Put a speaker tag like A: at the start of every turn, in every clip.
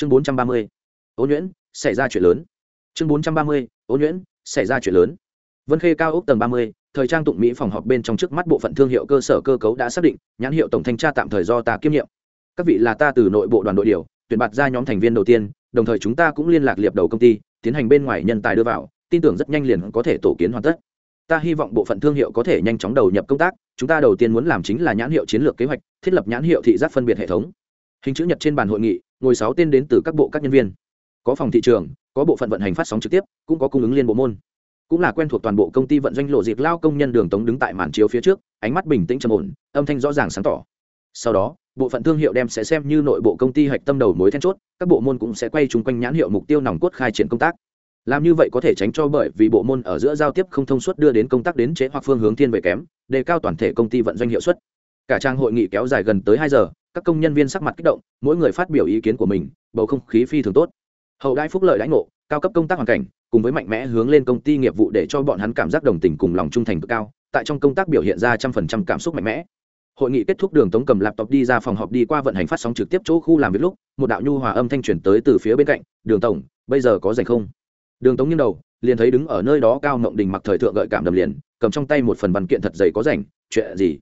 A: chương bốn trăm ba mươi, ô nhuyễn, xảy ra chuyện lớn. Chương bốn trăm ba mươi, ô nhuyễn, xảy ra chuyện lớn. Vân khê cao ốc tầng ba mươi, thời trang tụng mỹ phòng họp bên trong trước mắt bộ phận thương hiệu cơ sở cơ cấu đã xác định, nhãn hiệu tổng thanh tra tạm thời do ta kiêm nhiệm. Các vị là ta từ nội bộ đoàn đội điều, tuyển bạt ra nhóm thành viên đầu tiên, đồng thời chúng ta cũng liên lạc liệp đầu công ty, tiến hành bên ngoài nhân tài đưa vào, tin tưởng rất nhanh liền có thể tổ kiến hoàn tất. Ta hy vọng bộ phận thương hiệu có thể nhanh chóng đầu nhập công tác, chúng ta đầu tiên muốn làm chính là nhãn hiệu chiến lược kế hoạch, thiết lập nhãn hiệu thị giác phân biệt hệ thống hình chữ nhật trên bàn hội nghị, ngồi sáu tên đến từ các bộ các nhân viên. Có phòng thị trường, có bộ phận vận hành phát sóng trực tiếp, cũng có cung ứng liên bộ môn. Cũng là quen thuộc toàn bộ công ty vận doanh lộ diệt lao công nhân đường tống đứng tại màn chiếu phía trước, ánh mắt bình tĩnh trầm ổn, âm thanh rõ ràng sáng tỏ. Sau đó, bộ phận thương hiệu đem sẽ xem như nội bộ công ty hạch tâm đầu mối then chốt, các bộ môn cũng sẽ quay chung quanh nhãn hiệu mục tiêu nòng cốt khai triển công tác. Làm như vậy có thể tránh cho bởi vì bộ môn ở giữa giao tiếp không thông suốt đưa đến công tác đến chế hoặc phương hướng thiên về kém, đề cao toàn thể công ty vận doanh hiệu suất. Cả trang hội nghị kéo dài gần tới hai giờ các công nhân viên sắc mặt kích động, mỗi người phát biểu ý kiến của mình, bầu không khí phi thường tốt. Hậu đãi phúc lợi đãi ngộ, cao cấp công tác hoàn cảnh, cùng với mạnh mẽ hướng lên công ty nghiệp vụ để cho bọn hắn cảm giác đồng tình cùng lòng trung thành cực cao, tại trong công tác biểu hiện ra trăm phần trăm cảm xúc mạnh mẽ. Hội nghị kết thúc đường tống cầm laptop đi ra phòng họp đi qua vận hành phát sóng trực tiếp chỗ khu làm việc lúc, một đạo nhu hòa âm thanh chuyển tới từ phía bên cạnh, đường tổng, bây giờ có dành không? Đường tống nghiêng đầu, liền thấy đứng ở nơi đó cao mộng đình mặc thời thượng gợi cảm đầm liền, cầm trong tay một phần văn kiện thật dày có rảnh, chuyện gì?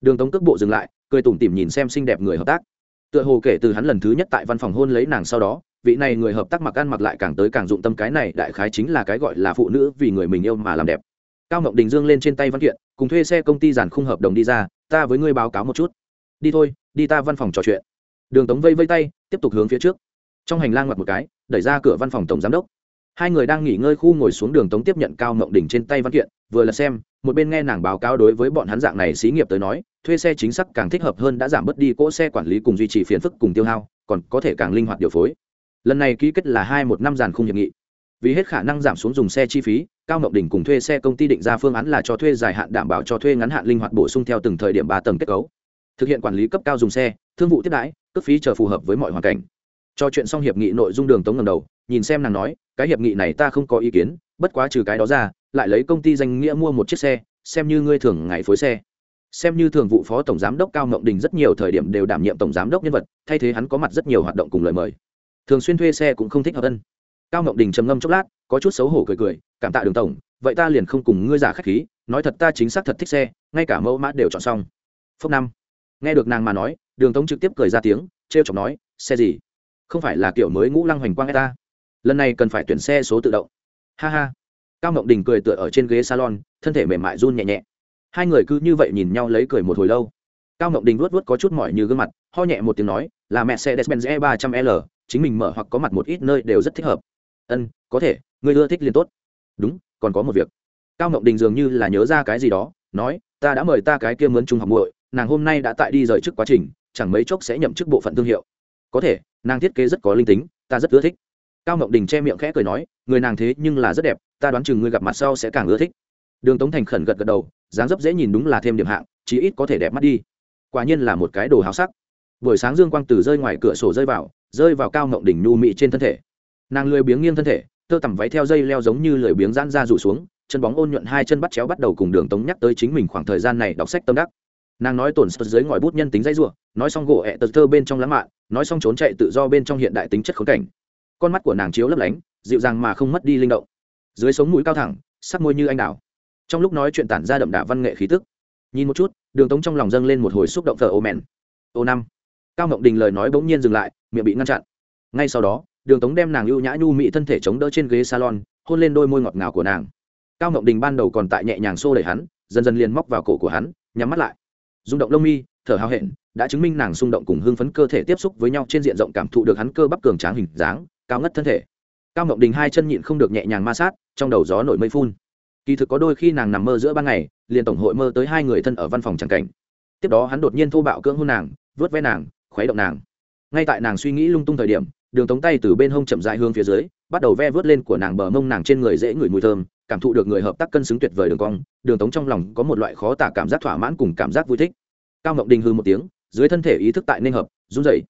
A: Đường tống cước bộ dừng lại, cười tủm tỉm nhìn xem xinh đẹp người hợp tác. Tựa hồ kể từ hắn lần thứ nhất tại văn phòng hôn lấy nàng sau đó, vị này người hợp tác mặc ăn mặc lại càng tới càng dụng tâm cái này đại khái chính là cái gọi là phụ nữ vì người mình yêu mà làm đẹp. Cao ngọc đình dương lên trên tay văn kiện, cùng thuê xe công ty giàn khung hợp đồng đi ra, ta với ngươi báo cáo một chút. Đi thôi, đi ta văn phòng trò chuyện. Đường tống vây vây tay, tiếp tục hướng phía trước. Trong hành lang ngoặt một cái, đẩy ra cửa văn phòng tổng giám đốc. Hai người đang nghỉ ngơi khu ngồi xuống, đường tống tiếp nhận cao ngọc đình trên tay văn kiện, vừa là xem một bên nghe nàng báo cáo đối với bọn hắn dạng này xí nghiệp tới nói, thuê xe chính xác càng thích hợp hơn đã giảm bớt đi cỗ xe quản lý cùng duy trì phiền phức cùng tiêu hao, còn có thể càng linh hoạt điều phối. Lần này ký kết là hai một năm giàn khung hiệp nghị. Vì hết khả năng giảm xuống dùng xe chi phí, cao ngọc đình cùng thuê xe công ty định ra phương án là cho thuê dài hạn đảm bảo cho thuê ngắn hạn linh hoạt bổ sung theo từng thời điểm ba tầng kết cấu. Thực hiện quản lý cấp cao dùng xe, thương vụ tiếp đãi, cấp phí chờ phù hợp với mọi hoàn cảnh. Cho chuyện xong hiệp nghị nội dung đường tống ngầm đầu, nhìn xem nàng nói, cái hiệp nghị này ta không có ý kiến, bất quá trừ cái đó ra lại lấy công ty danh nghĩa mua một chiếc xe, xem như ngươi thường ngày phối xe. Xem như thường vụ phó tổng giám đốc cao ngộng đình rất nhiều thời điểm đều đảm nhiệm tổng giám đốc nhân vật, thay thế hắn có mặt rất nhiều hoạt động cùng lời mời. Thường xuyên thuê xe cũng không thích hợp ân. Cao ngộng đình trầm ngâm chốc lát, có chút xấu hổ cười cười, cảm tạ đường tổng, vậy ta liền không cùng ngươi giả khách khí, nói thật ta chính xác thật thích xe, ngay cả mẫu mã đều chọn xong. Phúc năm nghe được nàng mà nói, đường tống trực tiếp cười ra tiếng t r chọc nói, xe gì? Không phải là kiểu mới ngũ lăng hoành quang ta. Lần này cần phải tuyển xe số tự động. Ha ha cao ngộng đình cười tựa ở trên ghế salon, thân thể mềm mại run nhẹ nhẹ. Hai người cứ như vậy nhìn nhau lấy cười một hồi lâu. Cao ngộng đình luốt luốt có chút mỏi như gương mặt, ho nhẹ một tiếng nói, là mẹ xe despenz e ba trăm l, chính mình mở hoặc có mặt một ít nơi đều rất thích hợp. Ân, có thể, người ưa thích liền tốt. Đúng, còn có một việc. Cao ngộng đình dường như là nhớ ra cái gì đó, nói, ta đã mời ta cái kia mướn trung học muội, nàng hôm nay đã tại đi rời trước quá trình, chẳng mấy chốc sẽ nhậm chức bộ phận thương hiệu. Có thể, nàng thiết kế rất có linh tính, ta rất ưa thích. Cao ngộng đình che miệng khẽ cười nói, người nàng thế nhưng là rất đẹp ta đoán chừng ngươi gặp mặt sau sẽ càng ưa thích. Đường tống thành khẩn gật gật đầu, dáng dấp dễ nhìn đúng là thêm điểm hạng, chí ít có thể đẹp mắt đi. Quả nhiên là một cái đồ háo sắc. Buổi sáng dương quang từ rơi ngoài cửa sổ rơi vào rơi vào cao ngộng đỉnh nhu mị trên thân thể. Nàng lười biếng nghiêng thân thể, tơ tằm váy theo dây leo giống như lười biếng giãn ra rủ xuống, chân bóng ôn nhuận hai chân bắt chéo bắt đầu cùng đường tống nhắc tới chính mình khoảng thời gian này đọc sách tâm đắc. Nàng nói tổn sơ dưới ngòi bút nhân tính dãy ruộng nói xong gỗ ẹ tờ thơ bên trong lãng mạn, nói xong trốn chạy tự do bên trong hiện đại tính chất khốn cảnh. Con mắt của nàng chiếu lấp lánh, dịu dàng mà không mất đi linh động dưới sống mũi cao thẳng, sắc môi như anh đào. Trong lúc nói chuyện tản ra đậm đà văn nghệ khí tức. Nhìn một chút, đường tống trong lòng dâng lên một hồi xúc động thờ ô mèn ô năm. Cao ngọc đình lời nói bỗng nhiên dừng lại, miệng bị ngăn chặn. Ngay sau đó, đường tống đem nàng ưu nhã nhu mị thân thể chống đỡ trên ghế salon, hôn lên đôi môi ngọt ngào của nàng. Cao ngọc đình ban đầu còn tại nhẹ nhàng xô đẩy hắn, dần dần liền móc vào cổ của hắn, nhắm mắt lại. Rung động lông mi, thở hào hẹn, đã chứng minh nàng xung động cùng hưng phấn cơ thể tiếp xúc với nhau trên diện rộng cảm thụ được hắn cơ bắp cường tráng hình dáng, cao ngất thân thể cao ngọc đình hai chân nhịn không được nhẹ nhàng ma sát, trong đầu gió nổi mây phun. Kỳ thực có đôi khi nàng nằm mơ giữa ban ngày, liền tổng hội mơ tới hai người thân ở văn phòng tràng cảnh. Tiếp đó hắn đột nhiên thô bạo cưỡng hôn nàng, vớt ve nàng, khuấy động nàng. Ngay tại nàng suy nghĩ lung tung thời điểm, đường tống tay từ bên hông chậm dại hướng phía dưới, bắt đầu ve vớt lên của nàng bờ mông nàng trên người dễ ngửi mùi thơm, cảm thụ được người hợp tác cân xứng tuyệt vời đường cong, đường tống trong lòng có một loại khó tả cảm giác thỏa mãn cùng cảm giác vui thích. Cao ngọc đình hư một tiếng, dưới thân thể ý thức tại nên hợp, run dậy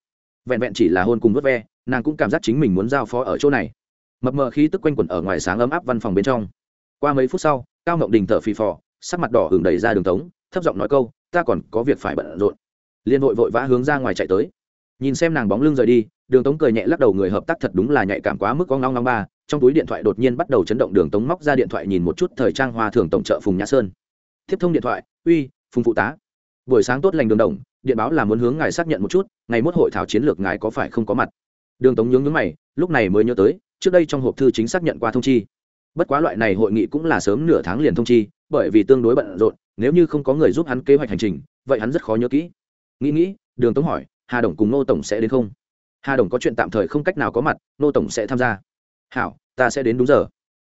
A: vẹn vẹn chỉ là hôn cùng vớt ve, nàng cũng cảm giác chính mình muốn giao phó ở chỗ này mập mờ khí tức quanh quẩn ở ngoài sáng ấm áp văn phòng bên trong. Qua mấy phút sau, cao ngọc đình thở phì phò, sắc mặt đỏ hừng đầy ra đường tống, thấp giọng nói câu, ta còn có việc phải bận rộn. Liên vội vội vã hướng ra ngoài chạy tới. Nhìn xem nàng bóng lưng rời đi, đường tống cười nhẹ lắc đầu người hợp tác thật đúng là nhạy cảm quá mức có ngong ngong ba. Trong túi điện thoại đột nhiên bắt đầu chấn động, đường tống móc ra điện thoại nhìn một chút thời trang hoa thường tổng trợ phùng nhã sơn. Tiếp thông điện thoại, uy, phùng phụ tá. Buổi sáng tốt lành, đường đồng điện báo là muốn hướng ngài xác nhận một chút, ngày mốt hội thảo chiến lược ngài có phải không có mặt? Đường tống nhướng nhướng mày, lúc này mới nhớ tới trước đây trong hộp thư chính xác nhận qua thông chi. Bất quá loại này hội nghị cũng là sớm nửa tháng liền thông chi, bởi vì tương đối bận rộn, nếu như không có người giúp hắn kế hoạch hành trình, vậy hắn rất khó nhớ kỹ. Nghĩ nghĩ, đường tống hỏi, hà đồng cùng nô tổng sẽ đến không? Hà đồng có chuyện tạm thời không cách nào có mặt nô tổng sẽ tham gia. Hảo, ta sẽ đến đúng giờ.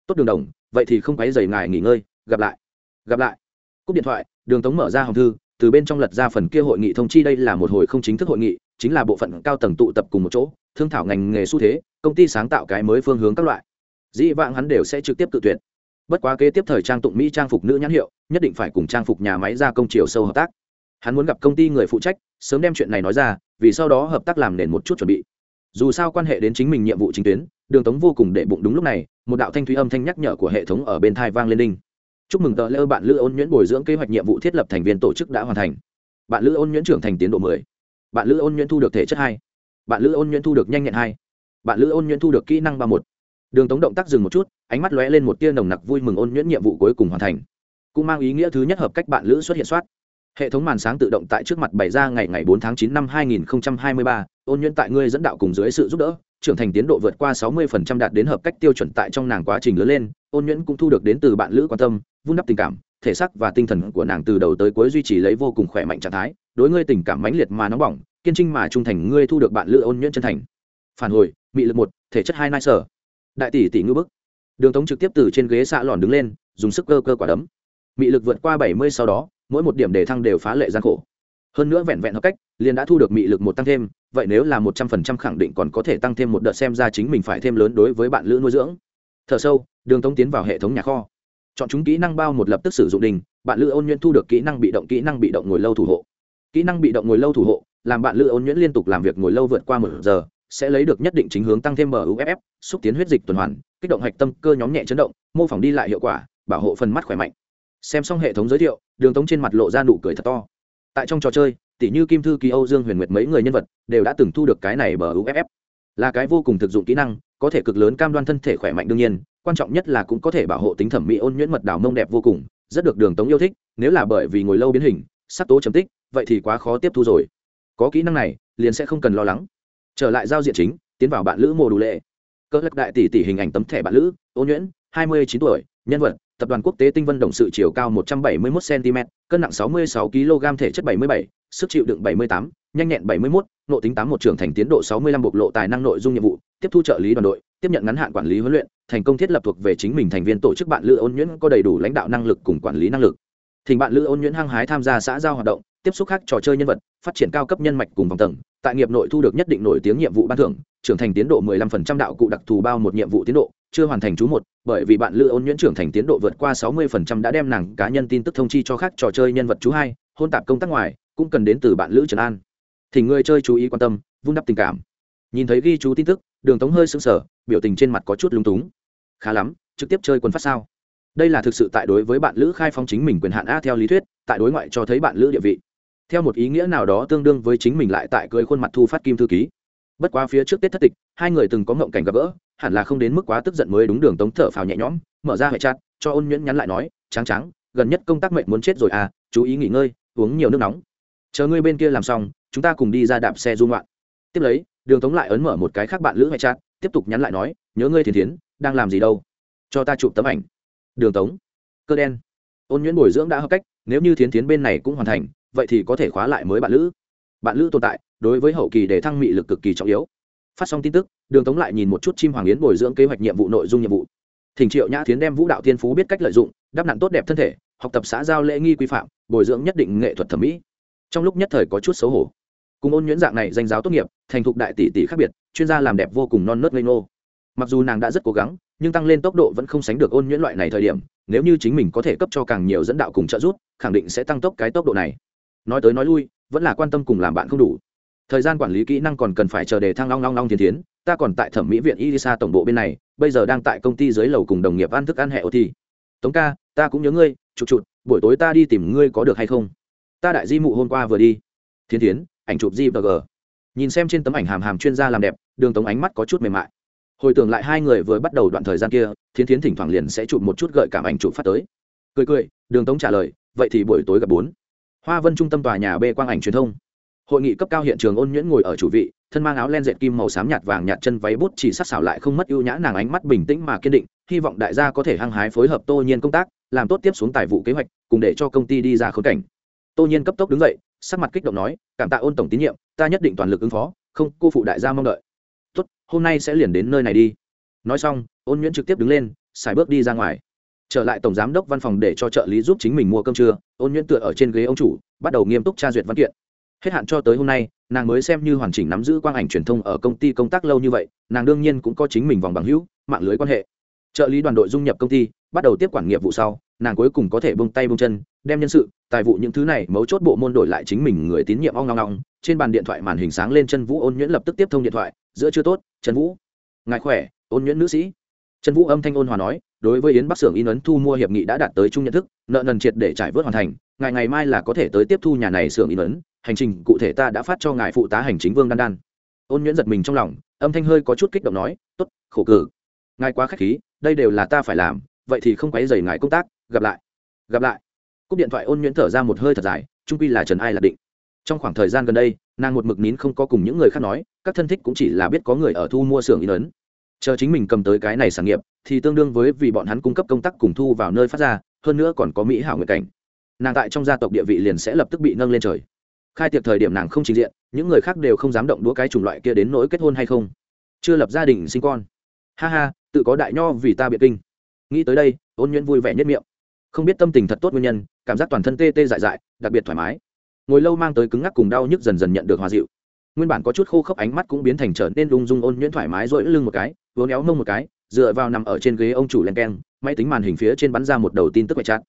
A: Tốt đường đồng, vậy thì không quấy dày ngài nghỉ ngơi, gặp lại. Gặp lại. Cúp điện thoại, đường tống mở ra hòm thư, từ bên trong lật ra phần kia hội nghị thông chi đây là một hồi không chính thức hội nghị, chính là bộ phận cao tầng tụ tập cùng một chỗ thương thảo ngành nghề xu thế, công ty sáng tạo cái mới phương hướng các loại. Dĩ vãng hắn đều sẽ trực tiếp tự tuyển. Bất quá kế tiếp thời trang tụng mỹ trang phục nữ nhãn hiệu, nhất định phải cùng trang phục nhà máy gia công chiều sâu hợp tác. Hắn muốn gặp công ty người phụ trách, sớm đem chuyện này nói ra, vì sau đó hợp tác làm nền một chút chuẩn bị. Dù sao quan hệ đến chính mình nhiệm vụ chính tuyến, đường tống vô cùng để bụng đúng lúc này, một đạo thanh thúy âm thanh nhắc nhở của hệ thống ở bên thai vang lên đinh. Chúc mừng tờ lơ bạn lữ ôn nhuyễn bồi dưỡng kế hoạch nhiệm vụ thiết lập thành viên tổ chức đã hoàn thành. Bạn lữ ôn nhuyễn trưởng thành tiến độ mười. Bạn lữ ôn nhuyễn thu được thể chất hai bạn lữ ôn nhuyễn thu được nhanh nhẹn hai. Bạn lữ ôn nhuyễn thu được kỹ năng ba một. Đường tống động tác dừng một chút, ánh mắt lóe lên một tia nồng nặc vui mừng ôn nhuyễn nhiệm vụ cuối cùng hoàn thành. Cũng mang ý nghĩa thứ nhất hợp cách bạn lữ xuất hiện soát. Hệ thống màn sáng tự động tại trước mặt bày ra ngày ngày bốn tháng chín năm hai nghìn hai mươi ba, ôn nhuyễn tại ngươi dẫn đạo cùng dưới sự giúp đỡ, trưởng thành tiến độ vượt qua sáu mươi phần trăm đạt đến hợp cách tiêu chuẩn tại trong nàng quá trình lớn lên, ôn nhuyễn cũng thu được đến từ bạn lữ quan tâm, vun đắp tình cảm, thể xác và tinh thần của nàng từ đầu tới cuối duy trì lấy vô cùng khỏe mạnh trạng thái, đối ngươi tình cảm mãnh liệt mà nóng bỏng kiên trinh mà trung thành ngươi thu được bạn lữ ôn nhuyễn chân thành. Phản hồi, mị lực một, thể chất hai nai sở. Đại tỷ tỷ ngư bức. Đường tống trực tiếp từ trên ghế xạ lòn đứng lên, dùng sức cơ cơ quả đấm. Mị lực vượt qua bảy mươi sau đó, mỗi một điểm đề thăng đều phá lệ gian khổ. Hơn nữa vẹn vẹn hợp cách, liền đã thu được mị lực một tăng thêm, vậy nếu là một trăm phần trăm khẳng định còn có thể tăng thêm một đợt xem ra chính mình phải thêm lớn đối với bạn lữ nuôi dưỡng. Thở sâu, đường tống tiến vào hệ thống nhà kho. Chọn chúng kỹ năng bao một lập tức sử dụng đình, bạn lữ ôn nhuyễn thu được kỹ năng bị động, kỹ năng bị động ngồi lâu thủ hộ. Kỹ năng bị động ngồi lâu thủ hộ làm bạn lữ ôn nhuyễn liên tục làm việc ngồi lâu vượt qua một giờ, sẽ lấy được nhất định chính hướng tăng thêm muff xúc tiến huyết dịch tuần hoàn, kích động hạch tâm, cơ nhóm nhẹ chấn động, mô phỏng đi lại hiệu quả, bảo hộ phần mắt khỏe mạnh. Xem xong hệ thống giới thiệu, đường tống trên mặt lộ ra nụ cười thật to. Tại trong trò chơi tỷ như kim thư, kỳ âu, dương huyền nguyệt mấy người nhân vật đều đã từng thu được cái này bờ uff là cái vô cùng thực dụng kỹ năng, có thể cực lớn cam đoan thân thể khỏe mạnh đương nhiên, quan trọng nhất là cũng có thể bảo hộ tính thẩm mỹ ôn nhuyễn mật đào mông đẹp vô cùng, rất được đường tống yêu thích, nếu là bởi vì ngồi lâu biến hình, sắc tố chấm tích, vậy thì quá khó tiếp thu rồi có kỹ năng này liền sẽ không cần lo lắng. Trở lại giao diện chính tiến vào bạn lữ mùa đủ lệ. Cơ lắc đại tỷ tỷ hình ảnh tấm thẻ bạn lữ ôn nhuyễn hai mươi chín tuổi nhân vật tập đoàn quốc tế tinh vân đồng sự chiều cao 171 cm cân nặng 66 kg thể chất 77, sức chịu đựng 78, nhanh nhẹn 71, nội tính tám một trưởng thành tiến độ 65 bộc lộ tài năng nội dung nhiệm vụ tiếp thu trợ lý đoàn đội tiếp nhận ngắn hạn quản lý huấn luyện thành công thiết lập thuộc về chính mình thành viên tổ chức bạn lữ ôn nhuyễn có đầy đủ lãnh đạo năng lực cùng quản lý năng lực. Thỉnh bạn lữ ôn nhuyễn hăng hái tham gia xã giao hoạt động tiếp xúc khác trò chơi nhân vật, phát triển cao cấp nhân mạch cùng vòng tầng, tại nghiệp nội thu được nhất định nổi tiếng nhiệm vụ ban thưởng, trưởng thành tiến độ 15% đạo cụ đặc thù bao một nhiệm vụ tiến độ, chưa hoàn thành chú một, bởi vì bạn lữ ôn nhuyễn trưởng thành tiến độ vượt qua 60% đã đem nàng cá nhân tin tức thông chi cho khác trò chơi nhân vật chú hai, hôn tạp công tác ngoài, cũng cần đến từ bạn lữ trần an. Thì người chơi chú ý quan tâm, vun đắp tình cảm. Nhìn thấy ghi chú tin tức, đường tống hơi sững sờ, biểu tình trên mặt có chút lung túng. Khá lắm, trực tiếp chơi quần phát sao? Đây là thực sự tại đối với bạn lữ khai phong chính mình quyền hạn a theo lý thuyết, tại đối ngoại cho thấy bạn lữ địa vị theo một ý nghĩa nào đó tương đương với chính mình lại tại cưới khuôn mặt thu phát kim thư ký. Bất quá phía trước tết thất tịch hai người từng có ngộng cảnh gặp gỡ hẳn là không đến mức quá tức giận mới đúng đường tống thở phào nhẹ nhõm mở ra hệ chặt, cho ôn nhuyễn nhắn lại nói trắng trắng gần nhất công tác mệnh muốn chết rồi à chú ý nghỉ ngơi uống nhiều nước nóng. Chờ ngươi bên kia làm xong chúng ta cùng đi ra đạp xe dung loạn tiếp lấy đường tống lại ấn mở một cái khác bạn lữ hệ chặt, tiếp tục nhắn lại nói nhớ ngươi thiền thiến đang làm gì đâu? Cho ta chụp tấm ảnh. Đường tống cơ đen. Ôn nhuyễn bồi dưỡng đã hợp cách nếu như thiến thiến bên này cũng hoàn thành vậy thì có thể khóa lại mới bạn lữ. Bạn lữ tồn tại, đối với hậu kỳ để thăng mị lực cực kỳ trọng yếu. Phát xong tin tức, đường tống lại nhìn một chút chim hoàng yến bồi dưỡng kế hoạch nhiệm vụ nội dung nhiệm vụ. Thỉnh triệu nhã tiến đem vũ đạo thiên phú biết cách lợi dụng, đáp nặn tốt đẹp thân thể, học tập xã giao lễ nghi quy phạm, bồi dưỡng nhất định nghệ thuật thẩm mỹ. Trong lúc nhất thời có chút xấu hổ. Cùng ôn nhuyễn dạng này danh giáo tốt nghiệp, thành thục đại tỷ tỷ khác biệt, chuyên gia làm đẹp vô cùng non nớt lê nô mặc dù nàng đã rất cố gắng, nhưng tăng lên tốc độ vẫn không sánh được ôn nhuyễn loại này thời điểm, nếu như chính mình có thể cấp cho càng nhiều dẫn đạo cùng trợ giúp, khẳng định sẽ tăng tốc cái tốc độ này nói tới nói lui, vẫn là quan tâm cùng làm bạn không đủ. Thời gian quản lý kỹ năng còn cần phải chờ để thăng long long long thiên tiến, ta còn tại thẩm mỹ viện Isa tổng bộ bên này, bây giờ đang tại công ty dưới lầu cùng đồng nghiệp ăn thức ăn hệ ô thi. Tống ca, ta cũng nhớ ngươi chụp chụp buổi tối ta đi tìm ngươi có được hay không? Ta đại di mụ hôm qua vừa đi. Thiên tiến, ảnh chụp di và g. Nhìn xem trên tấm ảnh hàm hàm chuyên gia làm đẹp, đường tống ánh mắt có chút mềm mại. Hồi tưởng lại hai người vừa bắt đầu đoạn thời gian kia thiên tiến thỉnh thoảng liền sẽ chụp một chút gợi cảm ảnh chụp phát tới. Cười cười, đường tống trả lời, vậy thì buổi tối gặp bốn hoa vân trung tâm tòa nhà b quang ảnh truyền thông. Hội nghị cấp cao hiện trường ôn nhuyễn ngồi ở chủ vị, thân mang áo len dệt kim màu xám nhạt vàng nhạt chân váy bút chỉ sắc xảo lại không mất ưu nhã nàng ánh mắt bình tĩnh mà kiên định, hy vọng đại gia có thể hăng hái phối hợp tô nhiên công tác, làm tốt tiếp xuống tài vụ kế hoạch, cùng để cho công ty đi ra khốn cảnh. Tô nhiên cấp tốc đứng dậy, sắc mặt kích động nói, cảm tạ ôn tổng tín nhiệm, ta nhất định toàn lực ứng phó, không, cô phụ đại gia mong đợi. Tốt, hôm nay sẽ liền đến nơi này đi. Nói xong, ôn nhuyễn trực tiếp đứng lên, xài bước đi ra ngoài trở lại tổng giám đốc văn phòng để cho trợ lý giúp chính mình mua cơm trưa, ôn nhuyễn tựa ở trên ghế ông chủ, bắt đầu nghiêm túc tra duyệt văn kiện. Hết hạn cho tới hôm nay, nàng mới xem như hoàn chỉnh nắm giữ quang ảnh truyền thông ở công ty công tác lâu như vậy, nàng đương nhiên cũng có chính mình vòng bằng hữu, mạng lưới quan hệ. Trợ lý đoàn đội dung nhập công ty, bắt đầu tiếp quản nghiệp vụ sau, nàng cuối cùng có thể bông tay bông chân, đem nhân sự, tài vụ những thứ này mấu chốt bộ môn đổi lại chính mình người tín nhiệm ong ngong ngong trên bàn điện thoại màn hình sáng lên chân vũ, ôn nhuyễn lập tức tiếp thông điện thoại, giữa chưa tốt, trần vũ. Ngài khỏe? Ôn nhuyễn nữ sĩ. Trần vũ âm thanh ôn hòa nói đối với yến bắc xưởng in ấn thu mua hiệp nghị đã đạt tới chung nhận thức, nợ nần triệt để trải vớt hoàn thành ngài ngày mai là có thể tới tiếp thu nhà này xưởng in ấn, hành trình cụ thể ta đã phát cho ngài phụ tá hành chính vương đan đan. Ôn nhuyễn giật mình trong lòng, âm thanh hơi có chút kích động nói t ố t khổ cử. Ngài quá k h á c h khí, đây đều là ta phải làm, vậy thì không quấy dày ngài công tác, gặp lại. Gặp lại. Cúp điện thoại ôn nhuyễn thở ra một hơi thật dài trung quy là trần ai là định. Trong khoảng thời gian gần đây, nàng một mực nín không có cùng những người khác nói, các thân thích cũng chỉ là biết có người ở thu mua xưởng in ấn chờ chính mình cầm tới cái này sản nghiệp, thì tương đương với vì bọn hắn cung cấp công tác cùng thu vào nơi phát ra, hơn nữa còn có mỹ hảo nguyện cảnh. Nàng tại trong gia tộc địa vị liền sẽ lập tức bị nâng lên trời. Khai tiệc thời điểm nàng không trình diện, những người khác đều không dám động đũa cái chủng loại kia đến nỗi kết hôn hay không. Chưa lập gia đình sinh con. Ha ha, tự có đại nho vì ta biệt kinh. Nghĩ tới đây, ôn nhuyễn vui vẻ nhất miệng. Không biết tâm tình thật tốt nguyên nhân, cảm giác toàn thân tê tê dại dại, đặc biệt thoải mái. Ngồi lâu mang tới cứng ngắc cùng đau nhức dần dần nhận được hòa dịu. Nguyên bản có chút khô khốc ánh mắt cũng biến thành trở nên lung dung ôn nhuyễn thoải mái rỗi lưng một cái vốn éo mông một cái, dựa vào nằm ở trên ghế ông chủ len keng, máy tính màn hình phía trên bắn ra một đầu tin tức quay chặt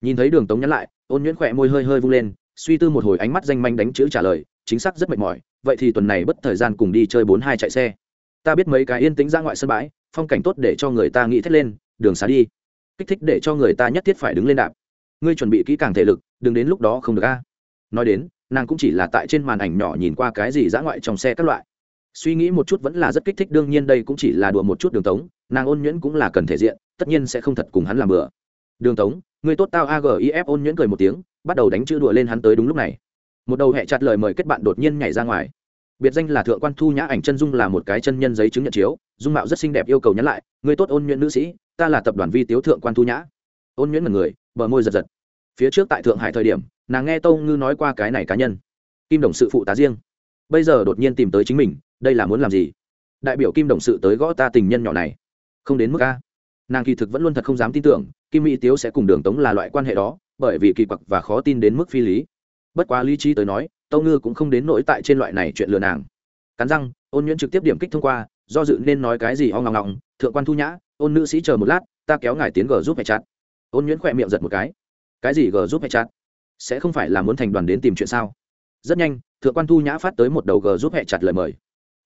A: nhìn thấy đường tống nhắn lại, ôn nhuyễn khỏe môi hơi hơi vung lên, suy tư một hồi ánh mắt danh manh đánh chữ trả lời, chính xác rất mệt mỏi, vậy thì tuần này bất thời gian cùng đi chơi bốn hai chạy xe. Ta biết mấy cái yên tĩnh ra ngoại sân bãi, phong cảnh tốt để cho người ta nghĩ thét lên, đường xá đi. Kích thích để cho người ta nhất thiết phải đứng lên đạp. Ngươi chuẩn bị kỹ càng thể lực, đừng đến lúc đó không được a. Nói đến, nàng cũng chỉ là tại trên màn ảnh nhỏ nhìn qua cái gì dã ngoại trong xe các loại suy nghĩ một chút vẫn là rất kích thích, đương nhiên đây cũng chỉ là đùa một chút đường tống, nàng ôn nhuyễn cũng là cần thể diện, tất nhiên sẽ không thật cùng hắn làm bừa. Đường tống, người tốt tao agif ôn nhuyễn cười một tiếng, bắt đầu đánh chữ đùa lên hắn tới đúng lúc này. Một đầu hẹ chặt lời mời kết bạn đột nhiên nhảy ra ngoài. Biệt danh là thượng quan thu nhã ảnh chân dung là một cái chân nhân giấy chứng nhận chiếu, dung mạo rất xinh đẹp yêu cầu nhắn lại, người tốt ôn nhuyễn nữ sĩ, ta là tập đoàn vi tiếu thượng quan thu nhã. Ôn nhuyễn là người, bờ môi giật giật. Phía trước tại thượng hải thời điểm, nàng nghe tâu ngư nói qua cái này cá nhân. Kim đồng sự phụ tá riêng. Bây giờ đột nhiên tìm tới chính mình đây là muốn làm gì? Đại biểu kim đồng sự tới gõ ta tình nhân nhỏ này. Không đến mức a. Nàng kỳ thực vẫn luôn thật không dám tin tưởng, kim mỹ tiếu sẽ cùng đường tống là loại quan hệ đó, bởi vì kỳ quặc và khó tin đến mức phi lý. Bất quá lý trí tới nói, tâu ngư cũng không đến nỗi tại trên loại này chuyện lừa nàng. Cắn răng, ôn nhuyễn trực tiếp điểm kích thông qua, do dự nên nói cái gì ho ngọng ngọng, thượng quan thu nhã, ôn nữ sĩ chờ một lát, ta kéo ngài tiến g giúp hệ chặt. Ôn nhuyễn khỏe miệng giật một cái. Cái gì g giúp hệ chặt? Sẽ không phải là muốn thành đoàn đến tìm chuyện sao? Rất nhanh, thượng quan thu nhã phát tới một đầu g giúp hệ chặt lời mời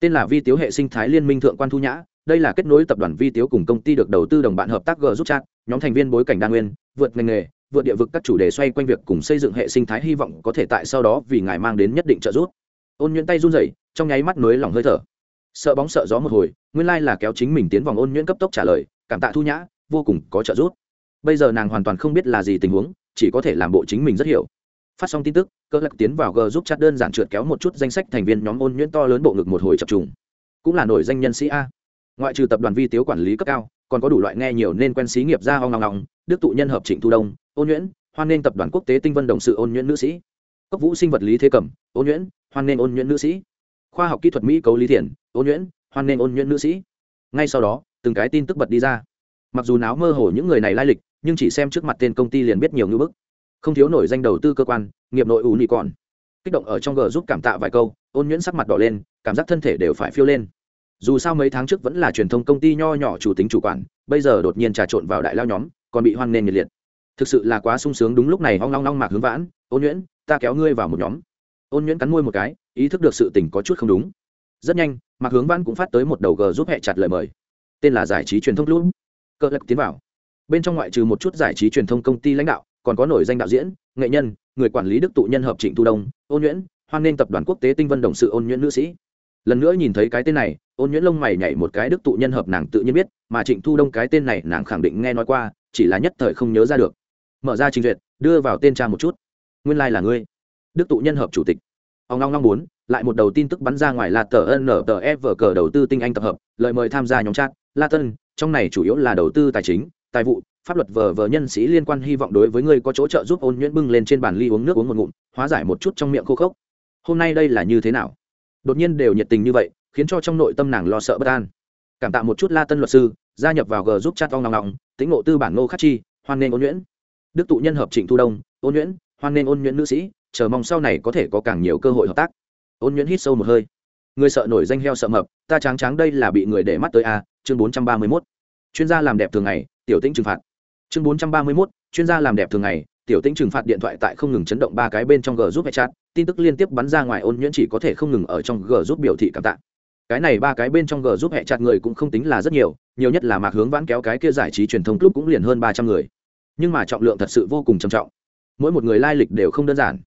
A: tên là vi tiếu hệ sinh thái liên minh thượng quan thu nhã, đây là kết nối tập đoàn vi tiếu cùng công ty được đầu tư đồng bạn hợp tác g giúp chat, nhóm thành viên bối cảnh đa nguyên, vượt ngành nghề, vượt địa vực các chủ đề xoay quanh việc cùng xây dựng hệ sinh thái hy vọng có thể tại sau đó vì ngài mang đến nhất định trợ giúp. Ôn nhuyễn tay run rẩy, trong nháy mắt nới lỏng hơi thở. Sợ bóng sợ gió một hồi, nguyên lai là kéo chính mình tiến vòng ôn nhuyễn cấp tốc trả lời, cảm tạ thu nhã, vô cùng có trợ giúp. Bây giờ nàng hoàn toàn không biết là gì tình huống, chỉ có thể làm bộ chính mình rất hiểu phát xong tin tức, cơ lạc tiến vào g giúp chat đơn giản trượt kéo một chút danh sách thành viên nhóm ôn nhuyễn to lớn bộ ngực một hồi chập trùng. Cũng là nổi danh nhân sĩ a. Ngoại trừ tập đoàn vi tiếu quản lý cấp cao, còn có đủ loại nghe nhiều nên quen xí nghiệp ra hoang ngong ngong đức tụ nhân hợp trịnh thu đông, ôn nhuyễn, hoan nên tập đoàn quốc tế tinh vân đồng sự ôn nhuyễn nữ sĩ. Cấp vũ sinh vật lý thế cẩm, ôn nhuyễn, hoan nên ôn nhuyễn nữ sĩ. Khoa học kỹ thuật mỹ cấu lý thiền ôn nhuyễn, hoan nên ôn nhuyễn nữ sĩ. Ngay sau đó, từng cái tin tức bật đi ra. Mặc dù náo mơ hồ những người này lai lịch, nhưng chỉ xem trước mặt tên công ty liền biết nhiều ngữ bức không thiếu nổi danh đầu tư cơ quan, nghiệp nội ủ nị còn. Kích động ở trong g giúp cảm tạ vài câu, ôn nhuyễn sắc mặt đỏ lên, cảm giác thân thể đều phải phiêu lên. Dù sao mấy tháng trước vẫn là truyền thông công ty nho nhỏ chủ tính chủ quản, bây giờ đột nhiên trà trộn vào đại lao nhóm, còn bị hoan nghênh nhiệt liệt. Thực sự là quá sung sướng đúng lúc này hoang long long mạc hướng vãn, ôn nhuyễn, ta kéo ngươi vào một nhóm. Ôn nhuyễn cắn môi một cái, ý thức được sự tình có chút không đúng. Rất nhanh, mạc hướng vãn cũng phát tới một đầu g giúp hẹ chặt lời mời. Tên là giải trí truyền thông lũ cơ lập tiến vào. Bên trong ngoại trừ một chút giải trí truyền thông công ty lãnh đạo còn có nổi danh đạo diễn nghệ nhân người quản lý đức tụ nhân hợp trịnh thu đông ôn nhuyễn hoan nghênh tập đoàn quốc tế tinh vân đồng sự ôn nhuyễn nữ sĩ. Lần nữa nhìn thấy cái tên này ôn nhuyễn lông mày nhảy một cái đức tụ nhân hợp nàng tự nhiên biết mà trịnh thu đông cái tên này nàng khẳng định nghe nói qua chỉ là nhất thời không nhớ ra được. Mở ra trình duyệt đưa vào tên cha một chút. Nguyên lai、like、là ngươi. Đức tụ nhân hợp chủ tịch. Ông long long muốn, lại một đầu tin tức bắn ra ngoài là tờ n tờ f vở cờ đầu tư tinh anh tập hợp lời mời tham gia nhóm chat. La tân trong này chủ yếu là đầu tư tài chính tài vụ, pháp luật vờ vờ nhân sĩ liên quan hy vọng đối với ngươi có chỗ trợ giúp ôn nhuyễn bưng lên trên bàn ly uống nước uống một ngụm, hóa giải một chút trong miệng khô khốc. Hôm nay đây là như thế nào? Đột nhiên đều nhiệt tình như vậy, khiến cho trong nội tâm nàng lo sợ bất an. Cảm tạ một chút la tân luật sư, gia nhập vào g giúp chat ong ngọng ngọng tính ngộ tư bản ngô khắc chi, hoan nghênh ôn nhuyễn. Đức tụ nhân hợp trịnh thu đông, ôn nhuyễn, hoan nghênh ôn nhuyễn nữ sĩ, chờ mong sau này có thể có càng nhiều cơ hội hợp tác. Ôn nhuyễn hít sâu một hơi. Người sợ nổi danh heo sợ mập, ta tráng tráng đây là bị người để mắt tới a, chương bốn trăm ba mươi mốt chuyên gia làm đẹp thường ngày, tiểu tĩnh trừng phạt. Chương bốn trăm ba mươi mốt, chuyên gia làm đẹp thường ngày, tiểu tĩnh trừng phạt điện thoại tại không ngừng chấn động ba cái bên trong g giúp hệ chat tin tức liên tiếp bắn ra ngoài ôn nhuyễn chỉ có thể không ngừng ở trong g giúp biểu thị cảm tạ. Cái này ba cái bên trong g giúp hệ chặt người cũng không tính là rất nhiều nhiều nhất là mạc hướng vãn kéo cái kia giải trí truyền thông club cũng liền hơn ba trăm người. Nhưng mà trọng lượng thật sự vô cùng trầm trọng. Mỗi một người lai lịch đều không đơn giản.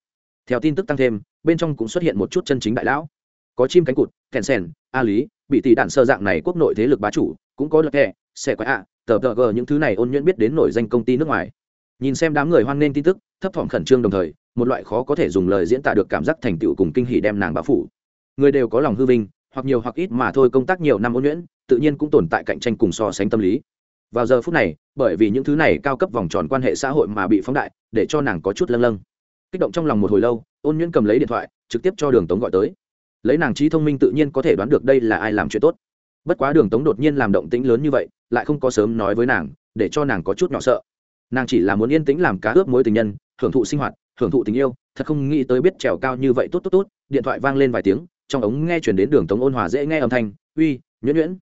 A: Theo tin tức tăng thêm, bên trong cũng xuất hiện một chút chân chính đại lão. Có chim cánh cụt, kèn sen a lý, bị tỷ đạn sơ dạng này quốc nội thế lực bá chủ, cũng có lật hẹ xe quái ạ, tờ tờ g những thứ này ôn nhuyễn biết đến nổi danh công ty nước ngoài. Nhìn xem đám người hoan nghênh tin tức, thấp thỏm khẩn trương đồng thời, một loại khó có thể dùng lời diễn tả được cảm giác thành tựu cùng kinh hỉ đem nàng bá phủ. Người đều có lòng hư vinh, hoặc nhiều hoặc ít mà thôi công tác nhiều năm ôn nhuyễn, tự nhiên cũng tồn tại cạnh tranh cùng so sánh tâm lý. Vào giờ phút này, bởi vì những thứ này cao cấp vòng tròn quan hệ xã hội mà bị phóng đại, để cho nàng có chút lâng lâng. Kích động trong lòng một hồi lâu, ôn nhuyễn cầm lấy điện thoại, trực tiếp cho đường tống gọi tới. Lấy nàng trí thông minh tự nhiên có thể đoán được đây là ai làm chuyện tốt bất quá đường tống đột nhiên làm động tĩnh lớn như vậy, lại không có sớm nói với nàng, để cho nàng có chút nhỏ sợ. Nàng chỉ là muốn yên tĩnh làm cá ướp mối tình nhân, hưởng thụ sinh hoạt, hưởng thụ tình yêu, thật không nghĩ tới biết trèo cao như vậy tốt tốt tốt, điện thoại vang lên vài tiếng, trong ống nghe chuyển đến đường tống ôn hòa dễ nghe âm thanh, uy, nhuyễn nhuyễn.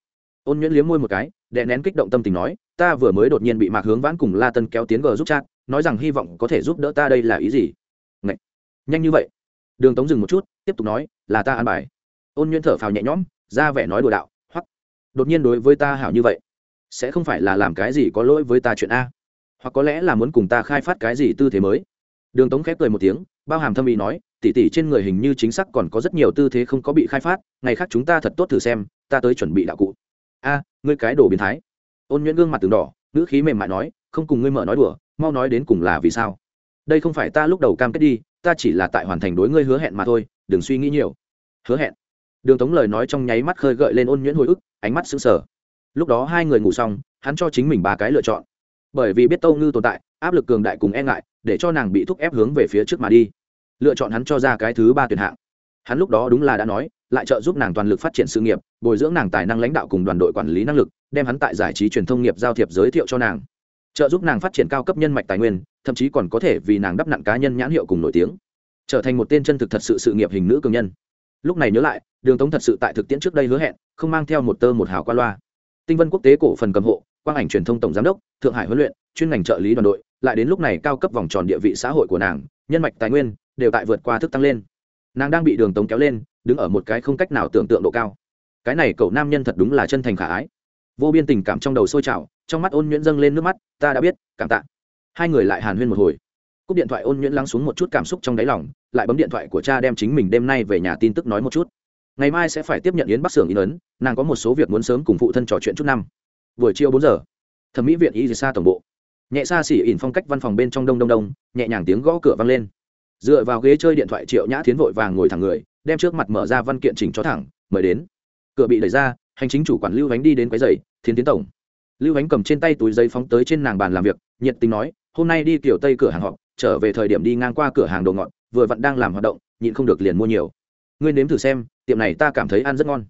A: Ôn nhuyễn liếm môi một cái, đè nén kích động tâm tình nói, ta vừa mới đột nhiên bị mạc hướng vãn cùng la tân kéo tiến gờ giúp chat, nói rằng hy vọng có thể giúp đỡ ta đây là ý gì? Ngậy! nhanh như vậy. Đường tống dừng một chút, tiếp tục nói, là ta ăn bài. Ôn nhuyễn thở phào nhẹ nhõm, ra vẻ nói đùa đạo đột nhiên đối với ta hảo như vậy, sẽ không phải là làm cái gì có lỗi với ta chuyện a. Hoặc có lẽ là muốn cùng ta khai phát cái gì tư thế mới. Đường tống khép cười một tiếng, bao hàm thâm ý nói tỉ tỉ trên người hình như chính xác còn có rất nhiều tư thế không có bị khai phát, ngày khác chúng ta thật tốt thử xem, ta tới chuẩn bị đạo cụ. A, ngươi cái đồ biến thái. Ôn nhuyễn gương mặt từng đỏ, ngữ khí mềm mại nói, không cùng ngươi mở nói đùa, mau nói đến cùng là vì sao? Đây không phải ta lúc đầu cam kết đi, ta chỉ là tại hoàn thành đối ngươi hứa hẹn mà thôi, đừng suy nghĩ nhiều. Hứa hẹn? Đường tống lời nói trong nháy mắt khơi gợi lên ôn nhuyễn hồi ức, ánh mắt sững sờ. Lúc đó hai người ngủ xong, hắn cho chính mình ba cái lựa chọn. Bởi vì biết tâu ngư tồn tại, áp lực cường đại cùng e ngại, để cho nàng bị thúc ép hướng về phía trước mà đi. Lựa chọn hắn cho ra cái thứ ba tuyển hạng. Hắn lúc đó đúng là đã nói, lại trợ giúp nàng toàn lực phát triển sự nghiệp, bồi dưỡng nàng tài năng lãnh đạo cùng đoàn đội quản lý năng lực, đem hắn tại giải trí truyền thông nghiệp giao thiệp giới thiệu cho nàng. Trợ giúp nàng phát triển cao cấp nhân mạch tài nguyên, thậm chí còn có thể vì nàng đắp nặng cá nhân nhãn hiệu cùng nổi tiếng. Trở thành một tên chân thực thật sự sự nghiệp hình nữ cường nhân lúc này nhớ lại, đường tống thật sự tại thực tiễn trước đây hứa hẹn, không mang theo một tơ một hào qua loa. Tinh vân quốc tế cổ phần cầm hộ, quang ảnh truyền thông tổng giám đốc, thượng hải huấn luyện, chuyên ngành trợ lý đoàn đội, lại đến lúc này cao cấp vòng tròn địa vị xã hội của nàng, nhân mạch tài nguyên đều tại vượt qua thức tăng lên. Nàng đang bị đường tống kéo lên, đứng ở một cái không cách nào tưởng tượng độ cao. Cái này cậu nam nhân thật đúng là chân thành khả ái. Vô biên tình cảm trong đầu sôi trào, trong mắt ôn nhuyễn dâng lên nước mắt, ta đã biết, cảm tạ. Hai người lại hàn huyên một hồi cúp điện thoại ôn nhuyễn lắng xuống một chút cảm xúc trong đáy lòng, lại bấm điện thoại của cha đem chính mình đêm nay về nhà tin tức nói một chút. Ngày mai sẽ phải tiếp nhận yến bắc xưởng in ấn, nàng có một số việc muốn sớm cùng phụ thân trò chuyện chút năm. Buổi chiều bốn giờ, thẩm mỹ viện y xa tổng bộ. Nhẹ xa xỉ ỉn phong cách văn phòng bên trong đông đông đông, nhẹ nhàng tiếng gõ cửa vang lên. Dựa vào ghế chơi điện thoại triệu nhã tiến vội vàng ngồi thẳng người, đem trước mặt mở ra văn kiện chỉnh cho thẳng, mời đến. Cửa bị đẩy ra, hành chính chủ quản lưu ánh đi đến quái giày thiên tiến tổng. Lưu ánh cầm trên tay túi giấy phóng tới trên nàng bàn làm việc, nhiệt tình nói, hôm nay đi kiểu tây cửa hàng họp trở về thời điểm đi ngang qua cửa hàng đồ ngọt, vừa vặn đang làm hoạt động, nhịn không được liền mua nhiều. Ngươi nếm thử xem, tiệm này ta cảm thấy ăn rất ngon.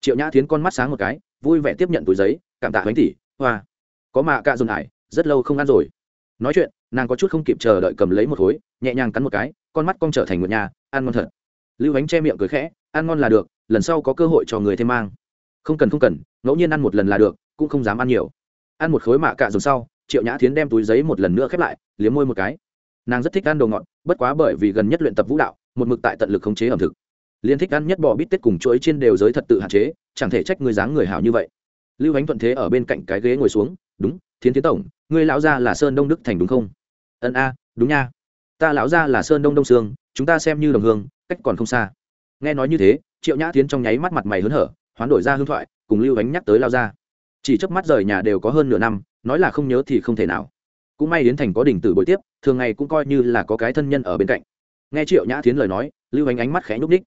A: Triệu nhã tiến con mắt sáng một cái, vui vẻ tiếp nhận túi giấy, cảm tạ bánh tỉ hoa. Có mạ cạ dồn hải rất lâu không ăn rồi. Nói chuyện, nàng có chút không kịp chờ đợi cầm lấy một khối, nhẹ nhàng cắn một cái, con mắt con trở thành một nhà, ăn ngon thật. Lưu bánh che miệng cười khẽ, ăn ngon là được, lần sau có cơ hội cho người thêm mang. Không cần không cần, ngẫu nhiên ăn một lần là được, cũng không dám ăn nhiều. Ăn một khối mạ cạ dồn sau, triệu nhã tiến đem túi giấy một lần nữa khép lại, liếm môi một cái nàng rất thích ăn đồ ngọt bất quá bởi vì gần nhất luyện tập vũ đạo một mực tại tận lực khống chế ẩm thực. Liên thích ăn nhất bò bít tết cùng chuỗi trên đều giới thật tự hạn chế chẳng thể trách người dáng người hảo như vậy. Lưu ánh thuận thế ở bên cạnh cái ghế ngồi xuống đúng thiến tiến tổng ngươi lão gia là sơn đông đức thành đúng không? Ân a đúng nha. Ta lão gia là sơn đông đông sương chúng ta xem như đồng hương cách còn không xa. Nghe nói như thế triệu nhã tiến trong nháy mắt mặt mày hớn hở hoán đổi ra hương thoại cùng lưu ánh nhắc tới lao gia, chỉ chớp mắt rời nhà đều có hơn nửa năm nói là không nhớ thì không thể nào cũng may đến thành có đỉnh tử buổi tiếp, thường ngày cũng coi như là có cái thân nhân ở bên cạnh. Nghe triệu nhã tiến lời nói, lưu ánh ánh mắt khẽ nhúc ních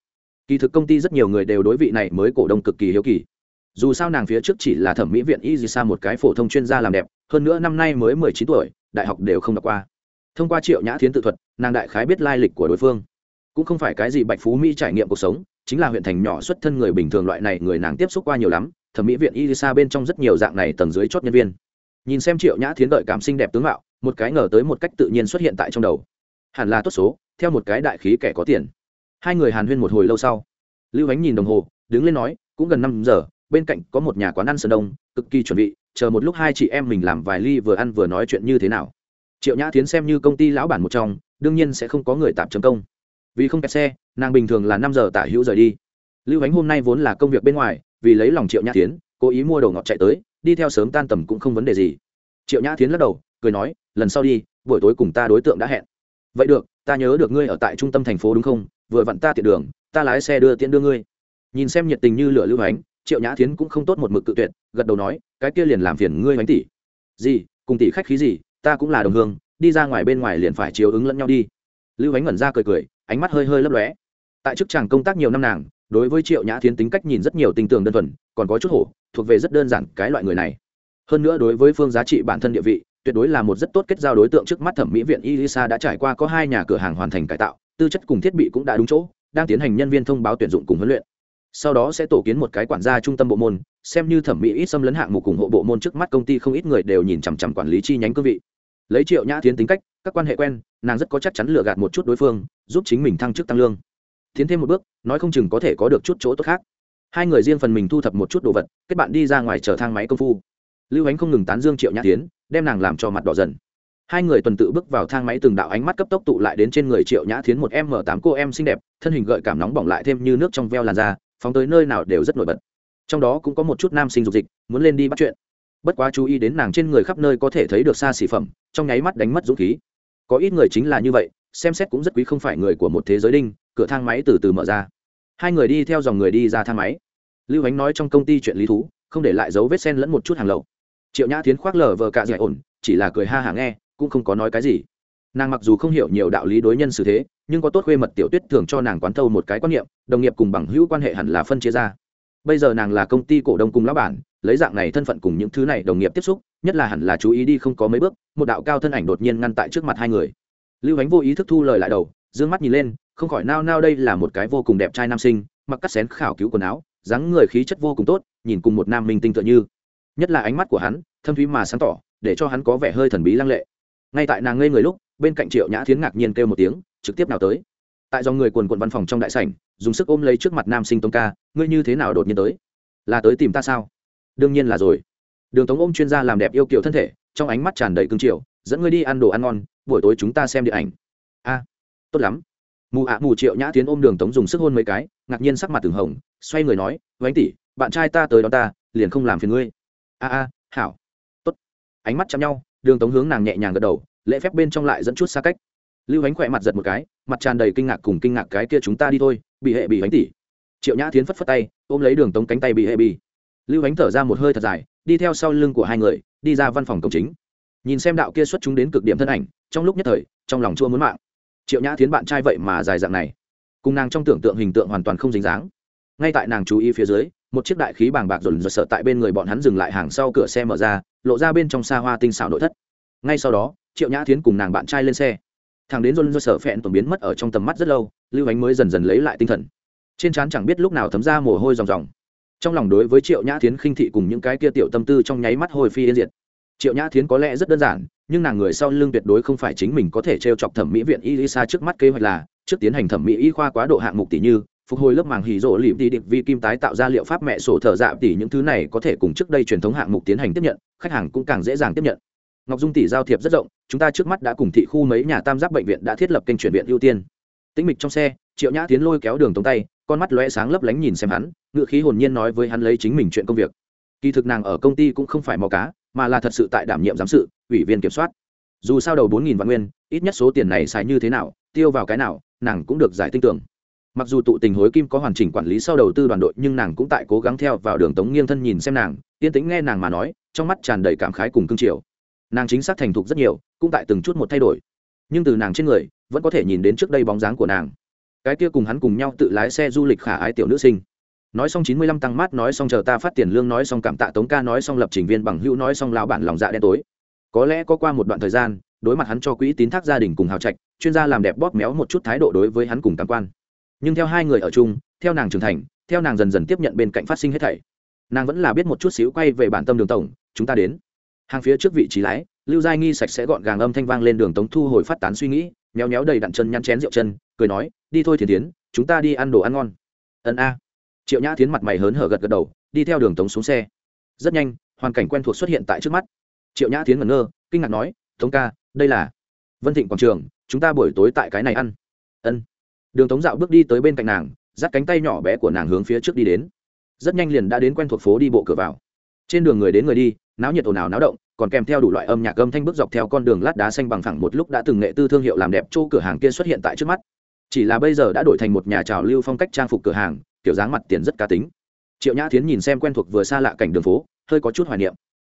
A: kỳ thực công ty rất nhiều người đều đối vị này mới cổ đông cực kỳ hiếu kỳ. Dù sao nàng phía trước chỉ là thẩm mỹ viện y sa một cái phổ thông chuyên gia làm đẹp, hơn nữa năm nay mới mười chín tuổi, đại học đều không đọc qua. Thông qua triệu nhã thiến tự thuật, nàng đại khái biết lai lịch của đối phương. Cũng không phải cái gì bạch phú mỹ trải nghiệm cuộc sống, chính là huyện thành nhỏ xuất thân người bình thường loại này, người nàng tiếp xúc qua nhiều lắm, thẩm mỹ viện y sa bên trong rất nhiều dạng này tầng dưới chót nhân viên nhìn xem triệu nhã thiến đợi cảm xinh đẹp tướng mạo, một cái ngờ tới một cách tự nhiên xuất hiện tại trong đầu. Hẳn là tốt số, theo một cái đại khí kẻ có tiền. Hai người hàn huyên một hồi lâu sau, lưu ánh nhìn đồng hồ, đứng lên nói, cũng gần năm giờ, bên cạnh có một nhà quán ăn sơn đông, cực kỳ chuẩn bị, chờ một lúc hai chị em mình làm vài ly vừa ăn vừa nói chuyện như thế nào. Triệu nhã tiến xem như công ty lão bản một trong, đương nhiên sẽ không có người tạm chấm công. Vì không kẹt xe, nàng bình thường là năm giờ tả hữu rời đi. Lưu ánh hôm nay vốn là công việc bên ngoài, vì lấy lòng triệu nhã tiến cố ý mua đồ ngọt chạy tới đi theo sớm tan tầm cũng không vấn đề gì. Triệu nhã tiến lắc đầu, cười nói, lần sau đi, buổi tối cùng ta đối tượng đã hẹn. Vậy được, ta nhớ được ngươi ở tại trung tâm thành phố đúng không? Vừa vặn ta tiện đường, ta lái xe đưa tiễn đưa ngươi. Nhìn xem nhiệt tình như lửa lưu ánh, triệu nhã tiến cũng không tốt một mực cự tuyệt, gật đầu nói, cái kia liền làm phiền ngươi ánh tỷ gì, cùng tỷ khách khí gì, ta cũng là đồng hương, đi ra ngoài bên ngoài liền phải chiếu ứng lẫn nhau đi. Lưu ánh ngẩn ra cười cười, ánh mắt hơi hơi lấp lóe. Tại chức chàng công tác nhiều năm nàng đối với triệu nhã thiến tính cách nhìn rất nhiều tinh tường đơn thuần còn có chút hổ thuộc về rất đơn giản cái loại người này hơn nữa đối với phương giá trị bản thân địa vị tuyệt đối là một rất tốt kết giao đối tượng trước mắt thẩm mỹ viện Elisa đã trải qua có hai nhà cửa hàng hoàn thành cải tạo, tư chất cùng thiết bị cũng đã đúng chỗ, đang tiến hành nhân viên thông báo tuyển dụng cùng huấn luyện. Sau đó sẽ tổ kiến một cái quản gia trung tâm bộ môn, xem như thẩm mỹ ít xâm lấn hạng mục cùng hộ bộ môn trước mắt công ty không ít người đều nhìn chằm chằm quản lý chi nhánh cương vị. Lấy Triệu Nhã Thiến tính cách, các quan hệ quen, nàng rất có chắc chắn lừa gạt một chút đối phương, giúp chính mình thăng chức tăng lương. Tiến thêm một bước, nói không chừng có thể có được chút chỗ tốt khác. Hai người riêng phần mình thu thập một chút đồ vật, kết bạn đi ra ngoài chờ thang máy công phu. Lưu Ánh không ngừng tán dương Triệu Nhã Thiến, đem nàng làm cho mặt đỏ dần hai người tuần tự bước vào thang máy từng đạo ánh mắt cấp tốc tụ lại đến trên người triệu nhã thiến một m tám cô em xinh đẹp thân hình gợi cảm nóng bỏng lại thêm như nước trong veo làn da phóng tới nơi nào đều rất nổi bật trong đó cũng có một chút nam sinh dục dịch muốn lên đi bắt chuyện bất quá chú ý đến nàng trên người khắp nơi có thể thấy được xa xỉ phẩm trong nháy mắt đánh mất dũng khí có ít người chính là như vậy xem xét cũng rất quý không phải người của một thế giới đinh, cửa thang máy từ từ mở ra. Hai người đi theo dòng người đi ra thang máy. Lưu ánh nói trong công ty chuyện lý thú, không để lại dấu vết sen lẫn một chút hàng lậu. Triệu nhã tiến khoác lờ vờ cạ dạy ổn, chỉ là cười ha hả nghe, cũng không có nói cái gì. Nàng mặc dù không hiểu nhiều đạo lý đối nhân xử thế, nhưng có tốt khuê mật tiểu tuyết thường cho nàng quán thâu một cái quan niệm, đồng nghiệp cùng bằng hữu quan hệ hẳn là phân chia ra. Bây giờ nàng là công ty cổ đông cùng lão bản, lấy dạng này thân phận cùng những thứ này đồng nghiệp tiếp xúc, nhất là hẳn là chú ý đi không có mấy bước, một đạo cao thân ảnh đột nhiên ngăn tại trước mặt hai người lưu ánh vô ý thức thu lời lại đầu d ư ơ n g mắt nhìn lên, không khỏi nao nao đây là một cái vô cùng đẹp trai nam sinh, mặc cắt xén khảo cứu quần áo, dáng người khí chất vô cùng tốt, nhìn cùng một nam minh tinh tựa như. Nhất là ánh mắt của hắn, thâm thúy mà sáng tỏ, để cho hắn có vẻ hơi thần bí lăng lệ. Ngay tại nàng ngây người lúc, bên cạnh triệu nhã thiến ngạc nhiên kêu một tiếng, trực tiếp nào tới. Tại dòng người quần quận văn phòng trong đại sảnh, dùng sức ôm lấy trước mặt nam sinh tông ca, ngươi như thế nào đột nhiên tới? Là tới tìm ta sao? Đương nhiên là rồi. Đường tống ôm chuyên gia làm đẹp yêu kiều thân thể, trong ánh mắt tràn đầy cương triều, dẫn ngươi đi ăn đồ ăn ngon buổi tối chúng ta xem điện ảnh. A, tốt lắm. Mù ạ, mù triệu nhã tiến ôm đường tống dùng sức hôn mấy cái, ngạc nhiên sắc mặt từng hồng, xoay người nói, vánh tỷ, bạn trai ta tới đó ta, liền không làm phiền ngươi. A a, hảo. Tốt. Ánh mắt chạm nhau, đường tống hướng nàng nhẹ nhàng gật đầu, lễ phép bên trong lại dẫn chút xa cách. Lưu ánh khỏe mặt giật một cái, mặt tràn đầy kinh ngạc cùng kinh ngạc cái kia chúng ta đi thôi, bị hệ bị bánh tỉ triệu nhã tiến phất phất tay, ôm lấy đường tống cánh tay bị hệ bị. Lưu ánh thở ra một hơi thật dài, đi theo sau lưng của hai người, đi ra văn phòng công chính nhìn xem đạo kia xuất chúng đến cực điểm thân ảnh, trong lúc nhất thời, trong lòng chua muốn mạng. Triệu nhã tiến bạn trai vậy mà dài dạng này, cùng nàng trong tưởng tượng hình tượng hoàn toàn không dính dáng. Ngay tại nàng chú ý phía dưới, một chiếc đại khí bàng bạc rồn rợn sợ tại bên người bọn hắn dừng lại hàng sau cửa xe mở ra, lộ ra bên trong xa hoa tinh xảo nội thất. Ngay sau đó, triệu nhã tiến cùng nàng bạn trai lên xe. Thằng đến rôn rợn sợ phẹn tổng biến mất ở trong tầm mắt rất lâu, lưu ánh mới dần dần lấy lại tinh thần. Trên trán chẳng biết lúc nào thấm ra mồ hôi ròng ròng. Trong lòng đối với triệu nhã tiến khinh thị cùng những cái kia tiểu tâm tư trong nháy mắt hồi phi yên diệt triệu nhã Thiến có lẽ rất đơn giản, nhưng nàng người sau lưng tuyệt đối không phải chính mình có thể t chọc thẩm mỹ viện y lisa trước mắt kế hoạch là, trước tiến hành thẩm mỹ y khoa quá độ hạng mục tỷ như, phục hồi lớp màng hì rỗ lịp đi định vi kim tái tạo ra liệu pháp mẹ sổ thở dạ tỷ những thứ này có thể cùng trước đây truyền thống hạng mục tiến hành tiếp nhận, khách hàng cũng càng dễ dàng tiếp nhận. Ngọc dung tỷ giao thiệp rất rộng, chúng ta trước mắt đã cùng thị khu mấy nhà tam giác bệnh viện đã thiết lập kênh chuyển viện ưu tiên. Tĩnh mịch trong xe, triệu nhã tiến lôi kéo đường tống tay, con mắt lóe sáng lấp lánh nhìn xem hắn, ngựa khí hồn nhiên nói với hắn lấy chính mình chuyện công việc. Kỳ thực nàng ở công ty cũng không phải mò cá mà là thật sự tại đảm nhiệm giám sự, ủy viên kiểm soát. Dù sao đầu bốn nghìn vạn nguyên, ít nhất số tiền này xài như thế nào, tiêu vào cái nào, nàng cũng được giải tinh tưởng. Mặc dù tụ tình hối kim có hoàn chỉnh quản lý sau đầu tư đoàn đội, nhưng nàng cũng tại cố gắng theo vào đường tống nghiêng thân nhìn xem nàng, yên tĩnh nghe nàng mà nói, trong mắt tràn đầy cảm khái cùng cương triều. Nàng chính xác thành thục rất nhiều, cũng tại từng chút một thay đổi. Nhưng từ nàng trên người, vẫn có thể nhìn đến trước đây bóng dáng của nàng. Cái kia cùng hắn cùng nhau tự lái xe du lịch khả ái tiểu nữ sinh nói xong chín mươi lăm tăng mát, nói xong chờ ta phát tiền lương, nói xong cảm tạ tống ca, nói xong lập trình viên bằng hữu, nói xong lao bản lòng dạ đen tối. Có lẽ có qua một đoạn thời gian, đối mặt hắn cho quỹ tín thác gia đình cùng hào trạch, chuyên gia làm đẹp bóp méo một chút thái độ đối với hắn cùng cảm quan. Nhưng theo hai người ở chung, theo nàng trưởng thành, theo nàng dần dần tiếp nhận bên cạnh phát sinh hết thảy. Nàng vẫn là biết một chút xíu quay về bản tâm đường tổng, chúng ta đến. Hàng phía trước vị trí lái, lưu giai nghi sạch sẽ gọn gàng âm thanh vang lên đường tống thu hồi phát tán suy nghĩ, méo méo đầy đặn chân nhăn chén rượu chân, cười nói, đi thôi thiền tiến chúng ta đi ăn đồ ăn ngon. Ân a triệu nhã tiến mặt mày hớn hở gật gật đầu, đi theo đường tống xuống xe. Rất nhanh, hoàn cảnh quen thuộc xuất hiện tại trước mắt. Triệu nhã tiến ngẩn ngơ, kinh ngạc nói, tống ca, đây là vân thịnh quảng trường, chúng ta buổi tối tại cái này ăn. Ân. Đường tống dạo bước đi tới bên cạnh nàng, dắt cánh tay nhỏ bé của nàng hướng phía trước đi đến. Rất nhanh liền đã đến quen thuộc phố đi bộ cửa vào. Trên đường người đến người đi, náo nhiệt ồn ào náo động, còn kèm theo đủ loại âm nhạc âm thanh bước dọc theo con đường lát đá xanh bằng phẳng một lúc đã từng nghệ tư thương hiệu làm đẹp chỗ cửa hàng kia xuất hiện tại trước mắt. Chỉ là bây giờ đã đổi thành một nhà trào lưu phong cách trang phục cửa hàng kiểu dáng mặt tiền rất cá tính. Triệu nhã tiến nhìn xem quen thuộc vừa xa lạ cảnh đường phố, hơi có chút hoài niệm.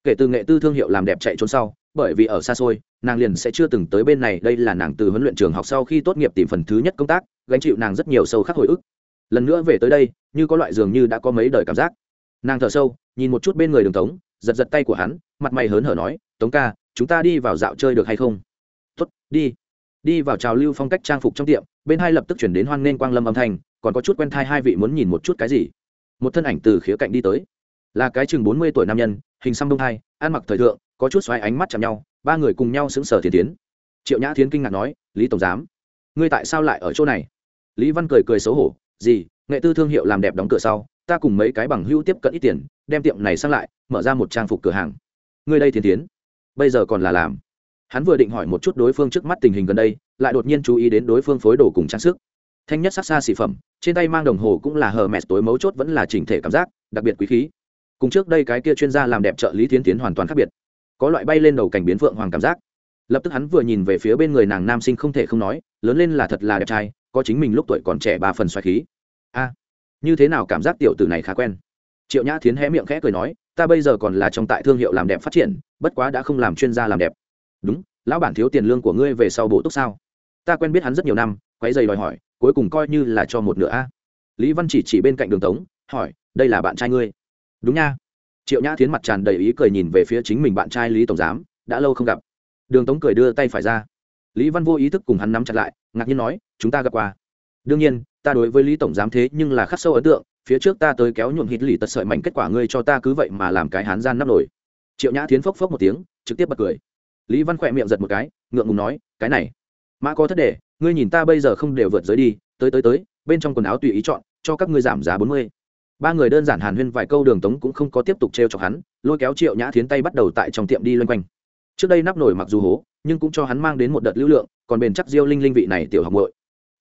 A: Kể từ nghệ tư thương hiệu làm đẹp chạy trốn sau, bởi vì ở xa xôi, nàng liền sẽ chưa từng tới bên này, đây là nàng từ huấn luyện trường học sau khi tốt nghiệp tìm phần thứ nhất công tác, gánh chịu nàng rất nhiều sâu khắc hồi ức. Lần nữa về tới đây, như có loại dường như đã có mấy đời cảm giác. Nàng thở sâu, nhìn một chút bên người đường tống, giật giật tay của hắn, mặt mày hớn hở nói, tống ca, chúng ta đi vào dạo chơi được hay không? Tuất đi. Đi vào trào lưu phong cách trang phục trong tiệm, bên hai lập tức chuyển đến hoan nghênh quang lâm âm thanh còn có chút quen thai hai vị muốn nhìn một chút cái gì. Một thân ảnh từ khía cạnh đi tới. Là cái chừng bốn mươi tuổi nam nhân, hình xăm đông thai ăn mặc thời thượng, có chút xoáy ánh mắt chạm nhau, ba người cùng nhau xứng sở thiên tiến. Triệu nhã thiến kinh ngạc nói, lý tổng giám, ngươi tại sao lại ở chỗ này? Lý văn cười cười xấu hổ gì nghệ tư thương hiệu làm đẹp đóng cửa sau, ta cùng mấy cái bằng hữu tiếp cận ít tiền, đem tiệm này sang lại, mở ra một trang phục cửa hàng. Ngươi đây thiên tiến, bây giờ còn là làm? Hắn vừa định hỏi một chút đối phương trước mắt tình hình gần đây, lại đột nhiên chú ý đến đối phương phối đồ cùng trang sức thanh nhất sắc xa xỉ phẩm, trên tay mang đồng hồ cũng là hờ mẹt tối mấu chốt vẫn là chỉnh thể cảm giác, đặc biệt quý khí. Cùng trước đây cái kia chuyên gia làm đẹp trợ lý tiến tiến hoàn toàn khác biệt. Có loại bay lên đầu cảnh biến phượng hoàng cảm giác. Lập tức hắn vừa nhìn về phía bên người nàng nam sinh không thể không nói, lớn lên là thật là đẹp trai, có chính mình lúc tuổi còn trẻ ba phần xoài khí. A, như thế nào cảm giác tiểu tử này khá quen? Triệu nhã thiến hé miệng khẽ cười nói, ta bây giờ còn là trong tại thương hiệu làm đẹp phát triển, bất quá đã không làm chuyên gia làm đẹp. Đúng, lão bản thiếu tiền lương của ngươi về sau bổ túc sao? Ta quen biết hắn rất nhiều năm quấy dày đòi hỏi, cuối cùng coi như là cho một nửa a. Lý văn chỉ chỉ bên cạnh đường tống, hỏi, đây là bạn trai ngươi? Đúng nha. Triệu nhã tiến mặt tràn đầy ý cười nhìn về phía chính mình bạn trai lý tổng giám, đã lâu không gặp. Đường tống cười đưa tay phải ra. Lý văn vô ý thức cùng hắn nắm chặt lại, ngạc nhiên nói, chúng ta gặp qua. Đương nhiên, ta đối với lý tổng giám thế nhưng là khắc sâu ấn tượng, phía trước ta tới kéo nhuộm hít lì tật sợi mảnh kết quả ngươi cho ta cứ vậy mà làm cái hán gian nắp nổi triệu nhã tiến phốc phốc một tiếng, trực tiếp bật cười. Lý văn khỏe miệng giật một cái, ngượng ngùng nói, cái này, mã có thất đề ngươi nhìn ta bây giờ không đều vượt giới đi, tới tới tới, bên trong quần áo tùy ý chọn, cho các ngươi giảm giá bốn mươi. Ba người đơn giản hàn huyên vài câu đường tống cũng không có tiếp tục t r e o chọc hắn, lôi kéo triệu nhã thiến tay bắt đầu tại trong tiệm đi loanh quanh. Trước đây nắp nổi mặc dù hố, nhưng cũng cho hắn mang đến một đợt lưu lượng, còn bền chắc diêu linh linh vị này tiểu học bội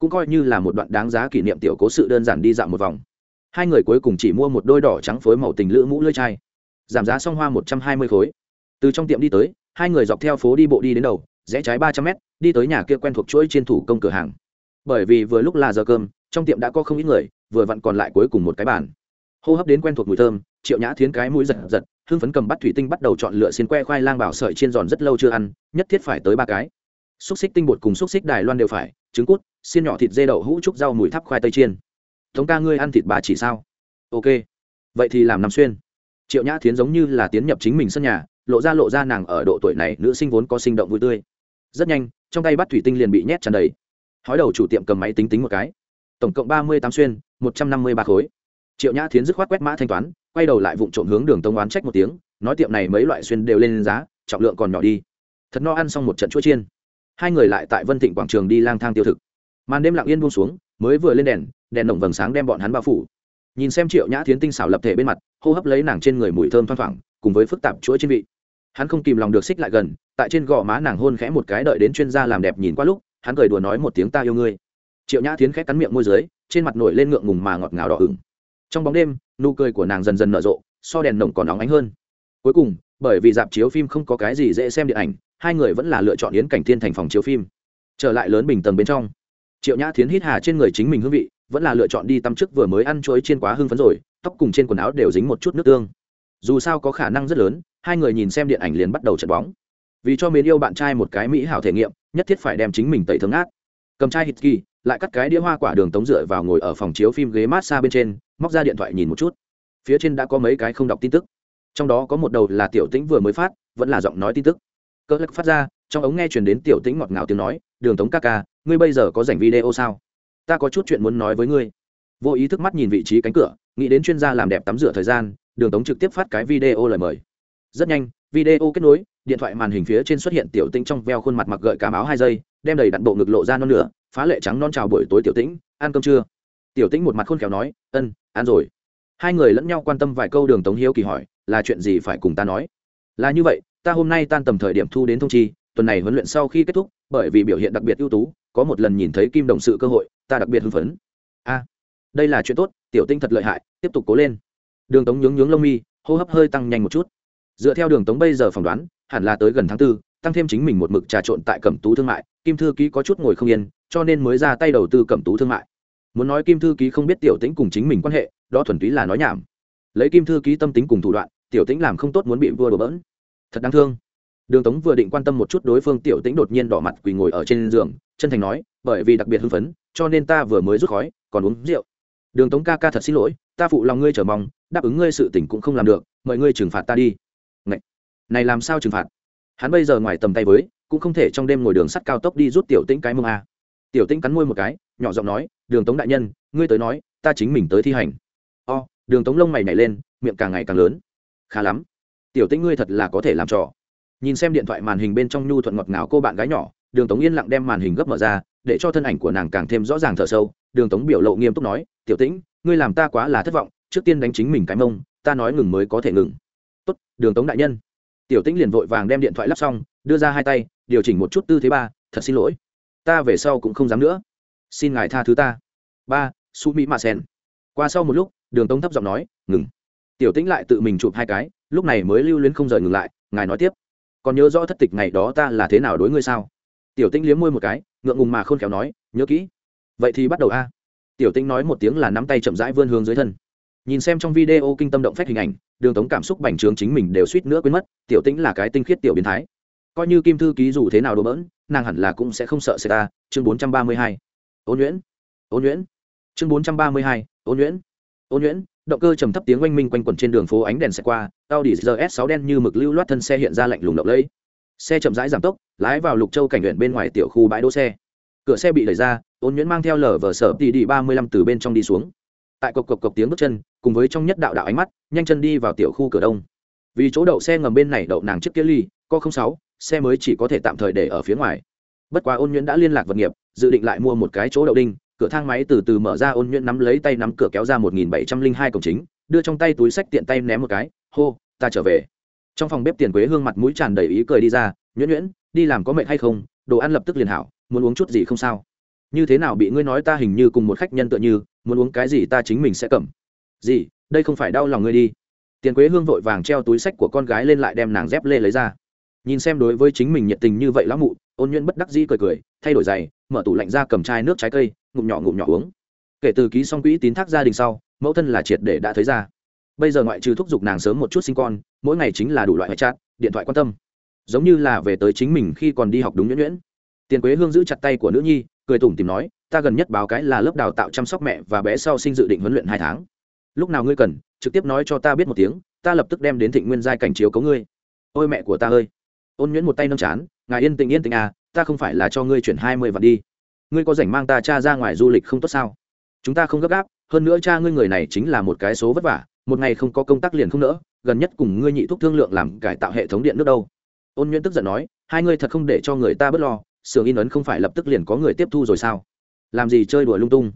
A: cũng coi như là một đoạn đáng giá kỷ niệm tiểu cố sự đơn giản đi dạo một vòng. Hai người cuối cùng chỉ mua một đôi đỏ trắng phối màu tình lữ mũ lưỡi chai. Giảm giá xong hoa một trăm hai mươi khối. Từ trong tiệm đi tới, hai người dọc theo phố đi bộ đi đến đầu rẽ trái ba trăm mét, đi tới nhà kia quen thuộc chuỗi trên thủ công cửa hàng. Bởi vì vừa lúc là giờ cơm, trong tiệm đã có không ít người, vừa vặn còn lại cuối cùng một cái bàn. Hô hấp đến quen thuộc mùi thơm, triệu nhã thiến cái mũi giật giật, hưng phấn cầm bắt thủy tinh bắt đầu chọn lựa xin que khoai lang bảo sợi chiên giòn rất lâu chưa ăn, nhất thiết phải tới ba cái. Xúc xích tinh bột cùng xúc xích đài loan đều phải, trứng cút, xiên nhỏ thịt dê đậu hũ trúc rau mùi thắp khoai tây chiên. Thống ca ngươi ăn thịt bà chỉ sao? Ok. Vậy thì làm nằm xuyên. Triệu nhã thiến giống như là tiến nhập chính mình sân nhà, lộ ra lộ ra nàng ở độ tuổi này, nữ sinh vốn có sinh động vui tươi rất nhanh, trong tay bắt thủy tinh liền bị nhét tràn đầy. Hói đầu chủ tiệm cầm máy tính tính một cái. Tổng cộng ba mươi tám xuyên, một trăm năm mươi ba khối. Triệu nhã thiến dứt khoát quét mã thanh toán, quay đầu lại vụng trộm hướng đường tông oán trách một tiếng, nói tiệm này mấy loại xuyên đều lên giá, trọng lượng còn nhỏ đi. Thật no ăn xong một trận chuỗi chiên. Hai người lại tại vân thịnh quảng trường đi lang thang tiêu thực. Màn đêm lặng yên buông xuống, mới vừa lên đèn đèn nồng vầng sáng đem bọn hắn bao phủ. Nhìn xem triệu nhã thiến tinh xảo lập thể bên mặt, hô hấp lấy nàng trên người mùi thơm thoang thoảng, cùng với phức tạp chuỗi trên vị hắn không kìm lòng được xích lại gần, tại trên gò má nàng hôn khẽ một cái đợi đến chuyên gia làm đẹp nhìn qua lúc, hắn cười đùa nói một tiếng ta yêu ngươi. Triệu nhã tiến khẽ cắn miệng môi dưới, trên mặt nổi lên ngượng ngùng mà ngọt ngào đỏ ửng. Trong bóng đêm, nụ cười của nàng dần dần nở rộ, so đèn nồng còn nóng ánh hơn. Cuối cùng, bởi vì dạp chiếu phim không có cái gì dễ xem điện ảnh, hai người vẫn là lựa chọn yến cảnh thiên thành phòng chiếu phim. Trở lại lớn bình tầng bên trong, triệu nhã thiến hít hà trên người chính mình hương vị, vẫn là lựa chọn đi tăm trước vừa mới ăn chuối trên quá hưng phấn rồi, tóc cùng trên quần áo đều dính một chút nước tương. Dù sao có khả năng rất lớn hai người nhìn xem điện ảnh liền bắt đầu trận bóng. Vì cho mến yêu bạn trai một cái mỹ hảo thể nghiệm, nhất thiết phải đem chính mình tẩy thương ác cầm chai hít kỳ lại cắt cái đĩa hoa quả đường tống dựa vào ngồi ở phòng chiếu phim ghế mát xa bên trên, móc ra điện thoại nhìn một chút. Phía trên đã có mấy cái không đọc tin tức. Trong đó có một đầu là tiểu tĩnh vừa mới phát, vẫn là giọng nói tin tức. Cỡ lắc phát ra, trong ống nghe chuyển đến tiểu tĩnh ngọt ngào tiếng nói, đường tống ca ca, ngươi bây giờ có dành video sao? Ta có chút chuyện muốn nói với ngươi. Vô ý thức mắt nhìn vị trí cánh cửa, nghĩ đến chuyên gia làm đẹp tắm rửa thời gian, đường tống trực tiếp phát cái video lời mời rất nhanh, video kết nối, điện thoại màn hình phía trên xuất hiện tiểu tĩnh trong veo khuôn mặt mặc gợi cảm áo hai giây đem đầy đặn bộ ngực lộ ra non nửa, phá lệ trắng non trào buổi tối tiểu tĩnh, ăn cơm chưa tiểu tĩnh một mặt khôn khéo nói, ân, ăn rồi. Hai người lẫn nhau quan tâm vài câu đường tống hiếu kỳ hỏi, là chuyện gì phải cùng ta nói? Là như vậy, ta hôm nay tan tầm thời điểm thu đến thông chi, tuần này huấn luyện sau khi kết thúc, bởi vì biểu hiện đặc biệt ưu tú, có một lần nhìn thấy kim đồng sự cơ hội, ta đặc biệt hưng phấn. A, đây là chuyện tốt, tiểu tinh thật lợi hại, tiếp tục cố lên. Đường tống nhướng nhướng lông mi, hô hấp hơi tăng nhanh một chút dựa theo đường tống bây giờ phỏng đoán, hẳn là tới gần tháng tư, tăng thêm chính mình một mực trà trộn tại cẩm tú thương mại, kim thư ký có chút ngồi không yên, cho nên mới ra tay đầu tư cẩm tú thương mại. Muốn nói kim thư ký không biết tiểu tĩnh cùng chính mình quan hệ, đó thuần túy là nói nhảm. Lấy kim thư ký tâm tính cùng thủ đoạn, tiểu tĩnh làm không tốt muốn bị vua đổ bỡn. Thật đáng thương. Đường tống vừa định quan tâm một chút đối phương, tiểu tĩnh đột nhiên đỏ mặt quỳ ngồi ở trên giường, chân thành nói, bởi vì đặc biệt hưng phấn, cho nên ta vừa mới rút khói, còn uống rượu. Đường tống ca ca thật xin lỗi, ta phụ lòng ngươi trở mong, đáp ứng ngươi sự tình cũng không làm được, mời ngươi trừng phạt ta đi này, này làm sao trừng phạt? Hắn bây giờ ngoài tầm tay với cũng không thể trong đêm ngồi đường sắt cao tốc đi rút tiểu tĩnh cái mông a. Tiểu tĩnh cắn môi một cái nhỏ giọng nói đường tống đại nhân ngươi tới nói ta chính mình tới thi hành. O đường tống lông mày nhảy lên miệng càng ngày càng lớn. Khá lắm. Tiểu tĩnh ngươi thật là có thể làm trò. Nhìn xem điện thoại màn hình bên trong nhu thuận ngọt ngào cô bạn gái nhỏ đường tống yên lặng đem màn hình gấp mở ra để cho thân ảnh của nàng càng thêm rõ ràng thở sâu. Đường tống biểu lộ nghiêm túc nói tiểu tĩnh ngươi làm ta quá là thất vọng trước tiên đánh chính mình cái mông ta nói ngừng mới có thể ngừng đường tống đại nhân. Tiểu tĩnh liền vội vàng đem điện thoại lắp xong, đưa ra hai tay, điều chỉnh một chút tư thế ba, thật xin lỗi. Ta về sau cũng không dám nữa. Xin ngài tha thứ ta. Ba, su mỹ mạ sen. Qua sau một lúc, đường tống thấp giọng nói, ngừng. Tiểu tĩnh lại tự mình chụp hai cái, lúc này mới lưu luyến không rời ngừng lại, ngài nói tiếp. Còn nhớ rõ thất tịch ngày đó ta là thế nào đối ngươi sao? Tiểu tĩnh liếm môi một cái, ngượng ngùng mà khôn khéo nói, nhớ kỹ. Vậy thì bắt đầu a. Tiểu tĩnh nói một tiếng là nắm tay chậm rãi vươn hướng dưới thân nhìn xem trong video kinh tâm động phách hình ảnh, đường tống cảm xúc bành trướng chính mình đều suýt nữa quên mất, tiểu tĩnh là cái tinh khiết tiểu biến thái. Coi như kim thư ký dù thế nào đồ bỡn, nàng hẳn là cũng sẽ không sợ xảy ta. Chương bốn trăm ba mươi hai. Ôn nhuyễn ôn nhuyễn. Chương bốn trăm ba mươi hai. Ôn nhuyễn ôn nhuyễn. Động cơ trầm thấp tiếng oanh minh quanh quẩn trên đường phố ánh đèn xe qua, Audi RS 6 đen như mực lưu loát thân xe hiện ra lạnh lùng lộng lẫy. Xe chậm rãi giảm tốc, lái vào lục châu cảnh huyện bên ngoài tiểu khu bãi đỗ xe. Cửa xe bị đẩy ra ôn nhuyễn mang theo lở vở sở tỉ đi ba mươi lăm từ bên trong đi xuống tại cộc cộc cộc tiếng bước chân, cùng với trong nhất đạo đạo ánh mắt, nhanh chân đi vào tiểu khu cửa đông. Vì chỗ đậu xe ngầm bên này đậu nàng chiếc kia ly co không sáu, xe mới chỉ có thể tạm thời để ở phía ngoài. Bất quá ôn nhuyễn đã liên lạc vật nghiệp, dự định lại mua một cái chỗ đậu đinh, cửa thang máy từ từ mở ra, ôn nhuyễn nắm lấy tay nắm cửa kéo ra một nghìn bảy trăm linh hai cổng chính, đưa trong tay túi sách tiện tay ném một cái, hô, ta trở về. Trong phòng bếp tiền quế hương mặt mũi tràn đầy ý cười đi ra, nhuyễn nhuyễn, đi làm có mệt hay không? Đồ ăn lập tức liền hảo, muốn uống chút gì không sao? Như thế nào bị ngươi nói ta hình như cùng một khách nhân tựa như muốn uống cái gì ta chính mình sẽ cầm. Gì? Đây không phải đau lòng ngươi đi. Tiền quế hương vội vàng treo túi sách của con gái lên lại đem nàng dép lê lấy ra. Nhìn xem đối với chính mình nhiệt tình như vậy lão mụ, ôn nhuyễn bất đắc dĩ cười cười, thay đổi giày, mở tủ lạnh ra cầm chai nước trái cây, ngụm nhỏ ngụm nhỏ uống. Kể từ ký xong quỹ tín thác gia đình sau, mẫu thân là triệt để đã thấy ra. Bây giờ ngoại trừ thúc giục nàng sớm một chút sinh con, mỗi ngày chính là đủ loại ngoại trạng. điện thoại quan tâm. Giống như là về tới chính mình khi còn đi học đúng nhuyễn nhuyễn. Tiền quế hương giữ chặt tay của nữ nhi cười tủm tìm nói, ta gần nhất báo cái là lớp đào tạo chăm sóc mẹ và bé sau sinh dự định huấn luyện hai tháng. Lúc nào ngươi cần, trực tiếp nói cho ta biết một tiếng, ta lập tức đem đến thịnh nguyên giai cảnh chiếu cấu ngươi. Ôi mẹ của ta ơi. Ôn nhuyễn một tay nâng chán, ngài yên tình yên tình à ta không phải là cho ngươi chuyển hai mươi vạn đi. Ngươi có rảnh mang ta cha ra ngoài du lịch không tốt sao? Chúng ta không gấp gáp, hơn nữa cha ngươi người này chính là một cái số vất vả, một ngày không có công tác liền không nỡ, gần nhất cùng ngươi nhị thuốc thương lượng làm cải tạo hệ thống điện nước đâu. Ôn nhuyễn tức giận nói, hai ngươi thật không để cho người ta bớt lo xưởng in ấn không phải lập tức liền có người tiếp thu rồi sao? Làm gì chơi đùa lung tung?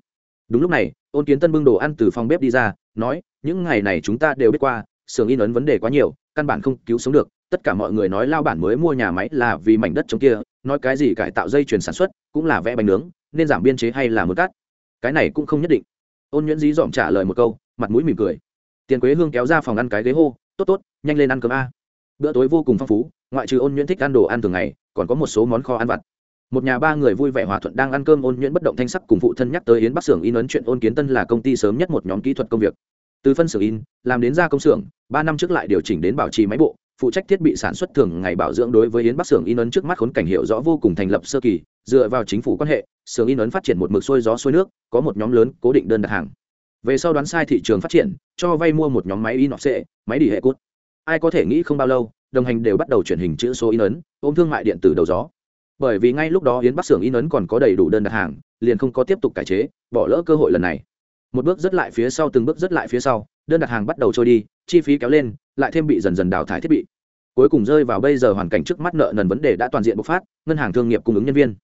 A: Đúng lúc này, ôn kiến tân bưng đồ ăn từ phòng bếp đi ra, nói, những ngày này chúng ta đều biết qua, xưởng in ấn vấn đề quá nhiều, căn bản không cứu sống được. Tất cả mọi người nói lao bản mới mua nhà máy là vì mảnh đất trong kia, nói cái gì cải tạo dây chuyền sản xuất cũng là vẽ bánh nướng, nên giảm biên chế hay là muốn cắt cái này cũng không nhất định. Ôn nhuyễn dí dỏm trả lời một câu, mặt mũi mỉm cười. Tiền quế hương kéo ra phòng ăn cái ghế hô, tốt tốt, nhanh lên ăn cơm a. Bữa tối vô cùng phong phú, ngoại trừ ôn nhuyễn thích ăn đồ ăn thường ngày, còn có một số món kho ăn vặt một nhà ba người vui vẻ hòa thuận đang ăn cơm ôn nhuyễn bất động thanh sắc cùng phụ thân nhắc tới yến bắc xưởng in ấn chuyện ôn kiến tân là công ty sớm nhất một nhóm kỹ thuật công việc. Từ phân xưởng in, làm đến ra công xưởng, ba năm trước lại điều chỉnh đến bảo trì máy bộ, phụ trách thiết bị sản xuất thường ngày bảo dưỡng đối với yến bắc xưởng in ấn trước mắt khốn cảnh hiệu rõ vô cùng thành lập sơ kỳ, dựa vào chính phủ quan hệ, xưởng in ấn phát triển một mực xuôi gió xuôi nước, có một nhóm lớn cố định đơn đặt hàng. Về sau đoán sai thị trường phát triển, cho vay mua một nhóm máy in xệ máy đi hệ cút ai có thể nghĩ không bao lâu, đồng hành đều bắt đầu chuyển hình chữ số in ấn, ôm thương mại điện tử đầu gió bởi vì ngay lúc đó yến bắc xưởng in ấn còn có đầy đủ đơn đặt hàng, liền không có tiếp tục cải chế, bỏ lỡ cơ hội lần này. Một bước rất lại phía sau, từng bước rất lại phía sau, đơn đặt hàng bắt đầu trôi đi, chi phí kéo lên, lại thêm bị dần dần đào thải thiết bị. Cuối cùng rơi vào bây giờ hoàn cảnh trước mắt nợ nần vấn đề đã toàn diện bộc phát, ngân hàng thương nghiệp cung ứng nhân viên.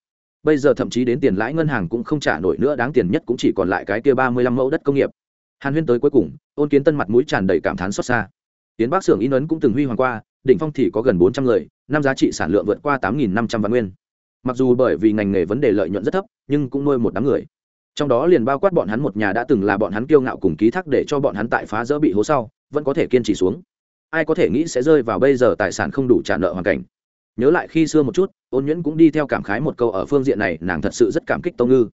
A: Bây giờ thậm chí đến tiền lãi ngân hàng cũng không trả nổi nữa, đáng tiền nhất cũng chỉ còn lại cái kia ba mươi lăm mẫu đất công nghiệp. Hàn huyên tới cuối cùng, ôn kiến tân mặt mũi tràn đầy cảm thán xót xa. Tiến bắc xưởng in ấn cũng từng huy hoàng qua, đỉnh phong thì có gần bốn trăm người năm giá trị sản lượng vượt qua tám nghìn năm trăm vạn nguyên. Mặc dù bởi vì ngành nghề vấn đề lợi nhuận rất thấp, nhưng cũng nuôi một đám người. Trong đó liền bao quát bọn hắn một nhà đã từng là bọn hắn kiêu ngạo cùng ký thác để cho bọn hắn tại phá rỡ bị hố sau, vẫn có thể kiên trì xuống. Ai có thể nghĩ sẽ rơi vào bây giờ tài sản không đủ trả nợ hoàn cảnh. Nhớ lại khi xưa một chút, ôn nhuyễn cũng đi theo cảm khái một câu ở phương diện này, nàng thật sự rất cảm kích tông ngư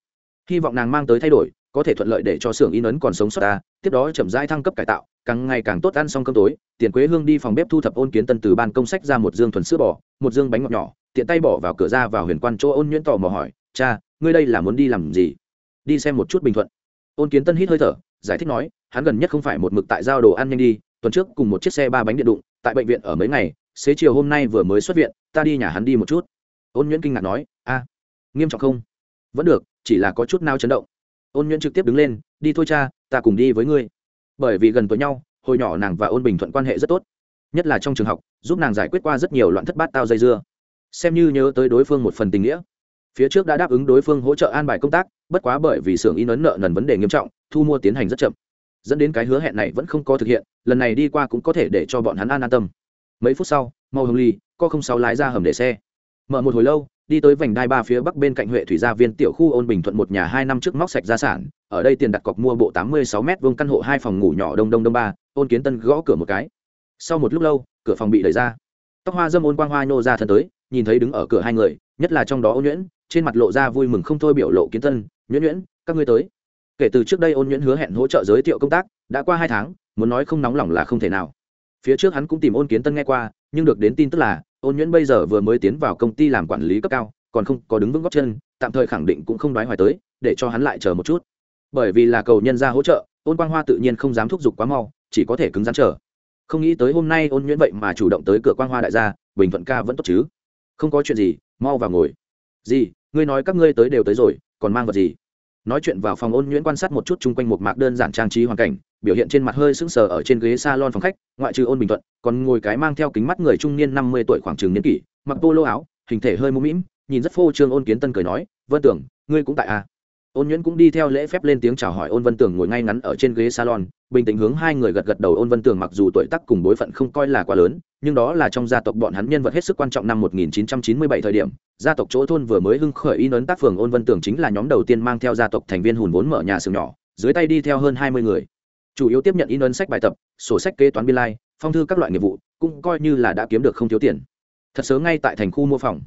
A: hy vọng nàng mang tới thay đổi, có thể thuận lợi để cho xưởng in ấn còn sống sót ta, tiếp đó chậm rãi thăng cấp cải tạo, càng ngày càng tốt ăn xong cơm tối, tiền quế hương đi phòng bếp thu thập ôn kiến tân từ ban công sách ra một dương thuần sữa bò, một dương bánh ngọt nhỏ, tiện tay bỏ vào cửa ra vào huyền quan chỗ ôn nhuyễn tò mò hỏi, cha, ngươi đây là muốn đi làm gì? Đi xem một chút bình thuận. Ôn kiến tân hít hơi thở, giải thích nói, hắn gần nhất không phải một mực tại giao đồ ăn nhanh đi, tuần trước cùng một chiếc xe ba bánh điện đụng, tại bệnh viện ở mấy ngày, xế chiều hôm nay vừa mới xuất viện, ta đi nhà hắn đi một chút. Ôn nhuyễn kinh ngạc nói, a, nghiêm trọng không? Vẫn được chỉ là có chút nao chấn động. Ôn nhuyễn trực tiếp đứng lên, đi thôi cha, ta cùng đi với ngươi. Bởi vì gần với nhau, hồi nhỏ nàng và ôn bình thuận quan hệ rất tốt, nhất là trong trường học, giúp nàng giải quyết qua rất nhiều loạn thất bát tao dây dưa. Xem như nhớ tới đối phương một phần tình nghĩa. Phía trước đã đáp ứng đối phương hỗ trợ an bài công tác, bất quá bởi vì xưởng in ấn nợ nần vấn đề nghiêm trọng, thu mua tiến hành rất chậm. Dẫn đến cái hứa hẹn này vẫn không có thực hiện, lần này đi qua cũng có thể để cho bọn hắn an an tâm. Mấy phút sau màu hồng ly, co không sáu lái ra hầm để xe. Mở một hồi lâu đi tới vành đai ba phía bắc bên cạnh huệ thủy gia viên tiểu khu ôn bình thuận một nhà hai năm trước móc sạch gia sản. Ở đây tiền đặt cọc mua bộ tám mươi sáu m vuông căn hộ hai phòng ngủ nhỏ đông đông đông ba, ôn kiến tân gõ cửa một cái. Sau một lúc lâu, cửa phòng bị đẩy ra. Tóc hoa dâm ôn quang hoa nhô ra thân tới, nhìn thấy đứng ở cửa hai người, nhất là trong đó ôn nhuyễn, trên mặt lộ ra vui mừng không thôi biểu lộ kiến tân, nhuyễn nhuyễn, các ngươi tới. Kể từ trước đây ôn nhuyễn hứa hẹn hỗ trợ giới thiệu công tác, đã qua hai tháng, muốn nói không nóng lòng là không thể nào. Phía trước hắn cũng tìm ôn kiến tân nghe qua, nhưng được đến tin tức là ôn nhuyễn bây giờ vừa mới tiến vào công ty làm quản lý cấp cao, còn không có đứng vững góc chân, tạm thời khẳng định cũng không đoái hoài tới, để cho hắn lại chờ một chút. Bởi vì là cầu nhân ra hỗ trợ, ôn quang hoa tự nhiên không dám thúc giục quá mau, chỉ có thể cứng rắn chờ. Không nghĩ tới hôm nay ôn nhuyễn vậy mà chủ động tới cửa quang hoa đại gia, bình thuận ca vẫn tốt chứ. Không có chuyện gì, mau vào ngồi. Gì, ngươi nói các ngươi tới đều tới rồi, còn mang vật gì? Nói chuyện vào phòng ôn nhuyễn quan sát một chút chung quanh một mạc đơn giản trang trí hoàn cảnh, biểu hiện trên mặt hơi sững sờ ở trên ghế salon phòng khách, ngoại trừ ôn bình thuận, còn ngồi cái mang theo kính mắt người trung niên năm mươi tuổi khoảng trường niên kỷ, mặc polo áo, hình thể hơi mũm mĩm, nhìn rất phô trương ôn kiến tân cười nói, vân tưởng, ngươi cũng tại à? Ôn nhuyễn cũng đi theo lễ phép lên tiếng chào hỏi ôn vân tường ngồi ngay ngắn ở trên ghế salon, bình tĩnh hướng hai người gật gật đầu. Ôn vân tường mặc dù tuổi tác cùng bối phận không coi là quá lớn, nhưng đó là trong gia tộc bọn hắn nhân vật hết sức quan trọng năm 1997 thời điểm. Gia tộc chỗ thôn vừa mới hưng khởi in ấn tác phường, ôn vân tường chính là nhóm đầu tiên mang theo gia tộc thành viên hùn vốn mở nhà xưởng nhỏ, dưới tay đi theo hơn 20 người. Chủ yếu tiếp nhận in ấn sách bài tập, sổ sách kế toán biên lai, phong thư các loại nghiệp vụ, cũng coi như là đã kiếm được không thiếu tiền. Thật sớm ngay tại thành khu mua phòng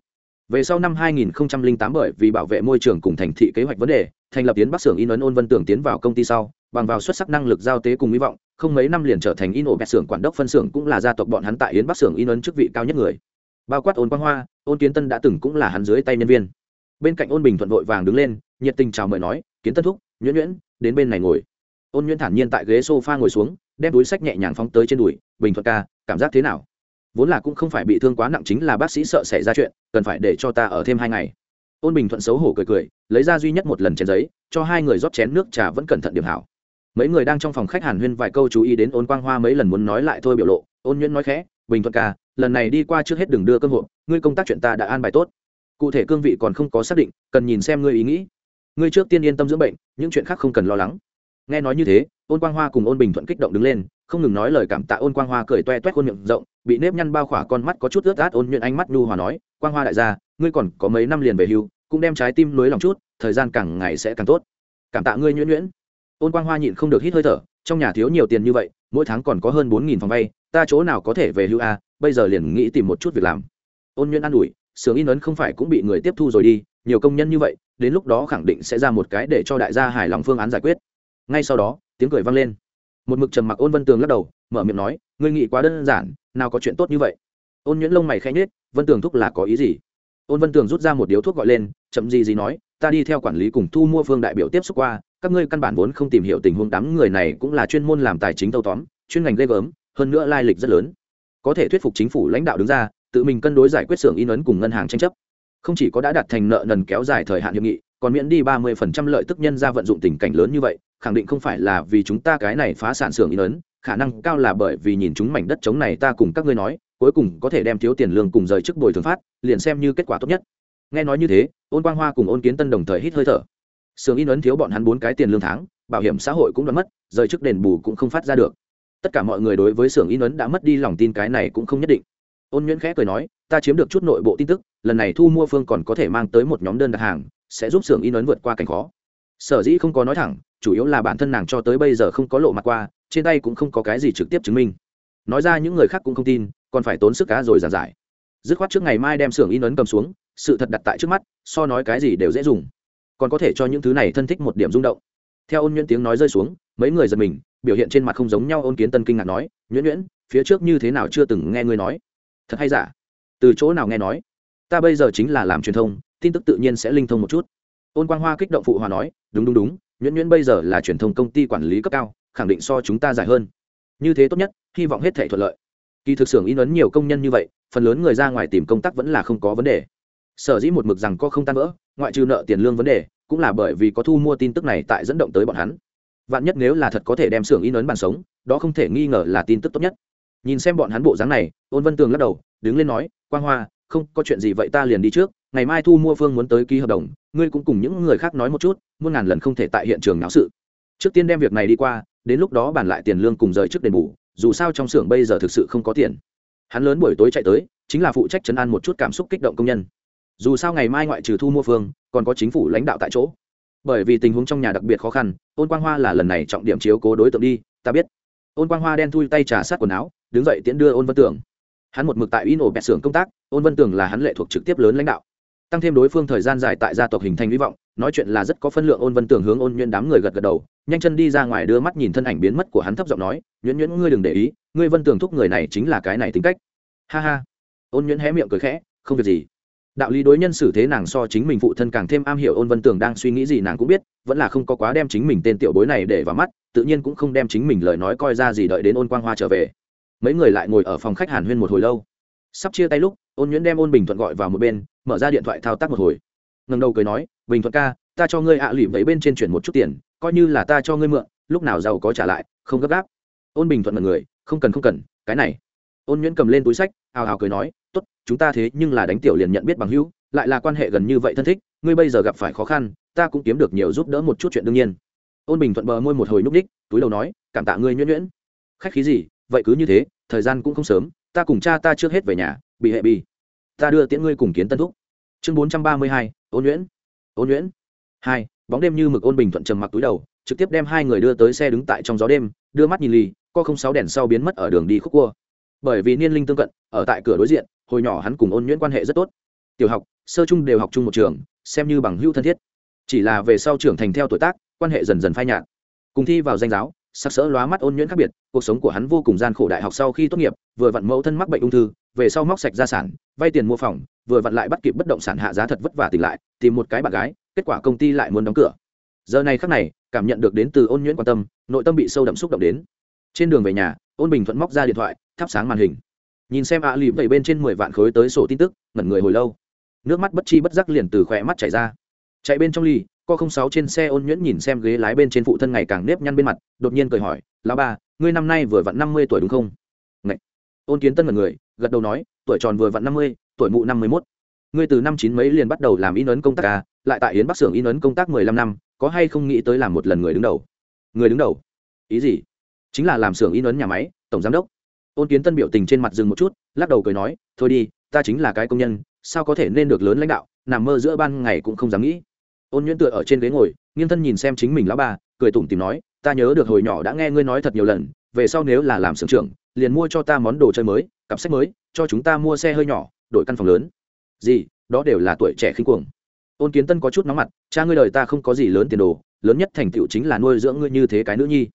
A: về sau năm 2008 bởi vì bảo vệ môi trường cùng thành thị kế hoạch vấn đề, thành lập tiến bắc xưởng in ấn ôn vân tưởng tiến vào công ty sau, bằng vào xuất sắc năng lực giao tế cùng hy vọng, không mấy năm liền trở thành in ổ bẹt xưởng quản đốc phân xưởng cũng là gia tộc bọn hắn tại yến bắc xưởng in ấn chức vị cao nhất người. Bao quát ôn quang hoa, ôn kiến tân đã từng cũng là hắn dưới tay nhân viên. Bên cạnh ôn bình thuận vội vàng đứng lên, nhiệt tình chào mời nói, kiến tân thúc, nhuyễn nhuyễn, đến bên này ngồi. Ôn nhuyễn thản nhiên tại ghế sofa ngồi xuống, đem túi sách nhẹ nhàng phóng tới trên đùi, bình thuận ca, cảm giác thế nào? Vốn là cũng không phải bị thương quá nặng chính là bác sĩ sợ xảy ra chuyện, cần phải để cho ta ở thêm hai ngày. Ôn bình thuận xấu hổ cười cười, lấy ra duy nhất một lần chén giấy, cho hai người rót chén nước trà vẫn cẩn thận điểm hảo. Mấy người đang trong phòng khách hàn huyên vài câu chú ý đến ôn quang hoa mấy lần muốn nói lại thôi biểu lộ, ôn nhuyễn nói khẽ, bình thuận ca, lần này đi qua trước hết đừng đưa cơ hội ngươi công tác chuyện ta đã an bài tốt. Cụ thể cương vị còn không có xác định, cần nhìn xem ngươi ý nghĩ. Ngươi trước tiên yên tâm dưỡng bệnh, những chuyện khác không cần lo lắng. Nghe nói như thế ôn quang hoa cùng ôn bình thuận kích động đứng lên, không ngừng nói lời cảm tạ ôn quang hoa cười toe toét khuôn miệng rộng, bị nếp nhăn bao khỏa con mắt có chút ướt át ôn nhuận ánh mắt nhu hòa nói, quang hoa đại gia, ngươi còn có mấy năm liền về hưu, cũng đem trái tim nối lòng chút, thời gian càng ngày sẽ càng tốt. Cảm tạ ngươi nhuyễn nhuyễn ôn quang hoa nhịn không được hít hơi thở, trong nhà thiếu nhiều tiền như vậy, mỗi tháng còn có hơn bốn nghìn phòng vay, ta chỗ nào có thể về hưu a bây giờ liền nghĩ tìm một chút việc làm. Ôn nhuyễn an ủi, sướng in ấn không phải cũng bị người tiếp thu rồi đi, nhiều công nhân như vậy, đến lúc đó khẳng định sẽ ra một cái để cho đại gia hài lòng phương án giải quyết. Ngay sau đó tiếng cười vang lên. Một mực trầm mặc ôn vân tường lắc đầu, mở miệng nói, ngươi nghĩ quá đơn giản, nào có chuyện tốt như vậy? Ôn nhuyễn lông mày khẽ nhết vân tường thúc là có ý gì? Ôn vân tường rút ra một điếu thuốc gọi lên, chậm gì gì nói, ta đi theo quản lý cùng thu mua phương đại biểu tiếp xúc qua, các ngươi căn bản vốn không tìm hiểu tình huống đám người này cũng là chuyên môn làm tài chính tâu tóm, chuyên ngành ghê gớm, hơn nữa lai lịch rất lớn. Có thể thuyết phục chính phủ lãnh đạo đứng ra, tự mình cân đối giải quyết xưởng in ấn cùng ngân hàng tranh chấp. Không chỉ có đã đạt thành nợ nần kéo dài thời hạn hiệp nghị, còn miễn đi ba mươi phần trăm lợi tức nhân ra vận dụng tình cảnh lớn như vậy khẳng định không phải là vì chúng ta cái này phá sản xưởng in ấn, khả năng cao là bởi vì nhìn chúng mảnh đất trống này ta cùng các ngươi nói, cuối cùng có thể đem thiếu tiền lương cùng rời chức bồi thường phát, liền xem như kết quả tốt nhất. Nghe nói như thế, ôn quang hoa cùng ôn kiến tân đồng thời hít hơi thở. Xưởng in ấn thiếu bọn hắn bốn cái tiền lương tháng, bảo hiểm xã hội cũng đã mất, rời chức đền bù cũng không phát ra được. Tất cả mọi người đối với xưởng in ấn đã mất đi lòng tin cái này cũng không nhất định. Ôn nhuyễn khẽ cười nói, ta chiếm được chút nội bộ tin tức, lần này thu mua phương còn có thể mang tới một nhóm đơn đặt hàng, sẽ giúp xưởng in ấn vượt qua cảnh khó sở dĩ không có nói thẳng, chủ yếu là bản thân nàng cho tới bây giờ không có lộ mặt qua, trên tay cũng không có cái gì trực tiếp chứng minh. Nói ra những người khác cũng không tin, còn phải tốn sức cá rồi giàn giải. Dứt khoát trước ngày mai đem xưởng in ấn cầm xuống, sự thật đặt tại trước mắt, so nói cái gì đều dễ dùng. Còn có thể cho những thứ này thân thích một điểm rung động. Theo ôn nhuyễn tiếng nói rơi xuống, mấy người giật mình, biểu hiện trên mặt không giống nhau ôn kiến tân kinh ngạc nói, nhuyễn nhuyễn, phía trước như thế nào chưa từng nghe ngươi nói? Thật hay giả? Từ chỗ nào nghe nói? Ta bây giờ chính là làm truyền thông, tin tức tự nhiên sẽ linh thông một chút ôn quang hoa kích động phụ hòa nói, đúng đúng đúng, nhuyễn nhuyễn bây giờ là truyền thông công ty quản lý cấp cao, khẳng định so chúng ta dài hơn. Như thế tốt nhất, hy vọng hết thể thuận lợi. Kỳ thực xưởng in ấn nhiều công nhân như vậy, phần lớn người ra ngoài tìm công tác vẫn là không có vấn đề. Sở dĩ một mực rằng có không tan vỡ, ngoại trừ nợ tiền lương vấn đề, cũng là bởi vì có thu mua tin tức này tại dẫn động tới bọn hắn. Vạn nhất nếu là thật có thể đem xưởng in ấn bàn sống, đó không thể nghi ngờ là tin tức tốt nhất. Nhìn xem bọn hắn bộ dáng này, ôn vân tường lắc đầu, đứng lên nói, quang hoa, không có chuyện gì vậy ta liền đi trước, ngày mai thu mua phương muốn tới ký hợp đồng ngươi cũng cùng những người khác nói một chút, muôn ngàn lần không thể tại hiện trường náo sự. Trước tiên đem việc này đi qua, đến lúc đó bàn lại tiền lương cùng rời trước đền bù, dù sao trong xưởng bây giờ thực sự không có tiền. Hắn lớn buổi tối chạy tới, chính là phụ trách chấn an một chút cảm xúc kích động công nhân. Dù sao ngày mai ngoại trừ thu mua phương, còn có chính phủ lãnh đạo tại chỗ. Bởi vì tình huống trong nhà đặc biệt khó khăn, ôn quang hoa là lần này trọng điểm chiếu cố đối tượng đi, ta biết. Ôn quang hoa đen thui tay trà sát quần áo, đứng dậy tiễn đưa ôn vân tường. Hắn một mực tại in ổ bẹt xưởng công tác, ôn vân tường là hắn lệ thuộc trực tiếp lớn lãnh đạo tăng thêm đối phương thời gian dài tại gia tộc hình thành hy vọng, nói chuyện là rất có phân lượng ôn vân tường hướng ôn nhuyễn đám người gật gật đầu, nhanh chân đi ra ngoài đưa mắt nhìn thân ảnh biến mất của hắn thấp giọng nói nhuyễn nhuyễn ngươi đừng để ý, ngươi vân tường thúc người này chính là cái này tính cách. Ha ha. Ôn nhuyễn hé miệng cười khẽ, không việc gì. Đạo lý đối nhân xử thế nàng so chính mình phụ thân càng thêm am hiểu, ôn vân tường đang suy nghĩ gì nàng cũng biết, vẫn là không có quá đem chính mình tên tiểu bối này để vào mắt, tự nhiên cũng không đem chính mình lời nói coi ra gì đợi đến ôn quang hoa trở về. Mấy người lại ngồi ở phòng khách hàn huyên một hồi lâu sắp chia tay lúc ôn nhuyễn đem ôn bình thuận gọi vào một bên mở ra điện thoại thao tác một hồi. Ngần đầu cười nói bình thuận ca ta cho ngươi ạ à lỉ vẫy bên trên chuyển một chút tiền coi như là ta cho ngươi mượn lúc nào giàu có trả lại không gấp gáp. Ôn bình thuận mật người không cần không cần cái này. Ôn nhuyễn cầm lên túi sách hào hào cười nói tốt chúng ta thế nhưng là đánh tiểu liền nhận biết bằng hữu lại là quan hệ gần như vậy thân thích ngươi bây giờ gặp phải khó khăn ta cũng kiếm được nhiều giúp đỡ một chút chuyện đương nhiên. Ôn bình thuận bờ môi một hồi núp ních, túi đầu nói cảm tạ ngươi nhuyễn nhuyễn. Khách khí gì vậy cứ như thế thời gian cũng không sớm ta cùng cha ta trước hết về nhà, bị hệ bi ta đưa tiễn ngươi cùng kiến tân thúc. Chương bốn trăm ba mươi hai, ôn nhuyễn. Ôn nhuyễn. Hai, bóng đêm như mực ôn bình thuận trầm mặc túi đầu, trực tiếp đem hai người đưa tới xe đứng tại trong gió đêm, đưa mắt nhìn lì, co không sáu đèn sau biến mất ở đường đi khúc cua. Bởi vì niên linh tương cận, ở tại cửa đối diện, hồi nhỏ hắn cùng ôn nhuyễn quan hệ rất tốt. Tiểu học, sơ trung đều học chung một trường, xem như bằng hữu thân thiết. Chỉ là về sau trưởng thành theo tuổi tác, quan hệ dần dần phai nhạt. Cùng thi vào danh giáo sắc sỡ lóa mắt ôn nhuyễn khác biệt, cuộc sống của hắn vô cùng gian khổ đại học sau khi tốt nghiệp, vừa vặn mẫu thân mắc bệnh ung thư, về sau móc sạch gia sản, vay tiền mua phòng, vừa vặn lại bắt kịp bất động sản hạ giá thật vất vả tỉnh lại, tìm một cái bạn gái, kết quả công ty lại muốn đóng cửa. Giờ này khắc này, cảm nhận được đến từ ôn nhuyễn quan tâm, nội tâm bị sâu đậm xúc động đến. Trên đường về nhà, ôn bình thuận móc ra điện thoại, thắp sáng màn hình. Nhìn xem ạ à lì vậy bên trên mười vạn khối tới sổ tin tức, ngẩn người hồi lâu. Nước mắt bất chi bất giác liền từ khỏe mắt chảy ra. Chạy bên trong ly co không sáu trên xe ôn nhuyễn nhìn xem ghế lái bên trên phụ thân ngày càng nếp nhăn bên mặt, đột nhiên cười hỏi, lão ba, ngươi năm nay vừa vặn năm mươi tuổi đúng không? Ngậy. ôn kiến tân mật người, gật đầu nói, tuổi tròn vừa vặn năm mươi, tuổi mụ năm mươi mốt. Ngươi từ năm chín mấy liền bắt đầu làm in ấn công tác à lại tại yến bắc xưởng in ấn công tác mười lăm năm, có hay không nghĩ tới làm một lần người đứng đầu? Người đứng đầu? Ý gì? Chính là làm xưởng in ấn nhà máy, tổng giám đốc. Ôn kiến tân biểu tình trên mặt dừng một chút, lắc đầu cười nói, thôi đi, ta chính là cái công nhân, sao có thể nên được lớn lãnh đạo, nằm mơ giữa ban ngày cũng không dám nghĩ ôn nhuyễn tựa ở trên ghế ngồi, nghiêng thân nhìn xem chính mình lão bà, cười tủm tìm nói, ta nhớ được hồi nhỏ đã nghe ngươi nói thật nhiều lần, về sau nếu là làm xưởng trưởng, liền mua cho ta món đồ chơi mới, cặp sách mới, cho chúng ta mua xe hơi nhỏ, đổi căn phòng lớn. Gì? Đó đều là tuổi trẻ khinh cuồng. Ôn kiến tân có chút nóng mặt, cha ngươi đời ta không có gì lớn tiền đồ, lớn nhất thành tựu chính là nuôi dưỡng ngươi như thế cái nữ nhi.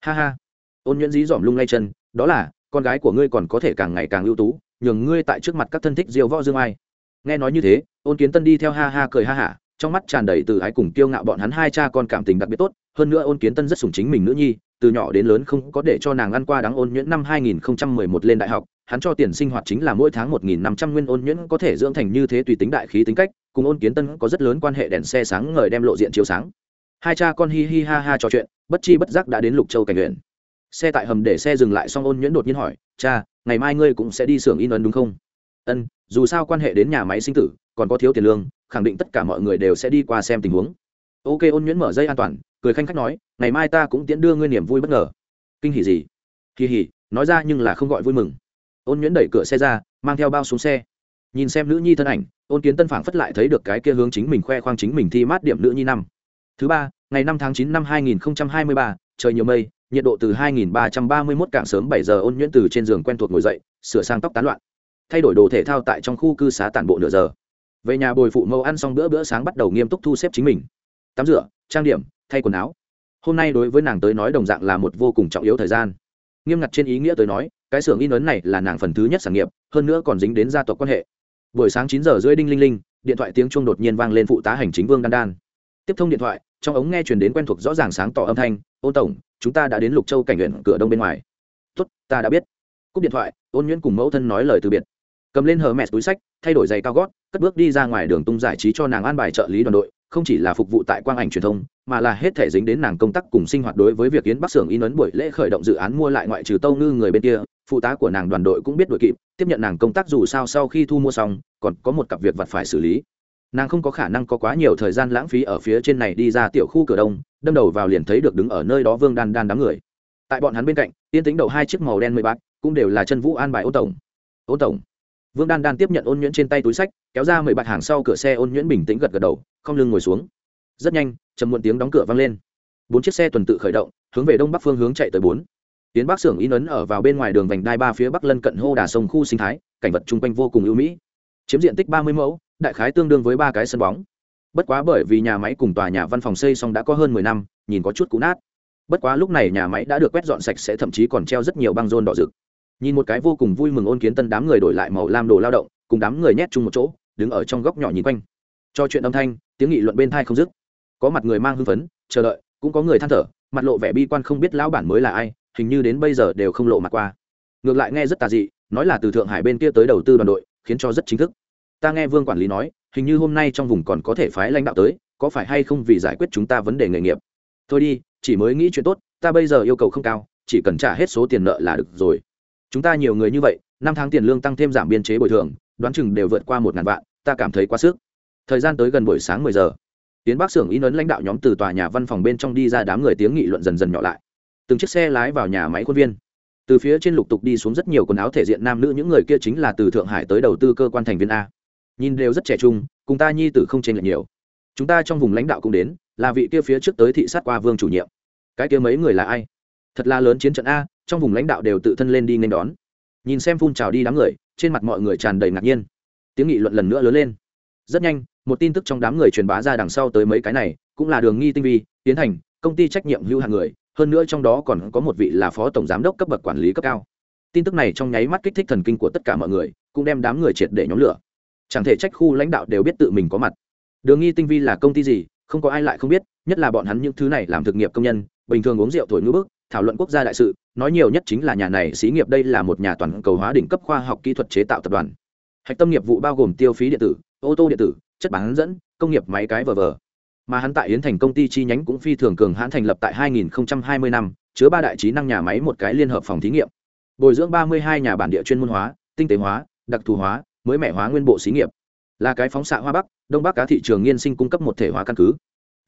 A: Ha ha. Ôn nhuyễn dí dỏm lung lay chân, đó là, con gái của ngươi còn có thể càng ngày càng ưu tú, nhường ngươi tại trước mặt các thân thích diêu võ dương ai. Nghe nói như thế, ôn kiến tân đi theo ha ha cười ha hả trong mắt tràn đầy từ ái cùng kiêu ngạo bọn hắn hai cha con cảm tình đặc biệt tốt, hơn nữa ôn kiến tân rất sùng chính mình nữ nhi, từ nhỏ đến lớn không có để cho nàng ăn qua đáng ôn nhuyễn năm 2011 lên đại học, hắn cho tiền sinh hoạt chính là mỗi tháng 1.500 nguyên ôn nhuyễn có thể dưỡng thành như thế tùy tính đại khí tính cách, cùng ôn kiến tân có rất lớn quan hệ đèn xe sáng ngời đem lộ diện chiếu sáng. Hai cha con hi hi ha ha trò chuyện, bất chi bất giác đã đến lục châu cảnh huyện. Xe tại hầm để xe dừng lại xong ôn nhuyễn đột nhiên hỏi, cha, ngày mai ngươi cũng sẽ đi xưởng in ấn đúng không? Ân, dù sao quan hệ đến nhà máy sinh tử, còn có thiếu tiền lương khẳng định tất cả mọi người đều sẽ đi qua xem tình huống. Ok, ôn nhuyễn mở dây an toàn, cười khanh khách nói, ngày mai ta cũng tiễn đưa ngươi niềm vui bất ngờ. Kinh hỉ gì? Kỳ hỉ, nói ra nhưng là không gọi vui mừng. Ôn nhuyễn đẩy cửa xe ra, mang theo bao xuống xe. Nhìn xem nữ nhi thân ảnh, ôn kiến tân phảng phất lại thấy được cái kia hướng chính mình khoe khoang chính mình thi mát điểm nữ nhi năm. Thứ ba, ngày năm tháng chín năm hai nghìn hai mươi ba, trời nhiều mây, nhiệt độ từ hai nghìn ba trăm ba mươi mốt cảng sớm bảy giờ, ôn nhuyễn từ trên giường quen thuộc ngồi dậy, sửa sang tóc tán loạn. Thay đổi đồ thể thao tại trong khu cư xá tản bộ nửa giờ về nhà bồi phụ mẫu ăn xong bữa bữa sáng bắt đầu nghiêm túc thu xếp chính mình. Tắm rửa, trang điểm, thay quần áo. Hôm nay đối với nàng tới nói đồng dạng là một vô cùng trọng yếu thời gian. Nghiêm ngặt trên ý nghĩa tới nói, cái xưởng in ấn này là nàng phần thứ nhất sản nghiệp, hơn nữa còn dính đến gia tộc quan hệ. Buổi sáng chín giờ rưỡi đinh linh linh, điện thoại tiếng chuông đột nhiên vang lên phụ tá hành chính vương đan đan. Tiếp thông điện thoại, trong ống nghe truyền đến quen thuộc rõ ràng sáng tỏ âm thanh ôn tổng, chúng ta đã đến lục châu cảnh huyện cửa đông bên ngoài. Tốt, ta đã biết. Cúp điện thoại, ôn nhuyễn cùng mẫu thân nói lời từ biệt cầm lên hờ mẹ túi sách thay đổi giày cao gót cất bước đi ra ngoài đường tung giải trí cho nàng an bài trợ lý đoàn đội không chỉ là phục vụ tại quang ảnh truyền thông mà là hết thể dính đến nàng công tác cùng sinh hoạt đối với việc yến bắc xưởng in ấn buổi lễ khởi động dự án mua lại ngoại trừ tâu ngư người bên kia phụ tá của nàng đoàn đội cũng biết đội kịp tiếp nhận nàng công tác dù sao sau khi thu mua xong còn có một cặp việc vặt phải xử lý. Nàng không có khả năng có quá nhiều thời gian lãng phí ở phía trên này đi ra tiểu khu cửa đông đâm đầu vào liền thấy được đứng ở nơi đó vương đan đan đám người. Tại bọn hắn bên cạnh yên tính đầu hai chiếc màu đen mười bạc, cũng đều là chân vũ an bài ô tổng. Ô tổng vương đan đan tiếp nhận ôn nhuyễn trên tay túi sách, kéo ra mười bạt hàng sau cửa xe ôn nhuyễn bình tĩnh gật gật đầu, không lưng ngồi xuống. Rất nhanh chầm muộn tiếng đóng cửa vang lên. Bốn chiếc xe tuần tự khởi động, hướng về đông bắc phương hướng chạy tới bốn. Tiến bắc xưởng in ấn ở vào bên ngoài đường vành đai ba phía bắc lân cận hô đà sông khu sinh thái, cảnh vật chung quanh vô cùng ưu mỹ. Chiếm diện tích ba mươi mẫu, đại khái tương đương với ba cái sân bóng. Bất quá bởi vì nhà máy cùng tòa nhà văn phòng xây xong đã có hơn mười năm, nhìn có chút cũ nát. Bất quá lúc này nhà máy đã được quét dọn sạch sẽ, thậm chí còn treo rất nhiều băng rôn đỏ rực nhìn một cái vô cùng vui mừng ôn kiến tân đám người đổi lại màu lam đồ lao động, cùng đám người nhét chung một chỗ, đứng ở trong góc nhỏ nhìn quanh. Cho chuyện âm thanh, tiếng nghị luận bên thai không dứt. Có mặt người mang hưng phấn, chờ đợi, cũng có người than thở, mặt lộ vẻ bi quan không biết lão bản mới là ai, hình như đến bây giờ đều không lộ mặt qua. Ngược lại nghe rất tà dị, nói là từ thượng hải bên kia tới đầu tư đoàn đội, khiến cho rất chính thức. Ta nghe vương quản lý nói, hình như hôm nay trong vùng còn có thể phái lãnh đạo tới, có phải hay không vì giải quyết chúng ta vấn đề nghề nghiệp? Thôi đi, chỉ mới nghĩ chuyện tốt, ta bây giờ yêu cầu không cao, chỉ cần trả hết số tiền nợ là được rồi chúng ta nhiều người như vậy, năm tháng tiền lương tăng thêm giảm biên chế bồi thường, đoán chừng đều vượt qua một ngàn vạn, ta cảm thấy quá sức. Thời gian tới gần buổi sáng mười giờ tiến bắc xưởng in ấn lãnh đạo nhóm từ tòa nhà văn phòng bên trong đi ra đám người tiếng nghị luận dần dần nhỏ lại. Từng chiếc xe lái vào nhà máy khuôn viên. Từ phía trên lục tục đi xuống rất nhiều quần áo thể diện nam nữ, những người kia chính là từ thượng hải tới đầu tư cơ quan thành viên a. Nhìn đều rất trẻ trung, cùng ta nhi tử không chênh lệch nhiều. Chúng ta trong vùng lãnh đạo cũng đến, là vị kia phía trước tới thị sát qua vương chủ nhiệm. Cái kia mấy người là ai? Thật là lớn chiến trận a trong vùng lãnh đạo đều tự thân lên đi nên đón. Nhìn xem phun trào đi đám người, trên mặt mọi người tràn đầy ngạc nhiên. Tiếng nghị luận lần nữa lớn lên. Rất nhanh, một tin tức trong đám người truyền bá ra đằng sau tới mấy cái này, cũng là đường nghi tinh vi, tiến hành công ty trách nhiệm hữu hàng người, hơn nữa trong đó còn có một vị là phó tổng giám đốc cấp bậc quản lý cấp cao. Tin tức này trong nháy mắt kích thích thần kinh của tất cả mọi người, cũng đem đám người triệt để nhóm lửa. Chẳng thể trách khu lãnh đạo đều biết tự mình có mặt. Đường nghi tinh vi là công ty gì, không có ai lại không biết, nhất là bọn hắn những thứ này làm thực nghiệp công nhân, bình thường uống rượu thổi ngữ bức thảo luận quốc gia đại sự, nói nhiều nhất chính là nhà này xí nghiệp đây là một nhà toàn cầu hóa đỉnh cấp khoa học kỹ thuật chế tạo tập đoàn. Hạch tâm nghiệp vụ bao gồm tiêu phí điện tử, ô tô điện tử, chất bán dẫn, công nghiệp máy cái v v mà hắn tại yến thành công ty chi nhánh cũng phi thường cường hãn thành lập tại 2020 năm, chứa ba đại trí năng nhà máy một cái liên hợp phòng thí nghiệm. Bồi dưỡng 32 nhà bản địa chuyên môn hóa, tinh tế hóa, đặc thù hóa, mới mẻ hóa nguyên bộ xí nghiệp. Là cái phóng xạ hoa bắc, đông bắc cá thị trường nghiên sinh cung cấp một thể hóa căn cứ.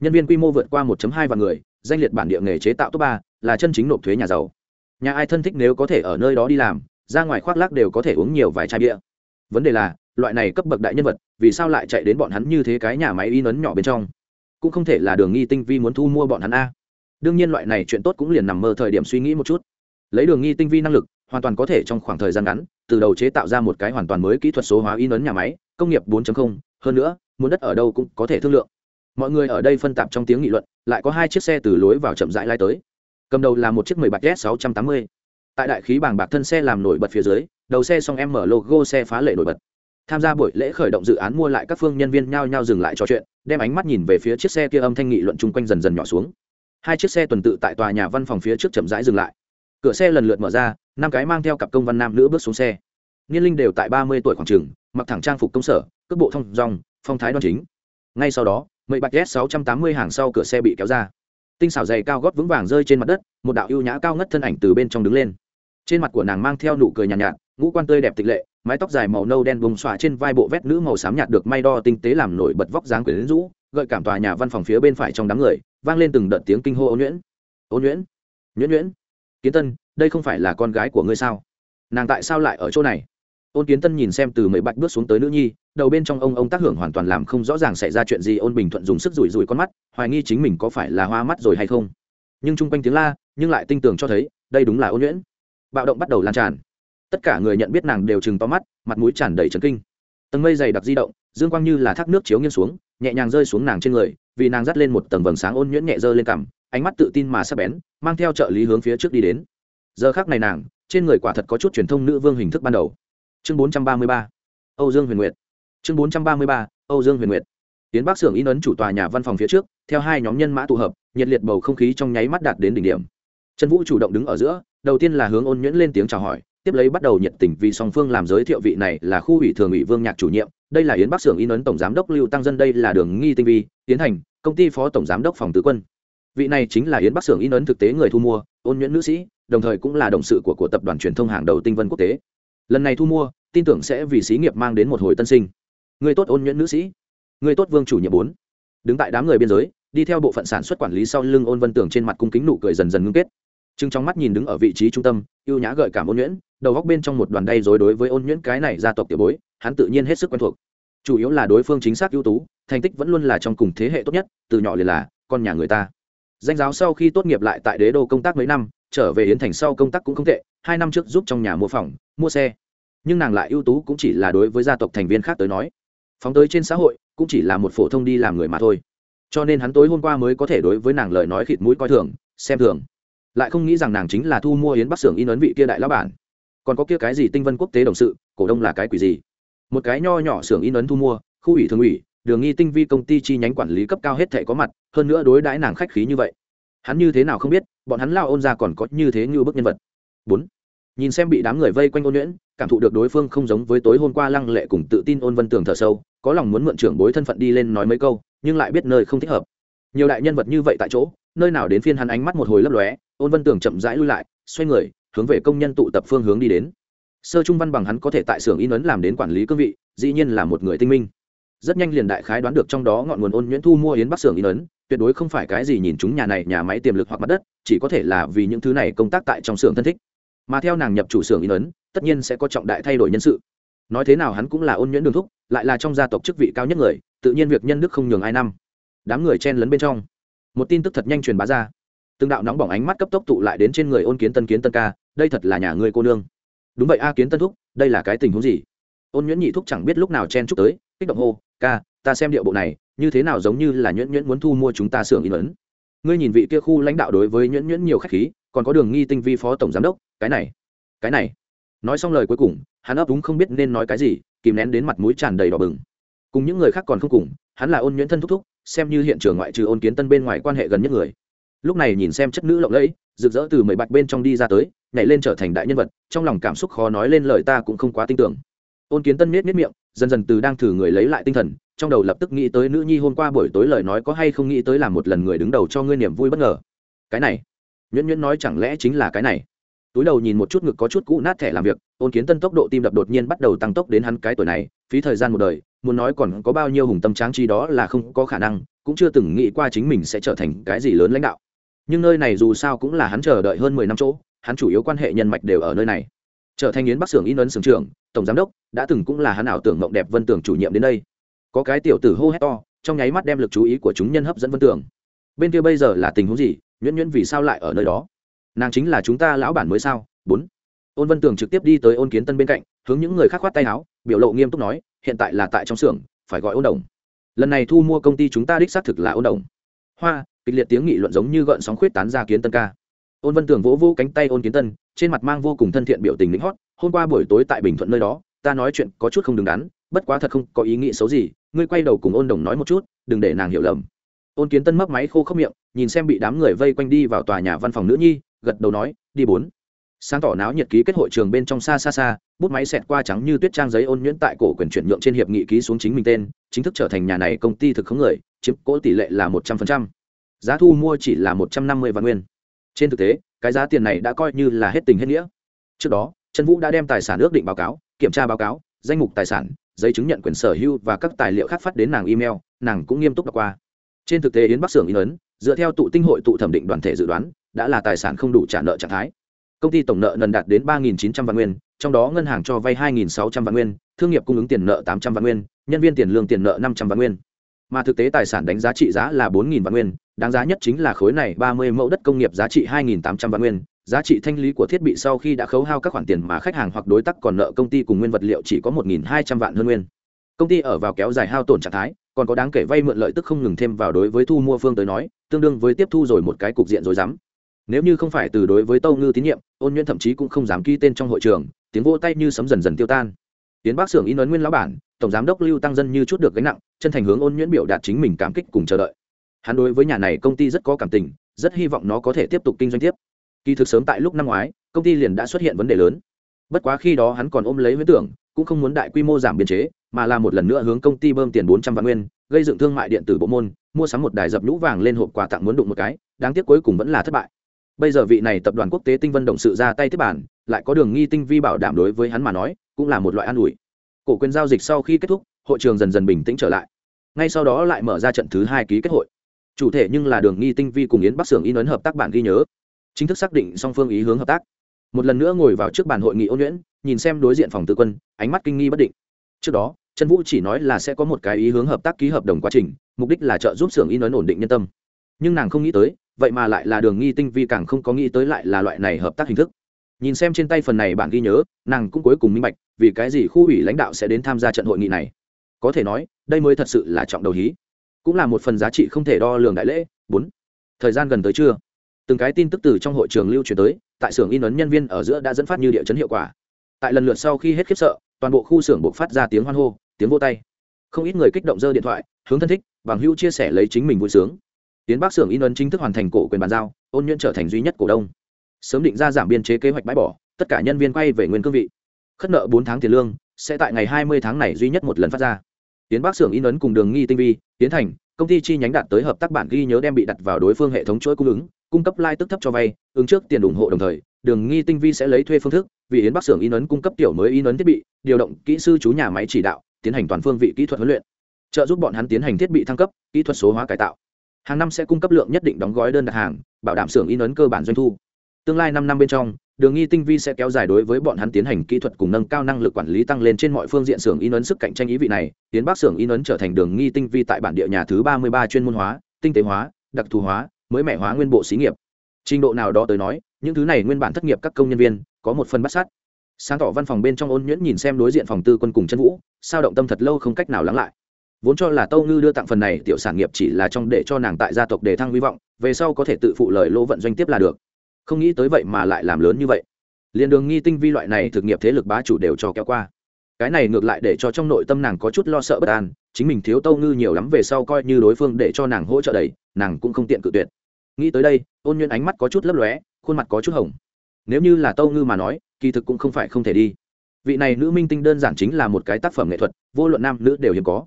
A: Nhân viên quy mô vượt qua 1.2 vạn người danh liệt bản địa nghề chế tạo top ba là chân chính nộp thuế nhà giàu. Nhà ai thân thích nếu có thể ở nơi đó đi làm ra ngoài khoác lác đều có thể uống nhiều vài chai bia. Vấn đề là loại này cấp bậc đại nhân vật vì sao lại chạy đến bọn hắn như thế cái nhà máy in ấn nhỏ bên trong? Cũng không thể là đường nghi tinh vi muốn thu mua bọn hắn a. Đương nhiên loại này chuyện tốt cũng liền nằm mơ thời điểm suy nghĩ một chút. Lấy đường nghi tinh vi năng lực hoàn toàn có thể trong khoảng thời gian ngắn từ đầu chế tạo ra một cái hoàn toàn mới kỹ thuật số hóa in ấn nhà máy công nghiệp 4.0, hơn nữa muốn đất ở đâu cũng có thể thương lượng. Mọi người ở đây phân tạp trong tiếng nghị luận lại có hai chiếc xe từ lối vào chậm rãi lai tới. Cầm đầu là một chiếc mười bạc s sáu trăm tám mươi. Tại đại khí bảng bạc thân xe làm nổi bật phía dưới, đầu xe xong em mở logo xe phá lệ nổi bật. Tham gia buổi lễ khởi động dự án mua lại các phương nhân viên nhao nhao dừng lại trò chuyện, đem ánh mắt nhìn về phía chiếc xe kia âm thanh nghị luận chung quanh dần dần nhỏ xuống. Hai chiếc xe tuần tự tại tòa nhà văn phòng phía trước chậm rãi dừng lại. Cửa xe lần lượt mở ra, năm cái mang theo cặp công văn nam nữ bước xuống xe. Niên linh đều tại ba mươi tuổi khoảng trường mặc thẳng trang phục công sở, cước bộ thông dòng phong thái đoan chính ngay sau đó mậy bạch s sáu trăm tám mươi hàng sau cửa xe bị kéo ra. Tinh xảo dày cao gót vững vàng rơi trên mặt đất một đạo ưu nhã cao ngất thân ảnh từ bên trong đứng lên. Trên mặt của nàng mang theo nụ cười nhàn nhạt, nhạt ngũ quan tươi đẹp tịch lệ mái tóc dài màu nâu đen bùng xòa trên vai bộ vét nữ màu xám nhạt được may đo tinh tế làm nổi bật vóc dáng quyển rũ gợi cảm tòa nhà văn phòng phía bên phải trong đám người vang lên từng đợt tiếng kinh hô ôn nhuyễn. Ôn nhuyễn nhuyễn nhuyễn. Kiến tân đây không phải là con gái của ngươi sao? Nàng tại sao lại ở chỗ này? Ôn kiến tân nhìn xem từ mấy bạch bước xuống tới nữ nhi, đầu bên trong ông ông tác hưởng hoàn toàn làm không rõ ràng xảy ra chuyện gì, ôn bình thuận dùng sức rủi rủi con mắt, hoài nghi chính mình có phải là hoa mắt rồi hay không. Nhưng chung quanh tiếng la, nhưng lại tinh tường cho thấy, đây đúng là ôn nhuyễn. Bạo động bắt đầu lan tràn. Tất cả người nhận biết nàng đều chừng to mắt, mặt mũi tràn đầy trấn kinh. Tầng mây dày đặc di động, dương quang như là thác nước chiếu nghiêng xuống, nhẹ nhàng rơi xuống nàng trên người, vì nàng dắt lên một tầng vầng sáng ôn nhuyễn nhẹ dơ lên cằm, ánh mắt tự tin mà sắp bén, mang theo trợ lý hướng phía trước đi đến. Giờ khác này nàng, trên người quả thật có chút truyền thông nữ vương hình thức ban đầu chương bốn trăm ba mươi ba, âu dương huyền nguyệt. Chương bốn trăm ba mươi ba, âu dương huyền nguyệt. Tiến bắc xưởng in ấn chủ tòa nhà văn phòng phía trước, theo hai nhóm nhân mã tụ hợp, nhiệt liệt bầu không khí trong nháy mắt đạt đến đỉnh điểm. Trần vũ chủ động đứng ở giữa, đầu tiên là hướng ôn nhuyễn lên tiếng chào hỏi, tiếp lấy bắt đầu nhiệt tình vì song phương làm giới thiệu vị này là khu ủy thường ủy vương nhạc chủ nhiệm, đây là yến bắc xưởng in ấn tổng giám đốc lưu tăng dân, đây là đường nghi tinh vi, tiến hành công ty phó tổng giám đốc phòng tứ quân. Vị này chính là yến bắc xưởng in ấn thực tế người thu mua, ôn nhuyễn nữ sĩ, đồng thời cũng là đồng sự của của tập đoàn truyền thông hàng đầu tinh vân quốc tế lần này thu mua, tin tưởng sẽ vì xí nghiệp mang đến một hồi tân sinh. Người tốt ôn nhuyễn nữ sĩ. Người tốt vương chủ nhiệm bốn. Đứng tại đám người biên giới, đi theo bộ phận sản xuất quản lý sau lưng ôn vân tưởng trên mặt cung kính nụ cười dần dần ngưng kết. Chừng trong mắt nhìn đứng ở vị trí trung tâm, ưu nhã gợi cảm ôn nhuyễn đầu góc bên trong một đoàn đay dối đối với ôn nhuyễn cái này gia tộc tiểu bối, hắn tự nhiên hết sức quen thuộc. Chủ yếu là đối phương chính xác ưu tú, thành tích vẫn luôn là trong cùng thế hệ tốt nhất, từ nhỏ liền là con nhà người ta. Danh giáo sau khi tốt nghiệp lại tại đế đô công tác mấy năm, trở về yến thành sau công tác cũng không tệ hai năm trước giúp trong nhà mua phòng, mua xe. Nhưng nàng lại ưu tú cũng chỉ là đối với gia tộc thành viên khác tới nói. Phóng tới trên xã hội, cũng chỉ là một phổ thông đi làm người mà thôi. Cho nên hắn tối hôm qua mới có thể đối với nàng lời nói khịt mũi coi thường, xem thường. Lại không nghĩ rằng nàng chính là thu mua yến bắc xưởng in ấn vị kia đại lão bản. Còn có kia cái gì tinh vân quốc tế đồng sự, cổ đông là cái quỷ gì? Một cái nho nhỏ xưởng in ấn thu mua, khu ủy thường ủy, đường nghi tinh vi công ty chi nhánh quản lý cấp cao hết thệ có mặt, hơn nữa đối đãi nàng khách khí như vậy. Hắn như thế nào không biết, bọn hắn lao ôn ra còn có như thế như bức nhân vật bốn. Nhìn xem bị đám người vây quanh ôn nhuyễn, cảm thụ được đối phương không giống với tối hôm qua lăng lệ cùng tự tin ôn vân tường thở sâu, có lòng muốn mượn trưởng bối thân phận đi lên nói mấy câu, nhưng lại biết nơi không thích hợp. Nhiều đại nhân vật như vậy tại chỗ, nơi nào đến phiên hắn ánh mắt một hồi lấp lóe, ôn vân tường chậm rãi lui lại, xoay người, hướng về công nhân tụ tập phương hướng đi đến. Sơ trung văn bằng hắn có thể tại xưởng in ấn làm đến quản lý cương vị, dĩ nhiên là một người tinh minh. Rất nhanh liền đại khái đoán được trong đó ngọn nguồn ôn nhuyễn thu mua yến bắc xưởng in ấn, tuyệt đối không phải cái gì nhìn chúng nhà này nhà máy tiềm lực hoặc mặt đất, chỉ có thể là vì những thứ này công tác tại trong xưởng thân thích mà theo nàng nhập chủ xưởng in ấn, tất nhiên sẽ có trọng đại thay đổi nhân sự. Nói thế nào hắn cũng là ôn nhuyễn đường thúc, lại là trong gia tộc chức vị cao nhất người, tự nhiên việc nhân đức không nhường ai năm. Đám người chen lấn bên trong. Một tin tức thật nhanh truyền bá ra. Từng đạo nóng bỏng ánh mắt cấp tốc tụ lại đến trên người ôn kiến tân kiến tân ca, đây thật là nhà ngươi cô nương. Đúng vậy a kiến tân thúc, đây là cái tình huống gì? Ôn nhuyễn nhị thúc chẳng biết lúc nào chen chúc tới, kích động hô, ca, ta xem điệu bộ này, như thế nào giống như là nhuyễn nhuyễn muốn thu mua chúng ta xưởng in ấn. Ngươi nhìn vị kia khu lãnh đạo đối với nhuyễn nhuyễn nhiều khách khí, còn có đường nghi tinh vi phó tổng giám đốc cái này cái này. Nói xong lời cuối cùng, hắn ấp úng không biết nên nói cái gì, kìm nén đến mặt mũi tràn đầy đỏ bừng. Cùng những người khác còn không cùng, hắn là ôn nhuyễn thân thúc thúc, xem như hiện trường ngoại trừ ôn kiến tân bên ngoài quan hệ gần nhất người. Lúc này nhìn xem chất nữ lộng lẫy, rực rỡ từ mười bạch bên trong đi ra tới, nhảy lên trở thành đại nhân vật, trong lòng cảm xúc khó nói lên lời ta cũng không quá tin tưởng. Ôn kiến tân miết miết miệng, dần dần từ đang thử người lấy lại tinh thần, trong đầu lập tức nghĩ tới nữ nhi hôm qua buổi tối lời nói có hay không nghĩ tới làm một lần người đứng đầu cho ngươi niềm vui bất ngờ. Cái này, nhuyễn nhuyễn nói chẳng lẽ chính là cái này? Túi đầu nhìn một chút ngực có chút cũ nát thẻ làm việc, ôn kiến tân tốc độ tim đập đột nhiên bắt đầu tăng tốc đến hắn cái tuổi này, phí thời gian một đời, muốn nói còn có bao nhiêu hùng tâm tráng chi đó là không có khả năng, cũng chưa từng nghĩ qua chính mình sẽ trở thành cái gì lớn lãnh đạo. Nhưng nơi này dù sao cũng là hắn chờ đợi hơn mười năm chỗ, hắn chủ yếu quan hệ nhân mạch đều ở nơi này. Trở thành yến bắc xưởng in ấn xưởng trưởng, tổng giám đốc, đã từng cũng là hắn ảo tưởng mộng đẹp vân tưởng chủ nhiệm đến đây. Có cái tiểu tử hô hét to, trong nháy mắt đem lực chú ý của chúng nhân hấp dẫn vân tưởng bên kia bây giờ là tình huống gì, nhuyễn nhuyễn vì sao lại ở nơi đó? Nàng chính là chúng ta lão bản mới sao? Bốn. Ôn vân tường trực tiếp đi tới ôn kiến tân bên cạnh, hướng những người khác khoát tay áo, biểu lộ nghiêm túc nói, hiện tại là tại trong xưởng, phải gọi ôn đồng. Lần này thu mua công ty chúng ta đích xác thực là ôn đồng. Hoa, kịch liệt tiếng nghị luận giống như gợn sóng khuyết tán ra kiến tân ca. Ôn vân tường vỗ vỗ cánh tay ôn kiến tân, trên mặt mang vô cùng thân thiện biểu tình lính hót, hôm qua buổi tối tại bình thuận nơi đó, ta nói chuyện có chút không đứng đắn, bất quá thật không có ý nghĩ xấu gì, ngươi quay đầu cùng ôn đồng nói một chút, đừng để nàng hiểu lầm. Ôn kiến tân mấp máy khô khốc miệng, nhìn xem bị đám người vây quanh đi vào tòa nhà văn phòng nữ nhi gật đầu nói, đi bốn. Sáng tỏ náo nhiệt ký kết hội trường bên trong xa xa xa, bút máy xẹt qua trắng như tuyết trang giấy ôn nhuyễn tại cổ quyền chuyển nhượng trên hiệp nghị ký xuống chính mình tên, chính thức trở thành nhà này công ty thực khống người, chiếm cỗ tỷ lệ là một trăm phần trăm. Giá thu mua chỉ là một trăm năm mươi vạn nguyên. Trên thực tế, cái giá tiền này đã coi như là hết tình hết nghĩa. Trước đó, trần vũ đã đem tài sản ước định báo cáo, kiểm tra báo cáo, danh mục tài sản, giấy chứng nhận quyền sở hữu và các tài liệu khác phát đến nàng email, nàng cũng nghiêm túc đọc qua. Trên thực tế yến bắc xưởng in ấn, dựa theo tụ tinh hội tụ thẩm định đoàn thể dự đoán đã là tài sản không đủ trả nợ trạng thái. Công ty tổng nợ nần đạt đến ba chín trăm vạn nguyên, trong đó ngân hàng cho vay hai sáu trăm vạn nguyên, thương nghiệp cung ứng tiền nợ tám trăm vạn nguyên, nhân viên tiền lương tiền nợ năm trăm vạn nguyên. Mà thực tế tài sản đánh giá trị giá là bốn vạn nguyên, đáng giá nhất chính là khối này ba mươi mẫu đất công nghiệp giá trị hai tám trăm vạn nguyên. Giá trị thanh lý của thiết bị sau khi đã khấu hao các khoản tiền mà khách hàng hoặc đối tác còn nợ công ty cùng nguyên vật liệu chỉ có một hai trăm vạn hơn nguyên. Công ty ở vào kéo dài hao tổn trạng thái, còn có đáng kể vay mượn lợi tức không ngừng thêm vào đối với thu mua phương tới nói, tương đương với tiếp thu rồi một cái cục diện rồi dám nếu như không phải từ đối với tâu ngư tín nhiệm, ôn nhuyễn thậm chí cũng không dám ký tên trong hội trường, tiếng vô tay như sấm dần dần tiêu tan. Tiến bác xưởng in ấn nguyên lão bản, tổng giám đốc lưu tăng dân như chút được gánh nặng, chân thành hướng ôn nhuyễn biểu đạt chính mình cảm kích cùng chờ đợi. Hắn đối với nhà này công ty rất có cảm tình, rất hy vọng nó có thể tiếp tục kinh doanh tiếp. Kỳ thực sớm tại lúc năm ngoái, công ty liền đã xuất hiện vấn đề lớn. Bất quá khi đó hắn còn ôm lấy huyết tưởng, cũng không muốn đại quy mô giảm biên chế, mà là một lần nữa hướng công ty bơm tiền bốn trăm vạn nguyên, gây dựng thương mại điện tử bộ môn, mua sắm một đài dập nhũ vàng lên hộp quà tặng muốn đụng một cái, đáng tiếc cuối cùng vẫn là thất bại bây giờ vị này tập đoàn quốc tế tinh vân động sự ra tay tiếp bản, lại có đường nghi tinh vi bảo đảm đối với hắn mà nói, cũng là một loại an ủi. Cổ quyền giao dịch sau khi kết thúc, hội trường dần dần bình tĩnh trở lại. Ngay sau đó lại mở ra trận thứ hai ký kết hội. Chủ thể nhưng là đường nghi tinh vi cùng yến bắc xưởng in ấn hợp tác bản ghi nhớ. Chính thức xác định song phương ý hướng hợp tác. Một lần nữa ngồi vào trước bàn hội nghị ôn nhuyễn, nhìn xem đối diện phòng tư quân, ánh mắt kinh nghi bất định. Trước đó, trần vũ chỉ nói là sẽ có một cái ý hướng hợp tác ký hợp đồng quá trình, mục đích là trợ giúp xưởng in ấn ổn định nhân tâm. Nhưng nàng không nghĩ tới vậy mà lại là đường nghi tinh vi càng không có nghĩ tới lại là loại này hợp tác hình thức. Nhìn xem trên tay phần này bản ghi nhớ, nàng cũng cuối cùng minh bạch, vì cái gì khu ủy lãnh đạo sẽ đến tham gia trận hội nghị này. Có thể nói, đây mới thật sự là trọng đầu hí. Cũng là một phần giá trị không thể đo lường đại lễ. Bốn. Thời gian gần tới trưa. Từng cái tin tức từ trong hội trường lưu truyền tới, tại xưởng in ấn nhân viên ở giữa đã dẫn phát như địa chấn hiệu quả. Tại lần lượt sau khi hết khiếp sợ, toàn bộ khu xưởng buộc phát ra tiếng hoan hô, tiếng vô tay. Không ít người kích động dơ điện thoại, hướng thân thích, bằng hữu chia sẻ lấy chính mình vui sướng tiến bắc xưởng in ấn chính thức hoàn thành cổ quyền bàn giao, ôn nhuyễn trở thành duy nhất cổ đông. Sớm định ra giảm biên chế kế hoạch bãi bỏ, tất cả nhân viên quay về nguyên cương vị. Khất nợ bốn tháng tiền lương, sẽ tại ngày hai mươi tháng này duy nhất một lần phát ra. Tiến bắc xưởng in ấn cùng đường nghi tinh vi tiến thành, công ty chi nhánh đạt tới hợp tác bản ghi nhớ đem bị đặt vào đối phương hệ thống chuỗi cung ứng, cung cấp lai tức thấp cho vay, ứng trước tiền ủng hộ đồng thời, đường nghi tinh vi sẽ lấy thuê phương thức, vì yến bắc xưởng in ấn cung cấp tiểu mới in ấn thiết bị, điều động kỹ sư chú nhà máy chỉ đạo, tiến hành toàn phương vị kỹ thuật huấn luyện. Trợ giúp bọn hắn tiến hành thiết bị thăng cấp, kỹ thuật số hóa cải tạo hàng năm sẽ cung cấp lượng nhất định đóng gói đơn đặt hàng, bảo đảm xưởng in ấn cơ bản doanh thu. Tương lai năm năm bên trong, đường nghi tinh vi sẽ kéo dài đối với bọn hắn tiến hành kỹ thuật cùng nâng cao năng lực quản lý tăng lên trên mọi phương diện xưởng in ấn sức cạnh tranh ý vị này, tiến bắc xưởng in ấn trở thành đường nghi tinh vi tại bản địa nhà thứ ba mươi ba chuyên môn hóa, tinh tế hóa, đặc thù hóa, mới mẻ hóa nguyên bộ xí nghiệp. Trình độ nào đó tới nói, những thứ này nguyên bản thất nghiệp các công nhân viên, có một phần bắt sát. Sáng tỏ văn phòng bên trong ôn nhuyễn nhìn xem đối diện phòng tư quân cùng chân vũ, sao động tâm thật lâu không cách nào lắng lại vốn cho là tâu ngư đưa tặng phần này tiểu sản nghiệp chỉ là trong để cho nàng tại gia tộc đề thăng hy vọng, về sau có thể tự phụ lời lỗ vận doanh tiếp là được. Không nghĩ tới vậy mà lại làm lớn như vậy. Liền đường nghi tinh vi loại này thực nghiệp thế lực bá chủ đều cho kéo qua. Cái này ngược lại để cho trong nội tâm nàng có chút lo sợ bất an, chính mình thiếu tâu ngư nhiều lắm về sau coi như đối phương để cho nàng hỗ trợ đầy, nàng cũng không tiện cự tuyệt. Nghĩ tới đây, ôn nhuận ánh mắt có chút lấp lóe, khuôn mặt có chút hồng. Nếu như là tâu ngư mà nói, kỳ thực cũng không phải không thể đi. Vị này nữ minh tinh đơn giản chính là một cái tác phẩm nghệ thuật, vô luận nam nữ đều hiếm có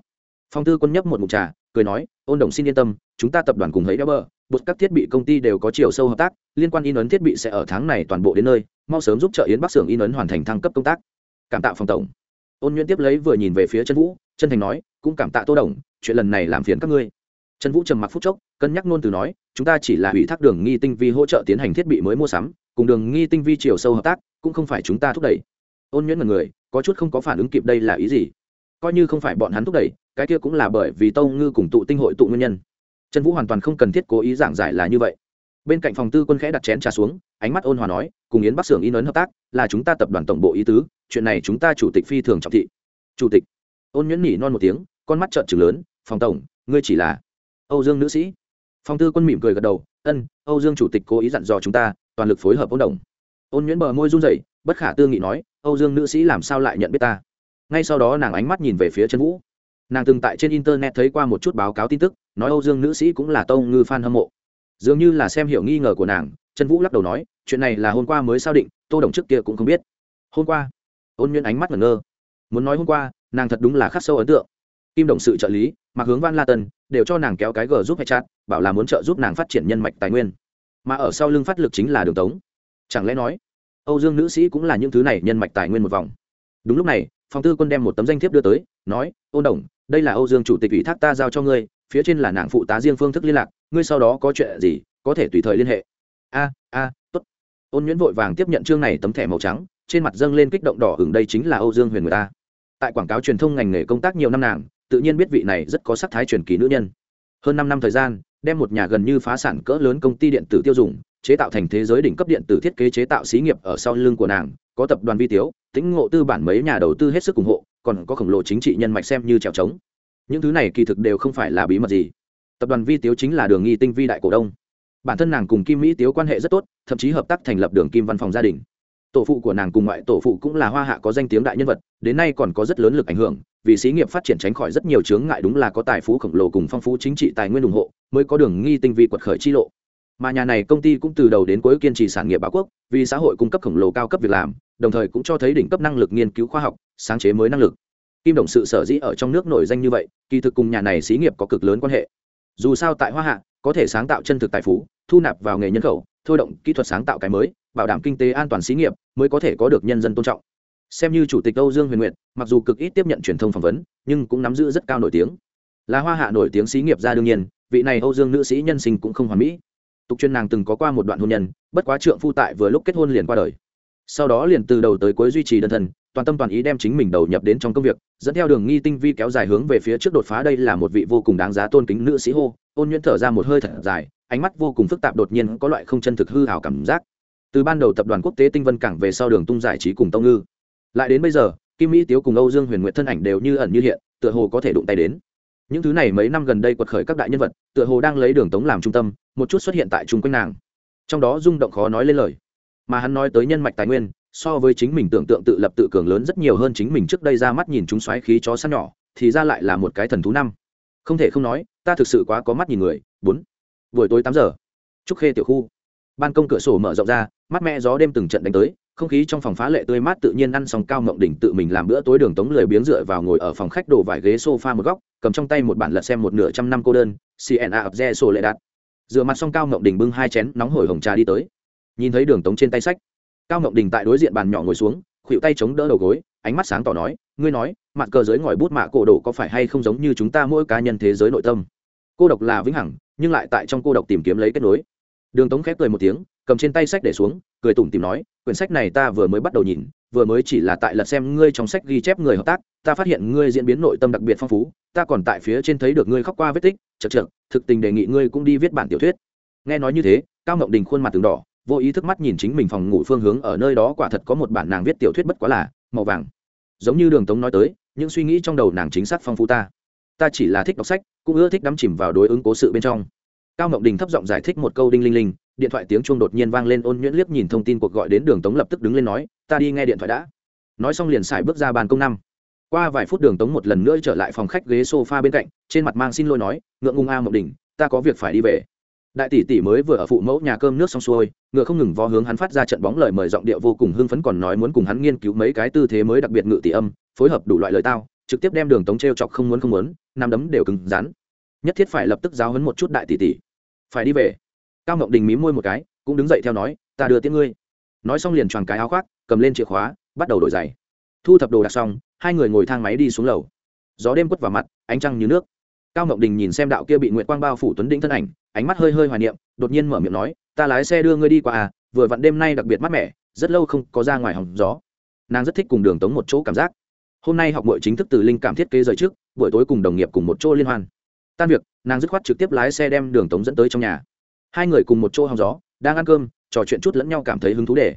A: phong tư quân nhấp một mục trà, cười nói, ôn đồng xin yên tâm, chúng ta tập đoàn cùng thấy đeo bờ bột các thiết bị công ty đều có chiều sâu hợp tác, liên quan in ấn thiết bị sẽ ở tháng này toàn bộ đến nơi, mau sớm giúp trợ yến bắc xưởng in ấn hoàn thành thăng cấp công tác. Cảm tạ phòng tổng. Ôn nhuyễn tiếp lấy vừa nhìn về phía chân vũ, chân thành nói, cũng cảm tạ tô đồng, chuyện lần này làm phiền các ngươi. Trần vũ trầm mặc phút chốc, cân nhắc nôn từ nói, chúng ta chỉ là ủy thác đường nghi tinh vi hỗ trợ tiến hành thiết bị mới mua sắm, cùng đường nghi tinh vi chiều sâu hợp tác, cũng không phải chúng ta thúc đẩy. Ôn nhuyễn mật người, có chút không có phản ứng kịp đây là ý gì? Coi như không phải bọn hắn thúc đẩy cái kia cũng là bởi vì tâu ngư cùng tụ tinh hội tụ nguyên nhân. Trần vũ hoàn toàn không cần thiết cố ý giảng giải là như vậy. Bên cạnh phòng tư quân khẽ đặt chén trà xuống, ánh mắt ôn hòa nói, cùng yến bắc xưởng in ấn hợp tác, là chúng ta tập đoàn tổng bộ ý tứ, chuyện này chúng ta chủ tịch phi thường trọng thị. Chủ tịch. Ôn nhuyễn nhỉ non một tiếng, con mắt trợn trừng lớn, phòng tổng, ngươi chỉ là âu dương nữ sĩ? Phòng tư quân mỉm cười gật đầu, ân, âu dương chủ tịch cố ý dặn dò chúng ta, toàn lực phối hợp ôn đồng. Ôn nhuyễn bờ môi run rẩy, bất khả tư nghị nói, âu dương nữ sĩ làm sao lại nhận biết ta? Ngay sau đó nàng ánh mắt nhìn về phía trần vũ nàng từng tại trên internet thấy qua một chút báo cáo tin tức, nói âu dương nữ sĩ cũng là tâu ngư f a n hâm mộ. Dường như là xem hiểu nghi ngờ của nàng, trần vũ lắc đầu nói, chuyện này là hôm qua mới xác định, tô đồng trước kia cũng không biết. Hôm qua, ôn Nguyên ánh mắt ngẩn ngơ. Muốn nói hôm qua, nàng thật đúng là khắc sâu ấn tượng. Kim đồng sự trợ lý mặc hướng van la tân, đều cho nàng kéo cái g giúp hay chat bảo là muốn trợ giúp nàng phát triển nhân mạch tài nguyên. Mà ở sau lưng phát lực chính là đường tống. Chẳng lẽ nói, âu dương nữ sĩ cũng là những thứ này nhân mạch tài nguyên một vòng? Đúng lúc này phòng tư quân đem một tấm danh thiếp đưa tới, nói, ôn đồng đây là âu dương chủ tịch ủy thác ta giao cho ngươi, phía trên là nàng phụ tá riêng phương thức liên lạc, ngươi sau đó có chuyện gì, có thể tùy thời liên hệ. A a, tốt. Ôn nhuyễn vội vàng tiếp nhận chương này tấm thẻ màu trắng, trên mặt dâng lên kích động đỏ hưởng đây chính là âu dương huyền người ta tại quảng cáo truyền thông ngành nghề công tác nhiều năm nàng, tự nhiên biết vị này rất có sắc thái truyền kỳ nữ nhân. Hơn năm năm thời gian, đem một nhà gần như phá sản cỡ lớn công ty điện tử tiêu dùng, chế tạo thành thế giới đỉnh cấp điện tử thiết kế chế tạo xí nghiệp ở sau lưng của nàng, có tập đoàn vi tiếu tính ngộ tư bản mấy nhà đầu tư hết sức ủng hộ còn có khổng lồ chính trị nhân mạch xem như trèo trống. Những thứ này kỳ thực đều không phải là bí mật gì. Tập đoàn vi tiếu chính là đường nghi tinh vi đại cổ đông. Bản thân nàng cùng kim mỹ tiếu quan hệ rất tốt, thậm chí hợp tác thành lập đường kim văn phòng gia đình. Tổ phụ của nàng cùng ngoại tổ phụ cũng là hoa hạ có danh tiếng đại nhân vật, đến nay còn có rất lớn lực ảnh hưởng, vì xí nghiệp phát triển tránh khỏi rất nhiều chướng ngại đúng là có tài phú khổng lồ cùng phong phú chính trị tài nguyên ủng hộ, mới có đường nghi tinh vi quật khởi chi lộ mà nhà này công ty cũng từ đầu đến cuối kiên trì sản nghiệp báo quốc, vì xã hội cung cấp khổng lồ cao cấp việc làm, đồng thời cũng cho thấy đỉnh cấp năng lực nghiên cứu khoa học, sáng chế mới năng lực. Kim đồng sự sở dĩ ở trong nước nổi danh như vậy, kỳ thực cùng nhà này xí nghiệp có cực lớn quan hệ. Dù sao tại hoa hạ, có thể sáng tạo chân thực tài phú, thu nạp vào nghề nhân khẩu, thôi động kỹ thuật sáng tạo cái mới, bảo đảm kinh tế an toàn xí nghiệp, mới có thể có được nhân dân tôn trọng. Xem như chủ tịch âu dương huyền nguyện mặc dù cực ít tiếp nhận truyền thông phỏng vấn, nhưng cũng nắm giữ rất cao nổi tiếng. Là hoa hạ nổi tiếng xí nghiệp ra đương nhiên, vị này âu dương nữ sĩ nhân sinh cũng không hoàn mỹ tục chuyên nàng từng có qua một đoạn hôn nhân, bất quá trượng phu tại vừa lúc kết hôn liền qua đời. Sau đó liền từ đầu tới cuối duy trì đơn thân, toàn tâm toàn ý đem chính mình đầu nhập đến trong công việc, dẫn theo đường nghi tinh vi kéo dài hướng về phía trước đột phá đây là một vị vô cùng đáng giá tôn kính nữ sĩ hô, ôn nhuyễn thở ra một hơi thật dài, ánh mắt vô cùng phức tạp đột nhiên có loại không chân thực hư hảo cảm giác. Từ ban đầu tập đoàn quốc tế tinh vân cảng về sau đường tung giải trí cùng tông ngư. Lại đến bây giờ, kim mỹ tiếu cùng âu dương huyền nguyện thân ảnh đều như ẩn như hiện, tựa hồ có thể đụng tay đến những thứ này mấy năm gần đây quật khởi các đại nhân vật, tựa hồ đang lấy đường tống làm trung tâm, một chút xuất hiện tại chung quanh nàng. Trong đó rung động khó nói lên lời. Mà hắn nói tới nhân mạch tài nguyên, so với chính mình tưởng tượng tự lập tự cường lớn rất nhiều hơn chính mình trước đây ra mắt nhìn chúng xoáy khí chó săn nhỏ, thì ra lại là một cái thần thú năm. Không thể không nói, ta thực sự quá có mắt nhìn người. Bốn. Buổi tối tám giờ. Trúc khê tiểu khu. Ban công cửa sổ mở rộng ra mắt mẹ gió đêm từng trận đánh tới không khí trong phòng phá lệ tươi mát tự nhiên ăn xong cao mộng đỉnh tự mình làm bữa tối đường tống lười biếng dựa vào ngồi ở phòng khách đổ vải ghế sofa một góc, cầm trong tay một bản lật xem một nửa trăm năm cô đơn cna ập re sổ lệ đạt. Dựa mặt xong cao mộng đỉnh bưng hai chén nóng hổi hồng trà đi tới. Nhìn thấy đường tống trên tay sách, cao mộng đỉnh tại đối diện bàn nhỏ ngồi xuống khuỵu tay chống đỡ đầu gối, ánh mắt sáng tỏ nói, ngươi nói mặt cờ giới ngòi bút mạ cổ đồ có phải hay không giống như chúng ta mỗi cá nhân thế giới nội tâm? Cô độc là vĩnh hằng, nhưng lại tại trong cô độc tìm kiếm lấy kết nối đường tống khép cười một tiếng, cầm trên tay sách để xuống, cười tủm tìm nói, quyển sách này ta vừa mới bắt đầu nhìn, vừa mới chỉ là tại lật xem ngươi trong sách ghi chép người hợp tác, ta phát hiện ngươi diễn biến nội tâm đặc biệt phong phú, ta còn tại phía trên thấy được ngươi khóc qua vết tích, chật chật thực tình đề nghị ngươi cũng đi viết bản tiểu thuyết. Nghe nói như thế, cao mộng đình khuôn mặt từng đỏ, vô ý thức mắt nhìn chính mình phòng ngủ phương hướng, ở nơi đó quả thật có một bản nàng viết tiểu thuyết bất quá là màu vàng. Giống như đường tống nói tới, những suy nghĩ trong đầu nàng chính xác phong phú ta. Ta chỉ là thích đọc sách, cũng ưa thích đắm chìm vào đối ứng cố sự bên trong cao ngọc đình thấp giọng giải thích một câu đinh linh linh, điện thoại tiếng chuông đột nhiên vang lên ôn nhuyễn liếc nhìn thông tin cuộc gọi đến đường tống lập tức đứng lên nói, ta đi nghe điện thoại đã. Nói xong liền xài bước ra bàn công năm. Qua vài phút đường tống một lần nữa trở lại phòng khách ghế sofa bên cạnh, trên mặt mang xin lỗi nói, ngượng ngung a mộng đình, ta có việc phải đi về. Đại tỷ tỷ mới vừa ở phụ mẫu nhà cơm nước xong xuôi, ngựa không ngừng vó hướng hắn phát ra trận bóng lời mời giọng điệu vô cùng hưng phấn còn nói muốn cùng hắn nghiên cứu mấy cái tư thế mới đặc biệt ngự tỷ âm, phối hợp đủ loại lời tao, trực tiếp đem đường tống t chọc không muốn không muốn nằm đấm đều cứng rắn. Nhất thiết phải lập tức giáo hấn một chút đại tỷ tỷ phải đi về. Cao ngọc đình mí môi một cái, cũng đứng dậy theo nói, ta đưa tiễn ngươi. Nói xong liền choàng cái áo khoác, cầm lên chìa khóa, bắt đầu đổi giày. Thu thập đồ đạc xong, hai người ngồi thang máy đi xuống lầu. Gió đêm quất vào mặt, ánh trăng như nước. Cao ngọc đình nhìn xem đạo kia bị nguyệt quang bao phủ tuấn đĩnh thân ảnh, ánh mắt hơi hơi hoài niệm, đột nhiên mở miệng nói, ta lái xe đưa ngươi đi qua à vừa vặn đêm nay đặc biệt mát mẻ, rất lâu không có ra ngoài hòng gió. Nàng rất thích cùng đường tống một chỗ cảm giác. Hôm nay học mội chính thức từ linh cảm thiết kế rời trước, buổi tối cùng đồng nghiệp cùng một chỗ liên hoan tan việc, nàng dứt khoát trực tiếp lái xe đem đường tống dẫn tới trong nhà. Hai người cùng một chỗ hòng gió, đang ăn cơm, trò chuyện chút lẫn nhau cảm thấy hứng thú để.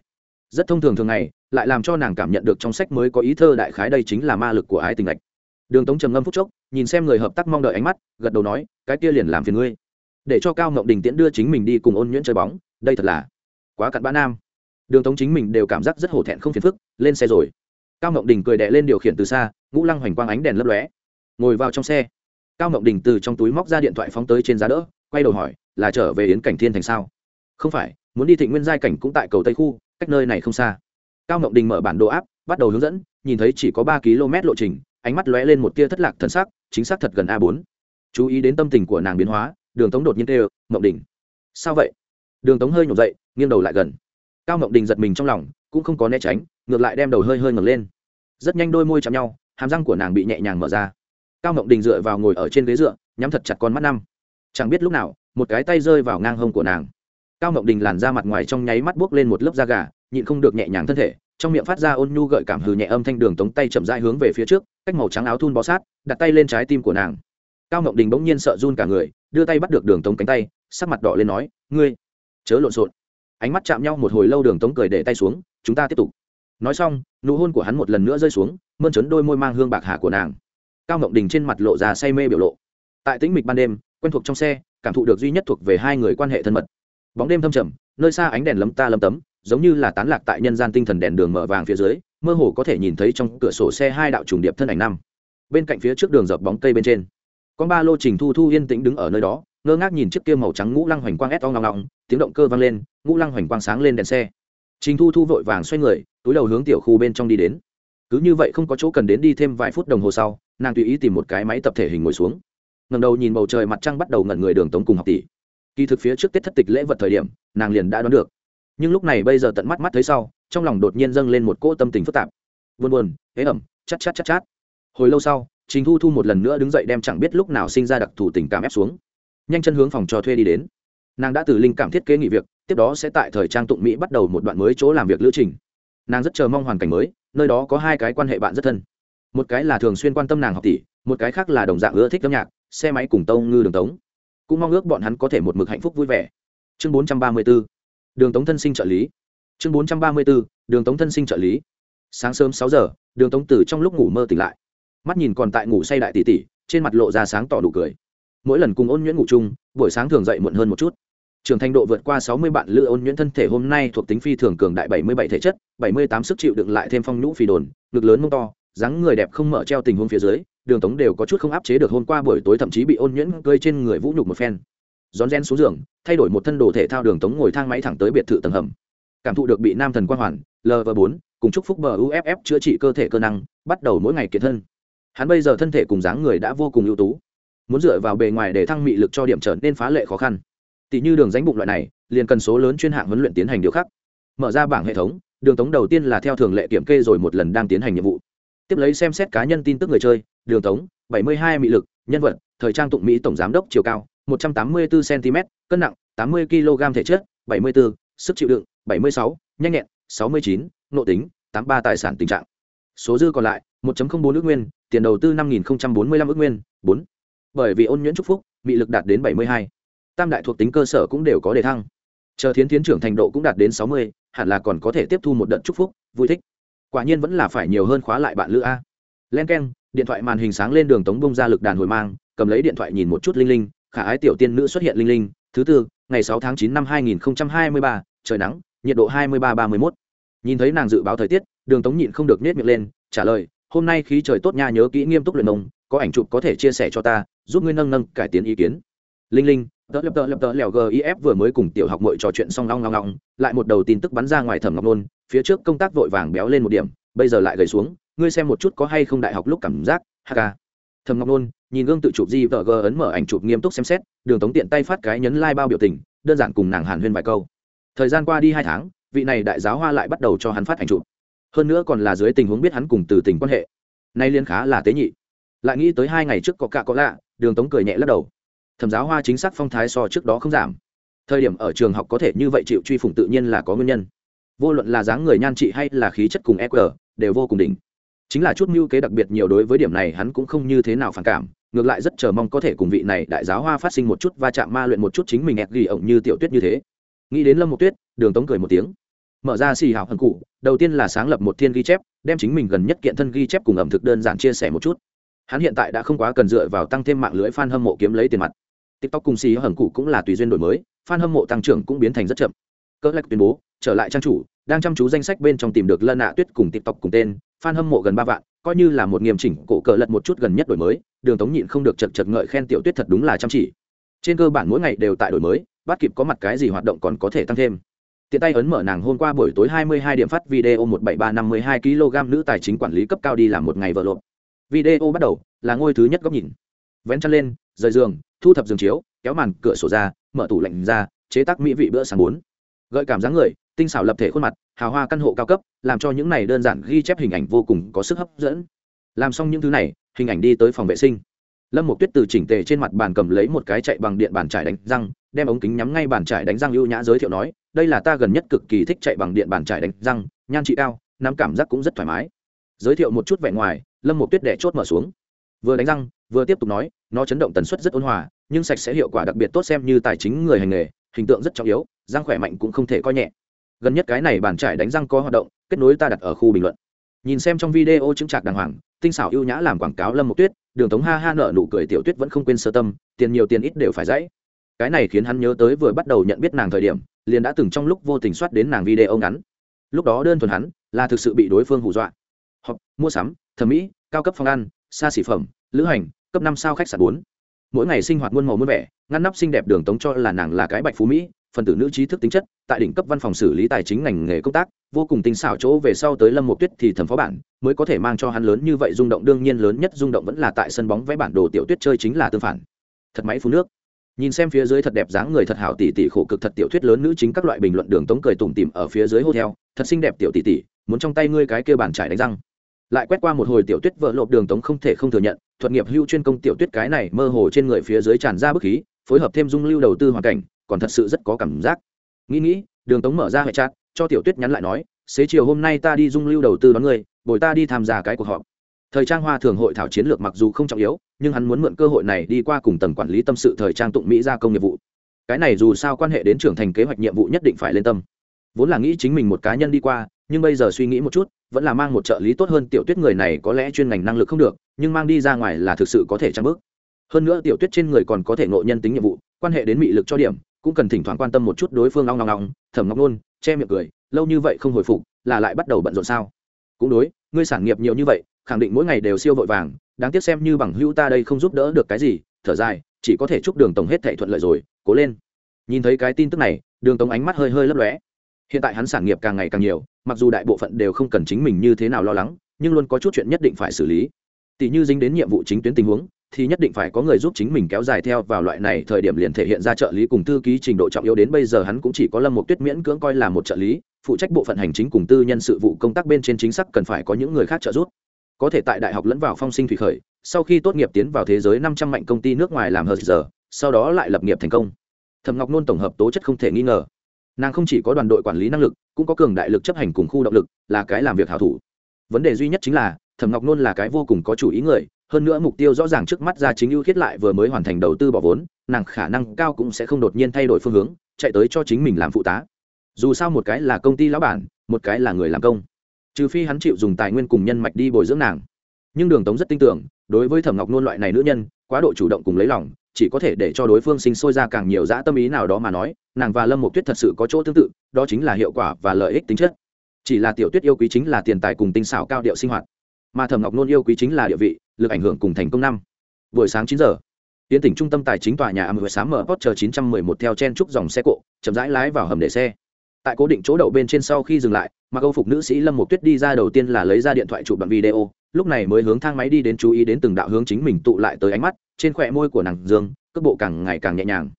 A: Rất thông thường thường ngày, lại làm cho nàng cảm nhận được trong sách mới có ý thơ đại khái đây chính là ma lực của ái tình lệch. Đường tống trầm ngâm phúc chốc, nhìn xem người hợp tác mong đợi ánh mắt, gật đầu nói, cái kia liền làm phiền ngươi. Để cho cao ngậu đình tiễn đưa chính mình đi cùng ôn nhuyễn chơi bóng, đây thật là quá cặn bã nam. Đường tống chính mình đều cảm giác rất hổ thẹn không phiền phức, lên xe rồi. Cao ngậu đình cười đệ lên điều khiển từ xa, ngũ lăng hoành quang ánh đèn lấp lóe. Ngồi vào trong xe cao Mộng đình từ trong túi móc ra điện thoại phóng tới trên giá đỡ, quay đầu hỏi, là trở về yến cảnh thiên thành sao? Không phải, muốn đi thị nguyên giai cảnh cũng tại cầu tây khu, cách nơi này không xa. Cao Mộng đình mở bản đồ áp bắt đầu hướng dẫn, nhìn thấy chỉ có ba km lộ trình, ánh mắt lóe lên một tia thất lạc thân sắc, chính xác thật gần a bốn. Chú ý đến tâm tình của nàng biến hóa, đường tống đột nhiên kêu, Mộng đình, sao vậy? Đường tống hơi nhổ dậy, nghiêng đầu lại gần. Cao Mộng đình giật mình trong lòng, cũng không có né tránh, ngược lại đem đầu hơi hơi ngẩng lên. Rất nhanh đôi môi chạm nhau, hàm răng của nàng bị nhẹ nhàng mở ra cao Ngộng đình dựa vào ngồi ở trên ghế dựa, nhắm thật chặt con mắt năm. Chẳng biết lúc nào, một cái tay rơi vào ngang hông của nàng. Cao Ngộng đình làn ra mặt ngoài trong nháy mắt buốc lên một lớp da gà, nhịn không được nhẹ nhàng thân thể, trong miệng phát ra ôn nhu gợi cảm hừ nhẹ âm thanh đường tống tay chậm rãi hướng về phía trước, cách màu trắng áo thun bó sát, đặt tay lên trái tim của nàng. Cao Ngộng đình bỗng nhiên sợ run cả người, đưa tay bắt được đường tống cánh tay, sắc mặt đỏ lên nói, ngươi, chớ lộn xộn. Ánh mắt chạm nhau một hồi lâu đường tống cười để tay xuống, chúng ta tiếp tục. Nói xong, nụ hôn của hắn một lần nữa rơi xuống, mơn trớn đôi môi mang hương bạc hà của nàng cao ngộng đình trên mặt lộ ra say mê biểu lộ. Tại tĩnh mịch ban đêm, quen thuộc trong xe, cảm thụ được duy nhất thuộc về hai người quan hệ thân mật. Bóng đêm thâm trầm, nơi xa ánh đèn lấm ta lấm tấm, giống như là tán lạc tại nhân gian tinh thần đèn đường mở vàng phía dưới, mơ hồ có thể nhìn thấy trong cửa sổ xe hai đạo trùng điệp thân ảnh năm bên cạnh phía trước đường dọc bóng cây bên trên, con ba lô trình thu thu yên tĩnh đứng ở nơi đó, ngơ ngác nhìn chiếc kia màu trắng ngũ lăng hoành quang ép to ngọng ngọng, tiếng động cơ vang lên, ngũ lăng hoành quang sáng lên đèn xe. Trình thu thu vội vàng xoay người, túi đầu hướng tiểu khu bên trong đi đến. Cứ như vậy không có chỗ cần đến đi thêm vài phút đồng hồ sau nàng tùy ý tìm một cái máy tập thể hình ngồi xuống. Ngầm đầu nhìn bầu trời mặt trăng bắt đầu ngẩn người đường tống cùng học tỷ. Kỳ thực phía trước tết thất tịch lễ vật thời điểm, nàng liền đã đoán được. Nhưng lúc này bây giờ tận mắt mắt thấy sau, trong lòng đột nhiên dâng lên một cỗ tâm tình phức tạp. Buồn buồn, ế ẩm, chát chát chát chát. Hồi lâu sau, trình thu thu một lần nữa đứng dậy đem chẳng biết lúc nào sinh ra đặc thù tình cảm ép xuống. Nhanh chân hướng phòng cho thuê đi đến. Nàng đã từ linh cảm thiết kế nghỉ việc, tiếp đó sẽ tại thời trang tụng mỹ bắt đầu một đoạn mới chỗ làm việc lữ trình. Nàng rất chờ mong hoàn cảnh mới, nơi đó có hai cái quan hệ bạn rất thân một cái là thường xuyên quan tâm nàng học tỷ, một cái khác là đồng dạng ưa thích âm nhạc, xe máy cùng tông ngư đường tống. Cũng mong ước bọn hắn có thể một mực hạnh phúc vui vẻ. Chương bốn trăm ba mươi b ố đường tống thân sinh trợ lý. Chương bốn trăm ba mươi b ố đường tống thân sinh trợ lý. Sáng sớm sáu giờ, đường tống từ trong lúc ngủ mơ tỉnh lại. Mắt nhìn còn tại ngủ say đại tỷ tỷ, trên mặt lộ ra sáng tỏ đủ cười. Mỗi lần cùng ôn nhuyễn ngủ chung, buổi sáng thường dậy muộn hơn một chút. Trường thành độ vượt qua sáu mươi bạn lữ ôn nhuyễn thân thể hôm nay thuộc tính phi thường cường đại bảy mươi bảy thể chất, bảy mươi tám sức chịu đựng lại thêm phong nhũ phi đồn, ngực lớn mông to dáng người đẹp không mở treo tình huống phía dưới, đường tống đều có chút không áp chế được hôm qua buổi tối thậm chí bị ôn nhuyễn cơi trên người vũ nhục một phen. Rón rén xuống giường, thay đổi một thân đồ thể thao đường tống ngồi thang máy thẳng tới biệt thự tầng hầm. Cảm thụ được bị nam thần quang hoàn lv bốn, cùng chúc phúc bờ uff chữa trị cơ thể cơ năng, bắt đầu mỗi ngày kiệt thân. Hắn bây giờ thân thể cùng dáng người đã vô cùng ưu tú. Muốn dựa vào bề ngoài để thăng mị lực cho điểm trở nên phá lệ khó khăn. Tỷ như đường danh bụng loại này, liền cần số lớn chuyên hạng huấn luyện tiến hành điều khắc. Mở ra bảng hệ thống, đường tống đầu tiên là theo thường lệ kiểm kê rồi một lần đang tiến hành nhiệm vụ tiếp lấy xem xét cá nhân tin tức người chơi, đường tống, bảy mươi hai mị lực, nhân vật, thời trang tụng mỹ tổng giám đốc chiều cao, một trăm tám mươi bốn cm, cân nặng, tám mươi kg thể chất, bảy mươi bốn sức chịu đựng, bảy mươi sáu, nhanh nhẹn, sáu mươi chín, nội tính, tám ba tài sản tình trạng. Số dư còn lại 1 bốn ước nguyên, tiền đầu tư năm nghìn bốn mươi năm ước nguyên, bốn. Bởi vì ôn nhuyễn trúc phúc bị lực đạt đến bảy mươi hai. Tam đại thuộc tính cơ sở cũng đều có đề thăng. Chờ thiến tiến trưởng thành độ cũng đạt đến sáu mươi, hẳn là còn có thể tiếp thu một đợt trúc phúc, vui thích quả nhiên vẫn là phải nhiều hơn khóa lại bạn lữ a. Len k e n điện thoại màn hình sáng lên đường tống bông ra lực đàn hồi mang, cầm lấy điện thoại nhìn một chút linh linh, khả ái tiểu tiên nữ xuất hiện linh linh, thứ tư, ngày sáu tháng chín năm hai nghìn hai mươi ba, trời nắng, nhiệt độ hai mươi ba ba mươi mốt. Nhìn thấy nàng dự báo thời tiết, đường tống nhịn không được nết miệng lên, trả lời, hôm nay khí trời tốt nha, nhớ kỹ nghiêm túc luyện nông, có ảnh chụp có thể chia sẻ cho ta, giúp ngươi nâng nâng, cải tiến ý kiến. Linh linh, tớ lập tớ lập tớ lèo gif vừa mới cùng tiểu học mội trò chuyện xong long long long, lại một đầu tin tức bắn ra ngoài thẩm ngọc nôn phía trước công tác vội vàng béo lên một điểm, bây giờ lại gầy xuống, ngươi xem một chút có hay không đại học lúc cảm giác hk thẩm ngọc nôn nhìn gương tự chụp di vợ g ấn mở ảnh chụp nghiêm túc xem xét, đường tống tiện tay phát cái nhấn lai、like、bao biểu tình, đơn giản cùng nàng hàn huyên vài câu. Thời gian qua đi hai tháng, vị này đại giáo hoa lại bắt đầu cho hắn phát ảnh chụp. Hơn nữa còn là dưới tình huống biết hắn cùng từ tình quan hệ. Nay liên khá là tế nhị. Lại nghĩ tới hai ngày trước có cạ có lạ, đường tống cười nhẹ lắc đầu. Thẩm giáo hoa chính xác phong thái so trước đó không giảm. Thời điểm ở trường học có thể như vậy chịu truy phủng tự nhiên là có nguyên nhân vô luận là dáng người nhan trị hay là khí chất cùng eq đều vô cùng đỉnh. Chính là chút mưu kế đặc biệt nhiều đối với điểm này hắn cũng không như thế nào phản cảm, ngược lại rất chờ mong có thể cùng vị này đại giáo hoa phát sinh một chút va chạm ma luyện một chút chính mình ẹt ghi ổng như tiểu tuyết như thế. Nghĩ đến lâm một tuyết, đường tống cười một tiếng. Mở ra xì hào hận cụ, đầu tiên là sáng lập một thiên ghi chép, đem chính mình gần nhất kiện thân ghi chép cùng ẩm thực đơn giản chia sẻ một chút. Hắn hiện tại đã không quá cần dựa vào tăng thêm mạng lưới fan hâm mộ kiếm lấy tiền mặt. Tiktok cùng xì hởng cụ cũng là tùy duyên đổi mới fan hâm mộ tăng trưởng cũng biến thành rất chậm cơ lạch tuyên bố, trở lại trang chủ, đang chăm chú danh sách bên trong tìm được lân nạ tuyết cùng tiktok cùng tên, fan hâm mộ gần ba vạn, coi như là một nghiêm chỉnh, cổ cờ lật một chút gần nhất đổi mới, đường tống nhịn không được chật chật ngợi khen tiểu tuyết thật đúng là chăm chỉ. Trên cơ bản mỗi ngày đều tại đổi mới, bắt kịp có mặt cái gì hoạt động còn có thể tăng thêm. Tiện tay ấn mở nàng hôm qua buổi tối 22 điểm phát video 17352 kg nữ tài chính quản lý cấp cao đi làm một ngày vợ lộn. Video bắt đầu, là ngôi thứ nhất góc nhìn. Vén chân lên, rời giường, thu thập giường chiếu, kéo màn cửa sổ ra, mở tủ lạnh ra, chế tác mỹ vị bữa sáng bốn gợi cảm dáng người, tinh xảo lập thể khuôn mặt, hào hoa căn hộ cao cấp, làm cho những này đơn giản ghi chép hình ảnh vô cùng có sức hấp dẫn. Làm xong những thứ này, hình ảnh đi tới phòng vệ sinh. Lâm một tuyết từ chỉnh tề trên mặt bàn cầm lấy một cái chạy bằng điện bàn trải đánh răng, đem ống kính nhắm ngay bàn trải đánh răng ưu nhã giới thiệu nói, đây là ta gần nhất cực kỳ thích chạy bằng điện bàn trải đánh răng, nhan trị cao, nắm cảm giác cũng rất thoải mái. Giới thiệu một chút vẻ ngoài, lâm một tuyết đẻ chốt mở xuống. Vừa đánh răng, vừa tiếp tục nói, nó chấn động tần suất rất ôn hòa, nhưng sạch sẽ hiệu quả đặc biệt tốt xem như tài chính người hành nghề, hình tượng rất trọng yếu răng khỏe mạnh cũng không thể coi nhẹ. Gần nhất cái này bàn trải đánh răng có hoạt động, kết nối ta đặt ở khu bình luận. Nhìn xem trong video chứng trạc đàng hoàng, tinh xảo ưu nhã làm quảng cáo lâm một tuyết, đường tống ha ha nợ nụ cười tiểu tuyết vẫn không quên sơ tâm, tiền nhiều tiền ít đều phải dãy. Cái này khiến hắn nhớ tới vừa bắt đầu nhận biết nàng thời điểm, liền đã từng trong lúc vô tình soát đến nàng video ngắn. Lúc đó đơn thuần hắn, là thực sự bị đối phương hù dọa. Hoặc mua sắm, thẩm mỹ, cao cấp phòng ăn, xa xỉ phẩm, lữ hành, cấp năm sao khách sạn bốn. Mỗi ngày sinh hoạt muôn màu muôn vẻ, ngăn nắp xinh đẹp đường tống cho là nàng là cái bạch phú mỹ phần tử nữ trí thức tính chất, tại đỉnh cấp văn phòng xử lý tài chính ngành nghề công tác, vô cùng tinh xảo chỗ về sau tới lâm một tuyết thì thẩm phó bản, mới có thể mang cho hắn lớn như vậy rung động, đương nhiên lớn nhất rung động vẫn là tại sân bóng vẽ bản đồ tiểu tuyết chơi chính là tương phản. Thật máy phú nước. Nhìn xem phía dưới thật đẹp dáng người thật hảo tỷ tỷ khổ cực thật tiểu thuyết lớn nữ chính các loại bình luận đường tống cười tủm tỉm ở phía dưới hô theo thật xinh đẹp tiểu tỷ tỷ, muốn trong tay ngươi cái kia bàn trải đánh răng. Lại quét qua một hồi tiểu tuyết vợ lộp đường tống không thể không thừa nhận, thuật nghiệp hưu chuyên công tiểu tuyết cái này mơ hồ trên người phía dưới tràn ra bức khí, phối hợp thêm dung lưu đầu tư hoàn cảnh còn thật sự rất có cảm giác. Nghĩ nghĩ, đường tống mở ra hệ chat, cho tiểu tuyết nhắn lại nói, xế chiều hôm nay ta đi dung lưu đầu tư đón người, bồi ta đi tham gia cái cuộc họp. Thời trang hoa thường hội thảo chiến lược mặc dù không trọng yếu, nhưng hắn muốn mượn cơ hội này đi qua cùng tầng quản lý tâm sự thời trang tụng mỹ gia công nghiệp vụ. Cái này dù sao quan hệ đến trưởng thành kế hoạch nhiệm vụ nhất định phải lên tâm. Vốn là nghĩ chính mình một cá nhân đi qua, nhưng bây giờ suy nghĩ một chút, vẫn là mang một trợ lý tốt hơn tiểu tuyết người này có lẽ chuyên ngành năng lực không được, nhưng mang đi ra ngoài là thực sự có thể trang bước. Hơn nữa tiểu tuyết trên người còn có thể ngộ nhân tính nhiệm vụ, quan hệ đến mị lực cho điểm cũng cần thỉnh thoảng quan tâm một chút đối phương long long long thẩm ngọc nôn che miệng cười, lâu như vậy không hồi phục, là lại bắt đầu bận rộn sao? Cũng đối, ngươi sản nghiệp nhiều như vậy, khẳng định mỗi ngày đều siêu vội vàng, đáng tiếc xem như bằng hữu ta đây không giúp đỡ được cái gì, thở dài, chỉ có thể chúc đường tổng hết thệ thuận lợi rồi, cố lên. Nhìn thấy cái tin tức này, đường tổng ánh mắt hơi hơi lấp lóe. Hiện tại hắn sản nghiệp càng ngày càng nhiều, mặc dù đại bộ phận đều không cần chính mình như thế nào lo lắng, nhưng luôn có chút chuyện nhất định phải xử lý. Tỷ như dính đến nhiệm vụ chính tuyến tình huống thì nhất định phải có người giúp chính mình kéo dài theo vào loại này thời điểm liền thể hiện ra trợ lý cùng thư ký trình độ trọng yếu đến bây giờ hắn cũng chỉ có lâm một tuyết miễn cưỡng coi là một trợ lý, phụ trách bộ phận hành chính cùng tư nhân sự vụ công tác bên trên chính xác cần phải có những người khác trợ giúp. Có thể tại đại học lẫn vào phong sinh thủy khởi, sau khi tốt nghiệp tiến vào thế giới năm trăm mạnh công ty nước ngoài làm hờ giờ, sau đó lại lập nghiệp thành công. Thẩm ngọc nôn tổng hợp tố chất không thể nghi ngờ. Nàng không chỉ có đoàn đội quản lý năng lực, cũng có cường đại lực chấp hành cùng khu động lực, là cái làm việc hảo thủ. Vấn đề duy nhất chính là, thẩm ngọc nôn là cái vô cùng có chủ ý người hơn nữa mục tiêu rõ ràng trước mắt ra chính ưu khiết lại vừa mới hoàn thành đầu tư bỏ vốn, nàng khả năng cao cũng sẽ không đột nhiên thay đổi phương hướng, chạy tới cho chính mình làm phụ tá. Dù sao một cái là công ty lão bản, một cái là người làm công. Trừ phi hắn chịu dùng tài nguyên cùng nhân mạch đi bồi dưỡng nàng. Nhưng đường tống rất tin tưởng, đối với thẩm ngọc nôn loại này nữ nhân, quá độ chủ động cùng lấy lòng, chỉ có thể để cho đối phương sinh sôi ra càng nhiều dã tâm ý nào đó mà nói, nàng và lâm mục tuyết thật sự có chỗ tương tự, đó chính là hiệu quả và lợi ích tính chất. Chỉ là tiểu tuyết yêu quý chính là tiền tài cùng tinh xảo cao điệu sinh hoạt mà thẩm ngọc nôn yêu quý chính là địa vị, lực ảnh hưởng cùng thành công năm. Buổi sáng chín giờ, tiến tỉnh trung tâm tài chính tòa nhà am sáng mở post chín trăm mười một theo chen trúc dòng xe cộ, chậm rãi lái vào hầm để xe. Tại cố định chỗ đậu bên trên sau khi dừng lại, mặc âu phục nữ sĩ lâm một tuyết đi ra đầu tiên là lấy ra điện thoại chụp đoạn video, lúc này mới hướng thang máy đi đến chú ý đến từng đạo hướng chính mình tụ lại tới ánh mắt, trên khỏe môi của nàng dương, cước bộ càng ngày càng nhẹ nhàng.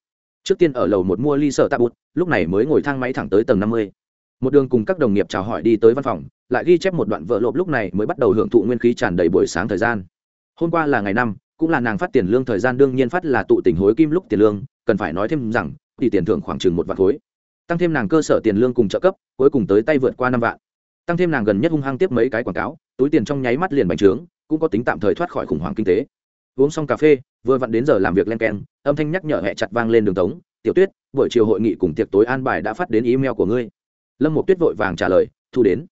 A: Trước tiên ở lầu một mua ly sợ tạ bút lúc này mới ngồi thang máy thẳng tới tầng năm mươi. Một đường cùng các đồng nghiệp chào hỏi đi tới văn phòng lại ghi chép một đoạn vợ lộp lúc này mới bắt đầu hưởng thụ nguyên khí tràn đầy buổi sáng thời gian. Hôm qua là ngày năm, cũng là nàng phát tiền lương thời gian đương nhiên phát là tụ tình hối kim lúc tiền lương, cần phải nói thêm rằng thì tiền thưởng khoảng chừng một vạn khối. Tăng thêm nàng cơ sở tiền lương cùng trợ cấp, cuối cùng tới tay vượt qua năm vạn. Tăng thêm nàng gần nhất hung hăng tiếp mấy cái quảng cáo, túi tiền trong nháy mắt liền bành trướng, cũng có tính tạm thời thoát khỏi khủng hoảng kinh tế. Uống xong cà phê, vừa vặn đến giờ làm việc len keng, âm thanh nhắc nhở hẹ chặt vang lên đường tống, tiểu tuyết, buổi chiều hội nghị cùng tiệc tối an bài đã phát đến email của ngươi. Lâm một tuyết vội vàng trả lời, thu đến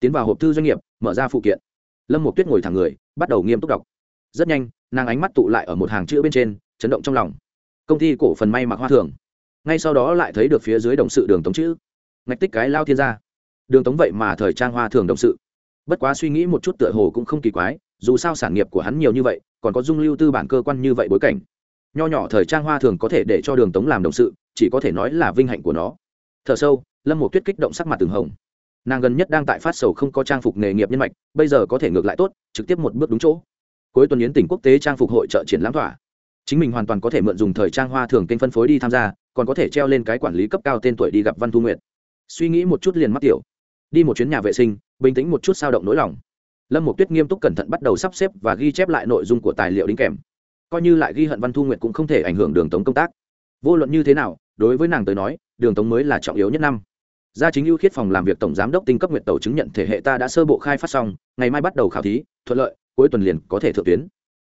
A: tiến vào hộp thư doanh nghiệp, mở ra phụ kiện. Lâm một tuyết ngồi thẳng người, bắt đầu nghiêm túc đọc. Rất nhanh, nàng ánh mắt tụ lại ở một hàng chữ bên trên, chấn động trong lòng. Công ty cổ phần may mặc hoa thường. Ngay sau đó lại thấy được phía dưới đồng sự đường tống chữ. Ngạch tích cái lao thiên gia. Đường tống vậy mà thời trang hoa thường đồng sự. Bất quá suy nghĩ một chút tựa hồ cũng không kỳ quái, dù sao sản nghiệp của hắn nhiều như vậy, còn có dung lưu tư bản cơ quan như vậy bối cảnh. Nho nhỏ thời trang hoa thường có thể để cho đường tống làm đồng sự, chỉ có thể nói là vinh hạnh của nó. Thở sâu, lâm một tuyết kích động sắc mặt từng hồng nàng gần nhất đang tại phát sầu không có trang phục nghề nghiệp nhân mạch, bây giờ có thể ngược lại tốt, trực tiếp một bước đúng chỗ. Cuối tuần yến tỉnh quốc tế trang phục hội trợ triển lãm thỏa. Chính mình hoàn toàn có thể mượn dùng thời trang hoa thường kênh phân phối đi tham gia, còn có thể treo lên cái quản lý cấp cao tên tuổi đi gặp văn thu Nguyệt. suy nghĩ một chút liền mắc tiểu. Đi một chuyến nhà vệ sinh, bình tĩnh một chút sao động nỗi lòng. Lâm một tuyết nghiêm túc cẩn thận bắt đầu sắp xếp và ghi chép lại nội dung của tài liệu đính kèm. Coi như lại ghi hận văn thu nguyệt cũng không thể ảnh hưởng đường tống công tác. Vô luận như thế nào, đối với nàng tới nói, đường tống mới là trọng yếu nhất năm gia chính ưu khiết phòng làm việc tổng giám đốc tinh cấp nguyện tàu chứng nhận thể hệ ta đã sơ bộ khai phát xong, ngày mai bắt đầu khảo thí, thuận lợi, cuối tuần liền có thể thượng tuyến.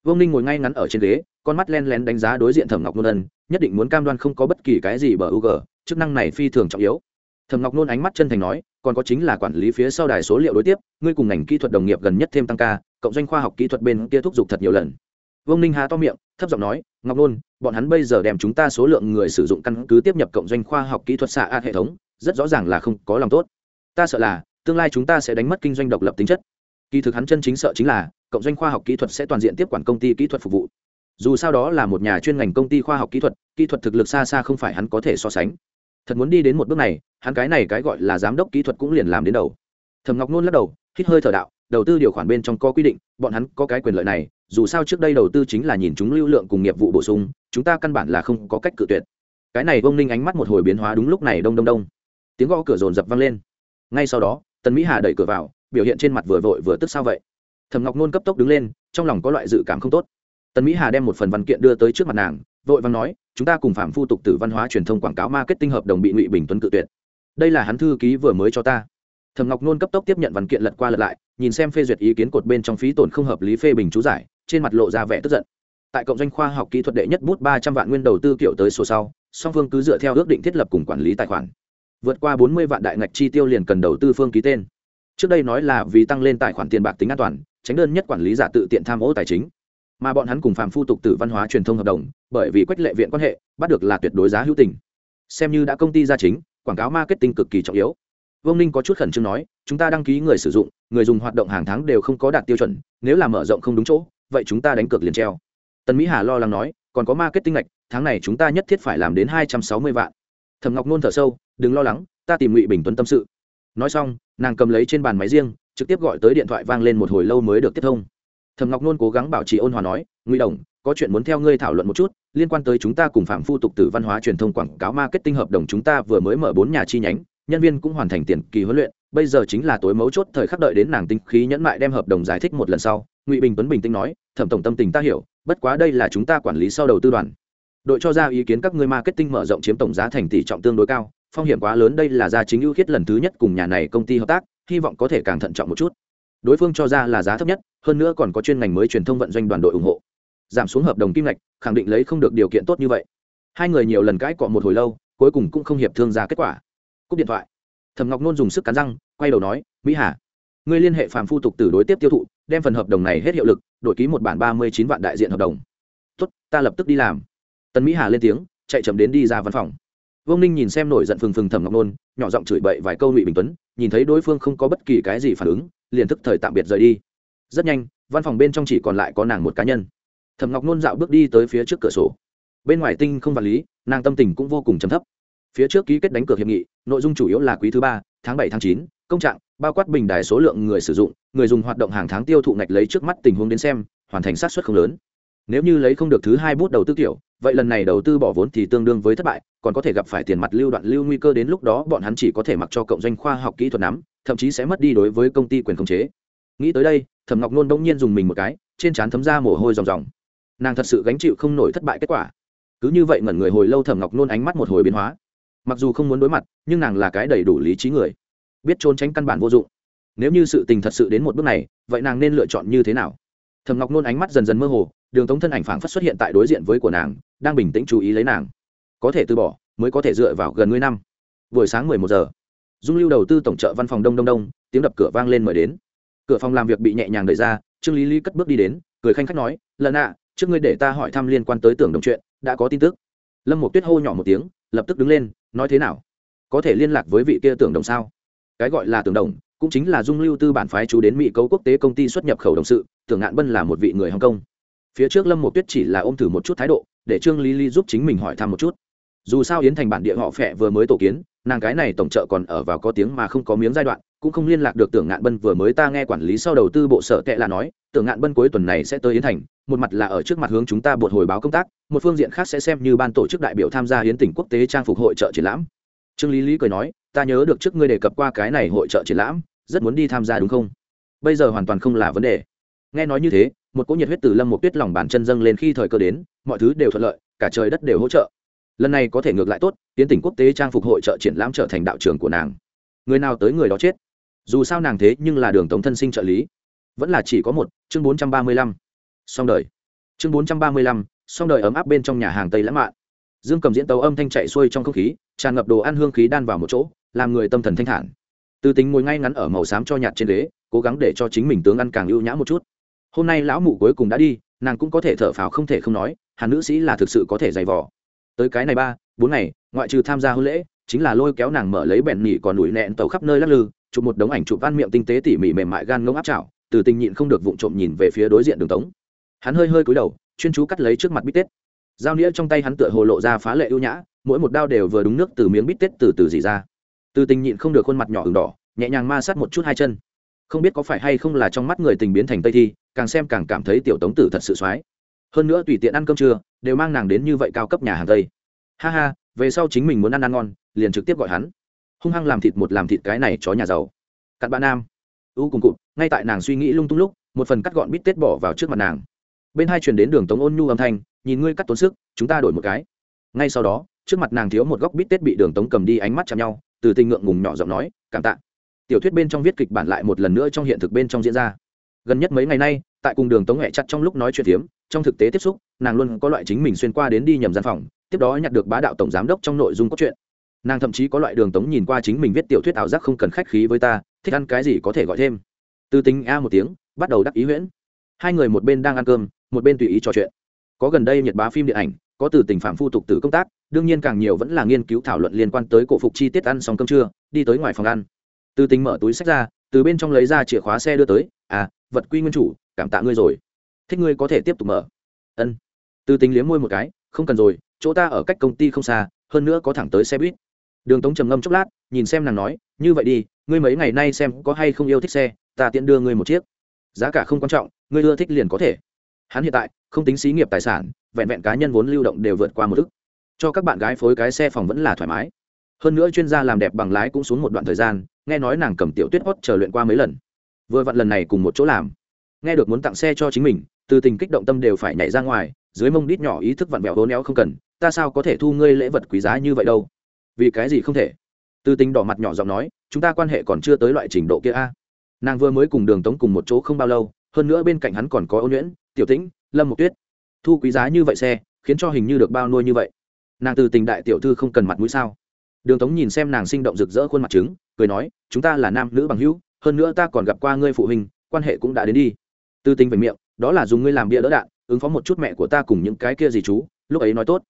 A: Vương ninh ngồi ngay ngắn ở trên ghế, con mắt len lén đánh giá đối diện thẩm ngọc nôn ân, nhất định muốn cam đoan không có bất kỳ cái gì bờ ug chức năng này phi thường trọng yếu. Thẩm ngọc nôn ánh mắt chân thành nói, còn có chính là quản lý phía sau đài số liệu đối tiếp, ngươi cùng ngành kỹ thuật đồng nghiệp gần nhất thêm tăng ca, cộng doanh khoa học kỹ thuật bên kia thúc giục thật nhiều lần. Vương ninh há to miệng, thấp giọng nói, ngọc nôn, bọn hắn bây giờ đem chúng ta số lượng người sử dụng căn cứ tiếp nhập cộng doanh khoa học kỹ thuật xạ a hệ thống rất rõ ràng là không có lòng tốt. Ta sợ là, tương lai chúng ta sẽ đánh mất kinh doanh độc lập tính chất. Kỳ thực hắn chân chính sợ chính là, cộng doanh khoa học kỹ thuật sẽ toàn diện tiếp quản công ty kỹ thuật phục vụ. Dù sao đó là một nhà chuyên ngành công ty khoa học kỹ thuật kỹ thuật thực lực xa xa không phải hắn có thể so sánh. Thật muốn đi đến một bước này, hắn cái này cái gọi là giám đốc kỹ thuật cũng liền làm đến đầu. Thầm ngọc nôn lắc đầu, hít hơi thở đạo, đầu tư điều khoản bên trong có quy định, bọn hắn có cái quyền lợi này, dù sao trước đây đầu tư chính là nhìn chúng lưu lượng cùng nghiệp vụ bổ sung, chúng ta căn bản là không có cách cự tuyệt. Cái này Vương ninh ánh mắt một hồi biến hóa đúng lúc này đông đông đông tiếng gõ cửa rồn rập vang lên. Ngay sau đó, tần mỹ hà đẩy cửa vào, biểu hiện trên mặt vừa vội vừa tức sao vậy? Thầm ngọc nôn cấp tốc đứng lên, trong lòng có loại dự cảm không tốt. Tần mỹ hà đem một phần văn kiện đưa tới trước mặt nàng, vội văn nói, chúng ta cùng phạm phu tục tử văn hóa truyền thông quảng cáo marketing hợp đồng bị ngụy bình tuấn cự tuyệt. Đây là hắn thư ký vừa mới cho ta. Thầm ngọc nôn cấp tốc tiếp nhận văn kiện lật qua lật lại, nhìn xem phê duyệt ý kiến cột bên trong phí tổn không hợp lý phê bình chú giải, trên mặt lộ ra vẻ tức giận. Tại cộng doanh khoa học kỹ thuật đệ nhất bút ba trăm vạn nguyên đầu tư kiểu tới số sau, song phương cứ dựa theo ước định thiết lập cùng quản lý tài khoản vượt qua bốn mươi vạn đại ngạch chi tiêu liền cần đầu tư phương ký tên. Trước đây nói là vì tăng lên tài khoản tiền bạc tính an toàn, tránh đơn nhất quản lý giả tự tiện tham ô tài chính. Mà bọn hắn cùng phàm phu tục tử văn hóa truyền thông hợp đồng, bởi vì quách lệ viện quan hệ, bắt được là tuyệt đối giá hữu tình. Xem như đã công ty ra chính, quảng cáo marketing cực kỳ trọng yếu. Vương ninh có chút khẩn trương nói, chúng ta đăng ký người sử dụng, người dùng hoạt động hàng tháng đều không có đạt tiêu chuẩn, nếu là mở rộng không đúng chỗ, vậy chúng ta đánh cược liền treo. Tần mỹ hà lo lắng nói, còn có marketing nghịch tháng này chúng ta nhất thiết phải làm đến hai trăm sáu mươi vạn. Thẩm ngọc nôn thở sâu đừng lo lắng, ta tìm ngụy bình tuấn tâm sự. Nói xong, nàng cầm lấy trên bàn máy riêng, trực tiếp gọi tới điện thoại vang lên một hồi lâu mới được tiếp thông. Thầm ngọc nôn cố gắng bảo trì ôn hòa nói, ngụy đồng, có chuyện muốn theo ngươi thảo luận một chút, liên quan tới chúng ta cùng phạm phu tục tử văn hóa truyền thông quảng cáo marketing hợp đồng chúng ta vừa mới mở bốn nhà chi nhánh, nhân viên cũng hoàn thành tiền kỳ huấn luyện, bây giờ chính là tối mấu chốt thời khắc đợi đến nàng tinh khí nhẫn mại đem hợp đồng giải thích một lần sau. Ngụy bình tuấn bình tĩnh nói, thẩm tổng tâm tình ta hiểu, bất quá đây là chúng ta quản lý sau đầu tư đoàn. Đội cho ra ý kiến các ngươi marketing mở rộng chiếm tổng giá thành tỷ trọng tương đối cao phong hiểm quá lớn đây là gia chính ưu khiết lần thứ nhất cùng nhà này công ty hợp tác, hy vọng có thể càng thận trọng một chút. Đối phương cho ra là giá thấp nhất, hơn nữa còn có chuyên ngành mới truyền thông vận doanh đoàn đội ủng hộ. Giảm xuống hợp đồng kim ngạch, khẳng định lấy không được điều kiện tốt như vậy. Hai người nhiều lần cãi cọ một hồi lâu, cuối cùng cũng không hiệp thương ra kết quả. Cúp điện thoại. Thầm ngọc nôn dùng sức cắn răng, quay đầu nói, mỹ hà, ngươi liên hệ phạm phu tục từ đối tiếp tiêu thụ, đem phần hợp đồng này hết hiệu lực, đổi ký một bản ba mươi chín vạn đại diện hợp đồng. Tốt, ta lập tức đi làm. Tần mỹ hà lên tiếng, chạy chậm đến đi ra văn phòng vương ninh nhìn xem nổi giận phừng phừng thầm ngọc nôn nhỏ giọng chửi bậy vài câu ngụy bình tuấn nhìn thấy đối phương không có bất kỳ cái gì phản ứng liền thức thời tạm biệt rời đi rất nhanh văn phòng bên trong chỉ còn lại có nàng một cá nhân thầm ngọc nôn dạo bước đi tới phía trước cửa sổ bên ngoài tinh không vật lý nàng tâm tình cũng vô cùng chấm thấp phía trước ký kết đánh cược hiệp nghị nội dung chủ yếu là quý thứ ba tháng bảy tháng chín công trạng bao quát bình đài số lượng người sử dụng người dùng hoạt động hàng tháng tiêu thụ ngạch lấy trước mắt tình huống đến xem hoàn thành sát xuất không lớn nếu như lấy không được thứ hai bút đầu tư kiểu vậy lần này đầu tư bỏ vốn thì tương đương với thất bại, còn có thể gặp phải tiền mặt lưu đoạn lưu nguy cơ đến lúc đó bọn hắn chỉ có thể mặc cho cộng doanh khoa học kỹ thuật nắm, thậm chí sẽ mất đi đối với công ty quyền khống chế. Nghĩ tới đây, thẩm ngọc nôn bỗng nhiên dùng mình một cái, trên trán thấm ra mồ hôi ròng ròng. Nàng thật sự gánh chịu không nổi thất bại kết quả. Cứ như vậy ngẩn người hồi lâu thẩm ngọc nôn ánh mắt một hồi biến hóa. Mặc dù không muốn đối mặt, nhưng nàng là cái đầy đủ lý trí người. Biết trốn tránh căn bản vô dụng. Nếu như sự tình thật sự đến một bước này, vậy nàng nên lựa chọn như thế nào? Thầm ngọc nôn ánh mắt dần dần mơ hồ đường tống thân ảnh phảng phất xuất hiện tại đối diện với của nàng, đang bình tĩnh chú ý lấy nàng. Có thể từ bỏ, mới có thể dựa vào gần ngươi năm. Buổi sáng mười một giờ, dung lưu đầu tư tổng trợ văn phòng đông đông đông, tiếng đập cửa vang lên mời đến. Cửa phòng làm việc bị nhẹ nhàng đẩy ra, trương lý lý cất bước đi đến, cười khanh khách nói, lần ạ, trước ngươi để ta hỏi thăm liên quan tới tưởng đồng chuyện, đã có tin tức. Lâm một tuyết hô nhỏ một tiếng, lập tức đứng lên, nói thế nào? Có thể liên lạc với vị kia tưởng đồng sao? Cái gọi là tưởng đồng, cũng chính là dung lưu tư bản phái chú đến mỹ cấu quốc tế công ty xuất nhập khẩu đồng sự, tưởng ngạn bân là một vị người hồng kông phía trước lâm một tuyết chỉ là ôm thử một chút thái độ, để trương lý lý giúp chính mình hỏi thăm một chút. Dù sao yến thành bản địa họ phẹ vừa mới tổ kiến, nàng cái này tổng trợ còn ở vào có tiếng mà không có miếng giai đoạn, cũng không liên lạc được tưởng ngạn bân vừa mới ta nghe quản lý sau đầu tư bộ sở tệ là nói, tưởng ngạn bân cuối tuần này sẽ tới yến thành, một mặt là ở trước mặt hướng chúng ta buộc hồi báo công tác, một phương diện khác sẽ xem như ban tổ chức đại biểu tham gia hiến tỉnh quốc tế trang phục hội trợ triển lãm. Trương lý lý cười nói, ta nhớ được trước ngươi đề cập qua cái này hội trợ triển lãm, rất muốn đi tham gia đúng không? Bây giờ hoàn toàn không là vấn đề. Nghe nói như thế một cỗ nhiệt huyết từ lâm một tuyết lòng bàn chân dâng lên khi thời cơ đến, mọi thứ đều thuận lợi, cả trời đất đều hỗ trợ. Lần này có thể ngược lại tốt, tiến tỉnh quốc tế trang phục hội trợ triển lãm trở thành đạo trường của nàng. Người nào tới người đó chết. Dù sao nàng thế nhưng là đường tống thân sinh trợ lý. Vẫn là chỉ có một, chương bốn trăm ba mươi lăm. Song đời. Chương bốn trăm ba mươi lăm song đời ấm áp bên trong nhà hàng tây lãng mạn. Dương cầm diễn tấu âm thanh chạy xuôi trong không khí, tràn ngập đồ ăn hương khí đan vào một chỗ, làm người tâm thần thanh thản. Từ tính ngồi ngay ngắn ở màu xám cho nhạt trên ghế, cố gắng để cho chính mình tướng ăn càng ưu nhã một chút hôm nay lão mụ cuối cùng đã đi, nàng cũng có thể thở phào không thể không nói, hàn nữ sĩ là thực sự có thể dày vò. Tới cái này ba, bốn ngày, ngoại trừ tham gia hôn lễ, chính là lôi kéo nàng mở lấy bẹn nhỉ còn đuổi nẹn tàu khắp nơi lắc lư, chụp một đống ảnh chụp van miệng tinh tế tỉ mỉ mềm mại gan ngông áp chảo từ tình nhịn không được vụng trộm nhìn về phía đối diện đường tống. Hắn hơi hơi cúi đầu, chuyên chú cắt lấy trước mặt bít tết. Dao nĩa trong tay hắn tựa hồ lộ ra phá lệ ưu nhã, mỗi một đao đều vừa đúng nước từ miếng bít tết từ từ dì ra. Từ tình nhịn không được khuôn mặt nhỏ ửng đỏ, nhẹ nhàng ma sát một chút hai chân không biết có phải hay không là trong mắt người tình biến thành tây thi, càng xem càng cảm thấy tiểu tống tử thật sự soái hơn nữa tùy tiện ăn cơm trưa, đều mang nàng đến như vậy cao cấp nhà hàng tây. Ha ha, về sau chính mình muốn ăn ăn ngon, liền trực tiếp gọi hắn. Hung hăng làm thịt một làm thịt cái này chó nhà giàu. Cặn bạn nam. U cùng cụt, ngay tại nàng suy nghĩ lung tung lúc, một phần cắt gọn bít tết bỏ vào trước mặt nàng. Bên hai chuyển đến đường tống ôn nhu âm thanh, nhìn ngươi cắt tốn sức, chúng ta đổi một cái. Ngay sau đó, trước mặt nàng thiếu một góc bít tết bị đường tống cầm đi ánh mắt chạm nhau, từ tình ngượng ngùng nhỏ giọng nói, cảm tạ tiểu thuyết bên trong viết kịch bản lại một lần nữa trong hiện thực bên trong diễn ra. Gần nhất mấy ngày nay, tại cùng đường tống nghệ chặt trong lúc nói chuyện tiếm trong thực tế tiếp xúc, nàng luôn có loại chính mình xuyên qua đến đi nhầm gian phòng, tiếp đó nhặt được bá đạo tổng giám đốc trong nội dung cốt truyện. Nàng thậm chí có loại đường tống nhìn qua chính mình viết tiểu thuyết ảo giác không cần khách khí với ta, thích ăn cái gì có thể gọi thêm. Từ tính a một tiếng, bắt đầu đắc ý huyễn. Hai người một bên đang ăn cơm, một bên tùy ý trò chuyện. Có gần đây nhật bá phim điện ảnh, có từ tình phạm phu tục từ công tác, đương nhiên càng nhiều vẫn là nghiên cứu thảo luận liên quan tới cổ phục chi tiết ăn xong cơm trưa, đi tới ngoài phòng ăn từ tình mở túi sách ra, từ bên trong lấy ra chìa khóa xe đưa tới. À vật quy nguyên chủ, cảm tạ ngươi rồi. Thích ngươi có thể tiếp tục mở. Ân. Từ tình liếm môi một cái, không cần rồi, chỗ ta ở cách công ty không xa, hơn nữa có thẳng tới xe buýt. Đường tống trầm ngâm chốc lát, nhìn xem nàng nói, như vậy đi, ngươi mấy ngày nay xem có hay không yêu thích xe, ta tiện đưa ngươi một chiếc. Giá cả không quan trọng, ngươi ưa thích liền có thể. Hắn hiện tại, không tính xí nghiệp tài sản, vẹn vẹn cá nhân vốn lưu động đều vượt qua một ức. Cho các bạn gái phối cái xe phòng vẫn là thoải mái. Hơn nữa chuyên gia làm đẹp bằng lái cũng xuống một đoạn thời gian nghe nói nàng cầm tiểu tuyết hót chờ luyện qua mấy lần. Vừa vặn lần này cùng một chỗ làm. Nghe được muốn tặng xe cho chính mình, từ tình kích động tâm đều phải nhảy ra ngoài, dưới mông đít nhỏ ý thức vặn vẹo hố néo không cần, ta sao có thể thu ngươi lễ vật quý giá như vậy đâu? Vì cái gì không thể? Từ tình đỏ mặt nhỏ giọng nói, chúng ta quan hệ còn chưa tới loại trình độ kia a. Nàng vừa mới cùng đường tống cùng một chỗ không bao lâu, hơn nữa bên cạnh hắn còn có ôn nhuyễn, tiểu tĩnh, lâm mộc tuyết. Thu quý giá như vậy xe, khiến cho hình như được bao nuôi như vậy. Nàng từ tình đại tiểu thư không cần mặt mũi sao? Đường tống nhìn xem nàng sinh động rực rỡ khuôn mặt trứng, cười nói, chúng ta là nam nữ bằng hữu, hơn nữa ta còn gặp qua ngươi phụ huynh, quan hệ cũng đã đến đi. Từ tình về miệng, đó là dùng ngươi làm bia đỡ đạn, ứng phó một chút mẹ của ta cùng những cái kia gì chú. Lúc ấy nói tốt.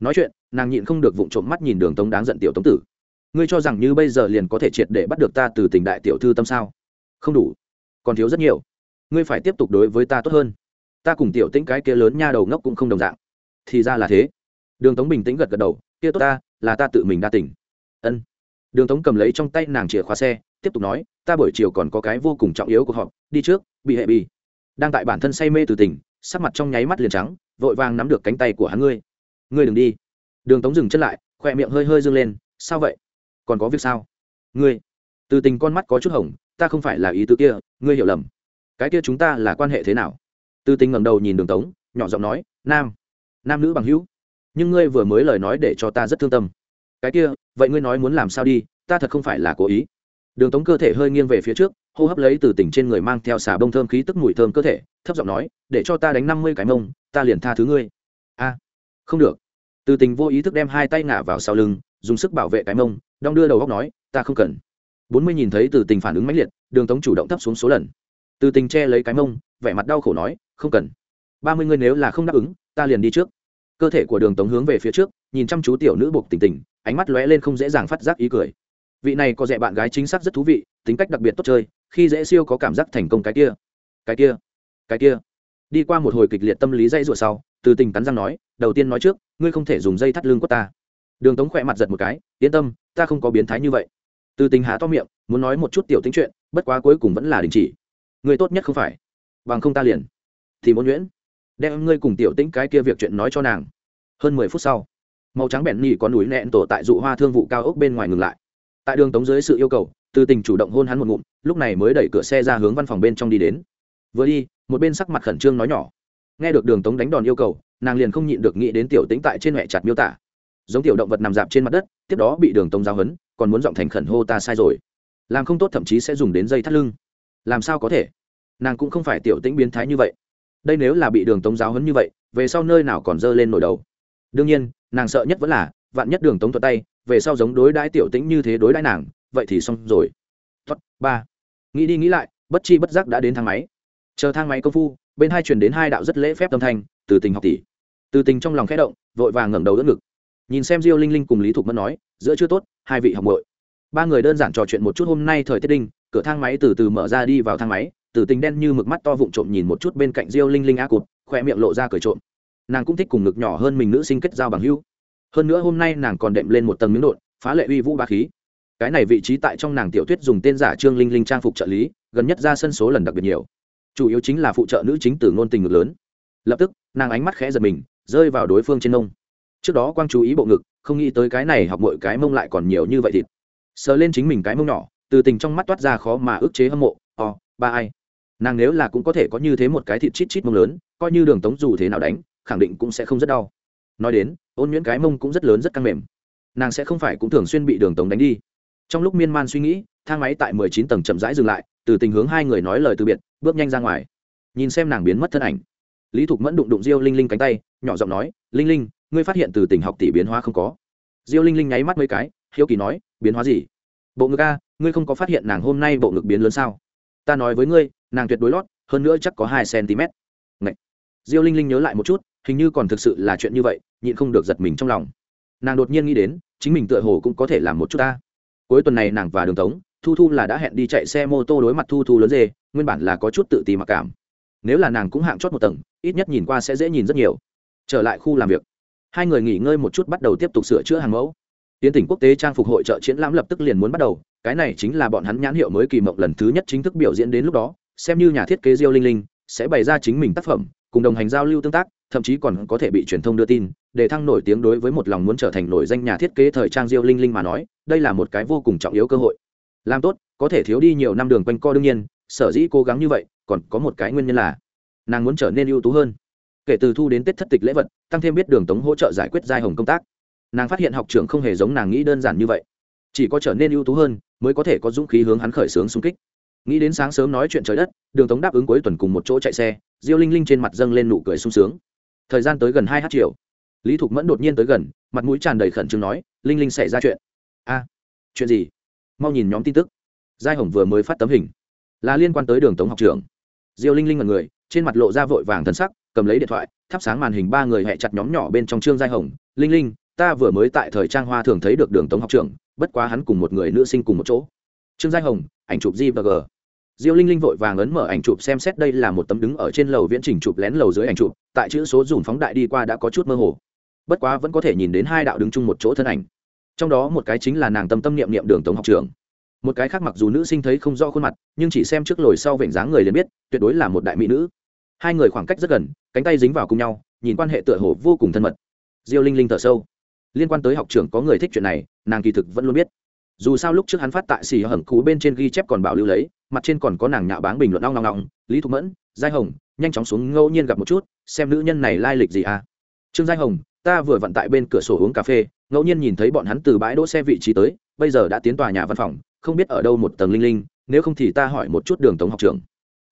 A: Nói chuyện, nàng nhịn không được vụng trộm mắt nhìn đường tống đáng giận tiểu tống tử. Ngươi cho rằng như bây giờ liền có thể triệt để bắt được ta từ tình đại tiểu thư tâm sao? Không đủ. Còn thiếu rất nhiều. Ngươi phải tiếp tục đối với ta tốt hơn. Ta cùng tiểu tĩnh cái kia lớn nha đầu ngốc cũng không đồng dạng. Thì ra là thế. Đường tống bình tĩnh gật gật đầu, kia tốt ta, là ta tự mình đa tỉnh ân. Đường tống cầm lấy trong tay nàng chìa khóa xe, tiếp tục nói, ta buổi chiều còn có cái vô cùng trọng yếu của họ đi trước, bị hệ bi đang tại bản thân say mê từ tỉnh, sắc mặt trong nháy mắt liền trắng, vội vàng nắm được cánh tay của hắn, ngươi ngươi đừng đi. Đường tống dừng chân lại khỏe miệng hơi hơi dâng lên, sao vậy? Còn có việc sao? Ngươi, từ tình con mắt có chút hỏng ta không phải là ý tứ kia, ngươi hiểu lầm. Cái kia chúng ta là quan hệ thế nào? Từ tình ngẩng đầu nhìn đường tống, nhỏ giọng nói, nam nam nữ bằng hữu, nhưng ngươi vừa mới lời nói để cho ta rất thương tâm cái kia, vậy ngươi nói muốn làm sao đi, ta thật không phải là cố ý. Đường tống cơ thể hơi nghiêng về phía trước, hô hấp lấy từ tỉnh trên người mang theo xà bông thơm khí tức mùi thơm cơ thể, thấp giọng nói, để cho ta đánh năm mươi cái mông, ta liền tha thứ ngươi. A, không được. Từ tình vô ý thức đem hai tay ngả vào sau lưng, dùng sức bảo vệ cái mông, đong đưa đầu góc nói, ta không cần. Bốn mươi nhìn thấy từ tình phản ứng mãnh liệt, đường tống chủ động thấp xuống số lần. Từ tình che lấy cái mông, vẻ mặt đau khổ nói, không cần. Ba mươi ngươi nếu là không đáp ứng, ta liền đi trước. Cơ thể của đường tống hướng về phía trước, nhìn chăm chú tiểu nữ buộc tỉnh tỉnh ánh mắt lóe lên không dễ dàng phát giác ý cười. Vị này có rẻ bạn gái chính xác rất thú vị, tính cách đặc biệt tốt chơi, khi dễ siêu có cảm giác thành công cái kia. Cái kia cái kia. Đi qua một hồi kịch liệt tâm lý dây rủa sau, từ tình cắn răng nói, đầu tiên nói trước, ngươi không thể dùng dây thắt lưng của ta. Đường tống khỏe mặt giật một cái, yên tâm, ta không có biến thái như vậy. Từ tình há to miệng, muốn nói một chút tiểu tính chuyện, bất quá cuối cùng vẫn là đình chỉ. Người tốt nhất không phải, bằng không ta liền. Thì muốn nhuyễn đem ngươi cùng tiểu tĩnh cái kia việc chuyện nói cho nàng. Hơn mười phút sau màu trắng bẹn nhì có núi nẹn tổ tại dụ hoa thương vụ cao ốc bên ngoài ngừng lại. Tại đường tống dưới sự yêu cầu, từ tình chủ động hôn hắn một ngụm, lúc này mới đẩy cửa xe ra hướng văn phòng bên trong đi đến. Vừa đi, một bên sắc mặt khẩn trương nói nhỏ. Nghe được đường tống đánh đòn yêu cầu, nàng liền không nhịn được nghĩ đến tiểu tĩnh tại trên mẹ chặt miêu tả. Giống tiểu động vật nằm dạp trên mặt đất, tiếp đó bị đường tống giao hấn còn muốn giọng thành khẩn hô ta sai rồi. Làm không tốt thậm chí sẽ dùng đến dây thắt lưng. Làm sao có thể? Nàng cũng không phải tiểu tĩnh biến thái như vậy. Đây nếu là bị đường tống giáo hấn như vậy, về sau nơi nào còn dơ lên nổi đầu? Đương nhiên nàng sợ nhất vẫn là, vạn nhất đường tống thuật tay, về sau giống đối đãi tiểu tĩnh như thế đối đãi nàng, vậy thì xong rồi. Tuất ba. Nghĩ đi nghĩ lại, bất chi bất giác đã đến thang máy. Chờ thang máy công phu, bên hai truyền đến hai đạo rất lễ phép tâm thanh, từ tình học tỷ. Từ tình trong lòng khẽ động, vội vàng ngẩng đầu đỡ ngực. Nhìn xem diêu linh linh cùng lý thục mẫn nói, giữa chưa tốt, hai vị học bội ba người đơn giản trò chuyện một chút hôm nay thời tiết đinh, cửa thang máy từ từ mở ra đi vào thang máy, từ tình đen như mực mắt to vụng trộm nhìn một chút bên cạnh diêu linh linh á cụt khoe miệng lộ ra cười trộm nàng cũng thích cùng ngực nhỏ hơn mình nữ sinh kết giao bằng hữu. Hơn nữa hôm nay nàng còn đệm lên một tầng miếng đột phá lệ uy vũ ba khí. Cái này vị trí tại trong nàng tiểu thuyết dùng tên giả trương linh linh trang phục trợ lý gần nhất ra sân số lần đặc biệt nhiều. Chủ yếu chính là phụ trợ nữ chính từ ngôn tình ngực lớn. Lập tức nàng ánh mắt khẽ giật mình rơi vào đối phương trên ông. trước đó quang chú ý bộ ngực không nghĩ tới cái này học mọi cái mông lại còn nhiều như vậy thịt. Sờ lên chính mình cái mông nhỏ từ tình trong mắt toát ra khó mà ức chế hâm mộ ò、oh, ba ai? Nàng nếu là cũng có thể có như thế một cái thịt chít chít mông lớn coi như đường tống dù thế nào đánh khẳng định cũng sẽ không rất đau. Nói đến, ôn nhuyễn cái mông cũng rất lớn rất căng mềm. Nàng sẽ không phải cũng thường xuyên bị đường tống đánh đi. Trong lúc miên man suy nghĩ, thang máy tại mười chín tầng chậm rãi dừng lại, từ tình hướng hai người nói lời từ biệt, bước nhanh ra ngoài. Nhìn xem nàng biến mất thân ảnh. Lý thục mẫn đụng đụng diêu linh linh cánh tay, nhỏ giọng nói, linh linh, ngươi phát hiện từ tình học tỷ biến hóa không có? Diêu linh linh nháy mắt mấy cái, hiếu kỳ nói, biến hóa gì? Bộ ngực a, ngươi không có phát hiện nàng hôm nay bộ ngực biến lớn sao? Ta nói với ngươi, nàng tuyệt đối lót, hơn nữa chắc có hai cm Ngậy. diêu linh linh nhớ lại một chút hình như còn thực sự là chuyện như vậy, nhịn không được giật mình trong lòng. Nàng đột nhiên nghĩ đến, chính mình tựa hồ cũng có thể làm một chút ta. Cuối tuần này nàng và đường tống, thu thu là đã hẹn đi chạy xe mô tô đối mặt thu thu lớn dê, nguyên bản là có chút tự ti mặc cảm. Nếu là nàng cũng hạng chót một tầng, ít nhất nhìn qua sẽ dễ nhìn rất nhiều. Trở lại khu làm việc, hai người nghỉ ngơi một chút bắt đầu tiếp tục sửa chữa hàng mẫu. Tiến tỉnh quốc tế trang phục hội trợ triển lãm lập tức liền muốn bắt đầu, cái này chính là bọn hắn nhãn hiệu mới kỳ mộng lần thứ nhất chính thức biểu diễn đến lúc đó, xem như nhà thiết kế diêu linh linh sẽ bày ra chính mình tác phẩm, cùng đồng hành giao lưu tương tác thậm chí còn có thể bị truyền thông đưa tin, để thăng nổi tiếng đối với một lòng muốn trở thành nổi danh nhà thiết kế thời trang diêu linh linh mà nói, đây là một cái vô cùng trọng yếu cơ hội. Làm tốt, có thể thiếu đi nhiều năm đường quanh co đương nhiên, sở dĩ cố gắng như vậy, còn có một cái nguyên nhân là, nàng muốn trở nên ưu tú hơn. Kể từ thu đến tết thất tịch lễ vật, tăng thêm biết đường tống hỗ trợ giải quyết giai hồng công tác. Nàng phát hiện học trường không hề giống nàng nghĩ đơn giản như vậy. Chỉ có trở nên ưu tú hơn, mới có thể có dũng khí hướng hắn khởi xướng xung kích. Nghĩ đến sáng sớm nói chuyện trời đất, đường tống đáp ứng cuối tuần cùng một chỗ chạy xe, diêu linh linh trên mặt dâng lên nụ cười sung sướng thời gian tới gần hai h chiều, lý thục mẫn đột nhiên tới gần mặt mũi tràn đầy khẩn trương nói linh linh xảy ra chuyện. A chuyện gì? Mau nhìn nhóm tin tức. Giai hồng vừa mới phát tấm hình. Là liên quan tới đường tống học trường diêu linh linh là người trên mặt lộ ra vội vàng thân sắc cầm lấy điện thoại thắp sáng màn hình ba người hẹ chặt nhóm nhỏ bên trong trương giai hồng. Linh linh ta vừa mới tại thời trang hoa thường thấy được đường tống học trường bất quá hắn cùng một người nữ sinh cùng một chỗ. Trương giai hồng ảnh chụp g và g diêu linh linh vội vàng ấn mở ảnh chụp xem xét đây là một tấm đứng ở trên lầu viễn trình chụp lén lầu dưới ảnh chụp, tại chữ số dùng phóng đại đi qua đã có chút mơ hồ. Bất quá vẫn có thể nhìn đến hai đạo đứng chung một chỗ thân ảnh. Trong đó một cái chính là nàng tâm tâm niệm niệm đường tống học trường một cái khác mặc dù nữ sinh thấy không rõ khuôn mặt, nhưng chỉ xem trước lồi sau vểnh dáng người liền biết, tuyệt đối là một đại mỹ nữ. Hai người khoảng cách rất gần, cánh tay dính vào cùng nhau, nhìn quan hệ tựa hồ vô cùng thân mật. Diêu linh linh thở sâu. Liên quan tới học trường có người thích chuyện này, nàng kỳ thực vẫn luôn biết. Dù sao lúc trước hắn phát tại xì hởng cú bên trên ghi chép còn bảo lưu lấy mặt trên còn có nàng nhạo báng bình luận nong nong ngọng, lý thục mẫn giai hồng nhanh chóng xuống ngẫu nhiên gặp một chút xem nữ nhân này lai lịch gì à. Trương giai hồng ta vừa vận tại bên cửa sổ uống cà phê ngẫu nhiên nhìn thấy bọn hắn từ bãi đỗ xe vị trí tới bây giờ đã tiến tòa nhà văn phòng không biết ở đâu một tầng linh linh nếu không thì ta hỏi một chút đường tống học trưởng.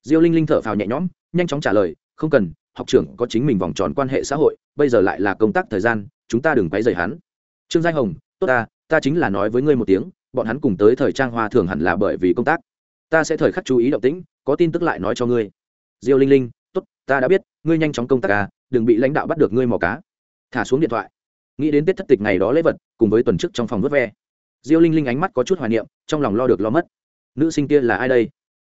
A: diêu linh linh thở phào nhẹ nhõm nhanh chóng trả lời không cần học trưởng có chính mình vòng tròn quan hệ xã hội bây giờ lại là công tác thời gian chúng ta đừng quấy rầy hắn. Trương giai hồng tốt ta ta chính là nói với ngươi một tiếng bọn hắn cùng tới thời trang hoa thường hẳn là bởi vì công tác ta sẽ thời khắc chú ý động tĩnh, có tin tức lại nói cho ngươi. Diêu linh linh, tốt, ta đã biết, ngươi nhanh chóng công tác à đừng bị lãnh đạo bắt được ngươi mò cá. Thả xuống điện thoại. Nghĩ đến tết thất tịch ngày đó lễ vật, cùng với tuần trước trong phòng vớt ve. Diêu linh linh ánh mắt có chút hoài niệm, trong lòng lo được lo mất. Nữ sinh kia là ai đây?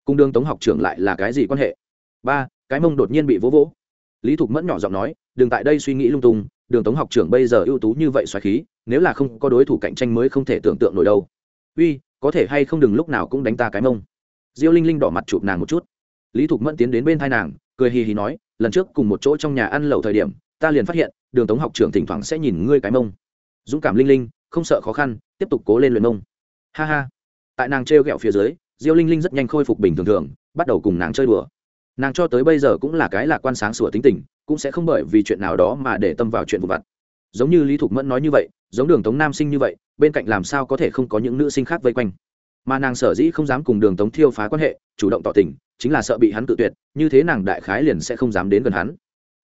A: Cung đương tống học trưởng lại là cái gì quan hệ? Ba, cái mông đột nhiên bị vỗ vỗ. Lý thục mẫn nhỏ giọng nói, đừng tại đây suy nghĩ lung tung, đường tống học trưởng bây giờ ưu tú như vậy xoài khí, nếu là không có đối thủ cạnh tranh mới không thể tưởng tượng nổi đâu. Uy, có thể hay không đừng lúc nào cũng đánh ta cái mông diêu linh linh đỏ mặt chụp nàng một chút. Lý thục mẫn tiến đến bên thai nàng, cười hì hì nói, lần trước cùng một chỗ trong nhà ăn lẩu thời điểm, ta liền phát hiện, đường tống học trưởng thỉnh thoảng sẽ nhìn ngươi cái mông. Dũng cảm linh linh, không sợ khó khăn, tiếp tục cố lên luyện mông. Ha ha. Tại nàng t r phía dưới, diêu linh linh rất nhanh khôi phục bình thường thường, bắt đầu cùng nàng chơi đùa. Nàng cho tới bây giờ cũng là cái lạc quan sáng sủa tính tình, cũng sẽ không bởi vì chuyện nào đó mà để tâm vào chuyện vụ vặt. Giống như lý thục mẫn nói như vậy, giống đường tống nam sinh như vậy, bên cạnh làm sao có thể không có những nữ sinh khác vây quanh mà nàng sở dĩ không dám cùng đường tống thiêu phá quan hệ, chủ động tỏ tình, chính là sợ bị hắn tự tuyệt, như thế nàng đại khái liền sẽ không dám đến gần hắn.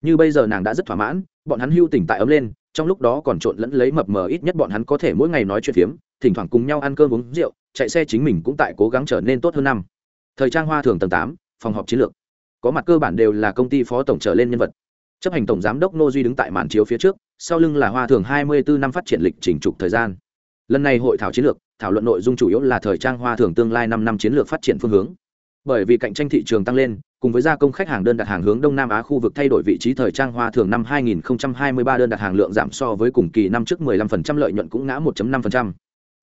A: Như bây giờ nàng đã rất thỏa mãn, bọn hắn hưu tỉnh tại ấm lên, trong lúc đó còn trộn lẫn lấy mập mờ ít nhất bọn hắn có thể mỗi ngày nói chuyện phiếm, thỉnh thoảng cùng nhau ăn cơm uống rượu, chạy xe chính mình cũng tại cố gắng trở nên tốt hơn năm. Thời trang hoa thường tầng tám, phòng họp chiến lược. Có mặt cơ bản đều là công ty phó tổng trở lên nhân vật. Chấp hành tổng giám đốc nô duy đứng tại màn chiếu phía trước, sau lưng là hoa thường hai mươi bốn năm phát triển lịch trình trục thời gian. Lần này hội thảo chiến lược thảo luận nội dung chủ yếu là thời trang hoa thường tương lai năm năm chiến lược phát triển phương hướng. Bởi vì cạnh tranh thị trường tăng lên, cùng với gia công khách hàng đơn đặt hàng hướng đông nam á khu vực thay đổi vị trí thời trang hoa thường năm 2023 đơn đặt hàng lượng giảm so với cùng kỳ năm trước 15% lợi nhuận cũng ngã 1.5%.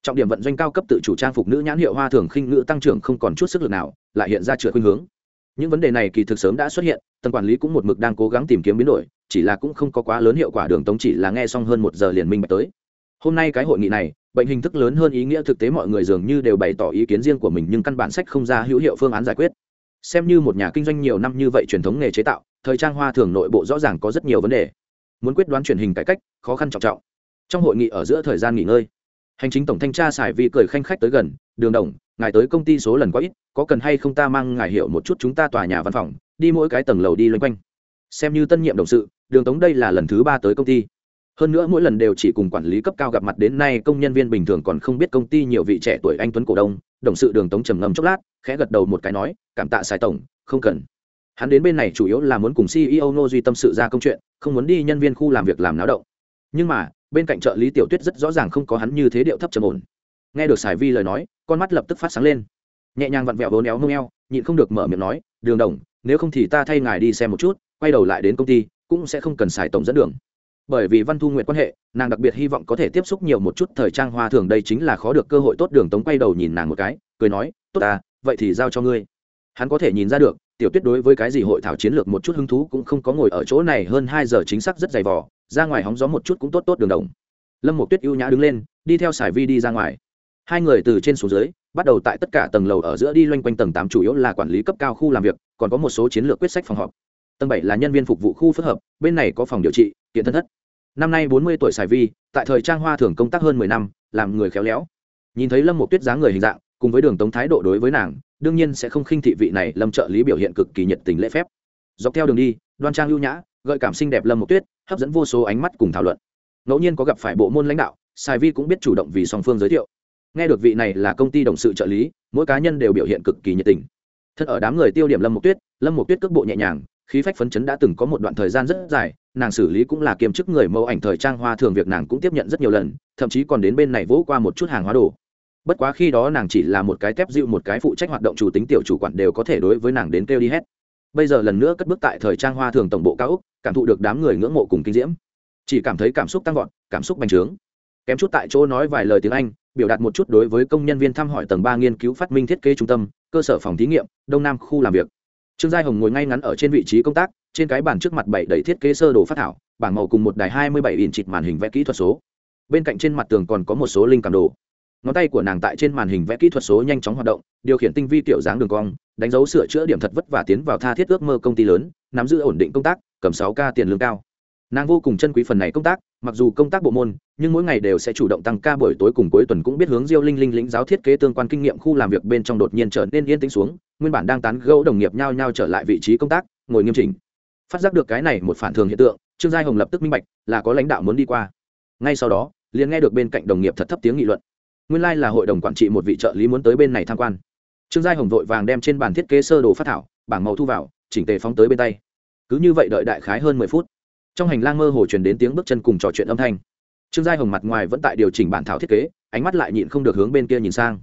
A: trọng điểm vận doanh cao cấp tự chủ trang phục nữ nhãn hiệu hoa thường khinh ngữ tăng trưởng không còn chút sức lực nào, lại hiện ra trượt khuynh hướng. Những vấn đề này kỳ thực sớm đã xuất hiện, tầng quản lý cũng một mực đang cố gắng tìm kiếm biến đổi, chỉ là cũng không có quá lớn hiệu quả đường tống chỉ là nghe xong hơn một giờ liền minh bạch tới. Hôm nay cái hội nghị này bệnh hình thức lớn hơn ý nghĩa thực tế mọi người dường như đều bày tỏ ý kiến riêng của mình nhưng căn bản sách không ra hữu hiệu phương án giải quyết. Xem như một nhà kinh doanh nhiều năm như vậy truyền thống nghề chế tạo, thời trang hoa thường nội bộ rõ ràng có rất nhiều vấn đề. Muốn quyết đoán truyền hình cải cách, khó khăn trọng trọng. Trong hội nghị ở giữa thời gian nghỉ ngơi, hành chính tổng thanh tra xài vi cười khanh khách tới gần, đường đồng, ngài tới công ty số lần quá ít, có cần hay không ta mang ngài hiệu một chút chúng ta tòa nhà văn phòng, đi mỗi cái tầng lầu đi loanh quanh. Xem như tân nhiệm đồng sự, đường tống đây là lần thứ ba tới công ty hơn nữa mỗi lần đều chỉ cùng quản lý cấp cao gặp mặt đến nay, công nhân viên bình thường còn không biết công ty nhiều vị trẻ tuổi anh tuấn cổ đông, đồng sự đường tống trầm ngâm chốc lát, khẽ gật đầu một cái nói, cảm tạ sai tổng, không cần. Hắn đến bên này chủ yếu là muốn cùng ceo nô duy tâm sự ra công chuyện, không muốn đi nhân viên khu làm việc làm náo động. Nhưng mà, bên cạnh trợ lý tiểu tuyết rất rõ ràng không có hắn như thế điệu thấp trầm ổn. Nghe được sài vi lời nói, con mắt lập tức phát sáng lên. Nhẹ nhàng vặn vẹo vốn éo nông eo, nhịn không được mở miệng nói, đường đồng nếu không thì ta thay ngài đi xem một chút, quay đầu lại đến công ty, cũng sẽ không cần xài tổng dẫn đường bởi vì văn thu nguyện quan hệ, nàng đặc biệt hy vọng có thể tiếp xúc nhiều một chút thời trang hoa thường đây chính là khó được cơ hội tốt. Đường tống quay đầu nhìn nàng một cái, cười nói, tốt à vậy thì giao cho ngươi. Hắn có thể nhìn ra được, tiểu tuyết đối với cái gì hội thảo chiến lược một chút hứng thú cũng không có ngồi ở chỗ này hơn hai giờ chính xác rất dày vỏ ra ngoài hóng gió một chút cũng tốt tốt đường đồng. Lâm một tuyết ưu nhã đứng lên, đi theo sài vi đi ra ngoài. Hai người từ trên xuống dưới, bắt đầu tại tất cả tầng lầu ở giữa đi loanh quanh tầng tám chủ yếu là quản lý cấp cao khu làm việc, còn có một số chiến lược quyết sách phòng họp. Tầng bảy là nhân viên phục vụ khu phức hợp, bên này có phòng điều trị, kiện thân thất năm nay bốn mươi tuổi xài vi, tại thời trang hoa thường công tác hơn mười năm, làm người khéo léo. Nhìn thấy lâm một tuyết dáng người hình dạng, cùng với đường tống thái độ đối với nàng, đương nhiên sẽ không khinh thị vị này lâm trợ lý biểu hiện cực kỳ nhiệt tình lễ phép. Dọc theo đường đi, đoan trang lưu nhã, gợi cảm xinh đẹp lâm một tuyết, hấp dẫn vô số ánh mắt cùng thảo luận. Ngẫu nhiên có gặp phải bộ môn lãnh đạo, sài vi cũng biết chủ động vì song phương giới thiệu. Nghe được vị này là công ty đồng sự trợ lý, mỗi cá nhân đều biểu hiện cực kỳ nhiệt tình. Thật ở đám người tiêu điểm lâm một tuyết, lâm một tuyết cước bộ nhẹ nhàng, khí phách phấn chấn đã từng có một đoạn thời gian rất dài nàng xử lý cũng là kiêm chức người mẫu ảnh thời trang hoa thường việc nàng cũng tiếp nhận rất nhiều lần, thậm chí còn đến bên này vỗ qua một chút hàng hóa đồ. Bất quá khi đó nàng chỉ là một cái tép dịu một cái phụ trách hoạt động chủ tính tiểu chủ quản đều có thể đối với nàng đến kêu đi hết. Bây giờ lần nữa cất bước tại thời trang hoa thường tổng bộ cao úc cảm thụ được đám người ngưỡng mộ cùng kinh diễm. Chỉ cảm thấy cảm xúc tăng vọt, cảm xúc bành trướng. Kém chút tại chỗ nói vài lời tiếng anh, biểu đạt một chút đối với công nhân viên thăm hỏi tầng ba nghiên cứu phát minh thiết kế trung tâm, cơ sở phòng thí nghiệm, đông nam khu làm việc. Trương giai hồng ngồi ngay ngắn ở trên vị trí công tác trên cái bàn trước mặt bảy đầy thiết kế sơ đồ phát thảo, bảng màu cùng một đài hai mươi bảy in chịt màn hình vẽ kỹ thuật số. Bên cạnh trên mặt tường còn có một số linh cảm đồ. Ngón tay của nàng tại trên màn hình vẽ kỹ thuật số nhanh chóng hoạt động, điều khiển tinh vi tiểu dáng đường cong, đánh dấu sửa chữa điểm thật vất vả tiến vào tha thiết ước mơ công ty lớn, nắm giữ ổn định công tác, cầm sáu k tiền lương cao. Nàng vô cùng chân quý phần này công tác, mặc dù công tác bộ môn, nhưng mỗi ngày đều sẽ chủ động tăng ca buổi tối cùng cuối tuần cũng biết hướng diêu linh linh lĩnh giáo thiết kế tương quan kinh nghiệm khu làm việc bên trong đột nhiên trở nên yên tĩnh xuống, nguyên bản đang tán gẫu đồng nghiệp nhau nhau trở lại vị trí công tác, ngồi nghiêm chỉnh phát giác được cái này một phản thường hiện tượng, trương giai hồng lập tức minh bạch, là có lãnh đạo muốn đi qua. Ngay sau đó, liền nghe được bên cạnh đồng nghiệp thật thấp tiếng nghị luận. Nguyên lai là hội đồng quản trị một vị trợ lý muốn tới bên này tham quan. Trương giai hồng vội vàng đem trên bàn thiết kế sơ đồ phát thảo, bảng màu thu vào, chỉnh tề phóng tới bên tay. Cứ như vậy đợi đại khái hơn mười phút, trong hành lang mơ hồ truyền đến tiếng bước chân cùng trò chuyện âm thanh. Trương giai hồng mặt ngoài vẫn tại điều chỉnh bản thảo thiết kế, ánh mắt lại nhịn không được hướng bên kia nhìn sang.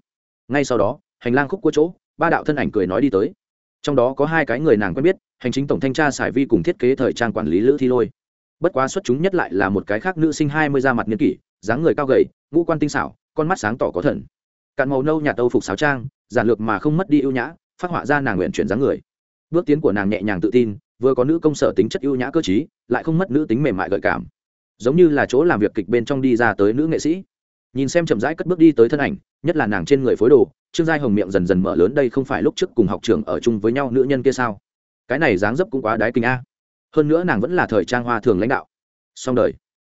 A: Ngay sau đó, hành lang khúc của chỗ, ba đạo thân ảnh cười nói đi tới trong đó có hai cái người nàng quen biết, hành chính tổng thanh tra sải vi cùng thiết kế thời trang quản lý lữ thi lôi. Bất quá xuất chúng nhất lại là một cái khác nữ sinh hai mươi da mặt niên kỷ, dáng người cao gầy, ngũ quan tinh xảo, con mắt sáng tỏ có thần. Cạn màu nâu nhạt âu phục sáo trang, giản lược mà không mất đi ưu nhã, phát họa ra nàng nguyện chuyển dáng người. Bước tiến của nàng nhẹ nhàng tự tin, vừa có nữ công sở tính chất ưu nhã cơ t lại không mất nữ tính mềm mại gợi cảm. Giống như là chỗ làm việc kịch bên trong đi ra tới nữ nghệ sĩ nhìn xem chậm rãi cất bước đi tới thân ảnh, nhất là nàng trên người phối đồ, trương giai hồng miệng dần dần mở lớn đây không phải lúc trước cùng học trường ở chung với nhau nữ nhân kia sao? Cái này dáng dấp cũng quá đái kinh a. Hơn nữa nàng vẫn là thời trang hoa thường lãnh đạo. Xong đời.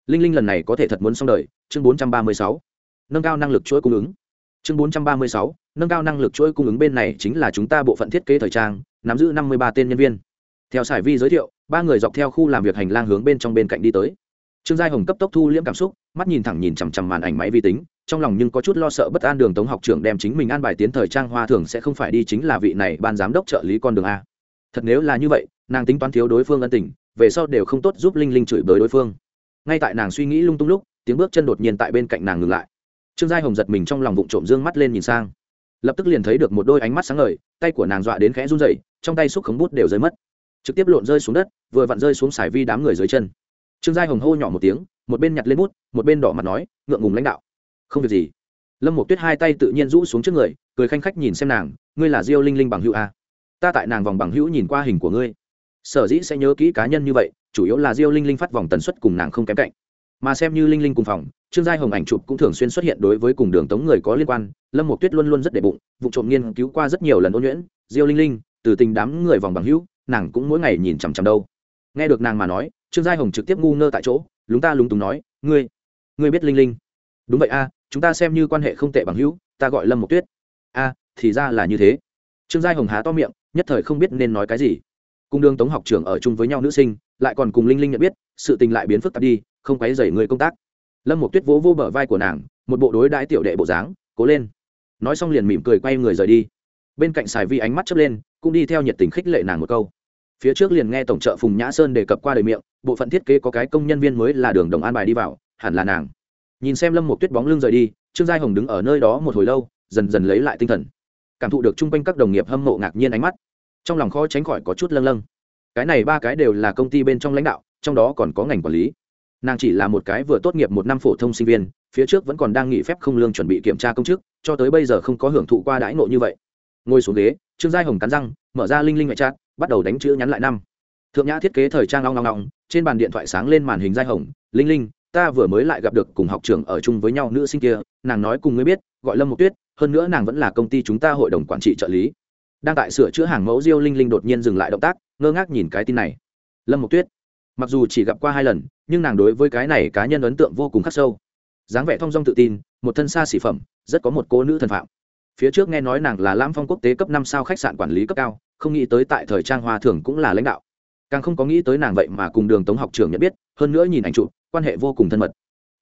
A: Linh linh lần này có thể thật muốn xong đời, chương bốn trăm ba mươi sáu. Nâng cao năng lực chuỗi cung ứng. Chương bốn trăm ba mươi sáu, nâng cao năng lực chuỗi cung ứng bên này chính là chúng ta bộ phận thiết kế thời trang, nắm giữ năm mươi ba tên nhân viên. Theo sải vi giới thiệu, ba người dọc theo khu làm việc hành lang hướng bên trong bên cạnh đi tới. Trương giai hồng cấp tốc thu liễm cảm xúc mắt nhìn thẳng nhìn chằm chằm màn ảnh máy vi tính, trong lòng nhưng có chút lo sợ bất an đường tống học trưởng đem chính mình an bài tiến thời trang hoa thường sẽ không phải đi chính là vị này ban giám đốc trợ lý con đường a. Thật nếu là như vậy, nàng tính toán thiếu đối phương ân tình, về sau đều không tốt giúp linh linh chửi bới đối phương. Ngay tại nàng suy nghĩ lung tung lúc, tiếng bước chân đột nhiên tại bên cạnh nàng ngừng lại. Trương giai hồng giật mình trong lòng vụng trộm dương mắt lên nhìn sang. Lập tức liền thấy được một đôi ánh mắt sáng ngời, tay của nàng dọa đến khẽ run dậy trong tay xúc khống bút đều rơi mất. Trực tiếp lộn rơi xuống đất, vừa vặn rơi xuống xài vi đám người dưới chân. Trương giai hồng hô nhỏ một tiếng một bên nhặt lên bút, một bên đỏ mặt nói, ngượng ngùng lãnh đạo. Không việc gì. Lâm một tuyết hai tay tự nhiên rũ xuống trước người, cười khanh khách nhìn xem nàng, ngươi là diêu linh linh bằng hữu a ta tại nàng vòng bằng hữu nhìn qua hình của ngươi. Sở dĩ sẽ nhớ kỹ cá nhân như vậy, chủ yếu là diêu linh linh phát vòng tần suất cùng nàng không kém cạnh. Mà xem như linh linh cùng phòng, trương giai hồng ảnh chụp cũng thường xuyên xuất hiện đối với cùng đường tống người có liên quan, lâm một tuyết luôn luôn rất đệ bụng, vụ trộm nghiên cứu qua rất nhiều lần ôn nhuyễn, diêu linh linh, từ tình đám người vòng bằng hữu, nàng cũng mỗi ngày nhìn chằm chằm đâu. Nghe được nàng mà nói, trương giai hồng trực tiếp ngu ngơ tại chỗ lúng ta lúng túng nói, ngươi ngươi biết linh linh? Đúng vậy a, chúng ta xem như quan hệ không tệ bằng hữu, ta gọi lâm một tuyết. A, thì ra là như thế. Trương giai hồng há to miệng, nhất thời không biết nên nói cái gì. Cùng đường tống học trưởng ở chung với nhau nữ sinh, lại còn cùng linh linh nhận biết, sự tình lại biến phức tạp đi, không quấy dày người công tác. Lâm một tuyết vỗ vô bờ vai của nàng, một bộ đối đãi tiểu đệ bộ dáng, cố lên. Nói xong liền mỉm cười quay người rời đi. Bên cạnh xài vi ánh mắt chớp lên, cũng đi theo nhiệt tình khích lệ nàng một câu phía trước liền nghe tổng trợ phùng nhã sơn đề cập qua đời miệng, bộ phận thiết kế có cái công nhân viên mới là đường đồng an bài đi vào, hẳn là nàng. Nhìn xem lâm một tuyết bóng lưng rời đi, trương giai hồng đứng ở nơi đó một hồi lâu, dần dần lấy lại tinh thần. Cảm thụ được chung quanh các đồng nghiệp hâm mộ ngạc nhiên ánh mắt. Trong lòng khó tránh khỏi có chút lâng lâng. Cái này ba cái đều là công ty bên trong lãnh đạo, trong đó còn có ngành quản lý. Nàng chỉ là một cái vừa tốt nghiệp một năm phổ thông sinh viên, phía trước vẫn còn đang nghỉ phép không lương chuẩn bị kiểm tra công chức, cho tới bây giờ không có hưởng thụ qua đãi ngộ như vậy. Ngồi xuống ghế, trương giai hồng cắn răng, mở ra linh linh ngoại trát bắt đầu đánh chữ nhắn lại năm. Thượng nhã thiết kế thời trang long long long, trên bàn điện thoại sáng lên màn hình dai hồng, linh linh, ta vừa mới lại gặp được cùng học trưởng ở chung với nhau nữ sinh kia, nàng nói cùng ngươi biết, gọi lâm một tuyết, hơn nữa nàng vẫn là công ty chúng ta hội đồng quản trị trợ lý. Đang tại sửa chữa hàng mẫu diêu linh linh đột nhiên dừng lại động tác, ngơ ngác nhìn cái tin này. Lâm một tuyết. Mặc dù chỉ gặp qua hai lần, nhưng nàng đối với cái này cá nhân ấn tượng vô cùng khắc sâu. Dáng vẻ thong dong tự tin, một thân xa xỉ phẩm, rất có một cô nữ thần phạm phía trước nghe nói nàng là lãm phong quốc tế cấp năm sao khách sạn quản lý cấp cao, không nghĩ tới tại thời trang hoa thường cũng là lãnh đạo. Càng không có nghĩ tới nàng vậy mà cùng đường tống học trường nhận biết, hơn nữa nhìn ảnh chụp, quan hệ vô cùng thân mật.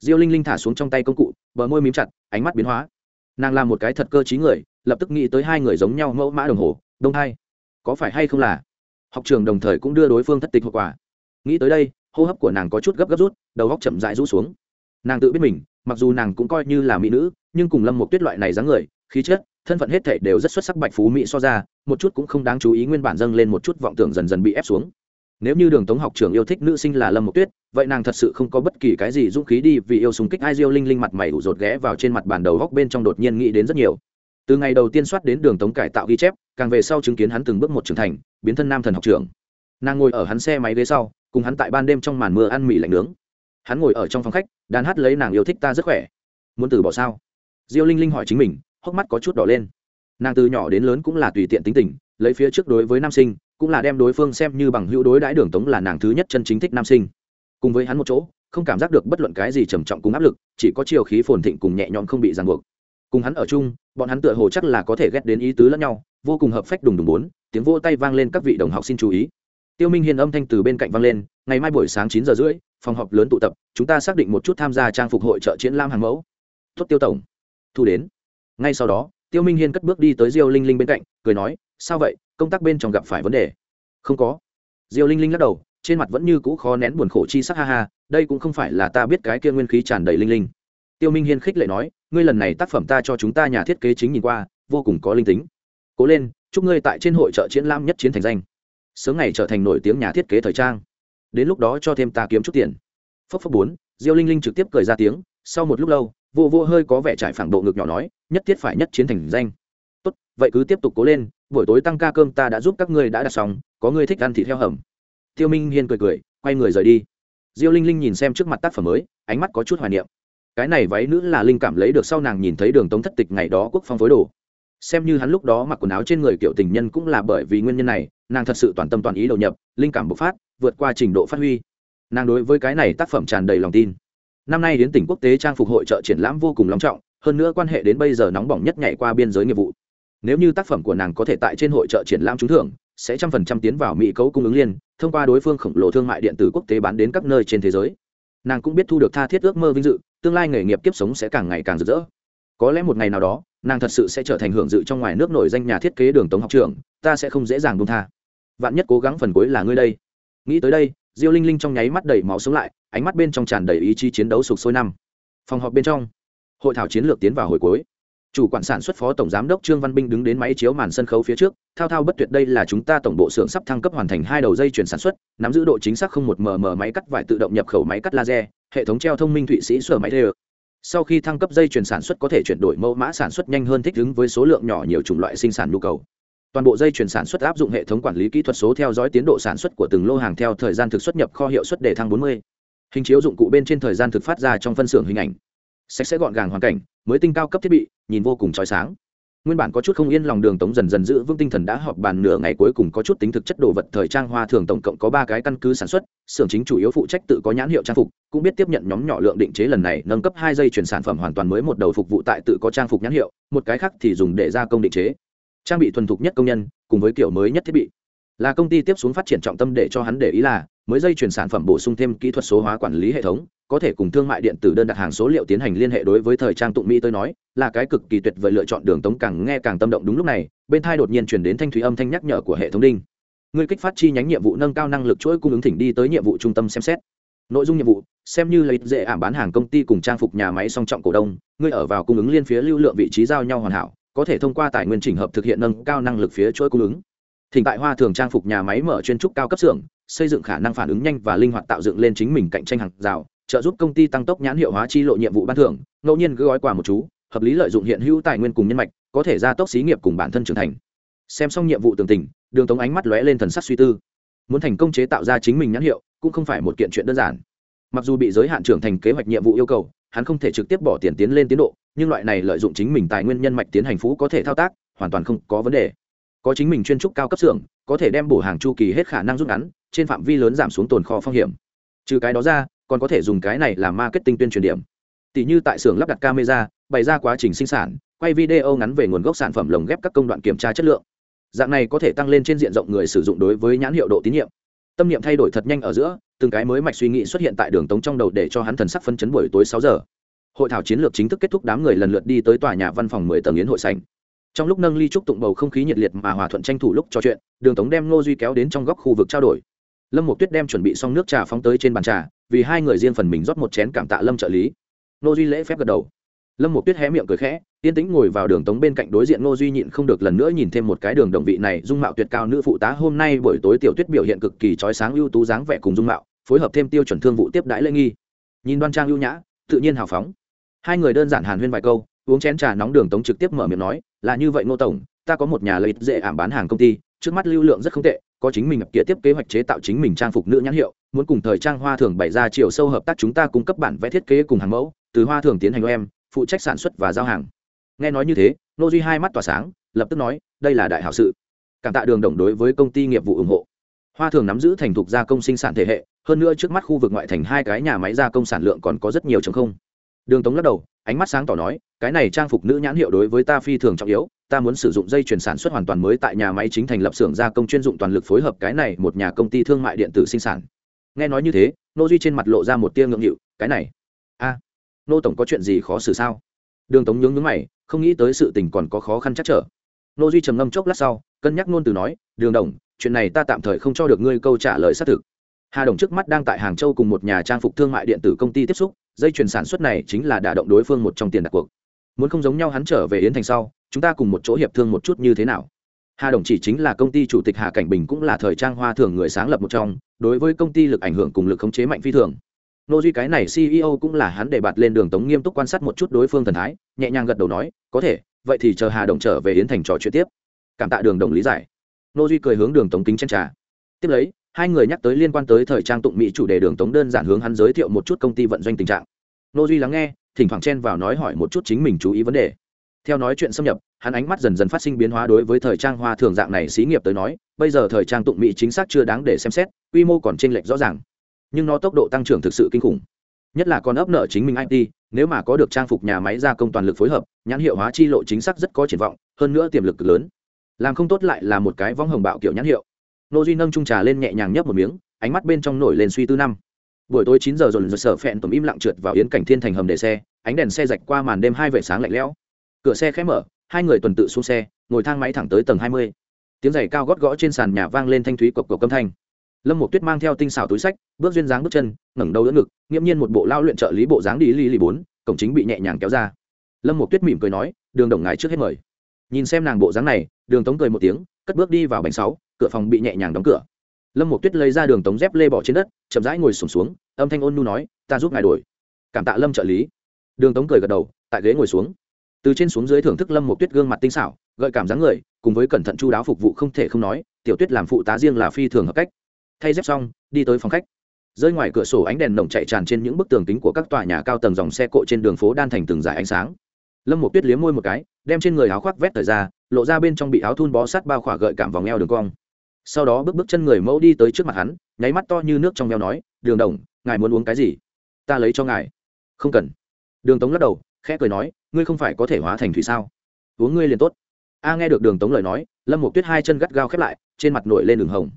A: Diêu linh linh thả xuống trong tay công cụ, bờ môi mím chặt, ánh mắt biến hóa. Nàng là một cái thật cơ t người, lập tức nghĩ tới hai người giống nhau mẫu mã đồng hồ, đông hai. Có phải hay không là? Học trường đồng thời cũng đưa đối phương thất tịch hậu quả. Nghĩ tới đây, hô hấp của nàng có chút gấp gấp rút, đầu góc chậm dại rũ xuống. Nàng tự biết mình, mặc dù nàng cũng coi như là mỹ nữ, nhưng cùng lâm một tuyết loại này dáng người khí chất, thân phận hết thể đều rất xuất sắc bạch phú mỹ so ra, một chút cũng không đáng chú ý nguyên bản dâng lên một chút vọng tưởng dần dần bị ép xuống. Nếu như đường tống học trường yêu thích nữ sinh là lâm Mộc tuyết, vậy nàng thật sự không có bất kỳ cái gì dũng khí đi vì yêu súng kích ai diêu linh linh mặt mày ủ rột ghé vào trên mặt bàn đầu góc bên trong đột nhiên nghĩ đến rất nhiều. Từ ngày đầu tiên soát đến đường tống cải tạo ghi chép, càng về sau chứng kiến hắn từng bước một trưởng thành, biến thân nam thần học trưởng. Nàng ngồi ở hắn xe máy ghế sau, cùng hắn tại ban đêm trong màn mưa ăn mì lạnh nướng. Hắn ngồi ở trong phòng khách, đàn hát lấy nàng yêu thích ta rất khỏe. Muốn từ bỏ sao? Diêu linh linh hỏi chính mình hốc mắt có chút đỏ lên. Nàng từ nhỏ đến lớn cũng là tùy tiện tính tình, lấy phía trước đối với nam sinh, cũng là đem đối phương xem như bằng hữu đối đãi đường tống là nàng thứ nhất chân chính thích nam sinh. Cùng với hắn một chỗ, không cảm giác được bất luận cái gì trầm trọng cùng áp lực, chỉ có chiều khí phồn thịnh cùng nhẹ nhõm không bị ràng buộc. Cùng hắn ở chung, bọn hắn tựa hồ chắc là có thể ghét đến ý tứ lẫn nhau, vô cùng hợp phách đùng đùng bốn, tiếng vô tay vang lên các vị đồng học xin chú ý. Tiêu minh hiền âm thanh từ bên cạnh vang lên, ngày mai buổi sáng chín giờ rưỡi, phòng họp lớn tụ tập, chúng ta xác định một chút tham gia trang phục hội trợ triển lam hàng mẫu. Tốt, tiêu tổng. Thu đến ngay sau đó, tiêu minh hiên cất bước đi tới diêu linh linh bên cạnh, cười nói, sao vậy? Công tác bên trong gặp phải vấn đề. Không có. Diêu linh linh lắc đầu, trên mặt vẫn như cũ khó nén buồn khổ chi sắc, ha ha, đây cũng không phải là ta biết cái kia nguyên khí tràn đầy linh linh. Tiêu minh hiên khích lệ nói, ngươi lần này tác phẩm ta cho chúng ta nhà thiết kế chính nhìn qua, vô cùng có linh tính. Cố lên, chúc ngươi tại trên hội trợ triển lãm nhất chiến thành danh. Sớm ngày trở thành nổi tiếng nhà thiết kế thời trang. Đến lúc đó cho thêm ta kiếm chút tiền. Phấp phấp bốn, diêu linh linh trực tiếp cười ra tiếng, sau một lúc lâu vô vô hơi có vẻ trải phẳng độ ngực nhỏ nói, nhất thiết phải nhất chiến thành danh. Tốt, vậy cứ tiếp tục cố lên, buổi tối tăng ca cơm ta đã giúp các ngươi đã đặt xong, có ngươi thích ăn thịt heo hầm. Tiêu minh hiên cười cười, quay người rời đi. Diêu linh linh nhìn xem trước mặt tác phẩm mới, ánh mắt có chút hoài niệm. Cái này váy nữ là linh cảm lấy được sau nàng nhìn thấy đường tống thất tịch ngày đó quốc phong phối đồ. Xem như hắn lúc đó mặc quần áo trên người kiểu tình nhân cũng là bởi vì nguyên nhân này, nàng thật sự toàn tâm toàn ý đầu nhập, linh cảm bộc phát, vượt qua trình độ phát huy. Nàng đối với cái này tác phẩm tràn đầy lòng tin năm nay đến tỉnh quốc tế trang phục hội trợ triển lãm vô cùng long trọng, hơn nữa quan hệ đến bây giờ nóng bỏng nhất nhảy qua biên giới nghiệp vụ. Nếu như tác phẩm của nàng có thể tại trên hội trợ triển lãm trúng thưởng, sẽ trăm phần trăm tiến vào mỹ cấu cung ứng liên, thông qua đối phương khổng lồ thương mại điện tử quốc tế bán đến các nơi trên thế giới. Nàng cũng biết thu được tha thiết ước mơ vinh dự, tương lai nghề nghiệp kiếp sống sẽ càng ngày càng rực rỡ. Có lẽ một ngày nào đó, nàng thật sự sẽ trở thành hưởng dự trong ngoài nước nổi danh nhà thiết kế đường tống học trường, ta sẽ không dễ dàng buông tha. Vạn nhất cố gắng phần cuối là ngươi đây. Nghĩ tới đây, diêu linh linh trong nháy mắt đầy máu sống lại ánh mắt bên trong tràn đầy ý chí chiến đấu sục sôi năm. Phòng họp bên trong, hội thảo chiến lược tiến vào hồi cuối. Chủ quản sản xuất phó tổng giám đốc trương văn binh đứng đến máy chiếu màn sân khấu phía trước, thao thao bất tuyệt đây là chúng ta tổng bộ xưởng sắp thăng cấp hoàn thành hai đầu dây chuyển sản xuất, nắm giữ độ chính xác không một mm máy cắt vải tự động nhập khẩu máy cắt laser, hệ thống treo thông minh thụy sĩ sửa máy đê. Sau khi thăng cấp dây chuyển sản xuất có thể chuyển đổi mẫu mã sản xuất nhanh hơn thích ứng với số lượng nhỏ nhiều chủng loại sinh sản nhu cầu. Toàn bộ dây chuyển sản xuất áp dụng hệ thống quản lý kỹ thuật số theo dõi tiến độ sản xuất của từng lô hàng theo thời gian thực xuất nhập kho hiệu suất để thăng 40 hình chiếu dụng cụ bên trên thời gian thực phát ra trong phân xưởng hình ảnh. Sạch sẽ gọn gàng hoàn cảnh, mới tinh cao cấp thiết bị, nhìn vô cùng trói sáng. Nguyên bản có chút không yên lòng đường tống dần dần giữ vững tinh thần đã họp bàn nửa ngày cuối cùng có chút tính thực chất đồ vật thời trang hoa thường tổng cộng có ba cái căn cứ sản xuất, xưởng chính chủ yếu phụ trách tự có nhãn hiệu trang phục, cũng biết tiếp nhận nhóm nhỏ lượng định chế lần này, nâng cấp hai dây chuyển sản phẩm hoàn toàn mới một đầu phục vụ tại tự có trang phục nhãn hiệu, một cái khác thì dùng để gia công định chế. Trang bị thuần thục nhất công nhân, cùng với kiểu mới nhất thiết bị là công ty tiếp xuống phát triển trọng tâm để cho hắn để ý là, mới dây chuyển sản phẩm bổ sung thêm kỹ thuật số hóa quản lý hệ thống, có thể cùng thương mại điện tử đơn đặt hàng số liệu tiến hành liên hệ đối với thời trang tụng mỹ tôi nói, là cái cực kỳ tuyệt vời lựa chọn đường tống càng nghe càng tâm động đúng lúc này, bên thai đột nhiên chuyển đến thanh thúy âm thanh nhắc nhở của hệ thống đinh. Người kích phát chi nhánh nhiệm vụ nâng cao năng lực chuỗi cung ứng thỉnh đi tới nhiệm vụ trung tâm xem xét. Nội dung nhiệm vụ, xem như lấy dễ ảm bán hàng công ty cùng trang phục nhà máy song trọng cổ đông ngươi ở vào cung ứng liên phía lưu lượng vị trí giao nhau hoàn hảo, có thể thông qua tài nguyên chỉnh hợp thực hiện nâng cao năng lực phía chuỗi cung ứng thỉnh tại hoa thường trang phục nhà máy mở chuyên trúc cao cấp xưởng, xây dựng khả năng phản ứng nhanh và linh hoạt tạo dựng lên chính mình cạnh tranh hàng rào, trợ giúp công ty tăng tốc nhãn hiệu hóa chi lộ nhiệm vụ ban thưởng, ngẫu nhiên gói quà một chú, hợp lý lợi dụng hiện hữu tài nguyên cùng nhân mạch, có thể gia tốc xí nghiệp cùng bản thân trưởng thành. Xem xong nhiệm vụ tường tình, đường tống ánh mắt lóe lên thần sắc suy tư. Muốn thành công chế tạo ra chính mình nhãn hiệu, cũng không phải một kiện chuyện đơn giản. Mặc dù bị giới hạn trưởng thành kế hoạch nhiệm vụ yêu cầu, hắn không thể trực tiếp bỏ tiền tiến lên tiến độ, nhưng loại này lợi dụng chính mình tài nguyên nhân mạch tiến hành phú có thể thao tác, hoàn toàn không có vấn đề có chính mình chuyên trúc cao cấp xưởng, có thể đem bổ hàng chu kỳ hết khả năng rút ngắn, trên phạm vi lớn giảm xuống tồn kho phong hiểm. Trừ cái đó ra, còn có thể dùng cái này làm marketing tuyên truyền điểm. Tỷ như tại xưởng lắp đặt camera, bày ra quá trình sinh sản, quay video ngắn về nguồn gốc sản phẩm lồng ghép các công đoạn kiểm tra chất lượng. Dạng này có thể tăng lên trên diện rộng người sử dụng đối với nhãn hiệu độ tín nhiệm. Tâm niệm thay đổi thật nhanh ở giữa, từng cái mới mạch suy nghĩ xuất hiện tại đường tống trong đầu để cho hắn thần sắc phân chấn buổi tối sáu giờ. Hội thảo chiến lược chính thức kết thúc đám người lần lượt đi tới tòa nhà văn phòng mười tầng yến hội sảnh trong lúc nâng ly trúc tụng bầu không khí nhiệt liệt mà hòa thuận tranh thủ lúc trò chuyện, đường tống đem ngô duy kéo đến trong góc khu vực trao đổi. Lâm một tuyết đem chuẩn bị xong nước trà phóng tới trên bàn trà, vì hai người riêng phần mình rót một chén cảm tạ lâm trợ lý. Ngô duy lễ phép gật đầu. Lâm một tuyết hé miệng cười khẽ, yên tĩnh ngồi vào đường tống bên cạnh đối diện ngô duy nhịn không được lần nữa nhìn thêm một cái đường đồng vị này dung mạo tuyệt cao nữ phụ tá. Hôm nay buổi tối tiểu tuyết biểu hiện cực kỳ trói sáng, ưu tú dáng vẻ cùng dung mạo, phối hợp thêm tiêu chuẩn thương vụ tiếp đãi lễ nghi. Nhìn đoan trang ưu nhã, tự nhiên hào phóng. Hai người đơn giản hàn huyên vài câu, uống chén trà nóng đường tống trực tiếp mở miệng nói là như vậy ngô tổng, ta có một nhà lợi dễ ảm bán hàng công ty, trước mắt lưu lượng rất không tệ, có chính mình kia tiếp kế hoạch chế tạo chính mình trang phục nữ nhãn hiệu, muốn cùng thời trang hoa thường bày ra chiều sâu hợp tác chúng ta cung cấp bản vẽ thiết kế cùng hàng mẫu, từ hoa thường tiến hành em phụ trách sản xuất và giao hàng. Nghe nói như thế nô duy hai mắt tỏa sáng, lập tức nói, đây là đại hảo sự. Cảm tạ đường đồng đối với công ty nghiệp vụ ủng hộ. Hoa thường nắm giữ thành thục gia công sinh sản thể hệ, hơn nữa trước mắt khu vực ngoại thành hai cái nhà máy gia công sản lượng còn có rất nhiều chống không đường tống lắc đầu, ánh mắt sáng tỏ nói, cái này trang phục nữ nhãn hiệu đối với ta phi thường trọng yếu, ta muốn sử dụng dây chuyển sản xuất hoàn toàn mới tại nhà máy chính thành lập xưởng gia công chuyên dụng toàn lực phối hợp cái này một nhà công ty thương mại điện tử sinh sản. Nghe nói như thế, nô duy trên mặt lộ ra một tia ngượng nghịu, cái này, a, nô tổng có chuyện gì khó xử sao? Đường tống nhướng nhướng mày, không nghĩ tới sự tình còn có khó khăn chắc trở. Nô duy trầm ngâm chốc lát sau, cân nhắc ngôn từ nói, đường đồng, chuyện này ta tạm thời không cho được ngươi câu trả lời xác thực. Hà đồng trước mắt đang tại hàng châu cùng một nhà trang phục thương mại điện tử công ty tiếp xúc dây chuyền sản xuất này chính là đả động đối phương một trong tiền đặt cuộc. Muốn không giống nhau hắn trở về yến thành sau, chúng ta cùng một chỗ hiệp thương một chút như thế nào? Hà đồng chỉ chính là công ty chủ tịch hà cảnh bình cũng là thời trang hoa thường người sáng lập một trong, đối với công ty lực ảnh hưởng cùng lực khống chế mạnh phi thường. Nô duy cái này ceo cũng là hắn để bạt lên đường tống nghiêm túc quan sát một chút đối phương thần thái, nhẹ nhàng gật đầu nói, có thể, vậy thì chờ hà đồng trở về yến thành trò chuyện tiếp. Cảm tạ đường đồng lý giải. Nô duy cười hướng đường tống kính chen trà. Tiếp lấy hai người nhắc tới liên quan tới thời trang tụng mỹ chủ đề đường tống đơn giản hướng hắn giới thiệu một chút công ty vận doanh tình trạng. Nô duy lắng nghe, thỉnh thoảng chen vào nói hỏi một chút chính mình chú ý vấn đề. Theo nói chuyện xâm nhập, hắn ánh mắt dần dần phát sinh biến hóa đối với thời trang hoa thường dạng này xí nghiệp tới nói, bây giờ thời trang tụng mỹ chính xác chưa đáng để xem xét, quy mô còn chênh lệch rõ ràng. Nhưng nó tốc độ tăng trưởng thực sự kinh khủng. Nhất là còn ấp nợ chính mình it nếu mà có được trang phục nhà máy gia công toàn lực phối hợp, nhãn hiệu hóa chi lộ chính xác rất có triển vọng, hơn nữa tiềm lực cực lớn. Làm không tốt lại là một cái vong hồng bạo kiểu nhãn hiệu nô duy nâng trung trà lên nhẹ nhàng nhấp một miếng, ánh mắt bên trong nổi lên suy tư năm. Buổi tối chín giờ dồn rồi sở phẹn tầm im lặng trượt vào yến cảnh thiên thành hầm để xe, ánh đèn xe rạch qua màn đêm hai vệ sáng lạnh lẽo. Cửa xe khẽ mở, hai người tuần tự xuống xe, ngồi thang máy thẳng tới tầng hai mươi. Tiếng giày cao gót gõ trên sàn nhà vang lên thanh thúy cộc cộc âm thanh. Lâm một tuyết mang theo tinh xảo túi sách, bước duyên dáng bước chân, ngẩng đầu đỡ ngực, nghiễm nhiên một bộ lao luyện trợ lý bộ dáng đi ly lì bốn, cổng chính bị nhẹ nhàng kéo ra. Lâm một tuyết mỉm cười nói, đường đồng ngài trước hết mời. Nhìn xem nàng bộ dáng này, đường tống cười một tiếng, cất bước đi vào bánh sáu cửa phòng bị nhẹ nhàng đóng cửa. Lâm một tuyết lấy ra đường tống dép lê bỏ trên đất chậm rãi ngồi sùng xuống, xuống âm thanh ôn nu nói ta giúp ngài đổi. Cảm tạ lâm trợ lý. Đường tống cười gật đầu tại ghế ngồi xuống. Từ trên xuống dưới thưởng thức lâm một tuyết gương mặt tinh xảo gợi cảm dáng người cùng với cẩn thận chu đáo phục vụ không thể không nói tiểu tuyết làm phụ tá riêng là phi thường hợp cách. Thay dép xong đi tới phòng khách. Rơi ngoài cửa sổ ánh đèn nồng chạy tràn trên những bức tường kính của các tòa nhà cao tầng dòng xe cộ trên đường phố đan thành từng dải ánh sáng. Lâm một tuyết liếm môi một cái đem trên người áo khoác vét thời ra lộ ra bên trong bị áo thun bó sát bao khỏa gợi cảm vòng eo đường cong sau đó bước bước chân người mẫu đi tới trước mặt hắn, nháy mắt to như nước trong veo nói, đường đồng, ngài muốn uống cái gì? Ta lấy cho ngài. Không cần. Đường tống lắc đầu, khẽ cười nói, ngươi không phải có thể hóa thành thủy sao? Uống ngươi liền tốt. A nghe được đường tống lời nói, lâm một tuyết hai chân gắt gao khép lại, trên mặt nổi lên đường hồng.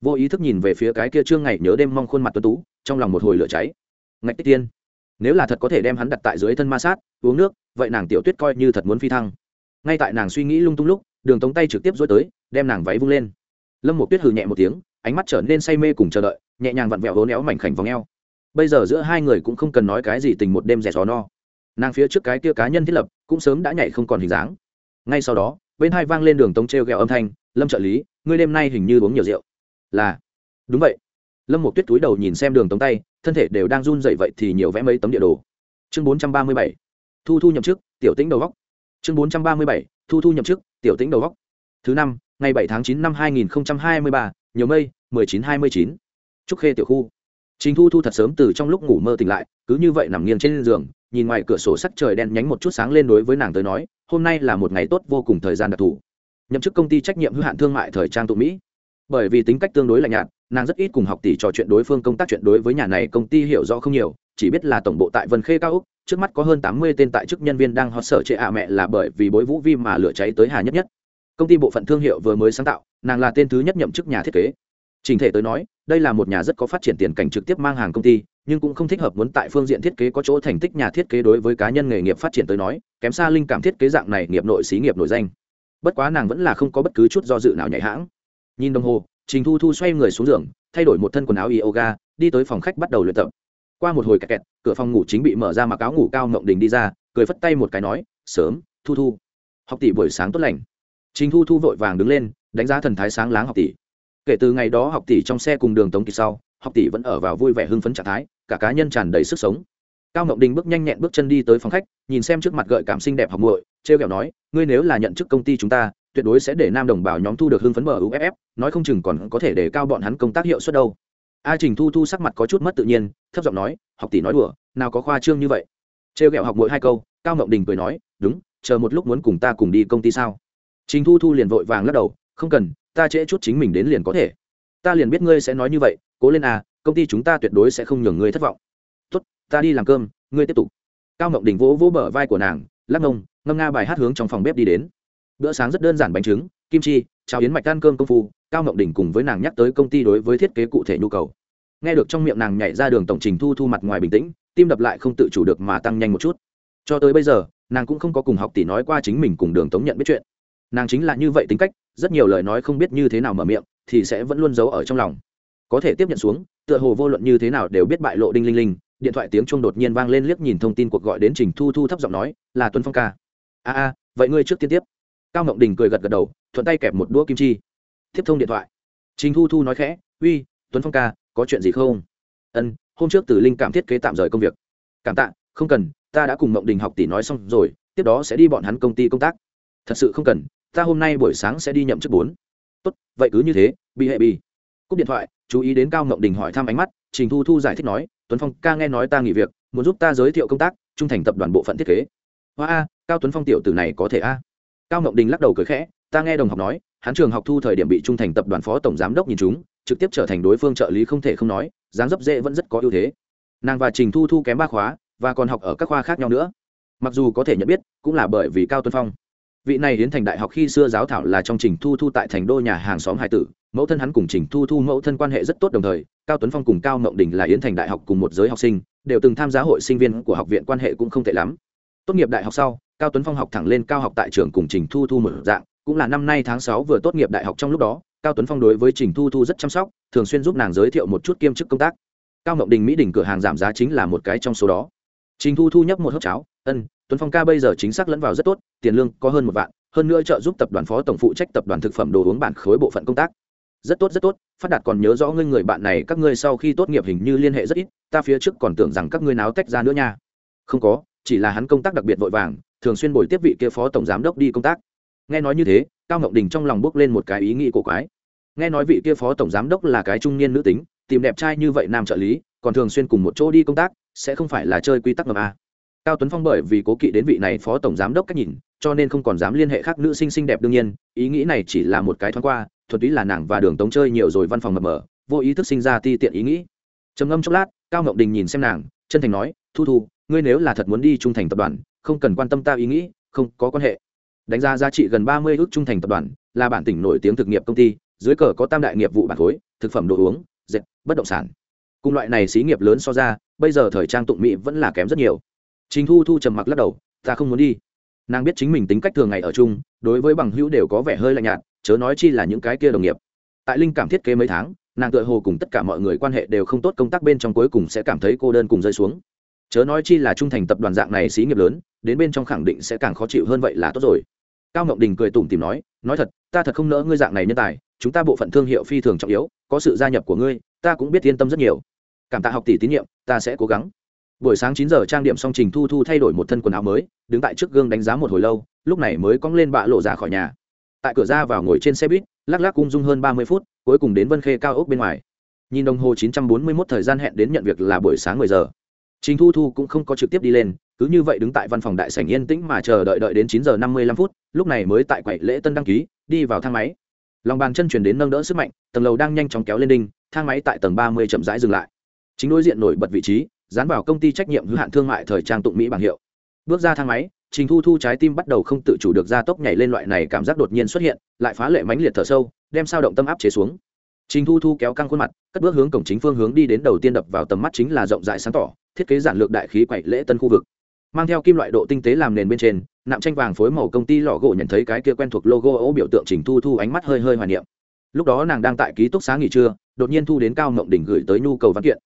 A: Vô ý thức nhìn về phía cái kia trương ngày nhớ đêm mong khuôn mặt tuấn tú, trong lòng một hồi lửa cháy. Ngạch tích tiên, nếu là thật có thể đem hắn đặt tại dưới thân ma sát, uống nước, vậy nàng tiểu tuyết coi như thật muốn phi thăng. Ngay tại nàng suy nghĩ lung tung lúc, đường tống tay trực tiếp dối tới, đem nàng váy vung lên lâm một tuyết hừ nhẹ một tiếng, ánh mắt trở nên say mê cùng chờ đợi, nhẹ nhàng vặn vẹo hố néo mảnh khảnh vòng eo. Bây giờ giữa hai người cũng không cần nói cái gì tình một đêm rẻ gió no. Nàng phía trước cái kia cá nhân thiết lập, cũng sớm đã nhảy không còn hình dáng. Ngay sau đó, bên hai vang lên đường tống t r e o g ẹ o âm thanh, lâm trợ lý, ngươi đêm nay hình như uống nhiều rượu. Là. Đúng vậy. Lâm một tuyết túi đầu nhìn xem đường tống tay, thân thể đều đang run dậy vậy thì nhiều vẽ mấy tấm địa đồ. Chương bốn trăm ba mươi bảy. Thu thu nhậm chức, tiểu tĩnh đầu góc. Chương bốn trăm ba mươi bảy. Thu thu nhậm chức, tiểu tĩnh đầu góc. Thứ năm ngày bảy tháng chín năm hai nghìn hai mươi ba nhiều mây mười chín hai mươi chín trúc khê tiểu khu Trình Thu Thu thật sớm từ trong lúc ngủ mơ tỉnh lại, cứ như vậy nằm nghiêng trên giường, nhìn ngoài cửa sổ sắc trời đen nhánh một chút sáng lên đối với nàng tới nói, hôm nay là một ngày tốt vô cùng thời gian đặc thù. Nhậm chức công ty trách nhiệm hữu hạn thương mại thời trang tụ Mỹ. Bởi vì tính cách tương đối lạnh nhạt, nàng rất ít cùng học tỷ trò chuyện đối phương công tác chuyện đối với nhà này công ty hiểu rõ không nhiều, chỉ biết là tổng bộ tại Vân Khê cao ốc, trước mắt có hơn tám mươi tên tại chức nhân viên đang hot sở chế ạ mẹ là bởi vì bối vũ vi mà lửa cháy tới Hà Nhất Nhất. Công ty bộ phận thương hiệu vừa mới sáng tạo, nàng là tên thứ nhất nhậm chức nhà thiết kế. Trình thể tới nói, đây là một nhà rất có phát triển tiền cảnh trực tiếp mang hàng công ty, nhưng cũng không thích hợp muốn tại phương diện thiết kế có chỗ thành tích nhà thiết kế đối với cá nhân nghề nghiệp phát triển tới nói, kém xa linh cảm thiết kế dạng này nghiệp nội xí nghiệp nổi danh. Bất quá nàng vẫn là không có bất cứ chút do dự nào nhảy hãng. Nhìn đồng hồ, Trình Thu Thu xoay người xuống giường, thay đổi một thân quần áo yoga, đi tới phòng khách bắt đầu luyện tập. Qua một hồi kẹt kẹt, cửa phòng ngủ chính bị mở ra mặc áo ngủ cao ngộng đình đi ra, cười phất tay một cái nói, "Sớm, Thu Thu, học tỷ buổi sáng tốt lành." Trình Thu Thu vội vàng đứng lên, đánh giá thần thái sáng láng học tỷ. Kể từ ngày đó học tỷ trong xe cùng đường tống kỳ sau học tỷ vẫn ở vào vui vẻ hưng phấn trạng thái cả cá nhân tràn đầy sức sống. Cao ngọc đình bước nhanh nhẹn bước chân đi tới phòng khách nhìn xem trước mặt gợi cảm xinh đẹp học muội trêu r kẹo nói ngươi nếu là nhận chức công ty chúng ta tuyệt đối sẽ để nam đồng bào nhóm thu được hưng phấn mở uff nói không chừng còn có thể để cao bọn hắn công tác hiệu suất đâu. A trình thu thu sắc mặt có chút mất tự nhiên thấp giọng nói học tỷ nói đùa nào có khoa trương như vậy. Trêu ghẹo học mỗi hai câu cao ngọc đình cười nói đúng chờ một lúc muốn cùng ta cùng đi công ty sao? Trình thu thu liền vội vàng lắc đầu, không cần, ta trễ chút chính mình đến liền có thể. Ta liền biết ngươi sẽ nói như vậy, cố lên à công ty chúng ta tuyệt đối sẽ không nhường ngươi thất vọng. Tốt, ta đi làm cơm, ngươi tiếp tục. Cao ngọc đình vỗ vỗ bờ vai của nàng, lắc ngông, ngâm nga bài hát hướng trong phòng bếp đi đến. Bữa sáng rất đơn giản bánh trứng, kim chi, cháo yến mạch ăn cơm công phu, cao ngọc đình cùng với nàng nhắc tới công ty đối với thiết kế cụ thể nhu cầu. Nghe được trong miệng nàng nhảy ra đường tổng trình thu thu mặt ngoài bình tĩnh, tim đập lại không tự chủ được mà tăng nhanh một chút. Cho tới bây giờ, nàng cũng không có cùng học tỷ nói qua chính mình cùng đường tống nhận biết chuyện nàng chính là như vậy tính cách, rất nhiều lời nói không biết như thế nào mở miệng, thì sẽ vẫn luôn giấu ở trong lòng. Có thể tiếp nhận xuống, tựa hồ vô luận như thế nào đều biết bại lộ đinh linh linh, điện thoại tiếng chuông đột nhiên vang lên liếc nhìn thông tin cuộc gọi đến trình thu thu thấp giọng nói, là tuấn phong ca. A a, vậy ngươi trước tiên tiếp. Cao ngộng đình cười gật gật đầu, thuận tay kẹp một đũa kim chi. Tiếp thông điện thoại. Trình thu thu nói khẽ, uy, tuấn phong ca, có chuyện gì không? Ân, hôm trước từ linh cảm thiết kế tạm rời công việc. Cảm tạ, không cần, ta đã cùng ngộng đình học tỷ nói xong rồi, tiếp đó sẽ đi bọn hắn công ty công tác. Thật sự không cần ta hôm nay buổi sáng sẽ đi nhậm chức bốn. Tốt, vậy cứ như thế, bị hệ bị. Cúp điện thoại, chú ý đến cao ngộng đình hỏi thăm ánh mắt, trình thu thu giải thích nói, tuấn phong ca nghe nói ta nghỉ việc, muốn giúp ta giới thiệu công tác, trung thành tập đoàn bộ phận thiết kế. Hoa a, cao tuấn phong tiểu tử này có thể a. Cao ngộng đình lắc đầu cười khẽ, ta nghe đồng học nói, hắn trường học thu thời điểm bị trung thành tập đoàn phó tổng giám đốc nhìn chúng, trực tiếp trở thành đối phương trợ lý không thể không nói, dáng dấp dễ vẫn rất có ưu thế. Nàng và trình thu thu kém ba khóa, và còn học ở các khoa khác nhau nữa. Mặc dù có thể nhận biết, cũng là bởi vì cao tuấn phong vị này hiến thành đại học khi xưa giáo thảo là trong trình thu thu tại thành đô nhà hàng xóm hải tử, mẫu thân hắn cùng trình thu thu mẫu thân quan hệ rất tốt đồng thời, cao tuấn phong cùng cao mộng đình là hiến thành đại học cùng một giới học sinh, đều từng tham gia hội sinh viên của học viện quan hệ cũng không tệ lắm. Tốt nghiệp đại học sau, cao tuấn phong học thẳng lên cao học tại trường cùng trình thu thu một dạng, cũng là năm nay tháng sáu vừa tốt nghiệp đại học trong lúc đó, cao tuấn phong đối với trình thu thu rất chăm sóc, thường xuyên giúp nàng giới thiệu một chút kiêm chức công tác. Cao mộng đình mỹ đình cửa hàng giảm giá chính là một cái trong số đó. Trình thu thu nhấp một hớp cháo, ân tuấn phong ca bây giờ chính xác lẫn vào rất tốt, tiền lương có hơn một vạn, hơn nữa trợ giúp tập đoàn phó tổng phụ trách tập đoàn thực phẩm đồ uống bản khối bộ phận công tác. Rất tốt rất tốt, phát đạt còn nhớ rõ ngươi người bạn này, các ngươi sau khi tốt nghiệp hình như liên hệ rất ít, ta phía trước còn tưởng rằng các ngươi náo tách ra nữa nha. Không có, chỉ là hắn công tác đặc biệt vội vàng, thường xuyên bồi tiếp vị kia phó tổng giám đốc đi công tác. Nghe nói như thế, cao ngọc đình trong lòng bước lên một cái ý nghĩ cổ quái. Nghe nói vị kia phó tổng giám đốc là cái trung niên nữ tính, tìm đẹp trai như vậy nam trợ lý, còn thường xuyên cùng một chỗ đi công tác, sẽ không phải là chơi quy tắc ngầm a cao tuấn phong bởi vì cố kỵ đến vị này phó tổng giám đốc cách nhìn, cho nên không còn dám liên hệ khác nữ sinh xinh đẹp đương nhiên, ý nghĩ này chỉ là một cái thoáng qua thuật ý là nàng và đường tống chơi nhiều rồi văn phòng mập mờ, vô ý thức sinh ra ti tiện ý nghĩ. Trầm ngâm chốc lát, cao ngậu đình nhìn xem nàng, chân thành nói, thu thu, ngươi nếu là thật muốn đi trung thành tập đoàn, không cần quan tâm ta ý nghĩ, không có quan hệ. Đánh giá giá trị gần ba mươi ước trung thành tập đoàn, là bản tỉnh nổi tiếng thực nghiệp công ty, dưới cờ có tam đại nghiệp vụ bản khối, thực phẩm đồ uống, dệt, bất động sản. Cùng loại này xí nghiệp lớn so ra, bây giờ thời trang tụng mỹ vẫn là kém rất nhiều trình thu thu trầm mặc lắc đầu, ta không muốn đi. Nàng biết chính mình tính cách thường ngày ở chung, đối với bằng hữu đều có vẻ hơi lạnh nhạt, chớ nói chi là những cái kia đồng nghiệp. Tại linh cảm thiết kế mấy tháng, nàng tựa hồ cùng tất cả mọi người quan hệ đều không tốt công tác bên trong cuối cùng sẽ cảm thấy cô đơn cùng rơi xuống. Chớ nói chi là trung thành tập đoàn dạng này xí nghiệp lớn, đến bên trong khẳng định sẽ càng khó chịu hơn vậy là tốt rồi. Cao ngọc đình cười tủm tỉm nói nói thật, ta thật không nỡ ngươi dạng này nhân tài, chúng ta bộ phận thương hiệu phi thường trọng yếu, có sự gia nhập của ngươi, ta cũng biết yên tâm rất nhiều. Cảm tạ học tỷ tín nhiệm, ta sẽ cố gắng buổi sáng chín giờ trang điểm xong trình thu thu thay đổi một thân quần áo mới, đứng tại trước gương đánh giá một hồi lâu, lúc này mới cong lên bạ lộ ra khỏi nhà. Tại cửa ra vào ngồi trên xe buýt, lắc lắc cung dung hơn ba mươi phút, cuối cùng đến vân khê cao ốc bên ngoài. Nhìn đồng hồ chín trăm bốn mươi 941 thời gian hẹn đến nhận việc là buổi sáng mười giờ. Trình thu thu cũng không có trực tiếp đi lên, cứ như vậy đứng tại văn phòng đại sảnh yên tĩnh mà chờ đợi đợi đến chín giờ năm mươi lăm phút, lúc này mới tại quầy lễ tân đăng ký, đi vào thang máy. Lòng bàn chân chuyển đến nâng đỡ sức mạnh, tầng lầu đang nhanh chóng kéo lên đinh, thang máy tại tầng ba mươi chậm rãi dừng lại. Chính đối diện nổi bật vị trí dán vào công ty trách nhiệm hữu hạn thương mại thời trang tụng mỹ bảng hiệu. Bước ra thang máy, trình thu thu trái tim bắt đầu không tự chủ được ra tốc nhảy lên loại này cảm giác đột nhiên xuất hiện, lại phá lệ mãnh liệt thở sâu, đem sao động tâm áp chế xuống. Trình thu thu kéo căng khuôn mặt, cất bước hướng cổng chính phương hướng đi đến đầu tiên đập vào tầm mắt chính là rộng rãi sáng tỏ, thiết kế giản lược đại khí quậy lễ tân khu vực. Mang theo kim loại độ tinh tế làm nền bên trên, nạm tranh vàng phối màu công ty lọ gỗ nhận thấy cái kia quen thuộc logo ố biểu tượng trình thu thu ánh mắt hơi hơi hoài niệm. Lúc đó nàng đang tại ký túc xá nghỉ trưa, đột nhiên thu đến cao mộng đỉnh gửi tới nhu cầu văn kiện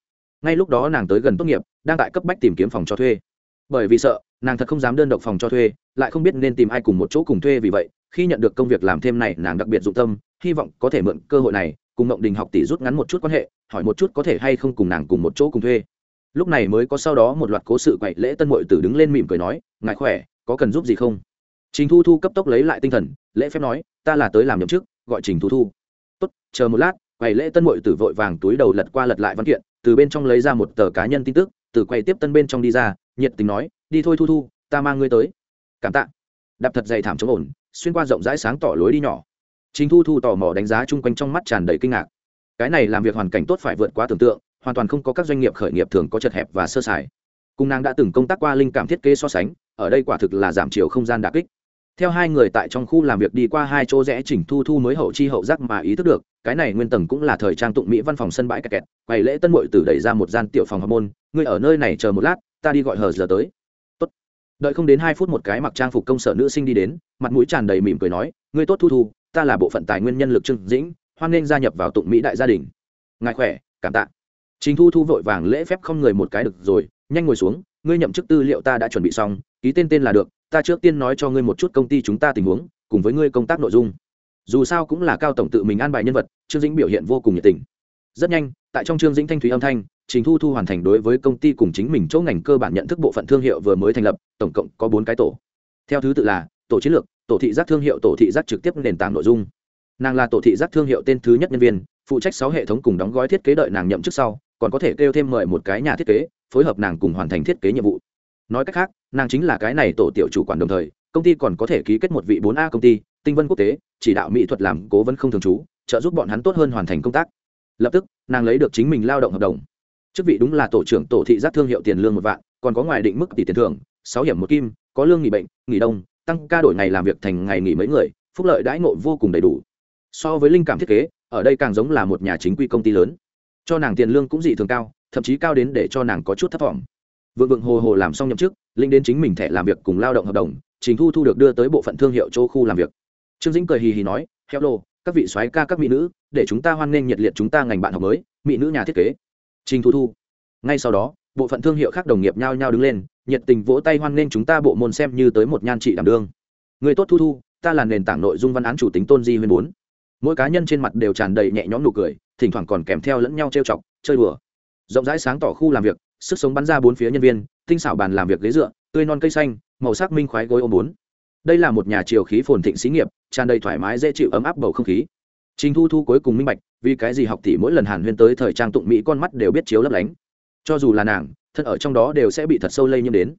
A: ngay lúc đó nàng tới gần tốt nghiệp, đang tại cấp bách tìm kiếm phòng cho thuê. Bởi vì sợ, nàng thật không dám đơn độc phòng cho thuê, lại không biết nên tìm ai cùng một chỗ cùng thuê vì vậy, khi nhận được công việc làm thêm này, nàng đặc biệt dụng tâm, hy vọng có thể mượn cơ hội này, cùng mộng đình học tỷ rút ngắn một chút quan hệ, hỏi một chút có thể hay không cùng nàng cùng một chỗ cùng thuê. Lúc này mới có sau đó một loạt cố sự quậy lễ tân mội tử đứng lên mỉm cười nói ngại khỏe, có cần giúp gì không? Trình thu thu cấp tốc lấy lại tinh thần, lễ phép nói, ta là tới làm nhậm chức, gọi trình thu thu. Tốt, chờ một lát. Quầy lễ tân mội tử vội vàng túi đầu lật qua lật lại văn kiện từ bên trong lấy ra một tờ cá nhân tin tức, từ quầy tiếp tân bên trong đi ra, nhiệt tình nói, đi thôi thu thu, ta mang ngươi tới. Cảm tạ. Đạp thật dày thảm chống ổn, xuyên qua rộng rãi sáng tỏ lối đi nhỏ. Chính thu thu tò mò đánh giá chung quanh trong mắt tràn đầy kinh ngạc. Cái này làm việc hoàn cảnh tốt phải vượt quá tưởng tượng, hoàn toàn không có các doanh nghiệp khởi nghiệp thường có chật hẹp và sơ sài. Cung nàng đã từng công tác qua linh cảm thiết kế so sánh, ở đây quả thực là giảm chiều không gian đà kích theo hai người tại trong khu làm việc đi qua hai chỗ rẽ chỉnh thu thu mới hậu chi hậu giác mà ý thức được, cái này nguyên tầng cũng là thời trang tụng mỹ văn phòng sân bãi kẹt kẹt, quầy lễ tân mội tử đẩy ra một gian tiểu phòng hậu môn, ngươi ở nơi này chờ một lát, ta đi gọi hờ giờ tới. Tốt. Đợi không đến hai phút một cái mặc trang phục công sở nữ sinh đi đến, mặt mũi tràn đầy mỉm cười nói, ngươi tốt thu thu, ta là bộ phận tài nguyên nhân lực trưng dĩnh, hoan nghênh gia nhập vào tụng mỹ đại gia đình. Ngài khỏe, cảm tạ. Chính thu thu vội vàng lễ phép không người một cái được rồi, nhanh ngồi xuống, ngươi nhậm chức tư liệu ta đã chuẩn bị xong, ký tên tên là được ta trước tiên nói cho ngươi một chút công ty chúng ta tình huống, cùng với ngươi công tác nội dung. Dù sao cũng là cao tổng tự mình an bài nhân vật, trương dĩnh biểu hiện vô cùng nhiệt tình. Rất nhanh, tại trong trương dĩnh thanh thúy âm thanh, trình thu thu hoàn thành đối với công ty cùng chính mình chỗ ngành cơ bản nhận thức bộ phận thương hiệu vừa mới thành lập, tổng cộng có bốn cái tổ. Theo thứ tự là, tổ chiến lược, tổ thị giác thương hiệu, tổ thị giác trực tiếp nền tảng nội dung. Nàng là tổ thị giác thương hiệu tên thứ nhất nhân viên, phụ trách sáu hệ thống cùng đóng gói thiết kế đợi nàng nhậm chức sau, còn có thể kêu thêm mời một cái nhà thiết kế, phối hợp nàng cùng hoàn thành thiết kế nhiệm vụ nói cách khác, nàng chính là cái này tổ tiểu chủ quản đồng thời, công ty còn có thể ký kết một vị bốn a công ty, tinh vân quốc tế, chỉ đạo mỹ thuật làm cố vấn không thường trú, trợ giúp bọn hắn tốt hơn hoàn thành công tác. Lập tức, nàng lấy được chính mình lao động hợp đồng. Chức vị đúng là tổ trưởng tổ thị giác thương hiệu tiền lương một vạn, còn có ngoài định mức tỷ tiền thưởng, sáu hiểm một kim, có lương nghỉ bệnh, nghỉ đông, tăng ca đổi ngày làm việc thành ngày nghỉ mấy người, phúc lợi đãi ngộ vô cùng đầy đủ. So với linh cảm thiết kế, ở đây càng giống là một nhà chính quy công ty lớn. Cho nàng tiền lương cũng dị thường cao, thậm chí cao đến để cho nàng có chút thất vọng vượng vượng hồ hồ làm xong nhậm chức linh đến chính mình thẻ làm việc cùng lao động hợp đồng, trình thu thu được đưa tới bộ phận thương hiệu chỗ khu làm việc. Trương dĩnh cười hì hì nói hello các vị soái ca, các mỹ nữ, để chúng ta hoan nghênh nhiệt liệt chúng ta ngành bạn học mới, mỹ nữ nhà thiết kế. Trình thu thu. Ngay sau đó, bộ phận thương hiệu khác đồng nghiệp nhao nhao đứng lên, nhiệt tình vỗ tay hoan nghênh chúng ta bộ môn xem như tới một nhan trị đảm đương. Người tốt thu thu, ta là nền tảng nội dung văn án chủ tính tôn di huyên bốn. Mỗi cá nhân trên mặt đều tràn đầy nhẹ nhõm nụ cười, thỉnh thoảng còn kèm theo lẫn nhau trêu chọc, chơi đùa. Rộng rãi sáng tỏ khu làm việc sức sống bắn ra bốn phía nhân viên, tinh xảo bàn làm việc ghế dựa, tươi non cây xanh, màu sắc minh khoái gối ôm bốn. Đây là một nhà chiều khí phồn thịnh xí nghiệp, tràn đầy thoải mái dễ chịu ấm áp bầu không khí. Trình thu thu cuối cùng minh bạch, vì cái gì học tỷ mỗi lần hàn huyên tới thời trang tụng mỹ con mắt đều biết chiếu lấp lánh. Cho dù là nàng, thân ở trong đó đều sẽ bị thật sâu lây nhiễm đến.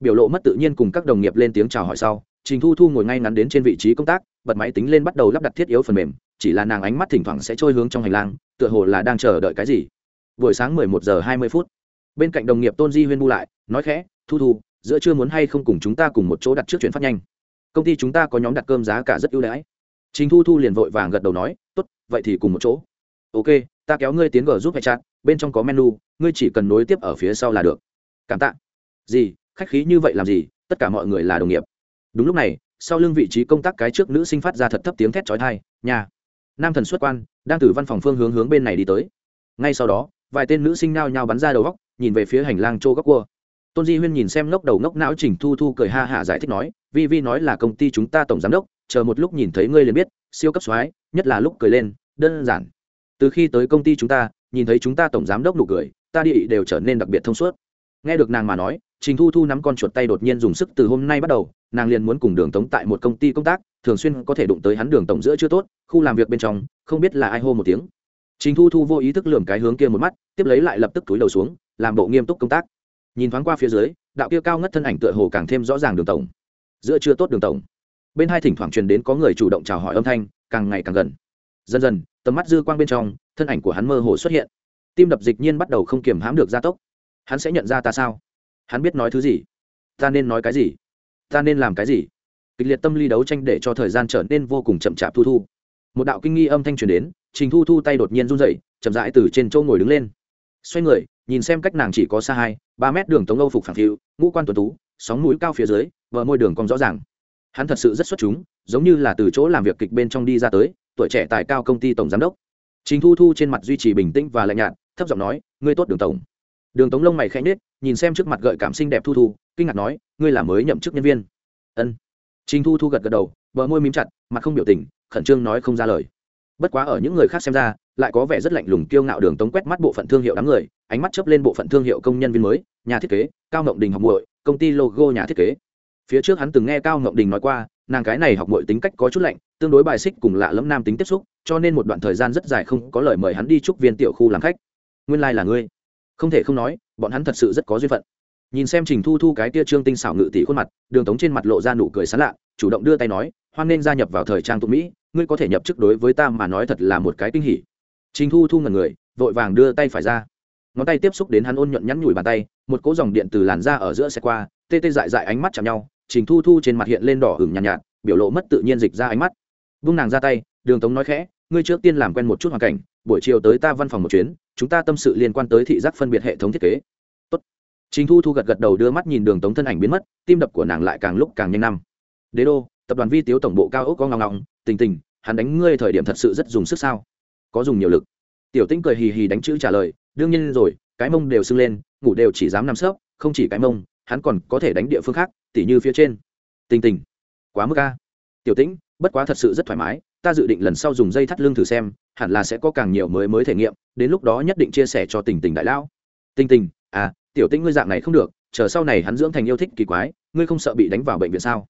A: Biểu lộ mất tự nhiên cùng các đồng nghiệp lên tiếng chào hỏi sau, trình thu thu ngồi ngay ngắn đến trên vị trí công tác, bật máy tính lên bắt đầu lắp đặt thiết yếu phần mềm, chỉ là nàng ánh mắt thỉnh thoảng sẽ trôi hướng trong hành lang, tựa hồ là đang chờ đợi cái gì. Buổi sáng mười một giờ hai mươi phút bên cạnh đồng nghiệp tôn di huyên bu lại, nói khẽ, thu thu, giữa chưa muốn hay không cùng chúng ta cùng một chỗ đặt trước chuyển phát nhanh? Công ty chúng ta có nhóm đặt cơm giá cả rất ưu đãi. Chính thu thu liền vội vàng gật đầu nói, tốt, vậy thì cùng một chỗ. Ok, ta kéo ngươi tiến gờ giúp hệ chat bên trong có menu, ngươi chỉ cần nối tiếp ở phía sau là được. Cảm tạ. Gì? Khách khí như vậy làm gì? Tất cả mọi người là đồng nghiệp. Đúng lúc này, sau lưng vị trí công tác cái trước nữ sinh phát ra thật thấp tiếng thét trói thai nhà. Nam thần xuất quan, đang từ văn phòng phương hướng hướng bên này đi tới. Ngay sau đó, vài tên nữ sinh nao nhao bắn ra đầu góc nhìn về phía hành lang chỗ góc cua. Tôn di huyên nhìn xem ngốc đầu ngốc não trình thu thu cười ha hả giải thích nói, vi vi nói là công ty chúng ta tổng giám đốc, chờ một lúc nhìn thấy ngươi liền biết, siêu cấp soái, nhất là lúc cười lên, đơn giản. Từ khi tới công ty chúng ta, nhìn thấy chúng ta tổng giám đốc nụ cười, ta địa đều trở nên đặc biệt thông suốt. Nghe được nàng mà nói, trình thu thu nắm con chuột tay đột nhiên dùng sức từ hôm nay bắt đầu, nàng liền muốn cùng đường tống tại một công ty công tác, thường xuyên có thể đụng tới hắn đường tổng giữa chưa tốt, khu làm việc bên trong, không biết là ai hô một tiếng. Trình thu thu vô ý thức lườm cái hướng kia một mắt, tiếp lấy lại lập tức túi đầu xuống làm bộ nghiêm túc công tác. Nhìn thoáng qua phía dưới, đạo kia cao ngất thân ảnh tựa hồ càng thêm rõ ràng đường tổng. Giữa chưa tốt đường tổng. Bên hai thỉnh thoảng truyền đến có người chủ động chào hỏi âm thanh, càng ngày càng gần. Dần dần, tầm mắt dư quang bên trong, thân ảnh của hắn mơ hồ xuất hiện. Tim đập dịch nhiên bắt đầu không kiềm hãm được gia tốc. Hắn sẽ nhận ra ta sao? Hắn biết nói thứ gì? Ta nên nói cái gì? Ta nên làm cái gì? Kịch liệt tâm lý đấu tranh để cho thời gian trở nên vô cùng chậm chạp thu thu. Một đạo kinh nghi âm thanh truyền đến, trình thu thu tay đột nhiên run dậy chậm rãi từ trên chỗ ngồi đứng lên. Xoay người nhìn xem cách nàng chỉ có xa hai, ba mét đường tống âu phục phản phiu, ngũ quan tuần tú, sóng mũi cao phía dưới vợ môi đường cong rõ ràng. Hắn thật sự rất xuất chúng, giống như là từ chỗ làm việc kịch bên trong đi ra tới, tuổi trẻ tài cao công ty tổng giám đốc. Trình thu thu trên mặt duy trì bình tĩnh và lạnh nhạt, thấp giọng nói, ngươi tốt đường tổng. Đường tống lông mày khẽ nết nhìn xem trước mặt gợi cảm xinh đẹp thu thu, kinh ngạc nói, ngươi là mới nhậm chức nhân viên. Ân. Trình thu thu gật gật đầu, bờ môi mím chặt, mặt không biểu tình, khẩn trương nói không ra lời. Bất quá ở những người khác xem ra lại có vẻ rất lạnh lùng kiêu ngạo đường tống quét mắt bộ phận thương hiệu đám người, ánh mắt chớp lên bộ phận thương hiệu công nhân viên mới, nhà thiết kế, cao ngộng đình học muội, công ty logo nhà thiết kế. Phía trước hắn từng nghe cao ngộng đình nói qua, nàng cái này học muội tính cách có chút lạnh, tương đối bài xích cùng lạ lẫm nam tính tiếp xúc, cho nên một đoạn thời gian rất dài không có lời mời hắn đi chúc viên tiểu khu làm khách. Nguyên lai là ngươi. Không thể không nói, bọn hắn thật sự rất có duyên phận. Nhìn xem trình thu thu cái tia trương tinh xảo ngự tỷ khuôn mặt, đường tống trên mặt lộ ra nụ cười sán lạ, chủ động đưa tay nói, hoan nên gia nhập vào thời trang tụ mỹ, ngươi có thể nhập chức đối với ta mà nói thật là một cái kinh hỉ trình thu thu ngần người vội vàng đưa tay phải ra. Ngón tay tiếp xúc đến hắn ôn nhuận nhắn nhủi bàn tay một cỗ dòng điện từ làn da ở giữa xe qua tê tê dại dại ánh mắt chạm nhau trình thu thu trên mặt hiện lên đỏ hửng nhàn nhạt, nhạt biểu lộ mất tự nhiên dịch ra ánh mắt. Vung nàng ra tay đường tống nói khẽ ngươi trước tiên làm quen một chút hoàn cảnh buổi chiều tới ta văn phòng một chuyến chúng ta tâm sự liên quan tới thị giác phân biệt hệ thống thiết kế. Tốt. trình thu thu gật gật đầu đưa mắt nhìn đường tống thân ảnh biến mất tim đập của nàng lại càng lúc càng nhanh năm. Đế đô tập đoàn vi tiếu tổng bộ cao ốc có ngong ngong tình tình hắn đánh ngươi thời điểm thật sự rất dùng sức sao? Có dùng nhiều lực. Tiểu tĩnh cười hì hì đánh chữ trả lời, đương nhiên rồi, cái mông đều sưng lên, ngủ đều chỉ dám nằm sấp, không chỉ cái mông, hắn còn có thể đánh địa phương khác, tỉ như phía trên. Tình tình, quá mức ca tiểu tĩnh, bất quá thật sự rất thoải mái, ta dự định lần sau dùng dây thắt lưng thử xem, hẳn là sẽ có càng nhiều mới mới thể nghiệm, đến lúc đó nhất định chia sẻ cho tình tình đại lão. Tình tình à tiểu tĩnh ngươi dạng này không được, chờ sau này hắn dưỡng thành yêu thích kỳ quái, ngươi không sợ bị đánh vào bệnh viện sao?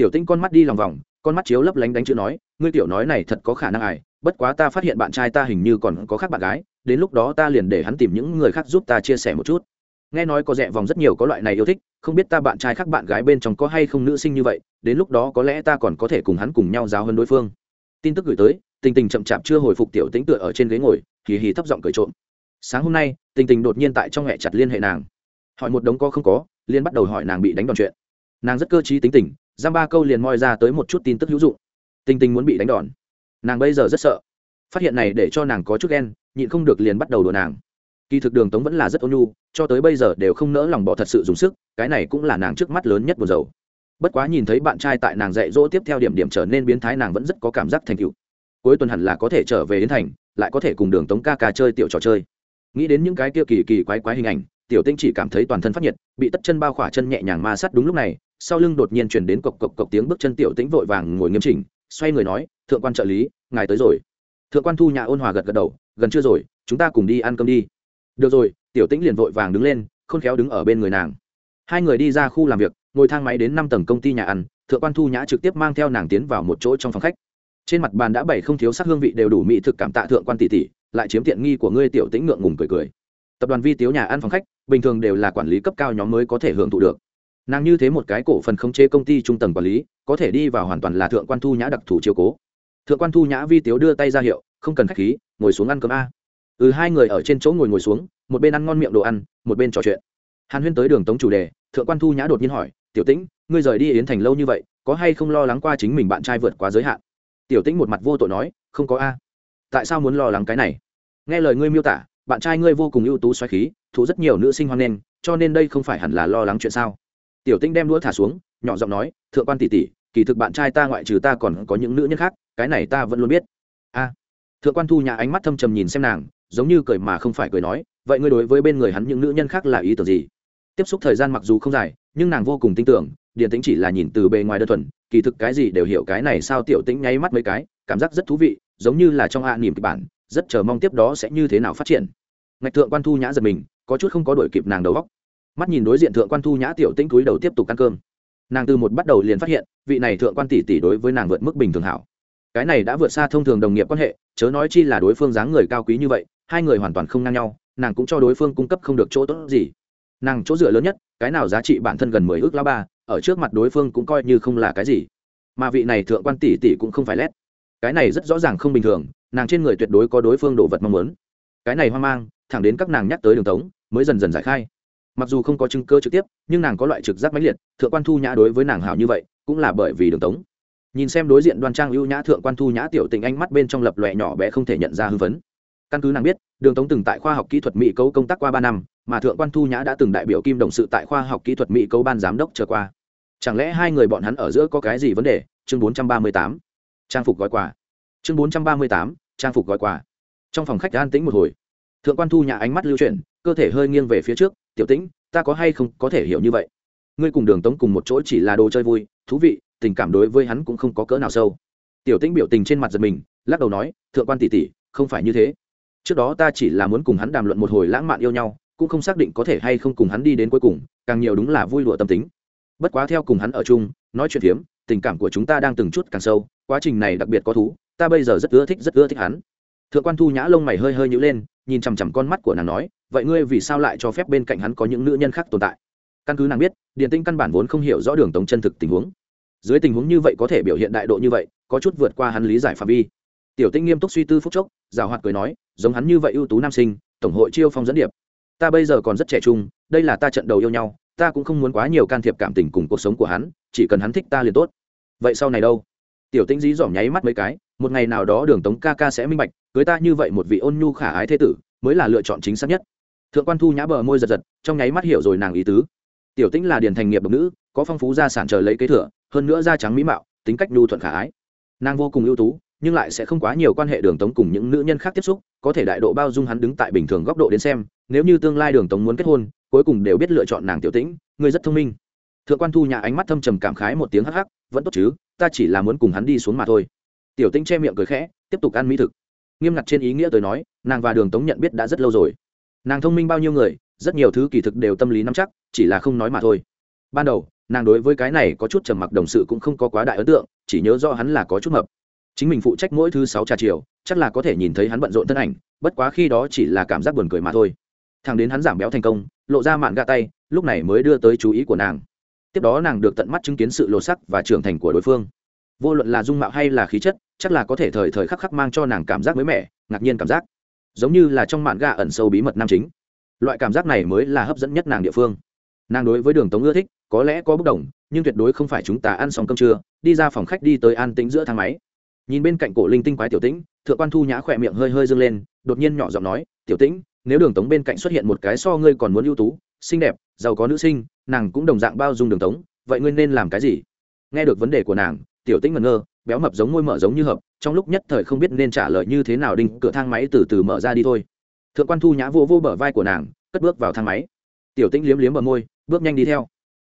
A: Tiểu tĩnh con mắt đi lòng vòng, con mắt chiếu lấp lánh đánh chữ nói, ngươi tiểu nói này thật có khả năng ải bất quá ta phát hiện bạn trai ta hình như còn có khác bạn gái, đến lúc đó ta liền để hắn tìm những người khác giúp ta chia sẻ một chút. Nghe nói có rẻ vòng rất nhiều có loại này yêu thích, không biết ta bạn trai khác bạn gái bên trong có hay không nữ sinh như vậy, đến lúc đó có lẽ ta còn có thể cùng hắn cùng nhau giáo hơn đối phương. Tin tức gửi tới, tình tình chậm chạp chưa hồi phục tiểu tĩnh tựa ở trên ghế ngồi, hì hì thấp giọng cười trộm. Sáng hôm nay, tình tình đột nhiên tại trong hẹ chặt liên hệ nàng. Hỏi một đống có không có liên bắt đầu hỏi nàng bị đánh đòn chuyện. Nàng rất cơ t r í tính tình giam ba câu liền moi ra tới một chút tin tức hữu dụng. Tình tình muốn bị đánh đòn. Nàng bây giờ rất sợ. Phát hiện này để cho nàng có chút ghen, nhịn không được liền bắt đầu đùa nàng. Kỳ thực đường tống vẫn là rất ôn nhu, cho tới bây giờ đều không nỡ lòng bỏ thật sự dùng sức, cái này cũng là nàng trước mắt lớn nhất buồn dầu bất quá nhìn thấy bạn trai tại nàng dạy dỗ tiếp theo điểm điểm trở nên biến thái nàng vẫn rất có cảm giác thành cựu cuối tuần hẳn là có thể trở về đến thành, lại có thể cùng đường tống ca ca chơi tiểu trò chơi. Nghĩ đến những cái kia kỳ kỳ quái quái hình ảnh, tiểu tinh chỉ cảm thấy toàn thân phát nhiệt, bị tất chân bao khỏa chân nhẹ nhàng ma sát đúng lúc này sau lưng đột nhiên chuyển đến cộc cộc cộc tiếng bước chân tiểu tĩnh vội vàng ngồi nghiêm chỉnh, xoay người nói, thượng quan trợ lý, ngài tới rồi. Thượng quan thu nhà ôn hòa gật gật đầu, gần chưa rồi, chúng ta cùng đi ăn cơm đi. Được rồi. Tiểu tĩnh liền vội vàng đứng lên, khôn khéo đứng ở bên người nàng. Hai người đi ra khu làm việc, ngồi thang máy đến năm tầng công ty nhà ăn, thượng quan thu nhã trực tiếp mang theo nàng tiến vào một chỗ trong phòng khách. Trên mặt bàn đã bày không thiếu sắc hương vị đều đủ mỹ thực cảm tạ thượng quan tỷ tỷ, lại chiếm tiện nghi của ngươi tiểu tĩnh ngượng ngùng cười cười. Tập đoàn vi tiếu nhà ăn phòng khách, bình thường đều là quản lý cấp cao nhóm mới có thể hưởng thụ được nàng như thế một cái cổ phần khống chế công ty trung tầng quản lý, có thể đi vào hoàn toàn là thượng quan thu nhã đặc thù chiều cố. Thượng quan thu nhã vi tiếu đưa tay ra hiệu, không cần khách khí, ngồi xuống ăn cơm a. Ừ hai người ở trên chỗ ngồi ngồi xuống, một bên ăn ngon miệng đồ ăn, một bên trò chuyện. Hàn huyên tới đường tống chủ đề, thượng quan thu nhã đột nhiên hỏi, tiểu tĩnh, ngươi rời đi yến thành lâu như vậy, có hay không lo lắng qua chính mình bạn trai vượt quá giới hạn? Tiểu tĩnh một mặt vô tội nói, không có a. Tại sao muốn lo lắng cái này? Nghe lời ngươi miêu tả, bạn trai ngươi vô cùng ưu tú xoáy khí thú rất nhiều nữ sinh hoan nghênh, cho nên đây không phải hẳn là lo lắng chuyện sao? Tiểu Tinh đem đũa thả xuống, nhỏ giọng nói, thượng quan tỷ tỷ, kỳ thực bạn trai ta ngoại trừ ta còn có những nữ nhân khác, cái này ta vẫn luôn biết. A. Thượng quan thu nhà ánh mắt thâm trầm nhìn xem nàng, giống như cười mà không phải cười nói, vậy ngươi đối với bên người hắn những nữ nhân khác là ý tưởng gì? Tiếp xúc thời gian mặc dù không dài, nhưng nàng vô cùng tin tưởng điền tính chỉ là nhìn từ bề ngoài đơn thuần, kỳ thực cái gì đều hiểu cái này sao tiểu tĩnh nháy mắt mấy cái, cảm giác rất thú vị, giống như là trong hạ niềm kịch bản, rất chờ mong tiếp đó sẽ như thế nào phát triển. Ngạch thượng quan thu nhã giật mình, có chút không có đổi kịp nàng đầu góc mắt nhìn đối diện thượng quan thu nhã tiểu tĩnh túi đầu tiếp tục ăn cơm. Nàng từ một bắt đầu liền phát hiện, vị này thượng quan tỷ tỷ đối với nàng vượt mức bình thường hảo. Cái này đã vượt xa thông thường đồng nghiệp quan hệ, chớ nói chi là đối phương dáng người cao quý như vậy, hai người hoàn toàn không ngang nhau, nàng cũng cho đối phương cung cấp không được chỗ tốt gì. Nàng chỗ dựa lớn nhất, cái nào giá trị bản thân gần mười ước lá ba, ở trước mặt đối phương cũng coi như không là cái gì. Mà vị này thượng quan tỷ tỷ cũng không phải lét. Cái này rất rõ ràng không bình thường, nàng trên người tuyệt đối có đối phương đồ vật mong muốn. Cái này hoang mang, thẳng đến các nàng nhắc tới đường tống, mới dần dần giải khai mặc dù không có chứng cơ trực tiếp, nhưng nàng có loại trực giác mãnh liệt, thượng quan thu nhã đối với nàng hảo như vậy, cũng là bởi vì đường tống. Nhìn xem đối diện đoan trang ưu nhã thượng quan thu nhã tiểu tình ánh mắt bên trong lập lòe nhỏ bé không thể nhận ra hư vấn căn cứ nàng biết, đường tống từng tại khoa học kỹ thuật mỹ cấu công tác qua ba năm, mà thượng quan thu nhã đã từng đại biểu kim đồng sự tại khoa học kỹ thuật mỹ cấu ban giám đốc trở qua. Chẳng lẽ hai người bọn hắn ở giữa có cái gì vấn đề? Chương bốn trăm ba mươi tám. Trang phục gói quà. Chương bốn trăm ba mươi tám. Trang phục gói quà. Trong phòng khách an tĩnh một hồi. Thượng quan thu nhã ánh mắt lưu chuyển, cơ thể hơi nghiêng về phía trước tiểu tĩnh, ta có hay không có thể hiểu như vậy? Ngươi cùng đường tống cùng một chỗ chỉ là đồ chơi vui, thú vị, tình cảm đối với hắn cũng không có cỡ nào sâu. Tiểu tĩnh biểu tình trên mặt giật mình, lắc đầu nói, thượng quan tỷ tỷ, không phải như thế. Trước đó ta chỉ là muốn cùng hắn đàm luận một hồi lãng mạn yêu nhau, cũng không xác định có thể hay không cùng hắn đi đến cuối cùng, càng nhiều đúng là vui lụa tâm tính. Bất quá theo cùng hắn ở chung, nói chuyện phiếm, tình cảm của chúng ta đang từng chút càng sâu, quá trình này đặc biệt có thú, ta bây giờ rất ưa thích, rất ưa thích hắn. Thượng quan thu nhã lông mày hơi hơi nhữ lên nhìn chằm chằm con mắt của nàng nói, vậy ngươi vì sao lại cho phép bên cạnh hắn có những nữ nhân khác tồn tại? Căn cứ nàng biết điện tinh căn bản vốn không hiểu rõ đường tống chân thực tình huống. Dưới tình huống như vậy có thể biểu hiện đại độ như vậy, có chút vượt qua hắn lý giải phạm vi. Tiểu tinh nghiêm túc suy tư phúc chốc, giảo hoạt cười nói, giống hắn như vậy ưu tú nam sinh, tổng hội chiêu phong dẫn điệp. Ta bây giờ còn rất trẻ trung, đây là ta trận đầu yêu nhau, ta cũng không muốn quá nhiều can thiệp cảm tình cùng cuộc sống của hắn, chỉ cần hắn thích ta liền tốt. Vậy sau này đâu? Tiểu tĩnh dí dỏm nháy mắt mấy cái, một ngày nào đó đường tống ca ca sẽ minh bạch, cưới ta như vậy một vị ôn nhu khả ái thế tử, mới là lựa chọn chính xác nhất. Thượng quan thu nhã bờ môi giật giật, trong nháy mắt hiểu rồi nàng ý tứ. Tiểu tĩnh là điền thành nghiệp độc nữ, có phong phú gia sản chờ lấy kế thừa, hơn nữa da trắng mỹ mạo, tính cách nhu thuận khả ái. Nàng vô cùng ưu tú, nhưng lại sẽ không quá nhiều quan hệ đường tống cùng những nữ nhân khác tiếp xúc, có thể đại độ bao dung hắn đứng tại bình thường góc độ đến xem, nếu như tương lai đường tống muốn kết hôn, cuối cùng đều biết lựa chọn nàng tiểu tĩnh, người rất thông minh. Thượng quan thu nhà ánh mắt thâm trầm cảm khái một tiếng hắc hắc, vẫn tốt chứ? Ta chỉ là muốn cùng hắn đi xuống mà thôi. Tiểu tĩnh che miệng cười khẽ, tiếp tục ăn mỹ thực. Nghiêm ngặt trên ý nghĩa tôi nói, nàng và đường tống nhận biết đã rất lâu rồi. Nàng thông minh bao nhiêu người, rất nhiều thứ kỳ thực đều tâm lý nắm chắc, chỉ là không nói mà thôi. Ban đầu, nàng đối với cái này có chút trầm mặc đồng sự cũng không có quá đại ấn tượng, chỉ nhớ do hắn là có chút mập. Chính mình phụ trách mỗi thứ sáu trà chiều, chắc là có thể nhìn thấy hắn bận rộn thân ảnh, bất quá khi đó chỉ là cảm giác buồn cười mà thôi. Thằng đến hắn giảm béo thành công, lộ ra mạn gạ tay, lúc này mới đưa tới chú ý của nàng tiếp đó nàng được tận mắt chứng kiến sự lột sắc và trưởng thành của đối phương. Vô luận là dung mạo hay là khí chất, chắc là có thể thời thời khắc khắc mang cho nàng cảm giác mới mẻ, ngạc nhiên cảm giác. Giống như là trong mạn gà ẩn sâu bí mật nam chính. Loại cảm giác này mới là hấp dẫn nhất nàng địa phương. Nàng đối với đường tống ưa thích, có lẽ có bất đồng, nhưng tuyệt đối không phải chúng ta ăn xong cơm trưa, đi ra phòng khách đi tới an tĩnh giữa thang máy. Nhìn bên cạnh cổ linh tinh quái tiểu tĩnh, thượng quan thu nhã khỏe miệng hơi hơi dâng lên, đột nhiên nhỏ giọng nói, tiểu tĩnh, nếu đường tống bên cạnh xuất hiện một cái so ngươi còn muốn ưu tú xinh đẹp, giàu có nữ sinh, nàng cũng đồng dạng bao dung đường tống, vậy ngươi nên làm cái gì? Nghe được vấn đề của nàng, tiểu tĩnh ngẩn ngơ, béo mập giống môi mở giống như hợp, trong lúc nhất thời không biết nên trả lời như thế nào đinh, cửa thang máy từ từ mở ra đi thôi. Thượng quan thu nhã vô vô bờ vai của nàng, cất bước vào thang máy. Tiểu tĩnh liếm liếm bờ môi, bước nhanh đi theo.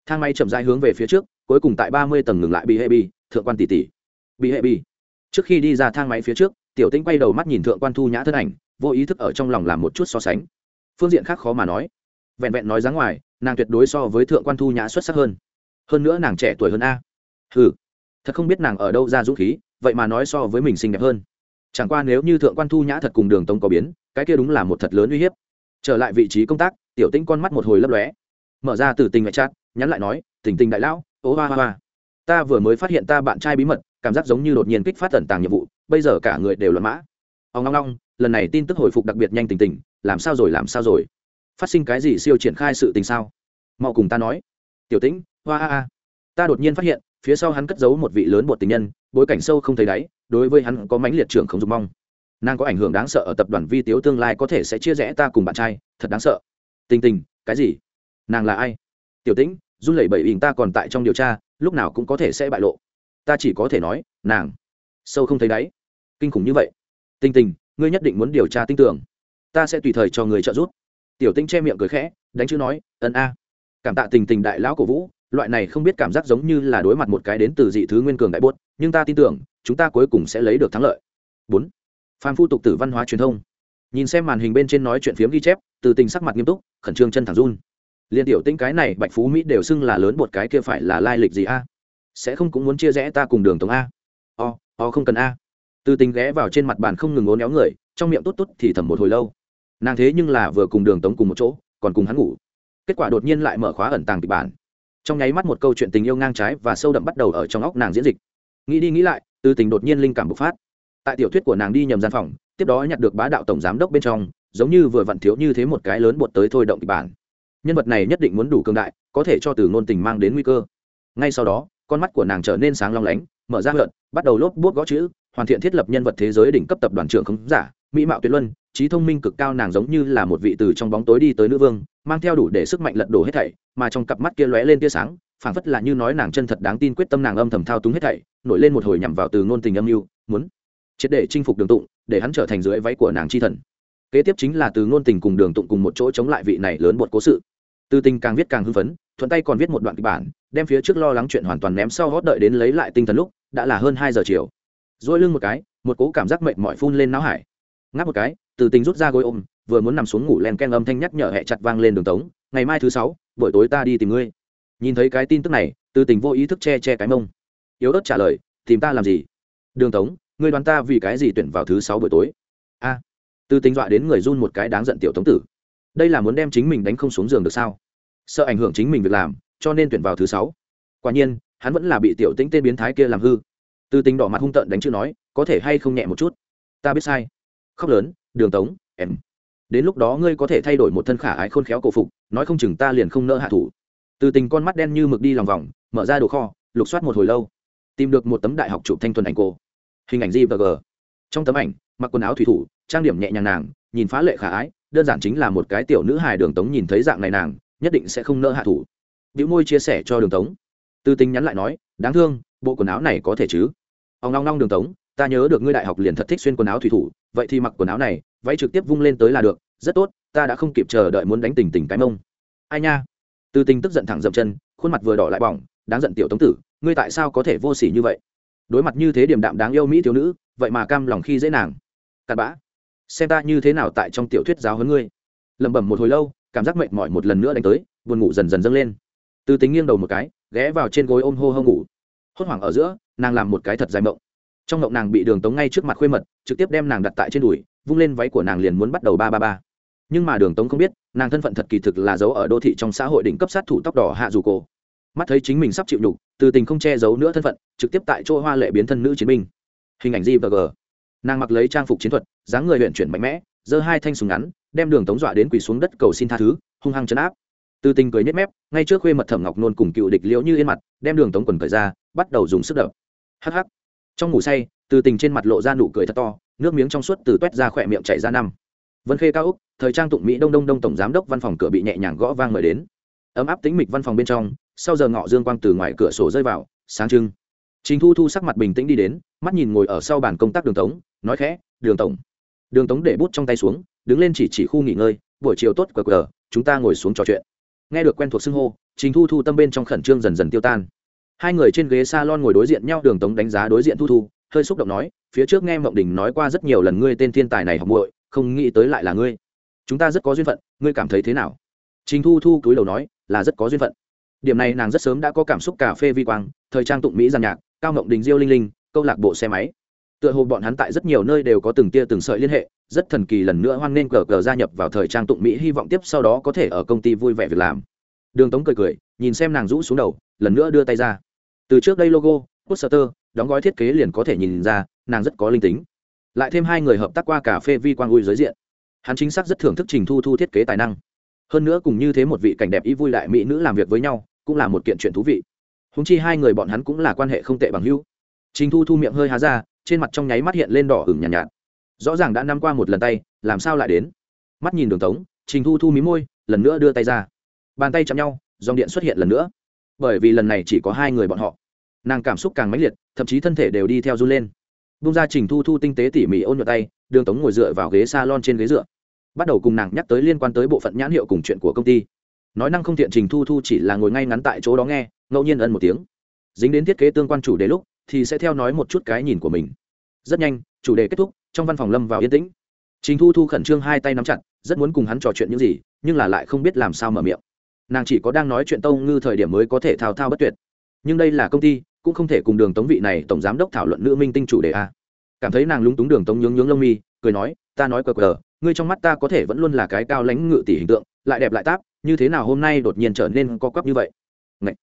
A: Thang máy chậm rãi hướng về phía trước, cuối cùng tại ba mươi tầng ngừng lại bị hệ bi thượng quan tỷ tỷ. Bị hệ bi trước khi đi ra thang máy phía trước, tiểu tĩnh quay đầu mắt nhìn thượng quan thu nhã thân ảnh, vô ý thức ở trong lòng làm một chút so sánh. Phương diện khác khó mà nói vẹn vẹn nói dáng ngoài, nàng tuyệt đối so với thượng quan thu nhã xuất sắc hơn. Hơn nữa nàng trẻ tuổi hơn a. Ừ thật không biết nàng ở đâu ra dũng khí, vậy mà nói so với mình xinh đẹp hơn. Chẳng qua nếu như thượng quan thu nhã thật cùng đường tống có biến, cái kia đúng là một thật lớn uy hiếp. Trở lại vị trí công tác, tiểu tĩnh con mắt một hồi lấp lóe. Mở ra từ tình mẹ chat, nhắn lại nói tình tình đại lão ố hoa hoa hoa. Ta vừa mới phát hiện ta bạn trai bí mật, cảm giác giống như đột nhiên kích phát tẩn tàng nhiệm vụ, bây giờ cả người đều loạn mã. Ông ngong ngong, lần này tin tức hồi phục đặc biệt nhanh tình tình, làm sao rồi, làm sao rồi? Phát sinh cái gì siêu triển khai sự tình sao? Mau cùng ta nói. Tiểu tĩnh, hoa a a. Ta đột nhiên phát hiện, phía sau hắn cất giấu một vị lớn bột tình nhân, bối cảnh sâu không thấy đáy, đối với hắn có mãnh liệt trưởng không dùng mong. Nàng có ảnh hưởng đáng sợ ở tập đoàn vi tiếu tương lai có thể sẽ chia rẽ ta cùng bạn trai, thật đáng sợ. Tình tình, cái gì? Nàng là ai? Tiểu tĩnh, run lẩy bẩy ỉn ta còn tại trong điều tra, lúc nào cũng có thể sẽ bại lộ. Ta chỉ có thể nói, nàng, sâu không thấy đáy. Kinh khủng như vậy. Tình tình, ngươi nhất định muốn điều tra tin tưởng. Ta sẽ tùy thời cho người trợ giúp tiểu Tinh che miệng cười khẽ, đánh chữ nói, ân a. Cảm tạ tình tình đại lão cổ vũ, loại này không biết cảm giác giống như là đối mặt một cái đến từ dị thứ nguyên cường đại bốt nhưng ta tin tưởng, chúng ta cuối cùng sẽ lấy được thắng lợi. Bốn. Phan phu tục tử văn hóa truyền thông. Nhìn xem màn hình bên trên nói chuyện phiếm ghi chép, từ tình sắc mặt nghiêm túc, khẩn trương chân thẳng run. Liên tiểu tinh cái này bạch phú mỹ đều xưng là lớn một cái kia phải là lai lịch gì a? Sẽ không cũng muốn chia rẽ ta cùng đường tống a? O o không cần a. Từ tình ghé vào trên mặt bàn không ngừng ố néo người, trong miệng tốt tốt thì thầm một hồi lâu nàng thế nhưng là vừa cùng đường tống cùng một chỗ, còn cùng hắn ngủ. Kết quả đột nhiên lại mở khóa ẩn tàng kịch bản. Trong nháy mắt một câu chuyện tình yêu ngang trái và sâu đậm bắt đầu ở trong óc nàng diễn dịch. Nghĩ đi nghĩ lại, từ tình đột nhiên linh cảm bộc phát. Tại tiểu thuyết của nàng đi nhầm gian phòng, tiếp đó nhặt được bá đạo tổng giám đốc bên trong, giống như vừa vặn thiếu như thế một cái lớn bột tới thôi động kịch bản. Nhân vật này nhất định muốn đủ cường đại, có thể cho từ ngôn tình mang đến nguy cơ. Ngay sau đó, con mắt của nàng trở nên sáng long lánh, mở ra hợn bắt đầu lốp bút gõ chữ, hoàn thiện thiết lập nhân vật thế giới đỉnh cấp tập đoàn trưởng không giả, mỹ mạo tuyệt luân trí thông minh cực cao nàng giống như là một vị từ trong bóng tối đi tới nữ vương, mang theo đủ để sức mạnh lật đổ hết thảy, mà trong cặp mắt kia lóe lên tia sáng, phảng phất là như nói nàng chân thật đáng tin quyết tâm nàng âm thầm thao túng hết thảy, nổi lên một hồi nhằm vào từ ngôn tình âm mưu, muốn triệt để chinh phục đường tụng, để hắn trở thành dưới váy của nàng chi thần. Kế tiếp chính là từ ngôn tình cùng đường tụng cùng một chỗ chống lại vị này lớn bột cố sự. Từ tình càng viết càng hưng phấn, thuận tay còn viết một đoạn kịch bản, đem phía trước lo lắng chuyện hoàn toàn ném sau hót đợi đến lấy lại tinh thần lúc, đã là hơn hai giờ chiều. Dỗi lưng một cái, một cố cảm giác mệt mỏi phun lên não hải. Ngáp một cái từ tình rút ra gối ôm, vừa muốn nằm xuống ngủ len ken âm thanh nhắc nhở hẹ chặt vang lên đường tống, ngày mai thứ sáu, buổi tối ta đi tìm ngươi. Nhìn thấy cái tin tức này, từ tình vô ý thức che che cái mông. Yếu ớt trả lời, tìm ta làm gì? Đường tống, ngươi đoán ta vì cái gì tuyển vào thứ sáu buổi tối? A. Từ tình dọa đến người run một cái đáng giận tiểu tống tử. Đây là muốn đem chính mình đánh không xuống giường được sao? Sợ ảnh hưởng chính mình việc làm, cho nên tuyển vào thứ sáu. Quả nhiên, hắn vẫn là bị tiểu tĩnh tên biến thái kia làm hư. Từ tình đỏ mặt hung tợn đánh chữ nói, có thể hay không nhẹ một chút? Ta biết sai. Khóc lớn đường tống, em. Đến lúc đó ngươi có thể thay đổi một thân khả ái khôn khéo cổ phục, nói không chừng ta liền không nỡ hạ thủ. Từ tình con mắt đen như mực đi lòng vòng, mở ra đồ kho, lục soát một hồi lâu. Tìm được một tấm đại học chụp thanh thuần ảnh cô. Hình ảnh gvg g. Trong tấm ảnh, mặc quần áo thủy thủ, trang điểm nhẹ nhàng nàng, nhìn phá lệ khả ái, đơn giản chính là một cái tiểu nữ hài đường tống nhìn thấy dạng này nàng, nhất định sẽ không nỡ hạ thủ. Biểu môi chia sẻ cho đường tống. Từ tình nhắn lại nói, đáng thương, bộ quần áo này có thể chứ? Ông long long đường tống ta nhớ được ngươi đại học liền thật thích xuyên quần áo thủy thủ, vậy thì mặc quần áo này, váy trực tiếp vung lên tới là được, rất tốt, ta đã không kịp chờ đợi muốn đánh tình tình cái mông. Ai nha? Từ tình tức giận thẳng dậm chân, khuôn mặt vừa đỏ lại bỏng, đáng giận tiểu tống tử, ngươi tại sao có thể vô s ỉ như vậy? Đối mặt như thế điểm đạm đáng yêu mỹ thiếu nữ, vậy mà cam lòng khi dễ nàng. Cặn bã, xem ta như thế nào tại trong tiểu thuyết giáo hơn ngươi. Lẩm bẩm một hồi lâu, cảm giác mệt mỏi một lần nữa đánh tới, buồn ngủ dần dần dâng lên. Từ tính nghiêng đầu một cái, ghé vào trên gối ôm hô hô ngủ. Hốt hoảng ở giữa, nàng làm một cái thật dài mộng trong ngộng nàng bị đường tống ngay trước mặt khuê mật, trực tiếp đem nàng đặt tại trên đùi, vung lên váy của nàng liền muốn bắt đầu ba ba ba. Nhưng mà đường tống không biết, nàng thân phận thật kỳ thực là giấu ở đô thị trong xã hội đỉnh cấp sát thủ tóc đỏ hạ dù cổ. Mắt thấy chính mình sắp chịu nhục, từ tình không che giấu nữa thân phận, trực tiếp tại chỗ hoa lệ biến thân nữ chiến binh. Hình ảnh gvg nàng mặc lấy trang phục chiến thuật, dáng người huyện chuyển mạnh mẽ, giơ hai thanh súng ngắn, đem đường tống dọa đến quỳ xuống đất cầu xin tha thứ, hung hăng chấn áp. Từ tình cười nhếch mép, ngay trước khuê mật thẩm ngọc nôn cùng cựu địch liễu như yên mặt, đem đường tống quần cởi ra, bắt đầu dùng sức đập. Hắc hắc trong ngủ say, từ tình trên mặt lộ ra nụ cười thật to, nước miếng trong suốt từ toét ra khỏe miệng chảy ra năm. Vân khê cao úc, thời trang tụng mỹ đông đông đông tổng giám đốc văn phòng cửa bị nhẹ nhàng gõ vang mời đến. Ấm áp tính mịch văn phòng bên trong, sau giờ ngọ dương quang từ ngoài cửa sổ rơi vào, sáng trưng. Chính thu thu sắc mặt bình tĩnh đi đến, mắt nhìn ngồi ở sau bàn công tác đường tống, nói khẽ, đường tổng. Đường tống để bút trong tay xuống, đứng lên chỉ chỉ khu nghỉ ngơi, buổi chiều tốt cờ cờ chúng ta ngồi xuống trò chuyện. Nghe được quen thuộc xưng hô chính thu thu tâm bên trong khẩn trương dần dần tiêu tan hai người trên ghế s a lon ngồi đối diện nhau, đường tống đánh giá đối diện thu thu, hơi xúc động nói, phía trước nghe mộng đình nói qua rất nhiều lần ngươi tên thiên tài này học muội, không nghĩ tới lại là ngươi. Chúng ta rất có duyên phận, ngươi cảm thấy thế nào? Trình thu thu cúi đầu nói, là rất có duyên phận. Điểm này nàng rất sớm đã có cảm xúc cà phê vi quang, thời trang tụng mỹ giàn nhạc, cao mộng đình diêu linh linh, câu lạc bộ xe máy. Tựa hồ bọn hắn tại rất nhiều nơi đều có từng tia từng sợi liên hệ, rất thần kỳ lần nữa hoan nghênh cờ cờ gia nhập vào thời trang tụng mỹ, hy vọng tiếp sau đó có thể ở công ty vui vẻ việc làm. Đường tống cười cười, nhìn xem nàng rũ xuống đầu, lần nữa đưa tay ra từ trước đây logo poster đóng gói thiết kế liền có thể nhìn ra nàng rất có linh tính. Lại thêm hai người hợp tác qua cà phê vi quang ui giới diện. Hắn chính xác rất thưởng thức trình thu thu thiết kế tài năng. Hơn nữa cùng như thế một vị cảnh đẹp ý vui lại mỹ nữ làm việc với nhau cũng là một kiện chuyện thú vị. Húng chi hai người bọn hắn cũng là quan hệ không tệ bằng hữu. Trình thu thu miệng hơi há ra trên mặt trong nháy mắt hiện lên đỏ hửng nhàn nhạt, nhạt. Rõ ràng đã năm qua một lần tay làm sao lại đến? Mắt nhìn đường tống trình thu thu mí môi lần nữa đưa tay ra. Bàn tay chạm nhau dòng điện xuất hiện lần nữa bởi vì lần này chỉ có hai người bọn họ. Nàng cảm xúc càng mãnh liệt, thậm chí thân thể đều đi theo run lên. Bung ra trình thu thu tinh tế tỉ mỉ ôn nhuận tay, đường tống ngồi dựa vào ghế s a lon trên ghế dựa. Bắt đầu cùng nàng nhắc tới liên quan tới bộ phận nhãn hiệu cùng chuyện của công ty. Nói năng không thiện trình thu thu chỉ là ngồi ngay ngắn tại chỗ đó nghe, ngẫu nhiên ân một tiếng. Dính đến thiết kế tương quan chủ đề lúc, thì sẽ theo nói một chút cái nhìn của mình. Rất nhanh, chủ đề kết thúc, trong văn phòng lâm vào yên tĩnh. Trình thu thu khẩn trương hai tay nắm chặt, rất muốn cùng hắn trò chuyện những gì, nhưng là lại không biết làm sao mở miệng nàng chỉ có đang nói chuyện tâu ngư thời điểm mới có thể thao thao bất tuyệt. Nhưng đây là công ty, cũng không thể cùng đường tống vị này tổng giám đốc thảo luận nữ minh tinh chủ đề a. Cảm thấy nàng lúng túng đường tống nhướng nhướng lông mi, cười nói, ta nói cờ cờ, ngươi trong mắt ta có thể vẫn luôn là cái cao lãnh ngự tỷ hình tượng, lại đẹp lại táp, như thế nào hôm nay đột nhiên trở nên co quắp như vậy? Ngậy.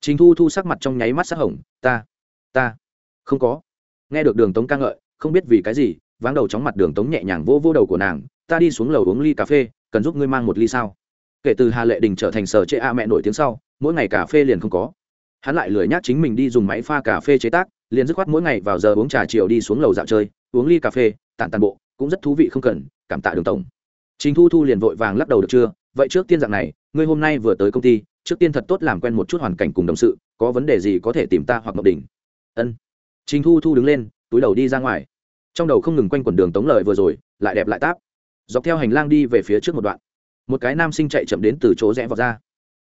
A: chính thu thu sắc mặt trong nháy mắt sắc hồng, ta ta, không có. Nghe được đường tống ca ngợi, không biết vì cái gì, váng đầu chóng mặt đường tống nhẹ nhàng vô vô đầu của nàng, ta đi xuống lầu uống ly cà phê, cần giúp ngươi mang một ly sao? Kể từ hà lệ đình trở thành sở chệ a mẹ nổi tiếng sau, mỗi ngày cà phê liền không có. Hắn lại lười nhác chính mình đi dùng máy pha cà phê chế tác, liền dứt khoát mỗi ngày vào giờ uống trà chiều đi xuống lầu dạo chơi, uống ly cà phê, tản tàn bộ, cũng rất thú vị không cần, cảm tạ đường tổng. Chính thu thu liền vội vàng lắc đầu được chưa? Vậy trước tiên dạng này, ngươi hôm nay vừa tới công ty, trước tiên thật tốt làm quen một chút hoàn cảnh cùng đồng sự, có vấn đề gì có thể tìm ta hoặc ngọc đình. Ân. Chính thu thu đứng lên, túi đầu đi ra ngoài. Trong đầu không ngừng quanh quần đường tống lời vừa rồi, lại đẹp lại táp. Dọc theo hành lang đi về phía trước một đoạn một cái nam sinh chạy chậm đến từ chỗ rẽ vào ra.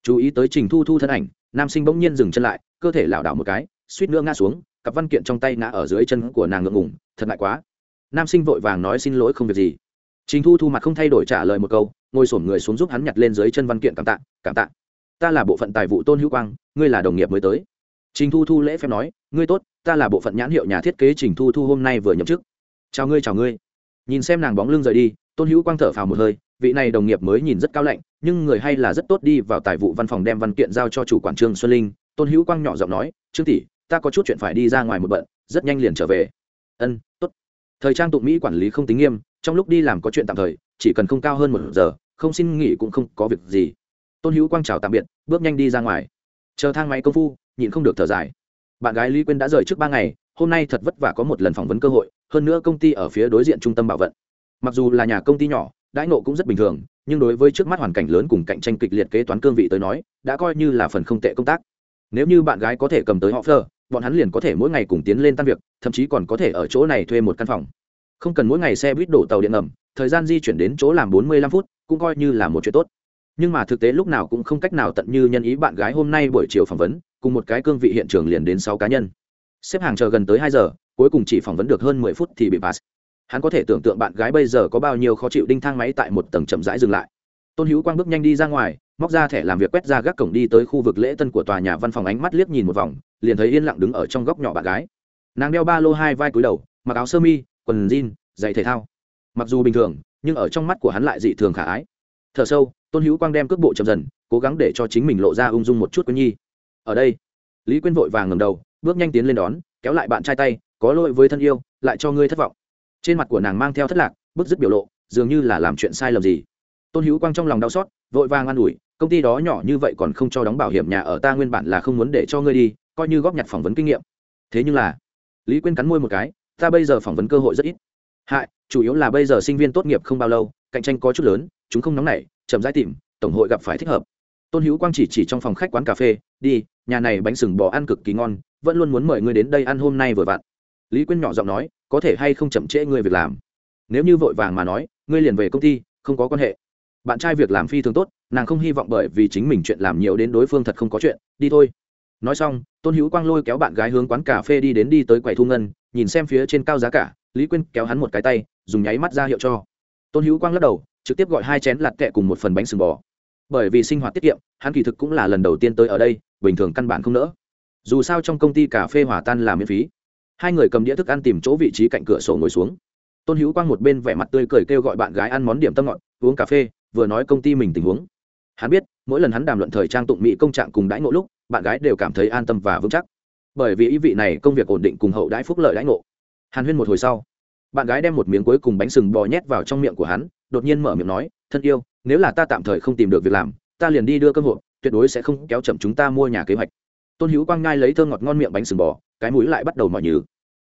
A: Chú ý tới trình thu thu thân ảnh, nam sinh bỗng nhiên dừng chân lại, cơ thể lảo đảo một cái, suýt nữa ngã xuống, cặp văn kiện trong tay ngã ở dưới chân của nàng ngượng ngủng thật ngại quá. Nam sinh vội vàng nói xin lỗi không việc gì. Trình thu thu mặt không thay đổi trả lời một câu, ngồi sổm người xuống giúp hắn nhặt lên dưới chân văn kiện cảm tạ cảm tạ. Ta là bộ phận tài vụ tôn hữu quang, ngươi là đồng nghiệp mới tới. Trình thu thu lễ phép nói, ngươi tốt, ta là bộ phận nhãn hiệu nhà thiết kế trình thu thu hôm nay vừa nhậm chức. Chào ngươi chào ngươi. Nhìn xem nàng bóng lưng rời đi, tôn hữu quang thở phào một hơi vị này đồng nghiệp mới nhìn rất cao lạnh, nhưng người hay là rất tốt đi vào tài vụ văn phòng đem văn kiện giao cho chủ quản trương xuân linh, tôn hữu quang nhỏ giọng nói, trương tỷ, ta có chút chuyện phải đi ra ngoài một bận, rất nhanh liền trở về. Ân, tốt. Thời trang tụng mỹ quản lý không tính nghiêm, trong lúc đi làm có chuyện tạm thời, chỉ cần không cao hơn một giờ, không xin nghỉ cũng không có việc gì. Tôn hữu quang chào tạm biệt, bước nhanh đi ra ngoài. Chờ thang máy công phu, nhịn không được thở dài. Bạn gái lý quyên đã rời trước ba ngày, hôm nay thật vất vả có một lần phỏng vấn cơ hội, hơn nữa công ty ở phía đối diện trung tâm bảo vận. Mặc dù là nhà công ty nhỏ đãi nộ cũng rất bình thường, nhưng đối với trước mắt hoàn cảnh lớn cùng cạnh tranh kịch liệt kế toán cương vị tới nói, đã coi như là phần không tệ công tác. Nếu như bạn gái có thể cầm tới họ phơ bọn hắn liền có thể mỗi ngày cùng tiến lên tan việc, thậm chí còn có thể ở chỗ này thuê một căn phòng. Không cần mỗi ngày xe buýt đổ tàu điện ngầm, thời gian di chuyển đến chỗ làm bốn mươi lăm phút cũng coi như là một chuyện tốt. Nhưng mà thực tế lúc nào cũng không cách nào tận như nhân ý bạn gái hôm nay buổi chiều phỏng vấn, cùng một cái cương vị hiện trường liền đến sáu cá nhân. Xếp hàng chờ gần tới hai giờ, cuối cùng chỉ phỏng vấn được hơn mười phút thì bị pass hắn có thể tưởng tượng bạn gái bây giờ có bao nhiêu khó chịu đinh thang máy tại một tầng chậm rãi dừng lại. Tôn hữu quang bước nhanh đi ra ngoài, móc ra thẻ làm việc quét ra gác cổng đi tới khu vực lễ tân của tòa nhà văn phòng ánh mắt liếc nhìn một vòng, liền thấy yên lặng đứng ở trong góc nhỏ bạn gái. Nàng đeo ba lô hai vai cúi đầu, mặc áo sơ mi, quần jean, giày thể thao. Mặc dù bình thường, nhưng ở trong mắt của hắn lại dị thường khả ái. Thở sâu, tôn hữu quang đem cước bộ chậm dần, cố gắng để cho chính mình lộ ra ung dung một chút quyên nhi. Ở đây, lý quyên vội vàng ngầm đầu, bước nhanh tiến lên đón, kéo lại bạn trai tay, có lỗi với thân yêu, lại cho ngươi thất vọng trên mặt của nàng mang theo thất lạc, bức dứt biểu lộ, dường như là làm chuyện sai lầm gì. Tôn hữu quang trong lòng đau xót, vội vàng an ủi, công ty đó nhỏ như vậy còn không cho đóng bảo hiểm nhà ở ta nguyên bản là không muốn để cho ngươi đi, coi như góp nhặt phỏng vấn kinh nghiệm. Thế nhưng là, lý quyên cắn môi một cái, ta bây giờ phỏng vấn cơ hội rất ít. Hại, chủ yếu là bây giờ sinh viên tốt nghiệp không bao lâu, cạnh tranh có chút lớn, chúng không nóng nảy, chậm rãi tìm, tổng hội gặp phải thích hợp. Tôn hữu quang chỉ chỉ trong phòng khách quán cà phê, đi, nhà này bánh sừng bò ăn cực kỳ ngon, vẫn luôn muốn mời ngươi đến đây ăn hôm nay vừa vặn lý quyên nhỏ giọng nói, có thể hay không chậm trễ ngươi việc làm? Nếu như vội vàng mà nói, ngươi liền về công ty, không có quan hệ. Bạn trai việc làm phi thường tốt, nàng không hy vọng bởi vì chính mình chuyện làm nhiều đến đối phương thật không có chuyện, đi thôi. Nói xong, tôn hữu quang lôi kéo bạn gái hướng quán cà phê đi đến đi tới quầy thu ngân, nhìn xem phía trên cao giá cả, lý quyên kéo hắn một cái tay, dùng nháy mắt ra hiệu cho. Tôn hữu quang lắc đầu, trực tiếp gọi hai chén lạt kẹ cùng một phần bánh sừng bò. Bởi vì sinh hoạt tiết kiệm, hắn kỳ thực cũng là lần đầu tiên tới ở đây, bình thường căn bản không nỡ. Dù sao trong công ty cà phê hòa tan là miễn phí hai người cầm đĩa thức ăn tìm chỗ vị trí cạnh cửa sổ ngồi xuống. Tôn hữu quang một bên vẻ mặt tươi cười kêu gọi bạn gái ăn món điểm tâm ngọt, uống cà phê, vừa nói công ty mình tình huống. Hắn biết, mỗi lần hắn đàm luận thời trang tụng mỹ công trạng cùng đãi ngộ lúc, bạn gái đều cảm thấy an tâm và vững chắc. Bởi vì ý vị này công việc ổn định cùng hậu đãi phúc lợi đãi ngộ. Hàn huyên một hồi sau, bạn gái đem một miếng cuối cùng bánh sừng bò nhét vào trong miệng của hắn, đột nhiên mở miệng nói, thân yêu, nếu là ta tạm thời không tìm được việc làm, ta liền đi đưa cơ hội tuyệt đối sẽ không kéo chậm chúng ta mua nhà kế hoạch tôn hữu quang ngai lấy thơ ngọt ngon miệng bánh sừng bò, cái mũi lại bắt đầu mọi nhừ.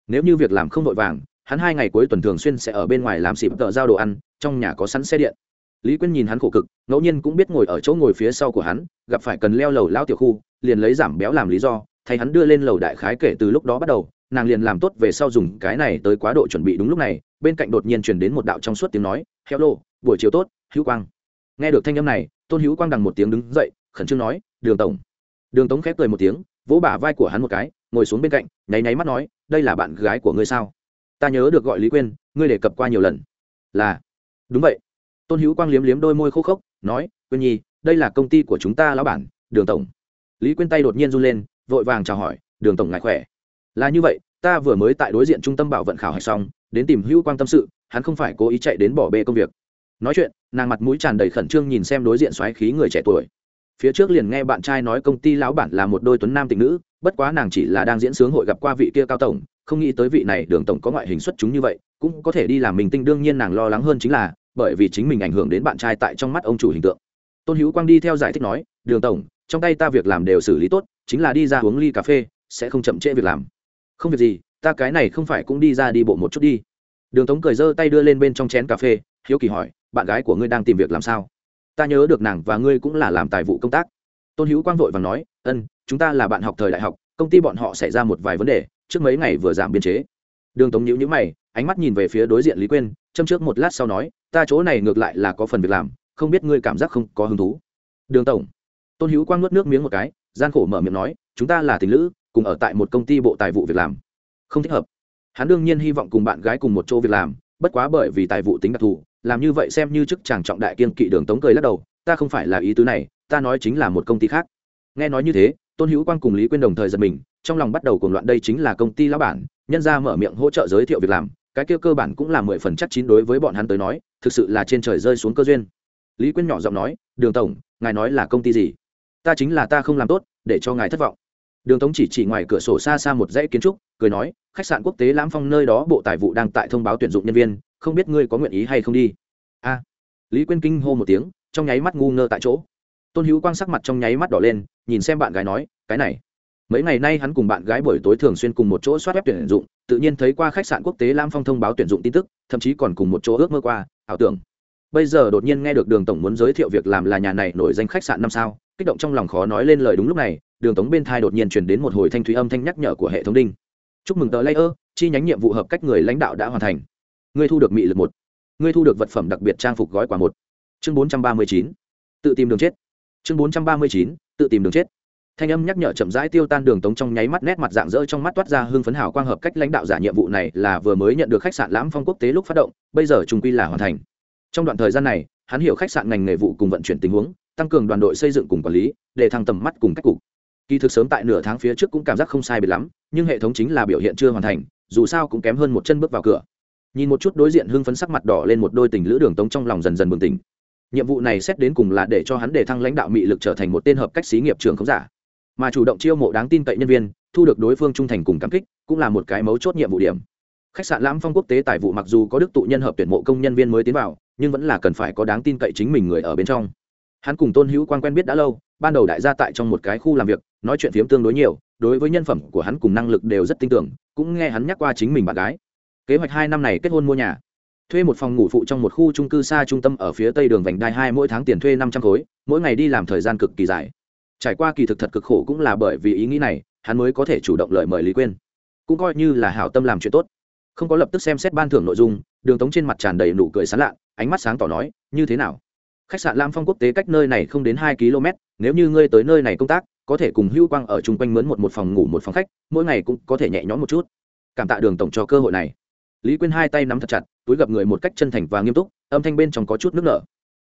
A: Nếu như việc làm không vội vàng, hắn hai ngày cuối tuần thường xuyên sẽ ở bên ngoài làm xịp tợ giao đồ ăn, trong nhà có sẵn xe điện. Lý quyên nhìn hắn khổ cực, ngẫu nhiên cũng biết ngồi ở chỗ ngồi phía sau của hắn, gặp phải cần leo lầu lao tiểu khu, liền lấy giảm béo làm lý do, thay hắn đưa lên lầu đại khái kể từ lúc đó bắt đầu, nàng liền làm tốt về sau dùng cái này tới quá độ chuẩn bị đúng lúc này, bên cạnh đột nhiên chuyển đến một đạo trong suốt tiếng nói heo lô buổi chiều tốt, hữu quang. Nghe được thanh âm này, tôn hữu quang đằng một tiếng đứng dậy, khẩn trương nói, đường tổng đường tống khép cười một tiếng, vỗ bả vai của hắn một cái, ngồi xuống bên cạnh, nháy nháy mắt nói, đây là bạn gái của ngươi sao? Ta nhớ được gọi lý quyên, ngươi đề cập qua nhiều lần. Là. Đúng vậy. Tôn hữu quang liếm liếm đôi môi khô khốc, nói, quyên nhi, đây là công ty của chúng ta lão bản, đường tổng. Lý quyên tay đột nhiên run lên, vội vàng chào hỏi, đường tổng ngại khỏe? Là như vậy, ta vừa mới tại đối diện trung tâm bảo vận khảo hạch xong, đến tìm hữu quang tâm sự, hắn không phải cố ý chạy đến bỏ bê công việc. Nói chuyện, nàng mặt mũi tràn đầy khẩn trương nhìn xem đối diện xoáy khí người trẻ tuổi phía trước liền nghe bạn trai nói công ty lão bản là một đôi tuấn nam tình nữ, bất quá nàng chỉ là đang diễn sướng hội gặp qua vị kia cao tổng, không nghĩ tới vị này đường tổng có ngoại hình xuất chúng như vậy, cũng có thể đi làm mình tinh đương nhiên nàng lo lắng hơn chính là, bởi vì chính mình ảnh hưởng đến bạn trai tại trong mắt ông chủ hình tượng. Tôn hữu quang đi theo giải thích nói, đường tổng, trong tay ta việc làm đều xử lý tốt, chính là đi ra uống ly cà phê, sẽ không chậm trễ việc làm. Không việc gì, ta cái này không phải cũng đi ra đi bộ một chút đi. Đường tống cười giơ tay đưa lên bên trong chén cà phê, hiếu kỳ hỏi, bạn gái của ngươi đang tìm việc làm sao? Ta nhớ được nàng và ngươi cũng là làm tài vụ công tác. Tôn hữu quang vội và nói, ân, chúng ta là bạn học thời đại học, công ty bọn họ xảy ra một vài vấn đề, trước mấy ngày vừa giảm biên chế. Đường tống nhữ nhữ mày, ánh mắt nhìn về phía đối diện lý quyên, châm trước một lát sau nói, ta chỗ này ngược lại là có phần việc làm, không biết ngươi cảm giác không có hứng thú. Đường tổng. Tôn hữu quang nuốt nước miếng một cái, gian khổ mở miệng nói, chúng ta là tình lữ, cùng ở tại một công ty bộ tài vụ việc làm. Không thích hợp. Hắn đương nhiên hy vọng cùng bạn gái cùng một chỗ việc làm, bất quá bởi vì tài vụ tính đặc thù làm như vậy xem như chức chàng trọng đại kiên kỵ đường tống cười lắc đầu, ta không phải là ý tứ này, ta nói chính là một công ty khác. Nghe nói như thế, tôn hữu quang cùng lý quyên đồng thời giật mình, trong lòng bắt đầu cuồng loạn đây chính là công ty lão bản, nhân ra mở miệng hỗ trợ giới thiệu việc làm, cái kia cơ bản cũng là mười phần chắc chín đối với bọn hắn tới nói, thực sự là trên trời rơi xuống cơ duyên. Lý quyên nhỏ giọng nói, đường tổng, ngài nói là công ty gì? Ta chính là ta không làm tốt, để cho ngài thất vọng. Đường tống chỉ chỉ ngoài cửa sổ xa xa một dãy kiến trúc, cười nói, khách sạn quốc tế lãm phong nơi đó bộ tài vụ đang tại thông báo tuyển dụng nhân viên không biết ngươi có nguyện ý hay không đi. A. Lý quyên kinh hô một tiếng, trong nháy mắt ngu ngơ tại chỗ. Tôn hữu quang sắc mặt trong nháy mắt đỏ lên, nhìn xem bạn gái nói, cái này. Mấy ngày nay hắn cùng bạn gái buổi tối thường xuyên cùng một chỗ soát web tuyển dụng, tự nhiên thấy qua khách sạn quốc tế lam phong thông báo tuyển dụng tin tức, thậm chí còn cùng một chỗ ước mơ qua, ảo tưởng. Bây giờ đột nhiên nghe được đường tổng muốn giới thiệu việc làm là nhà này nổi danh khách sạn năm sao, kích động trong lòng khó nói lên lời đúng lúc này, đường tống bên thai đột nhiên chuyển đến một hồi thanh thúy âm thanh nhắc nhở của hệ thống đinh. Chúc mừng tờ layer, chi nhánh nhiệm vụ hợp cách người lãnh đạo đã hoàn thành ngươi thu được mị lực một, ngươi thu được vật phẩm đặc biệt trang phục gói quà một. Chương bốn trăm ba mươi chín, tự tìm đường chết. Chương bốn trăm ba mươi chín, tự tìm đường chết. Thanh âm nhắc nhở chậm rãi tiêu tan đường tống trong nháy mắt nét mặt dạng dỡ trong mắt toát ra hưng phấn hào quang hợp cách lãnh đạo giả nhiệm vụ này là vừa mới nhận được khách sạn lãm phong quốc tế lúc phát động, bây giờ trung quy là hoàn thành. Trong đoạn thời gian này, hắn hiểu khách sạn ngành nghề vụ cùng vận chuyển tình huống, tăng cường đoàn đội xây dựng cùng quản lý, để thăng tầm mắt cùng cách cục. Kỳ thực sớm tại nửa tháng phía trước cũng cảm giác không sai biệt lắm, nhưng hệ thống chính là biểu hiện chưa hoàn thành, dù sao cũng kém hơn một chân bước vào cửa nhìn một chút đối diện hưng phấn sắc mặt đỏ lên một đôi tình lữ đường tống trong lòng dần dần bừng tỉnh. Nhiệm vụ này xét đến cùng là để cho hắn để thăng lãnh đạo mị lực trở thành một tên hợp cách xí nghiệp trường không giả. Mà chủ động chiêu mộ đáng tin cậy nhân viên, thu được đối phương trung thành cùng cảm kích, cũng là một cái mấu chốt nhiệm vụ điểm. Khách sạn lãm phong quốc tế tài vụ mặc dù có đức tụ nhân hợp tuyển mộ công nhân viên mới tiến vào, nhưng vẫn là cần phải có đáng tin cậy chính mình người ở bên trong. Hắn cùng tôn hữu quan quen biết đã lâu, ban đầu đại gia tại trong một cái khu làm việc, nói chuyện phiếm tương đối nhiều, đối với nhân phẩm của hắn cùng năng lực đều rất tin tưởng, cũng nghe hắn nhắc qua chính mình bạn gái kế hoạch hai năm này kết hôn mua nhà. Thuê một phòng ngủ phụ trong một khu trung cư xa trung tâm ở phía tây đường vành đai hai mỗi tháng tiền thuê năm trăm khối, mỗi ngày đi làm thời gian cực kỳ dài. Trải qua kỳ thực thật cực khổ cũng là bởi vì ý nghĩ này, hắn mới có thể chủ động lời mời lý quyên. Cũng coi như là hảo tâm làm chuyện tốt. Không có lập tức xem xét ban thưởng nội dung, đường tống trên mặt tràn đầy nụ cười sán lạ, ánh mắt sáng tỏ nói, như thế nào? Khách sạn lam phong quốc tế cách nơi này không đến hai km, nếu như ngươi tới nơi này công tác, có thể cùng hưu quang ở chung quanh mướn một một phòng ngủ một phòng khách, mỗi ngày cũng có thể nhẹ nhõm một chút. Cảm tạ đường tổng cho cơ hội này lý quyên hai tay nắm thật chặt, túi gặp người một cách chân thành và nghiêm túc, âm thanh bên trong có chút nước nở.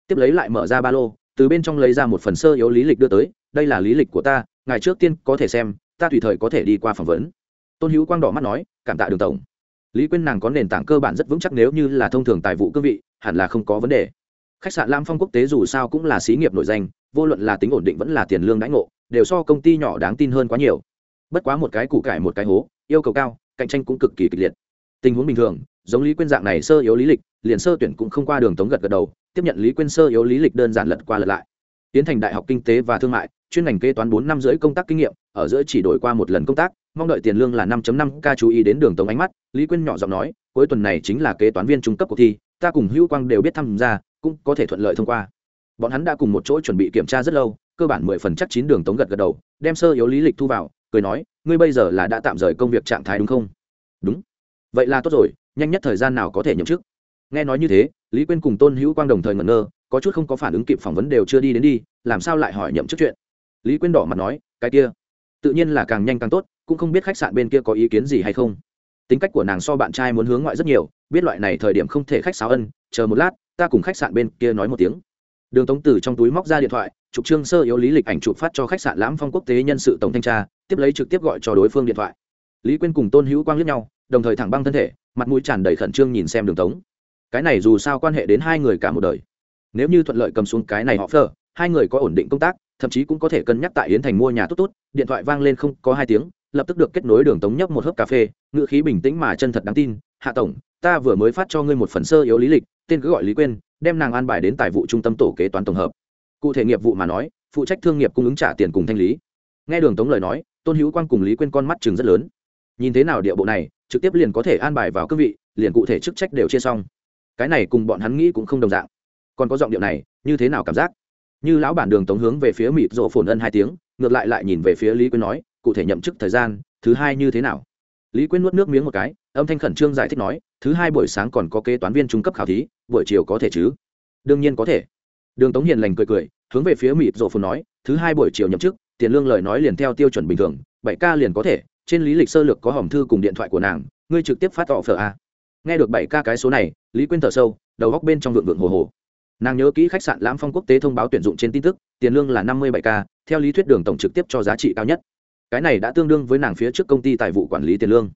A: Tiếp lấy lại mở ra ba lô, từ bên trong lấy ra một phần sơ yếu lý lịch đưa tới, đây là lý lịch của ta, ngài trước tiên có thể xem, ta tùy thời có thể đi qua phỏng vấn. Tôn hữu quang đỏ mắt nói, cảm tạ đường tổng. Lý quyên nàng có nền tảng cơ bản rất vững chắc nếu như là thông thường tài vụ cương vị, hẳn là không có vấn đề. Khách sạn lam phong quốc tế dù sao cũng là xí nghiệp nội danh, vô luận là tính ổn định vẫn là tiền lương đãi ngộ, đều so công ty nhỏ đáng tin hơn quá nhiều. Bất quá một cái củ cải một cái hố, yêu cầu cao, cạnh tranh cũng cực kỳ kịch liệt tình huống bình thường, giống lý quyên dạng này sơ yếu lý lịch, liền sơ tuyển cũng không qua đường tống gật gật đầu, tiếp nhận lý quyên sơ yếu lý lịch đơn giản lật qua lật lại. Tiến thành đại học kinh tế và thương mại, chuyên ngành kế toán bốn năm rưỡi công tác kinh nghiệm, ở giữa chỉ đổi qua một lần công tác, mong đợi tiền lương là năm năm ca chú ý đến đường tống ánh mắt, lý quyên nhỏ giọng nói, cuối tuần này chính là kế toán viên trung cấp cuộc thi, ta cùng hữu quang đều biết tham gia, cũng có thể thuận lợi thông qua. Bọn hắn đã cùng một chỗ chuẩn bị kiểm tra rất lâu, cơ bản mười phần chắc chín đường tống gật gật đầu, đem sơ yếu lý lịch thu vào, cười nói, ngươi bây giờ là đã tạm rời công việc trạng thái đúng không? Đúng vậy là tốt rồi, nhanh nhất thời gian nào có thể nhậm chức. Nghe nói như thế, lý quyên cùng tôn hữu quang đồng thời ngẩn ngơ, có chút không có phản ứng kịp phỏng vấn đều chưa đi đến đi, làm sao lại hỏi nhậm chức chuyện? Lý quyên đỏ mặt nói, cái kia, tự nhiên là càng nhanh càng tốt, cũng không biết khách sạn bên kia có ý kiến gì hay không. Tính cách của nàng so bạn trai muốn hướng ngoại rất nhiều, biết loại này thời điểm không thể khách sáo ân, chờ một lát, ta cùng khách sạn bên kia nói một tiếng. Đường tống từ trong túi móc ra điện thoại, chụp trương sơ yếu lý lịch ảnh chụp phát cho khách sạn lãm phong quốc tế nhân sự tổng thanh tra, tiếp lấy trực tiếp gọi cho đối phương điện thoại. Lý quyên cùng tôn hữu quang liếc nhau đồng thời thẳng băng thân thể mặt mũi tràn đầy khẩn trương nhìn xem đường tống. Cái này dù sao quan hệ đến hai người cả một đời. Nếu như thuận lợi cầm xuống cái này họ phờ hai người có ổn định công tác thậm chí cũng có thể cân nhắc tại yến thành mua nhà tốt tốt điện thoại vang lên không có hai tiếng lập tức được kết nối đường tống nhấp một hớp cà phê ngự khí bình tĩnh mà chân thật đáng tin hạ tổng ta vừa mới phát cho ngươi một phần sơ yếu lý lịch tên cứ gọi lý quên, đem nàng an bài đến tài vụ trung tâm tổ kế toán tổng hợp. Cụ thể nghiệp vụ mà nói phụ trách thương nghiệp cung ứng trả tiền cùng thanh lý. Nghe đường tống lời nói tôn hữu quang cùng lý quên con mắt chừng rất lớn nhìn thế nào địa bộ này, trực tiếp liền có thể an bài vào cương vị, liền cụ thể chức trách đều chia xong. Cái này cùng bọn hắn nghĩ cũng không đồng dạng. Còn có giọng điệu này, như thế nào cảm giác? Như lão bản đường tống hướng về phía mịt rộ phồn ân hai tiếng, ngược lại lại nhìn về phía lý quyên nói, cụ thể nhậm chức thời gian, thứ hai như thế nào? Lý quyên nuốt nước miếng một cái, âm thanh khẩn trương giải thích nói, thứ hai buổi sáng còn có kế toán viên trung cấp khảo thí, buổi chiều có thể chứ? Đương nhiên có thể. Đường tống hiền lành cười cười, hướng về phía mịt rộ phồn nói, thứ hai buổi chiều nhậm chức, tiền lương lời nói liền theo tiêu chuẩn bình thường, bảy ca liền có thể trên lý lịch sơ lược có hòm thư cùng điện thoại của nàng, ngươi trực tiếp phát tỏ phở a nghe được bảy ca cái số này, lý quyên thở sâu, đầu góc bên trong vượng vượng hồ hồ. Nàng nhớ kỹ khách sạn lãm phong quốc tế thông báo tuyển dụng trên tin tức, tiền lương là năm mươi bảy k theo lý thuyết đường tổng trực tiếp cho giá trị cao nhất. Cái này đã tương đương với nàng phía trước công ty tài vụ quản lý tiền lương.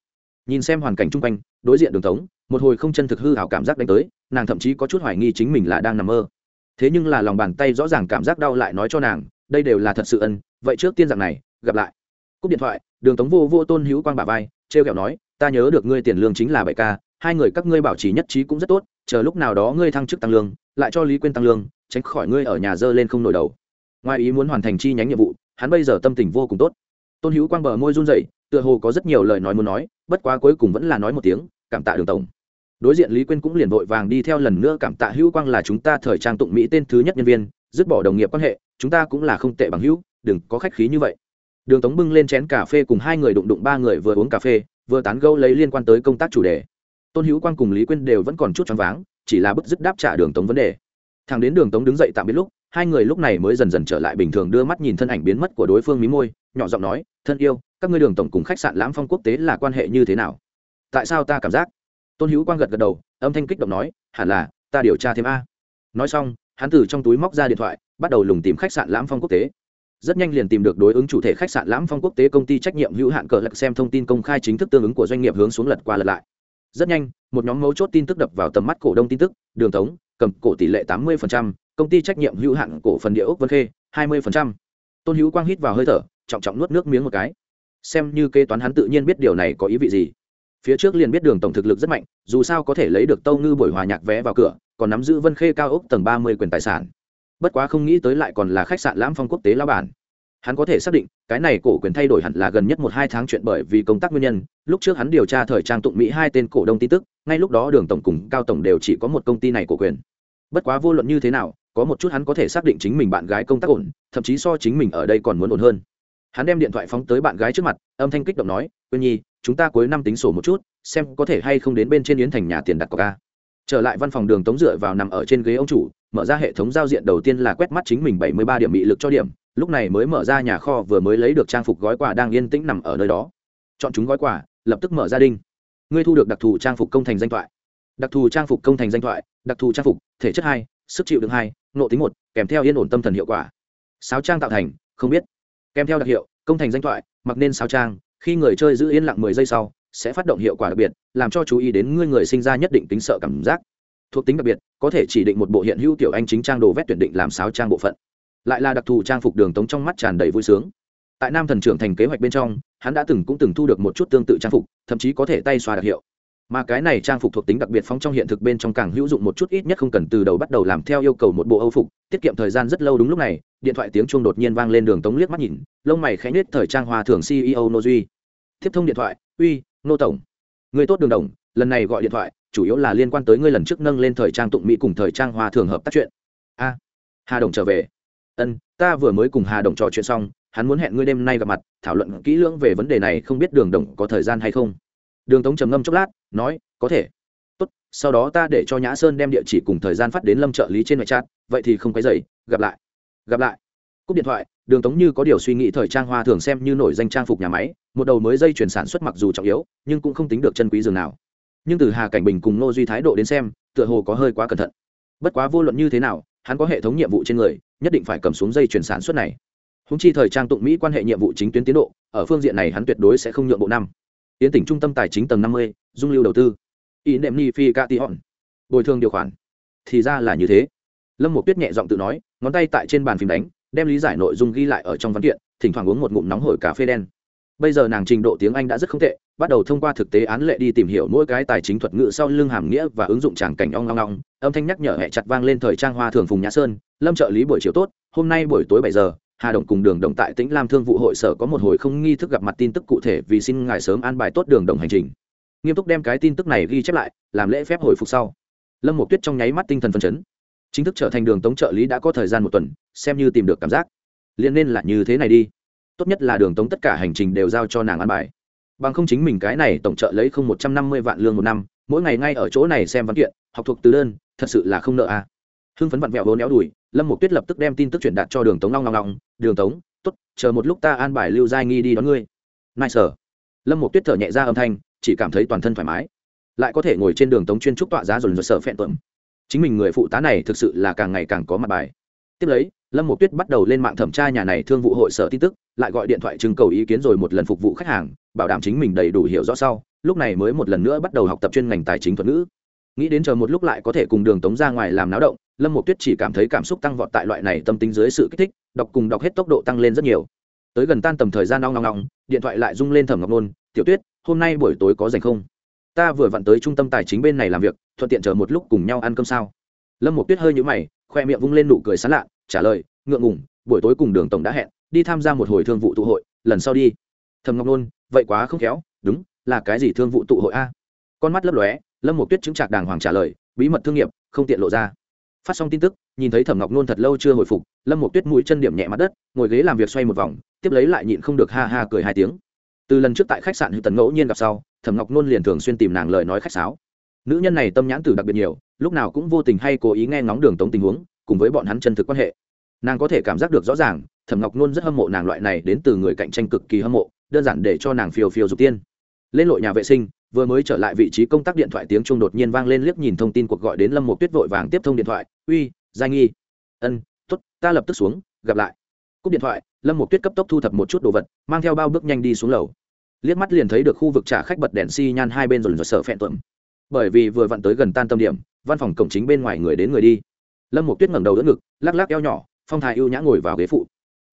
A: Nhìn xem hoàn cảnh chung quanh, đối diện đường tống một hồi không chân thực hư hảo cảm giác đánh tới, nàng thậm chí có chút hoài nghi chính mình là đang nằm mơ. Thế nhưng là lòng bàn tay rõ ràng cảm giác đau lại nói cho nàng, đây đều là thật sự ân, vậy trước tiên dạng này, gặp lại cúp điện thoại, đường tống vô vô tôn hữu quang bà vai t r e o kẹo nói, ta nhớ được ngươi tiền lương chính là bảy k, hai người các ngươi bảo trì nhất trí cũng rất tốt, chờ lúc nào đó ngươi thăng chức tăng lương, lại cho lý quên tăng lương, tránh khỏi ngươi ở nhà dơ lên không nổi đầu. Ngoài ý muốn hoàn thành chi nhánh nhiệm vụ, hắn bây giờ tâm tình vô cùng tốt. Tôn hữu quang bờ môi run dậy tựa hồ có rất nhiều lời nói muốn nói, bất quá cuối cùng vẫn là nói một tiếng, cảm tạ đường tổng. Đối diện lý quyên cũng liền vội vàng đi theo lần nữa cảm tạ hữu quang là chúng ta thời trang tụng mỹ tên thứ nhất nhân viên, dứt bỏ đồng nghiệp quan hệ, chúng ta cũng là không tệ bằng hữu, đừng có khách khí như vậy đường tống bưng lên chén cà phê cùng hai người đụng đụng ba người vừa uống cà phê, vừa tán gẫu lấy liên quan tới công tác chủ đề. Tôn hữu quang cùng lý quyên đều vẫn còn chút choáng váng, chỉ là bức dứt đáp trả đường tống vấn đề. Thằng đến đường tống đứng dậy tạm biệt lúc, hai người lúc này mới dần dần trở lại bình thường đưa mắt nhìn thân ảnh biến mất của đối phương mí môi, nhỏ giọng nói, thân yêu, các ngươi đường tổng cùng khách sạn lãm phong quốc tế là quan hệ như thế nào? Tại sao ta cảm giác? Tôn hữu quang gật gật đầu, âm thanh kích động nói, hẳn là, ta điều tra thêm a. Nói xong, hắn từ trong túi móc ra điện thoại, bắt đầu lùng tìm khách sạn lãm phong quốc tế rất nhanh liền tìm được đối ứng chủ thể khách sạn lãm phong quốc tế công ty trách nhiệm hữu hạn cờ lạc xem thông tin công khai chính thức tương ứng của doanh nghiệp hướng xuống lật qua lật lại. Rất nhanh, một nhóm mấu chốt tin tức đập vào tầm mắt cổ đông tin tức, đường tống, cầm cổ tỷ lệ tám mươi công ty trách nhiệm hữu hạn cổ phần địa ốc vân khê, hai mươi tôn hữu quang hít vào hơi thở, trọng trọng nuốt nước miếng một cái. Xem như kế toán hắn tự nhiên biết điều này có ý vị gì. Phía trước liền biết đường tổng thực lực rất mạnh, dù sao có thể lấy được tâu ngư buổi hòa nhạc vé vào cửa, còn nắm giữ vân khê cao ốc tầng ba mươi quyền tài sản bất quá không nghĩ tới lại còn là khách sạn lãm phong quốc tế lao bản. Hắn có thể xác định, cái này cổ quyền thay đổi hẳn là gần nhất một hai tháng chuyện bởi vì công tác nguyên nhân, lúc trước hắn điều tra thời trang tụng mỹ hai tên cổ đông tin tức, ngay lúc đó đường tổng cùng cao tổng đều chỉ có một công ty này cổ quyền. Bất quá vô luận như thế nào, có một chút hắn có thể xác định chính mình bạn gái công tác ổn, thậm chí so chính mình ở đây còn muốn ổn hơn. Hắn đem điện thoại phóng tới bạn gái trước mặt, âm thanh kích động nói quên nhi, chúng ta cuối năm tính sổ một chút, xem có thể hay không đến bên trên yến thành nhà tiền đặt cọc ca trở lại văn phòng đường tống dựa vào nằm ở trên ghế ông chủ mở ra hệ thống giao diện đầu tiên là quét mắt chính mình bảy mươi ba điểm bị lực cho điểm, lúc này mới mở ra nhà kho vừa mới lấy được trang phục gói quà đang yên tĩnh nằm ở nơi đó. Chọn chúng gói quà, lập tức mở ra đinh. Ngươi thu được đặc thù trang phục công thành danh thoại. Đặc thù trang phục công thành danh thoại, đặc thù trang phục, thể chất hai, sức chịu đựng hai nộ tính một, kèm theo yên ổn tâm thần hiệu quả. Sáo trang tạo thành, không biết. Kèm theo đặc hiệu, công thành danh thoại, mặc nên sáo trang, khi người chơi giữ yên lặng mười giây sau, sẽ phát động hiệu quả đặc biệt, làm cho chú ý đến ngươi người sinh ra nhất định tính sợ cảm giác thuộc tính đặc biệt, có thể chỉ định một bộ hiện hữu tiểu anh chính trang đồ vét tuyển định làm sáo trang bộ phận. Lại là đặc thù trang phục đường tống trong mắt tràn đầy vui sướng. Tại nam thần trưởng thành kế hoạch bên trong, hắn đã từng cũng từng thu được một chút tương tự trang phục, thậm chí có thể tay xoa đặc hiệu. Mà cái này trang phục thuộc tính đặc biệt phóng trong hiện thực bên trong càng hữu dụng một chút ít nhất không cần từ đầu bắt đầu làm theo yêu cầu một bộ âu phục, tiết kiệm thời gian rất lâu đúng lúc này, điện thoại tiếng chuông đột nhiên vang lên đường tống liếc mắt nhìn, lông mày khẽ nhết thời trang hòa thường ceo nô duy tiếp thông điện thoại, uy, nô tổng. Người tốt đường đồng, lần này gọi điện thoại chủ yếu là liên quan tới ngươi lần trước nâng lên thời trang tụng mỹ cùng thời trang hòa thường hợp tác chuyện. A, hà đồng trở về. Ân, ta vừa mới cùng hà đồng trò chuyện xong, hắn muốn hẹn ngươi đêm nay gặp mặt, thảo luận kỹ lưỡng về vấn đề này, không biết đường đồng có thời gian hay không? Đường tống trầm ngâm chốc lát, nói, có thể. Tốt, sau đó ta để cho nhã sơn đem địa chỉ cùng thời gian phát đến lâm trợ lý trên ngoại chat, vậy thì không cái dày gặp lại. Gặp lại. Cúp điện thoại, đường tống như có điều suy nghĩ thời trang hoa thường xem như nổi danh trang phục nhà máy, một đầu mới dây chuyển sản xuất mặc dù trọng yếu, nhưng cũng không tính được chân quý dường nào nhưng từ hà cảnh bình cùng nô duy thái độ đến xem, tựa hồ có hơi quá cẩn thận. Bất quá vô luận như thế nào, hắn có hệ thống nhiệm vụ trên người, nhất định phải cầm xuống dây chuyển sản xuất này. Húng chi thời trang tụng mỹ quan hệ nhiệm vụ chính tuyến tiến độ, ở phương diện này hắn tuyệt đối sẽ không nhượng bộ năm. Tiến tỉnh trung tâm tài chính tầng năm mươi, dung lưu đầu tư. Ý nệm ni phi ca ti hòn. Bồi thường điều khoản. Thì ra là như thế. Lâm một tuyết nhẹ giọng tự nói, ngón tay tại trên bàn phím đánh, đem lý giải nội dung ghi lại ở trong văn kiện, thỉnh thoảng uống một ngụm nóng hổi cà phê đen bây giờ nàng trình độ tiếng anh đã rất không tệ, bắt đầu thông qua thực tế án lệ đi tìm hiểu mỗi cái tài chính thuật ngữ sau lưng hàm nghĩa và ứng dụng tràng cảnh ong ong ong. Âm thanh nhắc nhở hẹ chặt vang lên thời trang hoa thường phùng nhã sơn, lâm trợ lý buổi chiều tốt, hôm nay buổi tối bảy giờ, hà đồng cùng đường đồng tại tĩnh lam thương vụ hội sở có một hồi không nghi thức gặp mặt tin tức cụ thể vì xin ngài sớm an bài tốt đường đồng hành trình. Nghiêm túc đem cái tin tức này ghi chép lại, làm lễ phép hồi phục sau. Lâm một tuyết trong nháy mắt tinh thần phấn chấn. Chính thức trở thành đường tống trợ lý đã có thời gian một tuần, xem như tìm được cảm giác. Liền nên là như thế này đi tốt nhất là đường tống tất cả hành trình đều giao cho nàng an bài. Bằng không chính mình cái này tổng trợ lấy không một trăm năm mươi vạn lương một năm, mỗi ngày ngay ở chỗ này xem văn kiện, học thuộc từ đơn, thật sự là không nợ à. hưng phấn vặn vẹo vốn éo đùi, lâm một tuyết lập tức đem tin tức truyền đạt cho đường tống long long long, đường tống t ố t chờ một lúc ta an bài lưu giai nghi đi đón ngươi. Nai sở lâm một tuyết thở nhẹ ra âm thanh, chỉ cảm thấy toàn thân thoải mái. Lại có thể ngồi trên đường tống chuyên trúc tọa giá dồn dồn sợ phẹn tuẩm chính mình người phụ tá này thực sự là càng ngày càng có mặt bài. Tiếp lấy lâm một tuyết bắt đầu lên mạng thẩm tra nhà này thương vụ hội sở tin tức, lại gọi điện thoại trưng cầu ý kiến rồi một lần phục vụ khách hàng, bảo đảm chính mình đầy đủ hiểu rõ sau, lúc này mới một lần nữa bắt đầu học tập chuyên ngành tài chính thuật ngữ. Nghĩ đến chờ một lúc lại có thể cùng đường tống ra ngoài làm náo động, lâm một tuyết chỉ cảm thấy cảm xúc tăng vọt tại loại này tâm tính dưới sự kích thích, đọc cùng đọc hết tốc độ tăng lên rất nhiều. Tới gần tan tầm thời gian nong nong nong điện thoại lại rung lên thẩm ngọc nôn, tiểu tuyết, hôm nay buổi tối có dành không? Ta vừa vặn tới trung tâm tài chính bên này làm việc, thuận tiện chờ một lúc cùng nhau ăn cơm sao? Lâm một tuyết hơi nhũ mày, khoe miệng vung lên nụ cười sán lạ trả lời, ngượng ngủng buổi tối cùng đường tổng đã hẹn, đi tham gia một hồi thương vụ tụ hội, lần sau đi. Thầm ngọc nôn, vậy quá không khéo, đúng, là cái gì thương vụ tụ hội a? Con mắt lấp lóe, lâm một tuyết chứng trạc đàng hoàng trả lời, bí mật thương nghiệp, không tiện lộ ra. Phát xong tin tức, nhìn thấy thẩm ngọc nôn thật lâu chưa hồi phục, lâm một tuyết mũi chân điểm nhẹ mặt đất, ngồi ghế làm việc xoay một vòng, tiếp lấy lại nhịn không được ha ha cười hai tiếng. Từ lần trước tại khách sạn hữu tần ngẫu nhiên gặp sau, thẩm ngọc nôn liền thường xuyên tìm nàng lời nói khách sáo. Nữ nhân này tâm nhãn từ đặc biệt nhiều, lúc nào cũng vô tình hay cố ý nghe ngóng đường tống tình huống cùng với bọn hắn chân thực quan hệ. Nàng có thể cảm giác được rõ ràng, thẩm ngọc nôn rất hâm mộ nàng loại này đến từ người cạnh tranh cực kỳ hâm mộ, đơn giản để cho nàng phiêu phiêu dục tiên. Lên lội nhà vệ sinh, vừa mới trở lại vị trí công tác điện thoại tiếng trung đột nhiên vang lên liếc nhìn thông tin cuộc gọi đến lâm một tuyết vội vàng tiếp thông điện thoại, uy, giai nghi. Ân t ố t ta lập tức xuống, gặp lại. Cúp điện thoại, lâm một tuyết cấp tốc thu thập một chút đồ vật, mang theo bao bước nhanh đi xuống lầu. Liếc mắt liền thấy được khu vực trả khách bật đèn xi hai bên rồi rồi sợ phẹn tuẩm bởi vì vừa vặn tới gần tan tâm điểm, văn phòng cổng chính bên ngoài người đến người đi lâm một tuyết ngẩng đầu đỡ ngực lắc lắc eo nhỏ phong thái ưu nhã ngồi vào ghế phụ.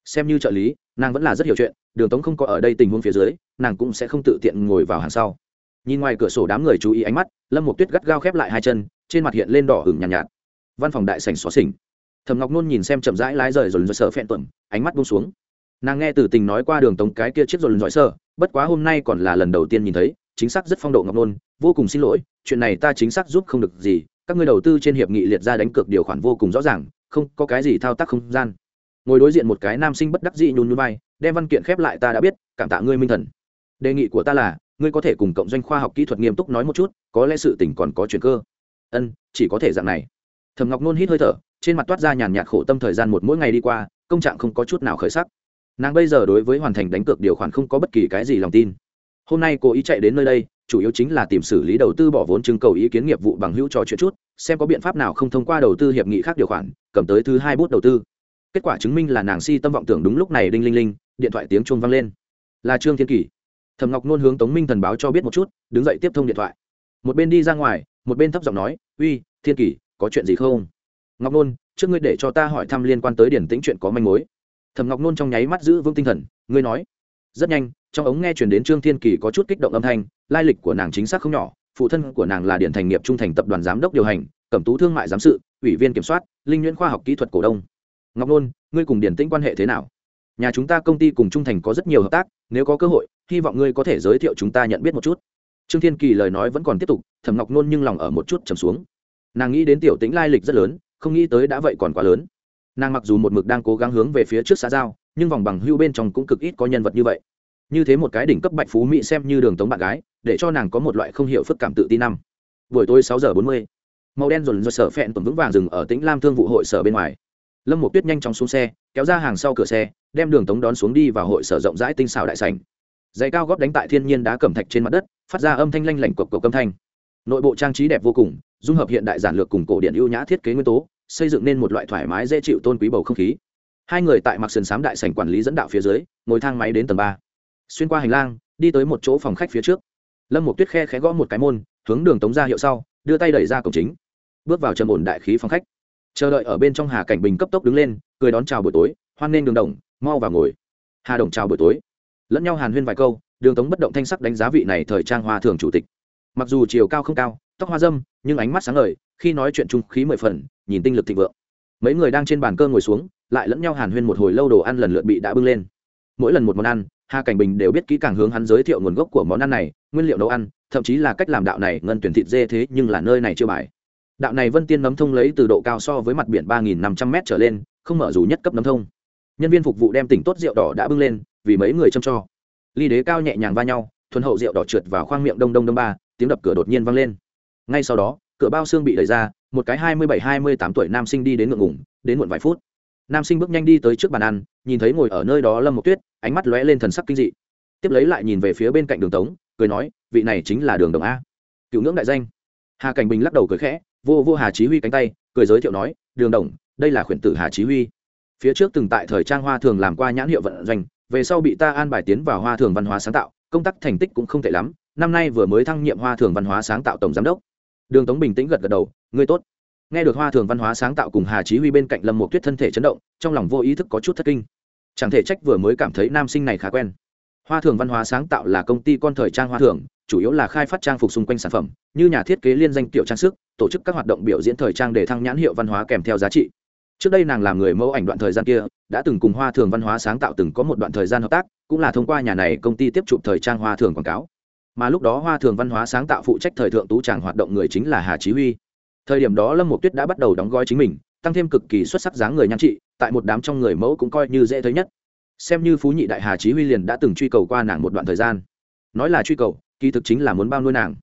A: Xem như trợ lý nàng vẫn là rất hiểu chuyện đường tống không có ở đây tình huống phía dưới nàng cũng sẽ không tự tiện ngồi vào hàng sau. Nhìn ngoài cửa sổ đám người chú ý ánh mắt lâm một tuyết gắt gao khép lại hai chân trên mặt hiện lên đỏ hửng nhàn nhạt, nhạt. Văn phòng đại sảnh xó xỉnh. Thầm ngọc nôn nhìn xem chậm rãi lái rời rồi rồi sợ phẹn tuẩm ánh mắt buông xuống. Nàng nghe từ tình nói qua đường tống cái kia chiếc rồi dõi sơ bất quá hôm nay còn là lần đầu tiên nhìn thấy chính xác rất phong độ ngọc nôn vô cùng xin lỗi chuyện này ta chính xác giúp không được gì các ngươi đầu tư trên hiệp nghị liệt ra đánh cược điều khoản vô cùng rõ ràng, không có cái gì thao tác không gian. Ngồi đối diện một cái nam sinh bất đắc dĩ nhún nhún vai, đem văn kiện khép lại ta đã biết, cảm tạ ngươi minh thần. Đề nghị của ta là, ngươi có thể cùng cộng doanh khoa học kỹ thuật nghiêm túc nói một chút, có lẽ sự tình còn có chuyện cơ. Ân, chỉ có thể dạng này. Thầm ngọc nôn hít hơi thở, trên mặt toát ra nhàn nhạt khổ tâm thời gian một mỗi ngày đi qua, công trạng không có chút nào khởi sắc. Nàng bây giờ đối với hoàn thành đánh cược điều khoản không có bất kỳ cái gì lòng tin. Hôm nay cô ý chạy đến nơi đây chủ yếu chính là tìm xử lý đầu tư bỏ vốn trưng cầu ý kiến nghiệp vụ bằng hữu trò chuyện chút, xem có biện pháp nào không thông qua đầu tư hiệp nghị khác điều khoản, cầm tới thứ hai bút đầu tư. Kết quả chứng minh là nàng si tâm vọng tưởng đúng lúc này đinh linh linh, điện thoại tiếng chuông vang lên. Là trương thiên kỳ thầm ngọc nôn hướng tống minh thần báo cho biết một chút, đứng dậy tiếp thông điện thoại. Một bên đi ra ngoài, một bên thấp giọng nói, uy, thiên kỳ có chuyện gì không? Ngọc nôn, trước ngươi để cho ta hỏi thăm liên quan tới điển tĩnh chuyện có manh mối. Thầm ngọc nôn trong nháy mắt giữ vững tinh thần, ngươi nói. Rất nhanh trong ống nghe chuyển đến trương thiên kỳ có chút kích động âm thanh, lai lịch của nàng chính xác không nhỏ, phụ thân của nàng là điển thành nghiệp trung thành tập đoàn giám đốc điều hành, cẩm tú thương mại giám sự, ủy viên kiểm soát, linh nhuyễn khoa học kỹ thuật cổ đông. Ngọc nôn, ngươi cùng điển tĩnh quan hệ thế nào? Nhà chúng ta công ty cùng trung thành có rất nhiều hợp tác, nếu có cơ hội, hy vọng ngươi có thể giới thiệu chúng ta nhận biết một chút. Trương thiên kỳ lời nói vẫn còn tiếp tục thẩm ngọc nôn nhưng lòng ở một chút trầm xuống. Nàng nghĩ đến tiểu tĩnh lai lịch rất lớn, không nghĩ tới đã vậy còn quá lớn. Nàng mặc dù một mực đang cố gắng hướng về phía trước xã giao, nhưng vòng bằng hưu bên trong cũng cực ít có nhân vật như vậy như thế một cái đỉnh cấp bạch phú mỹ xem như đường tống bạn gái, để cho nàng có một loại không hiểu phức cảm tự tin năm. Buổi tối sáu giờ bốn mươi, màu đen dồn dồn sở phẹn tuần vững vàng dừng ở tĩnh lam thương vụ hội sở bên ngoài. Lâm một tuyết nhanh chóng xuống xe, kéo ra hàng sau cửa xe, đem đường tống đón xuống đi vào hội sở rộng rãi tinh xào đại sành giày cao góp đánh tại thiên nhiên đá cẩm thạch trên mặt đất, phát ra âm thanh lanh lảnh cộc cộc âm thanh. Nội bộ trang trí đẹp vô cùng, dung hợp hiện đại giản lược cùng cổ điện ưu nhã thiết kế nguyên tố, xây dựng nên một loại thoải mái dễ chịu tôn quý bầu không khí. Hai người tại mặc sườn sám đại sảnh quản lý dẫn đạo phía dưới, ngồi thang máy đến tầng ba xuyên qua hành lang, đi tới một chỗ phòng khách phía trước. Lâm một tuyết khe khẽ gõ một cái môn, hướng đường tống ra hiệu sau, đưa tay đẩy ra cổng chính. Bước vào trầm ổn đại khí phòng khách. Chờ đợi ở bên trong hà cảnh bình cấp tốc đứng lên, cười đón chào buổi tối, hoan nghênh đường đồng, mau vào ngồi. Hà đồng chào buổi tối. Lẫn nhau hàn huyên vài câu, đường tống bất động thanh sắc đánh giá vị này thời trang hoa thường chủ tịch. Mặc dù chiều cao không cao, tóc hoa dâm, nhưng ánh mắt sáng ngời, khi nói chuyện trung khí mười phần, nhìn tinh lực thịnh vượng. Mấy người đang trên bàn cơ ngồi xuống, lại lẫn nhau hàn huyên một hồi lâu đồ ăn lần lượt bị đã bưng lên. Mỗi lần một món ăn hà cảnh bình đều biết kỹ càng hướng hắn giới thiệu nguồn gốc của món ăn này, nguyên liệu nấu ăn, thậm chí là cách làm đạo này ngân tuyển thịt dê thế nhưng là nơi này chưa bài. Đạo này vân tiên nấm thông lấy từ độ cao so với mặt biển ba nghìn năm trăm m trở lên, không mở dù nhất cấp nấm thông. Nhân viên phục vụ đem tỉnh tốt rượu đỏ đã bưng lên, vì mấy người châm cho. Ly đế cao nhẹ nhàng va nhau, thuần hậu rượu đỏ trượt vào khoang miệng đông đông đông ba, tiếng đập cửa đột nhiên vang lên. Ngay sau đó, cửa bao xương bị đẩy ra, một cái hai mươi bảy hai mươi tám tuổi nam sinh đi đến ngượng ngủng đến muộn vài phút nam sinh bước nhanh đi tới trước bàn ăn, nhìn thấy ngồi ở nơi đó lâm một tuyết, ánh mắt lóe lên thần sắc kinh dị. Tiếp lấy lại nhìn về phía bên cạnh đường tống, cười nói, vị này chính là đường đồng a. Cựu ngưỡng đại danh. Hà cảnh bình lắc đầu cười khẽ, vô vô hà chí huy cánh tay, cười giới thiệu nói, đường đồng, đây là khuyển tử hà chí huy. Phía trước từng tại thời trang hoa thường làm qua nhãn hiệu vận doanh, về sau bị ta an bài tiến vào hoa thường văn hóa sáng tạo, công tác thành tích cũng không tệ lắm, năm nay vừa mới thăng nhiệm hoa thường văn hóa sáng tạo tổng giám đốc. Đường tống bình tĩnh gật gật đầu ngươi tốt nghe được hoa thường văn hóa sáng tạo cùng hà chí huy bên cạnh lâm một tuyết thân thể chấn động, trong lòng vô ý thức có chút thất kinh. Chẳng thể trách vừa mới cảm thấy nam sinh này khá quen. Hoa thường văn hóa sáng tạo là công ty con thời trang hoa thường, chủ yếu là khai phát trang phục xung quanh sản phẩm, như nhà thiết kế liên danh tiểu trang sức, tổ chức các hoạt động biểu diễn thời trang để thăng nhãn hiệu văn hóa kèm theo giá trị. Trước đây nàng làm người mẫu ảnh đoạn thời gian kia, đã từng cùng hoa thường văn hóa sáng tạo từng có một đoạn thời gian hợp tác, cũng là thông qua nhà này công ty tiếp chụp thời trang hoa thường quảng cáo. Mà lúc đó hoa thường văn hóa sáng tạo phụ trách thời thượng tú tràng hoạt động người chính là hà chí huy thời điểm đó lâm một tuyết đã bắt đầu đóng gói chính mình, tăng thêm cực kỳ xuất sắc dáng người nhan trị, tại một đám trong người mẫu cũng coi như dễ thấy nhất. Xem như phú nhị đại hà chí huy liền đã từng truy cầu qua nàng một đoạn thời gian. Nói là truy cầu, kỳ thực chính là muốn bao nuôi nàng.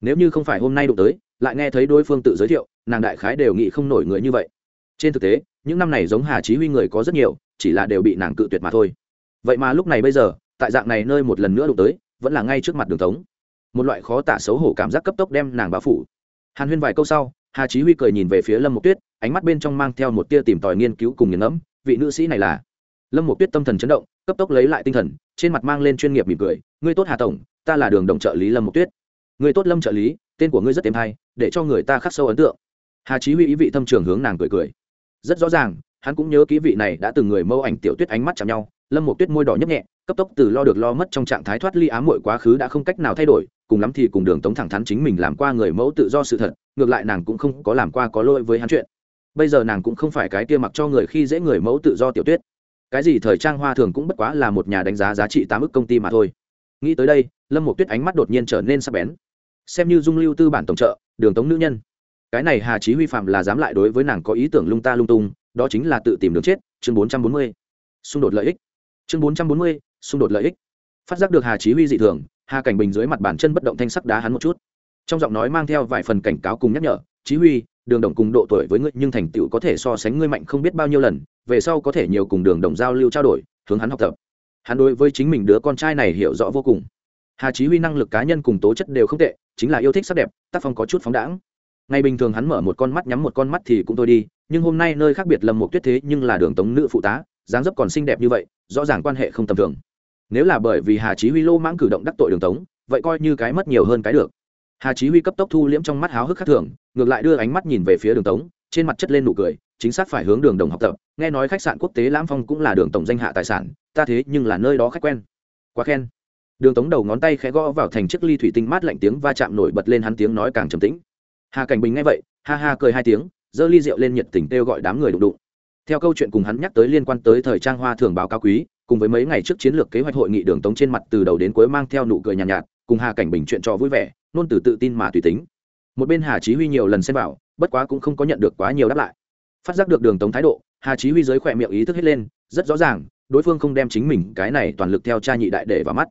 A: Nếu như không phải hôm nay đụng tới, lại nghe thấy đối phương tự giới thiệu, nàng đại khái đều nghĩ không nổi người như vậy. Trên thực tế, những năm này giống hà chí huy người có rất nhiều, chỉ là đều bị nàng cự tuyệt mà thôi. Vậy mà lúc này bây giờ, tại dạng này nơi một lần nữa đụng tới, vẫn là ngay trước mặt đường tống. Một loại khó tả xấu hổ cảm giác cấp tốc đem nàng bao phủ. Hàn huyên vài câu sau hà chí huy cười nhìn về phía lâm mộc tuyết, ánh mắt bên trong mang theo một tia tìm tòi nghiên cứu cùng nghiền ngẫm, vị nữ sĩ này là? Lâm mộc tuyết tâm thần chấn động, cấp tốc lấy lại tinh thần, trên mặt mang lên chuyên nghiệp mỉm cười, ngươi tốt hà tổng, ta là đường đồng trợ lý lâm mộc tuyết. Ngươi tốt lâm trợ lý, tên của ngươi rất tiềm hay, để cho người ta khắc sâu ấn tượng. Hà chí huy ý vị thâm trường hướng nàng cười cười. Rất rõ ràng, hắn cũng nhớ ký vị này đã từng người mâu ảnh tiểu tuyết ánh mắt chạm nhau lâm một tuyết môi đỏ nhấp nhẹ, cấp tốc từ lo được lo mất trong trạng thái thoát ly ám mội quá khứ đã không cách nào thay đổi, cùng lắm thì cùng đường tống thẳng thắn chính mình làm qua người mẫu tự do sự thật, ngược lại nàng cũng không có làm qua có lỗi với hắn chuyện. Bây giờ nàng cũng không phải cái kia mặc cho người khi dễ người mẫu tự do tiểu tuyết. Cái gì thời trang hoa thường cũng bất quá là một nhà đánh giá giá trị tám ức công ty mà thôi. Nghĩ tới đây, lâm một tuyết ánh mắt đột nhiên trở nên sắc bén. Xem như dung lưu tư bản tổng trợ, đường tống nữ nhân. Cái này hà chí huy phạm là dám lại đối với nàng có ý tưởng lung ta lung tung, đó chính là tự tìm đường chết, chương bốn trăm bốn mươi. Xung đột lợi ích chương bốn trăm bốn mươi, xung đột lợi ích. Phát giác được hà chí huy dị thường, hà cảnh bình dưới mặt bàn chân bất động thanh sắc đá hắn một chút. Trong giọng nói mang theo vài phần cảnh cáo cùng nhắc nhở, chí huy, đường đồng cùng độ tuổi với ngươi, nhưng thành tựu có thể so sánh ngươi mạnh không biết bao nhiêu lần, về sau có thể nhiều cùng đường đồng giao lưu trao đổi, hướng hắn học tập. Hắn đối với chính mình đứa con trai này hiểu rõ vô cùng. Hà chí huy năng lực cá nhân cùng tố chất đều không tệ, chính là yêu thích sắc đẹp, tác phong có chút phóng đãng. Ngày bình thường hắn mở một con mắt nhắm một con mắt thì cũng thôi đi, nhưng hôm nay nơi khác biệt lầm một tuyết thế nhưng là đường tống nữ phụ tá, dáng dấp còn xinh đẹp như vậy rõ ràng quan hệ không tầm thường. Nếu là bởi vì hà chí huy lô mãng cử động đắc tội đường tống, vậy coi như cái mất nhiều hơn cái được. Hà chí huy cấp tốc thu liễm trong mắt háo hức khát thường, ngược lại đưa ánh mắt nhìn về phía đường tống, trên mặt chất lên nụ cười, chính xác phải hướng đường đồng học tập, nghe nói khách sạn quốc tế lãm phong cũng là đường tổng danh hạ tài sản, ta thế nhưng là nơi đó khách quen. Quá khen. Đường tống đầu ngón tay khẽ gõ vào thành chiếc ly thủy tinh mát lạnh tiếng va chạm nổi bật lên hắn tiếng nói càng trầm tĩnh. Hà cảnh bình nghe vậy, ha ha cười hai tiếng, giơ ly rượu lên nhiệt tình kêu gọi đám người đụng đụng theo câu chuyện cùng hắn nhắc tới liên quan tới thời trang hoa thường báo cao quý cùng với mấy ngày trước chiến lược kế hoạch hội nghị đường tống trên mặt từ đầu đến cuối mang theo nụ cười nhàn nhạt, nhạt cùng hà cảnh bình chuyện trò vui vẻ nôn từ tự tin mà tùy tính. Một bên hà chí huy nhiều lần xem vào bất quá cũng không có nhận được quá nhiều đáp lại. Phát giác được đường tống thái độ hà chí huy giới khỏe miệng ý thức hết lên rất rõ ràng đối phương không đem chính mình cái này toàn lực theo cha nhị đại để vào mắt.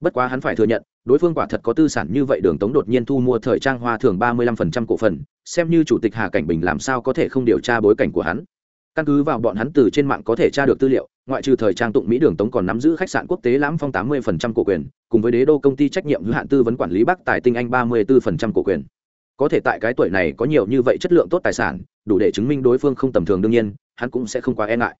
A: Bất quá hắn phải thừa nhận đối phương quả thật có tư sản như vậy đường tống đột nhiên thu mua thời trang hoa thường ba mươi lăm phần trăm cổ phần xem như chủ tịch hà cảnh bình làm sao có thể không điều tra bối cảnh của hắn căn cứ vào bọn hắn từ trên mạng có thể tra được tư liệu, ngoại trừ thời trang tụng mỹ đường tống còn nắm giữ khách sạn quốc tế lãm phong tám mươi phần trăm cổ quyền, cùng với đế đô công ty trách nhiệm hữu hạn tư vấn quản lý bắc tài tinh anh ba mươi bốn phần trăm cổ quyền. Có thể tại cái tuổi này có nhiều như vậy chất lượng tốt tài sản, đủ để chứng minh đối phương không tầm thường đương nhiên, hắn cũng sẽ không quá e ngại.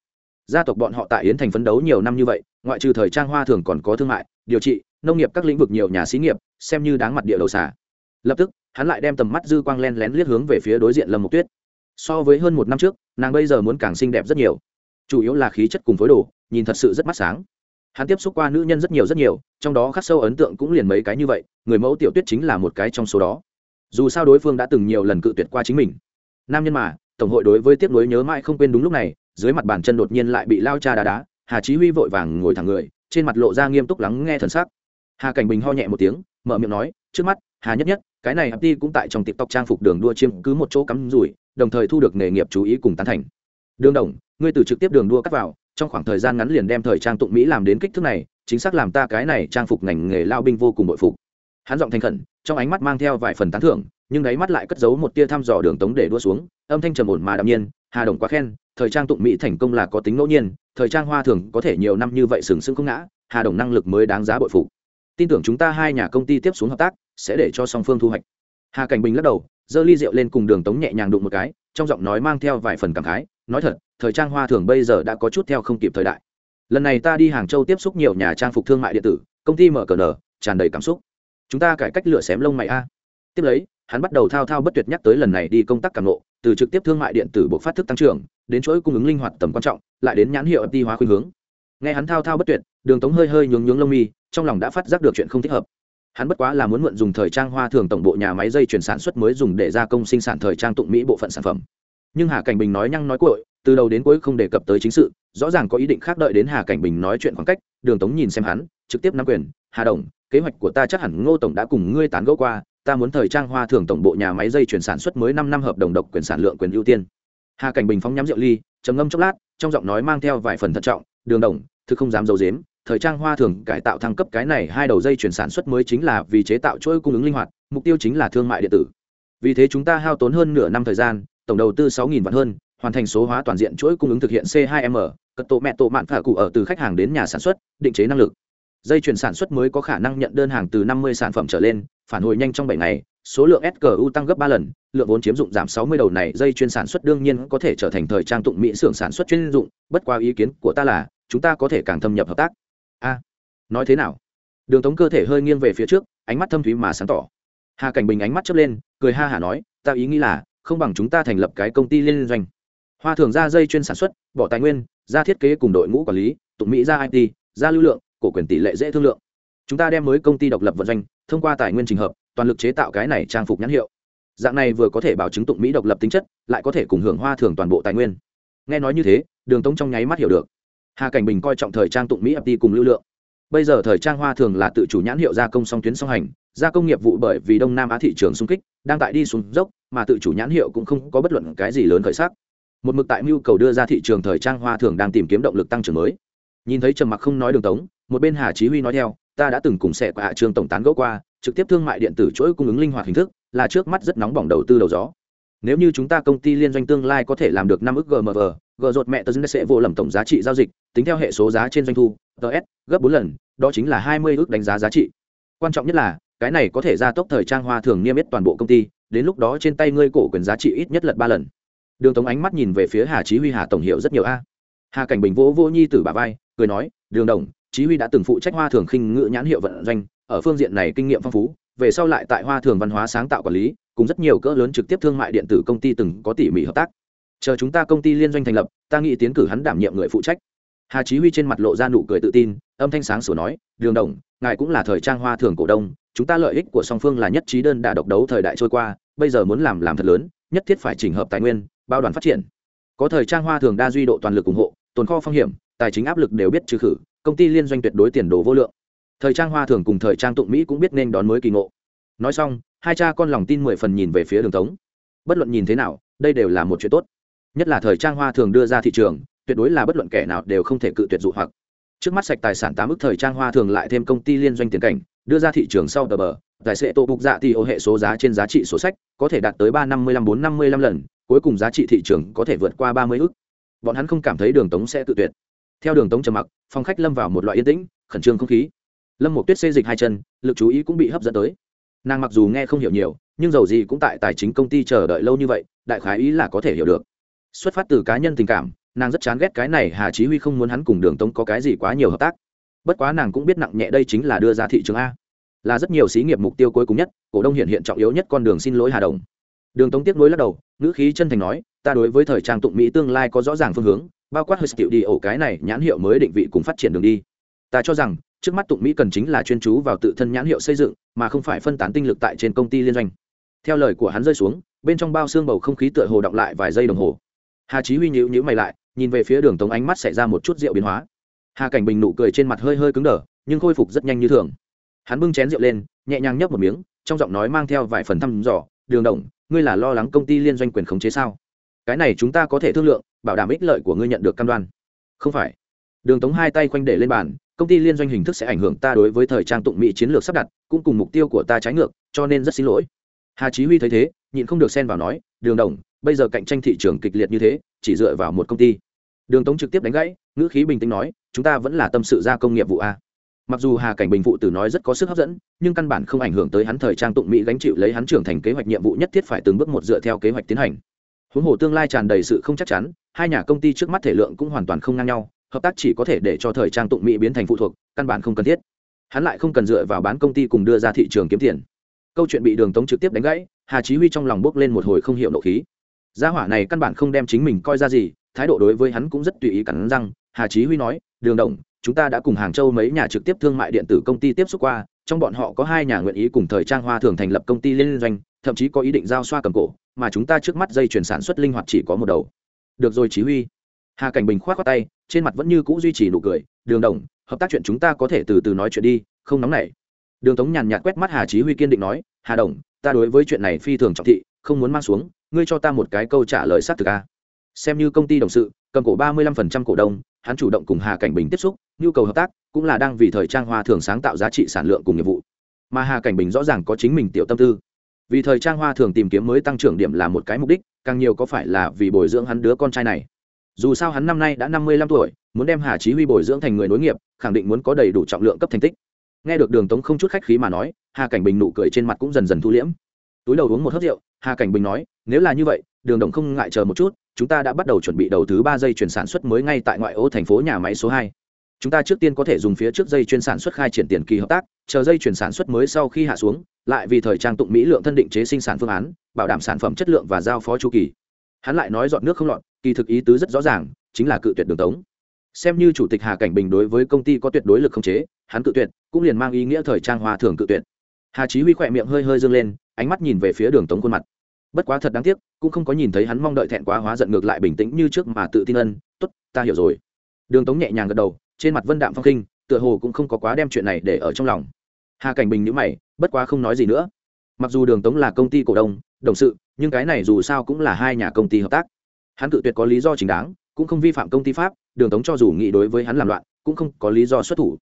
A: Gia tộc bọn họ tại yến thành phấn đấu nhiều năm như vậy, ngoại trừ thời trang hoa thường còn có thương mại, điều trị, nông nghiệp các lĩnh vực nhiều nhà xí nghiệp, xem như đáng mặt địa đầu xả lập tức, hắn lại đem tầm mắt dư quang len lén liếc hướng về phía đối diện lâm mục tuyết so với hơn một năm trước, nàng bây giờ muốn càng xinh đẹp rất nhiều. Chủ yếu là khí chất cùng phối đồ, nhìn thật sự rất mắt sáng. Hắn tiếp xúc qua nữ nhân rất nhiều rất nhiều, trong đó khắc sâu ấn tượng cũng liền mấy cái như vậy, người mẫu tiểu tuyết chính là một cái trong số đó. Dù sao đối phương đã từng nhiều lần cự tuyệt qua chính mình. Nam nhân mà, tổng hội đối với tiếp nối nhớ mãi không quên đúng lúc này, dưới mặt bàn chân đột nhiên lại bị lao cha đá đá, hà chí huy vội vàng ngồi thẳng người, trên mặt lộ ra nghiêm túc lắng nghe thần sắc. Hà cảnh bình ho nhẹ một tiếng, mở miệng nói, trước mắt, hà nhất nhất, cái này hạp ti cũng tại trong tiktok trang phục đường đua chiêm cứ một chỗ cắm rủi đồng thời thu được nghề nghiệp chú ý cùng tán thành. Đường đồng, ngươi từ trực tiếp đường đua cắt vào, trong khoảng thời gian ngắn liền đem thời trang tụng mỹ làm đến kích thước này, chính xác làm ta cái này trang phục ngành nghề lao binh vô cùng bội phục. Hắn giọng thành khẩn, trong ánh mắt mang theo vài phần tán thưởng, nhưng đáy mắt lại cất giấu một tia thăm dò đường tống để đua xuống, âm thanh trầm ổn mà đạm nhiên, hà đồng quá khen, thời trang tụng mỹ thành công là có tính ngẫu nhiên, thời trang hoa thường có thể nhiều năm như vậy sừng sững không ngã, hà đồng năng lực mới đáng giá bội phục. Tin tưởng chúng ta hai nhà công ty tiếp xuống hợp tác, sẽ để cho song phương thu hoạch. Hà cảnh bình lắc đầu giơ ly rượu lên cùng đường tống nhẹ nhàng đụng một cái, trong giọng nói mang theo vài phần cảm khái, nói thật, thời trang hoa thường bây giờ đã có chút theo không kịp thời đại. Lần này ta đi hàng châu tiếp xúc nhiều nhà trang phục thương mại điện tử, công ty mở cờ nở, tràn đầy cảm xúc. Chúng ta cải cách lựa xém lông mày a. Tiếp lấy, hắn bắt đầu thao thao bất tuyệt nhắc tới lần này đi công tác cảm nộ từ trực tiếp thương mại điện tử buộc phát thức tăng trưởng, đến chuỗi cung ứng linh hoạt tầm quan trọng, lại đến nhãn hiệu đi hóa khuyên hướng. Nghe hắn thao thao bất tuyệt, đường tống hơi hơi nhướng nhướng lông mi, trong lòng đã phát giác được chuyện không thích hợp hắn bất quá là muốn mượn dùng thời trang hoa thường tổng bộ nhà máy dây chuyển sản xuất mới dùng để gia công sinh sản thời trang tụng mỹ bộ phận sản phẩm. Nhưng hà cảnh bình nói nhăng nói cội từ đầu đến cuối không đề cập tới chính sự, rõ ràng có ý định khác đợi đến hà cảnh bình nói chuyện khoảng cách, đường tống nhìn xem hắn, trực tiếp nắm quyền, hà đồng, kế hoạch của ta chắc hẳn ngô tổng đã cùng ngươi tán gẫu qua, ta muốn thời trang hoa thường tổng bộ nhà máy dây chuyển sản xuất mới năm năm hợp đồng độc quyền sản lượng quyền ưu tiên. Hà cảnh bình phóng nhắm rượu ly, trầm ngâm chốc lát, trong giọng nói mang theo vài phần thận trọng, đường đồng, thực không dám d i ấ u dếm thời trang hoa thường cải tạo thăng cấp cái này hai đầu dây chuyển sản xuất mới chính là vì chế tạo chuỗi cung ứng linh hoạt mục tiêu chính là thương mại điện tử vì thế chúng ta hao tốn hơn nửa năm thời gian tổng đầu tư sáu vạn hơn hoàn thành số hóa toàn diện chuỗi cung ứng thực hiện c 2 m cất tổ mẹ tổ mạn phả cụ ở từ khách hàng đến nhà sản xuất định chế năng lực dây chuyển sản xuất mới có khả năng nhận đơn hàng từ 50 sản phẩm trở lên phản hồi nhanh trong bảy ngày số lượng SKU tăng gấp ba lần, lượng vốn chiếm dụng giảm 60 đầu này dây chuyên sản xuất đương nhiên có thể trở thành thời trang tụng mỹ xưởng sản xuất chuyên dụng, bất qua ý kiến của ta là, chúng ta có thể càng thâm nhập hợp tác. A, nói thế nào? Đường Tống cơ thể hơi nghiêng về phía trước, ánh mắt thâm thúy mà sáng tỏ. Hà Cảnh Bình ánh mắt chớp lên, cười ha hả nói, ta ý nghĩ là, không bằng chúng ta thành lập cái công ty liên doanh. Hoa thường ra dây chuyên sản xuất, bỏ tài nguyên, ra thiết kế cùng đội ngũ quản lý, tụng mỹ ra IT, ra lưu lượng, cổ quyền tỷ lệ dễ thương lượng. Chúng ta đem mới công ty độc lập vận doanh, thông qua tài nguyên trình hợp, toàn lực chế tạo cái này trang phục nhãn hiệu dạng này vừa có thể bảo chứng tụng mỹ độc lập tính chất lại có thể cùng hưởng hoa thường toàn bộ tài nguyên nghe nói như thế đường tống trong nháy mắt hiểu được hà cảnh bình coi trọng thời trang tụng mỹ ft cùng lưu lượng. Bây giờ thời trang hoa thường là tự chủ nhãn hiệu gia công song tuyến song hành, gia công nghiệp vụ bởi vì đông nam á thị trường xung kích, đang tại đi xuống dốc, mà tự chủ nhãn hiệu cũng không có bất luận cái gì lớn khởi sắc. Một mực tại mưu cầu đưa ra thị trường thời trang hoa thường đang tìm kiếm động lực tăng trưởng mới. Nhìn thấy trầm mặc không nói đường tống, một bên hà chí huy nói theo, ta đã từng cùng sẽ qua hạ trường tổng tán gẫu qua, trực tiếp thương mại điện tử chuỗi cung ứng linh hoạt hình thức, là trước mắt rất nóng bỏng đầu tư đầu gió. Nếu như chúng ta công ty liên doanh tương lai có thể làm được năm ức gmv gờ rột mẹ tờ sẽ vô lầm tổng giá trị giao dịch, tính theo hệ số giá trên doanh thu ts gấp bốn lần, đó chính là hai mươi ước đánh giá giá trị. Quan trọng nhất là, cái này có thể gia tốc thời trang hoa thường niêm yết toàn bộ công ty, đến lúc đó trên tay ngươi cổ quyền giá trị ít nhất lật ba lần. Đường tống ánh mắt nhìn về phía hà chí huy, hà tổng hiệu rất nhiều a. Hà cảnh bình vỗ vô nhi tử bà vai, cười nói, đường đồng, chí huy đã từng phụ trách hoa thường khinh ngự nhãn hiệu vận doanh, ở phương diện này kinh nghiệm phong phú, về sau lại tại hoa thường văn hóa sáng tạo quản lý, cùng rất nhiều cỡ lớn trực tiếp thương mại điện tử công ty từng có tỉ mỉ hợp tác chờ chúng ta công ty liên doanh thành lập, ta nghĩ tiến cử hắn đảm nhiệm người phụ trách. Hà chí huy trên mặt lộ ra nụ cười tự tin, âm thanh sáng sủa nói, đường đồng, ngài cũng là thời trang hoa thường cổ đông, chúng ta lợi ích của song phương là nhất trí đơn đà độc đấu thời đại trôi qua, bây giờ muốn làm làm thật lớn, nhất thiết phải chỉnh hợp tài nguyên, bao đoàn phát triển. Có thời trang hoa thường đa duy độ toàn lực ủng hộ, tồn kho phong hiểm, tài chính áp lực đều biết trừ khử, công ty liên doanh tuyệt đối tiền đồ vô lượng. Thời trang hoa thường cùng thời trang tụng mỹ cũng biết nên đón mới kỳ ngộ. Nói xong, hai cha con lòng tin mười phần nhìn về phía đường tống. Bất luận nhìn thế nào, đây đều là một chuyện tốt nhất là thời trang hoa thường đưa ra thị trường, tuyệt đối là bất luận kẻ nào đều không thể cự tuyệt dụ hoặc. Trước mắt sạch tài sản tám ức thời trang hoa thường lại thêm công ty liên doanh tiền cảnh, đưa ra thị trường sau tờ bờ tài sẽ tô bục dạ thì ô hệ số giá trên giá trị sổ sách, có thể đạt tới ba năm mươi lăm bốn năm mươi lăm lần, cuối cùng giá trị thị trường có thể vượt qua ba mươi ức. Bọn hắn không cảm thấy đường tống sẽ tự tuyệt. Theo đường tống trầm mặc phong khách lâm vào một loại yên tĩnh, khẩn trương không khí. Lâm một tuyết xê dịch hai chân, lực chú ý cũng bị hấp dẫn tới. Nàng mặc dù nghe không hiểu nhiều, nhưng dầu gì cũng tại tài chính công ty chờ đợi lâu như vậy, đại khái ý là có thể hiểu được xuất phát từ cá nhân tình cảm, nàng rất chán ghét cái này hà chí huy không muốn hắn cùng đường tống có cái gì quá nhiều hợp tác. Bất quá nàng cũng biết nặng nhẹ đây chính là đưa ra thị trường a. Là rất nhiều xí nghiệp mục tiêu cuối cùng nhất, cổ đông hiện hiện trọng yếu nhất con đường xin lỗi hà đồng. Đường tống tiếp nối lắc đầu, ngữ khí chân thành nói, ta đối với thời trang tụng mỹ tương lai có rõ ràng phương hướng, bao quát hơi tiểu đi ổ cái này nhãn hiệu mới định vị cùng phát triển đường đi. Ta cho rằng, trước mắt tụng mỹ cần chính là chuyên chú vào tự thân nhãn hiệu xây dựng, mà không phải phân tán tinh lực tại trên công ty liên doanh. Theo lời của hắn rơi xuống, bên trong bao xương bầu không khí tựa hồ động lại vài giây đồng hồ hà chí huy nhíu nhíu mày lại nhìn về phía đường tống ánh mắt xảy ra một chút rượu biến hóa hà cảnh bình nụ cười trên mặt hơi hơi cứng đờ nhưng khôi phục rất nhanh như thường hắn bưng chén rượu lên nhẹ nhàng nhấp một miếng trong giọng nói mang theo vài phần thăm dò đường đồng ngươi là lo lắng công ty liên doanh quyền khống chế sao cái này chúng ta có thể thương lượng bảo đảm ích lợi của ngươi nhận được cam đoan không phải đường tống hai tay khoanh để lên bàn công ty liên doanh hình thức sẽ ảnh hưởng ta đối với thời trang tụng mỹ chiến lược sắp đặt cũng cùng mục tiêu của ta trái ngược cho nên rất xin lỗi hà chí huy thấy thế nhịn không được xen vào nói đường đồng bây giờ cạnh tranh thị trường kịch liệt như thế, chỉ dựa vào một công ty. Đường tống trực tiếp đánh gãy, ngữ khí bình tĩnh nói, chúng ta vẫn là tâm sự gia công nghiệp vụ a. Mặc dù hà cảnh bình phụ tử nói rất có sức hấp dẫn, nhưng căn bản không ảnh hưởng tới hắn thời trang tụng mỹ gánh chịu lấy hắn trưởng thành kế hoạch nhiệm vụ nhất thiết phải từng bước một dựa theo kế hoạch tiến hành. Huống hồ tương lai tràn đầy sự không chắc chắn, hai nhà công ty trước mắt thể lượng cũng hoàn toàn không ngang nhau, hợp tác chỉ có thể để cho thời trang tụng mỹ biến thành phụ thuộc, căn bản không cần thiết. Hắn lại không cần dựa vào bán công ty cùng đưa ra thị trường kiếm tiền. Câu chuyện bị đường tống trực tiếp đánh gãy, hà chí huy trong lòng bốc lên một hồi không hiểu nộ khí gia hỏa này căn bản không đem chính mình coi ra gì, thái độ đối với hắn cũng rất tùy ý cắn răng. Hà chí huy nói, đường đồng chúng ta đã cùng hàng châu mấy nhà trực tiếp thương mại điện tử công ty tiếp xúc qua, trong bọn họ có hai nhà nguyện ý cùng thời trang hoa thường thành lập công ty liên doanh, thậm chí có ý định giao xoa cầm cổ, mà chúng ta trước mắt dây chuyển sản xuất linh hoạt chỉ có một đầu. Được rồi chí huy. Hà cảnh bình k h o á t khoác tay, trên mặt vẫn như c ũ duy trì nụ cười, đường đồng hợp tác chuyện chúng ta có thể từ từ nói chuyện đi, không nóng nảy. Đường tống nhàn nhạt quét mắt hà chí huy kiên định nói, hà đồng ta đối với chuyện này phi thường trọng thị, không muốn mang xuống ngươi cho ta một cái câu trả lời xác thực a. Xem như công ty đồng sự, cầm cổ ba mươi 35% cổ đông, hắn chủ động cùng hà cảnh bình tiếp xúc, nhu cầu hợp tác, cũng là đang vì thời trang hoa thường sáng tạo giá trị sản lượng cùng nghiệp vụ. Mà hà cảnh bình rõ ràng có chính mình tiểu tâm tư. Vì thời trang hoa thường tìm kiếm mới tăng trưởng điểm là một cái mục đích, càng nhiều có phải là vì bồi dưỡng hắn đứa con trai này. Dù sao hắn năm nay đã năm mươi lăm tuổi, muốn đem hà chí huy bồi dưỡng thành người nối nghiệp, khẳng định muốn có đầy đủ trọng lượng cấp thành tích. Nghe được đường tống không chút khách khí mà nói, hà cảnh bình nụ cười trên mặt cũng dần dần thu liễm túi đầu uống một hớt rượu, hà cảnh bình nói, nếu là như vậy, đường đồng không ngại chờ một chút, chúng ta đã bắt đầu chuẩn bị đầu thứ ba dây chuyển sản xuất mới ngay tại ngoại ô thành phố nhà máy số hai. Chúng ta trước tiên có thể dùng phía trước dây chuyển sản xuất khai triển tiền kỳ hợp tác, chờ dây chuyển sản xuất mới sau khi hạ xuống, lại vì thời trang tụng mỹ lượng thân định chế sinh sản phương án, bảo đảm sản phẩm chất lượng và giao phó chu kỳ. Hắn lại nói dọn nước không lọt, kỳ thực ý tứ rất rõ ràng, chính là cự tuyệt đường tống. Xem như chủ tịch hà cảnh bình đối với công ty có tuyệt đối lực không chế, hắn cự tuyệt, cũng liền mang ý nghĩa thời trang hòa thường cự tuyệt. Hà chí huy khỏe miệng hơi hơi dâng lên ánh mắt nhìn về phía đường tống khuôn mặt. Bất quá thật đáng tiếc cũng không có nhìn thấy hắn mong đợi thẹn quá hóa giận ngược lại bình tĩnh như trước mà tự tin ân t ố t ta hiểu rồi. Đường tống nhẹ nhàng gật đầu trên mặt vân đạm phong khinh, tựa hồ cũng không có quá đem chuyện này để ở trong lòng. Hà cảnh bình nhữ mày bất quá không nói gì nữa. Mặc dù đường tống là công ty cổ đông đồng sự nhưng cái này dù sao cũng là hai nhà công ty hợp tác. Hắn cự tuyệt có lý do chính đáng cũng không vi phạm công ty pháp đường tống cho dù nghĩ đối với hắn làm loạn cũng không có lý do xuất thủ.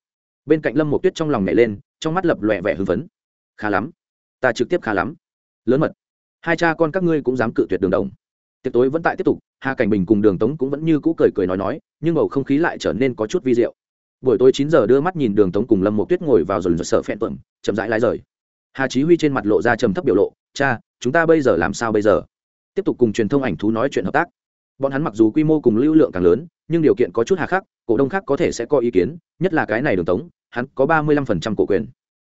A: Bên cạnh lâm một tuyết trong lòng nhảy lên trong mắt lập lòe vẻ hưng phấn. Khá lắm ta trực tiếp khá lắm. Lớn mật. Hai cha con các ngươi cũng dám cự tuyệt đường đồng. Tiệc tối vẫn tại tiếp tục, hà cảnh bình cùng đường tống cũng vẫn như cũ cười cười nói nói, nhưng bầu không khí lại trở nên có chút vi diệu. Buổi tối chín giờ đưa mắt nhìn đường tống cùng lâm một tuyết ngồi vào dồn sợ phẹn tuẩm chậm rãi lái rời. Hà chí huy trên mặt lộ ra trầm thấp biểu lộ, cha, chúng ta bây giờ làm sao bây giờ? Tiếp tục cùng truyền thông ảnh thú nói chuyện hợp tác. Bọn hắn mặc dù quy mô cùng lưu lượng càng lớn, nhưng điều kiện có chút hà khắc, cổ đông khác có thể sẽ có ý kiến, nhất là cái này đường tống, hắn có ba mươi lăm phần trăm cổ quyền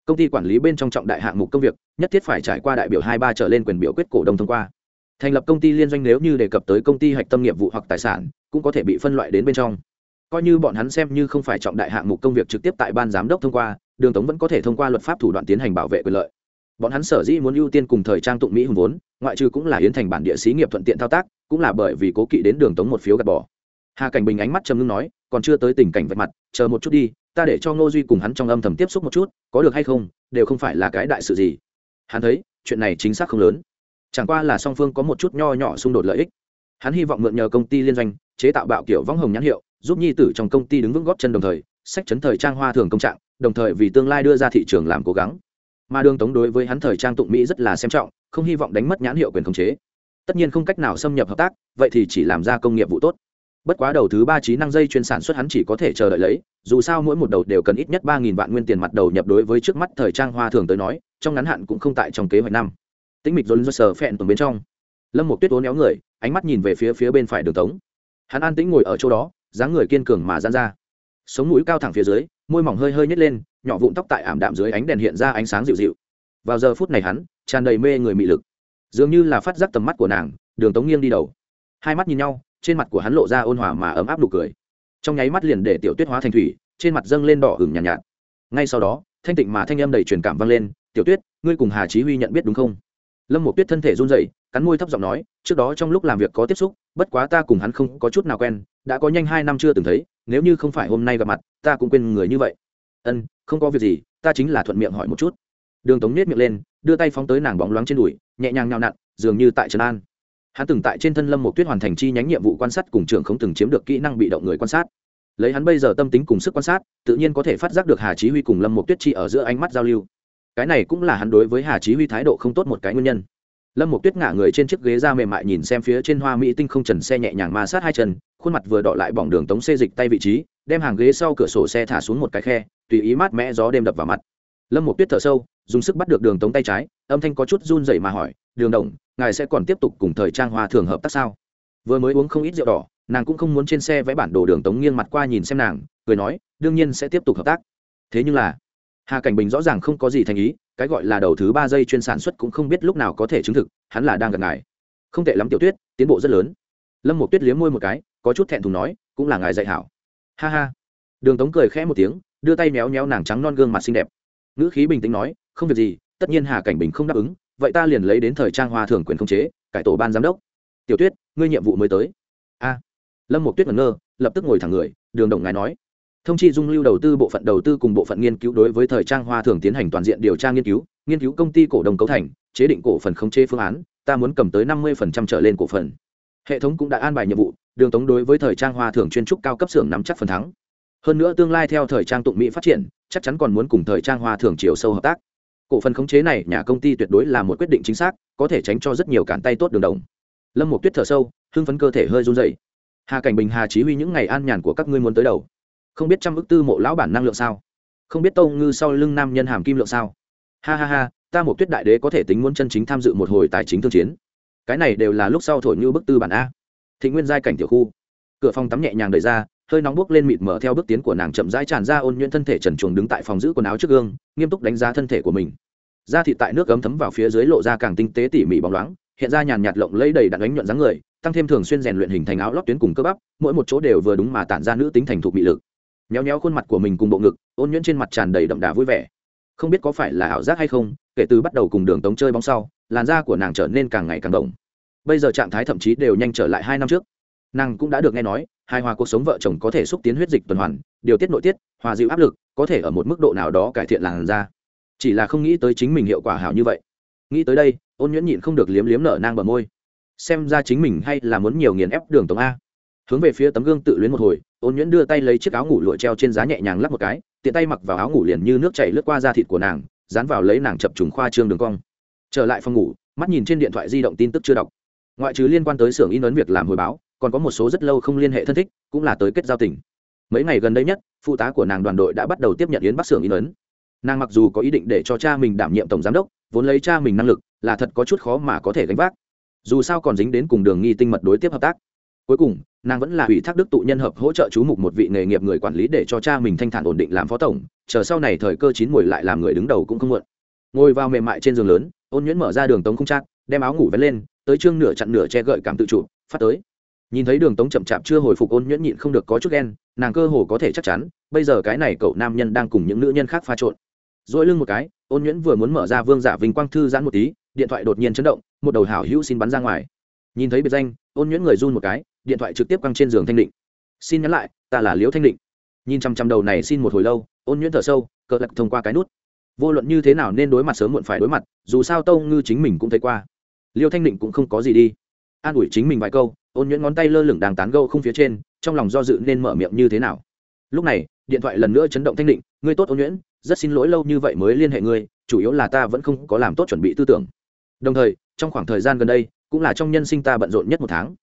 A: công ty quản lý bên trong trọng đại hạng mục công việc, nhất thiết phải trải qua đại biểu hai ba trở lên quyền biểu quyết cổ đông thông qua. Thành lập công ty liên doanh nếu như đề cập tới công ty hạch tâm nghiệp vụ hoặc tài sản, cũng có thể bị phân loại đến bên trong. Coi như bọn hắn xem như không phải trọng đại hạng mục công việc trực tiếp tại ban giám đốc thông qua, đường tống vẫn có thể thông qua luật pháp thủ đoạn tiến hành bảo vệ quyền lợi. Bọn hắn sở dĩ muốn ưu tiên cùng thời trang tụng mỹ hùng vốn, ngoại trừ cũng là yến thành bản địa xí nghiệp thuận tiện thao tác, cũng là bởi vì cố kỵ đến đường tống một phiếu gạt bỏ. Hà cảnh bình ánh mắt trầm ngưng nói, còn chưa tới tình cảnh vạch mặt, chờ một chút đi ta để cho ngô duy cùng hắn trong âm thầm tiếp xúc một chút, có được hay không, đều không phải là cái đại sự gì. Hắn thấy, chuyện này chính xác không lớn. Chẳng qua là song phương có một chút nho nhỏ xung đột lợi ích. Hắn hy vọng mượn nhờ công ty liên doanh, chế tạo bạo kiểu võng hồng nhãn hiệu, giúp nhi tử trong công ty đứng vững góp chân đồng thời, sách chấn thời trang hoa thường công trạng, đồng thời vì tương lai đưa ra thị trường làm cố gắng. Mà đường tống đối với hắn thời trang tụng mỹ rất là xem trọng, không hy vọng đánh mất nhãn hiệu quyền khống chế. Tất nhiên không cách nào xâm nhập hợp tác, vậy thì chỉ làm ra công nghiệp vụ tốt bất quá đầu thứ ba trí năng dây chuyên sản xuất hắn chỉ có thể chờ đợi lấy, dù sao mỗi một đầu đều cần ít nhất ba nghìn vạn nguyên tiền mặt đầu nhập đối với trước mắt thời trang hoa thường tới nói, trong ngắn hạn cũng không tại trong kế hoạch năm. Tĩnh mịch dồn dơ sờ phẹn tuần bên trong. Lâm một tuyết ố néo người, ánh mắt nhìn về phía phía bên phải đường tống. Hắn an tĩnh ngồi ở chỗ đó, dáng người kiên cường mà dán ra. Sống mũi cao thẳng phía dưới, môi mỏng hơi hơi nhét lên, nhỏ vụn tóc tại ảm đạm dưới ánh đèn hiện ra ánh sáng dịu dịu. Vào giờ phút này hắn, tràn đầy mê người mị lực. Dường như là phát giác tầm mắt của nàng, đường tống nghiêng đi đầu. Hai mắt nhìn nhau trên mặt của hắn lộ ra ôn hòa mà ấm áp nụ cười. Trong nháy mắt liền để tiểu tuyết hóa thành thủy trên mặt dâng lên đỏ hừng nhàn nhạt, nhạt. Ngay sau đó thanh tịnh mà thanh âm đầy truyền cảm vang lên tiểu tuyết ngươi cùng hà chí huy nhận biết đúng không? Lâm một tuyết thân thể run rẩy cắn môi thấp giọng nói trước đó trong lúc làm việc có tiếp xúc bất quá ta cùng hắn không có chút nào quen đã có nhanh hai năm chưa từng thấy nếu như không phải hôm nay gặp mặt ta cũng quên người như vậy. Ân không có việc gì ta chính là thuận miệng hỏi một chút. Đường tống nết miệng lên đưa tay phóng tới nàng bóng loáng trên đùi nhẹ nhàng nhào nặn dường như tại trần an hắn từng tại trên thân lâm một tuyết hoàn thành chi nhánh nhiệm vụ quan sát cùng trường không từng chiếm được kỹ năng bị động người quan sát. Lấy hắn bây giờ tâm tính cùng sức quan sát, tự nhiên có thể phát giác được hà chí huy cùng lâm một tuyết chi ở giữa ánh mắt giao lưu. Cái này cũng là hắn đối với hà chí huy thái độ không tốt một cái nguyên nhân. Lâm một tuyết ngả người trên chiếc ghế ra mềm mại nhìn xem phía trên hoa mỹ tinh không trần xe nhẹ nhàng ma sát hai chân, khuôn mặt vừa đọ lại bỏng đường tống xê dịch tay vị trí, đem hàng ghế sau cửa sổ xe thả xuống một cái khe, tùy ý mát mẽ gió đêm đập vào mặt. Lâm một tuyết thở sâu dùng sức bắt được đường tống tay trái, âm thanh có chút run dậy mà hỏi, đường đồng, ngài sẽ còn tiếp tục cùng thời trang hoa thường hợp tác sao? Vừa mới uống không ít rượu đỏ, nàng cũng không muốn trên xe vẽ bản đồ đường tống nghiêng mặt qua nhìn xem nàng, cười nói, đương nhiên sẽ tiếp tục hợp tác. Thế nhưng là, hà cảnh bình rõ ràng không có gì thành ý, cái gọi là đầu thứ ba giây chuyên sản xuất cũng không biết lúc nào có thể chứng thực, hắn là đang gần ngài. Không tệ lắm tiểu tuyết tiến bộ rất lớn. Lâm một tuyết liếm môi một cái, có chút thẹn thùng nói, cũng là ngài dạy hảo. Ha ha. Đường tống cười khẽ một tiếng, đưa tay méo méo nàng trắng non gương mặt xinh đẹp ngữ khí bình tĩnh nói, không việc gì, tất nhiên hà cảnh bình không đáp ứng, vậy ta liền lấy đến thời trang hoa thường quyền không chế, cải tổ ban giám đốc. Tiểu tuyết, ngươi nhiệm vụ mới tới. A. Lâm một tuyết ngẩn ngơ, lập tức ngồi thẳng người, đường đồng ngài nói. Thông chi dung lưu đầu tư bộ phận đầu tư cùng bộ phận nghiên cứu đối với thời trang hoa thường tiến hành toàn diện điều tra nghiên cứu nghiên cứu công ty cổ đông cấu thành, chế định cổ phần không chế phương án, ta muốn cầm tới năm mươi trở lên cổ phần. Hệ thống cũng đã an bài nhiệm vụ, đường tống đối với thời trang hoa thường chuyên trúc cao cấp xưởng nắm chắc phần thắng. Hơn nữa tương lai theo thời trang tụng mỹ phát triển chắc chắn còn muốn cùng thời trang hoa thường chiều sâu hợp tác. Cổ phần khống chế này, nhà công ty tuyệt đối là một quyết định chính xác, có thể tránh cho rất nhiều cản tay tốt đường đồng. Lâm một tuyết thở sâu, hưng phấn cơ thể hơi run dậy hà cảnh bình, hà chí huy những ngày an nhàn của các ngươi muốn tới đầu. Không biết trăm ước tư mộ lão bản năng lượng sao? Không biết tâu ngư sau lưng nam nhân hàm kim lượng sao? Ha ha ha, ta một tuyết đại đế có thể tính muốn chân chính tham dự một hồi tài chính thương chiến. Cái này đều là lúc sau thổi như bức tư bản a. Thị nguyên giai cảnh tiểu khu. Cửa phòng tắm nhẹ nhàng đẩy ra hơi nóng bốc lên mịt mở theo bước tiến của nàng chậm rãi tràn ra ôn nhuyễn thân thể trần chuồng đứng tại phòng giữ quần áo trước gương, nghiêm túc đánh giá thân thể của mình. Da thịt tại nước ấm thấm vào phía dưới lộ ra càng tinh tế tỉ mỉ bóng loáng, hiện ra nhàn nhạt lộng lấy đầy đặn ánh nhuận dáng người, tăng thêm thường xuyên rèn luyện hình thành áo lót tuyến cùng cơ bắp, mỗi một chỗ đều vừa đúng mà tản ra nữ tính thành thục bị lực. Nhéo nhéo khuôn mặt của mình cùng bộ ngực, ôn nhuyễn trên mặt tràn đầy đậm đà vui vẻ. Không biết có phải là ảo giác hay không, kể từ bắt đầu cùng đường tống chơi bóng sau, làn da của nàng trở nên càng ngày càng đồng bây giờ trạng thái thậm chí đều nhanh trở lại hai năm trước. Nàng cũng đã được nghe nói hài hòa cuộc sống vợ chồng có thể xúc tiến huyết dịch tuần hoàn, điều tiết nội tiết, hòa dịu áp lực, có thể ở một mức độ nào đó cải thiện làn da. Chỉ là không nghĩ tới chính mình hiệu quả hảo như vậy. Nghĩ tới đây, ôn nhuyễn nhịn không được liếm liếm nở nang bờ môi. Xem ra chính mình hay là muốn nhiều nghiền ép đường tống a. Hướng về phía tấm gương tự luyến một hồi, ôn nhuyễn đưa tay lấy chiếc áo ngủ lụa treo trên giá nhẹ nhàng lắp một cái, tiện tay mặc vào áo ngủ liền như nước chảy lướt qua da thịt của nàng, dán vào lấy nàng chập trùng khoa trương đường cong. Trở lại phòng ngủ, mắt nhìn trên điện thoại di động tin tức chưa đọc. Ngoại trừ liên quan tới xưởng in ấn việc làm hồi báo còn có một số rất lâu không liên hệ thân thích, cũng là tới kết giao tình. Mấy ngày gần đây nhất, phụ tá của nàng đoàn đội đã bắt đầu tiếp nhận yến bắc xưởng in ấn. Nàng mặc dù có ý định để cho cha mình đảm nhiệm tổng giám đốc, vốn lấy cha mình năng lực, là thật có chút khó mà có thể gánh vác. Dù sao còn dính đến cùng đường nghi tinh mật đối tiếp hợp tác. Cuối cùng, nàng vẫn là ủy thác đức tụ nhân hợp hỗ trợ chú mục một vị nghề nghiệp người quản lý để cho cha mình thanh thản ổn định làm phó tổng, chờ sau này thời cơ chín mùi lại làm người đứng đầu cũng không muộn. Ngồi vào mềm mại trên giường lớn, ôn nhuyễn mở ra đường tống không trác, đem áo ngủ vén lên, tới chương nửa chặn nửa che gợi cảm tự chủ, phát tới nhìn thấy đường tống chậm chạp chưa hồi phục ôn nhuyễn nhịn không được có chút ghen, nàng cơ hồ có thể chắc chắn, bây giờ cái này cậu nam nhân đang cùng những nữ nhân khác pha trộn. Dỗi lưng một cái, ôn nhuyễn vừa muốn mở ra vương giả vinh quang thư giãn một tí, điện thoại đột nhiên chấn động, một đầu hảo hữu xin bắn ra ngoài. Nhìn thấy biệt danh, ôn nhuyễn người run một cái, điện thoại trực tiếp căng trên giường thanh định. Xin nhắn lại, ta là liễu thanh định. Nhìn chăm chăm đầu này xin một hồi lâu, ôn nhuyễn thở sâu cỡ lật thông qua cái nút. Vô luận như thế nào nên đối mặt sớm muộn phải đối mặt, dù sao tâu ngư chính mình cũng thấy qua. Liêu thanh định cũng không có gì đi an ủi chính mình vài câu, ôn nhuyễn ngón tay lơ lửng đang tán gâu không phía trên, trong lòng do dự nên mở miệng như thế nào. Lúc này, điện thoại lần nữa chấn động thanh định, ngươi tốt ôn nhuyễn, rất xin lỗi lâu như vậy mới liên hệ ngươi, chủ yếu là ta vẫn không có làm tốt chuẩn bị tư tưởng. Đồng thời, trong khoảng thời gian gần đây, cũng là trong nhân sinh ta bận rộn nhất một tháng.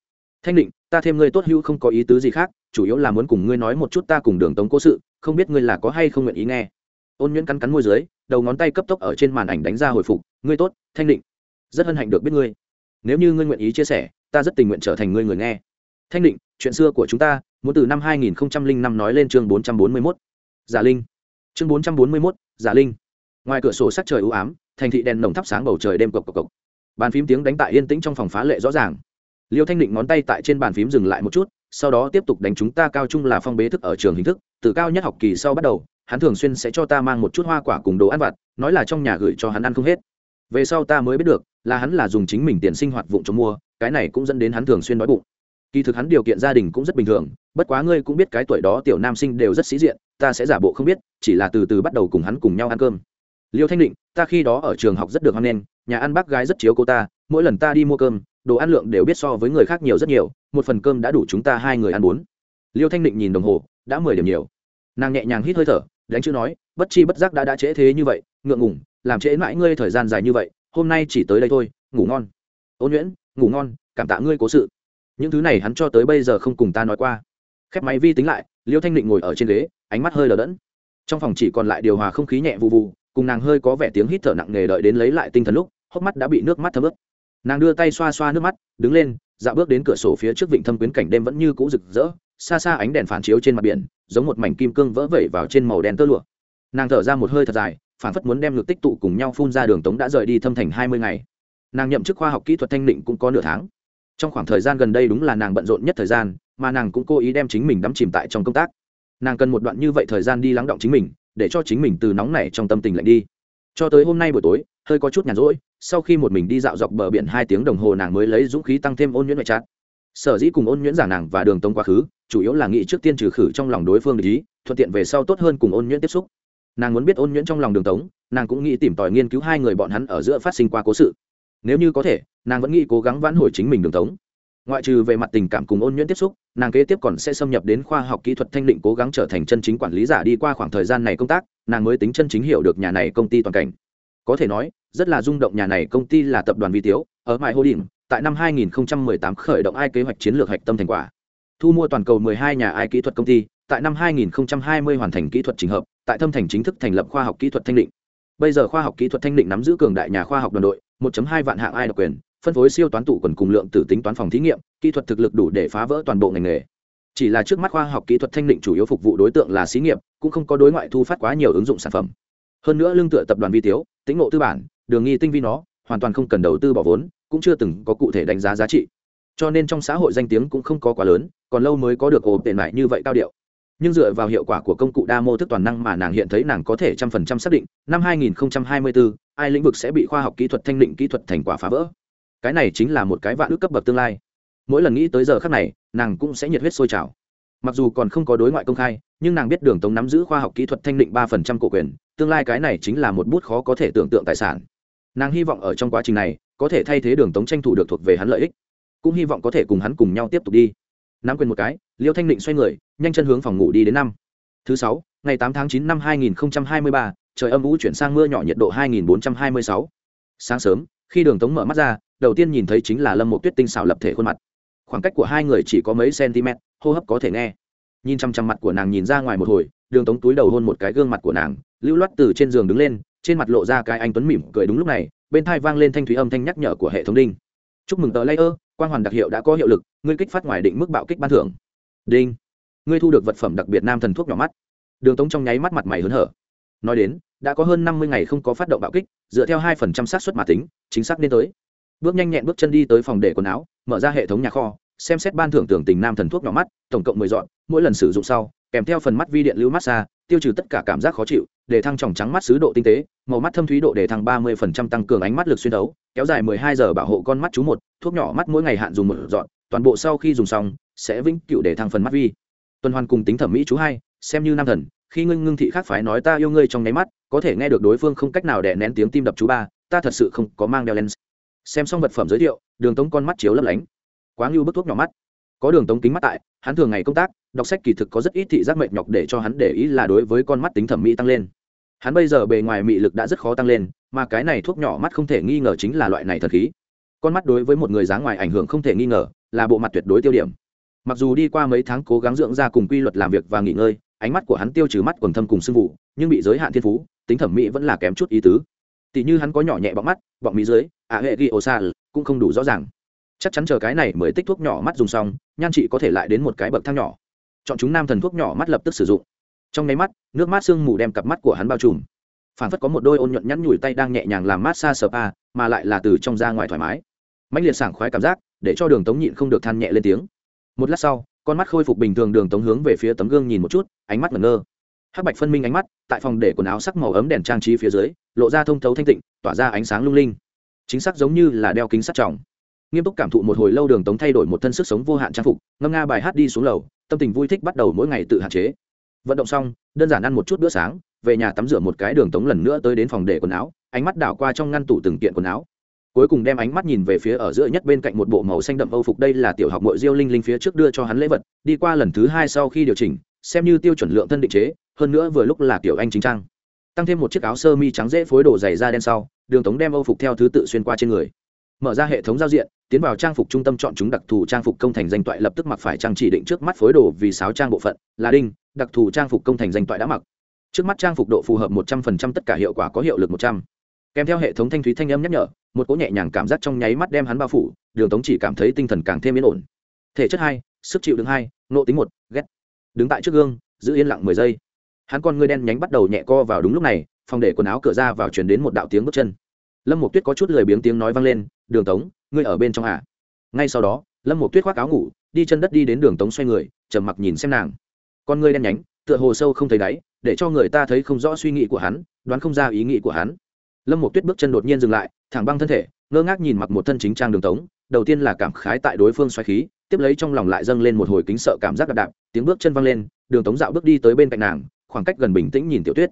A: Thanh định, ta thêm ngươi tốt hữu không có ý tứ gì khác, chủ yếu là muốn cùng ngươi nói một chút ta cùng đường tống cố sự, không biết ngươi là có hay không nguyện ý nghe. Ôn nhuyễn cắn cắn môi dưới, đầu ngón tay cấp tốc ở trên màn ảnh đánh ra hồi phục, ngươi tốt, thanh định, rất hân hạnh được biết ngươi nếu như ngươi nguyện ý chia sẻ ta rất tình nguyện trở thành ngươi người nghe. Thanh định chuyện xưa của chúng ta muốn từ năm 2005 nói lên chương 441. giả linh. Chương 441, giả linh. Ngoài cửa sổ sắc trời u ám thành thị đèn nồng thắp sáng bầu trời đêm cộc cộc cộc. Bàn phím tiếng đánh tại yên tĩnh trong phòng phá lệ rõ ràng. Liêu thanh định ngón tay tại trên bàn phím dừng lại một chút sau đó tiếp tục đánh chúng ta cao trung là phong bế thức ở trường hình thức từ cao nhất học kỳ sau bắt đầu hắn thường xuyên sẽ cho ta mang một chút hoa quả cùng đồ ăn vặt nói là trong nhà gửi cho hắn ăn không hết. Về sau ta mới biết được là hắn là dùng chính mình tiền sinh hoạt vụng cho mua, cái này cũng dẫn đến hắn thường xuyên đói bụng. Kỳ thực hắn điều kiện gia đình cũng rất bình thường, bất quá ngươi cũng biết cái tuổi đó tiểu nam sinh đều rất sĩ diện, ta sẽ giả bộ không biết, chỉ là từ từ bắt đầu cùng hắn cùng nhau ăn cơm. Liêu thanh định, ta khi đó ở trường học rất được hoan nghênh, nhà ăn bác gái rất chiếu cô ta, mỗi lần ta đi mua cơm, đồ ăn lượng đều biết so với người khác nhiều rất nhiều, một phần cơm đã đủ chúng ta hai người ăn bốn. Liêu thanh định nhìn đồng hồ, đã mười điểm nhiều. Nàng nhẹ nhàng hít hơi thở, đánh chữ nói, bất chi bất giác đã đã trễ thế như vậy, ngượng ngủng làm trễ mãi ngươi thời gian dài như vậy hôm nay chỉ tới đây thôi, ngủ ngon. Ôn nhuyễn, ngủ ngon, cảm tạ ngươi cố sự. Những thứ này hắn cho tới bây giờ không cùng ta nói qua. Khép máy vi tính lại, liêu thanh định ngồi ở trên ghế, ánh mắt hơi lờ đẫn. Trong phòng chỉ còn lại điều hòa không khí nhẹ vụ vụ cùng nàng hơi có vẻ tiếng hít thở nặng nề đợi đến lấy lại tinh thần lúc, hốc mắt đã bị nước mắt thấm ướt. Nàng đưa tay xoa xoa nước mắt, đứng lên, dạo bước đến cửa sổ phía trước vịnh thâm quyến cảnh đêm vẫn như cũ rực rỡ, xa xa ánh đèn phản chiếu trên mặt biển, giống một mảnh kim cương vỡ vẩy vào trên màu đen tơ lụa. Nàng thở ra một hơi thật dài phản phất muốn đem ngược tích tụ cùng nhau phun ra đường tống đã rời đi thâm thành hai mươi ngày. Nàng nhậm chức khoa học kỹ thuật thanh định cũng có nửa tháng. Trong khoảng thời gian gần đây đúng là nàng bận rộn nhất thời gian, mà nàng cũng cố ý đem chính mình đắm chìm tại trong công tác. Nàng cần một đoạn như vậy thời gian đi lắng động chính mình, để cho chính mình từ nóng này trong tâm tình lạnh đi. Cho tới hôm nay buổi tối, hơi có chút nhàn rỗi, sau khi một mình đi dạo dọc bờ biển hai tiếng đồng hồ nàng mới lấy dũng khí tăng thêm ôn nhuyễn ngoại trát. Sở dĩ cùng ôn nhuyễn giả nàng và đường tống quá khứ, chủ yếu là nghĩ trước tiên trừ khử trong lòng đối phương ý, thuận tiện về sau tốt hơn cùng ôn nhuyễn tiếp xúc nàng muốn biết ôn nhuyễn trong lòng đường tống, nàng cũng nghĩ tìm tòi nghiên cứu hai người bọn hắn ở giữa phát sinh qua cố sự. Nếu như có thể, nàng vẫn nghĩ cố gắng vãn hồi chính mình đường tống. Ngoại trừ về mặt tình cảm cùng ôn nhuyễn tiếp xúc, nàng kế tiếp còn sẽ xâm nhập đến khoa học kỹ thuật thanh định cố gắng trở thành chân chính quản lý giả đi qua khoảng thời gian này công tác, nàng mới tính chân chính hiểu được nhà này công ty toàn cảnh. Có thể nói, rất là rung động nhà này công ty là tập đoàn vi tiếu, ở mại hô đình tại năm 2018 khởi động ai kế hoạch chiến lược hạch tâm thành quả. Thu mua toàn cầu 12 nhà ai kỹ thuật công ty, tại năm 2020 hoàn thành kỹ thuật trình hợp tại thâm thành chính thức thành lập khoa học kỹ thuật thanh định. Bây giờ khoa học kỹ thuật thanh định nắm giữ cường đại nhà khoa học đoàn đội 1.2 vạn hạng ai độc quyền, phân phối siêu toán tụ quần cùng lượng tử tính toán phòng thí nghiệm, kỹ thuật thực lực đủ để phá vỡ toàn bộ ngành nghề. Chỉ là trước mắt khoa học kỹ thuật thanh định chủ yếu phục vụ đối tượng là xí nghiệp, cũng không có đối ngoại thu phát quá nhiều ứng dụng sản phẩm. Hơn nữa lương tựa tập đoàn vi tiếu tính ngộ tư bản, đường nghi tinh vi nó, hoàn toàn không cần đầu tư bỏ vốn, cũng chưa từng có cụ thể đánh giá giá trị. Cho nên trong xã hội danh tiếng cũng không có quá lớn, còn lâu mới có được ổ tiền mại như vậy cao điệu nhưng dựa vào hiệu quả của công cụ đa mô thức toàn năng mà nàng hiện thấy nàng có thể trăm phần trăm xác định năm 2024, ai lĩnh vực sẽ bị khoa học kỹ thuật thanh định kỹ thuật thành quả phá vỡ. Cái này chính là một cái vạn ước cấp bậc tương lai. Mỗi lần nghĩ tới giờ khác này nàng cũng sẽ nhiệt huyết sôi trào. Mặc dù còn không có đối ngoại công khai nhưng nàng biết đường tống nắm giữ khoa học kỹ thuật thanh định ba phần trăm cổ quyền tương lai cái này chính là một bút khó có thể tưởng tượng tài sản. Nàng hy vọng ở trong quá trình này có thể thay thế đường tống tranh thủ được thuộc về hắn lợi ích cũng hy vọng có thể cùng hắn cùng nhau tiếp tục đi nắm quyền một cái, liêu thanh định xoay người, nhanh chân hướng phòng ngủ đi đến năm. Thứ sáu, ngày tám tháng chín năm hai nghìn hai mươi ba, trời âm u chuyển sang mưa nhỏ nhiệt độ hai nghìn bốn trăm hai mươi sáu. Sáng sớm, khi đường tống mở mắt ra, đầu tiên nhìn thấy chính là lâm một tuyết tinh xảo lập thể khuôn mặt. Khoảng cách của hai người chỉ có mấy cm hô hấp có thể nghe. Nhìn chăm chăm mặt của nàng nhìn ra ngoài một hồi, đường tống túi đầu hôn một cái gương mặt của nàng, lưu loát từ trên giường đứng lên, trên mặt lộ ra cái anh tuấn mỉm cười đúng lúc này, bên thai vang lên thanh thúy âm thanh nhắc nhở của hệ thống đinh. Chúc mừng tờ layer quang hoàn đặc hiệu đã có hiệu lực, ngươi kích phát ngoài định mức bạo kích ban thưởng. Đinh. Ngươi thu được vật phẩm đặc biệt nam thần thuốc nhỏ mắt. Đường tống trong nháy mắt mặt mày hớn hở. Nói đến, đã có hơn năm mươi ngày không có phát động bạo kích, dựa theo hai phần trăm xác suất mà tính, chính xác nên tới. Bước nhanh nhẹn bước chân đi tới phòng để quần áo, mở ra hệ thống nhà kho, xem xét ban thưởng tưởng tình nam thần thuốc nhỏ mắt, tổng cộng mười dọn, mỗi lần sử dụng sau, kèm theo phần mắt vi điện lưu massage tiêu trừ tất cả cảm giác khó chịu để thăng tròng trắng mắt xứ độ tinh tế, màu mắt thâm thúy độ để thăng ba mươi phần trăm tăng cường ánh mắt lực xuyên đấu kéo dài mười hai giờ bảo hộ con mắt chú một, thuốc nhỏ mắt mỗi ngày hạn dùng một dọn, toàn bộ sau khi dùng xong, sẽ vĩnh cựu để thăng phần mắt vi. Tuần hoàn cùng tính thẩm mỹ chú hai, xem như nam thần, khi ngưng ngưng thị khác phái nói ta yêu ngươi trong nháy mắt, có thể nghe được đối phương không cách nào đè nén tiếng tim đập chú ba, ta thật sự không có mang đeo lens. Xem xong vật phẩm giới thiệu, đường tống con mắt chiếu lấp lánh. Quá ngưu bức thuốc nhỏ mắt. Có đường tống kính mắt tại, hắn thường ngày công tác đọc sách kỳ thực có rất ít thị giác mệt nhọc để cho hắn để ý là đối với con mắt tính thẩm mỹ tăng lên. Hắn bây giờ bề ngoài mị lực đã rất khó tăng lên, mà cái này thuốc nhỏ mắt không thể nghi ngờ chính là loại này thật khí. Con mắt đối với một người dáng ngoài ảnh hưởng không thể nghi ngờ, là bộ mặt tuyệt đối tiêu điểm. Mặc dù đi qua mấy tháng cố gắng dưỡng ra cùng quy luật làm việc và nghỉ ngơi, ánh mắt của hắn tiêu trừ mắt quần thâm cùng sưng vụ, nhưng bị giới hạn thiên phú, tính thẩm mỹ vẫn là kém chút ý tứ. Tỷ như hắn có nhỏ nhẹ bọng mắt, bọng mí dưới ạ hệ ghi ô cũng không đủ rõ ràng. Chắc chắn chờ cái này mới tích thuốc nhỏ mắt dùng xong, nhan chị có thể lại đến một cái bậc thang nhỏ chọn chúng nam thần thuốc nhỏ mắt lập tức sử dụng. Trong nháy mắt, nước mát sương mù đem cặp mắt của hắn bao trùm. Phản phất có một đôi ôn nhuận nhắn nhủi tay đang nhẹ nhàng làm mát xa sờ pa, mà lại là từ trong ra ngoài thoải mái. Mạnh liệt sảng khoái cảm giác, để cho đường tống nhịn không được than nhẹ lên tiếng. Một lát sau, con mắt khôi phục bình thường, đường tống hướng về phía tấm gương nhìn một chút, ánh mắt ngẩn ngơ. Hắc bạch phân minh ánh mắt, tại phòng để quần áo sắc màu ấm đèn trang trí phía dưới, lộ ra thông thấu thanh tịnh, tỏa ra ánh sáng lung linh. Chính xác giống như là đeo kính sắt trọng nghiêm túc cảm thụ một hồi lâu đường tống thay đổi một thân sức sống vô hạn trang phục, ngâm nga bài hát đi xuống lầu, tâm tình vui thích bắt đầu mỗi ngày tự hạn chế. Vận động xong, đơn giản ăn một chút bữa sáng, về nhà tắm rửa một cái đường tống lần nữa tới đến phòng để quần áo, ánh mắt đảo qua trong ngăn tủ từng kiện quần áo. Cuối cùng đem ánh mắt nhìn về phía ở giữa nhất bên cạnh một bộ màu xanh đậm âu phục, đây là tiểu học mội diêu linh linh phía trước đưa cho hắn lễ vật, đi qua lần thứ hai sau khi điều chỉnh, xem như tiêu chuẩn lượng thân định chế, hơn nữa vừa lúc là tiểu anh chính trang. Tăng thêm một chiếc áo sơ mi trắng dễ phối đồ dày da đen sau, đường tống đem âu phục theo thứ tự xuyên qua trên người mở ra hệ thống giao diện, tiến vào trang phục trung tâm chọn chúng đặc thù trang phục công thành danh toại, lập tức mặc phải trang chỉ định trước mắt phối đồ vì sáu trang bộ phận, là đinh, đặc thù trang phục công thành danh toại đã mặc. Trước mắt trang phục độ phù hợp một trăm phần trăm, tất cả hiệu quả có hiệu lực một trăm. Kèm theo hệ thống thanh thúy thanh âm nhắc nhở, một cỗ nhẹ nhàng cảm giác trong nháy mắt đem hắn bao phủ, đường tống chỉ cảm thấy tinh thần càng thêm yên ổn. Thể chất hai, sức chịu đứng hai, nộ tính một, ghét. Đứng tại trước gương, giữ yên lặng mười giây. Hắn con ngươi đen nhánh bắt đầu nhẹ co vào đúng lúc này, phòng để quần áo cửa ra vào chuyển đến một đạo tiếng bước chân lâm một tuyết có chút lười biếng tiếng nói vang lên, đường tống, ngươi ở bên trong à. ngay sau đó, lâm một tuyết khoác áo ngủ, đi chân đất đi đến đường tống xoay người, trầm mặc nhìn xem nàng. Con ngươi đen nhánh, tựa hồ sâu không thấy đáy, để cho người ta thấy không rõ suy nghĩ của hắn, đoán không ra ý nghĩ của hắn. Lâm một tuyết bước chân đột nhiên dừng lại, thẳng băng thân thể, ngơ ngác nhìn mặc một thân chính trang đường tống, đầu tiên là cảm khái tại đối phương xoay khí, tiếp lấy trong lòng lại dâng lên một hồi kính sợ cảm giác đạp đạp, tiếng bước chân văng lên, đường tống dạo bước đi tới bên cạnh nàng, khoảng cách gần bình tĩnh nhìn tiểu tuyết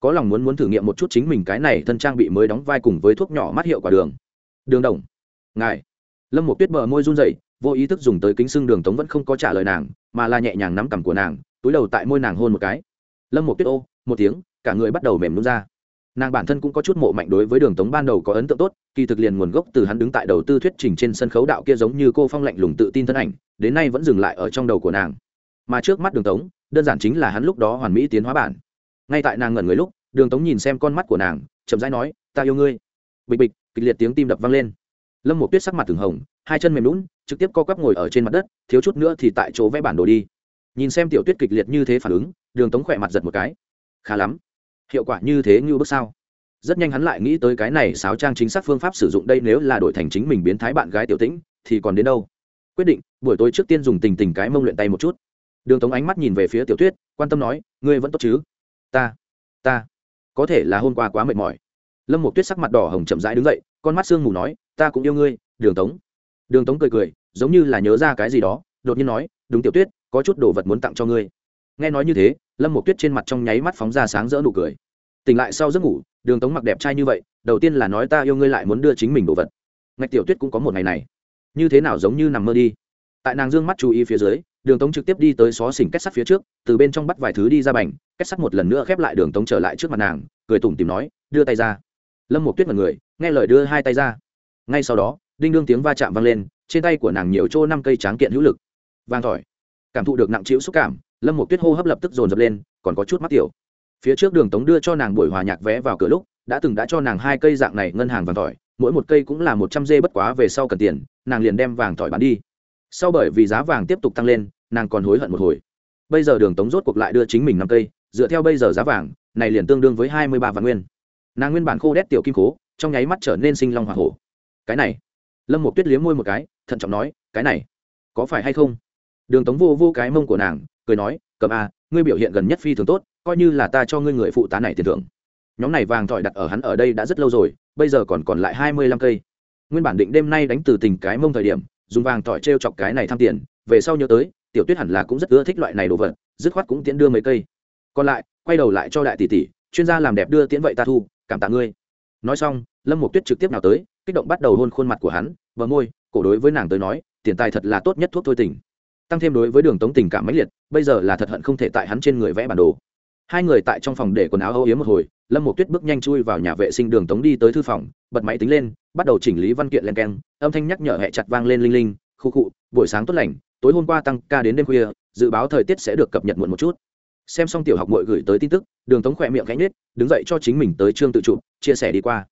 A: có lòng muốn muốn thử nghiệm một chút chính mình cái này thân trang bị mới đóng vai cùng với thuốc nhỏ mắt hiệu quả đường. Đường đồng. Ngài. Lâm một tuyết bờ môi run rẩy, vô ý thức dùng tới kính xưng đường tống vẫn không có trả lời nàng, mà là nhẹ nhàng nắm cằm của nàng, túi đầu tại môi nàng hôn một cái. Lâm một tuyết ô, một tiếng, cả người bắt đầu mềm luôn ra. Nàng bản thân cũng có chút mộ mạnh đối với đường tống ban đầu có ấn tượng tốt, kỳ thực liền nguồn gốc từ hắn đứng tại đầu tư thuyết trình trên sân khấu đạo kia giống như cô phong lạnh lùng tự tin thân ảnh, đến nay vẫn dừng lại ở trong đầu của nàng. Mà trước mắt đường tống, đơn giản chính là hắn lúc đó hoàn mỹ tiến hóa bản ngay tại nàng ngẩn người lúc, đường tống nhìn xem con mắt của nàng, chậm rãi nói, ta yêu ngươi. Bịch bịch, kịch liệt tiếng tim đập vang lên. Lâm một tuyết sắc mặt từng hồng, hai chân mềm lún trực tiếp co quắp ngồi ở trên mặt đất, thiếu chút nữa thì tại chỗ vẽ bản đồ đi. Nhìn xem tiểu tuyết kịch liệt như thế phản ứng, đường tống khỏe mặt giật một cái. Khá lắm. Hiệu quả như thế như bước sao? Rất nhanh hắn lại nghĩ tới cái này sáo trang chính xác phương pháp sử dụng đây nếu là đổi thành chính mình biến thái bạn gái tiểu tĩnh, thì còn đến đâu? Quyết định, buổi tối trước tiên dùng tình tình cái mông luyện tay một chút. Đường tống ánh mắt nhìn về phía tiểu tuyết, quan tâm nói, ngươi vẫn tốt chứ? Ta ta, có thể là hôm qua quá mệt mỏi. Lâm một tuyết sắc mặt đỏ hồng chậm rãi đứng dậy, con mắt sương mù nói, ta cũng yêu ngươi, đường tống. Đường tống cười cười, giống như là nhớ ra cái gì đó, đột nhiên nói, đúng tiểu tuyết, có chút đồ vật muốn tặng cho ngươi. Nghe nói như thế, lâm một tuyết trên mặt trong nháy mắt phóng ra sáng rỡ nụ cười. Tỉnh lại sau giấc ngủ, đường tống mặc đẹp trai như vậy, đầu tiên là nói ta yêu ngươi lại muốn đưa chính mình đồ vật. Ngạch tiểu tuyết cũng có một ngày này. Như thế nào giống như nằm mơ đi. Tại nàng dương mắt chú ý phía dưới đường tống trực tiếp đi tới xó xỉnh kết sắt phía trước, từ bên trong bắt vài thứ đi ra bành, kết sắt một lần nữa khép lại đường tống trở lại trước mặt nàng, cười tủm tìm nói, đưa tay ra. Lâm một tuyết mật người nghe lời đưa hai tay ra. Ngay sau đó, đinh đương tiếng va chạm vang lên, trên tay của nàng nhiều chỗ năm cây tráng kiện hữu lực. Vang thỏi. Cảm thụ được nặng chịu xúc cảm, lâm một tuyết hô hấp lập tức dồn dập lên, còn có chút mắt tiểu. Phía trước đường tống đưa cho nàng buổi hòa nhạc vé vào cửa lúc, đã từng đã cho nàng hai cây dạng này ngân hàng vàng tỏi mỗi một cây cũng là một trăm dê bất quá về sau cần tiền, nàng liền đem vàng tỏi bán đi. Sau bởi vì giá vàng tiếp tục tăng lên nàng còn hối hận một hồi. Bây giờ đường tống rốt cuộc lại đưa chính mình năm cây, dựa theo bây giờ giá vàng, này liền tương đương với hai mươi ba vạn nguyên. Nàng nguyên bản khô đét tiểu kim cố trong nháy mắt trở nên sinh long h o hổ. Cái này, lâm một tuyết liếm môi một cái, thận trọng nói, cái này, có phải hay không? Đường tống vô vô cái mông của nàng, cười nói, cầm a ngươi biểu hiện gần nhất phi thường tốt, coi như là ta cho ngươi người phụ tá này tiền thưởng. Nhóm này vàng thỏi đặt ở hắn ở đây đã rất lâu rồi, bây giờ còn còn lại hai mươi lăm cây. Nguyên bản định đêm nay đánh từ tình cái mông thời điểm, dùng vàng thỏi t r e o chọc cái này tham tiền, về sau nhớ tới tiểu tuyết hẳn là cũng rất ưa thích loại này đồ vật dứt khoát cũng tiễn đưa mấy cây. Còn lại quay đầu lại cho đại tỷ tỷ chuyên gia làm đẹp đưa tiễn vậy ta thu cảm tạ ngươi. Nói xong lâm một tuyết trực tiếp nào tới kích động bắt đầu hôn khuôn mặt của hắn bờ môi cổ đối với nàng tới nói tiền tài thật là tốt nhất thuốc thôi tình. Tăng thêm đối với đường tống tình cảm mãnh liệt bây giờ là thật hận không thể tại hắn trên người vẽ bản đồ. Hai người tại trong phòng để quần áo âu yếm một hồi lâm một tuyết bước nhanh chui vào nhà vệ sinh đường tống đi tới thư phòng bật máy tính lên bắt đầu chỉnh lý văn kiện len keng âm thanh nhắc nhở hẹ chặt vang lên linh linh khu cụ, buổi sáng tốt lành tối hôm qua tăng ca đến đêm khuya, dự báo thời tiết sẽ được cập nhật muộn một chút. Xem xong tiểu học mội gửi tới tin tức, đường tống khỏe miệng gánh nết, đứng dậy cho chính mình tới trương tự chụp, chia sẻ đi qua.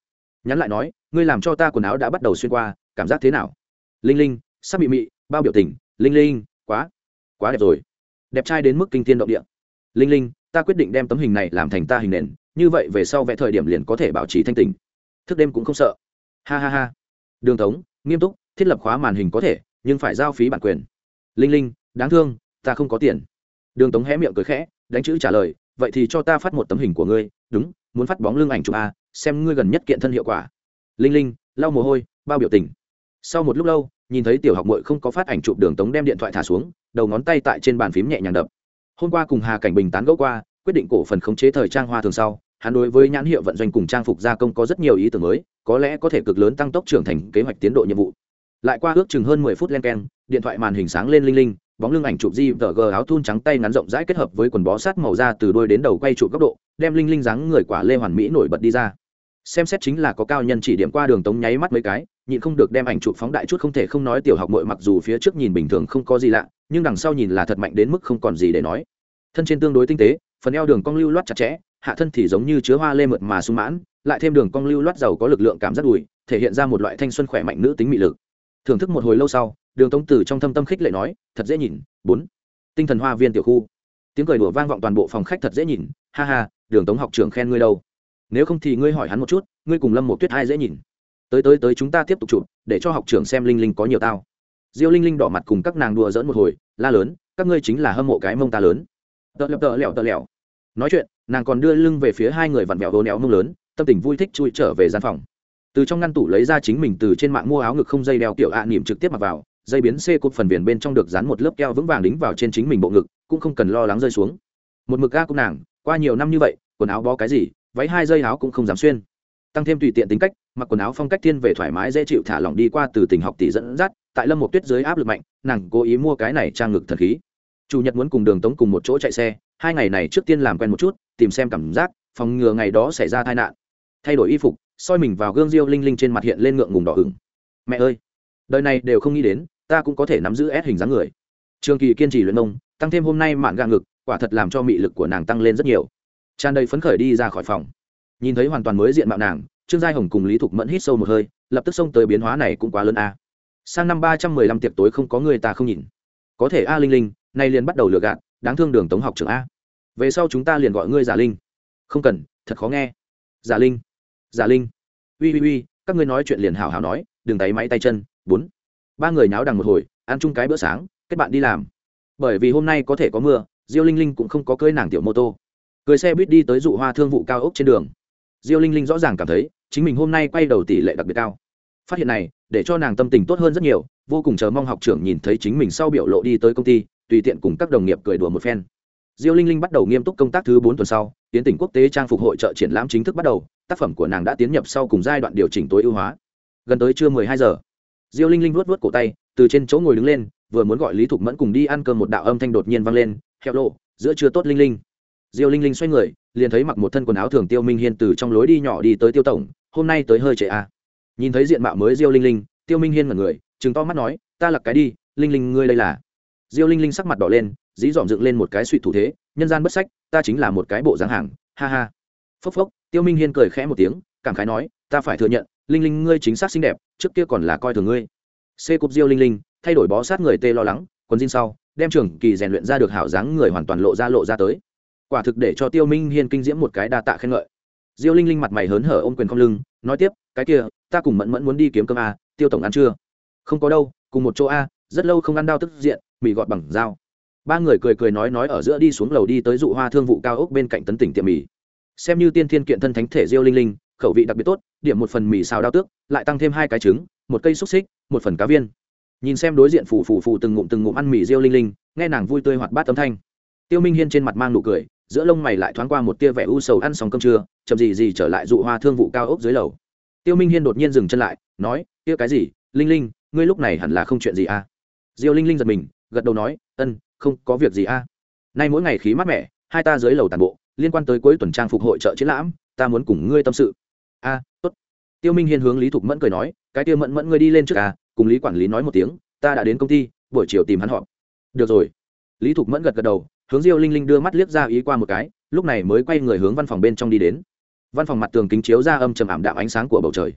A: Nhắn lại nói, ngươi làm cho ta quần áo đã bắt đầu xuyên qua, cảm giác thế nào? Linh linh, sắp bị mị, bao biểu tình, linh linh, quá quá đẹp rồi. Đẹp trai đến mức kinh tiên động địa. Linh linh, ta quyết định đem tấm hình này làm thành ta hình nền, như vậy về sau vẽ thời điểm liền có thể bảo trì thanh tình. Thức đêm cũng không sợ. Ha ha ha. Đường tống, nghiêm túc, thiết lập khóa màn hình có thể, nhưng phải giao phí bản quyền linh linh, đáng thương, ta không có tiền. Đường tống hé miệng cười khẽ, đánh chữ trả lời, vậy thì cho ta phát một tấm hình của ngươi. Đúng, muốn phát bóng lưng ảnh chụp a, xem ngươi gần nhất kiện thân hiệu quả. Linh linh, lau mồ hôi, bao biểu tình. Sau một lúc lâu, nhìn thấy tiểu học mội không có phát ảnh chụp, đường tống đem điện thoại thả xuống, đầu ngón tay tại trên bàn phím nhẹ nhàng đập. Hôm qua cùng hà cảnh bình tán gẫu qua, quyết định cổ phần khống chế thời trang hoa thường sau, hắn đối với nhãn hiệu vận doanh cùng trang phục gia công có rất nhiều ý tưởng mới, có lẽ có thể cực lớn tăng tốc trưởng thành kế hoạch tiến độ nhiệm vụ. Lại qua ước chừng hơn mười phút len keng điện thoại màn hình sáng lên linh linh, bóng lưng ảnh chụp di vờ g áo thun trắng tay ngắn rộng rãi kết hợp với quần bó sát màu da từ đôi đến đầu quay chụp góc độ, đem linh linh dáng người quả lê hoàn mỹ nổi bật đi ra. Xem xét chính là có cao nhân chỉ điểm qua đường tống nháy mắt mấy cái, nhịn không được đem ảnh chụp phóng đại chút không thể không nói tiểu học mội mặc dù phía trước nhìn bình thường không có gì lạ, nhưng đằng sau nhìn là thật mạnh đến mức không còn gì để nói. Thân trên tương đối tinh tế, phần eo đường cong lưu loát chặt chẽ, hạ thân thì giống như chứa hoa lê mượt mà sung mãn, lại thêm đường cong lưu loát giàu có lực lượng cảm giác đùi, thể hiện ra một loại thanh xuân khỏe mạnh nữ tính mị lực. Thưởng thức một hồi lâu sau đường tống từ trong thâm tâm khích lệ nói thật dễ nhìn bốn. Tinh thần hoa viên tiểu khu. Tiếng cười đùa vang vọng toàn bộ phòng khách thật dễ nhìn ha ha đường tống học trưởng khen ngươi đâu. Nếu không thì ngươi hỏi hắn một chút ngươi cùng lâm một tuyết hai dễ nhìn? Tới tới tới chúng ta tiếp tục chụp để cho học trưởng xem linh linh có nhiều tao. Diêu linh linh đỏ mặt cùng các nàng đùa dỡn một hồi la lớn các ngươi chính là hâm mộ cái mông ta lớn. Tợ lẹo tợ lẹo tợ lẹo. Nói chuyện nàng còn đưa lưng về phía hai người vặn vẹo hố néo mông lớn tâm tình vui thích chui trở về gian phòng. Từ trong ngăn tủ lấy ra chính mình từ trên mạng mua áo ngực không dây đeo kiểu ạ à, trực tiếp mặc vào dây biến c cột phần viền bên trong được dán một lớp keo vững vàng đính vào trên chính mình bộ ngực, cũng không cần lo lắng rơi xuống. Một mực ga của nàng, qua nhiều năm như vậy, quần áo bó cái gì, váy hai dây áo cũng không dám xuyên. Tăng thêm tùy tiện tính cách, mặc quần áo phong cách thiên về thoải mái dễ chịu thả lỏng đi qua từ tình học tỷ dẫn dắt, tại lâm một tuyết dưới áp lực mạnh, nàng cố ý mua cái này trang ngực thật khí. Chủ nhật muốn cùng đường tống cùng một chỗ chạy xe, hai ngày này trước tiên làm quen một chút, tìm xem cảm giác, phòng ngừa ngày đó xảy ra tai nạn. Thay đổi y phục, soi mình vào gương diêu linh linh trên mặt hiện lên ngượng ngùng đỏ ửng. Mẹ ơi! Đời này đều không nghĩ đến ta cũng có thể nắm giữ ép hình dáng người. Trường kỳ kiên trì luyện công, tăng thêm hôm nay mạn gà ngực quả thật làm cho mị lực của nàng tăng lên rất nhiều. Tràn đầy phấn khởi đi ra khỏi phòng. Nhìn thấy hoàn toàn mới diện mạo nàng trương giai hồng cùng lý thục mẫn hít sâu một hơi lập tức xông tới biến hóa này cũng quá lớn a. Sang năm ba trăm mười lăm tiệc tối không có người ta không nhìn. Có thể a linh linh nay liền bắt đầu lừa gạt đáng thương đường tống học trường a. Về sau chúng ta liền gọi ngươi giả linh. Không cần thật khó nghe. Giả linh giả linh. Uy uy uy các ngươi nói chuyện liền hào hào nói đừng tay máy tay chân. Bốn ba người náo đằng một hồi, ăn chung cái bữa sáng, kết bạn đi làm. Bởi vì hôm nay có thể có mưa, diêu linh linh cũng không có cưới nàng tiểu mô tô. Cười xe buýt đi tới dụ hoa thương vụ cao ốc trên đường. Diêu linh linh rõ ràng cảm thấy, chính mình hôm nay quay đầu tỷ lệ đặc biệt cao. Phát hiện này, để cho nàng tâm tình tốt hơn rất nhiều, vô cùng chờ mong học trưởng nhìn thấy chính mình sau biểu lộ đi tới công ty, tùy tiện cùng các đồng nghiệp cười đùa một phen. Diêu linh linh bắt đầu nghiêm túc công tác thứ bốn tuần sau, tiến tỉnh quốc tế trang phục hội trợ triển lãm chính thức bắt đầu, tác phẩm của nàng đã tiến nhập sau cùng giai đoạn điều chỉnh tối ưu hóa. Gần tới trưa mười hai giờ diêu linh linh vuốt vuốt cổ tay, từ trên chỗ ngồi đứng lên, vừa muốn gọi lý thục mẫn cùng đi ăn cơm một đạo âm thanh đột nhiên vang lên heo lộ, giữa trưa tốt linh linh. Diêu linh linh xoay người, liền thấy mặc một thân quần áo thường tiêu minh hiên từ trong lối đi nhỏ đi tới tiêu tổng, hôm nay tới hơi trễ à. nhìn thấy diện mạo mới diêu linh linh, tiêu minh hiên mật người chừng to mắt nói, ta lặc cái đi, linh linh ngươi đây là? Diêu linh linh sắc mặt đỏ lên, dí dỏm dựng lên một cái suy thủ thế, nhân gian bất sách, ta chính là một cái bộ dáng hàng, ha ha. Phốc phốc, tiêu minh hiên cười khẽ một tiếng, cảm khái nói, ta phải thừa nhận linh linh, ngươi chính xác xinh đẹp, trước kia còn là coi thường ngươi. C cục diêu linh linh, thay đổi bó sát người tê lo lắng, quần jean sau, đem trường kỳ rèn luyện ra được hảo dáng người hoàn toàn lộ ra lộ ra tới. Quả thực để cho tiêu minh hiên kinh diễm một cái đa tạ khen ngợi. Diêu linh linh mặt mày hớn hở ôm quyền không lưng, nói tiếp, cái kia, ta cùng mẫn mẫn muốn đi kiếm cơm a tiêu tổng ăn chưa? Không có đâu, cùng một chỗ a rất lâu không ăn đau tức diện, mì gọt bằng dao. Ba người cười cười nói nói ở giữa đi xuống lầu đi tới dụ hoa thương vụ cao ốc bên cạnh tấn tỉnh tiệm mì. Xem như tiên thiên kiện thân thánh thể diêu linh linh khẩu vị đặc biệt tốt, điểm một phần mì xào đao tước, lại tăng thêm hai cái trứng, một cây xúc xích, một phần cá viên. Nhìn xem đối diện phủ phủ phủ từng ngụm từng ngụm ăn mì diêu linh linh, nghe nàng vui tươi hoạt bát âm thanh. Tiêu minh hiên trên mặt mang nụ cười, giữa lông mày lại thoáng qua một tia vẻ u sầu ăn xong cơm trưa, chậm gì gì trở lại dụ hoa thương vụ cao ốc dưới lầu. Tiêu minh hiên đột nhiên dừng chân lại, nói, kia cái gì? Linh linh, ngươi lúc này hẳn là không chuyện gì à? Diêu linh linh giật mình, gật đầu nói, ân, không có việc gì à. Nay mỗi ngày khí mát mẻ, hai ta dưới lầu tàn bộ, liên quan tới cuối tuần trang phục hội trợ triển lãm, ta muốn cùng ngươi tâm sự a tốt. Tiêu minh hiên hướng lý thục mẫn cười nói, cái tiêu mẫn mẫn ngươi đi lên trước à cùng lý quản lý nói một tiếng, ta đã đến công ty, buổi chiều tìm hắn họp. Được rồi. Lý thục mẫn gật gật đầu, hướng diêu linh linh đưa mắt liếc ra ý qua một cái, lúc này mới quay người hướng văn phòng bên trong đi đến. Văn phòng mặt tường kính chiếu ra âm trầm ảm đạm ánh sáng của bầu trời.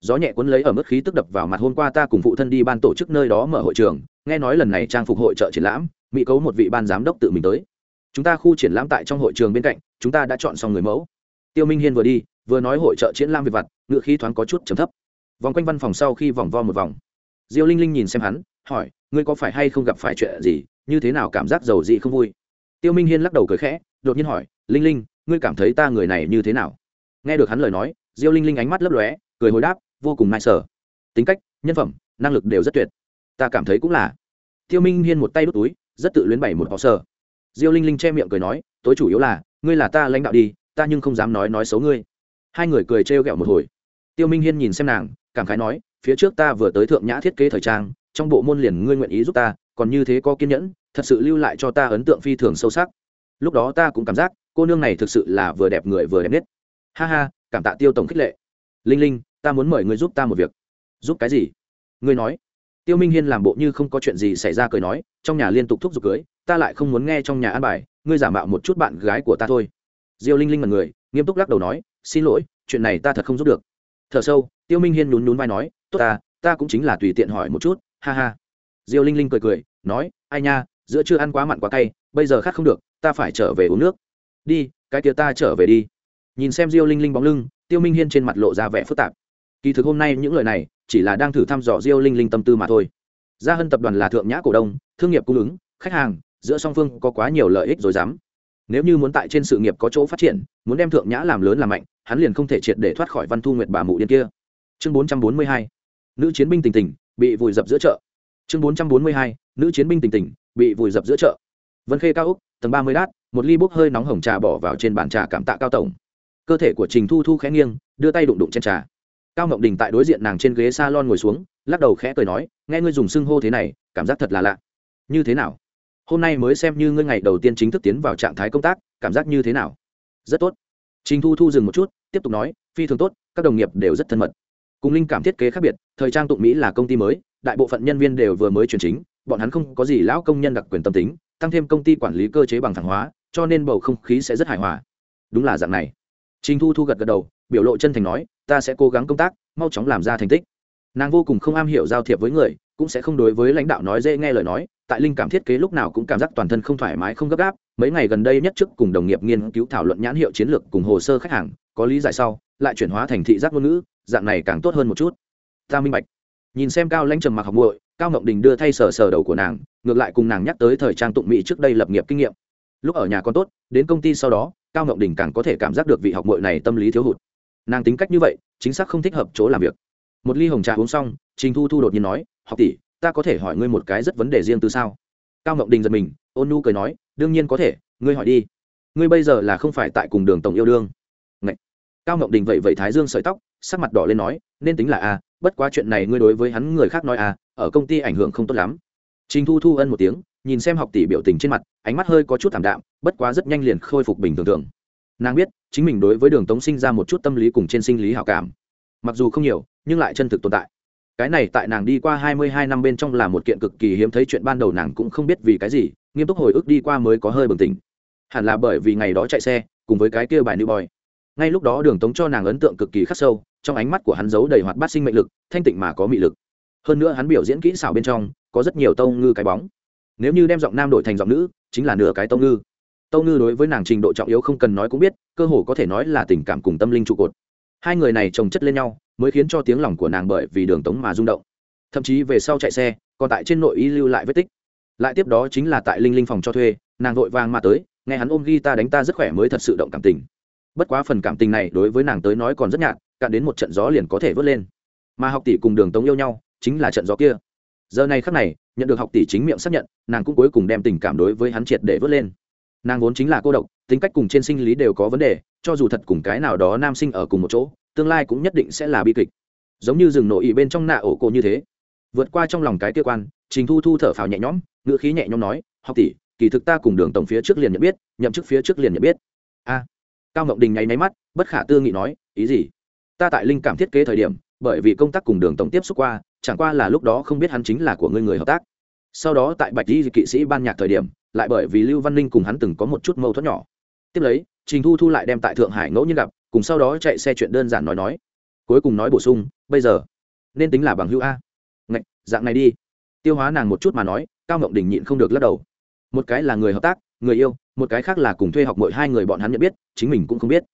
A: Gió nhẹ cuốn lấy ở mức khí tức đập vào mặt hôm qua ta cùng phụ thân đi ban tổ chức nơi đó mở hội trường, nghe nói lần này trang phục hội trợ triển lãm, mỹ cấu một vị ban giám đốc tự mình tới. Chúng ta khu triển lãm tại trong hội trường bên cạnh, chúng ta đã chọn xong người mẫu. Tiêu minh hiên vừa đi vừa nói hội trợ triển lãm về vặt ngựa khí thoáng có chút trầm thấp. Vòng quanh văn phòng sau khi vòng vo một vòng, diêu linh linh nhìn xem hắn, hỏi, ngươi có phải hay không gặp phải chuyện gì? Như thế nào cảm giác giàu dị không vui? Tiêu minh hiên lắc đầu cười khẽ, đột nhiên hỏi, linh linh, ngươi cảm thấy ta người này như thế nào? Nghe được hắn lời nói, diêu linh linh ánh mắt lấp lóe, cười hồi đáp, vô cùng nai sở tính cách, nhân phẩm, năng lực đều rất tuyệt. Ta cảm thấy cũng là. Tiêu minh hiên một tay đút túi, rất tự luyến bày một họ sơ diêu linh linh che miệng cười nói, tối chủ yếu là, ngươi là ta lãnh đạo đi, ta nhưng không dám nói nói xấu ngươi hai người cười trêu ghẹo một hồi. Tiêu minh hiên nhìn xem nàng, cảm khái nói, phía trước ta vừa tới thượng nhã thiết kế thời trang, trong bộ môn liền ngươi nguyện ý giúp ta, còn như thế có kiên nhẫn, thật sự lưu lại cho ta ấn tượng phi thường sâu sắc. Lúc đó ta cũng cảm giác, cô nương này thực sự là vừa đẹp người vừa đẹp nhất ha ha, cảm tạ tiêu tổng khích lệ. Linh linh, ta muốn mời ngươi giúp ta một việc. Giúp cái gì? Ngươi nói. Tiêu minh hiên làm bộ như không có chuyện gì xảy ra cười nói, trong nhà liên tục thúc giục cưới, ta lại không muốn nghe trong nhà ăn bài, ngươi giả mạo một chút bạn gái của ta thôi. Diêu linh linh mật người nghiêm túc lắc đầu nói, xin lỗi, chuyện này ta thật không giúp được. Thở sâu, tiêu minh hiên nhún nhún vai nói, tốt ta ta cũng chính là tùy tiện hỏi một chút, ha ha. Diêu linh linh cười cười, nói, ai nha, giữa chưa ăn quá mặn quá cay, bây giờ khát không được, ta phải trở về uống nước. Đi, cái kia ta trở về đi. Nhìn xem diêu linh linh bóng lưng, tiêu minh hiên trên mặt lộ ra vẻ phức tạp. Kỳ thực hôm nay những lời này, chỉ là đang thử thăm dò diêu linh linh tâm tư mà thôi. Gia hân tập đoàn là thượng nhã cổ đông, thương nghiệp cung ứng, khách hàng, giữa song phương có quá nhiều lợi ích rồi dám nếu như muốn tại trên sự nghiệp có chỗ phát triển, muốn đem thượng nhã làm lớn làm mạnh, hắn liền không thể triệt để thoát khỏi văn thu nguyệt bà mụ điên kia. Chương bốn trăm bốn mươi hai, nữ chiến binh tình tình, bị vùi dập giữa chợ. Chương bốn trăm bốn mươi hai, nữ chiến binh tình tình, bị vùi dập giữa chợ. Vân khê cao úc, tầng ba mươi đát một ly bốc hơi nóng hồng trà bỏ vào trên bàn trà cảm tạ cao tổng. Cơ thể của trình thu thu khẽ nghiêng, đưa tay đụng đụng trên trà. Cao ngọc đình tại đối diện nàng trên ghế s a lon ngồi xuống, lắc đầu khẽ cười nói, nghe ngươi dùng xưng hô thế này, cảm giác thật là lạ. Như thế nào? Hôm nay mới xem như ngươi ngày đầu tiên chính thức tiến vào trạng thái công tác, cảm giác như thế nào? Rất tốt. Trình thu thu dừng một chút, tiếp tục nói, phi thường tốt, các đồng nghiệp đều rất thân mật. Cùng linh cảm thiết kế khác biệt, thời trang tụng mỹ là công ty mới, đại bộ phận nhân viên đều vừa mới chuyển chính, bọn hắn không có gì lão công nhân đặc quyền tâm tính, tăng thêm công ty quản lý cơ chế bằng thẳng hóa, cho nên bầu không khí sẽ rất hài hòa. Đúng là dạng này. Trình thu thu gật gật đầu, biểu lộ chân thành nói, ta sẽ cố gắng công tác, mau chóng làm ra thành tích. Nàng vô cùng không am hiểu giao thiệp với người cũng sẽ không đối với lãnh đạo nói dễ nghe lời nói, tại linh cảm thiết kế lúc nào cũng cảm giác toàn thân không thoải mái, không gấp gáp. Mấy ngày gần đây nhất trước cùng đồng nghiệp nghiên cứu thảo luận nhãn hiệu chiến lược cùng hồ sơ khách hàng, có lý giải sau, lại chuyển hóa thành thị giác ngôn ngữ, dạng này càng tốt hơn một chút. Ta minh bạch. Nhìn xem cao lãnh trầm mặc học muội, cao ngọc đình đưa thay sờ sờ đầu của nàng, ngược lại cùng nàng nhắc tới thời trang tụng mỹ trước đây lập nghiệp kinh nghiệm. Lúc ở nhà còn tốt, đến công ty sau đó, cao ngọc đình càng có thể cảm giác được vị học muội này tâm lý thiếu hụt. Nàng tính cách như vậy, chính xác không thích hợp chỗ làm việc một ly hồng trà uống xong, trình thu thu đột nhiên nói, học tỷ, ta có thể hỏi ngươi một cái rất vấn đề riêng từ sao? Cao ngọc đình giật mình, ôn nu cười nói, đương nhiên có thể, ngươi hỏi đi. Ngươi bây giờ là không phải tại cùng đường tổng yêu đương. Ngậy. cao ngọc đình vậy vậy thái dương sợi tóc, sắc mặt đỏ lên nói, nên tính là a, bất quá chuyện này ngươi đối với hắn người khác nói a, ở công ty ảnh hưởng không tốt lắm. Trình thu thu ân một tiếng, nhìn xem học tỷ biểu tình trên mặt, ánh mắt hơi có chút thảm đạm, bất quá rất nhanh liền khôi phục bình thường thường. Nàng biết, chính mình đối với đường tống sinh ra một chút tâm lý cùng trên sinh lý hảo cảm. Mặc dù không nhiều nhưng lại chân thực tồn tại. Cái này tại nàng đi qua hai mươi hai năm bên trong là một kiện cực kỳ hiếm thấy chuyện ban đầu nàng cũng không biết vì cái gì, nghiêm túc hồi ức đi qua mới có hơi bừng tỉnh. Hẳn là bởi vì ngày đó chạy xe, cùng với cái kia bài nữ boy ngay lúc đó đường tống cho nàng ấn tượng cực kỳ khắc sâu, trong ánh mắt của hắn giấu đầy hoạt bát sinh mệnh lực, thanh tịnh mà có mị lực. Hơn nữa hắn biểu diễn kỹ xảo bên trong, có rất nhiều tông ngư cái bóng. Nếu như đem giọng nam đổi thành giọng nữ, chính là nửa cái tông ngư. Tông ngư đối với nàng trình độ trọng yếu không cần nói cũng biết, cơ hồ có thể nói là tình cảm cùng tâm linh trụ cột hai người này chồng chất lên nhau, mới khiến cho tiếng lòng của nàng bởi vì đường tống mà rung động. Thậm chí về sau chạy xe, còn tại trên nội y lưu lại vết tích. Lại tiếp đó chính là tại linh linh phòng cho thuê, nàng vội vàng mà tới, nghe hắn ôm ghi ta đánh ta rất khỏe mới thật sự động cảm tình. Bất quá phần cảm tình này đối với nàng tới nói còn rất nhạt, cạn đến một trận gió liền có thể vớt lên. Mà học tỷ cùng đường tống yêu nhau, chính là trận gió kia. Giờ này khắc này, nhận được học tỷ chính miệng xác nhận, nàng cũng cuối cùng đem tình cảm đối với hắn triệt để vớt lên. Nàng vốn chính là cô độc, tính cách cùng trên sinh lý đều có vấn đề cho dù thật cùng cái nào đó nam sinh ở cùng một chỗ, tương lai cũng nhất định sẽ là bi kịch. Giống như rừng nổ ỉ bên trong nạ ổ cô như thế. Vượt qua trong lòng cái kia quan, trình thu thu thở phào nhẹ nhõm, ngữ khí nhẹ nhõm nói, học tỷ, kỳ thực ta cùng đường tổng phía trước liền nhận biết, nhậm chức phía trước liền nhận biết. A. Cao ngọc đình nháy máy mắt, bất khả tư nghị nói, ý gì? Ta tại linh cảm thiết kế thời điểm, bởi vì công tác cùng đường tổng tiếp xúc qua, chẳng qua là lúc đó không biết hắn chính là của ngươi người hợp tác. Sau đó tại bạch di kỵ sĩ ban nhạc thời điểm, lại bởi vì lưu văn ninh cùng hắn từng có một chút mâu thuẫn nhỏ tiếp lấy trình thu thu lại đem tại thượng hải ngẫu nhiên gặp cùng sau đó chạy xe chuyện đơn giản nói nói. Cuối cùng nói bổ sung bây giờ nên tính là bằng hữu a. Ngạch, dạng này đi. Tiêu hóa nàng một chút mà nói cao ngộng đình nhịn không được lắc đầu. Một cái là người hợp tác người yêu một cái khác là cùng thuê học mỗi hai người bọn hắn nhận biết chính mình cũng không biết.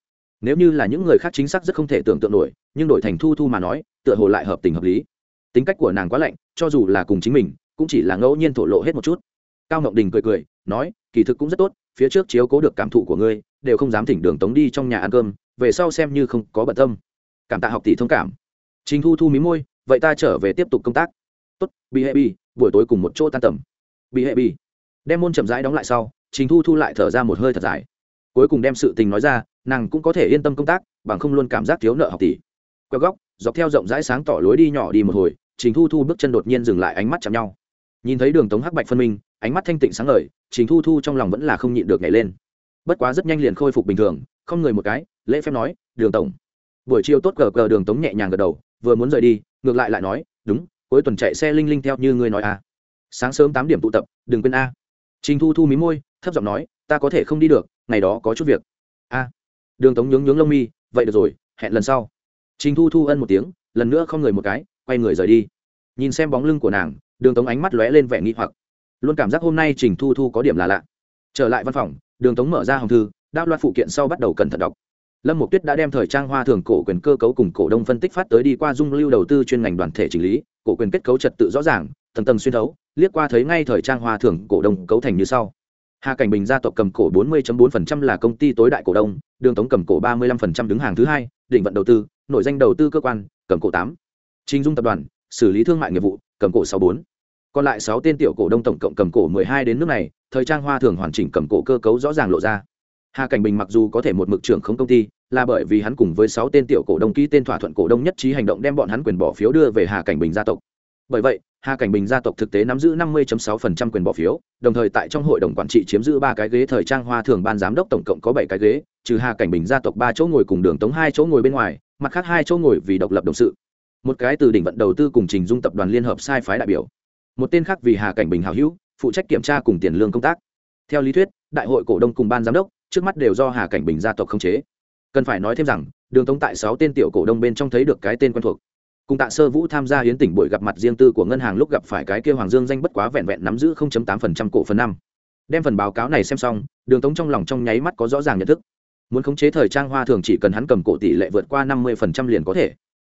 A: Nếu như là những người khác chính xác rất không thể tưởng tượng nổi nhưng đổi thành thu thu mà nói tựa hồ lại hợp tình hợp lý. Tính cách của nàng quá lạnh cho dù là cùng chính mình cũng chỉ là ngẫu nhiên thổ lộ hết một chút. Cao ngọc đình cười cười nói kỳ thực cũng rất tốt phía trước chiếu cố được cảm thụ của ngươi, đều không dám thỉnh đường tống đi trong nhà ăn cơm, về sau xem như không có bận tâm. Cảm tạ học tỷ thông cảm. Trình thu thu mí môi, vậy ta trở về tiếp tục công tác. Tốt, bị hệ bi buổi tối cùng một chỗ tan tầm. Bị hệ bi đem môn chậm rãi đóng lại sau, trình thu thu lại thở ra một hơi thật dài. Cuối cùng đem sự tình nói ra, nàng cũng có thể yên tâm công tác, bằng không luôn cảm giác thiếu nợ học tỷ. Quẹo góc, dọc theo rộng rãi sáng tỏ lối đi nhỏ đi một hồi, trình thu thu bước chân đột nhiên dừng lại ánh mắt chạm nhau. Nhìn thấy đường tống hắc bạch phân minh ánh mắt thanh tịnh sáng ngời, trình thu thu trong lòng vẫn là không nhịn được nhảy lên. Bất quá rất nhanh liền khôi phục bình thường, không người một cái, lễ phép nói, đường tổng. Buổi chiều tốt cờ cờ đường tống nhẹ nhàng gật đầu, vừa muốn rời đi, ngược lại lại nói, đúng, cuối tuần chạy xe linh linh theo như ngươi nói à. Sáng sớm tám điểm tụ tập, đừng quên a. Trình thu thu mí môi, thấp giọng nói, ta có thể không đi được, ngày đó có chút việc. A. Đường tống nhướng nhướng lông mi, vậy được rồi, hẹn lần sau. Trình thu thu ân một tiếng, lần nữa không người một cái, quay người rời đi. Nhìn xem bóng lưng của nàng, đường tống ánh mắt lóe lên vẻ nghi hoặc luôn cảm giác hôm nay trình thu thu có điểm là lạ trở lại văn phòng, đường tống mở ra hồng thư, đáp loạt phụ kiện sau bắt đầu cẩn thận đọc lâm mục tuyết đã đem thời trang hoa thường cổ quyền cơ cấu cùng cổ đông phân tích phát tới đi qua dung lưu đầu tư chuyên ngành đoàn thể chỉnh lý, cổ quyền kết cấu trật tự rõ ràng, tầng tầng xuyên thấu, liếc qua thấy ngay thời trang hoa thường cổ đông cấu thành như sau hà cảnh bình gia tộc cầm cổ 40.4% là công ty tối đại cổ đông, đường tống cầm cổ 35% đứng hàng thứ hai, định vận đầu tư, nội danh đầu tư cơ quan, cầm cổ 8. trình dung tập đoàn, xử lý thương mại nghiệp vụ, cầm cổ 64 còn lại 6 tên tiểu cổ đông tổng cộng cầm cổ 12 đến nước này, thời trang hoa thường hoàn chỉnh cầm cổ cơ cấu rõ ràng lộ ra. Hà cảnh bình mặc dù có thể một mực trưởng không công ty, là bởi vì hắn cùng với sáu tên tiểu cổ đông ký tên thỏa thuận cổ đông nhất trí hành động đem bọn hắn quyền bỏ phiếu đưa về hà cảnh bình gia tộc. Bởi vậy, hà cảnh bình gia tộc thực tế nắm giữ 50.6% quyền bỏ phiếu, đồng thời tại trong hội đồng quản trị chiếm giữ ba cái ghế thời trang hoa thường ban giám đốc tổng cộng có bảy cái ghế, trừ hà cảnh bình gia tộc ba chỗ ngồi cùng đường tống hai chỗ ngồi bên ngoài, mặt khác hai chỗ ngồi vì độc lập đồng sự. Một cái từ đỉnh vận đầu tư cùng trình dung tập đoàn liên hợp sai phái đại biểu một tên khác vì hà cảnh bình hào hữu, phụ trách kiểm tra cùng tiền lương công tác. Theo lý thuyết, đại hội cổ đông cùng ban giám đốc trước mắt đều do hà cảnh bình gia tộc khống chế. Cần phải nói thêm rằng, đường tống tại sáu tên tiểu cổ đông bên trong thấy được cái tên quen thuộc. Cùng tạ sơ vũ tham gia hiến tỉnh buổi gặp mặt riêng tư của ngân hàng lúc gặp phải cái kia hoàng dương danh bất quá vẹn vẹn nắm giữ 0.8% cổ phần năm. Đem phần báo cáo này xem xong, đường tống trong lòng trong nháy mắt có rõ ràng nhận thức. Muốn khống chế thời trang hoa thường chỉ cần hắn cầm cổ tỷ lệ vượt qua 50% liền có thể.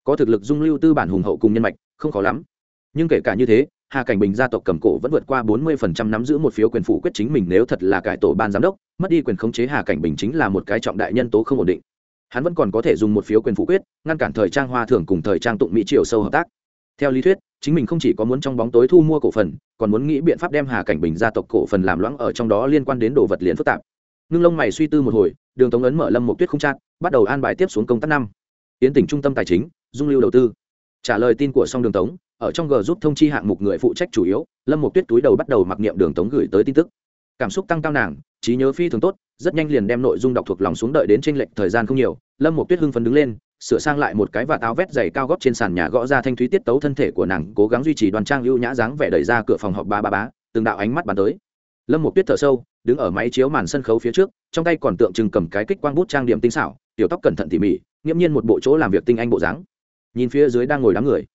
A: Có thực lực dung lưu tư bản hùng hậu cùng nhân mạch, không khó lắm. Nhưng kể cả như thế hà cảnh bình gia tộc cầm cổ vẫn vượt qua 40% nắm giữ một phiếu quyền phủ quyết chính mình nếu thật là cải tổ ban giám đốc mất đi quyền khống chế hà cảnh bình chính là một cái trọng đại nhân tố không ổn định. Hắn vẫn còn có thể dùng một phiếu quyền phủ quyết ngăn cản thời trang hoa thưởng cùng thời trang tụng mỹ triều sâu hợp tác. Theo lý thuyết chính mình không chỉ có muốn trong bóng tối thu mua cổ phần còn muốn nghĩ biện pháp đem hà cảnh bình gia tộc cổ phần làm loãng ở trong đó liên quan đến đồ vật liền phức tạp. Nương lông mày suy tư một hồi đường tống ấn mở lâm một tuyết không chặt, bắt đầu an bài tiếp xuống công tác năm. Tiến tỉnh trung tâm tài chính dung lưu đầu tư. Trả lời tin của song đường tống ở trong g giúp thông chi hạng mục người phụ trách chủ yếu, lâm một tuyết túi đầu bắt đầu mặc niệm đường tống gửi tới tin tức. Cảm xúc tăng cao nàng, trí nhớ phi thường tốt, rất nhanh liền đem nội dung đọc thuộc lòng xuống đợi đến tranh lệch thời gian không nhiều, lâm một tuyết hưng phấn đứng lên, sửa sang lại một cái và táo vét dày cao góp trên sàn nhà gõ ra thanh thúy tiết tấu thân thể của nàng, cố gắng duy trì đoàn trang lưu nhã dáng vẻ đẩy ra cửa phòng họp ba ba bá từng đạo ánh mắt bàn tới. Lâm một tuyết thở sâu, đứng ở máy chiếu màn sân khấu phía trước, trong tay còn tượng trưng cầm cái kích quang bút trang điểm tinh xảo, tiểu tóc cẩn thận tỉ mỉ, nghiễm nhiên một bộ chỗ làm việc tinh anh bộ dáng. Nhìn phía dưới đang ngồi đám người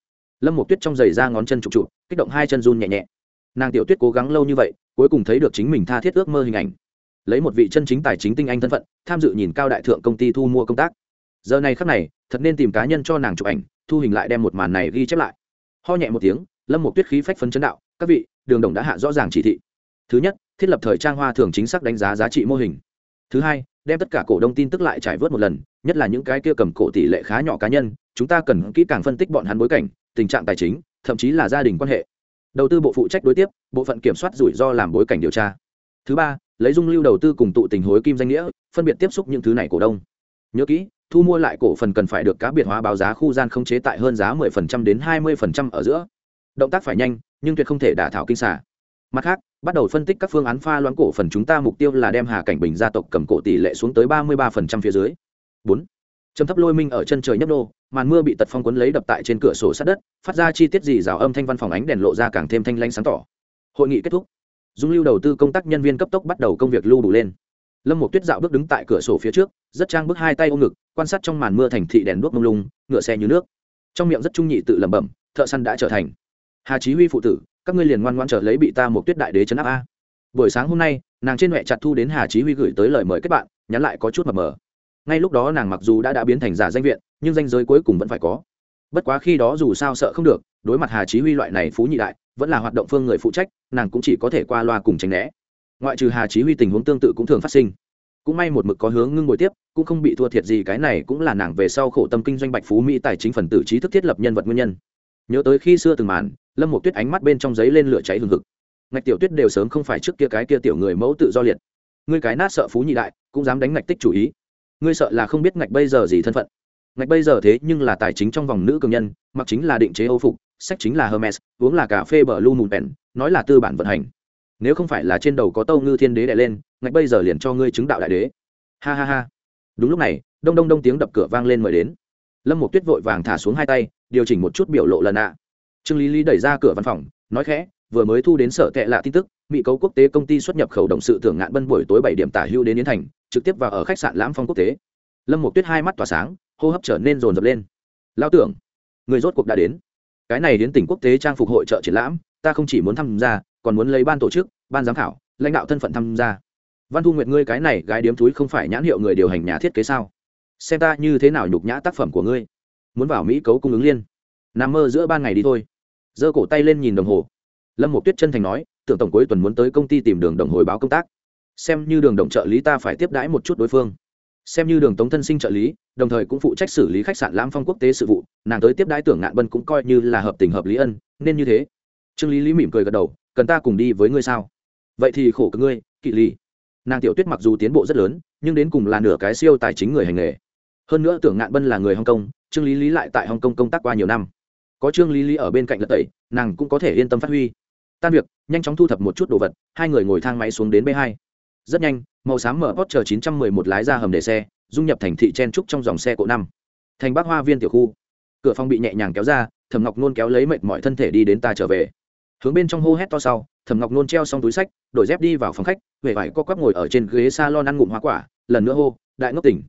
A: lâm một tuyết trong giày ra ngón chân trục trụ kích động hai chân run nhẹ nhẹ. Nàng tiểu tuyết cố gắng lâu như vậy, cuối cùng thấy được chính mình tha thiết ước mơ hình ảnh. Lấy một vị chân chính tài chính tinh anh thân phận, tham dự nhìn cao đại thượng công ty thu mua công tác. Giờ này khắc này, thật nên tìm cá nhân cho nàng chụp ảnh, thu hình lại đem một màn này ghi chép lại. Ho nhẹ một tiếng, lâm một tuyết khí phách phấn chấn đạo, các vị, đường đồng đã hạ rõ ràng chỉ thị. Thứ nhất, thiết lập thời trang hoa thường chính xác đánh giá giá trị mô hình. Thứ hai đem tất cả cổ đông tin tức lại trải vớt một lần, nhất là những cái kia cầm cổ tỷ lệ khá nhỏ cá nhân, chúng ta cần kỹ càng phân tích bọn hắn bối cảnh, tình trạng tài chính, thậm chí là gia đình quan hệ. Đầu tư bộ phụ trách đối tiếp, bộ phận kiểm soát rủi ro làm bối cảnh điều tra. Thứ ba, lấy dung lưu đầu tư cùng tụ tình hối kim danh nghĩa, phân biệt tiếp xúc những thứ này cổ đông. Nhớ kỹ, thu mua lại cổ phần cần phải được cá biệt hóa báo giá khu gian không chế tại hơn giá 10% đến 20% ở giữa. Động tác phải nhanh, nhưng tuyệt không thể đả thảo kinh xả mặt khác, bắt đầu phân tích các phương án pha loãng cổ phần chúng ta mục tiêu là đem hà cảnh bình gia tộc cầm cổ tỷ lệ xuống tới 33% phía dưới. Bốn, trầm thấp lôi minh ở chân trời nhấp đô màn mưa bị tật phong quấn lấy đập tại trên cửa sổ sát đất, phát ra chi tiết gì rào âm thanh văn phòng ánh đèn lộ ra càng thêm thanh lanh sáng tỏ. Hội nghị kết thúc. Dung lưu đầu tư công tác nhân viên cấp tốc bắt đầu công việc lưu đủ lên. Lâm một tuyết dạo bước đứng tại cửa sổ phía trước, rất trang bước hai tay ôm ngực, quan sát trong màn mưa thành thị đèn đuốc mông lung, ngựa xe như nước. Trong miệng rất trung nhị tự lẩm bẩm, thợ săn đã trở thành. Hà chí huy phụ tử các ngươi liền ngoan ngoan trở lấy bị ta một tuyết đại đế chấn áp a. Buổi sáng hôm nay, nàng trên mẹ chặt thu đến hà chí huy gửi tới lời mời kết bạn, nhắn lại có chút mập mờ. Ngay lúc đó nàng mặc dù đã đã biến thành giả danh viện, nhưng danh giới cuối cùng vẫn phải có. Bất quá khi đó dù sao sợ không được, đối mặt hà chí huy loại này phú nhị đại, vẫn là hoạt động phương người phụ trách, nàng cũng chỉ có thể qua loa cùng tránh né. Ngoại trừ hà chí huy tình huống tương tự cũng thường phát sinh. Cũng may một mực có hướng ngưng ngồi tiếp, cũng không bị thua thiệt gì cái này cũng là nàng về sau khổ tâm kinh doanh bạch phú mỹ tài chính phần tử trí thức thiết lập nhân vật nguyên nhân nhớ tới khi xưa từng màn, lâm một tuyết ánh mắt bên trong giấy lên lửa cháy hừng hực. Ngạch tiểu tuyết đều sớm không phải trước kia cái kia tiểu người mẫu tự do liệt. Ngươi cái nát sợ phú nhị đại, cũng dám đánh ngạch tích chủ ý. Ngươi sợ là không biết ngạch bây giờ gì thân phận. Ngạch bây giờ thế nhưng là tài chính trong vòng nữ cường nhân, mặc chính là định chế âu phục, sách chính là hermes, uống là cà phê bờ lu mùn bèn, nói là tư bản vận hành. Nếu không phải là trên đầu có tâu ngư thiên đế đẻ lên, ngạch bây giờ liền cho ngươi chứng đạo đại đế. Ha ha ha. Đúng lúc này, đông đông đông tiếng đập cửa vang lên mời đến. Lâm một tuyết vội vàng thả xuống hai tay điều chỉnh một chút biểu lộ lần ạ. Trương lý lý đẩy ra cửa văn phòng, nói khẽ, vừa mới thu đến sở tệ lạ tin tức, mỹ cấu quốc tế công ty xuất nhập khẩu động sự tưởng ngạn bân buổi tối bảy điểm tả hưu đến yến thành, trực tiếp vào ở khách sạn lãm phong quốc tế. Lâm một tuyết hai mắt tỏa sáng, hô hấp trở nên rồn rập lên. Lao tưởng, người rốt cuộc đã đến. Cái này đến tỉnh quốc tế trang phục hội trợ triển lãm, ta không chỉ muốn tham gia, còn muốn lấy ban tổ chức, ban giám khảo, lãnh đạo thân phận tham gia. Văn thu nguyệt ngươi cái này gái điếm túi không phải nhãn hiệu người điều hành nhà thiết kế sao? Xem ta như thế nào nhục nhã tác phẩm của ngươi muốn vào mỹ cấu cung ứng liên. Nằm mơ giữa ban ngày đi thôi. Giơ cổ tay lên nhìn đồng hồ. Lâm một tuyết chân thành nói, tưởng tổng cuối tuần muốn tới công ty tìm đường đồng hồi báo công tác. Xem như đường đồng trợ lý ta phải tiếp đãi một chút đối phương. Xem như đường tống thân sinh trợ lý, đồng thời cũng phụ trách xử lý khách sạn lam phong quốc tế sự vụ, nàng tới tiếp đãi tưởng ngạn bân cũng coi như là hợp tình hợp lý ân, nên như thế. Trương lý lý mỉm cười gật đầu, cần ta cùng đi với ngươi sao? Vậy thì khổ cực ngươi, kỵ ly nàng tiểu tuyết mặc dù tiến bộ rất lớn, nhưng đến cùng là nửa cái siêu tài chính người hành nghề hơn nữa tưởng ngạn bân là người hồng kông trương lý lý lại tại hồng kông công tác qua nhiều năm. Có trương lý lý ở bên cạnh lật tẩy, nàng cũng có thể yên tâm phát huy. Tan việc, nhanh chóng thu thập một chút đồ vật, hai người ngồi thang máy xuống đến b hai. Rất nhanh, màu xám mở post chờ chín trăm mười một lái ra hầm để xe, dung nhập thành thị chen trúc trong dòng xe cộ năm. Thành bắc hoa viên tiểu khu. Cửa phòng bị nhẹ nhàng kéo ra, thẩm ngọc nôn kéo lấy mệt mọi thân thể đi đến ta trở về. Hướng bên trong hô hét to sau, thẩm ngọc nôn treo xong túi sách, đổi dép đi vào phòng khách huệ vải co quắp ngồi ở trên ghế s a lon ăn ngụm hoa quả, lần nữa hô, đại ngốc tỉnh.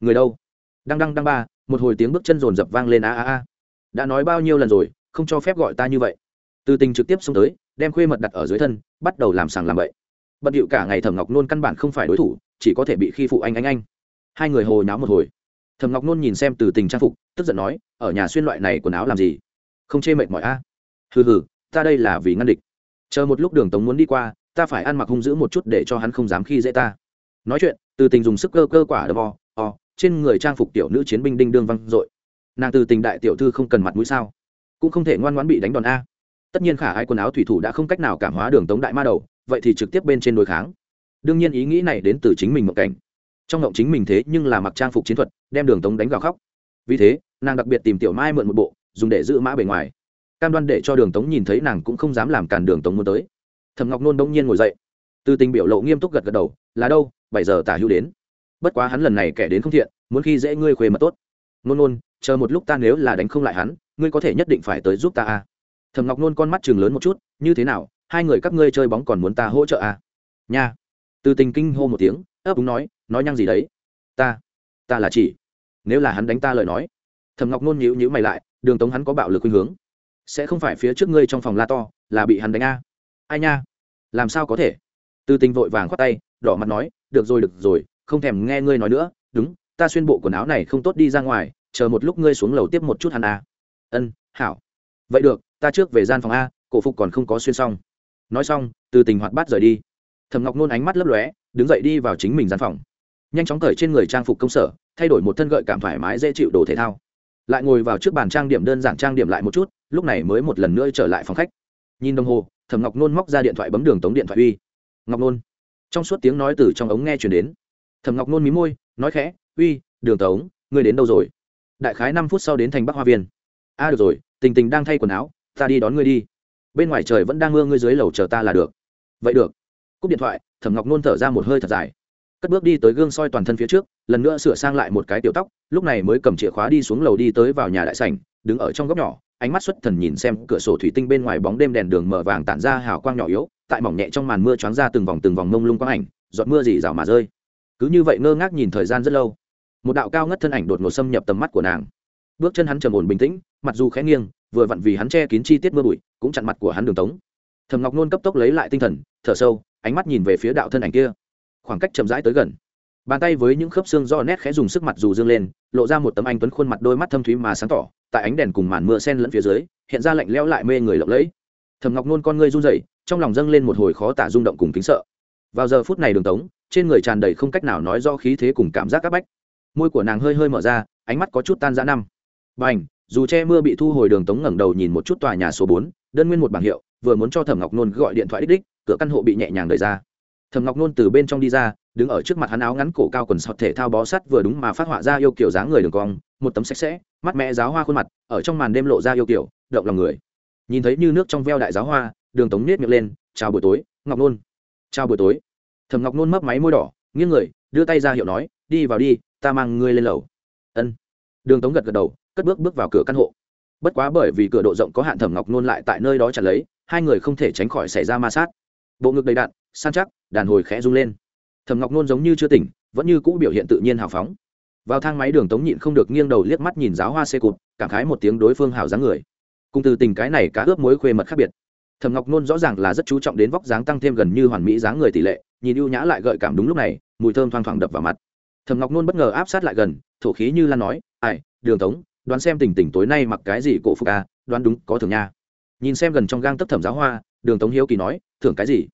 A: Người đâu? Đăng đăng đăng ba, một hồi tiếng bước chân rồn rập vang lên a a a. Đã nói bao nhiêu lần rồi, không cho phép gọi ta như vậy. Từ tình trực tiếp xông tới, đem khuê mật đặt ở dưới thân, bắt đầu làm sàng làm bậy. Bận điệu cả ngày thẩm ngọc nôn căn bản không phải đối thủ, chỉ có thể bị khi phụ anh anh anh. Hai người hồi náo một hồi. Thẩm ngọc nôn nhìn xem từ tình trang phục, tức giận nói, ở nhà xuyên loại này quần áo làm gì? Không chê mệt mỏi a? Hừ hừ, ta đây là vì ngăn địch. Chờ một lúc đường tống muốn đi qua, ta phải ăn mặc hung dữ một chút để cho hắn không dám khi dễ ta. Nói chuyện, từ tình dùng sức cơ cơ quả đờ o o trên người trang phục tiểu nữ chiến binh đinh đương văng dội. Nàng từ tình đại tiểu thư không cần mặt mũi sao? Cũng không thể ngoan ngoãn bị đánh đòn a. Tất nhiên khả ai quần áo thủy thủ đã không cách nào cảm hóa đường tống đại ma đầu, vậy thì trực tiếp bên trên đối kháng. Đương nhiên ý nghĩ này đến từ chính mình mộng cảnh. Trong mộng chính mình thế nhưng là mặc trang phục chiến thuật, đem đường tống đánh gào khóc. Vì thế, nàng đặc biệt tìm tiểu mai mượn một bộ, dùng để giữ mã bề ngoài. Cam đoan để cho đường tống nhìn thấy nàng cũng không dám làm cản đường tống muốn tới. Thầm ngọc nôn đông nhiên ngồi dậy. Từ tình biểu lộ nghiêm túc gật gật đầu, là đâu? Bảy giờ tả hữu đến bất quá hắn lần này kẻ đến không thiện, muốn khi dễ ngươi khuê mật tốt. Nôn nôn, chờ một lúc ta nếu là đánh không lại hắn, ngươi có thể nhất định phải tới giúp ta à? thầm ngọc nôn con mắt chừng lớn một chút, như thế nào, hai người các ngươi chơi bóng còn muốn ta hỗ trợ à? nha. Từ tình kinh hô một tiếng, ấp úng nói nói nhăng gì đấy? Ta ta là chỉ. Nếu là hắn đánh ta lời nói. Thầm ngọc nôn nhíu nhíu mày lại, đường tống hắn có bạo lực khuynh hướng. Sẽ không phải phía trước ngươi trong phòng la to, là bị hắn đánh a. Ai nha? Làm sao có thể? Từ tình vội vàng khoát tay, đỏ mặt nói, được rồi được rồi không thèm nghe ngươi nói nữa, đúng, ta xuyên bộ quần áo này không tốt đi ra ngoài, chờ một lúc ngươi xuống lầu tiếp một chút hắn a ân, hảo. Vậy được, ta trước về gian phòng a, cổ phục còn không có xuyên xong. Nói xong, từ tình hoạt bát rời đi. Thầm ngọc nôn ánh mắt lấp lóe, đứng dậy đi vào chính mình gian phòng. Nhanh chóng cởi trên người trang phục công sở, thay đổi một thân gợi cảm thoải mái dễ chịu đồ thể thao. Lại ngồi vào trước bàn trang điểm đơn giản trang điểm lại một chút, lúc này mới một lần nữa trở lại phòng khách. Nhìn đồng hồ, thẩm ngọc nôn móc ra điện thoại bấm đường tống điện thoại uy. Ngọc nôn. Trong suốt tiếng nói từ trong ống nghe chuyển đến thẩm ngọc nôn mí môi, nói khẽ, uy, đường tống, ngươi đến đâu rồi? Đại khái năm phút sau đến thành bắc hoa viên. A, được rồi, tình tình đang thay quần áo, ta đi đón ngươi đi. Bên ngoài trời vẫn đang mưa, ngươi dưới lầu chờ ta là được. Vậy được. Cúp điện thoại, thẩm ngọc nôn thở ra một hơi thật dài. Cất bước đi tới gương soi toàn thân phía trước, lần nữa sửa sang lại một cái tiểu tóc, lúc này mới cầm chìa khóa đi xuống lầu đi tới vào nhà đại sảnh, đứng ở trong góc nhỏ, ánh mắt xuất thần nhìn xem cửa sổ thủy tinh bên ngoài bóng đêm đèn đường mở vàng tản ra hào quang nhỏ yếu, tại mỏng nhẹ trong màn mưa choáng ra từng vòng từng vòng mông lung quang ảnh, giọt mưa dì rào mà rơi cứ như vậy ngơ ngác nhìn thời gian rất lâu. Một đạo cao ngất thân ảnh đột ngột xâm nhập tầm mắt của nàng. Bước chân hắn trầm ổn bình tĩnh mặc dù khẽ nghiêng, vừa vặn vì hắn che kín chi tiết mưa bụi, cũng chặn mặt của hắn đường tống. Thầm ngọc nôn cấp tốc lấy lại tinh thần, thở sâu, ánh mắt nhìn về phía đạo thân ảnh kia. Khoảng cách chậm rãi tới gần. Bàn tay với những khớp xương do nét khẽ dùng sức mặt dù dương lên, lộ ra một tấm anh tuấn khuôn mặt đôi mắt thâm thúy mà sáng tỏ, tại ánh đèn cùng màn mưa sen lẫn phía dưới, hiện ra lạnh leo lại mê người lộng lẫy. Thầm ngọc nôn con ngươi run rẩy, trong lòng dâng lên một hồi khó tả rung động cùng kính sợ vào giờ phút này đường tống, trên người tràn đầy không cách nào nói do khí thế cùng cảm giác áp bách. Môi của nàng hơi hơi mở ra, ánh mắt có chút tan dã năm. B dù che mưa bị thu hồi đường tống ngẩng đầu nhìn một chút tòa nhà số bốn, đơn nguyên một bảng hiệu, vừa muốn cho thẩm ngọc nôn gọi điện thoại đích đích, cửa căn hộ bị nhẹ nhàng đẩy ra. Thẩm ngọc nôn từ bên trong đi ra, đứng ở trước mặt hắn áo ngắn cổ cao quần sọt thể thao bó sắt vừa đúng mà phát họa ra yêu kiểu dáng người đường cong, một tấm sạch sẽ, mắt mẹ giáo hoa khuôn mặt, ở trong màn đêm lộ ra yêu kiểu, động lòng người. Nhìn thấy như nước trong veo đại giáo hoa, đường tống nết miệng lên, chào buổi tối, ngọc nôn chào buổi tối. Thẩm ngọc nôn mấp máy môi đỏ, nghiêng người, đưa tay ra hiệu nói, đi vào đi, ta mang ngươi lên lầu. Ân. Đường tống gật gật đầu, cất bước bước vào cửa căn hộ. Bất quá bởi vì cửa độ rộng có hạn, thẩm ngọc nôn lại tại nơi đó chặt lấy, hai người không thể tránh khỏi xảy ra ma sát. Bộ ngực đầy đạn san chắc, đàn hồi khẽ rung lên. Thẩm ngọc nôn giống như chưa tỉnh, vẫn như cũ biểu hiện tự nhiên hào phóng. Vào thang máy, đường tống nhịn không được nghiêng đầu liếc mắt nhìn giáo hoa xe cụt, cảm khái một tiếng đối phương hào dáng người. Cùng từ tình cái này cá ướp mối khuê mật khác biệt thẩm ngọc nôn rõ ràng là rất chú trọng đến vóc dáng tăng thêm gần như hoàn mỹ dáng người tỷ lệ, nhìn ưu nhã lại gợi cảm đúng lúc này, mùi thơm thoang thoảng đập vào mặt. Thẩm ngọc nôn bất ngờ áp sát lại gần, thổ khí như lan nói, ai, đường tống, đoán xem tình tình tối nay mặc cái gì cổ phục à đoán đúng, có thưởng nha. Nhìn xem gần trong gang tấp thẩm giáo hoa, đường tống hiếu kỳ nói, thưởng cái gì?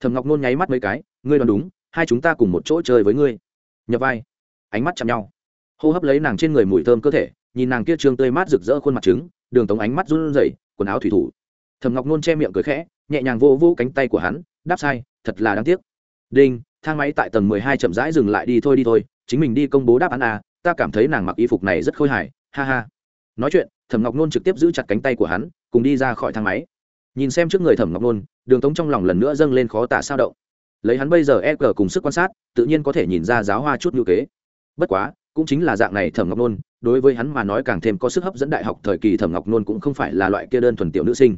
A: Thẩm ngọc nôn nháy mắt mấy cái, ngươi đoán đúng, hai chúng ta cùng một chỗ chơi với ngươi. Nhập vai. Ánh mắt chạm nhau. Hô hấp lấy nàng trên người mùi thơm cơ thể, nhìn nàng kia trương tươi mát rực rỡ khuôn mặt trứng, đường tống ánh mắt run rẩy, quần áo thủy thủ thẩm ngọc nôn che miệng cười khẽ, nhẹ nhàng vô vô cánh tay của hắn, đáp sai, thật là đáng tiếc. Đinh, thang máy tại tầng mười hai chậm rãi dừng lại đi thôi đi thôi, chính mình đi công bố đáp án à ta cảm thấy nàng mặc y phục này rất khôi hài, ha ha. Nói chuyện, thẩm ngọc nôn trực tiếp giữ chặt cánh tay của hắn, cùng đi ra khỏi thang máy. Nhìn xem trước người thẩm ngọc nôn, đường tống trong lòng lần nữa dâng lên khó tả sao động. Lấy hắn bây giờ e cờ cùng sức quan sát, tự nhiên có thể nhìn ra giáo hoa chút ngữ kế. Bất quá, cũng chính là dạng này thẩm ngọc nôn, đối với hắn mà nói càng thêm có sức hấp dẫn đại học thời kỳ thẩm ngọc nôn cũng không phải là loại kia đơn thuần tiểu nữ sinh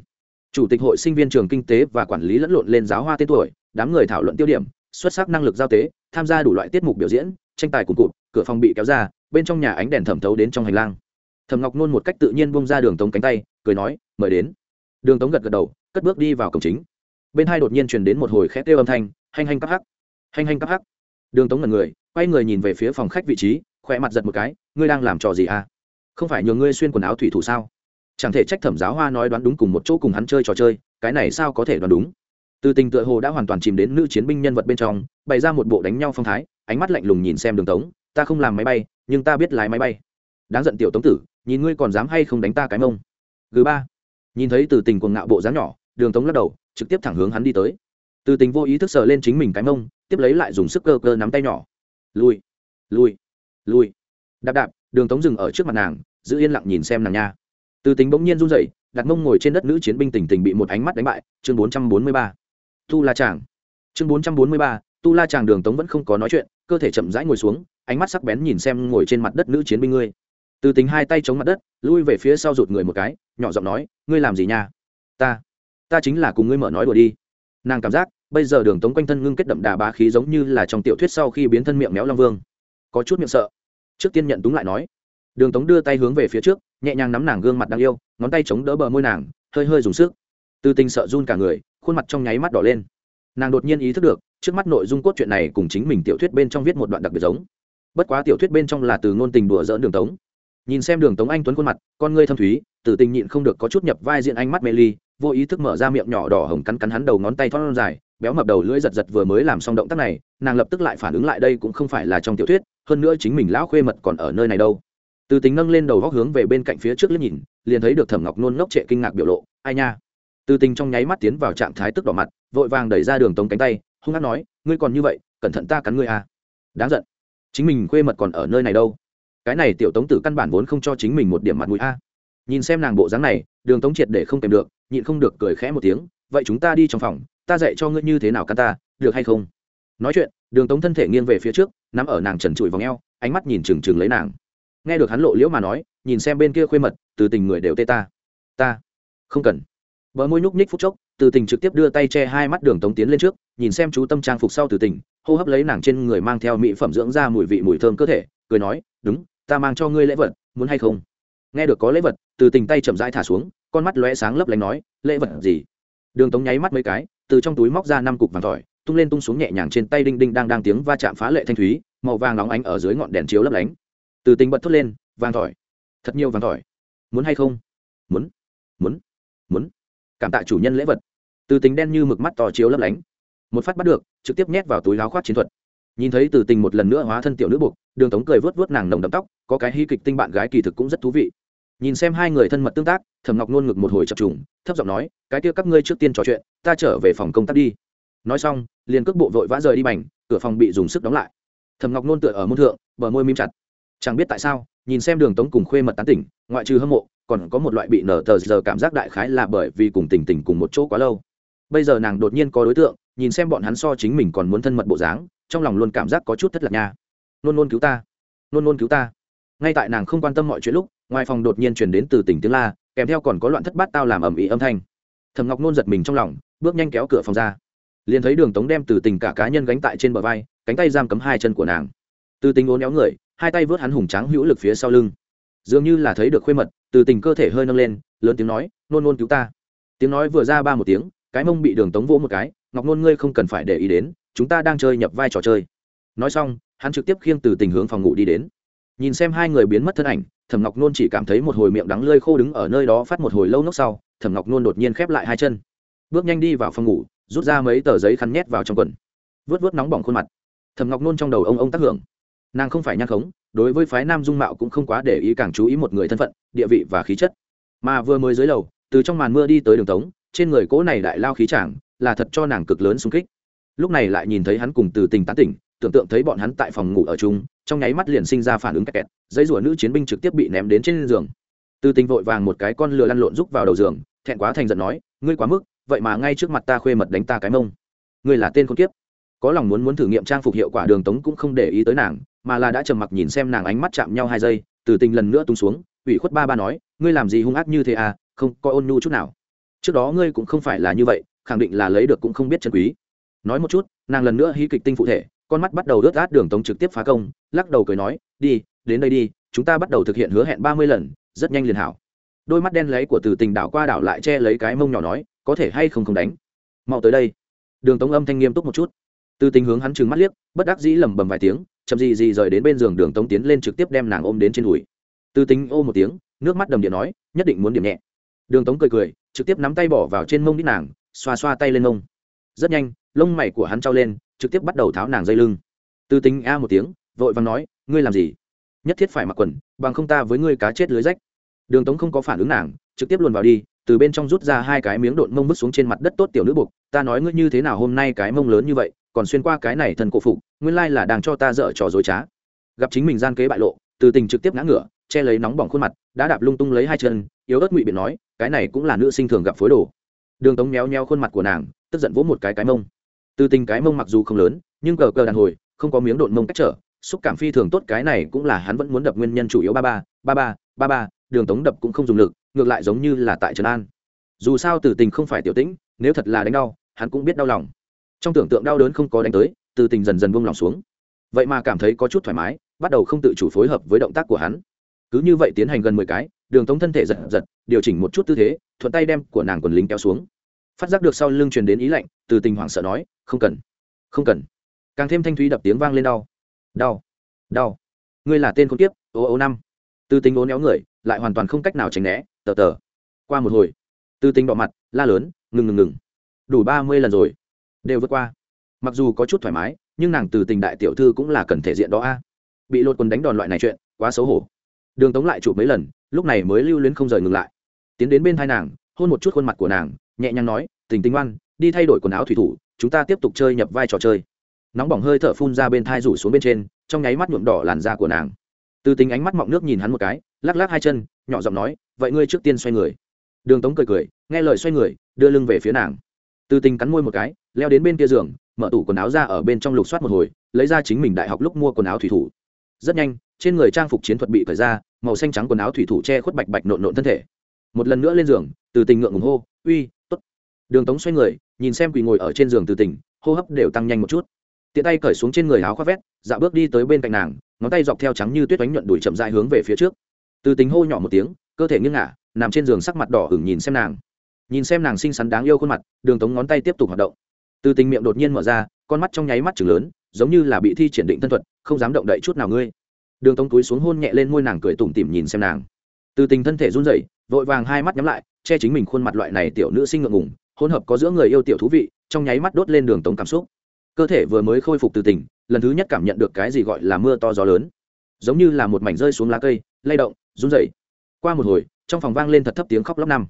A: chủ tịch hội sinh viên trường kinh tế và quản lý lẫn lộn lên giáo hoa tên tuổi, đám người thảo luận tiêu điểm, xuất sắc năng lực giao tế, tham gia đủ loại tiết mục biểu diễn, tranh tài cùng cụt, cửa phòng bị kéo ra, bên trong nhà ánh đèn thẩm thấu đến trong hành lang. Thẩm ngọc nôn một cách tự nhiên bông ra đường tống cánh tay, cười nói, mời đến. Đường tống gật gật đầu, cất bước đi vào cổng chính. Bên hai đột nhiên truyền đến một hồi khét kêu âm thanh hành hành cắp hắc hành hành cắp hắc. Đường tống ngần người, quay người nhìn về phía phòng khách vị trí, khỏe mặt giật một cái, ngươi đang làm trò gì à? Không phải nhờ ngươi xuyên quần áo thủy thủ sao? Chẳng thể trách thẩm giáo hoa nói đoán đúng cùng một chỗ cùng hắn chơi trò chơi, cái này sao có thể đoán đúng? Từ tình tựa hồ đã hoàn toàn chìm đến nữ chiến binh nhân vật bên trong, bày ra một bộ đánh nhau phong thái, ánh mắt lạnh lùng nhìn xem đường tống, ta không làm máy bay, nhưng ta biết lái máy bay. Đáng giận tiểu tống tử, nhìn ngươi còn dám hay không đánh ta cái mông. Thứ ba. Nhìn thấy từ tình cuồng ngạo bộ dáng nhỏ, đường tống lắc đầu, trực tiếp thẳng hướng hắn đi tới. Từ tình vô ý thức sờ lên chính mình cái mông, tiếp lấy lại dùng sức cơ cơ nắm tay nhỏ. Lui lui lui đạp đạp, đường tống dừng ở trước mặt nàng, giữ yên lặng nhìn xem nàng nha từ tính bỗng nhiên run rẩy, đặt mông ngồi trên đất nữ chiến binh tỉnh tỉnh bị một ánh mắt đánh bại, chương bốn trăm bốn mươi ba. Tu la chàng. Chương bốn trăm bốn mươi ba, tu la chàng đường tống vẫn không có nói chuyện, cơ thể chậm rãi ngồi xuống, ánh mắt sắc bén nhìn xem ngồi trên mặt đất nữ chiến binh ngươi. Từ tính hai tay chống mặt đất, lui về phía sau rụt người một cái, nhỏ giọng nói, ngươi làm gì nha? Ta ta chính là cùng ngươi mở nói đùa đi. Nàng cảm giác, bây giờ đường tống quanh thân ngưng kết đậm đà bá khí giống như là trong tiểu thuyết sau khi biến thân miệng méo long vương. Có chút miệng sợ. Trước tiên nhận túng lại nói. Đường tống đưa tay hướng về phía trước nhẹ nhàng nắm nàng gương mặt đáng yêu, ngón tay chống đỡ bờ môi nàng, hơi hơi dùng sức. Từ tình sợ run cả người, khuôn mặt trong nháy mắt đỏ lên. Nàng đột nhiên ý thức được, trước mắt nội dung cốt truyện này cùng chính mình tiểu thuyết bên trong viết một đoạn đặc biệt giống. Bất quá tiểu thuyết bên trong là từ ngôn tình đùa dỡn đường tống. Nhìn xem đường tống anh tuấn khuôn mặt, con ngươi thâm thúy từ tình nhịn không được có chút nhập vai diện ánh mắt mê ly, vô ý thức mở ra miệng nhỏ đỏ hồng cắn cắn hắn đầu ngón tay thon dài, béo mập đầu lưỡi giật giật vừa mới làm xong động tác này, nàng lập tức lại phản ứng lại đây cũng không phải là trong tiểu thuyết, hơn nữa chính mình lão khuê mật còn ở nơi này đâu từ tính nâng lên đầu góc hướng về bên cạnh phía trước liếc nhìn, liền thấy được thẩm ngọc nôn ngốc trệ kinh ngạc biểu lộ, ai nha? Từ tình trong nháy mắt tiến vào trạng thái tức đỏ mặt, vội vàng đẩy ra đường tống cánh tay, hung hát nói, ngươi còn như vậy, cẩn thận ta cắn ngươi à. Đáng giận. Chính mình khuê mật còn ở nơi này đâu? Cái này tiểu tống tử căn bản vốn không cho chính mình một điểm mặt mũi a. Nhìn xem nàng bộ dáng này, đường tống triệt để không kèm được, nhịn không được cười khẽ một tiếng, vậy chúng ta đi trong phòng, ta dạy cho ngươi như thế nào căn ta, được hay không? Nói chuyện, đường tống thân thể nghiêng về phía trước, nắm ở nàng trần trụi vòng eo, ánh mắt nhìn trừng trừng lấy nàng nghe được hắn lộ liễu mà nói, nhìn xem bên kia khuê mật, từ tình người đều tê ta. Ta, không cần. Vợ môi nhúc nhích phút chốc, từ tình trực tiếp đưa tay che hai mắt đường tống tiến lên trước, nhìn xem chú tâm trang phục sau từ tình, hô hấp lấy nàng trên người mang theo mỹ phẩm dưỡng ra mùi vị mùi thơm cơ thể, cười nói, đúng, ta mang cho ngươi lễ vật, muốn hay không? Nghe được có lễ vật, từ tình tay chậm rãi thả xuống, con mắt lóe sáng lấp lánh nói, lễ vật gì? Đường tống nháy mắt mấy cái, từ trong túi móc ra năm cục vàng tỏi, tung lên tung xuống nhẹ nhàng trên tay đinh đinh đang đang tiếng va chạm phá lệ thanh thúy, màu vàng nóng ánh ở dưới ngọn đèn chiếu lấp lánh từ tình bật thốt lên, vàng tỏi thật nhiều vàng tỏi muốn hay không? Muốn. Muốn. Muốn. Cảm tạ chủ nhân lễ vật. Từ tình đen như mực mắt to chiếu lấp lánh. Một phát bắt được, trực tiếp nhét vào túi láo khoát chiến thuật. Nhìn thấy từ tình một lần nữa hóa thân tiểu nữ buộc, đường tống cười vớt vớt nàng nồng đậm tóc, có cái hy kịch tinh bạn gái kỳ thực cũng rất thú vị. Nhìn xem hai người thân mật tương tác, thẩm ngọc nôn ngực một hồi chập trùng, thấp giọng nói, cái kia các ngươi trước tiên trò chuyện, ta trở về phòng công tác đi. Nói xong, liền cước bộ vội vã rời đi bành, cửa phòng bị dùng sức đóng lại. Thẩm ngọc nôn tựa ở môn thượng, bờ môi mím chặt chẳng biết tại sao, nhìn xem đường tống cùng khuê mật tán tỉnh, ngoại trừ hâm mộ, còn có một loại bị nở tờ giờ cảm giác đại khái là bởi vì cùng tình tình cùng một chỗ quá lâu. Bây giờ nàng đột nhiên có đối tượng, nhìn xem bọn hắn so chính mình còn muốn thân mật bộ dáng, trong lòng luôn cảm giác có chút thất lạc nha. Nôn nôn cứu ta, nôn nôn cứu ta. Ngay tại nàng không quan tâm mọi chuyện lúc, ngoài phòng đột nhiên chuyển đến từ tỉnh tiếng la, kèm theo còn có loạn thất bát tao làm ầm ĩ âm thanh. Thầm ngọc nôn giật mình trong lòng, bước nhanh kéo cửa phòng ra. Liền thấy đường tống đem từ tình cả cá nhân gánh tại trên bờ vai, cánh tay giam cấm hai chân của nàng. Từ tình uốn éo người hai tay vớt hắn hùng tráng hữu lực phía sau lưng. Dường như là thấy được khuê mật, từ tình cơ thể hơi nâng lên, lớn tiếng nói, nôn nôn cứu ta. Tiếng nói vừa ra ba một tiếng, cái mông bị đường tống vỗ một cái, ngọc nôn ngươi không cần phải để ý đến, chúng ta đang chơi nhập vai trò chơi. Nói xong, hắn trực tiếp khiêng từ tình hướng phòng ngủ đi đến. Nhìn xem hai người biến mất thân ảnh, thẩm ngọc nôn chỉ cảm thấy một hồi miệng đắng lơi khô đứng ở nơi đó phát một hồi lâu nốc sau, thẩm ngọc nôn đột nhiên khép lại hai chân. Bước nhanh đi vào phòng ngủ, rút ra mấy tờ giấy khăn nhét vào trong quần. Vớt vớt nóng bỏng khuôn mặt. Thẩm ngọc nôn trong đầu ông ông tác hưởng nàng không phải nhan khống, đối với phái nam dung mạo cũng không quá để ý càng chú ý một người thân phận, địa vị và khí chất. Mà vừa mới dưới lầu, từ trong màn mưa đi tới đường tống, trên người cỗ này đại lao khí chàng, là thật cho nàng cực lớn xung kích. Lúc này lại nhìn thấy hắn cùng từ tình tán tỉnh, tưởng tượng thấy bọn hắn tại phòng ngủ ở chung, trong nháy mắt liền sinh ra phản ứng kẹt kẹt giấy rủa nữ chiến binh trực tiếp bị ném đến trên giường. Từ tình vội vàng một cái con lừa lăn lộn rúc vào đầu giường, thẹn quá thành giận nói, ngươi quá mức, vậy mà ngay trước mặt ta khuê mật đánh ta cái mông. Ngươi là tên con kiếp. Có lòng muốn muốn thử nghiệm trang phục hiệu quả đường tống cũng không để ý tới nàng mà là đã trầm mặc nhìn xem nàng ánh mắt chạm nhau hai giây, từ tình lần nữa tung xuống, ủy khuất ba ba nói, ngươi làm gì hung ác như thế à không coi ôn nhu chút nào. Trước đó ngươi cũng không phải là như vậy, khẳng định là lấy được cũng không biết chân quý. Nói một chút, nàng lần nữa hí kịch tinh phụ thể, con mắt bắt đầu đớt át đường tống trực tiếp phá công, lắc đầu cười nói, đi, đến đây đi, chúng ta bắt đầu thực hiện hứa hẹn ba mươi lần, rất nhanh liền hảo. Đôi mắt đen lấy của từ tình đảo qua đảo lại che lấy cái mông nhỏ nói, có thể hay không không đánh? Mau tới đây. Đường tống âm thanh nghiêm túc một chút. Từ tình hướng hắn trừng mắt liếc, bất đắc dĩ lẩm bẩm vài tiếng chậm gì gì rời đến bên giường đường tống tiến lên trực tiếp đem nàng ôm đến trên đùi. Từ tính ô một tiếng, nước mắt đầm điện nói, nhất định muốn điểm nhẹ. Đường tống cười cười, trực tiếp nắm tay bỏ vào trên mông đít nàng, xoa xoa tay lên mông. Rất nhanh, lông mày của hắn trao lên, trực tiếp bắt đầu tháo nàng dây lưng. Từ tính a một tiếng, vội vàng nói, ngươi làm gì? Nhất thiết phải mặc quần, bằng không ta với ngươi cá chết lưới rách. Đường tống không có phản ứng nàng, trực tiếp luồn vào đi, từ bên trong rút ra hai cái miếng độn mông bước xuống trên mặt đất tốt tiểu nữ buộc ta nói ngươi như thế nào hôm nay cái mông lớn như vậy, còn xuyên qua cái này thần cổ phục nguyên lai là đang cho ta dở trò dối trá. Gặp chính mình gian kế bại lộ, từ tình trực tiếp ngã ngửa, che lấy nóng bỏng khuôn mặt, đã đạp lung tung lấy hai chân, yếu ớt ngụy biện nói, cái này cũng là nữ sinh thường gặp phối đồ. Đường tống méo nheo khuôn mặt của nàng, tức giận vỗ một cái cái mông. Từ tình cái mông mặc dù không lớn, nhưng cờ cờ đàn hồi, không có miếng độn mông cách trở, xúc cảm phi thường tốt cái này cũng là hắn vẫn muốn đập nguyên nhân chủ yếu ba ba ba ba ba ba, đường tống đập cũng không dùng lực, ngược lại giống như là tại trần an. Dù sao từ tình không phải tiểu tĩnh, nếu thật là đánh đau, hắn cũng biết đau lòng. Trong tưởng tượng đau đớn không có đánh tới từ tình dần dần buông lòng xuống. Vậy mà cảm thấy có chút thoải mái, bắt đầu không tự chủ phối hợp với động tác của hắn. Cứ như vậy tiến hành gần mười cái, đường tống thân thể giật giật, điều chỉnh một chút tư thế, thuận tay đem của nàng quần lính kéo xuống. Phát giác được sau lưng truyền đến ý lạnh, từ tình hoảng sợ nói, không cần không cần. Càng thêm thanh thúy đập tiếng vang lên đau. Đau đau. Ngươi là tên con tiếp ô ô năm. Từ tình ố néo người, lại hoàn toàn không cách nào tránh né, tờ tờ. Qua một hồi, từ tình đỏ mặt, la lớn, ngừng ngừng ngừng. Đủ ba mươi lần rồi. Đều vượt qua mặc dù có chút thoải mái, nhưng nàng từ tình đại tiểu thư cũng là cần thể diện đó a. Bị lột quần đánh đòn loại này chuyện, quá xấu hổ. Đường tống lại chụp mấy lần, lúc này mới lưu luyến không rời ngừng lại. Tiến đến bên thai nàng, hôn một chút khuôn mặt của nàng, nhẹ nhàng nói, tình tinh oan đi thay đổi quần áo thủy thủ, chúng ta tiếp tục chơi nhập vai trò chơi. Nóng bỏng hơi thở phun ra bên thai rủ xuống bên trên, trong nháy mắt nhuộm đỏ làn da của nàng. Từ tính ánh mắt mọng nước nhìn hắn một cái, lắc lắc hai chân, nhỏ giọng nói, vậy ngươi trước tiên xoay người. Đường tống cười cười, nghe lời xoay người, đưa lưng về phía nàng. Từ tình cắn môi một cái, leo đến bên kia giường mở tủ quần áo ra ở bên trong lục soát một hồi, lấy ra chính mình đại học lúc mua quần áo thủy thủ. Rất nhanh, trên người trang phục chiến thuật bị cởi ra, màu xanh trắng quần áo thủy thủ che khuất bạch bạch nộn nộn thân thể. Một lần nữa lên giường, từ tình ngượng ngùng hô, uy t ố t đường tống xoay người, nhìn xem quỳ ngồi ở trên giường từ tình, hô hấp đều tăng nhanh một chút. Tiện tay cởi xuống trên người áo khoác vét dạ bước đi tới bên cạnh nàng, ngón tay dọc theo trắng như tuyết đánh nhuận đùi chậm dại hướng về phía trước. Từ tình hô nhỏ một tiếng, cơ thể nghiêng ngả, nằm trên giường sắc mặt đỏ hửng nhìn xem nàng. Nhìn xem nàng xinh xắn đáng yêu khuôn mặt, đường tống ngón tay tiếp tục hoạt động từ tình miệng đột nhiên mở ra, con mắt trong nháy mắt chừng lớn, giống như là bị thi triển định thân thuật, không dám động đậy chút nào ngươi. Đường tống túi xuống hôn nhẹ lên môi nàng cười tủm tỉm nhìn xem nàng. Từ tình thân thể run rẩy, vội vàng hai mắt nhắm lại, che chính mình khuôn mặt loại này tiểu nữ sinh ngượng ngùng, hỗn hợp có giữa người yêu tiểu thú vị, trong nháy mắt đốt lên đường tống cảm xúc. Cơ thể vừa mới khôi phục từ tình, lần thứ nhất cảm nhận được cái gì gọi là mưa to gió lớn. Giống như là một mảnh rơi xuống lá cây, lay động, run rẩy. Qua một hồi, trong phòng vang lên thật thấp tiếng khóc lóc năm.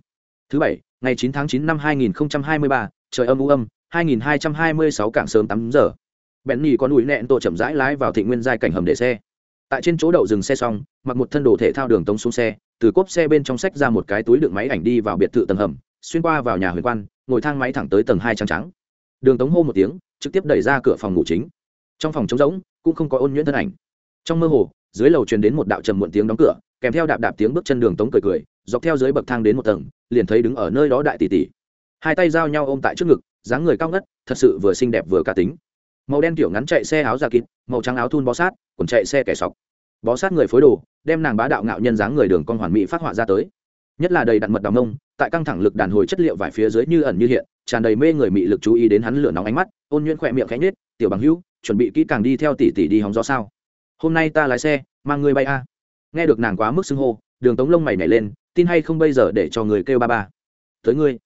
A: Thứ bảy, ngày chín tháng chín năm hai nghìn hai mươi ba, trời âm u âm hai nghìn hai trăm hai mươi sáu cảng sớm tám giờ. Bèn nhì con núi nẹn tổ chậm rãi lái vào thị nguyên giai cảnh hầm để xe. Tại trên chỗ đậu dừng xe xong, mặc một thân đồ thể thao đường tống xuống xe, từ cốp xe bên trong sách ra một cái túi đựng máy ảnh đi vào biệt thự tầng hầm, xuyên qua vào nhà huyền quan, ngồi thang máy thẳng tới tầng hai trắng trắng. Đường tống hô một tiếng, trực tiếp đẩy ra cửa phòng ngủ chính. Trong phòng trống rỗng, cũng không có ôn nhuyễn thân ảnh. Trong mơ hồ, dưới lầu truyền đến một đạo trầm muộn tiếng đóng cửa, kèm theo đạp đạp tiếng bước chân đường tống cười cười, dọc theo dưới bậc thang đến một tầng, liền thấy đứng ở nơi đó đại tỷ tỷ. Hai tay giao nhau ôm tại trước ngực dáng người cao ngất, thật sự vừa xinh đẹp vừa cá tính. Màu đen kiểu ngắn chạy xe áo giả kịt, màu trắng áo thun bó sát còn chạy xe kẻ sọc. Bó sát người phối đồ, đem nàng bá đạo ngạo nhân dáng người đường con hoàn mỹ phát họa ra tới. Nhất là đầy đặn mật đào mông, tại căng thẳng lực đàn hồi chất liệu vải phía dưới như ẩn như hiện, tràn đầy mê người mị lực chú ý đến hắn lửa nóng ánh mắt, ôn nhuyễn khỏe miệng khẽ nhết tiểu bằng hữu, chuẩn bị kỹ càng đi theo tỷ tỷ đi hóng gió sao? Hôm nay ta lái xe, mang người bay a. Nghe được nàng quá mức xưng hô, đường tống lông mày nhảy lên, tin hay không bây giờ để cho người kêu ba ba. Tới ngươi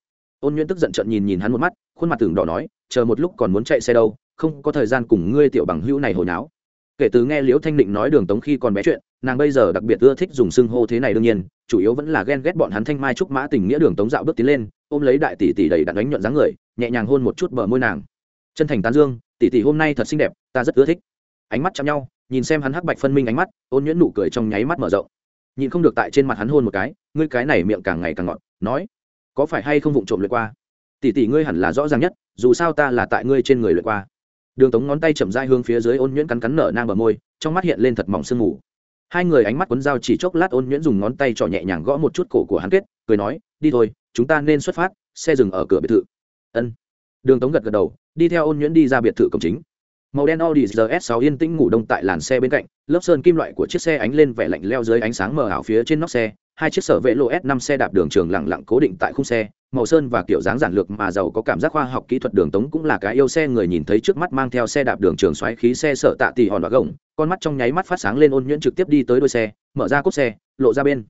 A: ôn nhuyễn tức giận trận nhìn nhìn hắn một mắt, khuôn mặt tưởng đỏ nói, chờ một lúc còn muốn chạy xe đâu, không có thời gian cùng ngươi tiểu bằng hữu này hồi náo. Kể từ nghe liễu thanh định nói đường tống khi còn bé chuyện, nàng bây giờ đặc biệt ưa thích dùng xưng hô thế này đương nhiên, chủ yếu vẫn là ghen ghét bọn hắn thanh mai trúc mã tình nghĩa đường tống dạo bước tiến lên, ôm lấy đại tỷ tỷ đầy đặn đánh nhuận dáng người, nhẹ nhàng hôn một chút bờ môi nàng. Chân thành tán dương, tỷ tỷ hôm nay thật xinh đẹp, ta rất ưa thích. Ánh mắt chạm nhau, nhìn xem hắn hắc bạch phân minh ánh mắt, ôn nhuyễn nụ cười trong nháy mắt mở rộng. Nhìn không được tại trên mặt hắn hôn một cái, ngươi cái này miệng càng ngày càng ngọt, nói có phải hay không vụng trộm lượt qua? Tỷ tỷ ngươi hẳn là rõ ràng nhất, dù sao ta là tại ngươi trên người lượt qua. Đường tống ngón tay chậm dai hướng phía dưới ôn nhuyễn cắn cắn nở nang bờ môi, trong mắt hiện lên thật mỏng sương mù. Hai người ánh mắt quấn dao chỉ chốc lát ôn nhuyễn dùng ngón tay trỏ nhẹ nhàng gõ một chút cổ của hắn kết, cười nói, đi thôi, chúng ta nên xuất phát, xe dừng ở cửa biệt thự. Ân. Đường tống gật gật đầu, đi theo ôn nhuyễn đi ra biệt thự cổng chính. Màu đen audi rs 6 yên tĩnh ngủ đông tại làn xe bên cạnh, lớp sơn kim loại của chiếc xe ánh lên vẻ lạnh leo dưới ánh sáng mờ ảo phía trên nóc xe hai chiếc sở vệ lộ s 5 xe đạp đường trường lặng lặng cố định tại khung xe, màu sơn và kiểu dáng giản lược mà giàu có cảm giác khoa học kỹ thuật đường tống cũng là cái yêu xe người nhìn thấy trước mắt mang theo xe đạp đường trường xoáy khí xe sợ tạ tỉ hòn và gồng, con mắt trong nháy mắt phát sáng lên ôn nhuyễn trực tiếp đi tới đôi xe, mở ra cốp xe, lộ ra bên.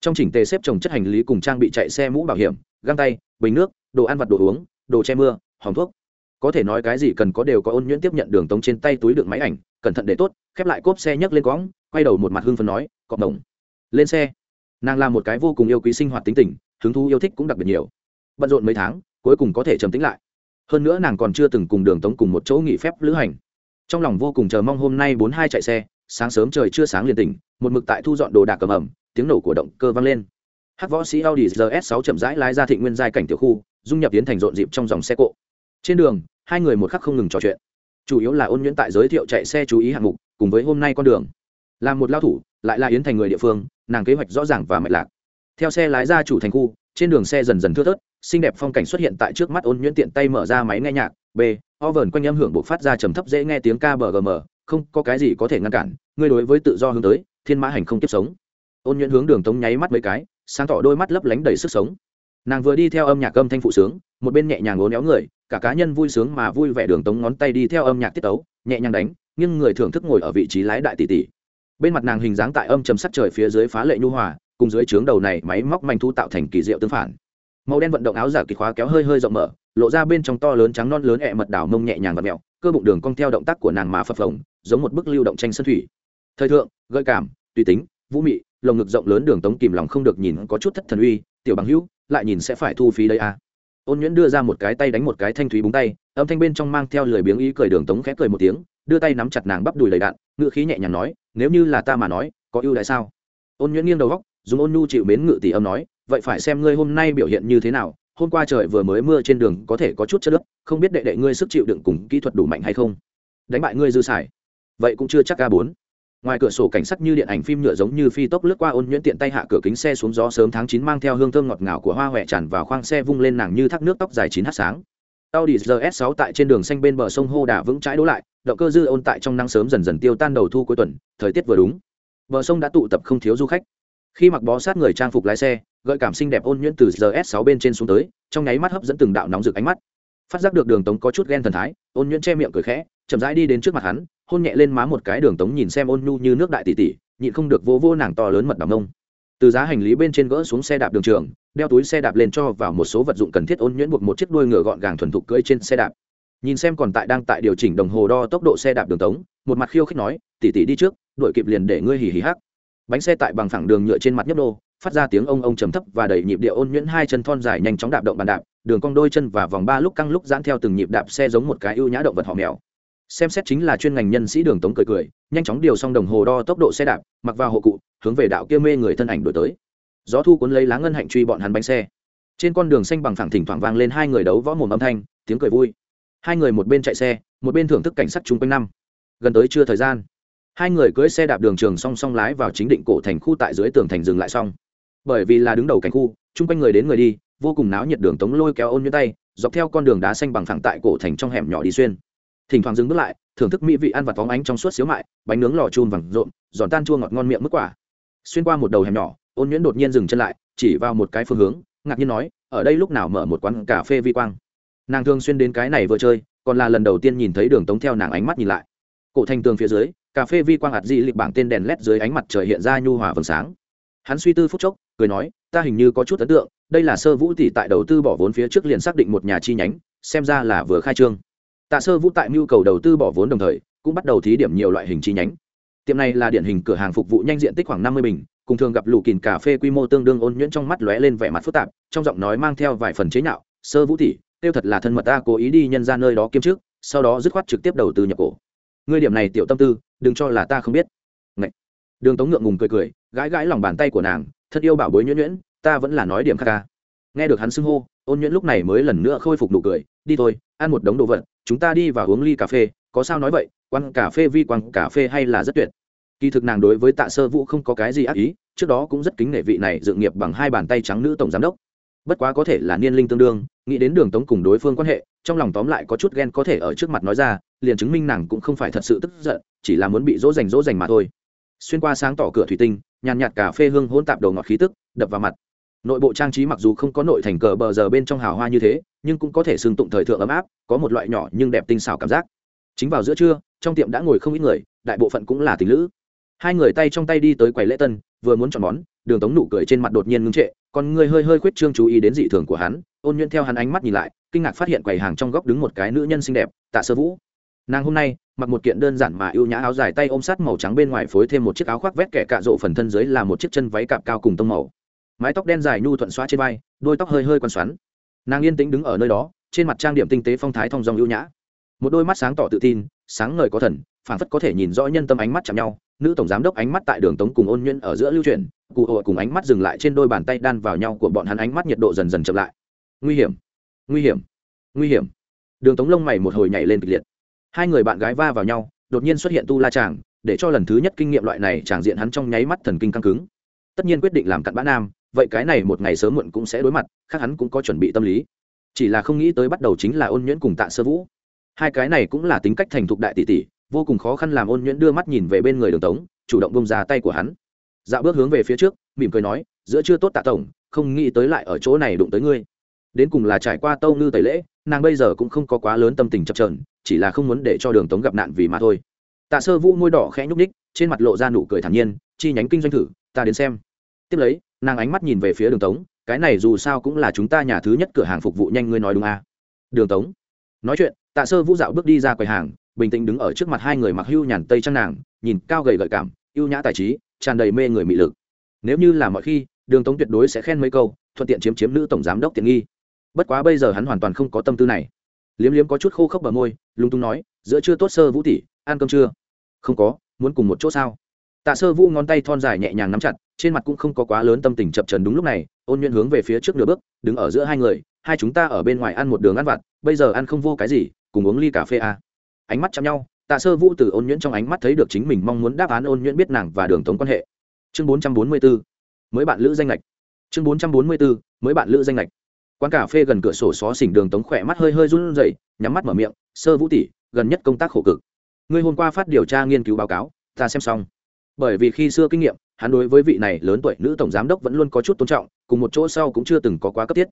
A: Trong chỉnh tề xếp trồng chất hành lý cùng trang bị chạy xe mũ bảo hiểm, găng tay, bình nước, đồ ăn vặt đồ uống, đồ che mưa hỏng thuốc. Có thể nói cái gì cần có đều có ôn nhuyễn tiếp nhận đường tống trên tay túi đựng máy ảnh, cẩn thận để tốt, khép lại cốp xe nhấc lên quõng, quay đầu một mặt hưng phấn nói, cọp đồng. Lên xe nàng là một cái vô cùng yêu quý sinh hoạt tính tình, hứng thú yêu thích cũng đặc biệt nhiều. Bận rộn mấy tháng, cuối cùng có thể trầm tính lại. Hơn nữa nàng còn chưa từng cùng đường tống cùng một chỗ nghỉ phép lữ hành. Trong lòng vô cùng chờ mong hôm nay bốn hai chạy xe, sáng sớm trời chưa sáng liền tỉnh, một mực tại thu dọn đồ đạc cầm ẩm, tiếng nổ của động cơ vang lên. Hắc võ sĩ audi rs 6 chậm rãi lái ra thị nguyên giai cảnh tiểu khu, dung nhập tiến thành rộn dịp trong dòng xe cộ. Trên đường, hai người một khắc không ngừng trò chuyện. Chủ yếu là ôn nhuyễn tại giới thiệu chạy xe chú ý hạng mục, cùng với hôm nay con đường. Là một lao thủ, lại là yến thành người địa phương nàng kế hoạch rõ ràng và mạch lạc. Theo xe lái ra chủ thành khu, trên đường xe dần dần thưa thớt, xinh đẹp phong cảnh xuất hiện tại trước mắt ôn nhuyễn tiện tay mở ra máy nghe nhạc, b o vờn quanh âm hưởng bộ phát ra trầm thấp dễ nghe tiếng kbgm không có cái gì có thể ngăn cản, ngươi đối với tự do hướng tới, thiên mã hành không tiếp sống. Ôn nhuyễn hướng đường tống nháy mắt mấy cái, sáng tỏ đôi mắt lấp lánh đầy sức sống. Nàng vừa đi theo âm nhạc âm thanh phụ sướng, một bên nhẹ nhàng ố néo người, cả cá nhân vui sướng mà vui vẻ đường tống ngón tay đi theo âm nhạc tiết tấu, nhẹ nhàng đánh nhưng người thưởng thức ngồi ở vị trí lái đại tỷ tỷ bên mặt nàng hình dáng tại âm trầm sắc trời phía dưới phá lệ nhu hòa, cùng dưới trướng đầu này máy móc manh thu tạo thành kỳ diệu tương phản màu đen vận động áo giả kỳ khóa kéo hơi hơi rộng mở, lộ ra bên trong to lớn trắng non lớn ẹ mật đảo mông nhẹ nhàng và mẹo, cơ bụng đường cong theo động tác của nàng mà phập phồng, giống một bức lưu động tranh sân thủy thời thượng, gợi cảm, tùy tính, vũ mị, lồng ngực rộng lớn đường tống kìm lòng không được nhìn có chút thất thần uy, tiểu bằng hữu, lại nhìn sẽ phải thu phí đây à. ôn nhuyễn đưa ra một cái tay đánh một cái thanh thúy búng tay, âm thanh bên trong mang theo lời biếng ý cười đường tống khẽ cười một tiếng, đưa tay nắm chặt nàng bắp đùi lầy đạn ngựa khí nhẹ nhàng nói nếu như là ta mà nói có ưu đãi sao? Ôn nhuyễn nghiêng đầu góc dùng ôn nhu chịu mến ngự tỷ âm nói vậy phải xem ngươi hôm nay biểu hiện như thế nào hôm qua trời vừa mới mưa trên đường có thể có chút chất nước không biết đệ đệ ngươi sức chịu đựng cùng kỹ thuật đủ mạnh hay không? Đánh bại ngươi dư xài. Vậy cũng chưa chắc ca bốn. Ngoài cửa sổ cảnh sắc như điện ảnh phim nhựa giống như phi tốc lướt qua ôn nhuyễn tiện tay hạ cửa kính xe xuống gió sớm tháng chín mang theo hương thơm ngọt ngào của hoa huệ tràn vào khoang xe vung lên nàng như thác nước tóc dài chín hát sáng. Audi RS6 tại trên đường xanh bên bờ sông Hô Đà vững chãi đỗ lại, động cơ dư ôn tại trong nắng sớm dần dần tiêu tan đầu thu cuối tuần, thời tiết vừa đúng. Bờ sông đã tụ tập không thiếu du khách. Khi mặc bó sát người trang phục lái xe, gợi cảm xinh đẹp ôn nhuyễn từ RS6 bên trên xuống tới, trong nháy mắt hấp dẫn từng đạo nóng rực ánh mắt. Phát giác được Đường Tống có chút ghen thần thái, ôn nhuyễn che miệng cười khẽ, chậm rãi đi đến trước mặt hắn, hôn nhẹ lên má một cái Đường Tống nhìn xem ôn nhu như nước đại tỷ tỷ, nhịn không được vô vô nàng to lớn mật đầm ngông. Từ giá hành lý bên trên gỡ xuống xe đạp đường trường, đeo túi xe đạp lên cho vào một số vật dụng cần thiết ôn nhuyễn buộc một chiếc đuôi ngựa gọn gàng thuần thục cưỡi trên xe đạp nhìn xem còn tại đang tại điều chỉnh đồng hồ đo tốc độ xe đạp đường tống, một mặt khiêu khích nói tỉ tỉ đi trước đội kịp liền để ngươi hỉ hỉ hắc. Bánh xe tại bằng phẳng đường nhựa trên mặt nhấp đô phát ra tiếng ông ông trầm thấp và đầy nhịp điệu ôn nhuyễn hai chân thon dài nhanh chóng đạp động bàn đạp, đường cong đôi chân và vòng ba lúc căng lúc giãn theo từng nhịp đạp xe giống một cái ưu nhã động vật họ mèo. Xem xét chính là chuyên ngành nhân sĩ đường tống cười cười, nhanh chóng điều xong đồng hồ đo tốc độ xe đạp, mặc vào hộ cụ, hướng về đạo kia mê người thân ảnh đổi tới. Gió thu cuốn lấy lá ngân hạnh truy bọn hắn bánh xe. Trên con đường xanh bằng phẳng thỉnh thoảng vang lên hai người đấu võ mồm âm thanh, tiếng cười vui hai người một bên chạy xe, một bên thưởng thức cảnh sắc chung quanh năm. Gần tới trưa thời gian, hai người cưỡi xe đạp đường trường song song lái vào chính định cổ thành khu tại dưới tường thành dừng lại xong. Bởi vì là đứng đầu cảnh khu, chung quanh người đến người đi, vô cùng náo nhiệt đường tống lôi kéo ôn như tay, dọc theo con đường đá xanh bằng phẳng tại cổ thành trong hẻm nhỏ đi xuyên. Thỉnh thoảng dừng bước lại, thưởng thức mỹ vị ăn vặt phóng ánh trong suốt xíu mại, bánh nướng lò chun vàng rộn, giòn tan chua ngọt ngon miệng mức quả. Xuyên qua một đầu hẻm nhỏ, ôn nhuyễn đột nhiên dừng chân lại, chỉ vào một cái phương hướng, ngạc nhiên nói, ở đây lúc nào mở một quán cà phê vi quang? Nàng thường xuyên đến cái này vừa chơi, còn là lần đầu tiên nhìn thấy đường tống theo nàng ánh mắt nhìn lại. Cổ thành tường phía dưới, cà phê vi quang hạt di lịch bảng tên đèn led dưới ánh mặt trời hiện ra nhu hòa vầng sáng. Hắn suy tư phút chốc, cười nói, ta hình như có chút ấn tượng, đây là sơ vũ tỷ tại đầu tư bỏ vốn phía trước liền xác định một nhà chi nhánh, xem ra là vừa khai trương. Tạ sơ vũ tại nhu cầu đầu tư bỏ vốn đồng thời, cũng bắt đầu thí điểm nhiều loại hình chi nhánh. Tiệm này là điển hình cửa hàng phục vụ nhanh diện tích khoảng năm mươi bình, cùng thường gặp lù kìn cà phê quy mô tương đương ôn nhuyễn trong mắt lóe lên vẻ mặt phức tạp, trong giọng nói mang theo vài phần chế nhạo, sơ vũ tỷ tiêu thật là thân mật ta cố ý đi nhân ra nơi đó kiêm trước sau đó dứt khoát trực tiếp đầu tư nhập cổ. Ngươi điểm này tiểu tâm tư, đừng cho là ta không biết. Ngậy. đường tống ngượng ngùng cười cười, gãi gãi lòng bàn tay của nàng, thật yêu bảo bối nhuyễn nhuyễn, ta vẫn là nói điểm khác ca. Nghe được hắn xưng hô, ôn nhuyễn lúc này mới lần nữa khôi phục nụ cười, đi thôi, ăn một đống đồ vật, chúng ta đi và uống ly cà phê, có sao nói vậy, quán cà phê vi quán cà phê hay là rất tuyệt. Kỳ thực nàng đối với tạ sơ vũ không có cái gì ác ý, trước đó cũng rất kính nể vị này dự nghiệp bằng hai bàn tay trắng nữ tổng giám đốc. Bất quá có thể là niên linh tương đương nghĩ đến đường tống cùng đối phương quan hệ, trong lòng tóm lại có chút ghen có thể ở trước mặt nói ra, liền chứng minh nàng cũng không phải thật sự tức giận, chỉ là muốn bị dỗ dành dỗ dành mà thôi. Xuyên qua sáng tỏ cửa thủy tinh, nhàn nhạt cà phê hương hôn tạp đầu ngọt khí tức, đập vào mặt. Nội bộ trang trí mặc dù không có nội thành cờ bờ giờ bên trong hào hoa như thế, nhưng cũng có thể xương tụng thời thượng ấm áp, có một loại nhỏ nhưng đẹp tinh xảo cảm giác. Chính vào giữa trưa, trong tiệm đã ngồi không ít người, đại bộ phận cũng là tình lữ. Hai người tay trong tay đi tới quầy lễ tân, vừa muốn chọn món đường tống nụ cười trên mặt đột nhiên ngưng trệ còn người hơi hơi khuyết trương chú ý đến dị thường của hắn, ôn nhuận theo hắn ánh mắt nhìn lại, kinh ngạc phát hiện quầy hàng trong góc đứng một cái nữ nhân xinh đẹp, tạ sơ vũ. Nàng hôm nay, mặc một kiện đơn giản mà ưu nhã áo dài tay ôm sát màu trắng bên ngoài phối thêm một chiếc áo khoác vét kẻ cạ rộ phần thân dưới là một chiếc chân váy cạp cao cùng tông màu. Mái tóc đen dài nhu thuận xóa trên vai, đôi tóc hơi hơi quằn xoắn. Nàng yên tĩnh đứng ở nơi đó, trên mặt trang điểm tinh tế phong thái thong dong ưu nhã. Một đôi mắt sáng tỏ tự tin, sáng ngời có thần phản phất có thể nhìn rõ nhân tâm ánh mắt chạm nhau nữ tổng giám đốc ánh mắt tại đường tống cùng ôn nhuyễn ở giữa lưu truyền cụ hội cùng ánh mắt dừng lại trên đôi bàn tay đan vào nhau của bọn hắn, ánh mắt nhiệt độ dần dần chậm lại. Nguy hiểm nguy hiểm nguy hiểm. Đường tống lông mày một hồi nhảy lên kịch liệt. Hai người bạn gái va vào nhau, đột nhiên xuất hiện tu la chàng, để cho lần thứ nhất kinh nghiệm loại này tràng diện hắn trong nháy mắt thần kinh căng cứng. Tất nhiên quyết định làm cặn bã nam, vậy cái này một ngày sớm muộn cũng sẽ đối mặt, khác hắn cũng có chuẩn bị tâm lý. Chỉ là không nghĩ tới bắt đầu chính là ôn nhuyễn cùng tạ sơ vũ. Hai cái này cũng là tính cách thành thục đại tỷ tỷ vô cùng khó khăn làm ôn nhuyễn đưa mắt nhìn về bên người đường tống, chủ động bông ra tay của hắn. Dạo bước hướng về phía trước, mỉm cười nói, giữa chưa tốt tạ tổng, không nghĩ tới lại ở chỗ này đụng tới ngươi. Đến cùng là trải qua tâu ngư tẩy lễ, nàng bây giờ cũng không có quá lớn tâm tình chập trờn chỉ là không muốn để cho đường tống gặp nạn vì mà thôi. Tạ sơ vũ môi đỏ khẽ nhúc ních trên mặt lộ ra nụ cười thản nhiên, chi nhánh kinh doanh thử, ta đến xem. Tiếp lấy, nàng ánh mắt nhìn về phía đường tống, cái này dù sao cũng là chúng ta nhà thứ nhất cửa hàng phục vụ nhanh ngươi nói đúng à. đường tống. Nói chuyện, tạ sơ vũ dạo bước đi ra quầy hàng bình tĩnh đứng ở trước mặt hai người mặc hưu nhàn tây trang nàng, nhìn cao gầy gợi cảm, ưu nhã tài trí, tràn đầy mê người mị lực. Nếu như là mọi khi, đường tống tuyệt đối sẽ khen mấy câu, thuận tiện chiếm chiếm nữ tổng giám đốc tiện nghi. Bất quá bây giờ hắn hoàn toàn không có tâm tư này. Liếm liếm có chút khô khốc bờ môi lung tung nói, giữa chưa tốt, sơ vũ tỷ, ăn cơm chưa? Không có, muốn cùng một chỗ sao? Tạ sơ vũ ngón tay thon dài nhẹ nhàng nắm chặt, trên mặt cũng không có quá lớn tâm tình chập trần đúng lúc này, ôn nhuận hướng về phía trước nửa bước, đứng ở giữa hai người, hai chúng ta ở bên ngoài ăn một đường ăn vặt, bây giờ ăn không vô cái gì, cùng uống ly cà phê à ánh mắt chạm nhau, tạ sơ vũ từ ôn nhuyễn trong ánh mắt thấy được chính mình mong muốn đáp án ôn nhuyễn biết nàng và đường tống quan hệ. Chương bốn trăm bốn mươi bốn mới bạn lữ danh lệch. Chương bốn trăm bốn mươi bốn mới bạn lữ danh lệch. Quán cà phê gần cửa sổ xó xỉnh đường tống khỏe mắt hơi hơi run rẩy, nhắm mắt mở miệng, sơ vũ tỷ, gần nhất công tác khổ cực. Ngươi hôm qua phát điều tra nghiên cứu báo cáo, ta xem xong. Bởi vì khi xưa kinh nghiệm, hắn đối với vị này lớn tuổi nữ tổng giám đốc vẫn luôn có chút tôn trọng, cùng một chỗ sau cũng chưa từng có quá cấp thiết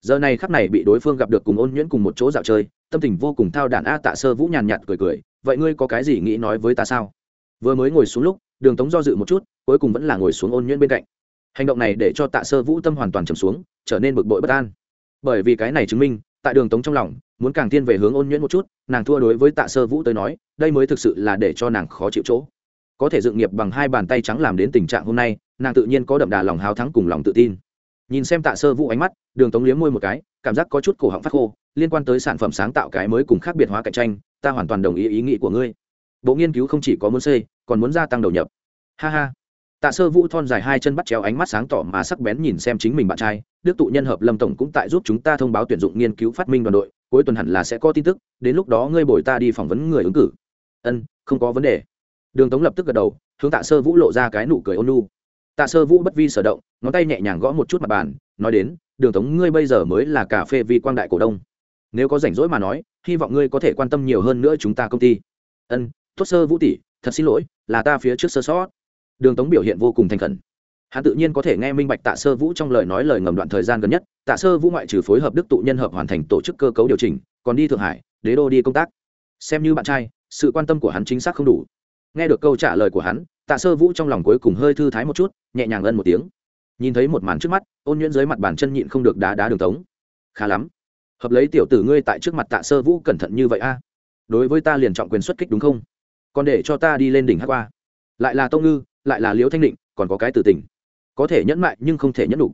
A: giờ này khắc này bị đối phương gặp được cùng ôn nhuyễn cùng một chỗ dạo chơi, tâm tình vô cùng thao đàn a tạ sơ vũ nhàn nhạt cười cười, vậy ngươi có cái gì nghĩ nói với ta sao? Vừa mới ngồi xuống lúc, đường tống do dự một chút, cuối cùng vẫn là ngồi xuống ôn nhuyễn bên cạnh. Hành động này để cho tạ sơ vũ tâm hoàn toàn trầm xuống, trở nên bực bội bất an. Bởi vì cái này chứng minh, tại đường tống trong lòng, muốn càng tiên về hướng ôn nhuyễn một chút, nàng thua đối với tạ sơ vũ tới nói, đây mới thực sự là để cho nàng khó chịu chỗ. Có thể dựng nghiệp bằng hai bàn tay trắng làm đến tình trạng hôm nay, nàng tự nhiên có đậm đà lòng hào thắng cùng lòng tự tin nhìn xem tạ sơ vũ ánh mắt, đường tống liếm môi một cái, cảm giác có chút cổ họng phát khô, liên quan tới sản phẩm sáng tạo cái mới cùng khác biệt hóa cạnh tranh, ta hoàn toàn đồng ý ý nghĩ của ngươi. Bộ nghiên cứu không chỉ có muốn xây, còn muốn gia tăng đầu nhập. Ha ha. Tạ sơ vũ thon dài hai chân bắt chéo ánh mắt sáng tỏ mà sắc bén nhìn xem chính mình bạn trai, đức tụ nhân hợp lâm tổng cũng tại giúp chúng ta thông báo tuyển dụng nghiên cứu phát minh đoàn đội, cuối tuần hẳn là sẽ có tin tức, đến lúc đó ngươi bồi ta đi phỏng vấn người ứng cử. Ân, không có vấn đề. Đường tống lập tức gật đầu, hướng tạ sơ vũ lộ ra cái nụ cười ôn nu tạ sơ vũ bất vi sở động, ngón tay nhẹ nhàng gõ một chút mặt bàn, nói đến, đường tống, ngươi bây giờ mới là cà phê vi quang đại cổ đông. Nếu có rảnh rỗi mà nói, hy vọng ngươi có thể quan tâm nhiều hơn nữa chúng ta công ty. Ân, tốt sơ vũ tỷ, thật xin lỗi, là ta phía trước sơ sót. Đường tống biểu hiện vô cùng thành khẩn. Hắn tự nhiên có thể nghe minh bạch tạ sơ vũ trong lời nói lời ngầm đoạn thời gian gần nhất, tạ sơ vũ ngoại trừ phối hợp đức tụ nhân hợp hoàn thành tổ chức cơ cấu điều chỉnh, còn đi thượng hải, đế đô đi công tác. Xem như bạn trai, sự quan tâm của hắn chính xác không đủ. Nghe được câu trả lời của hắn tạ sơ vũ trong lòng cuối cùng hơi thư thái một chút, nhẹ nhàng ân một tiếng. Nhìn thấy một màn trước mắt, ôn nhuyễn dưới mặt bàn chân nhịn không được đá đá đường tống. Khá lắm. Hợp lấy tiểu tử ngươi tại trước mặt tạ sơ vũ cẩn thận như vậy a. Đối với ta liền trọng quyền xuất kích đúng không? Còn để cho ta đi lên đỉnh hát qua. Lại là tông ngư, lại là liễu thanh định, còn có cái tử tình. Có thể nhẫn mại nhưng không thể nhẫn đủ.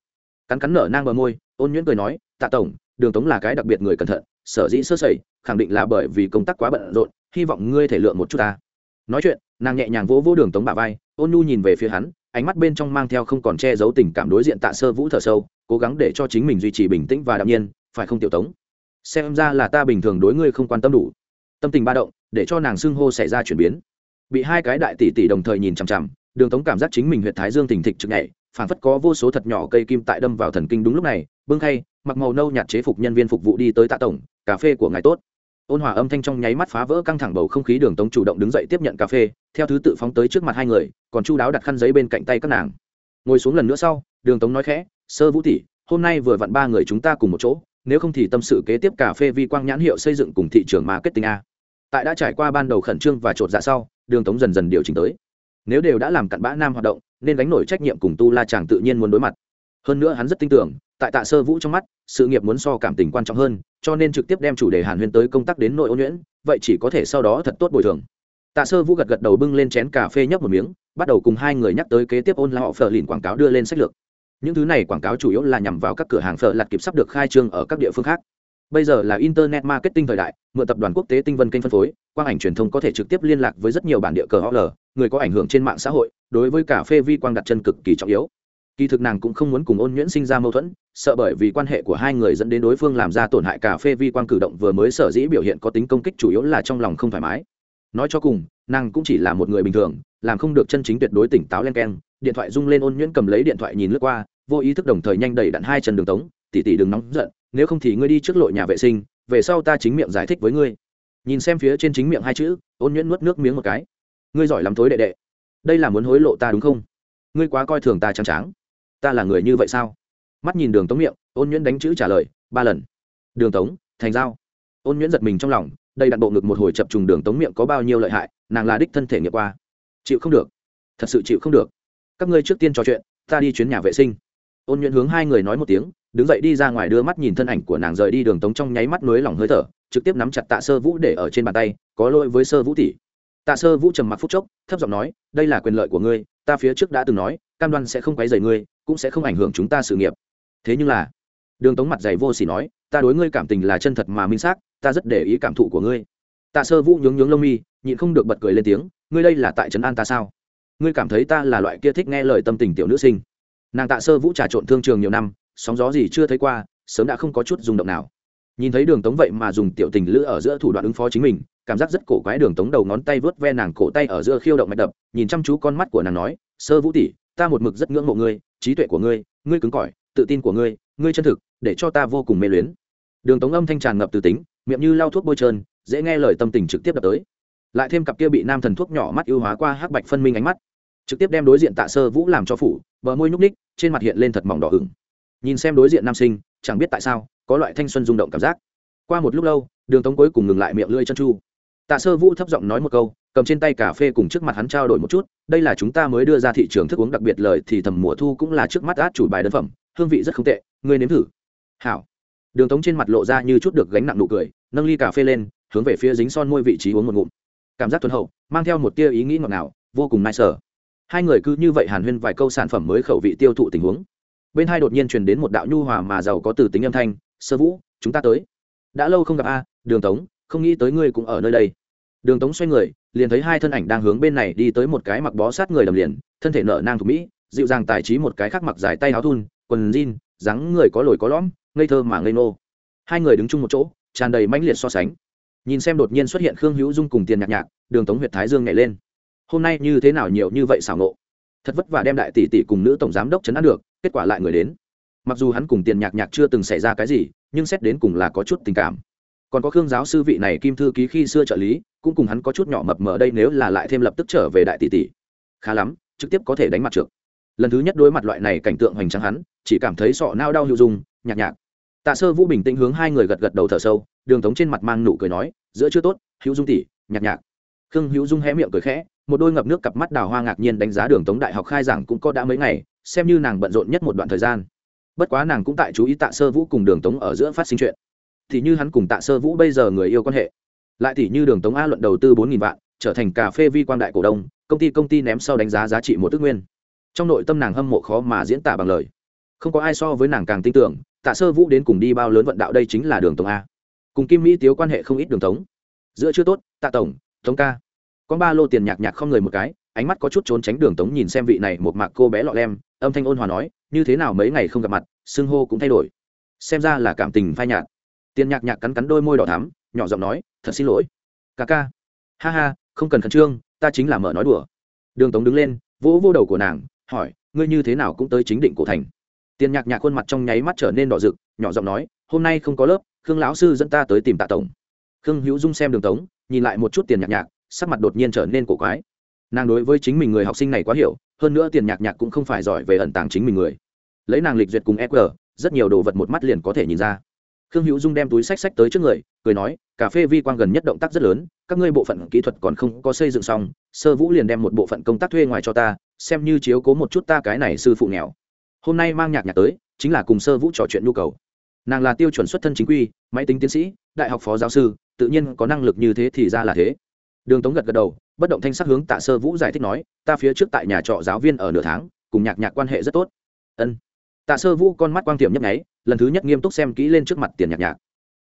A: Cắn cắn nở nang bờ môi, ôn nhuyễn cười nói, tạ tổng, đường tống là cái đặc biệt người cẩn thận, sở dĩ sơ sẩy, khẳng định là bởi vì công tác quá bận rộn, hy vọng ngươi thể lượng một chút ta nói chuyện, nàng nhẹ nhàng vỗ vỗ đường tống bà vai, ôn nhu nhìn về phía hắn, ánh mắt bên trong mang theo không còn che giấu tình cảm đối diện tạ sơ vũ thở sâu, cố gắng để cho chính mình duy trì bình tĩnh và đạm nhiên, phải không tiểu tống? Xem ra là ta bình thường đối ngươi không quan tâm đủ. Tâm tình ba động, để cho nàng xưng hô xảy ra chuyển biến. Bị hai cái đại tỷ tỷ đồng thời nhìn chằm chằm, đường tống cảm giác chính mình huyện thái dương thình thịch trực nhảy phản phất có vô số thật nhỏ cây kim tại đâm vào thần kinh đúng lúc này, bưng khay, mặc màu nâu nhạt chế phục nhân viên phục vụ đi tới tạ tổng, cà phê của ngài tốt ôn hòa âm thanh trong nháy mắt phá vỡ căng thẳng bầu không khí, đường tống chủ động đứng dậy tiếp nhận cà phê, theo thứ tự phóng tới trước mặt hai người, còn chu đáo đặt khăn giấy bên cạnh tay các nàng. Ngồi xuống lần nữa sau, đường tống nói khẽ, sơ vũ tỷ, hôm nay vừa vặn ba người chúng ta cùng một chỗ, nếu không thì tâm sự kế tiếp cà phê vi quang nhãn hiệu xây dựng cùng thị trường marketing a. Tại đã trải qua ban đầu khẩn trương và chột dạ sau, đường tống dần dần điều chỉnh tới. Nếu đều đã làm cặn bã nam hoạt động, nên gánh nổi trách nhiệm cùng tu la chàng tự nhiên muốn đối mặt. Hơn nữa hắn rất tin tưởng tại tạ sơ vũ trong mắt, sự nghiệp muốn so cảm tình quan trọng hơn, cho nên trực tiếp đem chủ đề hàn huyên tới công tác đến nội ô nhuyễn, vậy chỉ có thể sau đó thật tốt bồi thường. Tạ sơ vũ gật gật đầu bưng lên chén cà phê nhấp một miếng, bắt đầu cùng hai người nhắc tới kế tiếp ôn là họ phờ lìn quảng cáo đưa lên sách lược. Những thứ này quảng cáo chủ yếu là nhằm vào các cửa hàng phở lặt kịp sắp được khai trương ở các địa phương khác. Bây giờ là internet marketing thời đại, mượn tập đoàn quốc tế tinh vân kênh phân phối, quang ảnh truyền thông có thể trực tiếp liên lạc với rất nhiều bản địa cờ ol người có ảnh hưởng trên mạng xã hội, đối với cà phê vi quang đặt chân cực kỳ trọng yếu kỳ thực nàng cũng không muốn cùng ôn nhuyễn sinh ra mâu thuẫn, sợ bởi vì quan hệ của hai người dẫn đến đối phương làm ra tổn hại cà phê vi quang cử động vừa mới sở dĩ biểu hiện có tính công kích chủ yếu là trong lòng không thoải mái. Nói cho cùng, nàng cũng chỉ là một người bình thường, làm không được chân chính tuyệt đối tỉnh táo len keng, điện thoại rung lên ôn nhuyễn cầm lấy điện thoại nhìn lướt qua, vô ý thức đồng thời nhanh đẩy đặn hai chân đường tống tỉ tỉ đừng nóng giận, nếu không thì ngươi đi trước lội nhà vệ sinh, về sau ta chính miệng giải thích với ngươi. Nhìn xem phía trên chính miệng hai chữ, ôn nhuyễn nuốt nước miếng một cái. Ngươi giỏi lắm thối đệ đệ, đây là muốn hối lộ ta đúng không? Ngươi quá coi thường ta trắng tráng ta là người như vậy sao? Mắt nhìn đường tống miệng, ôn nhuyễn đánh chữ trả lời, ba lần. Đường tống, thành giao. Ôn nhuyễn giật mình trong lòng, đây đặt bộ ngực một hồi chập trùng đường tống miệng có bao nhiêu lợi hại, nàng là đích thân thể nghiệm qua. Chịu không được. Thật sự chịu không được. Các ngươi trước tiên trò chuyện, ta đi chuyến nhà vệ sinh. Ôn nhuận hướng hai người nói một tiếng, đứng dậy đi ra ngoài đưa mắt nhìn thân ảnh của nàng rời đi đường tống trong nháy mắt nối lỏng hơi thở, trực tiếp nắm chặt tạ sơ vũ để ở trên bàn tay, có lỗi với sơ vũ tỷ. Tạ sơ vũ trầm mặc phút chốc, thấp giọng nói, đây là quyền lợi của ngươi, ta phía trước đã từng nói, cam đoan sẽ không quấy rầy ngươi cũng sẽ không ảnh hưởng chúng ta sự nghiệp. Thế nhưng là, đường tống mặt dày vô sỉ nói, ta đối ngươi cảm tình là chân thật mà minh xác, ta rất để ý cảm thụ của ngươi. Tạ sơ vũ nhướng nhướng lông mi, nhịn không được bật cười lên tiếng, ngươi đây là tại trấn an ta sao? Ngươi cảm thấy ta là loại kia thích nghe lời tâm tình tiểu nữ sinh. Nàng tạ sơ vũ trà trộn thương trường nhiều năm, sóng gió gì chưa thấy qua, sớm đã không có chút rung động nào. Nhìn thấy đường tống vậy mà dùng tiểu tình lữ ở giữa thủ đoạn ứng phó chính mình, cảm giác rất cổ quái đường tống đầu ngón tay vớt ve nàng cổ tay ở giữa khiêu động mạch đập, nhìn chăm chú con mắt của nàng nói, sơ vũ tỷ ta một mực rất ngưỡng mộ ngươi, trí tuệ của ngươi ngươi cứng cỏi, tự tin của ngươi ngươi chân thực, để cho ta vô cùng mê luyến. Đường tống âm thanh tràn ngập từ tính, miệng như lau thuốc bôi trơn, dễ nghe lời tâm tình trực tiếp đập tới. Lại thêm cặp kia bị nam thần thuốc nhỏ mắt ưu hóa qua hắc bạch phân minh ánh mắt, trực tiếp đem đối diện tạ sơ vũ làm cho phủ, bờ môi nhúc ních trên mặt hiện lên thật mỏng đỏ hửng nhìn xem đối diện nam sinh, chẳng biết tại sao, có loại thanh xuân rung động cảm giác. Qua một lúc lâu, đường tống cuối cùng ngừng lại miệng lưỡi chân chu. Tạ sơ vũ thấp giọng nói một câu cầm trên tay cà phê cùng trước mặt hắn trao đổi một chút, đây là chúng ta mới đưa ra thị trường thức uống đặc biệt lời thì thầm mùa thu cũng là trước mắt át chủ bài đơn phẩm, hương vị rất không tệ, ngươi nếm thử. Hảo. Đường tống trên mặt lộ ra như chút được gánh nặng nụ cười, nâng ly cà phê lên, hướng về phía dính son môi vị trí uống một ngụm. Cảm giác thuần hậu, mang theo một tia ý nghĩ ngọt ngào, vô cùng nai sở. Hai người cứ như vậy hàn huyên vài câu sản phẩm mới khẩu vị tiêu thụ tình huống. Bên hai đột nhiên truyền đến một đạo nhu hòa mà giàu có từ tính âm thanh, sơ vũ, chúng ta tới. Đã lâu không gặp a, đường tống, không nghĩ tới ngươi cũng ở nơi đây. Đường tống xoay người liền thấy hai thân ảnh đang hướng bên này đi tới một cái mặc bó sát người đầm liền, thân thể nở nang thủ mỹ, dịu dàng tài trí một cái khác mặc dài tay áo thun, quần jean, dáng người có lồi có lõm, ngây thơ mà ngây nô hai người đứng chung một chỗ, tràn đầy mãnh liệt so sánh. Nhìn xem đột nhiên xuất hiện khương hữu dung cùng tiền nhạc nhạc, đường tống huyệt thái dương nhảy lên. Hôm nay như thế nào nhiều như vậy xảo nộ thật vất vả đem đại tỷ tỷ cùng nữ tổng giám đốc chấn an được, kết quả lại người đến. Mặc dù hắn cùng tiền nhạc nhạc chưa từng xảy ra cái gì, nhưng xét đến cùng là có chút tình cảm. Còn có khương giáo sư vị này kim thư ký khi xưa trợ lý cũng cùng hắn có chút nhỏ mập mờ đây nếu là lại thêm lập tức trở về đại tỷ tỷ. Khá lắm, trực tiếp có thể đánh mặt trượt lần thứ nhất đối mặt loại này cảnh tượng hoành tráng hắn, chỉ cảm thấy sọ nao đau hữu dung nhạc nhạc. Tạ sơ vũ bình tĩnh hướng hai người gật gật đầu thở sâu, đường tống trên mặt mang nụ cười nói, giữa chưa tốt, hữu dung tỷ, nhạc nhạc. Khương hữu dung hé miệng cười khẽ, một đôi ngập nước cặp mắt đào hoa ngạc nhiên đánh giá đường tống đại học khai giảng cũng có đã mấy ngày, xem như nàng bận rộn nhất một đoạn thời gian. Bất quá nàng cũng tại chú ý tạ sơ vũ cùng đường tống ở giữa phát sinh chuyện. Thì như hắn cùng tạ sơ vũ bây giờ người yêu quan hệ lại tỷ như đường tống a luận đầu tư bốn nghìn vạn, trở thành cà phê vi quan đại cổ đông, công ty công ty ném sau đánh giá giá trị một tức nguyên. Trong nội tâm nàng hâm mộ khó mà diễn tả bằng lời. Không có ai so với nàng càng tin tưởng, tạ sơ vũ đến cùng đi bao lớn vận đạo đây chính là đường tống a. Cùng kim mỹ tiếu quan hệ không ít đường tống. Giữa chưa tốt, tạ tổng, tống ca. Con ba lô tiền nhạc nhạc không người một cái, ánh mắt có chút trốn tránh đường tống nhìn xem vị này một mạc cô bé lọ lem, âm thanh ôn hòa nói, như thế nào mấy ngày không gặp mặt, xưng hô cũng thay đổi. Xem ra là cảm tình phai nhạt. Tiền nhạc nhạc cắn cắn đôi môi đỏ thắm nhỏ giọng nói, thật xin lỗi. Ca ca. Ha ha, không cần khẩn trương, ta chính là mở nói đùa. Đường tống đứng lên, vỗ vô đầu của nàng, hỏi, ngươi như thế nào cũng tới chính định cổ thành? Tiền nhạc nhạc khuôn mặt trong nháy mắt trở nên đỏ rực, nhỏ giọng nói, hôm nay không có lớp, khương lão sư dẫn ta tới tìm tạ tổng. Khương hữu dung xem đường tống, nhìn lại một chút tiền nhạc nhạc, sắc mặt đột nhiên trở nên cổ quái. Nàng đối với chính mình người học sinh này quá hiểu, hơn nữa tiền nhạc nhạc cũng không phải giỏi về ẩn tàng chính mình người. Lấy nàng lịch duyệt cùng eq rất nhiều đồ vật một mắt liền có thể nhìn ra khương hữu dung đem túi sách sách tới trước người, cười nói, cà phê vi quang gần nhất động tác rất lớn, các ngươi bộ phận kỹ thuật còn không có xây dựng xong, sơ vũ liền đem một bộ phận công tác thuê ngoài cho ta, xem như chiếu cố một chút ta cái này sư phụ nghèo. Hôm nay mang nhạc nhạc tới, chính là cùng sơ vũ trò chuyện nhu cầu. Nàng là tiêu chuẩn xuất thân chính quy, máy tính tiến sĩ, đại học phó giáo sư, tự nhiên có năng lực như thế thì ra là thế. Đường tống gật gật đầu, bất động thanh sắc hướng tạ sơ vũ giải thích nói, ta phía trước tại nhà trọ giáo viên ở nửa tháng, cùng nhạc nhạc quan hệ rất tốt. Ân. Tạ sơ vũ con mắt quang tiệm nhấp nháy lần thứ nhất nghiêm túc xem kỹ lên trước mặt tiền nhạc nhạc.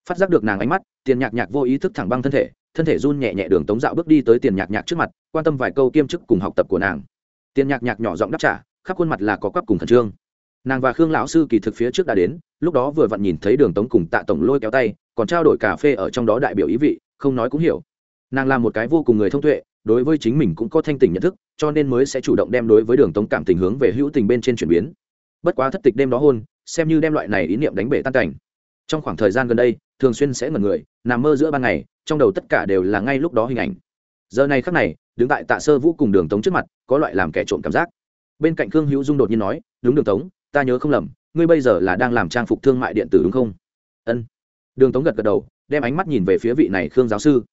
A: Phát giác được nàng ánh mắt, tiền nhạc nhạc vô ý thức thẳng băng thân thể thân thể run nhẹ nhẹ đường tống dạo bước đi tới tiền nhạc nhạc trước mặt, quan tâm vài câu kiêm chức cùng học tập của nàng. Tiền nhạc nhạc nhỏ giọng đáp trả, khắp khuôn mặt là có quắp cùng khẩn trương. Nàng và khương lão sư kỳ thực phía trước đã đến, lúc đó vừa vặn nhìn thấy đường tống cùng tạ tổng lôi kéo tay, còn trao đổi cà phê ở trong đó đại biểu ý vị, không nói cũng hiểu. Nàng là một cái vô cùng người thông tuệ, đối với chính mình cũng có thanh tình nhận thức, cho nên mới sẽ chủ động đem đối với đường tống cảm tình hướng về hữu tình bên trên chuyển biến. Bất quá thất tịch đêm đó hôn xem như đem loại này ý niệm đánh bể tan cảnh. Trong khoảng thời gian gần đây, thường xuyên sẽ ngẩn người, nằm mơ giữa ban ngày, trong đầu tất cả đều là ngay lúc đó hình ảnh. Giờ này khắc này, đứng tại tạ sơ vũ cùng đường tống trước mặt, có loại làm kẻ trộm cảm giác. Bên cạnh khương hữu dung đột nhiên nói, đúng đường tống, ta nhớ không lầm, ngươi bây giờ là đang làm trang phục thương mại điện tử đúng không? Ân. Đường tống gật gật đầu, đem ánh mắt nhìn về phía vị này khương giáo sư.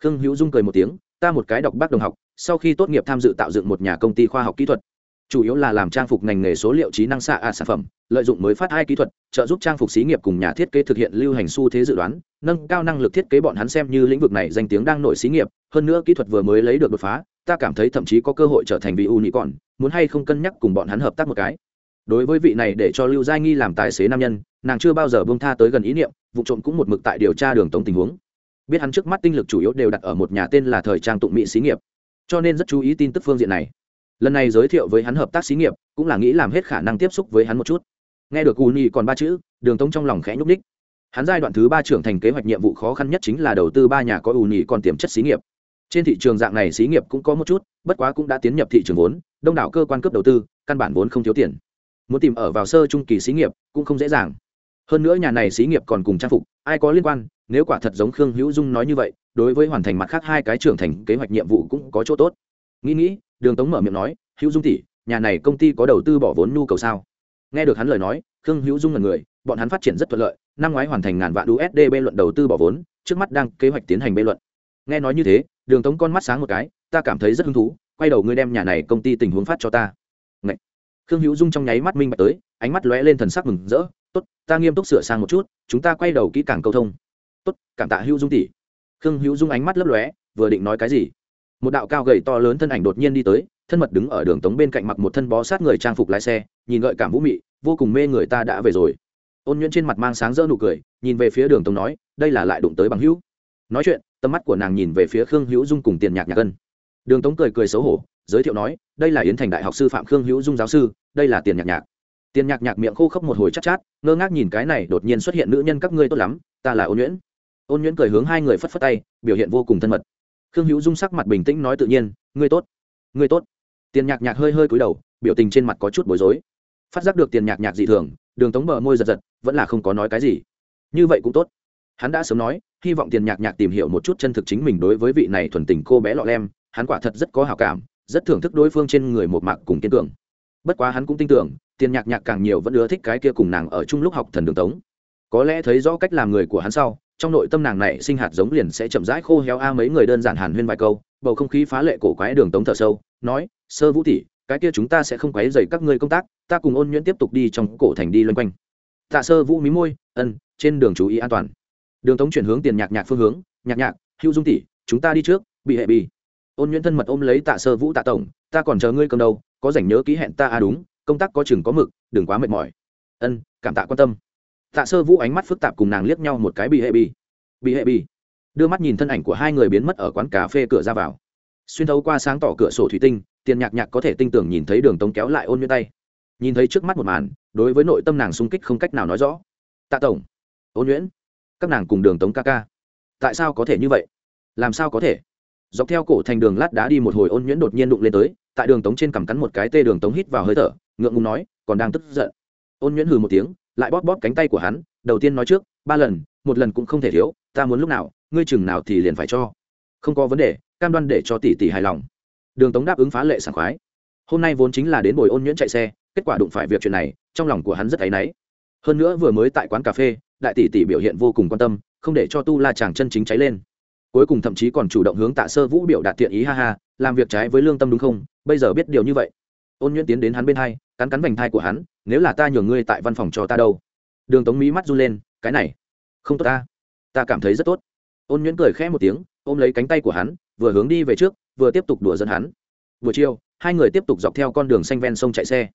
A: Khương hữu dung cười một tiếng, ta một cái đọc bác đồng học, sau khi tốt nghiệp tham dự tạo dựng một nhà công ty khoa học kỹ thuật chủ yếu là làm trang phục ngành nghề số liệu trí năng xạ a sản phẩm, lợi dụng mới phát hai kỹ thuật, trợ giúp trang phục xí nghiệp cùng nhà thiết kế thực hiện lưu hành xu thế dự đoán, nâng cao năng lực thiết kế bọn hắn xem như lĩnh vực này danh tiếng đang nổi xí nghiệp. Hơn nữa kỹ thuật vừa mới lấy được đột phá, ta cảm thấy thậm chí có cơ hội trở thành vị u nhị còn muốn hay không cân nhắc cùng bọn hắn hợp tác một cái. Đối với vị này để cho lưu giai nghi làm tài xế nam nhân, nàng chưa bao giờ bông tha tới gần ý niệm, vụ trộm cũng một mực tại điều tra đường tống tình huống. Biết hắn trước mắt tinh lực chủ yếu đều đặt ở một nhà tên là thời trang tụng mỹ xí nghiệp. Cho nên rất chú ý tin tức phương diện này lần này giới thiệu với hắn hợp tác xí nghiệp, cũng là nghĩ làm hết khả năng tiếp xúc với hắn một chút. Nghe được cù Nhi còn ba chữ, đường tống trong lòng khẽ nhúc ních hắn giai đoạn thứ ba trưởng thành kế hoạch nhiệm vụ khó khăn nhất chính là đầu tư ba nhà có ù Nhi còn tiềm chất xí nghiệp. Trên thị trường dạng này xí nghiệp cũng có một chút, bất quá cũng đã tiến nhập thị trường vốn, đông đảo cơ quan cấp đầu tư, căn bản vốn không thiếu tiền. Muốn tìm ở vào sơ trung kỳ xí nghiệp cũng không dễ dàng. Hơn nữa nhà này xí nghiệp còn cùng trang phục, ai có liên quan, nếu quả thật giống khương hữu dung nói như vậy, đối với hoàn thành mặt khác hai cái trưởng thành kế hoạch nhiệm vụ cũng có chỗ tốt. Nghĩ nghĩ đường tống mở miệng nói, hữu dung tỷ, nhà này công ty có đầu tư bỏ vốn nhu cầu sao? Nghe được hắn lời nói, khương hữu dung là người, bọn hắn phát triển rất thuận lợi, năm ngoái hoàn thành ngàn vạn usd bê luận đầu tư bỏ vốn, trước mắt đang kế hoạch tiến hành bê luận. Nghe nói như thế, đường tống con mắt sáng một cái, ta cảm thấy rất hứng thú, quay đầu ngươi đem nhà này công ty tình huống phát cho ta. Ngậy. khương hữu dung trong nháy mắt minh bạch tới, ánh mắt lóe lên thần sắc mừng rỡ, tốt, ta nghiêm túc sửa sang một chút, chúng ta quay đầu kỹ càng câu thông. Tốt, cảm tạ hữu dung tỷ. Khương hữu dung ánh mắt lấp lóe, vừa định nói cái gì một đạo cao gầy to lớn thân ảnh đột nhiên đi tới thân mật đứng ở đường tống bên cạnh mặc một thân bó sát người trang phục lái xe nhìn gợi cảm vũ mị vô cùng mê người ta đã về rồi. Ôn nhuyễn trên mặt mang sáng rỡ nụ cười nhìn về phía đường tống nói đây là lại đụng tới bằng hữu. Nói chuyện tầm mắt của nàng nhìn về phía khương hữu dung cùng tiền nhạc nhạc cân đường tống cười cười xấu hổ giới thiệu nói đây là yến thành đại học sư phạm khương hữu dung giáo sư đây là tiền nhạc nhạc. Tiền nhạc nhạc miệng khô khốc một hồi chắc chát, chát ngơ ngác nhìn cái này đột nhiên xuất hiện nữ nhân các ngươi tốt lắm ta là ôn nhuyễn. Ôn nhuyễn cười hướng hai người phất phất tay biểu hiện vô cùng thân mật khương hữu dung sắc mặt bình tĩnh nói tự nhiên, ngươi tốt ngươi tốt. Tiền nhạc nhạc hơi hơi cúi đầu, biểu tình trên mặt có chút bối rối. Phát giác được tiền nhạc nhạc dị thường, đường tống bờ môi giật giật, vẫn là không có nói cái gì. Như vậy cũng tốt. Hắn đã sớm nói, hy vọng tiền nhạc nhạc tìm hiểu một chút chân thực chính mình đối với vị này thuần tình cô bé lọ lem, hắn quả thật rất có hào cảm, rất thưởng thức đối phương trên người một mạc cùng kiên cường. Bất quá hắn cũng tin tưởng, tiền nhạc nhạc càng nhiều vẫn ưa thích cái kia cùng nàng ở chung lúc học thần đường tống. Có lẽ thấy rõ cách làm người của hắn sau trong nội tâm nàng này sinh hạt giống liền sẽ chậm rãi khô héo a mấy người đơn giản hàn huyên vài câu, bầu không khí phá lệ cổ quái đường tống thở sâu, nói, sơ vũ tỷ, cái kia chúng ta sẽ không quấy dày các ngươi công tác, ta cùng ôn nhuyễn tiếp tục đi trong cổ thành đi loanh quanh. Tạ sơ vũ mí môi, ân, trên đường chú ý an toàn. Đường tống chuyển hướng tiền nhạc nhạc phương hướng, nhạc nhạc, hữu dung tỷ, chúng ta đi trước, bị hệ bị. Ôn nhuyễn thân mật ôm lấy tạ sơ vũ tạ tổng, ta còn chờ ngươi cầm đâu, có rảnh nhớ ký hẹn ta à đúng, công tác có chừng có mực, đừng quá mệt mỏi. Ân, cảm tạ quan tâm tạ sơ vũ ánh mắt phức tạp cùng nàng liếc nhau một cái bị hệ bi. Bị hệ bi, đưa mắt nhìn thân ảnh của hai người biến mất ở quán cà phê cửa ra vào. Xuyên thấu qua sáng tỏ cửa sổ thủy tinh tiền nhạc nhạc có thể tinh tưởng nhìn thấy đường tống kéo lại ôn như tay. Nhìn thấy trước mắt một màn đối với nội tâm nàng sung kích không cách nào nói rõ. Tạ tổng ôn nhuyễn các nàng cùng đường tống ca ca. Tại sao có thể như vậy? Làm sao có thể? Dọc theo cổ thành đường lát đá đi một hồi ôn nhuyễn đột nhiên đụng lên tới tại đường tống trên cằm cắn một cái tê đường tống hít vào hơi thở ngượng ngùng nói còn đang tức giận. Ôn nhuyễn hừ một tiếng lại bóp bóp cánh tay của hắn, đầu tiên nói trước, ba lần, một lần cũng không thể thiếu, ta muốn lúc nào, ngươi chừng nào thì liền phải cho. Không có vấn đề, cam đoan để cho tỷ tỷ hài lòng. Đường tống đáp ứng phá lệ sảng khoái. Hôm nay vốn chính là đến bồi ôn nhuyễn chạy xe, kết quả đụng phải việc chuyện này, trong lòng của hắn rất áy náy. Hơn nữa vừa mới tại quán cà phê, đại tỷ tỷ biểu hiện vô cùng quan tâm, không để cho tu la chàng chân chính cháy lên. Cuối cùng thậm chí còn chủ động hướng tạ sơ vũ biểu đạt tiện ý, ha ha, làm việc trái với lương tâm đúng không? Bây giờ biết điều như vậy. Ôn nhuyễn tiến đến hắn bên hai, cắn cắn vành thai của hắn nếu là ta nhường ngươi tại văn phòng cho ta đâu. Đường tống mí mắt run lên, cái này, không tốt ta. Ta cảm thấy rất tốt. Ôn nhuyễn cười khẽ một tiếng, ôm lấy cánh tay của hắn, vừa hướng đi về trước, vừa tiếp tục đùa dẫn hắn. Buổi chiều, hai người tiếp tục dọc theo con đường xanh ven sông chạy xe.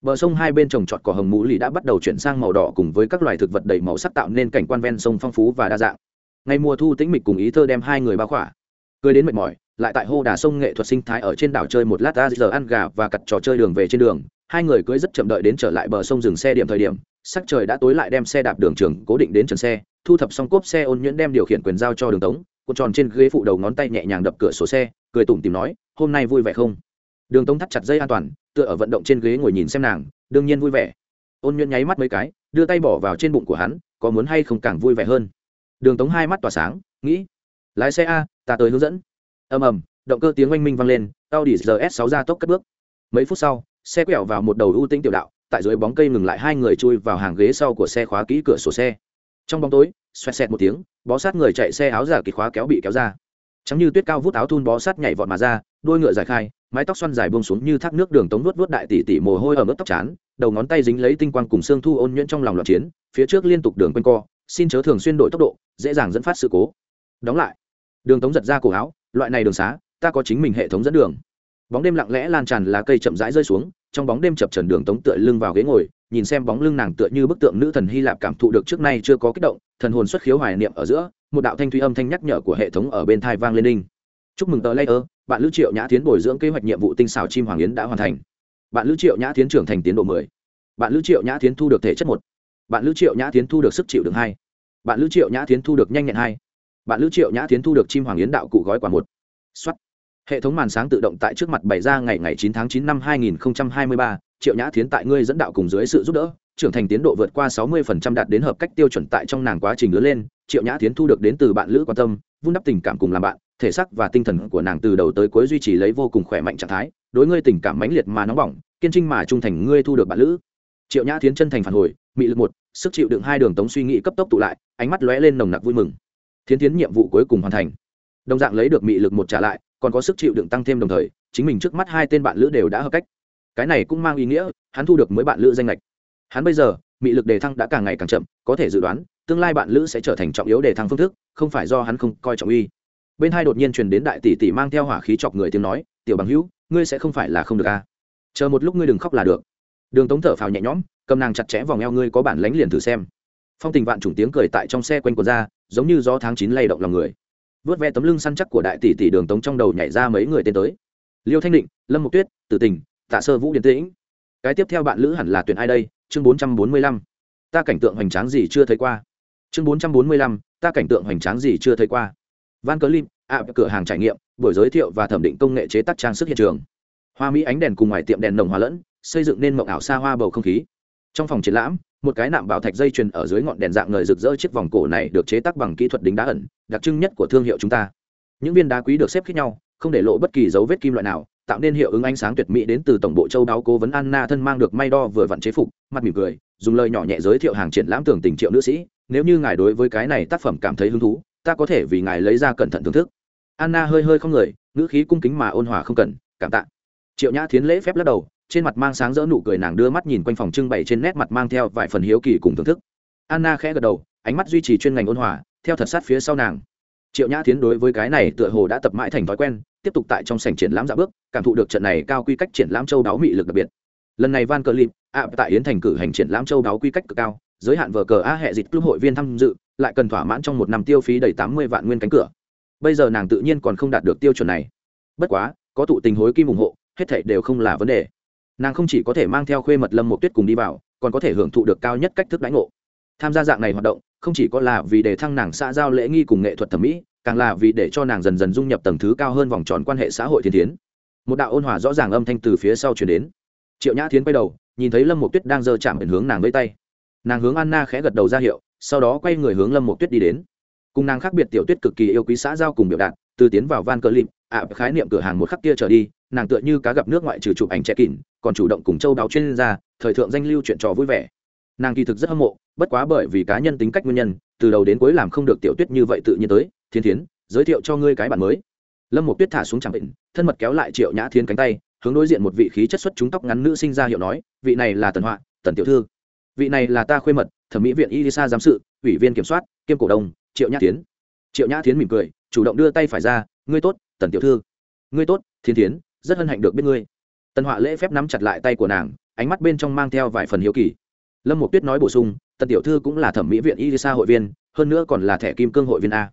A: Bờ sông hai bên trồng trọt cỏ hồng mũ lì đã bắt đầu chuyển sang màu đỏ cùng với các loài thực vật đầy màu sắc tạo nên cảnh quan ven sông phong phú và đa dạng. Ngày mùa thu tĩnh mịch cùng ý thơ đem hai người bao khỏa. Cười đến mệt mỏi, lại tại hô đà sông nghệ thuật sinh thái ở trên đảo chơi một lát ta giờ ăn gà và cặt trò chơi đường về trên đường hai người cưới rất chậm đợi đến trở lại bờ sông dừng xe điểm thời điểm, sắc trời đã tối lại đem xe đạp đường trường cố định đến trần xe, thu thập xong cốp xe ôn nhuyễn đem điều khiển quyền giao cho đường tống, cuộn tròn trên ghế phụ đầu ngón tay nhẹ nhàng đập cửa sổ xe, cười tủm tìm nói, hôm nay vui vẻ không? Đường tống thắt chặt dây an toàn, tựa ở vận động trên ghế ngồi nhìn xem nàng, đương nhiên vui vẻ. Ôn nhuyễn nháy mắt mấy cái, đưa tay bỏ vào trên bụng của hắn, có muốn hay không càng vui vẻ hơn. Đường tống hai mắt tỏa sáng, nghĩ, lái xe a, ta tới hướng dẫn. Ầm ầm, động cơ tiếng oanh minh vang lên tao đi rs sáu ra tốc cất bước. Mấy phút sau xe quẹo vào một đầu ưu tĩnh tiểu đạo, tại dưới bóng cây ngừng lại hai người chui vào hàng ghế sau của xe khóa kỹ cửa sổ xe. Trong bóng tối, xoẹt xẹt một tiếng, bó sát người chạy xe áo giả kịch khóa kéo bị kéo ra. Trắng như tuyết cao vút áo thun bó sát nhảy vọt mà ra đôi ngựa giải khai, mái tóc xoăn dài buông xuống như thác nước đường tống nuốt vuốt đại tỷ tỷ mồ hôi ở mức tóc chán, đầu ngón tay dính lấy tinh quang cùng xương thu ôn nhuyễn trong lòng loạn chiến, phía trước liên tục đường quanh co, xin chớ thường xuyên đổi tốc độ, dễ dàng dẫn phát sự cố. Đóng lại. Đường tống giật ra cổ áo, loại này đường xá, ta có chính mình hệ thống dẫn đường bóng đêm lặng lẽ lan tràn lá cây chậm rãi rơi xuống, trong bóng đêm chập trần đường tống tựa lưng vào ghế ngồi, nhìn xem bóng lưng nàng tựa như bức tượng nữ thần hy lạp cảm thụ được trước nay chưa có kích động, thần hồn xuất khiếu hoài niệm ở giữa, một đạo thanh thủy âm thanh nhắc nhở của hệ thống ở bên thai vang lên đinh. Chúc mừng tờ layer, bạn lữ triệu nhã tiến bồi dưỡng kế hoạch nhiệm vụ tinh xảo chim hoàng yến đã hoàn thành. Bạn lữ triệu nhã tiến trưởng thành tiến độ mười. Bạn lữ triệu nhã tiến thu được thể chất một. Bạn lữ triệu nhã tiến thu được sức chịu đựng hai. Bạn lữ triệu nhã tiến thu được nhanh nhẹn hai. Bạn lữ triệu nhã tiến thu được chim hoàng yến đạo cụ gói quả một. Xuất hệ thống màn sáng tự động tại trước mặt bày ra ngày ngày chín tháng chín năm hai nghìn hai mươi ba, triệu nhã Thiến tại ngươi dẫn đạo cùng dưới sự giúp đỡ, trưởng thành tiến độ vượt qua sáu mươi phần trăm đạt đến hợp cách tiêu chuẩn tại trong nàng quá trình lớn lên, triệu nhã Thiến thu được đến từ bạn lữ quan tâm, vun đắp tình cảm cùng làm bạn, thể xác và tinh thần của nàng từ đầu tới cuối duy trì lấy vô cùng khỏe mạnh trạng thái, đối ngươi tình cảm mãnh liệt mà nóng bỏng, kiên trinh mà trung thành ngươi thu được bạn lữ. Triệu nhã Thiến chân thành phản hồi, mị lực một, sức chịu đựng hai đường tống suy nghĩ cấp tốc tụ lại, ánh mắt lóe lên nồng nặc vui mừng. Thiến Thiến nhiệm vụ cuối cùng hoàn thành. Đồng dạng lấy được mị lực một trả lại còn có sức chịu đựng tăng thêm đồng thời, chính mình trước mắt hai tên bạn lữ đều đã hợp cách. Cái này cũng mang ý nghĩa, hắn thu được mới bạn lữ danh lệch hắn bây giờ, mị lực đề thăng đã càng ngày càng chậm, có thể dự đoán, tương lai bạn lữ sẽ trở thành trọng yếu đề thăng phương thức, không phải do hắn không coi trọng uy. Bên hai đột nhiên truyền đến đại tỷ tỷ mang theo hỏa khí chọc người tiếng nói, tiểu bằng hữu, ngươi sẽ không phải là không được a à? chờ một lúc ngươi đừng khóc là được. Đường tống thở phào nhẹ nhõm, cầm nàng chặt chẽ vòng eo ngươi có bản lánh liền thử xem. Phong tình vạn chủng tiếng cười tại trong xe quanh quần ra, giống như gió tháng chín lay động lòng người vớt ve tấm lưng săn chắc của đại tỷ tỷ đường tống trong đầu nhảy ra mấy người tên tới. Liêu thanh định, lâm mục tuyết, tử tình, tạ sơ vũ điển tĩnh. Cái tiếp theo bạn lữ hẳn là tuyển ai đây? Chương bốn trăm bốn mươi lăm. Ta cảnh tượng hoành tráng gì chưa thấy qua? Chương bốn trăm bốn mươi lăm, ta cảnh tượng hoành tráng gì chưa thấy qua? Van cờ lim ạ, cửa hàng trải nghiệm, buổi giới thiệu và thẩm định công nghệ chế tác trang sức hiện trường. Hoa mỹ ánh đèn cùng ngoài tiệm đèn nồng hòa lẫn, xây dựng nên mộng ảo xa hoa bầu không khí. Trong phòng triển lãm một cái nạm bảo thạch dây chuyền ở dưới ngọn đèn dạng ngời rực rỡ chiếc vòng cổ này được chế tác bằng kỹ thuật đính đá ẩn, đặc trưng nhất của thương hiệu chúng ta. Những viên đá quý được xếp khít nhau, không để lộ bất kỳ dấu vết kim loại nào, tạo nên hiệu ứng ánh sáng tuyệt mỹ đến từ tổng bộ châu đáo cố vấn anna thân mang được may đo vừa vặn chế phục, mặt mỉm cười, dùng lời nhỏ nhẹ giới thiệu hàng triển lãm tưởng tình triệu nữ sĩ, nếu như ngài đối với cái này tác phẩm cảm thấy hứng thú, ta có thể vì ngài lấy ra cẩn thận thưởng thức. Anna hơi hơi không người, ngữ khí cung kính mà ôn hòa không cần, cảm tạ. Triệu nhã thiến lễ phép lắc đầu trên mặt mang sáng rỡ nụ cười nàng đưa mắt nhìn quanh phòng trưng bày trên nét mặt mang theo vài phần hiếu kỳ cùng thưởng thức. Anna khẽ gật đầu, ánh mắt duy trì chuyên ngành ôn hòa, theo thật sát phía sau nàng. Triệu nhã tiến đối với cái này tựa hồ đã tập mãi thành thói quen, tiếp tục tại trong sảnh triển lãm dạ bước, cảm thụ được trận này cao quy cách triển lãm châu đáo mị lực đặc biệt. Lần này van cờ lip ạ, tại yến thành cử hành triển lãm châu đáo quy cách cực cao, giới hạn vở cờ a hệ dịch club hội viên tham dự, lại cần thỏa mãn trong một năm tiêu phí đầy tám mươi vạn nguyên cánh cửa. Bây giờ nàng tự nhiên còn không đạt được tiêu chuẩn này. Bất quá, có tụ tình hối kim ủng hộ, hết thảy đều không là vấn đề nàng không chỉ có thể mang theo khuê mật lâm một tuyết cùng đi vào, còn có thể hưởng thụ được cao nhất cách thức đánh ngộ. Tham gia dạng này hoạt động, không chỉ có là vì để thăng nàng xã giao lễ nghi cùng nghệ thuật thẩm mỹ, càng là vì để cho nàng dần dần dung nhập tầng thứ cao hơn vòng tròn quan hệ xã hội thiên tiến. Một đạo ôn hòa rõ ràng âm thanh từ phía sau chuyển đến. Triệu nhã thiến quay đầu, nhìn thấy lâm một tuyết đang giơ chạm biển hướng nàng với tay. Nàng hướng anna khẽ gật đầu ra hiệu, sau đó quay người hướng lâm một tuyết đi đến. Cùng nàng khác biệt tiểu tuyết cực kỳ yêu quý xã giao cùng biểu đạt, từ tiến vào van cờ lịm, ạ, khái niệm cửa hàng một khắc kia trở đi nàng tựa như cá gặp nước ngoại trừ chụp ảnh trẻ kín còn chủ động cùng châu đáo chuyên gia, thời thượng danh lưu chuyện trò vui vẻ. Nàng kỳ thực rất hâm mộ, bất quá bởi vì cá nhân tính cách nguyên nhân, từ đầu đến cuối làm không được tiểu tuyết như vậy tự nhiên tới. Thiên thiến, giới thiệu cho ngươi cái bản mới. Lâm một tuyết thả xuống chẳng bệnh, thân mật kéo lại triệu nhã thiên cánh tay, hướng đối diện một vị khí chất xuất chúng tóc ngắn nữ sinh ra hiệu nói, vị này là tần họa, tần tiểu thư. Vị này là ta khuê mật, thẩm mỹ viện Elisa giám sự, ủy viên kiểm soát, kiêm cổ đông, triệu nhã tiến triệu nhã tiến mỉm cười, chủ động đưa tay phải ra, ngươi tốt, tần tiểu thư. Ngươi tốt thiên tiến rất hân hạnh được biết ngươi. Tần họa lễ phép nắm chặt lại tay của nàng, ánh mắt bên trong mang theo vài phần hiếu kỳ. Lâm một tuyết nói bổ sung, tần tiểu thư cũng là thẩm mỹ viện Elisa hội viên, hơn nữa còn là thẻ kim cương hội viên a.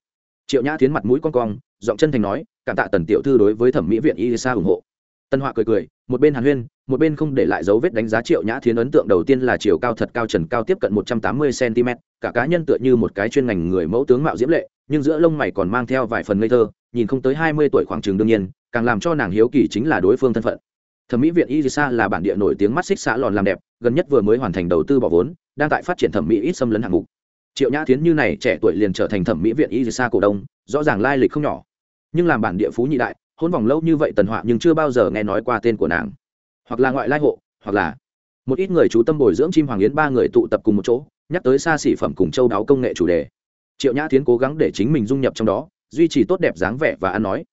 A: Triệu nhã tiến mặt mũi con cong, giọng chân thành nói, cảm tạ tần tiểu thư đối với thẩm mỹ viện Elisa ủng hộ. Tân họa cười cười, một bên hàn huyên, một bên không để lại dấu vết đánh giá triệu nhã thiến ấn tượng đầu tiên là chiều cao thật cao trần cao tiếp cận một trăm tám mươi cm cả cá nhân tựa như một cái chuyên ngành người mẫu tướng mạo diễm lệ, nhưng giữa lông mày còn mang theo vài phần ngây thơ, nhìn không tới hai mươi tuổi khoảng trường đương nhiên càng làm cho nàng hiếu kỳ chính là đối phương thân phận. Thẩm mỹ viện Isa là bản địa nổi tiếng mắt xích xã lòn làm đẹp, gần nhất vừa mới hoàn thành đầu tư bỏ vốn, đang tại phát triển thẩm mỹ ít xâm lấn hạng mục. Triệu nhã tiến như này trẻ tuổi liền trở thành thẩm mỹ viện Isa cổ đông, rõ ràng lai lịch không nhỏ. Nhưng làm bản địa phú nhị đại, hôn vòng lâu như vậy tần họa nhưng chưa bao giờ nghe nói qua tên của nàng. Hoặc là ngoại lai hộ, hoặc là một ít người chú tâm bồi dưỡng chim hoàng yến ba người tụ tập cùng một chỗ, nhắc tới xa xỉ phẩm cùng châu đáo công nghệ chủ đề. Triệu nhã tiến cố gắng để chính mình dung nhập trong đó, duy trì tốt đẹp dáng vẻ và ăn nói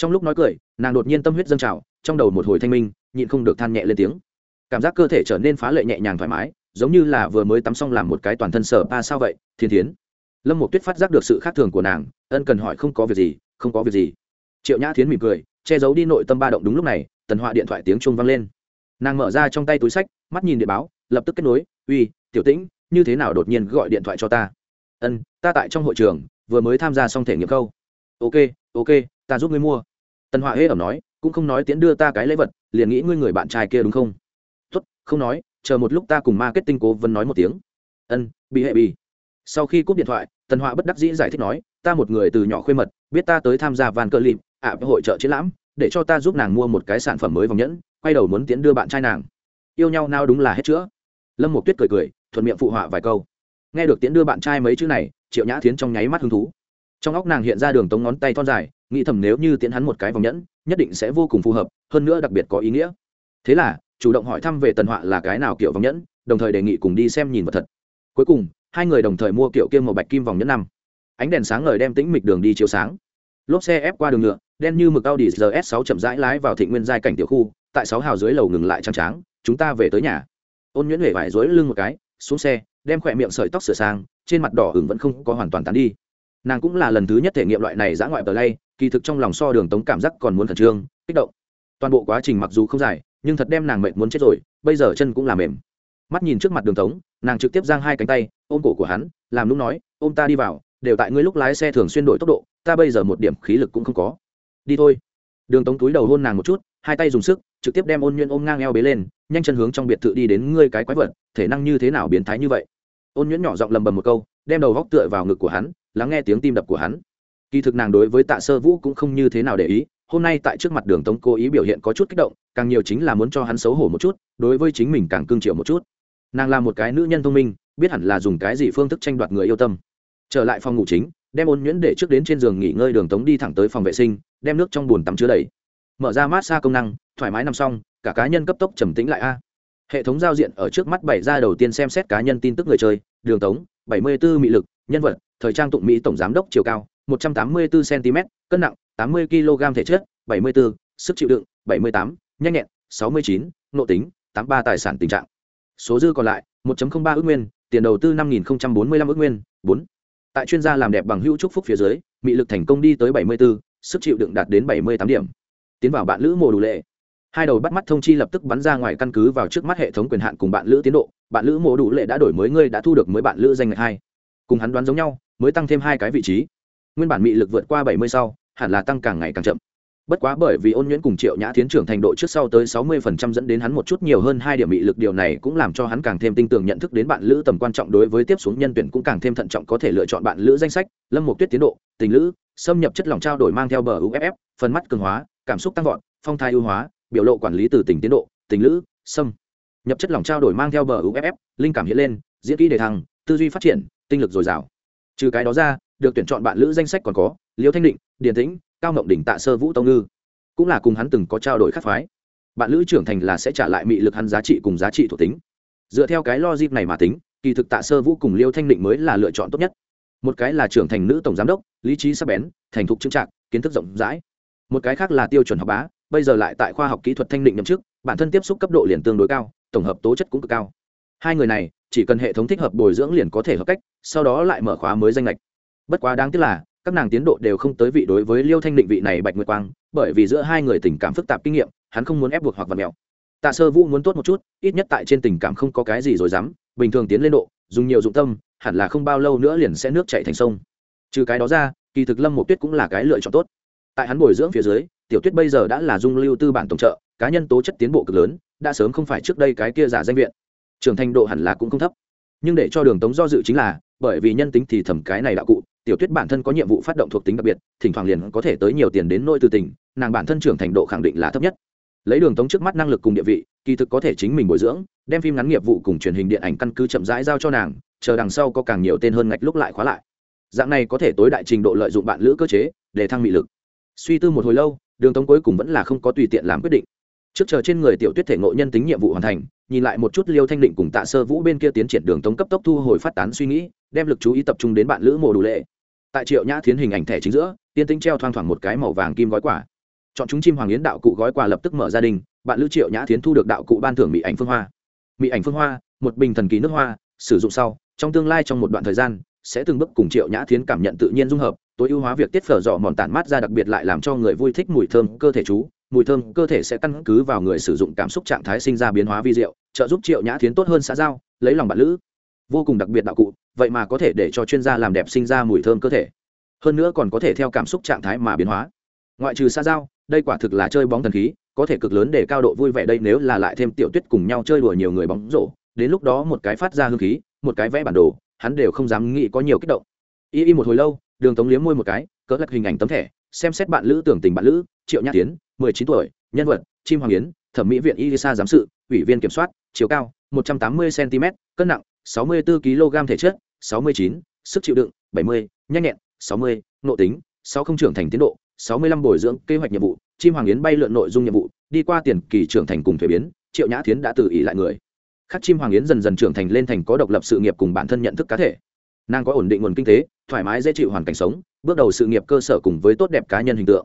A: trong lúc nói cười, nàng đột nhiên tâm huyết dâng trào, trong đầu một hồi thanh minh, nhịn không được than nhẹ lên tiếng. Cảm giác cơ thể trở nên phá lệ nhẹ nhàng thoải mái, giống như là vừa mới tắm xong làm một cái toàn thân sở pa sao vậy, thiên thiến. Lâm một tuyết phát giác được sự khác thường của nàng, ân cần hỏi không có việc gì, không có việc gì. Triệu nhã thiến mỉm cười, che giấu đi nội tâm ba động đúng lúc này, tần họa điện thoại tiếng chuông vang lên. Nàng mở ra trong tay túi sách, mắt nhìn điện báo, lập tức kết nối, uy, tiểu tĩnh, như thế nào đột nhiên gọi điện thoại cho ta? Ân, ta tại trong hội trường, vừa mới tham gia xong thể nghiệm câu. Ok ok, ta giúp ngươi mua tần họa hễ ẩm nói cũng không nói Tiễn đưa ta cái lễ vật liền nghĩ ngươi người bạn trai kia đúng không? Tuất không nói chờ một lúc ta cùng marketing cố vấn nói một tiếng. Ân bị hệ bị. Sau khi cúp điện thoại tần họa bất đắc dĩ giải thích nói ta một người từ nhỏ khuê mật biết ta tới tham gia van cơ lịp ạ à, hội trợ triển lãm để cho ta giúp nàng mua một cái sản phẩm mới vòng nhẫn quay đầu muốn tiến đưa bạn trai nàng. Yêu nhau nào đúng là hết chữa. Lâm một tuyết cười cười thuận miệng phụ họa vài câu. Nghe được tiến đưa bạn trai mấy chữ này triệu nhã tiến trong nháy mắt hứng thú. Trong óc nàng hiện ra đường tống ngón tay thon dài nghĩ thầm nếu như tiến hắn một cái vòng nhẫn nhất định sẽ vô cùng phù hợp hơn nữa đặc biệt có ý nghĩa thế là chủ động hỏi thăm về tần họa là cái nào kiểu vòng nhẫn đồng thời đề nghị cùng đi xem nhìn vật thật cuối cùng hai người đồng thời mua kiểu kim màu bạch kim vòng nhẫn năm ánh đèn sáng ngời đem tĩnh mịch đường đi chiếu sáng lốp xe ép qua đường nhựa đen như mực Audi RS6 chậm rãi lái vào Thịnh Nguyên giai cảnh tiểu khu, tại sáu hào dưới lầu ngừng lại trang tráng, chúng ta về tới nhà. Ôn Nhuyễn huệ vải rối lưng một cái, xuống xe, đem khỏe miệng sợi tóc sửa sang, trên mặt đỏ ửng vẫn không có hoàn toàn tán đi. Nàng cũng là lần thứ nhất thể nghiệm loại này dã ngoại tờ lay, kỳ thực trong lòng so đường tống cảm giác còn muốn khẩn trương, kích động. Toàn bộ quá trình mặc dù không dài, nhưng thật đem nàng mệt muốn chết rồi, bây giờ chân cũng làm mềm. Mắt nhìn trước mặt đường tống, nàng trực tiếp giang hai cánh tay, ôm cổ của hắn, làm lúc nói, ôm ta đi vào, đều tại ngươi lúc lái xe thường xuyên đổi tốc độ, ta bây giờ một điểm khí lực cũng không có đi thôi đường tống túi đầu hôn nàng một chút hai tay dùng sức trực tiếp đem ôn nhuyễn ôm ngang eo bế lên nhanh chân hướng trong biệt thự đi đến ngươi cái quái vật thể năng như thế nào biến thái như vậy ôn nhuyễn nhỏ giọng lầm bầm một câu đem đầu góc tựa vào ngực của hắn lắng nghe tiếng tim đập của hắn kỳ thực nàng đối với tạ sơ vũ cũng không như thế nào để ý, hôm nay tại trước mặt đường tống cố ý biểu hiện có chút kích động, càng nhiều chính là muốn cho hắn xấu hổ một chút, đối với chính mình càng cương triệu một chút. Nàng là một cái nữ nhân thông minh, biết hẳn là dùng cái gì phương thức tranh đoạt người yêu tâm. Trở lại phòng ngủ chính, đem ôn nhuyễn để trước đến trên giường nghỉ ngơi đường tống đi thẳng tới phòng vệ sinh, đem nước trong bồn tắm chứa đầy. Mở ra mát xa công năng, thoải mái nằm xong, cả cá nhân cấp tốc trầm tĩnh lại a. Hệ thống giao diện ở trước mắt bảy ra đầu tiên xem xét cá nhân tin tức người chơi, đường tống, bảy mươi 74 mỹ lực, nhân vật, thời trang tụng mỹ tổng giám đốc chiều cao một trăm tám mươi 184 cm cân nặng tám mươi kg thể chất bảy mươi 74, sức chịu đựng bảy mươi tám, nhanh nhẹn sáu mươi chín, nộ tính tám ba tài sản tình trạng. Số dư còn lại 1 ba ước nguyên tiền đầu tư năm nghìn bốn mươi lăm ước nguyên bốn. Tại chuyên gia làm đẹp bằng hữu trúc phúc phía dưới mị lực thành công đi tới bảy mươi 74, sức chịu đựng đạt đến bảy mươi tám điểm. Tiến vào bạn lữ mùa đủ lệ. Hai đầu bắt mắt thông chi lập tức bắn ra ngoài căn cứ vào trước mắt hệ thống quyền hạn cùng bạn lữ tiến độ bạn lữ mùa đủ lệ đã đổi mới ngươi đã thu được mới bạn lữ danh ngạch hai. Cùng hắn đoán giống nhau mới tăng thêm hai cái vị trí nguyên bản mị lực vượt qua bảy mươi sau, hẳn là tăng càng ngày càng chậm. Bất quá bởi vì ôn nhuyễn cùng triệu nhã tiến trưởng thành độ trước sau tới sáu mươi phần trăm dẫn đến hắn một chút nhiều hơn hai điểm bị lực, điều này cũng làm cho hắn càng thêm tin tưởng nhận thức đến bạn lữ tầm quan trọng đối với tiếp xuống nhân tuyển cũng càng thêm thận trọng có thể lựa chọn bạn lữ danh sách, lâm một tuyết tiến độ, tình lữ, xâm nhập chất lỏng trao đổi mang theo bờ uff phần mắt cường hóa, cảm xúc tăng vọt, phong thai ưu hóa, biểu lộ quản lý từ tình tiến độ, tình lữ, xâm nhập chất lỏng trao đổi mang theo bờ uff linh cảm hiện lên, diễn kỹ đề thăng, tư duy phát triển, tinh lực dồi dào. Trừ cái đó ra được tuyển chọn bạn lữ danh sách còn có, liêu thanh định, điền tĩnh, cao ngộng đỉnh tạ sơ vũ tông ngư. Cũng là cùng hắn từng có trao đổi khắc phái. Bạn lữ trưởng thành là sẽ trả lại mị lực hắn giá trị cùng giá trị thuộc tính. Dựa theo cái logic này mà tính, kỳ thực tạ sơ vũ cùng liêu thanh định mới là lựa chọn tốt nhất. Một cái là trưởng thành nữ tổng giám đốc, lý trí sắc bén, thành thục trưng trạng kiến thức rộng rãi. Một cái khác là tiêu chuẩn học bá, bây giờ lại tại khoa học kỹ thuật thanh định nhậm chức, bản thân tiếp xúc cấp độ liền tương đối cao, tổng hợp tố chất cũng cực cao. Hai người này, chỉ cần hệ thống thích hợp bồi dưỡng liền có thể hợp cách, sau đó lại mở khóa mới danh lệch bất quá đáng tiếc là, các nàng tiến độ đều không tới vị đối với liêu thanh định vị này bạch nguyệt quang, bởi vì giữa hai người tình cảm phức tạp kinh nghiệm, hắn không muốn ép buộc hoặc vật mèo tạ sơ vũ muốn tốt một chút, ít nhất tại trên tình cảm không có cái gì rồi dám bình thường tiến lên độ, dùng nhiều dụng tâm, hẳn là không bao lâu nữa liền sẽ nước chạy thành sông. Trừ cái đó ra, kỳ thực lâm một tuyết cũng là cái lựa chọn tốt. Tại hắn bồi dưỡng phía dưới, tiểu tuyết bây giờ đã là dung lưu tư bản tổng trợ, cá nhân tố chất tiến bộ cực lớn, đã sớm không phải trước đây cái kia giả danh viện. Trưởng thành độ hẳn là cũng không thấp. Nhưng để cho đường tống do dự chính là, bởi vì nhân tính thì thầm cái này đạo cụ tiểu tuyết bản thân có nhiệm vụ phát động thuộc tính đặc biệt, thỉnh thoảng liền có thể tới nhiều tiền đến nỗi từ tỉnh nàng bản thân trưởng thành độ khẳng định là thấp nhất. Lấy đường tống trước mắt năng lực cùng địa vị, kỳ thực có thể chính mình bồi dưỡng, đem phim ngắn nghiệp vụ cùng truyền hình điện ảnh căn cứ chậm rãi giao cho nàng, chờ đằng sau có càng nhiều tên hơn ngạch lúc lại khóa lại. Dạng này có thể tối đại trình độ lợi dụng bạn lữ cơ chế, để thăng mị lực. Suy tư một hồi lâu, đường tống cuối cùng vẫn là không có tùy tiện làm quyết định. Trước chờ trên người tiểu tuyết thể ngộ nhân tính nhiệm vụ hoàn thành nhìn lại một chút liêu thanh định cùng tạ sơ vũ bên kia tiến triển đường tống cấp tốc thu hồi phát tán suy nghĩ, đem lực chú ý tập trung đến bạn lữ mộ đủ lệ. Tại triệu nhã thiến hình ảnh thẻ chính giữa, tiên tính treo thoang thoảng một cái màu vàng kim gói quả chọn chúng chim hoàng yến đạo cụ gói quà lập tức mở gia đình, bạn lữ triệu nhã thiến thu được đạo cụ ban thưởng mỹ ảnh phương hoa. Mỹ ảnh phương hoa, một bình thần kỳ nước hoa, sử dụng sau, trong tương lai trong một đoạn thời gian, sẽ từng bước cùng triệu nhã thiến cảm nhận tự nhiên dung hợp, tối ưu hóa việc tiết phở dọ mòn tản mát ra đặc biệt lại làm cho người vui thích mùi thơm cơ thể chú mùi thơm cơ thể sẽ căn cứ vào người sử dụng cảm xúc trạng thái sinh ra biến hóa vi diệu, trợ giúp triệu nhã thiến tốt hơn xã giao, lấy lòng bạn lữ. Vô cùng đặc biệt đạo cụ, vậy mà có thể để cho chuyên gia làm đẹp sinh ra mùi thơm cơ thể. Hơn nữa còn có thể theo cảm xúc trạng thái mà biến hóa. Ngoại trừ xã giao, đây quả thực là chơi bóng thần khí, có thể cực lớn để cao độ vui vẻ đây nếu là lại thêm tiểu tuyết cùng nhau chơi đùa nhiều người bóng rổ, đến lúc đó một cái phát ra hương khí, một cái vẽ bản đồ, hắn đều không dám nghĩ có nhiều kích động. Y y một hồi lâu, đường tống liếm môi một cái, cỡ lắc hình ảnh tấm thẻ, xem xét bạn lữ tưởng tình bạn lữ, triệu nhã tiến chín tuổi, nhân vật, chim hoàng yến, thẩm mỹ viện y giám sự, ủy viên kiểm soát, chiều cao, một trăm tám mươi cm cân nặng, sáu mươi bốn kg thể chất, sáu mươi chín, sức chịu đựng, bảy mươi, nhanh nhẹn, sáu mươi tính, sáu không trưởng thành tiến độ, sáu mươi lăm bồi dưỡng kế hoạch nhiệm vụ, chim hoàng yến bay lượn nội dung nhiệm vụ, đi qua tiền kỳ trưởng thành cùng thuế biến, triệu nhã thiến đã tự ý lại người. Khắc chim hoàng yến dần dần trưởng thành lên thành có độc lập sự nghiệp cùng bản thân nhận thức cá thể. Nàng có ổn định nguồn kinh tế, thoải mái dễ chịu hoàn cảnh sống, bước đầu sự nghiệp cơ sở cùng với tốt đẹp cá nhân hình tượng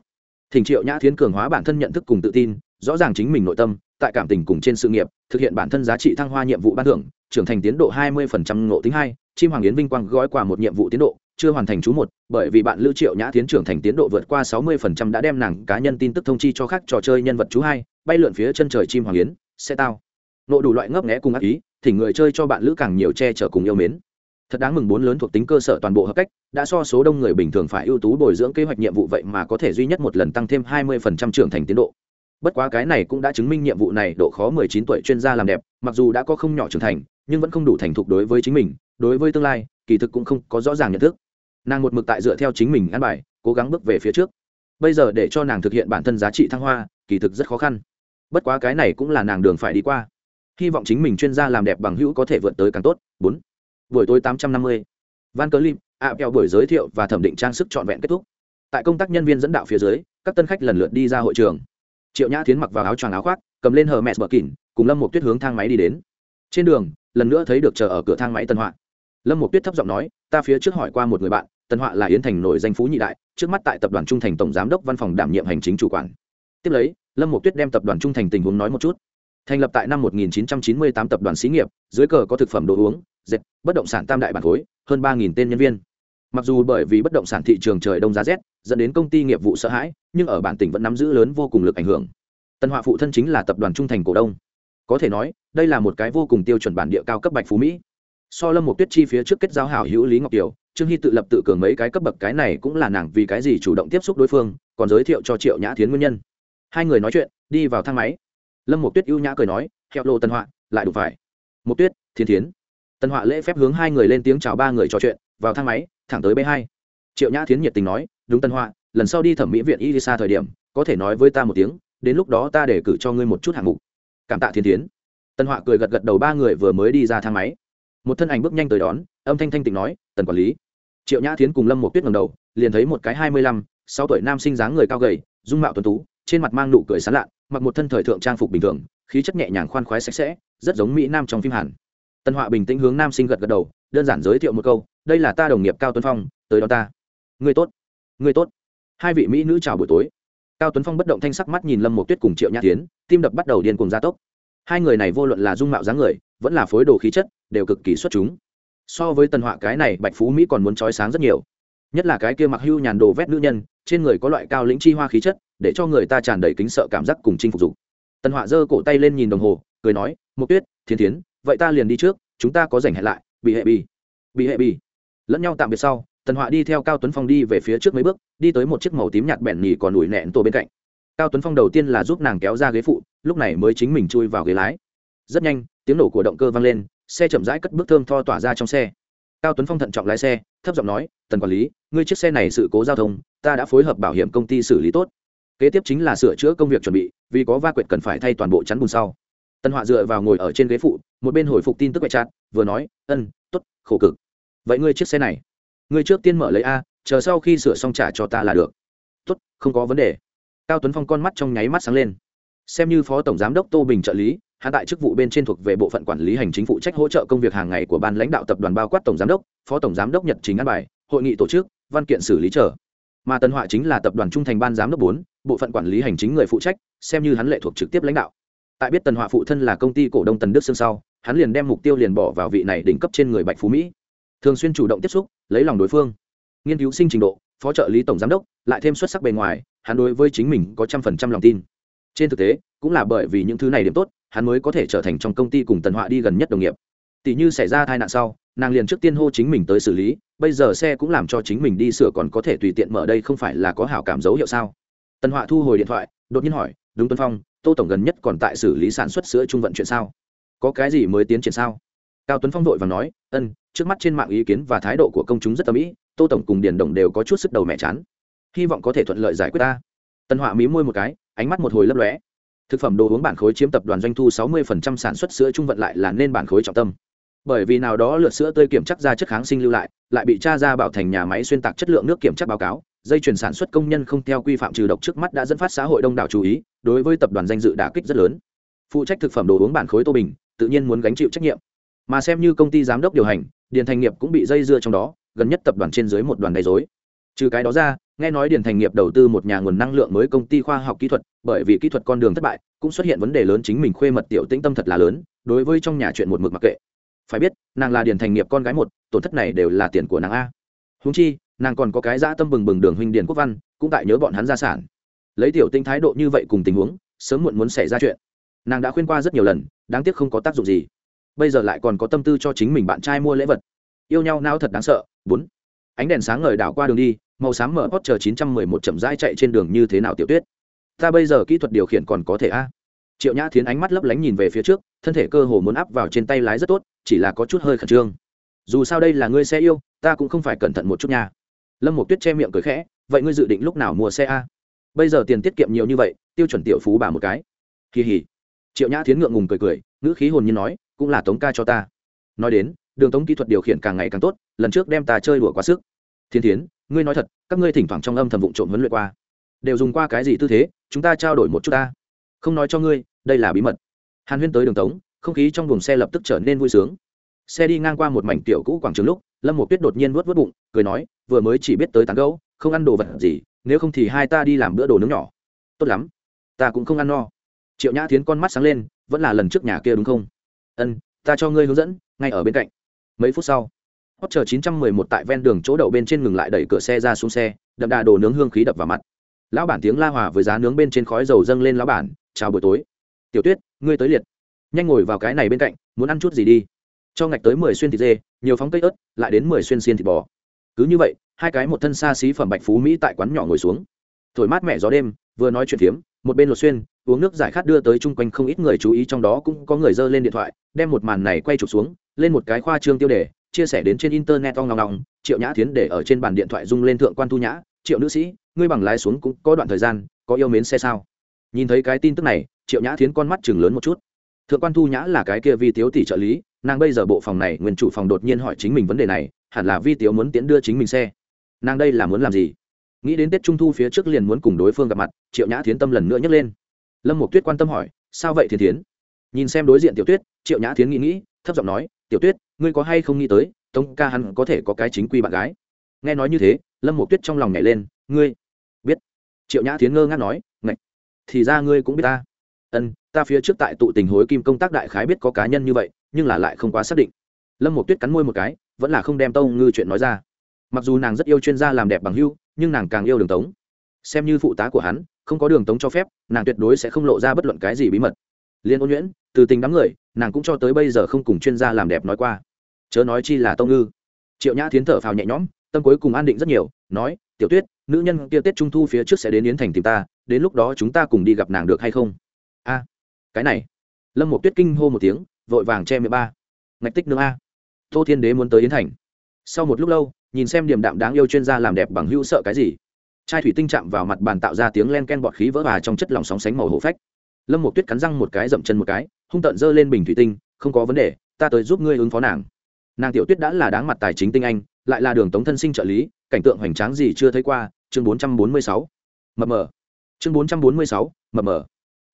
A: thỉnh triệu nhã thiến cường hóa bản thân nhận thức cùng tự tin, rõ ràng chính mình nội tâm, tại cảm tình cùng trên sự nghiệp, thực hiện bản thân giá trị thăng hoa nhiệm vụ ban thưởng, trưởng thành tiến độ 20% ngộ tính hai, chim hoàng yến vinh quang gói quà một nhiệm vụ tiến độ, chưa hoàn thành chú một, bởi vì bạn lưu triệu nhã tiến trưởng thành tiến độ vượt qua 60% đã đem nàng cá nhân tin tức thông chi cho khác trò chơi nhân vật chú hai, bay lượn phía chân trời chim hoàng yến, sẽ tao. Nộ đủ loại ngấp nghé cùng ác ý thì người chơi cho bạn lữ càng nhiều che chở cùng yêu mến thật đáng mừng bốn lớn thuộc tính cơ sở toàn bộ hợp cách, đã so số đông người bình thường phải ưu tú bồi dưỡng kế hoạch nhiệm vụ vậy mà có thể duy nhất một lần tăng thêm 20% trưởng thành tiến độ. Bất quá cái này cũng đã chứng minh nhiệm vụ này độ khó 19 tuổi chuyên gia làm đẹp, mặc dù đã có không nhỏ trưởng thành, nhưng vẫn không đủ thành thục đối với chính mình, đối với tương lai, kỳ thực cũng không có rõ ràng nhận thức. Nàng một mực tại dựa theo chính mình ăn bài, cố gắng bước về phía trước. Bây giờ để cho nàng thực hiện bản thân giá trị thăng hoa, kỳ thực rất khó khăn. Bất quá cái này cũng là nàng đường phải đi qua. Hy vọng chính mình chuyên gia làm đẹp bằng hữu có thể vượt tới càng tốt. Bốn buổi tối tám trăm năm mươi. Van Cleef, lim ạ kẹo buổi giới thiệu và thẩm định trang sức trọn vẹn kết thúc. Tại công tác nhân viên dẫn đạo phía dưới các tân khách lần lượt đi ra hội trường. Triệu nhã tiến mặc vào áo choàng áo khoác cầm lên hờ mẹ bờ kỉn cùng lâm một tuyết hướng thang máy đi đến. Trên đường lần nữa thấy được chờ ở cửa thang máy tân họa. Lâm một tuyết thấp giọng nói ta phía trước hỏi qua một người bạn tân họa là yến thành nổi danh phú nhị đại trước mắt tại tập đoàn trung thành tổng giám đốc văn phòng đảm nhiệm hành chính chủ quản. Tiếp lấy lâm một tuyết đem tập đoàn trung thành tình huống nói một chút thành lập tại năm 1998 tập đoàn xí nghiệp, dưới cờ có thực phẩm đồ uống, dệt, bất động sản tam đại bản khối, hơn 3.000 tên nhân viên. Mặc dù bởi vì bất động sản thị trường trời đông giá rét, dẫn đến công ty nghiệp vụ sợ hãi, nhưng ở bản tỉnh vẫn nắm giữ lớn vô cùng lực ảnh hưởng. Tân họa phụ thân chính là tập đoàn trung thành cổ đông. Có thể nói, đây là một cái vô cùng tiêu chuẩn bản địa cao cấp bạch phú mỹ. So lâm một tuyết chi phía trước kết giao hảo hữu lý ngọc kiều, trương hy tự lập tự cường mấy cái cấp bậc cái này cũng là nàng vì cái gì chủ động tiếp xúc đối phương, còn giới thiệu cho triệu nhã thiến nguyên nhân. Hai người nói chuyện, đi vào thang máy lâm một tuyết ưu nhã cười nói hẹo lộ tân họa, lại đủ phải. Một tuyết, thiên thiến. Tân họa lễ phép hướng hai người lên tiếng chào ba người trò chuyện, vào thang máy, thẳng tới b hai. Triệu nhã thiến nhiệt tình nói, đúng tân họa, lần sau đi thẩm mỹ viện y xa thời điểm, có thể nói với ta một tiếng, đến lúc đó ta để cử cho ngươi một chút hạng mục. Cảm tạ thiên thiến. Tân họa cười gật gật đầu ba người vừa mới đi ra thang máy. Một thân ảnh bước nhanh tới đón, âm thanh thanh tịnh nói, tần quản lý. Triệu nhã thiến cùng lâm một tuyết ngầm đầu, liền thấy một cái hai mươi lăm, sáu tuổi nam sinh dáng người cao gầy, dung mạo tuấn tú trên mặt mang nụ cười sán lạ mặc một thân thời thượng trang phục bình thường, khí chất nhẹ nhàng khoan khoái sạch sẽ, rất giống mỹ nam trong phim hàn. Tân họa bình tĩnh hướng nam sinh gật gật đầu, đơn giản giới thiệu một câu, đây là ta đồng nghiệp cao tuấn phong, tới đó ta. Người tốt người tốt. Hai vị mỹ nữ chào buổi tối. Cao tuấn phong bất động thanh sắc mắt nhìn lâm một tuyết cùng triệu nhã tiến, tim đập bắt đầu điên cùng gia tốc. Hai người này vô luận là dung mạo dáng người, vẫn là phối đồ khí chất, đều cực kỳ xuất chúng. So với tần họa cái này bạch phú mỹ còn muốn trói sáng rất nhiều nhất là cái kia mặc hưu nhàn đồ vét nữ nhân, trên người có loại cao lĩnh chi hoa khí chất, để cho người ta tràn đầy kính sợ cảm giác cùng chinh phục dục. Tần họa giơ cổ tay lên nhìn đồng hồ, cười nói mục tuyết thiên tiến vậy ta liền đi trước, chúng ta có rảnh hẹn lại, bị hệ bì. Bị hệ bì? Lẫn nhau tạm biệt sau, tần họa đi theo cao tuấn phong đi về phía trước mấy bước, đi tới một chiếc màu tím nhạt bẹn nhì còn ủi nẹn tổ bên cạnh. Cao tuấn phong đầu tiên là giúp nàng kéo ra ghế phụ, lúc này mới chính mình chui vào ghế lái. Rất nhanh, tiếng nổ của động cơ vang lên, xe chậm rãi cất bước thơm tho tỏa ra trong xe cao tuấn phong thận trọng lái xe, thấp giọng nói, tần quản lý, ngươi chiếc xe này sự cố giao thông, ta đã phối hợp bảo hiểm công ty xử lý tốt. Kế tiếp chính là sửa chữa công việc chuẩn bị, vì có va quyệt cần phải thay toàn bộ chắn bùn sau. Tân họa dựa vào ngồi ở trên ghế phụ, một bên hồi phục tin tức quẹt chát vừa nói, ân t ố t khổ cực. Vậy ngươi chiếc xe này, ngươi trước tiên mở lấy a, chờ sau khi sửa xong trả cho ta là được. Tốt, không có vấn đề. Cao tuấn phong con mắt trong nháy mắt sáng lên. Xem như phó tổng giám đốc tô bình trợ lý hạ tại chức vụ bên trên thuộc về bộ phận quản lý hành chính phụ trách hỗ trợ công việc hàng ngày của ban lãnh đạo tập đoàn bao quát tổng giám đốc, phó tổng giám đốc nhật chính an bài, hội nghị tổ chức, văn kiện xử lý trở mà tân họa chính là tập đoàn trung thành ban giám đốc bốn, bộ phận quản lý hành chính người phụ trách, xem như hắn lệ thuộc trực tiếp lãnh đạo. Tại biết tần họa phụ thân là công ty cổ đông tần đức sương sau, hắn liền đem mục tiêu liền bỏ vào vị này đỉnh cấp trên người bạch phú mỹ. Thường xuyên chủ động tiếp xúc, lấy lòng đối phương. Nghiên cứu sinh trình độ, phó trợ lý tổng giám đốc, lại thêm xuất sắc bề ngoài, hắn đối với chính mình có trăm phần trăm lòng tin. Trên thực tế, cũng là bởi vì những thứ này điểm tốt hắn mới có thể trở thành trong công ty cùng tần họa đi gần nhất đồng nghiệp. Tỷ như xảy ra tai nạn sau, nàng liền trước tiên hô chính mình tới xử lý, bây giờ xe cũng làm cho chính mình đi sửa còn có thể tùy tiện mở đây không phải là có hảo cảm dấu hiệu sao? Tần họa thu hồi điện thoại, đột nhiên hỏi, đúng tuân phong, tô tổng gần nhất còn tại xử lý sản xuất sữa trung vận chuyện sao? Có cái gì mới tiến triển sao? Cao tuấn phong vội và nói, ân, trước mắt trên mạng ý kiến và thái độ của công chúng rất tâm ý, tô tổng cùng điền đồng đều có chút sức đầu mẹ chán. Hy vọng có thể thuận lợi giải quyết ta. Tân họa mí môi một cái, ánh mắt một hồi lấp lóe thực phẩm đồ uống bản khối chiếm tập đoàn doanh thu 60% sản xuất sữa trung vận lại là nên bản khối trọng tâm. Bởi vì nào đó lượt sữa tươi kiểm chắc ra chất kháng sinh lưu lại lại bị tra ra bảo thành nhà máy xuyên tạc chất lượng nước kiểm chắc báo cáo, dây chuyển sản xuất công nhân không theo quy phạm trừ độc trước mắt đã dẫn phát xã hội đông đảo chú ý, đối với tập đoàn danh dự đả kích rất lớn. Phụ trách thực phẩm đồ uống bản khối tô bình, tự nhiên muốn gánh chịu trách nhiệm. Mà xem như công ty giám đốc điều hành, điền thành nghiệp cũng bị dây dưa trong đó, gần nhất tập đoàn trên dưới một đoàn gây dối trừ cái đó ra, nghe nói điền thành nghiệp đầu tư một nhà nguồn năng lượng mới công ty khoa học kỹ thuật bởi vì kỹ thuật con đường thất bại, cũng xuất hiện vấn đề lớn chính mình khuê mật tiểu tĩnh tâm thật là lớn, đối với trong nhà chuyện một mực mặc kệ. Phải biết, nàng là điền thành nghiệp con gái một, tổn thất này đều là tiền của nàng a. Húng chi, nàng còn có cái dã tâm bừng bừng đường huynh điền quốc văn, cũng tại nhớ bọn hắn gia sản. Lấy tiểu tinh thái độ như vậy cùng tình huống, sớm muộn muốn xảy ra chuyện. Nàng đã khuyên qua rất nhiều lần, đáng tiếc không có tác dụng gì. Bây giờ lại còn có tâm tư cho chính mình bạn trai mua lễ vật. Yêu nhau nao thật đáng sợ. Bốn. Ánh đèn sáng ngời đảo qua đường đi, màu xám mở hot chờ chín trăm mười một chậm rãi chạy trên đường như thế nào tiểu tuyết ta bây giờ kỹ thuật điều khiển còn có thể a? Triệu nhã thiến ánh mắt lấp lánh nhìn về phía trước, thân thể cơ hồ muốn áp vào trên tay lái rất tốt, chỉ là có chút hơi khẩn trương. Dù sao đây là ngươi xe yêu, ta cũng không phải cẩn thận một chút nha. Lâm một tuyết che miệng cười khẽ, vậy ngươi dự định lúc nào mua xe a? Bây giờ tiền tiết kiệm nhiều như vậy, tiêu chuẩn tiểu phú bà một cái. Kỳ hỉ. Triệu nhã thiến ngượng ngùng cười cười, ngữ khí hồn nhiên nói, cũng là tống ca cho ta. Nói đến, đường tống kỹ thuật điều khiển càng ngày càng tốt, lần trước đem ta chơi đùa quá sức. Thiên thiến, ngươi nói thật, các ngươi thỉnh thoảng trong âm thầm vụ trộm huấn luyện qua đều dùng qua cái gì tư thế, chúng ta trao đổi một chút ta. Không nói cho ngươi, đây là bí mật. Hàn huyên tới đường tống, không khí trong buồng xe lập tức trở nên vui sướng. Xe đi ngang qua một mảnh tiểu cũ quảng trường lúc, lâm một tuyết đột nhiên vớt vớt bụng, cười nói, vừa mới chỉ biết tới tán gấu không ăn đồ vật gì, nếu không thì hai ta đi làm bữa đồ nướng nhỏ. Tốt lắm, ta cũng không ăn no. Triệu nhã thiến con mắt sáng lên, vẫn là lần trước nhà kia đúng không? Ân, ta cho ngươi hướng dẫn, ngay ở bên cạnh. Mấy phút sau, hot chờ 911 tại ven đường chỗ đậu bên trên ngừng lại đẩy cửa xe ra xuống xe, đậm đà đồ nướng hương khí đập vào mặt lão bản tiếng la hòa với giá nướng bên trên khói dầu dâng lên lão bản, chào buổi tối. Tiểu tuyết, ngươi tới liệt. Nhanh ngồi vào cái này bên cạnh, muốn ăn chút gì đi? Cho ngạch tới mười xuyên thịt dê, nhiều phóng cây ớt, lại đến mười xuyên xiên thịt bò. Cứ như vậy, hai cái một thân xa xí phẩm bạch phú mỹ tại quán nhỏ ngồi xuống. Thổi mát mẹ gió đêm, vừa nói chuyện phiếm, một bên lột xuyên, uống nước giải khát đưa tới chung quanh không ít người chú ý trong đó cũng có người dơ lên điện thoại, đem một màn này quay chụp xuống, lên một cái khoa trương tiêu đề, chia sẻ đến trên internet ong ngong ngong triệu nhã tiến để ở trên bàn điện thoại rung lên thượng quan thu nhã, triệu nữ sĩ ngươi bằng lái xuống cũng có đoạn thời gian, có yêu mến xe sao? Nhìn thấy cái tin tức này, triệu nhã thiến con mắt chừng lớn một chút. Thượng quan thu nhã là cái kia vi tiếu tỷ trợ lý, nàng bây giờ bộ phòng này nguyên chủ phòng đột nhiên hỏi chính mình vấn đề này, hẳn là vi tiếu muốn tiến đưa chính mình xe. Nàng đây là muốn làm gì? Nghĩ đến tết trung thu phía trước liền muốn cùng đối phương gặp mặt, triệu nhã thiến tâm lần nữa nhấc lên. Lâm một tuyết quan tâm hỏi, sao vậy thiên thiến? Nhìn xem đối diện tiểu tuyết, triệu nhã thiến nghĩ nghĩ, thấp giọng nói, tiểu tuyết, ngươi có hay không nghĩ tới, tống ca hắn có thể có cái chính quy bạn gái? Nghe nói như thế, lâm một tuyết trong lòng nhảy lên, ngươi triệu nhã thiến ngơ ngác nói, ngạch, thì ra ngươi cũng biết ta. Ân, ta phía trước tại tụ tình hối kim công tác đại khái biết có cá nhân như vậy, nhưng là lại không quá xác định. Lâm một tuyết cắn môi một cái, vẫn là không đem tâu ngư chuyện nói ra. Mặc dù nàng rất yêu chuyên gia làm đẹp bằng hưu, nhưng nàng càng yêu đường tống. Xem như phụ tá của hắn, không có đường tống cho phép, nàng tuyệt đối sẽ không lộ ra bất luận cái gì bí mật. Liên ôn nhuyễn, từ tình đám người, nàng cũng cho tới bây giờ không cùng chuyên gia làm đẹp nói qua. Chớ nói chi là tông ngư. Triệu nhã thiến thở phào nhẹ nhõm, tâm cuối cùng an định rất nhiều, nói tiểu tuyết, nữ nhân kia tết trung thu phía trước sẽ đến yến thành tìm ta, đến lúc đó chúng ta cùng đi gặp nàng được hay không? A, cái này. Lâm một tuyết kinh hô một tiếng, vội vàng che miệng ba. Ngạch tích nương a. Tô thiên đế muốn tới yến thành. Sau một lúc lâu, nhìn xem điểm đạm đáng yêu chuyên gia làm đẹp bằng hữu sợ cái gì. Chai thủy tinh chạm vào mặt bàn tạo ra tiếng len ken bọt khí vỡ và trong chất lỏng sóng sánh màu hổ phách. Lâm một tuyết cắn răng một cái dậm chân một cái, hung tợn giơ lên bình thủy tinh, không có vấn đề, ta tới giúp ngươi ứng phó nàng. Nàng tiểu tuyết đã là đáng mặt tài chính tinh anh, lại là đường tống thân sinh trợ lý cảnh tượng hoành tráng gì chưa thấy qua chương bốn trăm bốn mươi sáu. Mập mờ. Chương bốn trăm bốn mươi sáu mập mờ.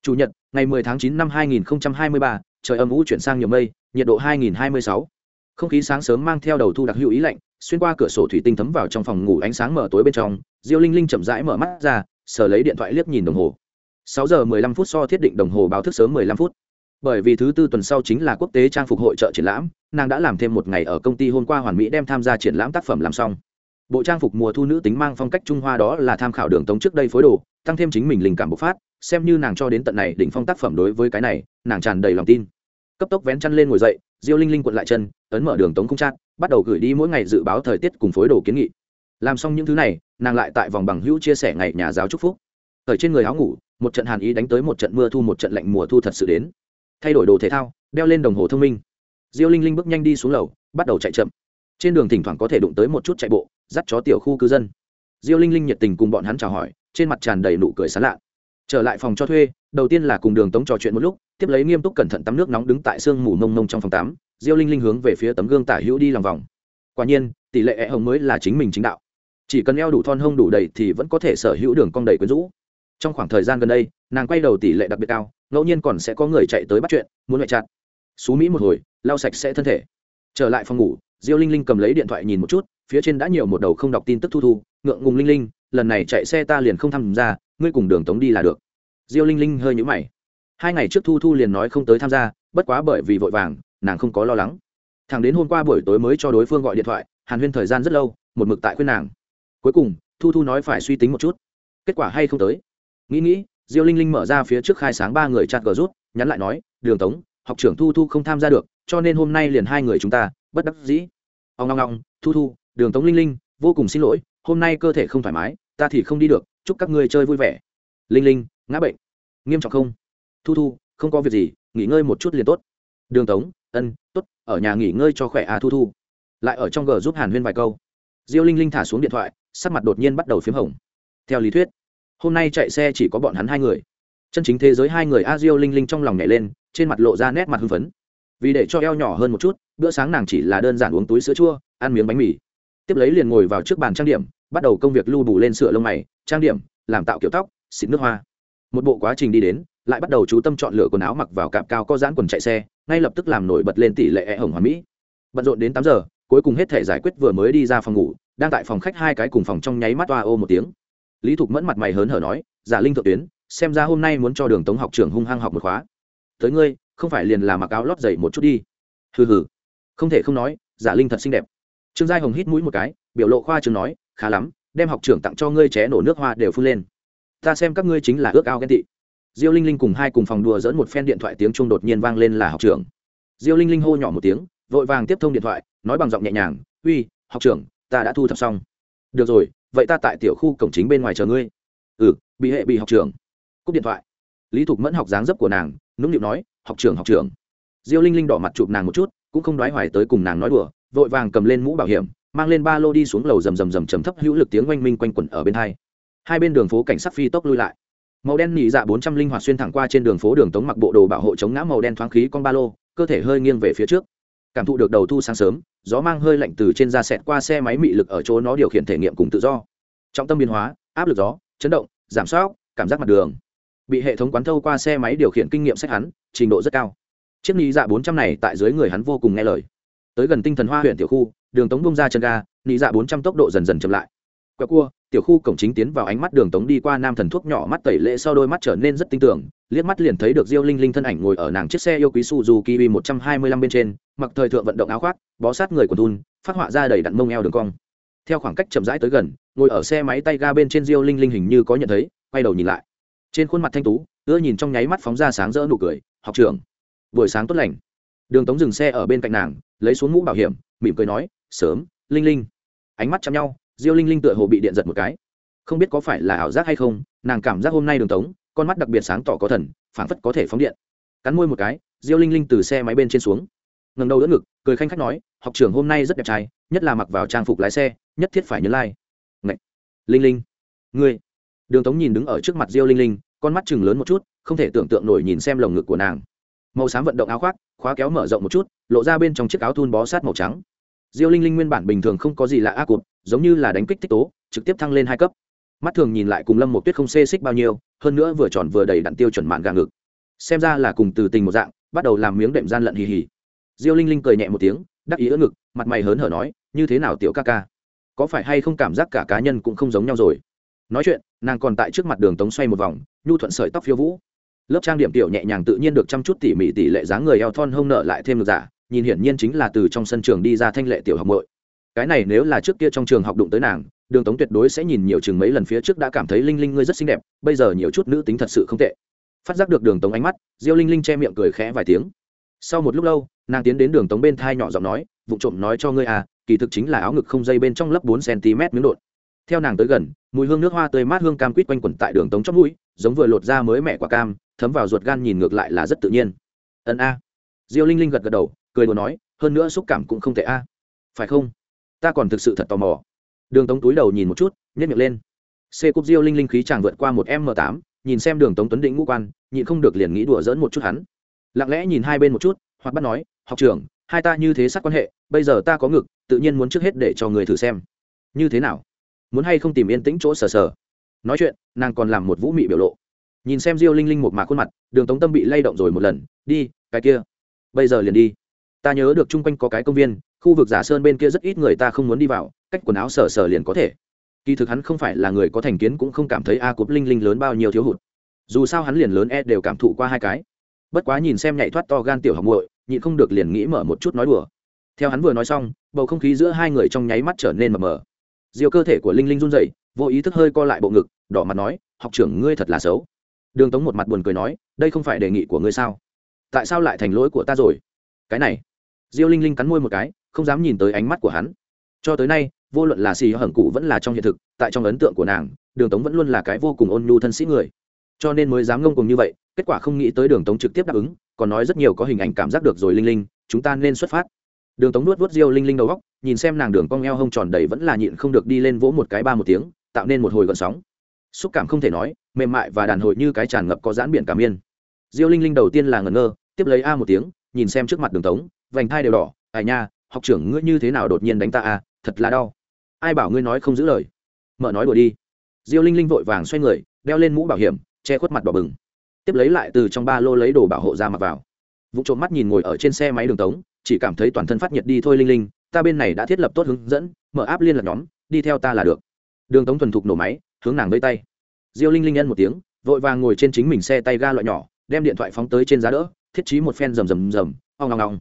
A: Chủ nhật ngày 10 tháng 9 năm 2023, trời âm u chuyển sang nhiều mây nhiệt độ 2026. không khí sáng sớm mang theo đầu thu đặc hữu ý lạnh xuyên qua cửa sổ thủy tinh thấm vào trong phòng ngủ ánh sáng mở tối bên trong diêu linh linh chậm rãi mở mắt ra sờ lấy điện thoại liếc nhìn đồng hồ. Sáu giờ mười lăm phút so thiết định đồng hồ báo thức sớm mười lăm phút. Bởi vì thứ tư tuần sau chính là quốc tế trang phục hội trợ triển lãm nàng đã làm thêm một ngày ở công ty hôm qua hoàn mỹ đem tham gia triển lãm tác phẩm làm xong bộ trang phục mùa thu nữ tính mang phong cách trung hoa đó là tham khảo đường tống trước đây phối đồ, tăng thêm chính mình linh cảm bộc phát, xem như nàng cho đến tận này đỉnh phong tác phẩm đối với cái này, nàng tràn đầy lòng tin. Cấp tốc vén chăn lên ngồi dậy, diêu linh linh cuộn lại chân, ấn mở đường tống không chát, bắt đầu gửi đi mỗi ngày dự báo thời tiết cùng phối đồ kiến nghị. Làm xong những thứ này, nàng lại tại vòng bằng hữu chia sẻ ngày nhà giáo chúc phúc. Ở trên người áo ngủ, một trận hàn ý đánh tới một trận mưa thu, một trận lạnh mùa thu thật sự đến. Thay đổi đồ thể thao, đeo lên đồng hồ thông minh. Diêu linh linh bước nhanh đi xuống lầu, bắt đầu chạy chậm trên đường thỉnh thoảng có thể đụng tới một chút chạy bộ, dắt chó tiểu khu cư dân. Diêu linh linh nhiệt tình cùng bọn hắn chào hỏi, trên mặt tràn đầy nụ cười sán lạ. Trở lại phòng cho thuê, đầu tiên là cùng đường tống trò chuyện một lúc, tiếp lấy nghiêm túc cẩn thận tắm nước nóng đứng tại sương mù mông mông trong phòng tắm, diêu linh linh hướng về phía tấm gương tả hữu đi lòng vòng. Quả nhiên, tỷ lệ e hồng mới là chính mình chính đạo. Chỉ cần eo đủ thon hông đủ đầy thì vẫn có thể sở hữu đường cong đầy quyến rũ. Trong khoảng thời gian gần đây, nàng quay đầu tỷ lệ đặc biệt cao, ngẫu nhiên còn sẽ có người chạy tới bắt chuyện, muốn loại chặt. Xú mỹ một hồi, lau sạch sẽ thân thể. Trở lại phòng ngủ diêu linh linh cầm lấy điện thoại nhìn một chút, phía trên đã nhiều một đầu không đọc tin tức thu thu, ngượng ngùng linh linh, lần này chạy xe ta liền không tham gia, ngươi cùng đường tống đi là được. Diêu linh linh hơi nhũ mày. Hai ngày trước thu thu liền nói không tới tham gia, bất quá bởi vì vội vàng, nàng không có lo lắng. Thằng đến hôm qua buổi tối mới cho đối phương gọi điện thoại, hàn huyên thời gian rất lâu, một mực tại khuyên nàng. Cuối cùng, thu thu nói phải suy tính một chút. Kết quả hay không tới? Nghĩ nghĩ, diêu linh linh mở ra phía trước khai sáng ba người chặt gờ rút, nhắn lại nói, đường tống, học trưởng thu thu không tham gia được, cho nên hôm nay liền hai người chúng ta bất đắc dĩ. Ông ngong ngong, thu thu, đường tống linh linh, vô cùng xin lỗi, hôm nay cơ thể không thoải mái, ta thì không đi được, chúc các ngươi chơi vui vẻ. Linh linh, ngã bệnh. Nghiêm trọng không? Thu thu, không có việc gì, nghỉ ngơi một chút liền tốt. Đường tống, ân t ố t ở nhà nghỉ ngơi cho khỏe à thu thu. Lại ở trong g giúp hàn huyên vài câu. Diêu linh linh thả xuống điện thoại, sắc mặt đột nhiên bắt đầu p h í m hồng. Theo lý thuyết, hôm nay chạy xe chỉ có bọn hắn hai người. Chân chính thế giới hai người a diêu linh linh trong lòng nhảy lên, trên mặt lộ ra nét mặt hưng phấn vì để cho eo nhỏ hơn một chút, bữa sáng nàng chỉ là đơn giản uống túi sữa chua, ăn miếng bánh mì. Tiếp lấy liền ngồi vào trước bàn trang điểm, bắt đầu công việc lưu bù lên sửa lông mày, trang điểm, làm tạo kiểu tóc, xịt nước hoa. Một bộ quá trình đi đến, lại bắt đầu chú tâm chọn lựa quần áo mặc vào cạp cao có dán quần chạy xe, ngay lập tức làm nổi bật lên tỷ lệ e hồng hoàn mỹ. Bận rộn đến tám giờ, cuối cùng hết thể giải quyết vừa mới đi ra phòng ngủ, đang tại phòng khách hai cái cùng phòng trong nháy mắt toa ô một tiếng. Lý thục mẫn mặt mày hớn hở nói, giả linh thượng tuyến, xem ra hôm nay muốn cho đường tống học trưởng hung hăng học một khóa. Tới ngươi không phải liền là mặc áo lót dày một chút đi. Hừ hừ. Không thể không nói, giả linh thật xinh đẹp. Trương giai hồng hít mũi một cái, biểu lộ khoa trường nói, khá lắm, đem học trưởng tặng cho ngươi ché nổ nước hoa đều phun lên. Ta xem các ngươi chính là ước ao ghen tị. Diêu linh linh cùng hai cùng phòng đùa dẫn một phen điện thoại tiếng trung đột nhiên vang lên là học trưởng. Diêu linh linh hô nhỏ một tiếng, vội vàng tiếp thông điện thoại, nói bằng giọng nhẹ nhàng, uy, học trưởng, ta đã thu thập xong. Được rồi, vậy ta tại tiểu khu cổng chính bên ngoài chờ ngươi. Ừ bị hệ bị học trưởng. Cúp điện thoại. Lý thục mẫn học dáng dấp của nàng, nũng nịu nói học trưởng học trưởng. Diêu linh linh đỏ mặt chụp nàng một chút, cũng không đoái hoài tới cùng nàng nói đùa, vội vàng cầm lên mũ bảo hiểm, mang lên ba lô đi xuống lầu rầm rầm rầm trầm thấp hữu lực tiếng oanh minh quanh quẩn ở bên hai. Hai bên đường phố cảnh sát phi tốc lui lại. Màu đen nhị dạ bốn trăm linh hoạt xuyên thẳng qua trên đường phố đường tống mặc bộ đồ bảo hộ chống ngã màu đen thoáng khí con ba lô, cơ thể hơi nghiêng về phía trước. Cảm thụ được đầu thu sáng sớm, gió mang hơi lạnh từ trên da xẹt qua xe máy mị lực ở chỗ nó điều khiển thể nghiệm cùng tự do. Trọng tâm biến hóa, áp lực gió, chấn động, giảm sóc, cảm giác mặt đường bị hệ thống quán thâu qua xe máy điều khiển kinh nghiệm sách hắn, trình độ rất cao. Chiếc nhị dạ bốn trăm này tại dưới người hắn vô cùng nghe lời. Tới gần tinh thần hoa huyện tiểu khu, đường tống bung ra chân ga nhị dạ bốn trăm tốc độ dần dần chậm lại. Quẹo cua, tiểu khu cổng chính tiến vào ánh mắt đường tống đi qua nam thần thuốc nhỏ mắt tẩy lệ sau đôi mắt trở nên rất tinh tưởng liếc mắt liền thấy được diêu linh linh thân ảnh ngồi ở nàng chiếc xe yêu quý suzu kiwi một trăm hai mươi lăm bên trên, mặc thời thượng vận động áo khoác, bó sát người của thun, phát họa ra đầy đặn mông eo đường cong. Theo khoảng cách chậm rãi tới gần, ngồi ở xe máy tay ga bên trên diêu linh linh hình như có nhận thấy, quay đầu nhìn lại trên khuôn mặt thanh tú, ưa nhìn trong nháy mắt phóng ra sáng rỡ nụ cười, học trưởng. Buổi sáng tốt lành. Đường tống dừng xe ở bên cạnh nàng, lấy xuống mũ bảo hiểm, mỉm cười nói, sớm, linh linh. Ánh mắt chăm nhau, diêu linh linh tựa hồ bị điện giật một cái. Không biết có phải là ảo giác hay không, nàng cảm giác hôm nay đường tống, con mắt đặc biệt sáng tỏ có thần, phảng phất có thể phóng điện. Cắn môi một cái, diêu linh linh từ xe máy bên trên xuống. Ngầm đầu đỡ ngực, cười khanh khách nói, học trưởng hôm nay rất đẹp trai, nhất là mặc vào trang phục lái xe, nhất thiết phải nhớ lai、like. linh linh. Ngươi đường tống nhìn đứng ở trước mặt diêu linh linh, con mắt chừng lớn một chút, không thể tưởng tượng nổi nhìn xem lồng ngực của nàng. Màu xám vận động áo khoác, khóa kéo mở rộng một chút, lộ ra bên trong chiếc áo thun bó sát màu trắng. Diêu linh linh nguyên bản bình thường không có gì lạ ác cụt, giống như là đánh kích thích tố, trực tiếp thăng lên hai cấp. Mắt thường nhìn lại cùng lâm một tuyết không xê xích bao nhiêu, hơn nữa vừa tròn vừa đầy đặn tiêu chuẩn mạn gà ngực. Xem ra là cùng từ tình một dạng, bắt đầu làm miếng đệm gian lận hì hì. Diêu linh linh cười nhẹ một tiếng, đắc ý ỡ ngực, mặt mày hớn hở nói, như thế nào tiểu ca ca? Có phải hay không cảm giác cả cá nhân cũng không giống nhau rồi? Nói chuyện, nàng còn tại trước mặt đường tống xoay một vòng, nhu thuận sợi tóc phiêu vũ. Lớp trang điểm tiểu nhẹ nhàng tự nhiên được chăm chút tỉ mỉ tỷ lệ dáng người eo thon hông nợ lại thêm được giả dạ, nhìn hiển nhiên chính là từ trong sân trường đi ra thanh lệ tiểu học mội cái này nếu là trước kia trong trường học đụng tới nàng, đường tống tuyệt đối sẽ nhìn nhiều chừng mấy lần phía trước đã cảm thấy linh linh ngươi rất xinh đẹp, bây giờ nhiều chút nữ tính thật sự không tệ. Phát giác được đường tống ánh mắt, diêu linh linh che miệng cười khẽ vài tiếng. Sau một lúc lâu, nàng tiến đến đường tống bên thai nhỏ giọng nói vụ trộm nói cho ngươi à kỳ thực chính là áo ngực không dây bên trong lớp bốn cm miếng đột theo nàng tới gần, mùi hương nước hoa tươi mát hương cam quýt quanh quẩn tại đường tống chót mũi, giống vừa lột ra mới mẹ quả cam, thấm vào ruột gan nhìn ngược lại là rất tự nhiên. Ân a. Diêu linh linh gật gật đầu, cười đùa nói, hơn nữa xúc cảm cũng không tệ a. Phải không? Ta còn thực sự thật tò mò. Đường tống túi đầu nhìn một chút nhét miệng lên. C cúp diêu linh linh khí chàng vượt qua một m tám, nhìn xem đường tống tuấn định ngũ quan, nhịn không được liền nghĩ đùa dỡn một chút hắn. Lặng lẽ nhìn hai bên một chút, hoặc bắt nói, học trưởng, hai ta như thế sát quan hệ, bây giờ ta có ngực, tự nhiên muốn trước hết để cho người thử xem. Như thế nào? Muốn hay không tìm yên tĩnh chỗ sờ sờ. Nói chuyện, nàng còn làm một vũ mị biểu lộ. Nhìn xem diêu linh linh một mạc khuôn mặt, đường tống tâm bị lay động rồi một lần. Đi, cái kia. Bây giờ liền đi. Ta nhớ được chung quanh có cái công viên, khu vực giả sơn bên kia rất ít người ta không muốn đi vào, cách quần áo sờ sờ liền có thể. Kỳ thực hắn không phải là người có thành kiến cũng không cảm thấy a cụp linh linh lớn bao nhiêu thiếu hụt. Dù sao hắn liền lớn e đều cảm thụ qua hai cái. Bất quá nhìn xem nhảy thoát to gan tiểu học muội, nhịn không được liền nghĩ mở một chút nói đùa. Theo hắn vừa nói xong, bầu không khí giữa hai người trong nháy mắt trở nên mờ mờ diều cơ thể của linh linh run rẩy, vô ý thức hơi co lại bộ ngực, đỏ mặt nói, học trưởng, ngươi thật là xấu. Đường tống một mặt buồn cười nói, đây không phải đề nghị của ngươi sao? Tại sao lại thành lỗi của ta rồi? Cái này. Diêu linh linh cắn môi một cái, không dám nhìn tới ánh mắt của hắn. Cho tới nay, vô luận là xì hởng cụ vẫn là trong hiện thực, tại trong ấn tượng của nàng, đường tống vẫn luôn là cái vô cùng ôn nhu thân sĩ người. Cho nên mới dám ngông cùng như vậy, kết quả không nghĩ tới đường tống trực tiếp đáp ứng, còn nói rất nhiều có hình ảnh cảm giác được rồi linh linh, chúng ta nên xuất phát. Đường tống nuốt vuốt diêu linh linh đầu góc nhìn xem nàng đường cong eo hông tròn đầy vẫn là nhịn không được đi lên vỗ một cái ba một tiếng, tạo nên một hồi gọn sóng. Xúc cảm không thể nói, mềm mại và đàn hồi như cái tràn ngập có giãn biển cảm yên diêu linh linh đầu tiên là ngẩn ngơ, tiếp lấy a một tiếng, nhìn xem trước mặt đường tống, vành thai đều đỏ, ai nha, học trưởng ngươi như thế nào đột nhiên đánh ta à thật là đau. Ai bảo ngươi nói không giữ lời? Mở nói đùa đi. Diêu linh linh vội vàng xoay người, đeo lên mũ bảo hiểm, che khuất mặt đỏ bừng. Tiếp lấy lại từ trong ba lô lấy đồ bảo hộ ra mặc vào. Vụ trộm mắt nhìn ngồi ở trên xe máy đường tống, chỉ cảm thấy toàn thân phát nhiệt đi thôi linh linh ta bên này đã thiết lập tốt hướng dẫn, mở áp liên lạc nhóm, đi theo ta là được. Đường tống thuần thục nổ máy, hướng nàng vây tay. Diêu linh linh nhân một tiếng, vội vàng ngồi trên chính mình xe tay ga loại nhỏ, đem điện thoại phóng tới trên giá đỡ, thiết trí một phen rầm rầm rầm, ong ong ong.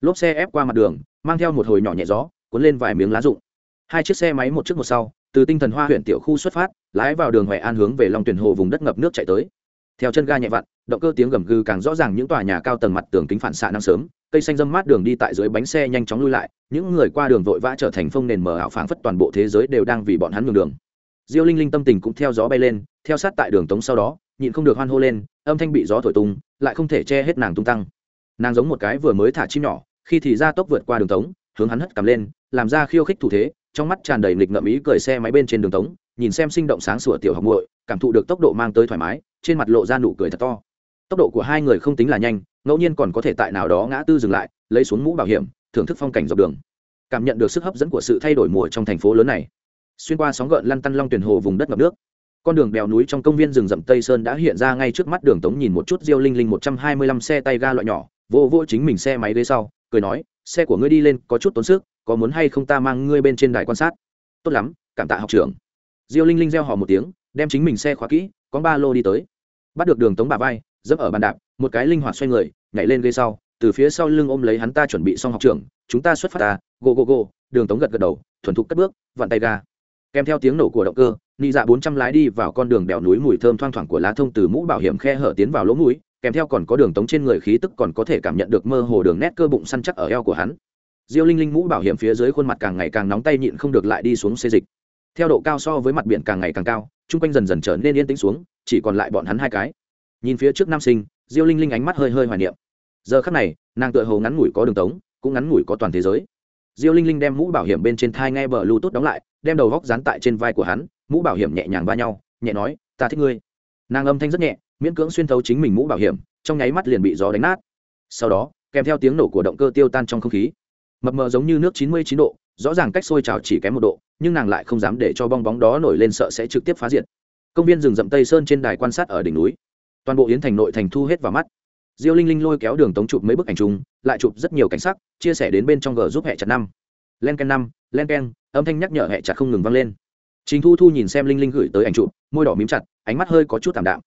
A: Lốp xe ép qua mặt đường, mang theo một hồi nhỏ nhẹ gió, cuốn lên vài miếng lá rụng. Hai chiếc xe máy một trước một sau, từ tinh thần hoa huyện tiểu khu xuất phát, lái vào đường huệ an hướng về long tuyển hồ vùng đất ngập nước chạy tới. Theo chân ga nhẹ vặn động cơ tiếng gầm gừ càng rõ ràng những tòa nhà cao tầng mặt tường kính phản xạ nắng sớm, cây xanh dâm mát đường đi tại dưới bánh xe nhanh chóng lui lại, những người qua đường vội vã trở thành phông nền mờ ảo phảng phất toàn bộ thế giới đều đang vì bọn hắn nhường đường. Diêu linh linh tâm tình cũng theo gió bay lên, theo sát tại đường tống sau đó, nhịn không được hoan hô lên, âm thanh bị gió thổi tung, lại không thể che hết nàng tung tăng. Nàng giống một cái vừa mới thả chim nhỏ, khi thì ra tốc vượt qua đường tống, hướng hắn hất cầm lên, làm ra khiêu khích thủ thế, trong mắt tràn đầy nghịch ngợm ý cười xe máy bên trên đường tống, nhìn xem sinh động sáng sủa tiểu học muội, cảm thụ được tốc độ mang tới thoải mái, trên mặt lộ ra nụ cười thật to tốc độ của hai người không tính là nhanh, ngẫu nhiên còn có thể tại nào đó ngã tư dừng lại, lấy xuống mũ bảo hiểm, thưởng thức phong cảnh dọc đường. Cảm nhận được sức hấp dẫn của sự thay đổi mùa trong thành phố lớn này. Xuyên qua sóng gợn lăn tăn long tuyển hồ vùng đất ngập nước, con đường đèo núi trong công viên rừng rậm tây sơn đã hiện ra ngay trước mắt đường tống nhìn một chút diêu linh linh một trăm hai mươi lăm xe tay ga loại nhỏ, vô vô chính mình xe máy ghế sau, cười nói, xe của ngươi đi lên có chút tốn sức, có muốn hay không ta mang ngươi bên trên đài quan sát? Tốt lắm, cảm tạ học trưởng. Diêu linh linh reo hò một tiếng, đem chính mình xe khóa kỹ, có ba lô đi tới. Bắt được đường tống bà vai dẫm ở bàn đạp, một cái linh hoạt xoay người, nhảy lên ghế sau, từ phía sau lưng ôm lấy hắn ta chuẩn bị xong học trưởng chúng ta xuất phát ta, go go go, đường tống gật gật đầu, thuần thục cất bước, vặn tay ga. Kèm theo tiếng nổ của động cơ nị dạ bốn trăm lái đi vào con đường đèo núi mùi thơm thoang thoảng của lá thông từ mũ bảo hiểm khe hở tiến vào lỗ mũi, kèm theo còn có đường tống trên người khí tức còn có thể cảm nhận được mơ hồ đường nét cơ bụng săn chắc ở eo của hắn. Diêu linh linh mũ bảo hiểm phía dưới khuôn mặt càng ngày càng nóng tay nhịn không được lại đi xuống xê dịch. Theo độ cao so với mặt biển càng ngày càng cao, chung quanh dần dần trở nên yên tĩnh xuống, chỉ còn lại bọn hắn hai cái nhìn phía trước nam sinh, diêu linh linh ánh mắt hơi hơi hoài niệm. Giờ khắc này, nàng tựa hồ ngắn ngủi có đường tống, cũng ngắn ngủi có toàn thế giới. Diêu linh linh đem mũ bảo hiểm bên trên thai nghe bờ lưu tốt đóng lại, đem đầu góc dán tại trên vai của hắn, mũ bảo hiểm nhẹ nhàng va nhau, nhẹ nói, ta thích ngươi. Nàng âm thanh rất nhẹ, miễn cưỡng xuyên thấu chính mình mũ bảo hiểm, trong nháy mắt liền bị gió đánh nát. Sau đó, kèm theo tiếng nổ của động cơ tiêu tan trong không khí. Mập mờ giống như nước chín mươi chín độ, rõ ràng cách sôi trào chỉ kém một độ, nhưng nàng lại không dám để cho bong bóng đó nổi lên sợ sẽ trực tiếp phá diệt. Công viên rừng rậm tây sơn trên đài quan sát ở đỉnh núi toàn bộ yến thành nội thành thu hết vào mắt. Diêu linh linh lôi kéo đường tống chụp mấy bức ảnh chung, lại chụp rất nhiều cảnh sắc, chia sẻ đến bên trong g giúp hẹ chặt năm. Len ken năm, len ken, âm thanh nhắc nhở hẹ chặt không ngừng vang lên. Chính thu thu nhìn xem linh linh gửi tới ảnh chụp, môi đỏ mím chặt, ánh mắt hơi có chút tảm đạm.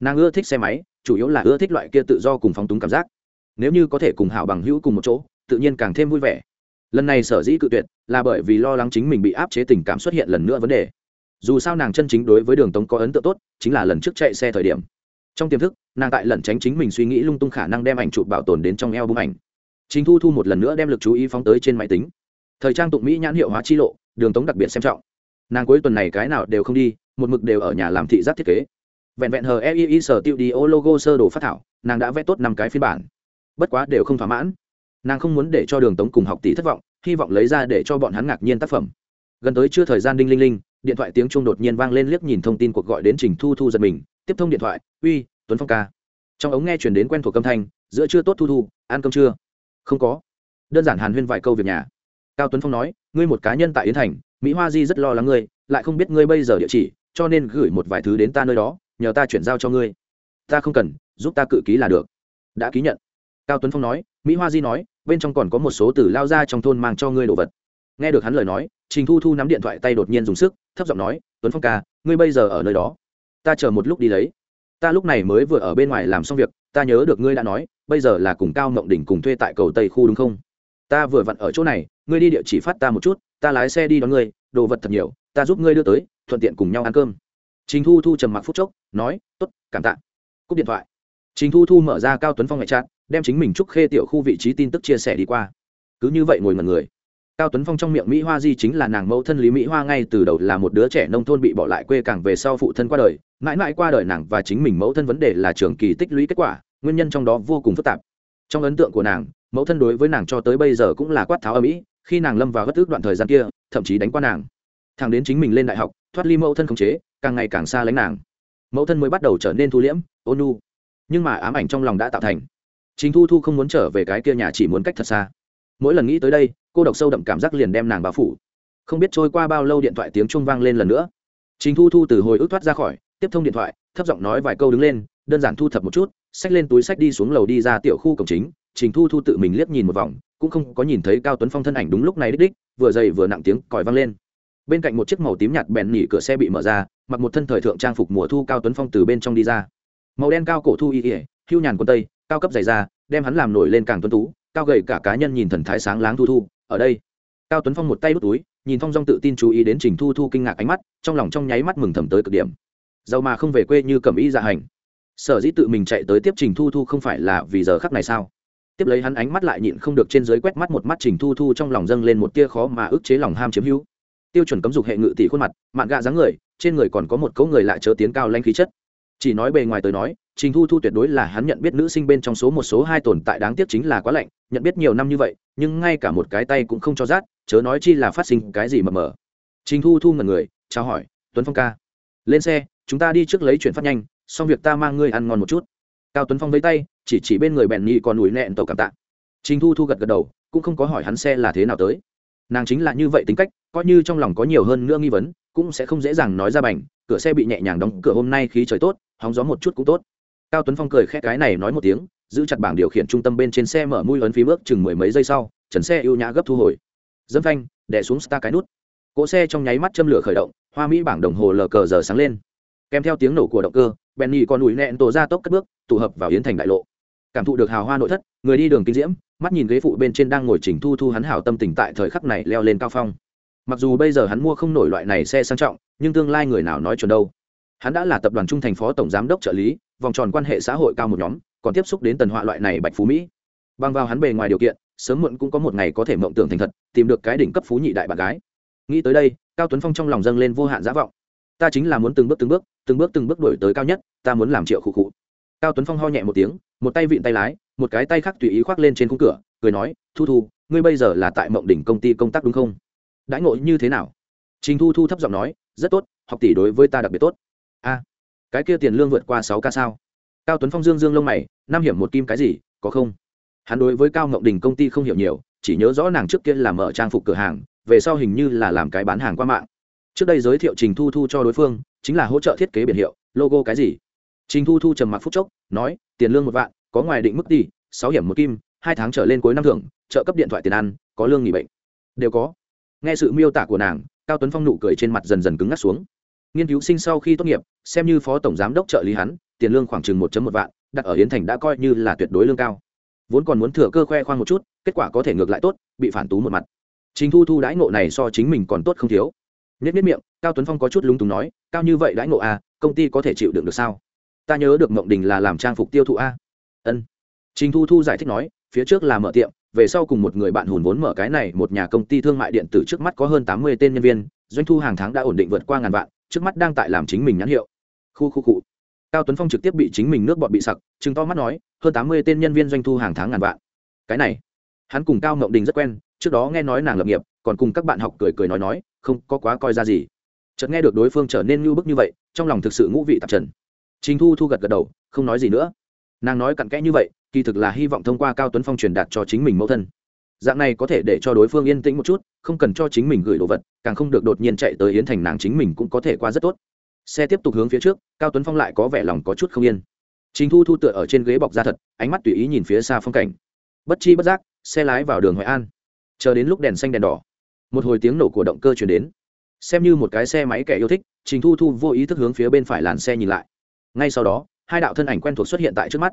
A: Nàng ưa thích xe máy, chủ yếu là ưa thích loại kia tự do cùng phóng túng cảm giác. Nếu như có thể cùng hảo bằng hữu cùng một chỗ, tự nhiên càng thêm vui vẻ. Lần này sở dĩ cự tuyệt, là bởi vì lo lắng chính mình bị áp chế tình cảm xuất hiện lần nữa vấn đề. Dù sao nàng chân chính đối với đường tống có ấn tượng tốt, chính là lần trước chạy xe thời điểm trong tiềm thức, nàng tại lẩn tránh chính mình suy nghĩ lung tung khả năng đem ảnh chụp bảo tồn đến trong eo bức ảnh. Chính thu thu một lần nữa đem lực chú ý phóng tới trên máy tính. Thời trang tụng mỹ nhãn hiệu hóa chi lộ, đường tống đặc biệt xem trọng. Nàng cuối tuần này cái nào đều không đi, một mực đều ở nhà làm thị giác thiết kế. Vẹn vẹn hờ ei sở tiêu đi ô logo sơ đồ phát thảo, nàng đã vẽ tốt năm cái phiên bản. Bất quá đều không thỏa mãn. Nàng không muốn để cho đường tống cùng học tỷ thất vọng, hy vọng lấy ra để cho bọn hắn ngạc nhiên tác phẩm. Gần tới chưa thời gian đinh linh linh, điện thoại tiếng chuông đột nhiên vang lên liếc nhìn thông tin cuộc gọi đến trình thu thu giật mình tiếp thông điện thoại, uy, tuấn phong ca. Trong ống nghe chuyển đến quen thuộc âm thanh, giữa chưa tốt thu thu, ăn cơm chưa không có. Đơn giản hàn huyên vài câu việc nhà. Cao tuấn phong nói, ngươi một cá nhân tại yến thành, mỹ hoa di rất lo lắng ngươi, lại không biết ngươi bây giờ địa chỉ, cho nên gửi một vài thứ đến ta nơi đó, nhờ ta chuyển giao cho ngươi. Ta không cần, giúp ta cự ký là được. Đã ký nhận. Cao tuấn phong nói, mỹ hoa di nói, bên trong còn có một số từ lao ra trong thôn mang cho ngươi đồ vật. Nghe được hắn lời nói, trình thu thu nắm điện thoại tay đột nhiên dùng sức, thấp giọng nói, tuấn phong ca, ngươi bây giờ ở nơi đó ta chờ một lúc đi lấy. Ta lúc này mới vừa ở bên ngoài làm xong việc ta nhớ được ngươi đã nói bây giờ là cùng cao mộng đỉnh cùng thuê tại cầu tây khu đúng không? Ta vừa vặn ở chỗ này ngươi đi địa chỉ phát ta một chút ta lái xe đi đón ngươi đồ vật thật nhiều ta giúp ngươi đưa tới thuận tiện cùng nhau ăn cơm. Trình thu thu trầm mặc phút chốc nói t ố t cảm tạ. Cúp điện thoại. Trình thu thu mở ra cao tuấn phong ngoại trạng, đem chính mình trúc khê tiểu khu vị trí tin tức chia sẻ đi qua. Cứ như vậy ngồi ngần người cao tuấn phong trong miệng mỹ hoa di chính là nàng mẫu thân lý mỹ hoa ngay từ đầu là một đứa trẻ nông thôn bị bỏ lại quê càng về sau phụ thân qua đời. Mãi mãi qua đời nàng và chính mình mẫu thân vấn đề là trường kỳ tích lũy kết quả, nguyên nhân trong đó vô cùng phức tạp. Trong ấn tượng của nàng, mẫu thân đối với nàng cho tới bây giờ cũng là quát tháo ở mỹ khi nàng lâm vào bất ước đoạn thời gian kia, thậm chí đánh qua nàng. Thằng đến chính mình lên đại học, thoát ly mẫu thân khống chế, càng ngày càng xa lánh nàng. Mẫu thân mới bắt đầu trở nên thu liễm, ôn nu nhưng mà ám ảnh trong lòng đã tạo thành. Chính thu thu không muốn trở về cái kia nhà chỉ muốn cách thật xa mỗi lần nghĩ tới đây, cô độc sâu đậm cảm giác liền đem nàng bao phủ. Không biết trôi qua bao lâu điện thoại tiếng chuông vang lên lần nữa. Trình thu thu từ hồi ức thoát ra khỏi, tiếp thông điện thoại, thấp giọng nói vài câu đứng lên, đơn giản thu thập một chút, xách lên túi sách đi xuống lầu đi ra tiểu khu cổng chính. Trình thu thu tự mình liếc nhìn một vòng, cũng không có nhìn thấy cao tuấn phong thân ảnh đúng lúc này đích đích, vừa dày vừa nặng tiếng còi vang lên. Bên cạnh một chiếc màu tím nhạt bèn nỉ cửa xe bị mở ra, mặc một thân thời thượng trang phục mùa thu cao tuấn phong từ bên trong đi ra. Màu đen cao cổ thu y ỉa hưu nhàn quần tây, cao cấp dày da, đem hắn làm nổi lên càng tuấn tú cao gầy cả cá nhân nhìn thần thái sáng láng thu thu, ở đây. Cao tuấn phong một tay đút túi, nhìn thong dong tự tin chú ý đến trình thu thu kinh ngạc ánh mắt, trong lòng trong nháy mắt mừng thầm tới cực điểm. Giàu mà không về quê như cầm ý dạ hành. Sở dĩ tự mình chạy tới tiếp trình thu thu không phải là vì giờ khắc này sao? Tiếp lấy hắn ánh mắt lại nhịn không được trên dưới quét mắt một mắt trình thu thu trong lòng dâng lên một tia khó mà ức chế lòng ham chiếm hữu. Tiêu chuẩn cấm dục hệ ngự tỷ khuôn mặt, mạn gạ dáng người, trên người còn có một cấu người lại chớ tiến cao lanh khí chất. Chỉ nói bề ngoài tới nói trình thu thu tuyệt đối là hắn nhận biết nữ sinh bên trong số một, số hai tồn tại đáng tiếc chính là quá lạnh, nhận biết nhiều năm như vậy, nhưng ngay cả một cái tay cũng không cho rát, chớ nói chi là phát sinh cái gì mờ mờ trình thu thu ngần người, chào hỏi, tuấn phong ca, lên xe, chúng ta đi trước lấy chuyển phát nhanh, xong việc ta mang ngươi ăn ngon một chút. Cao tuấn phong với tay, chỉ chỉ bên người bèn nhị còn ủi nẹn tàu cảm tạ. Trình thu thu gật gật đầu, cũng không có hỏi hắn xe là thế nào tới. Nàng chính là như vậy tính cách, coi như trong lòng có nhiều hơn nữa nghi vấn, cũng sẽ không dễ dàng nói ra bành, cửa xe bị nhẹ nhàng đóng, cửa hôm nay khí trời tốt, hóng gió một chút cũng tốt cao tuấn phong cười khẽ cái này nói một tiếng, giữ chặt bảng điều khiển trung tâm bên trên xe mở mũi ấn phí bước chừng mười mấy giây sau, trần xe ưu nhã gấp thu hồi. Dâm phanh, đè xuống sta cái nút. Cỗ xe trong nháy mắt châm lửa khởi động, hoa mỹ bảng đồng hồ lờ cờ giờ sáng lên. Kèm theo tiếng nổ của động cơ, benny còn ủi nẹn tổ ra tốc cất bước, tụ hợp vào yến thành đại lộ. Cảm thụ được hào hoa nội thất, người đi đường kinh diễm, mắt nhìn ghế phụ bên trên đang ngồi chỉnh thu thu hắn hảo tâm tình tại thời khắc này leo lên cao phong. Mặc dù bây giờ hắn mua không nổi loại này xe sang trọng, nhưng tương lai người nào nói chuẩn đâu hắn đã là tập đoàn trung thành phó tổng giám đốc trợ lý, vòng tròn quan hệ xã hội cao một nhóm, còn tiếp xúc đến tần họa loại này bạch phú mỹ. Bằng vào hắn bề ngoài điều kiện, sớm muộn cũng có một ngày có thể mộng tưởng thành thật, tìm được cái đỉnh cấp phú nhị đại bạn gái. Nghĩ tới đây, cao tuấn phong trong lòng dâng lên vô hạn giả vọng. Ta chính là muốn từng bước từng bước từng bước từng bước đổi tới cao nhất, ta muốn làm triệu khụ khụ. Cao tuấn phong ho nhẹ một tiếng, một tay vịn tay lái, một cái tay khác tùy ý khoác lên trên khung cửa, cười nói, thu thu, ngươi bây giờ là tại mộng đỉnh công ty công tác đúng không? Đãi ngộ như thế nào? Trình thu thu thấp giọng nói, rất tốt, học tỷ đối với ta đặc biệt tốt a, cái kia tiền lương vượt qua sáu ca sao? Cao tuấn phong dương dương lông mày năm hiểm một kim cái gì, có không? Hắn đối với cao ngộng đình công ty không hiểu nhiều, chỉ nhớ rõ nàng trước kia làm mở trang phục cửa hàng, về sau hình như là làm cái bán hàng qua mạng. Trước đây giới thiệu trình thu thu cho đối phương, chính là hỗ trợ thiết kế biển hiệu, logo cái gì? Trình thu thu trầm mặc phúc chốc, nói, tiền lương một vạn, có ngoài định mức đi sáu hiểm một kim, hai tháng trở lên cuối năm thưởng, trợ cấp điện thoại tiền ăn, có lương nghỉ bệnh. Đều có. Nghe sự miêu tả của nàng, cao tuấn phong nụ cười trên mặt dần dần cứng ngắt xuống nghiên cứu sinh sau khi tốt nghiệp, xem như phó tổng giám đốc trợ lý hắn, tiền lương khoảng chừng một một vạn, đặt ở hiến thành đã coi như là tuyệt đối lương cao. Vốn còn muốn thừa cơ khoe khoang một chút, kết quả có thể ngược lại tốt, bị phản tú một mặt. Chính thu thu đãi ngộ này so chính mình còn tốt không thiếu. Nhất nhất miệng, cao tuấn phong có chút lúng túng nói, cao như vậy đãi ngộ a công ty có thể chịu đựng được sao? Ta nhớ được mộng đình là làm trang phục tiêu thụ a. Ân. Trình thu thu giải thích nói, phía trước là mở tiệm về sau cùng một người bạn hùn vốn mở cái này một nhà công ty thương mại điện tử trước mắt có hơn tám mươi tên nhân viên, doanh thu hàng tháng đã ổn định vượt qua ngàn vạn, trước mắt đang tại làm chính mình nhãn hiệu. Khu khu cụ cao tuấn phong trực tiếp bị chính mình nước bọn bị sặc chừng to mắt nói, hơn tám mươi tên nhân viên doanh thu hàng tháng ngàn vạn. Cái này, hắn cùng cao ngộng đình rất quen, trước đó nghe nói nàng lập nghiệp, còn cùng các bạn học cười cười nói nói, không, có quá coi ra gì. Chợt nghe được đối phương trở nên ngưu bức như vậy, trong lòng thực sự ngũ vị tạp trần. Trình thu thu gật gật đầu, không nói gì nữa nàng nói cặn kẽ như vậy, kỳ thực là hy vọng thông qua cao tuấn phong truyền đạt cho chính mình mẫu thân. Dạng này có thể để cho đối phương yên tĩnh một chút, không cần cho chính mình gửi đồ vật, càng không được đột nhiên chạy tới yến thành nàng chính mình cũng có thể qua rất tốt. Xe tiếp tục hướng phía trước, cao tuấn phong lại có vẻ lòng có chút không yên. Chính thu thu tựa ở trên ghế bọc ra thật, ánh mắt tùy ý nhìn phía xa phong cảnh. Bất chi bất giác, xe lái vào đường hội an. Chờ đến lúc đèn xanh đèn đỏ, một hồi tiếng nổ của động cơ chuyển đến. Xem như một cái xe máy kẻ yêu thích, trình thu thu vô ý thức hướng phía bên phải làn xe nhìn lại. Ngay sau đó hai đạo thân ảnh quen thuộc xuất hiện tại trước mắt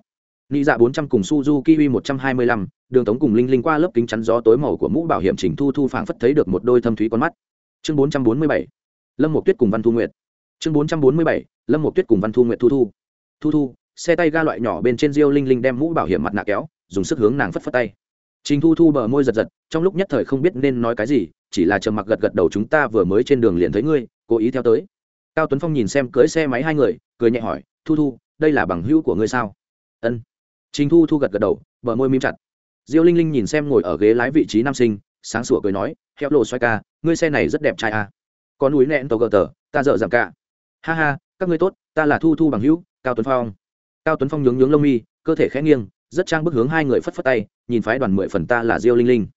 A: Nị dạ 400 cùng Suzuki Kiwi 125, đường tống cùng linh linh qua lớp kính chắn gió tối màu của mũ bảo hiểm chỉnh thu thu phảng phất thấy được một đôi thâm thúy con mắt. Chương 447. Lâm một Tuyết cùng Văn Thu Nguyệt. Chương 447. Lâm một Tuyết cùng Văn Thu Nguyệt thu thu. Thu thu, xe tay ga loại nhỏ bên trên Diêu Linh Linh đem mũ bảo hiểm mặt nạ kéo, dùng sức hướng nàng phất phất tay. Trình Thu Thu bờ môi giật giật, trong lúc nhất thời không biết nên nói cái gì, chỉ là trầm mặc gật gật đầu chúng ta vừa mới trên đường liền thấy ngươi, cố ý theo tới. Cao Tuấn Phong nhìn xem cưới xe máy hai người, cười nhẹ hỏi, "Thu Thu, đây là bằng hữu của ngươi sao?" Ân Trình Thu Thu gật gật đầu, bờ môi mím chặt. Diêu Linh Linh nhìn xem ngồi ở ghế lái vị trí nam sinh, sáng sủa cười nói, heo lộ xoay ca, ngươi xe này rất đẹp trai à? có núi nẹn tàu gờ tờ, ta dở giảm cả." "Ha ha, các ngươi tốt, ta là Thu Thu bằng hữu, Cao Tuấn Phong." Cao Tuấn Phong nhướng nhướng lông mi, cơ thể khẽ nghiêng, rất trang bức hướng hai người phất phất tay, nhìn phái đoàn mười phần ta là Diêu Linh Linh.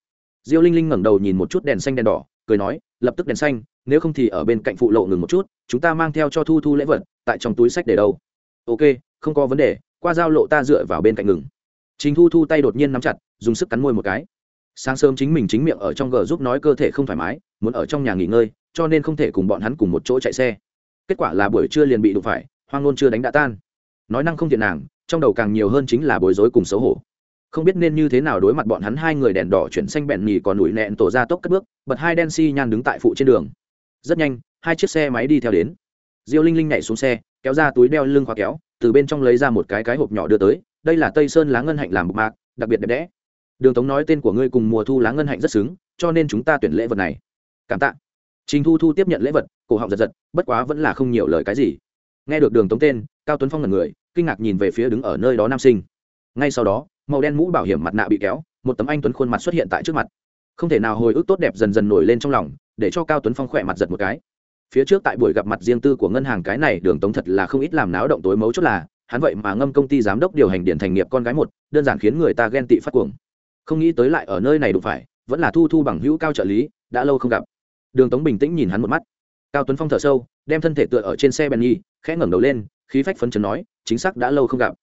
A: Diêu Linh Linh ngẩng đầu nhìn một chút đèn xanh đèn đỏ, cười nói, lập tức đèn xanh, nếu không thì ở bên cạnh phụ lộ ngừng một chút, chúng ta mang theo cho Thu Thu lễ vật, tại trong túi sách để đâu? Ok, không có vấn đề, qua giao lộ ta dựa vào bên cạnh ngừng. Chính thu thu tay đột nhiên nắm chặt dùng sức cắn môi một cái. Sáng sớm chính mình chính miệng ở trong gờ giúp nói cơ thể không thoải mái muốn ở trong nhà nghỉ ngơi cho nên không thể cùng bọn hắn cùng một chỗ chạy xe. Kết quả là buổi trưa liền bị đụng phải hoang ngôn chưa đánh đã tan. Nói năng không thiện nàng trong đầu càng nhiều hơn chính là bối rối cùng xấu hổ. Không biết nên như thế nào đối mặt bọn hắn hai người đèn đỏ chuyển xanh bẹn nhì còn ủi nẹn tổ ra tốc cất bước bật hai đen xi nhan đứng tại phụ trên đường. Rất nhanh hai chiếc xe máy đi theo đến. Diêu linh linh nhảy xuống xe kéo ra túi đeo lưng khóa kéo, từ bên trong lấy ra một cái cái hộp nhỏ đưa tới, đây là tây sơn lá ngân hạnh làm bục mạc, đặc biệt đẹp đẽ. Đường tống nói tên của ngươi cùng mùa thu lá ngân hạnh rất xứng, cho nên chúng ta tuyển lễ vật này. Cảm tạ. Trình thu thu tiếp nhận lễ vật, cổ họng giật giật, bất quá vẫn là không nhiều lời cái gì. Nghe được đường tống tên, cao tuấn phong là người, kinh ngạc nhìn về phía đứng ở nơi đó nam sinh. Ngay sau đó, màu đen mũ bảo hiểm mặt nạ bị kéo, một tấm anh tuấn khuôn mặt xuất hiện tại trước mặt. Không thể nào hồi ức tốt đẹp dần dần nổi lên trong lòng, để cho cao tuấn phong khỏe mặt giật một cái phía trước tại buổi gặp mặt riêng tư của ngân hàng cái này, đường tống thật là không ít làm náo động tối mấu chốt là, hắn vậy mà ngâm công ty giám đốc điều hành điện thành nghiệp con gái một, đơn giản khiến người ta ghen tị phát cuồng. Không nghĩ tới lại ở nơi này đụng phải, vẫn là thu thu bằng hữu cao trợ lý, đã lâu không gặp. Đường tống bình tĩnh nhìn hắn một mắt. Cao tuấn phong thở sâu, đem thân thể tựa ở trên xe benny, khẽ ngẩng đầu lên, khí phách phấn chấn nói, chính xác, đã lâu không gặp.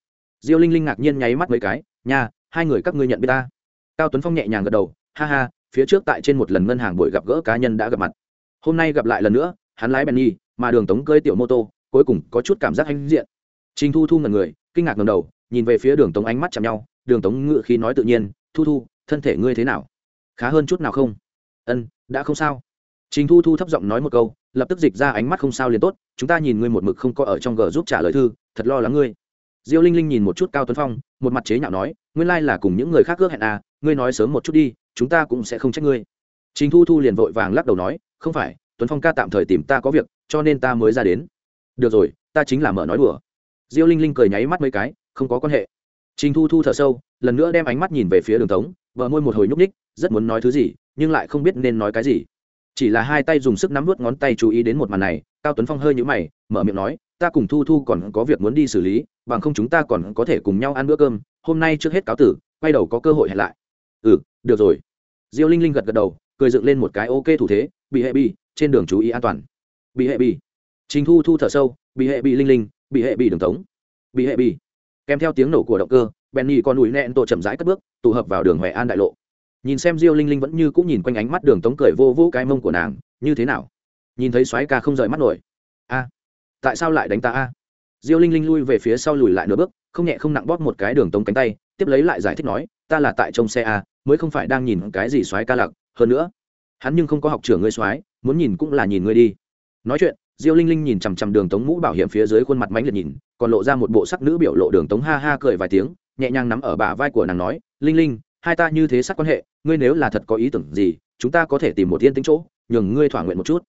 A: Diêu linh linh ngạc nhiên nháy mắt mấy cái, nha, hai người các ngươi nhận biết ta? Cao tuấn phong nhẹ nhàng gật đầu, ha ha, phía trước tại trên một lần ngân hàng buổi gặp gỡ cá nhân đã gặp mặt. Hôm nay gặp lại lần nữa hắn lái benny, mà đường tống cơi tiểu mô tô cuối cùng có chút cảm giác hãnh diện. Trình thu thu ngần người, kinh ngạc ngầm đầu, nhìn về phía đường tống ánh mắt chạm nhau. Đường tống ngự khi nói tự nhiên, thu thu, thân thể ngươi thế nào? Khá hơn chút nào không? Ân, đã không sao. Trình thu thu thấp giọng nói một câu, lập tức dịch ra ánh mắt không sao liền tốt. Chúng ta nhìn ngươi một mực không có ở trong gờ giúp trả lời thư, thật lo lắng ngươi. Diêu linh linh nhìn một chút cao tuấn phong, một mặt chế nhạo nói, nguyên lai là cùng những người khác ước hẹn à ngươi nói sớm một chút đi, chúng ta cũng sẽ không trách ngươi. Trình thu thu liền vội vàng lắc đầu nói, không phải tuấn phong ca tạm thời tìm ta có việc, cho nên ta mới ra đến. Được rồi, ta chính là mở nói đùa. Diêu linh linh cười nháy mắt mấy cái, không có quan hệ. Trình thu thu thở sâu, lần nữa đem ánh mắt nhìn về phía đường tống vợ môi một hồi nhúc ních rất muốn nói thứ gì, nhưng lại không biết nên nói cái gì. Chỉ là hai tay dùng sức nắm vút ngón tay chú ý đến một màn này, cao tuấn phong hơi nhũ mày, mở miệng nói, ta cùng thu thu còn có việc muốn đi xử lý, bằng không chúng ta còn có thể cùng nhau ăn bữa cơm, hôm nay trước hết cáo tử, quay đầu có cơ hội hẹn lại. Ừ được rồi. Diêu linh linh gật gật đầu, cười dựng lên một cái ok thủ thế, bị hệ bi trên đường chú ý an toàn. Bị hệ bị. trình thu thu thở sâu, bị hệ bị linh linh, bị hệ bị đường tống. Bị hệ bị kèm theo tiếng nổ của động cơ, benny con ủi nẹn tổ chậm rãi cất bước, tụ hợp vào đường huệ an đại lộ. Nhìn xem diêu linh linh vẫn như cũng nhìn quanh ánh mắt đường tống cười vô vô cái mông của nàng, như thế nào? Nhìn thấy soái ca không rời mắt nổi. A, tại sao lại đánh ta a? Diêu linh linh lui về phía sau lùi lại nửa bước, không nhẹ không nặng bóp một cái đường tống cánh tay, tiếp lấy lại giải thích nói, ta là tại trong xe a, mới không phải đang nhìn cái gì soái ca lặc, hơn nữa hắn nhưng không có học trưởng ngươi soái, muốn nhìn cũng là nhìn ngươi đi. Nói chuyện, diêu linh linh nhìn chằm chằm đường tống mũ bảo hiểm phía dưới khuôn mặt mánh liệt nhìn, còn lộ ra một bộ sắc nữ biểu lộ đường tống ha ha cười vài tiếng, nhẹ nhàng nắm ở bả vai của nàng nói, linh linh, hai ta như thế sắc quan hệ, ngươi nếu là thật có ý tưởng gì, chúng ta có thể tìm một yên tính chỗ, nhường ngươi thỏa nguyện một chút.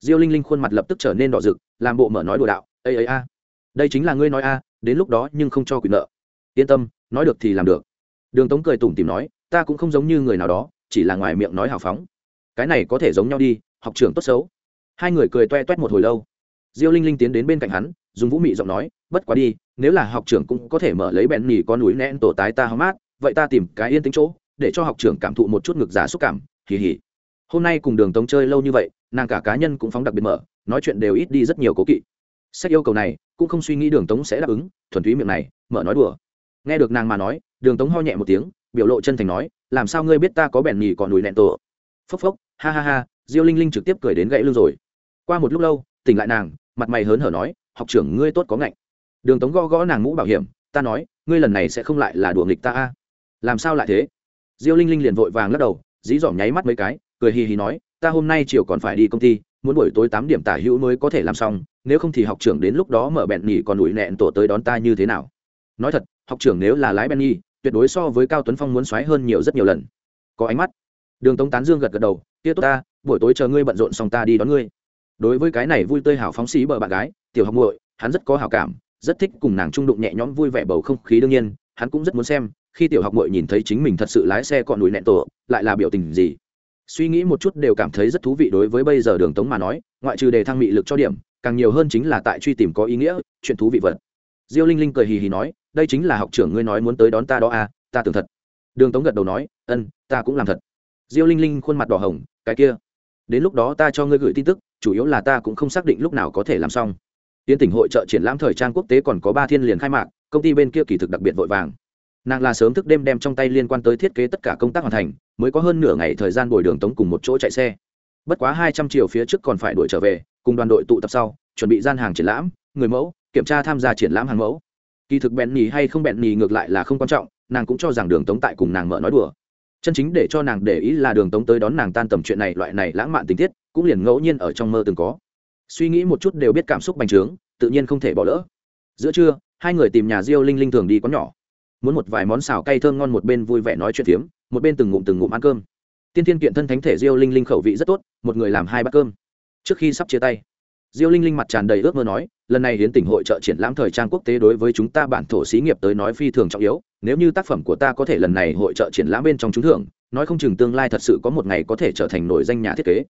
A: Diêu linh linh khuôn mặt lập tức trở nên đỏ rực, làm bộ mở nói đùa đạo ây ấy a, đây chính là ngươi nói a, đến lúc đó nhưng không cho quyền nợ. Yên tâm, nói được thì làm được. Đường tống cười tủm tìm nói, ta cũng không giống như người nào đó, chỉ là ngoài miệng nói hào phóng cái này có thể giống nhau đi, học trường tốt xấu. Hai người cười toe toét một hồi lâu. Diêu linh linh tiến đến bên cạnh hắn, dùng vũ mị giọng nói, bất quá đi, nếu là học trưởng cũng có thể mở lấy bẹn nỉ con núi nén tổ tái ta hóng mát, vậy ta tìm cái yên tĩnh chỗ, để cho học trưởng cảm thụ một chút ngực giả xúc cảm, hì hì. Hôm nay cùng đường tống chơi lâu như vậy, nàng cả cá nhân cũng phóng đặc biệt mở, nói chuyện đều ít đi rất nhiều cố kỵ. Sách yêu cầu này, cũng không suy nghĩ đường tống sẽ đáp ứng, thuần túy miệng này, mở nói đùa. Nghe được nàng mà nói, đường tống ho nhẹ một tiếng, biểu lộ chân thành nói, làm sao ngươi biết ta có bèn nhì còn đùi nẹn tổ? Phốc phốc ha ha ha, diêu linh linh trực tiếp cười đến gãy lưng rồi. Qua một lúc lâu, tỉnh lại nàng, mặt mày hớn hở nói, học trưởng ngươi tốt có ngạnh. Đường tống gõ gõ nàng mũ bảo hiểm, ta nói, ngươi lần này sẽ không lại là đùa nghịch ta a. Làm sao lại thế? Diêu linh linh liền vội vàng lắc đầu, dí dỏm nháy mắt mấy cái, cười hì hì nói, ta hôm nay chiều còn phải đi công ty, muốn buổi tối tám điểm tả hữu mới có thể làm xong, nếu không thì học trưởng đến lúc đó mở bẹn nhỉ còn đuổi nẹn tổ tới đón ta như thế nào? Nói thật, học trưởng nếu là lái benny tuyệt đối so với cao tuấn phong muốn xoáy hơn nhiều rất nhiều lần. Có ánh mắt đường tống tán dương gật gật đầu, kia tốt ta, buổi tối chờ ngươi bận rộn xong ta đi đón ngươi. Đối với cái này vui tươi hào phóng xí bờ bạn gái, tiểu học muội, hắn rất có hào cảm, rất thích cùng nàng trung đụng nhẹ nhõm vui vẻ bầu không khí đương nhiên, hắn cũng rất muốn xem, khi tiểu học muội nhìn thấy chính mình thật sự lái xe còn đùi nẹn tổ, lại là biểu tình gì. Suy nghĩ một chút đều cảm thấy rất thú vị đối với bây giờ đường tống mà nói, ngoại trừ đề thăng mị lực cho điểm, càng nhiều hơn chính là tại truy tìm có ý nghĩa, chuyện thú vị vật. Diêu linh linh cười hì hì nói, đây chính là học trưởng ngươi nói muốn tới đón ta đó à ta tưởng thật. Đường tống gật đầu nói, ân, ta cũng làm thật diêu linh linh khuôn mặt đỏ hồng, cái kia, đến lúc đó ta cho ngươi gửi tin tức, chủ yếu là ta cũng không xác định lúc nào có thể làm xong. Tiến tỉnh hội trợ triển lãm thời trang quốc tế còn có ba thiên liền khai mạc, công ty bên kia kỳ thực đặc biệt vội vàng. Nàng là sớm thức đêm đem trong tay liên quan tới thiết kế tất cả công tác hoàn thành, mới có hơn nửa ngày thời gian bồi đường tống cùng một chỗ chạy xe. Bất quá hai trăm triệu phía trước còn phải đuổi trở về, cùng đoàn đội tụ tập sau, chuẩn bị gian hàng triển lãm, người mẫu, kiểm tra tham gia triển lãm hàng mẫu. Kỳ thực bẹn nhì hay không bẹn nhì ngược lại là không quan trọng, nàng cũng cho rằng đường tống tại cùng nàng mở nói đùa chân chính để cho nàng để ý là đường tống tới đón nàng tan tầm chuyện này, loại này lãng mạn tình tiết, cũng liền ngẫu nhiên ở trong mơ từng có. Suy nghĩ một chút đều biết cảm xúc bành trướng, tự nhiên không thể bỏ lỡ. Giữa trưa, hai người tìm nhà diêu linh linh thường đi có nhỏ. Muốn một vài món xào cay thơm ngon một bên vui vẻ nói chuyện phiếm, một bên từng ngụm từng ngụm ăn cơm. Tiên tiên kiện thân thánh thể diêu linh linh khẩu vị rất tốt, một người làm hai bát cơm. Trước khi sắp chia tay, diêu linh linh mặt tràn đầy ước mơ nói, lần này hiến tỉnh hội trợ triển lãm thời trang quốc tế đối với chúng ta bản thổ xí nghiệp tới nói phi thường trọng yếu nếu như tác phẩm của ta có thể lần này hội trợ triển lãm bên trong trúng thưởng, nói không chừng tương lai thật sự có một ngày có thể trở thành nổi danh nhà thiết kế.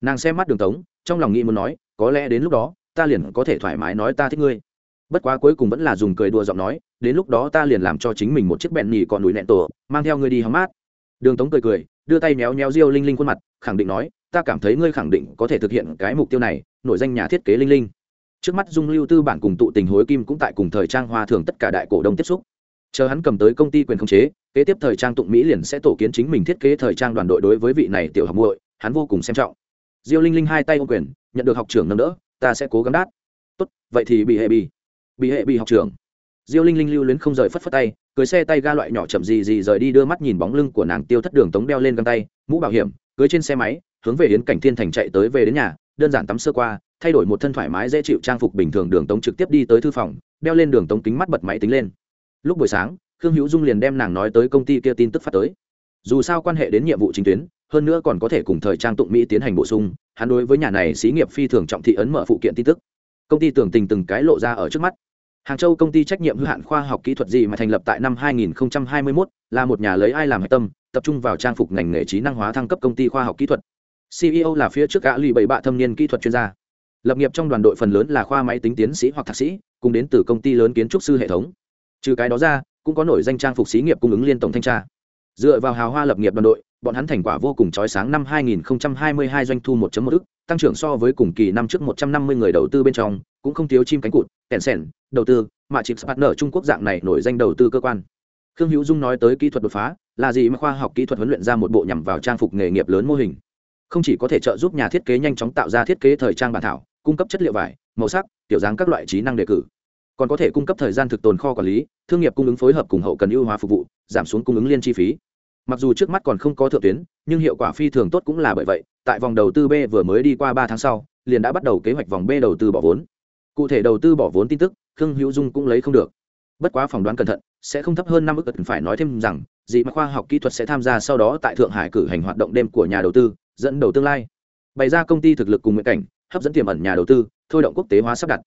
A: Nàng xem mắt đường tống, trong lòng nghĩ muốn nói, có lẽ đến lúc đó, ta liền có thể thoải mái nói ta thích ngươi. Bất quá cuối cùng vẫn là dùng cười đùa giọng nói, đến lúc đó ta liền làm cho chính mình một chiếc bẹn nhì còn núi nẹn tổ, mang theo ngươi đi hóng mát. Đường tống cười cười, đưa tay méo méo riêu linh linh khuôn mặt, khẳng định nói, ta cảm thấy ngươi khẳng định có thể thực hiện cái mục tiêu này, nổi danh nhà thiết kế linh linh. Trước mắt dung lưu tư bản cùng tụ tình hối kim cũng tại cùng thời trang hoa thường tất cả đại cổ đông tiếp xúc chờ hắn cầm tới công ty quyền khống chế, kế tiếp thời trang tụng mỹ liền sẽ tổ kiến chính mình thiết kế thời trang đoàn đội đối với vị này tiểu học muội, hắn vô cùng xem trọng. Diêu linh linh hai tay ô quyền, nhận được học trưởng nâng đỡ, ta sẽ cố gắng đát tốt, vậy thì bị hệ bị. Bị hệ bị, học trưởng. Diêu linh linh lưu luyến không rời phất phất tay, cưới xe tay ga loại nhỏ chậm gì gì rời đi đưa mắt nhìn bóng lưng của nàng tiêu thất đường tống đeo lên găng tay, mũ bảo hiểm, cưới trên xe máy, hướng về hiến cảnh thiên thành chạy tới về đến nhà, đơn giản tắm sơ qua, thay đổi một thân thoải mái dễ chịu trang phục bình thường đường tống trực tiếp đi tới thư phòng, đeo lên đường tống kính mắt bật máy tính lên lúc buổi sáng khương hữu dung liền đem nàng nói tới công ty kia tin tức phát tới. Dù sao quan hệ đến nhiệm vụ chính tuyến hơn nữa còn có thể cùng thời trang tụng mỹ tiến hành bổ sung hắn đối với nhà này xí nghiệp phi thường trọng thị ấn mở phụ kiện tin tức. Công ty tưởng tình từng cái lộ ra ở trước mắt. Hàng châu công ty trách nhiệm hữu hạn khoa học kỹ thuật gì mà thành lập tại năm 2021, là một nhà lấy ai làm hạch tâm tập trung vào trang phục ngành nghề trí năng hóa thăng cấp công ty khoa học kỹ thuật. Ceo là phía trước gã lì bảy bạ thâm niên kỹ thuật chuyên gia. Lập nghiệp trong đoàn đội phần lớn là khoa máy tính tiến sĩ hoặc thạc sĩ cùng đến từ công ty lớn kiến trúc sư hệ thống trừ cái đó ra, cũng có nổi danh trang phục xí nghiệp cung ứng liên tổng thanh tra. Dựa vào hào hoa lập nghiệp đoàn đội, bọn hắn thành quả vô cùng chói sáng năm 2022 doanh thu 1.1 ức, tăng trưởng so với cùng kỳ năm trước 150 người đầu tư bên trong, cũng không thiếu chim cánh cụt, kèn sèn, đầu tư, mà chip partner trung quốc dạng này nổi danh đầu tư cơ quan. Khương hữu dung nói tới kỹ thuật đột phá, là gì mà khoa học kỹ thuật huấn luyện ra một bộ nhằm vào trang phục nghề nghiệp lớn mô hình. Không chỉ có thể trợ giúp nhà thiết kế nhanh chóng tạo ra thiết kế thời trang bản thảo, cung cấp chất liệu vải, màu sắc tiểu dáng các loại trí năng đề cử, còn có thể cung cấp thời gian thực tồn kho quản lý thương nghiệp cung ứng phối hợp cùng hậu cần ưu hóa phục vụ, giảm xuống cung ứng liên chi phí. Mặc dù trước mắt còn không có thượng tuyến, nhưng hiệu quả phi thường tốt cũng là bởi vậy, tại vòng đầu tư b vừa mới đi qua ba tháng sau, liền đã bắt đầu kế hoạch vòng b đầu tư bỏ vốn. Cụ thể đầu tư bỏ vốn tin tức, khương hữu dung cũng lấy không được. Bất quá phỏng đoán cẩn thận, sẽ không thấp hơn năm ước cần phải nói thêm rằng, dị mà khoa học kỹ thuật sẽ tham gia sau đó tại thượng hải cử hành hoạt động đêm của nhà đầu tư, dẫn đầu tương lai. Bày ra công ty thực lực cùng nguyện cảnh, hấp dẫn tiềm ẩn nhà đầu tư, thôi động quốc tế hóa sắp đặt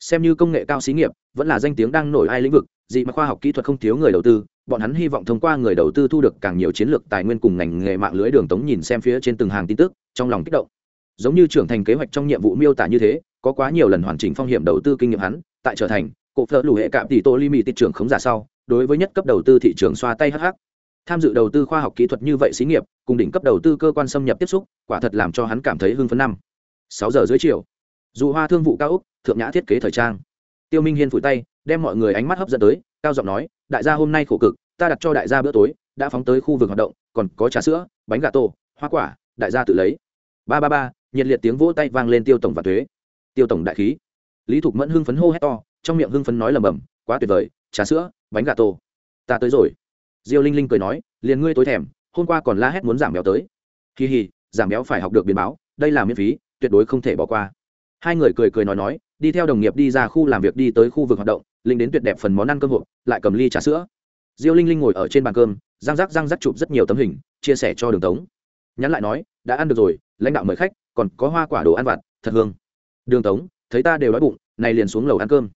A: xem như công nghệ cao xí nghiệp, vẫn là danh tiếng đang nổi ai lĩnh vực, gì mà khoa học kỹ thuật không thiếu người đầu tư, bọn hắn hy vọng thông qua người đầu tư thu được càng nhiều chiến lược tài nguyên cùng ngành nghề mạng lưới đường tống nhìn xem phía trên từng hàng tin tức, trong lòng kích động. Giống như trưởng thành kế hoạch trong nhiệm vụ miêu tả như thế, có quá nhiều lần hoàn chỉnh phong hiểm đầu tư kinh nghiệm hắn, tại trở thành cổ phở lũ hệ cạm tỷ tô limit thị trường khống giả sau, đối với nhất cấp đầu tư thị trường xoa tay hh tham dự đầu tư khoa học kỹ thuật như vậy xí nghiệp, cùng đỉnh cấp đầu tư cơ quan xâm nhập tiếp xúc, quả thật làm cho hắn cảm thấy hưng phấn năm. Sáu giờ dưới chiều dù hoa thương vụ cao úc, thượng nhã thiết kế thời trang. Tiêu minh hiên phủi tay, đem mọi người ánh mắt hấp dẫn tới, cao giọng nói, đại gia hôm nay khổ cực, ta đặt cho đại gia bữa tối, đã phóng tới khu vực hoạt động, còn có trà sữa, bánh gà tô, hoa quả, đại gia tự lấy. Ba ba ba, nhiệt liệt tiếng vỗ tay vang lên tiêu tổng và thuế. Tiêu tổng đại khí. Lý thục mẫn hưng phấn hô hét to, trong miệng hưng phấn nói lầm bầm quá tuyệt vời, trà sữa, bánh gà tô. Ta tới rồi. Diêu linh linh cười nói, liền ngươi tối thèm, hôm qua còn la hét muốn giảm béo tới. Kỳ hì giảm béo phải học được biến báo, đây là miễn phí, tuyệt đối không thể bỏ qua hai người cười cười nói nói, đi theo đồng nghiệp đi ra khu làm việc đi tới khu vực hoạt động, linh đến tuyệt đẹp phần món ăn cơm hộp, lại cầm ly trà sữa. Diêu linh linh ngồi ở trên bàn cơm, răng rắc răng rắc chụp rất nhiều tấm hình, chia sẻ cho đường tống. Nhắn lại nói, đã ăn được rồi, lãnh đạo mời khách, còn có hoa quả đồ ăn vặt, thật hương. Đường tống, thấy ta đều đói bụng, này liền xuống lầu ăn cơm.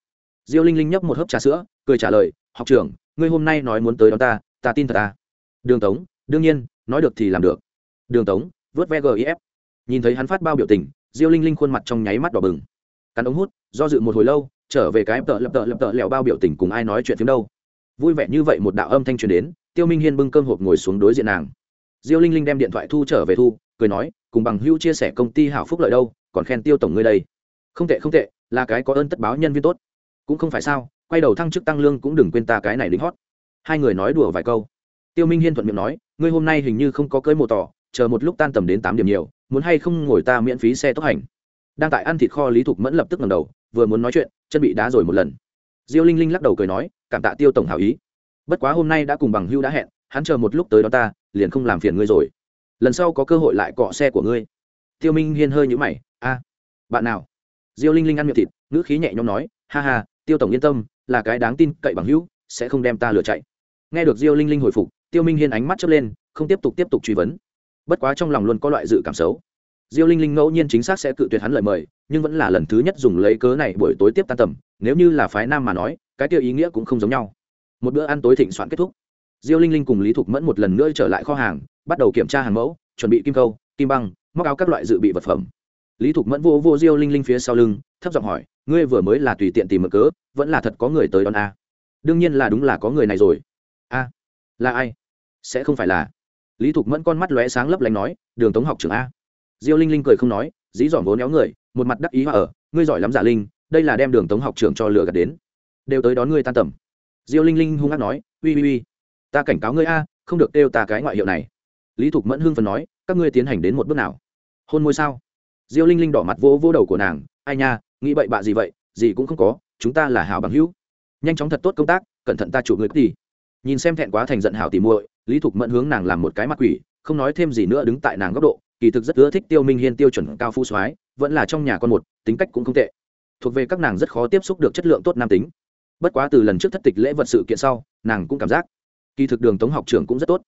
A: Diêu linh linh nhấp một hớp trà sữa, cười trả lời, học trưởng, ngươi hôm nay nói muốn tới đón ta ta tin thật ta đường tống, đương nhiên, nói được thì làm được. Đường tống, vớt ve gif nhìn thấy hắn phát bao biểu tình diêu linh linh khuôn mặt trong nháy mắt đỏ bừng. Cắn ống hút, do dự một hồi lâu, trở về cái tợ lập tợ lập tợ lẹo bao biểu tình cùng ai nói chuyện phiếm đâu. Vui vẻ như vậy một đạo âm thanh truyền đến, tiêu minh hiên bưng cơm hộp ngồi xuống đối diện nàng. Diêu linh linh đem điện thoại thu trở về thu, cười nói, cùng bằng hữu chia sẻ công ty hảo phúc lợi đâu, còn khen tiêu tổng ngươi đây. Không tệ không tệ, là cái có ơn tất báo nhân viên tốt. Cũng không phải sao, quay đầu thăng chức tăng lương cũng đừng quên ta cái này lính hót. Hai người nói đùa vài câu. Tiêu minh hiên thuận miệng nói, ngươi hôm nay hình như không có cưới mồ tỏ chờ một lúc tan tầm đến tám điểm nhiều, muốn hay không ngồi ta miễn phí xe tốc hành. Đang tại ăn thịt kho lý thục mẫn lập tức ngầm đầu, vừa muốn nói chuyện, chân bị đá rồi một lần. Diêu linh linh lắc đầu cười nói, cảm tạ tiêu tổng hảo ý. Bất quá hôm nay đã cùng bằng hưu đã hẹn, hắn chờ một lúc tới đó ta, liền không làm phiền ngươi rồi. Lần sau có cơ hội lại cọ xe của ngươi. Tiêu minh hiên hơi nhũ mày, a, bạn nào? Diêu linh linh ăn miệng thịt, ngữ khí nhẹ nhõm nói, ha ha, tiêu tổng yên tâm, là cái đáng tin cậy bằng hữu, sẽ không đem ta lừa chạy. Nghe được diêu linh linh hồi phục, tiêu minh hiên ánh mắt chớp lên, không tiếp tục tiếp tục truy vấn bất quá trong lòng luôn có loại dự cảm xấu. Diêu linh linh ngẫu nhiên chính xác sẽ cự tuyệt hắn lời mời, nhưng vẫn là lần thứ nhất dùng lấy cớ này buổi tối tiếp tan tầm, nếu như là phái nam mà nói, cái tiêu ý nghĩa cũng không giống nhau. Một bữa ăn tối thịnh soạn kết thúc. Diêu linh linh cùng lý thục mẫn một lần nữa trở lại kho hàng, bắt đầu kiểm tra hàng mẫu, chuẩn bị kim câu, kim băng, móc áo các loại dự bị vật phẩm. Lý thục mẫn vô vô diêu linh linh phía sau lưng, thấp giọng hỏi, ngươi vừa mới là tùy tiện tìm mở cớ, vẫn là thật có người tới đón a? Đương nhiên là đúng là có người này rồi. A, là ai? Sẽ không phải là lý thục mẫn con mắt lóe sáng lấp lánh nói, đường tống học trưởng a. Diêu linh linh cười không nói, dí dỏm vốn éo người, một mặt đắc ý hoa ở ngươi giỏi lắm giả linh, đây là đem đường tống học trưởng cho lừa gạt đến. Đều tới đón ngươi tan tầm. Diêu linh linh hung hát nói ui ui ui ta cảnh cáo ngươi a, không được đeo ta cái ngoại hiệu này. Lý thục mẫn hưng phần nói, các ngươi tiến hành đến một bước nào? Hôn môi sao? Diêu linh linh đỏ mặt vỗ vỗ đầu của nàng, ai nha, nghĩ bậy bạ gì vậy, gì cũng không có, chúng ta là hảo bằng hữu. Nhanh chóng thật tốt công tác, cẩn thận ta chủ người tỷ nhìn xem thẹn quá thành giận hảo tỉ muội lý thục mẫn hướng nàng làm một cái mặt quỷ, không nói thêm gì nữa đứng tại nàng góc độ, kỳ thực rất ưa thích tiêu minh hiên tiêu chuẩn cao phu soái, vẫn là trong nhà con một, tính cách cũng không tệ. Thuộc về các nàng rất khó tiếp xúc được chất lượng tốt nam tính. Bất quá từ lần trước thất tịch lễ vật sự kiện sau, nàng cũng cảm giác kỳ thực đường tống học trưởng cũng rất tốt.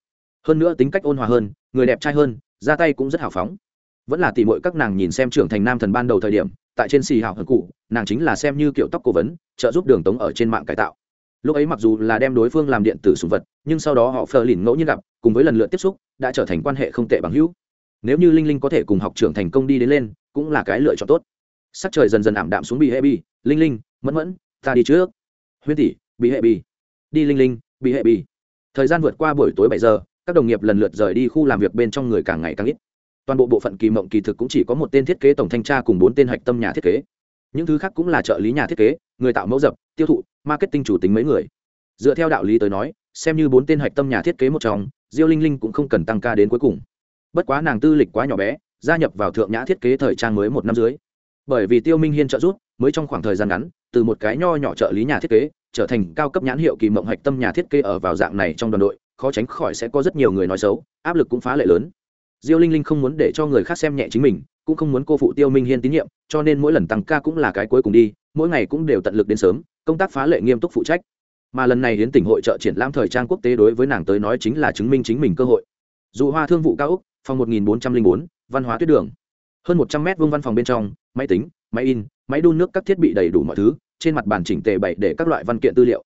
A: Hơn nữa tính cách ôn hòa hơn, người đẹp trai hơn, ra tay cũng rất hào phóng. Vẫn là tỉ mội các nàng nhìn xem trưởng thành nam thần ban đầu thời điểm, tại trên xì hào hận cụ, nàng chính là xem như kiểu tóc cố vấn, trợ giúp đường tống ở trên mạng cải tạo lúc ấy mặc dù là đem đối phương làm điện tử sùng vật, nhưng sau đó họ phờ lìn ngẫu nhiên gặp, cùng với lần lượt tiếp xúc, đã trở thành quan hệ không tệ bằng hữu. Nếu như linh linh có thể cùng học trưởng thành công đi đến lên, cũng là cái lựa chọn tốt. Sắc trời dần dần ảm đạm xuống bị hệ bi linh linh, mẫn mẫn, ta đi trước. Huyên tỷ bị hệ bi đi linh linh bị hệ bi thời gian vượt qua buổi tối bảy giờ, các đồng nghiệp lần lượt rời đi khu làm việc bên trong người càng ngày càng ít. Toàn bộ bộ phận kỳ mộng kỳ thực cũng chỉ có một tên thiết kế tổng thanh tra cùng bốn tên hạch tâm nhà thiết kế. Những thứ khác cũng là trợ lý nhà thiết kế người tạo mẫu dập, tiêu thụ, marketing chủ tính mấy người. Dựa theo đạo lý tới nói, xem như bốn tên hạch tâm nhà thiết kế một trong, diêu linh linh cũng không cần tăng ca đến cuối cùng. Bất quá nàng tư lịch quá nhỏ bé, gia nhập vào thượng nhã thiết kế thời trang mới một năm dưới. Bởi vì tiêu minh hiên trợ giúp, mới trong khoảng thời gian ngắn, từ một cái nho nhỏ trợ lý nhà thiết kế, trở thành cao cấp nhãn hiệu kỳ mộng hạch tâm nhà thiết kế ở vào dạng này trong đoàn đội, khó tránh khỏi sẽ có rất nhiều người nói xấu, áp lực cũng phá lệ lớn. Diêu linh linh không muốn để cho người khác xem nhẹ chính mình, cũng không muốn cô phụ tiêu minh hiên tín nhiệm, cho nên mỗi lần tăng ca cũng là cái cuối cùng đi mỗi ngày cũng đều tận lực đến sớm, công tác phá lệ nghiêm túc phụ trách. Mà lần này đến tỉnh hội trợ triển lãm thời trang quốc tế đối với nàng tới nói chính là chứng minh chính mình cơ hội. Dù hoa thương vụ cao úc, phòng một nghìn bốn trăm linh bốn, văn hóa tuyết đường. Hơn một trăm mét vuông văn phòng bên trong, máy tính, máy in, máy đun nước các thiết bị đầy đủ mọi thứ, trên mặt bàn chỉnh tề bày để các loại văn kiện tư liệu.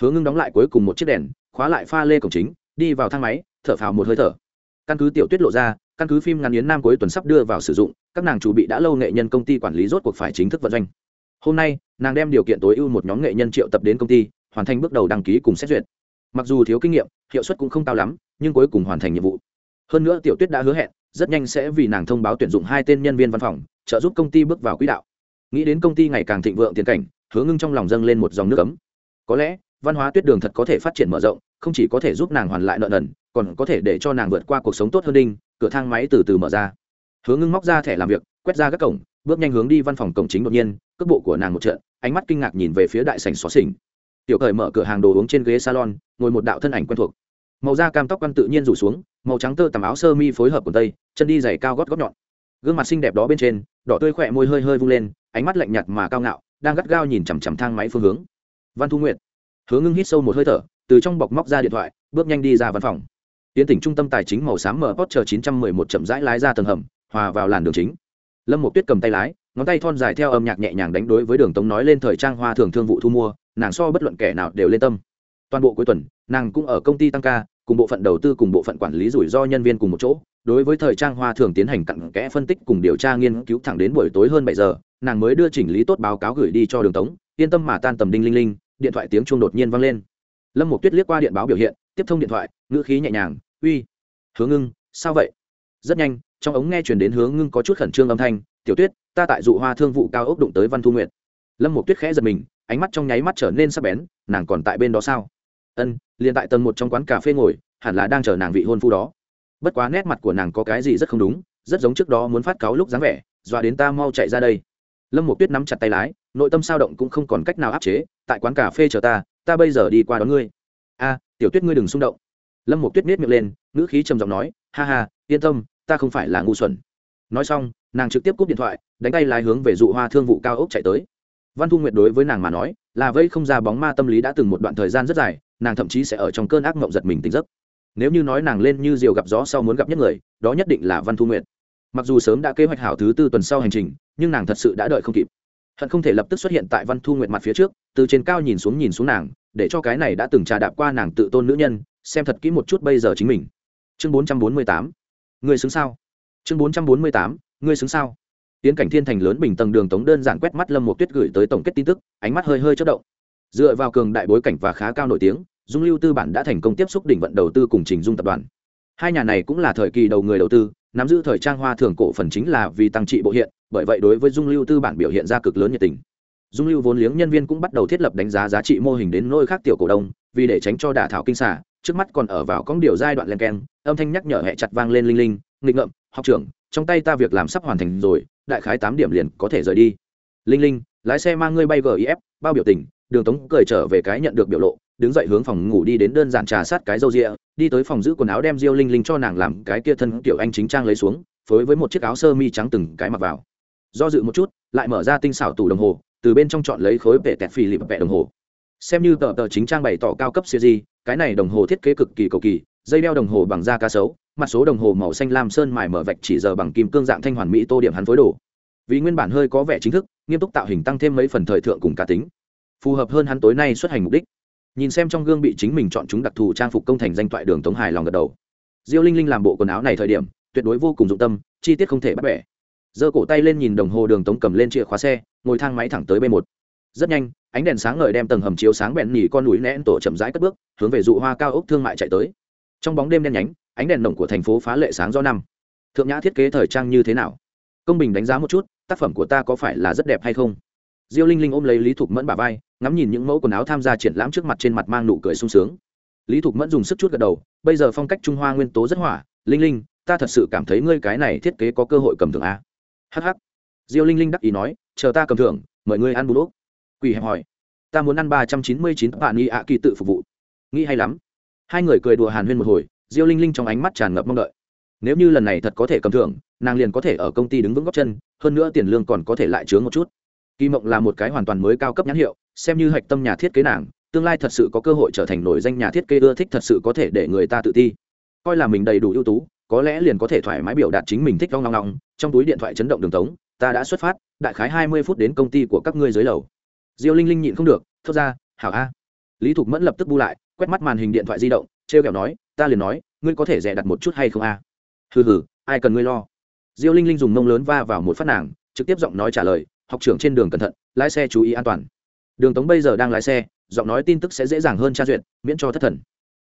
A: Hướng ngưng đóng lại cuối cùng một chiếc đèn, khóa lại pha lê cổng chính, đi vào thang máy, thở phào một hơi thở. Căn cứ tiểu tuyết lộ ra, căn cứ phim ngắn yến nam cuối tuần sắp đưa vào sử dụng, các nàng chủ bị đã lâu nghệ nhân công ty quản lý rốt cuộc phải chính thức vận doanh hôm nay, nàng đem điều kiện tối ưu một nhóm nghệ nhân triệu tập đến công ty, hoàn thành bước đầu đăng ký cùng xét duyệt. Mặc dù thiếu kinh nghiệm, hiệu suất cũng không cao lắm, nhưng cuối cùng hoàn thành nhiệm vụ. Hơn nữa tiểu tuyết đã hứa hẹn, rất nhanh sẽ vì nàng thông báo tuyển dụng hai tên nhân viên văn phòng, trợ giúp công ty bước vào quỹ đạo. Nghĩ đến công ty ngày càng thịnh vượng tiền cảnh, hứa ngưng trong lòng dâng lên một dòng nước ấm. Có lẽ, văn hóa tuyết đường thật có thể phát triển mở rộng, không chỉ có thể giúp nàng hoàn lại nợ nần, còn có thể để cho nàng vượt qua cuộc sống tốt hơn đinh, cửa thang máy từ từ mở ra. Hứa ngưng móc ra thẻ làm việc, quét ra các cổng bước nhanh hướng đi văn phòng cổng chính đột nhiên, cước bộ của nàng một trận, ánh mắt kinh ngạc nhìn về phía đại sảnh xó xỉnh. Tiểu cởi mở cửa hàng đồ uống trên ghế salon, ngồi một đạo thân ảnh quen thuộc. Màu da cam tóc quan tự nhiên rủ xuống, màu trắng tơ tằm áo sơ mi phối hợp quần tây, chân đi giày cao gót gót nhọn. Gương mặt xinh đẹp đó bên trên, đỏ tươi khỏe môi hơi hơi vung lên, ánh mắt lạnh nhạt mà cao ngạo, đang gắt gao nhìn chằm chằm thang máy phương hướng. Văn thu nguyệt, hứa ngưng hít sâu một hơi thở, từ trong bọc móc ra điện thoại, bước nhanh đi ra văn phòng. Tiến tỉnh trung tâm tài chính màu xám mở post chín trăm mười một chậm rãi lái ra tầng hầm, hòa vào làn đường chính lâm một tuyết cầm tay lái, ngón tay thon dài theo âm nhạc nhẹ nhàng đánh đối với đường tống nói lên thời trang hoa thường thương vụ thu mua, nàng so bất luận kẻ nào đều lên tâm. Toàn bộ cuối tuần, nàng cũng ở công ty tăng ca, cùng bộ phận đầu tư cùng bộ phận quản lý rủi ro nhân viên cùng một chỗ, đối với thời trang hoa thường tiến hành cặn kẽ phân tích cùng điều tra nghiên cứu thẳng đến buổi tối hơn bảy giờ, nàng mới đưa chỉnh lý tốt báo cáo gửi đi cho đường tống, yên tâm mà tan tầm đinh linh linh, điện thoại tiếng chuông đột nhiên vang lên. Lâm một tuyết liếc qua điện báo biểu hiện, tiếp thông điện thoại, ngữ khí nhẹ nhàng, uy hướng ngưng, sao vậy? Rất nhanh trong ống nghe chuyển đến hướng ngưng có chút khẩn trương âm thanh, tiểu tuyết, ta tại dụ hoa thương vụ cao ốc đụng tới văn thu nguyệt. Lâm một tuyết khẽ giật mình, ánh mắt trong nháy mắt trở nên sắc bén, nàng còn tại bên đó sao? Ân, liền tại tầng một trong quán cà phê ngồi, hẳn là đang chờ nàng vị hôn phu đó. Bất quá nét mặt của nàng có cái gì rất không đúng, rất giống trước đó muốn phát cáo lúc dáng vẻ, dọa đến ta mau chạy ra đây. Lâm một tuyết nắm chặt tay lái, nội tâm sao động cũng không còn cách nào áp chế, tại quán cà phê chờ ta ta bây giờ đi qua đón ngươi. A, tiểu tuyết ngươi đừng xung động. Lâm một tuyết miết miệng lên, ngữ khí trầm giọng nói, ha ha, yên tâm ta không phải là ngu xuẩn. Nói xong, nàng trực tiếp cúp điện thoại, đánh tay lái hướng về dụ hoa thương vụ cao ốc chạy tới. Văn thu nguyệt đối với nàng mà nói, là vây không ra bóng ma tâm lý đã từng một đoạn thời gian rất dài, nàng thậm chí sẽ ở trong cơn ác mộng giật mình tỉnh giấc. Nếu như nói nàng lên như diều gặp gió sau muốn gặp nhất người, đó nhất định là văn thu nguyệt. Mặc dù sớm đã kế hoạch hảo thứ tư tuần sau hành trình, nhưng nàng thật sự đã đợi không kịp. Hận không thể lập tức xuất hiện tại văn thu nguyệt mặt phía trước, từ trên cao nhìn xuống nhìn xuống nàng, để cho cái này đã từng trà đạp qua nàng tự tôn nữ nhân, xem thật kỹ một chút bây giờ chính mình. Chương bốn trăm bốn mươi tám. Ngươi xứng sao? Chương bốn trăm bốn mươi tám, ngươi xứng sao? Tiến cảnh thiên thành lớn bình tầng đường tống đơn giản quét mắt lâm một tuyết gửi tới tổng kết tin tức, ánh mắt hơi hơi chất động. Dựa vào cường đại bối cảnh và khá cao nổi tiếng, dung lưu tư bản đã thành công tiếp xúc đỉnh vận đầu tư cùng trình dung tập đoàn. Hai nhà này cũng là thời kỳ đầu người đầu tư, nắm giữ thời trang hoa thường cổ phần chính là vì tăng trị bộ hiện, bởi vậy đối với dung lưu tư bản biểu hiện ra cực lớn nhiệt tình. Dung lưu vốn liếng nhân viên cũng bắt đầu thiết lập đánh giá giá trị mô hình đến nôi khác tiểu cổ đông, vì để tránh cho đả thảo kinh xả trước mắt còn ở vào cóng điều giai đoạn len keng âm thanh nhắc nhở hẹ chặt vang lên linh linh, nghịch ngợm, học trưởng, trong tay ta việc làm sắp hoàn thành rồi, đại khái tám điểm liền có thể rời đi. Linh linh, lái xe mang ngươi bay gif bao biểu tình, đường tống cười trở về cái nhận được biểu lộ, đứng dậy hướng phòng ngủ đi đến đơn giản trà sát cái râu rịa, đi tới phòng giữ quần áo đem diêu linh linh cho nàng làm cái kia thân kiểu anh chính trang lấy xuống, phối với một chiếc áo sơ mi trắng từng cái mặc vào. Do dự một chút, lại mở ra tinh xảo tủ đồng hồ, từ bên trong chọn lấy khối vệ tẹt phì lịp vẹ đồng hồ. Xem như tờ tờ chính trang bày tỏ cao cấp siêu di, cái này đồng hồ thiết kế cực kỳ cầu kỳ dây đeo đồng hồ bằng da cá sấu, mặt số đồng hồ màu xanh lam sơn mài mở vạch chỉ giờ bằng kim cương dạng thanh hoàn mỹ tô điểm hắn phối đồ. Vì nguyên bản hơi có vẻ chính thức, nghiêm túc tạo hình tăng thêm mấy phần thời thượng cùng cá tính. Phù hợp hơn hắn tối nay xuất hành mục đích. Nhìn xem trong gương bị chính mình chọn chúng đặc thù trang phục công thành danh toại đường tống hài lòng gật đầu. Diêu linh linh làm bộ quần áo này thời điểm, tuyệt đối vô cùng dụng tâm, chi tiết không thể bắt bẻ. Giơ cổ tay lên nhìn đồng hồ đường tống cầm lên chìa khóa xe, ngồi thang máy thẳng tới b một. Rất nhanh, ánh đèn sáng ngời đem tầng hầm chiếu sáng bẹn nhỉ con núi nén tổ chậm rãi cất bước, hướng về dụ hoa cao ốc thương mại chạy tới trong bóng đêm đen nhánh, ánh đèn nồng của thành phố phá lệ sáng do năm. Thượng nhã thiết kế thời trang như thế nào? Công bình đánh giá một chút, tác phẩm của ta có phải là rất đẹp hay không? Diêu linh linh ôm lấy lý thục mẫn bà vai, ngắm nhìn những mẫu quần áo tham gia triển lãm trước mặt trên mặt mang nụ cười sung sướng. Lý thục mẫn dùng sức chút gật đầu, bây giờ phong cách trung hoa nguyên tố rất hỏa. Linh linh, ta thật sự cảm thấy ngươi cái này thiết kế có cơ hội cầm thưởng a. Hh diêu linh linh đắc ý nói, chờ ta cầm thưởng, mời ngươi ăn bù đốt quỳ hẹp hỏi. Ta muốn ăn ba trăm chín mươi chín bạn y ạ kỳ tự phục vụ. Nghĩ hay lắm hai người cười đùa hàn huyên một hồi, diêu linh linh trong ánh mắt tràn ngập mong đợi. Nếu như lần này thật có thể cầm thưởng, nàng liền có thể ở công ty đứng vững góc chân, hơn nữa tiền lương còn có thể lại chướng một chút. Kỳ mộng là một cái hoàn toàn mới cao cấp nhãn hiệu, xem như hạch tâm nhà thiết kế nàng, tương lai thật sự có cơ hội trở thành nổi danh nhà thiết kế ưa thích thật sự có thể để người ta tự ti. Coi là mình đầy đủ ưu tú, có lẽ liền có thể thoải mái biểu đạt chính mình thích long long long, trong túi điện thoại chấn động đường tống, ta đã xuất phát, đại khái hai mươi phút đến công ty của các ngươi dưới lầu. Diêu linh linh nhịn không được, thốt ra, hảo a. Lý thục mẫn lập tức bu lại quét mắt màn hình điện thoại di động, trêu kẹo nói, ta liền nói, ngươi có thể rẻ đặt một chút hay không a? Hừ hừ, ai cần ngươi lo? Diêu linh linh dùng mông lớn va vào một phát nàng, trực tiếp giọng nói trả lời, học trưởng trên đường cẩn thận, lái xe chú ý an toàn. Đường tống bây giờ đang lái xe, giọng nói tin tức sẽ dễ dàng hơn tra duyệt, miễn cho thất thần.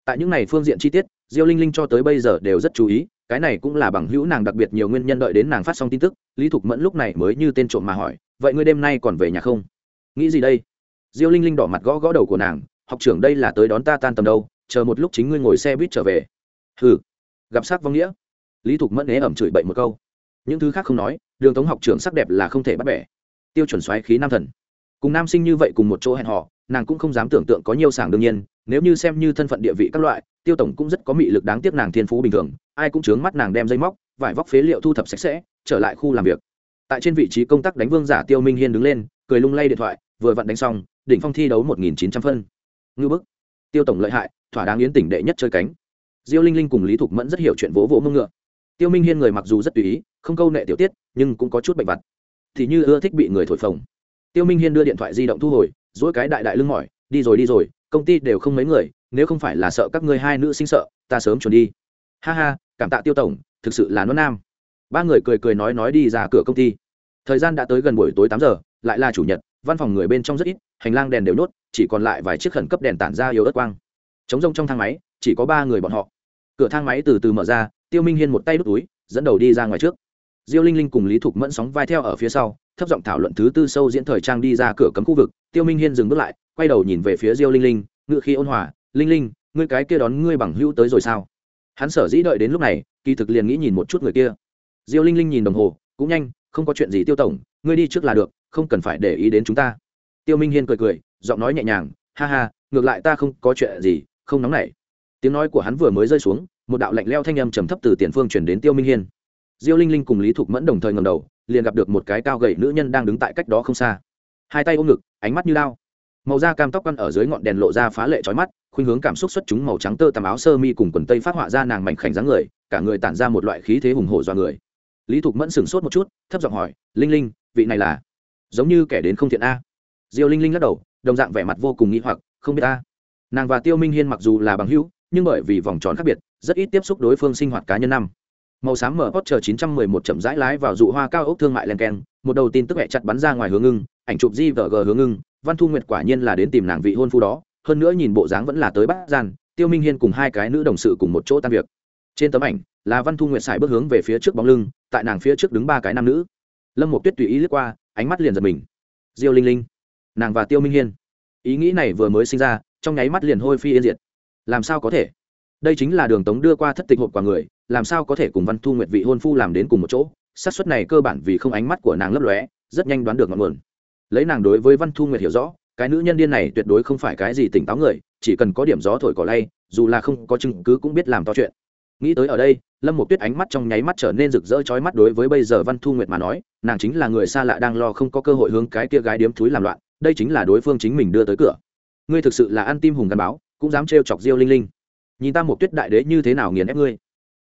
A: Tại những này phương diện chi tiết, diêu linh linh cho tới bây giờ đều rất chú ý, cái này cũng là bằng hữu nàng đặc biệt nhiều nguyên nhân đợi đến nàng phát xong tin tức, lý thục mẫn lúc này mới như tên trộm mà hỏi, vậy ngươi đêm nay còn về nhà không? Nghĩ gì đây? Diêu linh linh đỏ mặt gõ gõ đầu của nàng học trưởng đây là tới đón ta tan tầm đâu, chờ một lúc chính ngươi ngồi xe buýt trở về. Hừ. Gặp sắc vong nghĩa. Lý thục mẫn né ẩm chửi bậy một câu. Những thứ khác không nói, đường tống học trưởng sắc đẹp là không thể bắt bẻ. Tiêu chuẩn xoáy khí nam thần. Cùng nam sinh như vậy cùng một chỗ hẹn họ nàng cũng không dám tưởng tượng có nhiều sảng đương nhiên, nếu như xem như thân phận địa vị các loại, tiêu tổng cũng rất có mị lực đáng tiếc nàng thiên phú bình thường, ai cũng chướng mắt nàng đem dây móc, vải vóc phế liệu thu thập sạch sẽ, trở lại khu làm việc. Tại trên vị trí công tác đánh vương giả tiêu minh hiên đứng lên, cười lung lay điện thoại, vừa vặn đánh xong, đỉnh phong thi đấu một nghìn chín trăm phân ngư bức. Tiêu tổng lợi hại, thỏa đáng yến tỉnh đệ nhất chơi cánh. Diêu linh linh cùng lý thục mẫn rất hiểu chuyện vỗ vỗ mông ngựa. Tiêu minh hiên người mặc dù rất tùy ý, không câu nệ tiểu tiết, nhưng cũng có chút bệnh vặt. Thì như ưa thích bị người thổi phồng. Tiêu minh hiên đưa điện thoại di động thu hồi dỗi cái đại đại lưng mỏi, đi rồi đi rồi, công ty đều không mấy người, nếu không phải là sợ các ngươi hai nữ sinh sợ, ta sớm chuẩn đi. Ha ha, cảm tạ tiêu tổng, thực sự là nó nam. Ba người cười cười nói nói đi ra cửa công ty. Thời gian đã tới gần buổi tối tám giờ, lại là chủ nhật văn phòng người bên trong rất ít, hành lang đèn đều nhốt, chỉ còn lại vài chiếc khẩn cấp đèn tản ra yếu ớt quang. Chống rông trong thang máy, chỉ có ba người bọn họ. Cửa thang máy từ từ mở ra, tiêu minh hiên một tay đút túi, dẫn đầu đi ra ngoài trước. Diêu linh linh cùng lý thục mẫn sóng vai theo ở phía sau, thấp giọng thảo luận thứ tư sâu diễn thời trang đi ra cửa cấm khu vực. Tiêu minh hiên dừng bước lại, quay đầu nhìn về phía diêu linh linh, ngựa khi ôn hòa, linh linh, ngươi cái kia đón ngươi bằng hữu tới rồi sao? Hắn sở dĩ đợi đến lúc này, kỳ thực liền nghĩ nhìn một chút người kia. Diêu linh linh nhìn đồng hồ, cũng nhanh, không có chuyện gì tiêu tổng, ngươi đi trước là được không cần phải để ý đến chúng ta. Tiêu minh hiên cười cười, giọng nói nhẹ nhàng, ha ha, ngược lại ta không có chuyện gì, không nóng nảy. Tiếng nói của hắn vừa mới rơi xuống, một đạo lạnh leo thanh âm trầm thấp từ tiền phương chuyển đến tiêu minh hiên. Diêu linh linh cùng lý thục mẫn đồng thời ngầm đầu, liền gặp được một cái cao gầy nữ nhân đang đứng tại cách đó không xa. Hai tay ôm ngực, ánh mắt như lao màu da cam tóc quăn ở dưới ngọn đèn lộ ra phá lệ trói mắt, khuynh hướng cảm xúc xuất chúng màu trắng tơ tằm áo sơ mi cùng quần tây phát họa ra nàng mảnh khảnh dáng người, cả người tản ra một loại khí thế hùng hổ do người. Lý thục mẫn sửng sốt một chút, thấp giọng hỏi, linh linh, vị này là? Giống như kẻ đến không thiện a diêu linh linh lắc đầu đồng dạng vẻ mặt vô cùng nghĩ hoặc không biết ta nàng và tiêu minh hiên mặc dù là bằng hữu nhưng bởi vì vòng tròn khác biệt rất ít tiếp xúc đối phương sinh hoạt cá nhân năm màu xám mở Porsche 911 chậm rãi lái vào dụ hoa cao ốc thương mại Lenken, một đầu tin tức hẹ chặt bắn ra ngoài hướng ngưng, ảnh chụp di vợ g hướng ngưng, Văn Thu Nguyệt quả nhiên là đến tìm nàng vị hôn phu đó, hơn nữa nhìn bộ dáng vẫn là tới bắt gian, Tiêu Minh Hiên cùng hai cái nữ đồng sự cùng một chỗ tan việc. Trên tấm ảnh là Văn Thu Nguyệt xài bước hướng về phía trước bóng lưng, tại nàng phía trước đứng ba cái nam nữ. Lâm Mộ Tuyết tùy ý lướt qua, ánh mắt liền giật mình. Diêu Linh Linh, nàng và Tiêu Minh Hiên. Ý nghĩ này vừa mới sinh ra, trong nháy mắt liền hôi phi yên diệt. Làm sao có thể? Đây chính là đường tống đưa qua thất tịch hộp quả người, làm sao có thể cùng văn thu nguyệt vị hôn phu làm đến cùng một chỗ xác suất này cơ bản vì không ánh mắt của nàng lấp lóe rất nhanh đoán được ngọn nguồn lấy nàng đối với văn thu nguyệt hiểu rõ cái nữ nhân điên này tuyệt đối không phải cái gì tỉnh táo người chỉ cần có điểm gió thổi cỏ lay dù là không có chứng cứ cũng biết làm to chuyện nghĩ tới ở đây, lâm một tuyết ánh mắt trong nháy mắt trở nên rực rỡ chói mắt đối với bây giờ văn thu nguyệt mà nói, nàng chính là người xa lạ đang lo không có cơ hội hướng cái kia gái điếm thúi làm loạn, đây chính là đối phương chính mình đưa tới cửa. Ngươi thực sự là ăn tim hùng gắn báo, cũng dám trêu chọc diêu linh linh. Nhìn ta một tuyết đại đế như thế nào nghiền ép ngươi.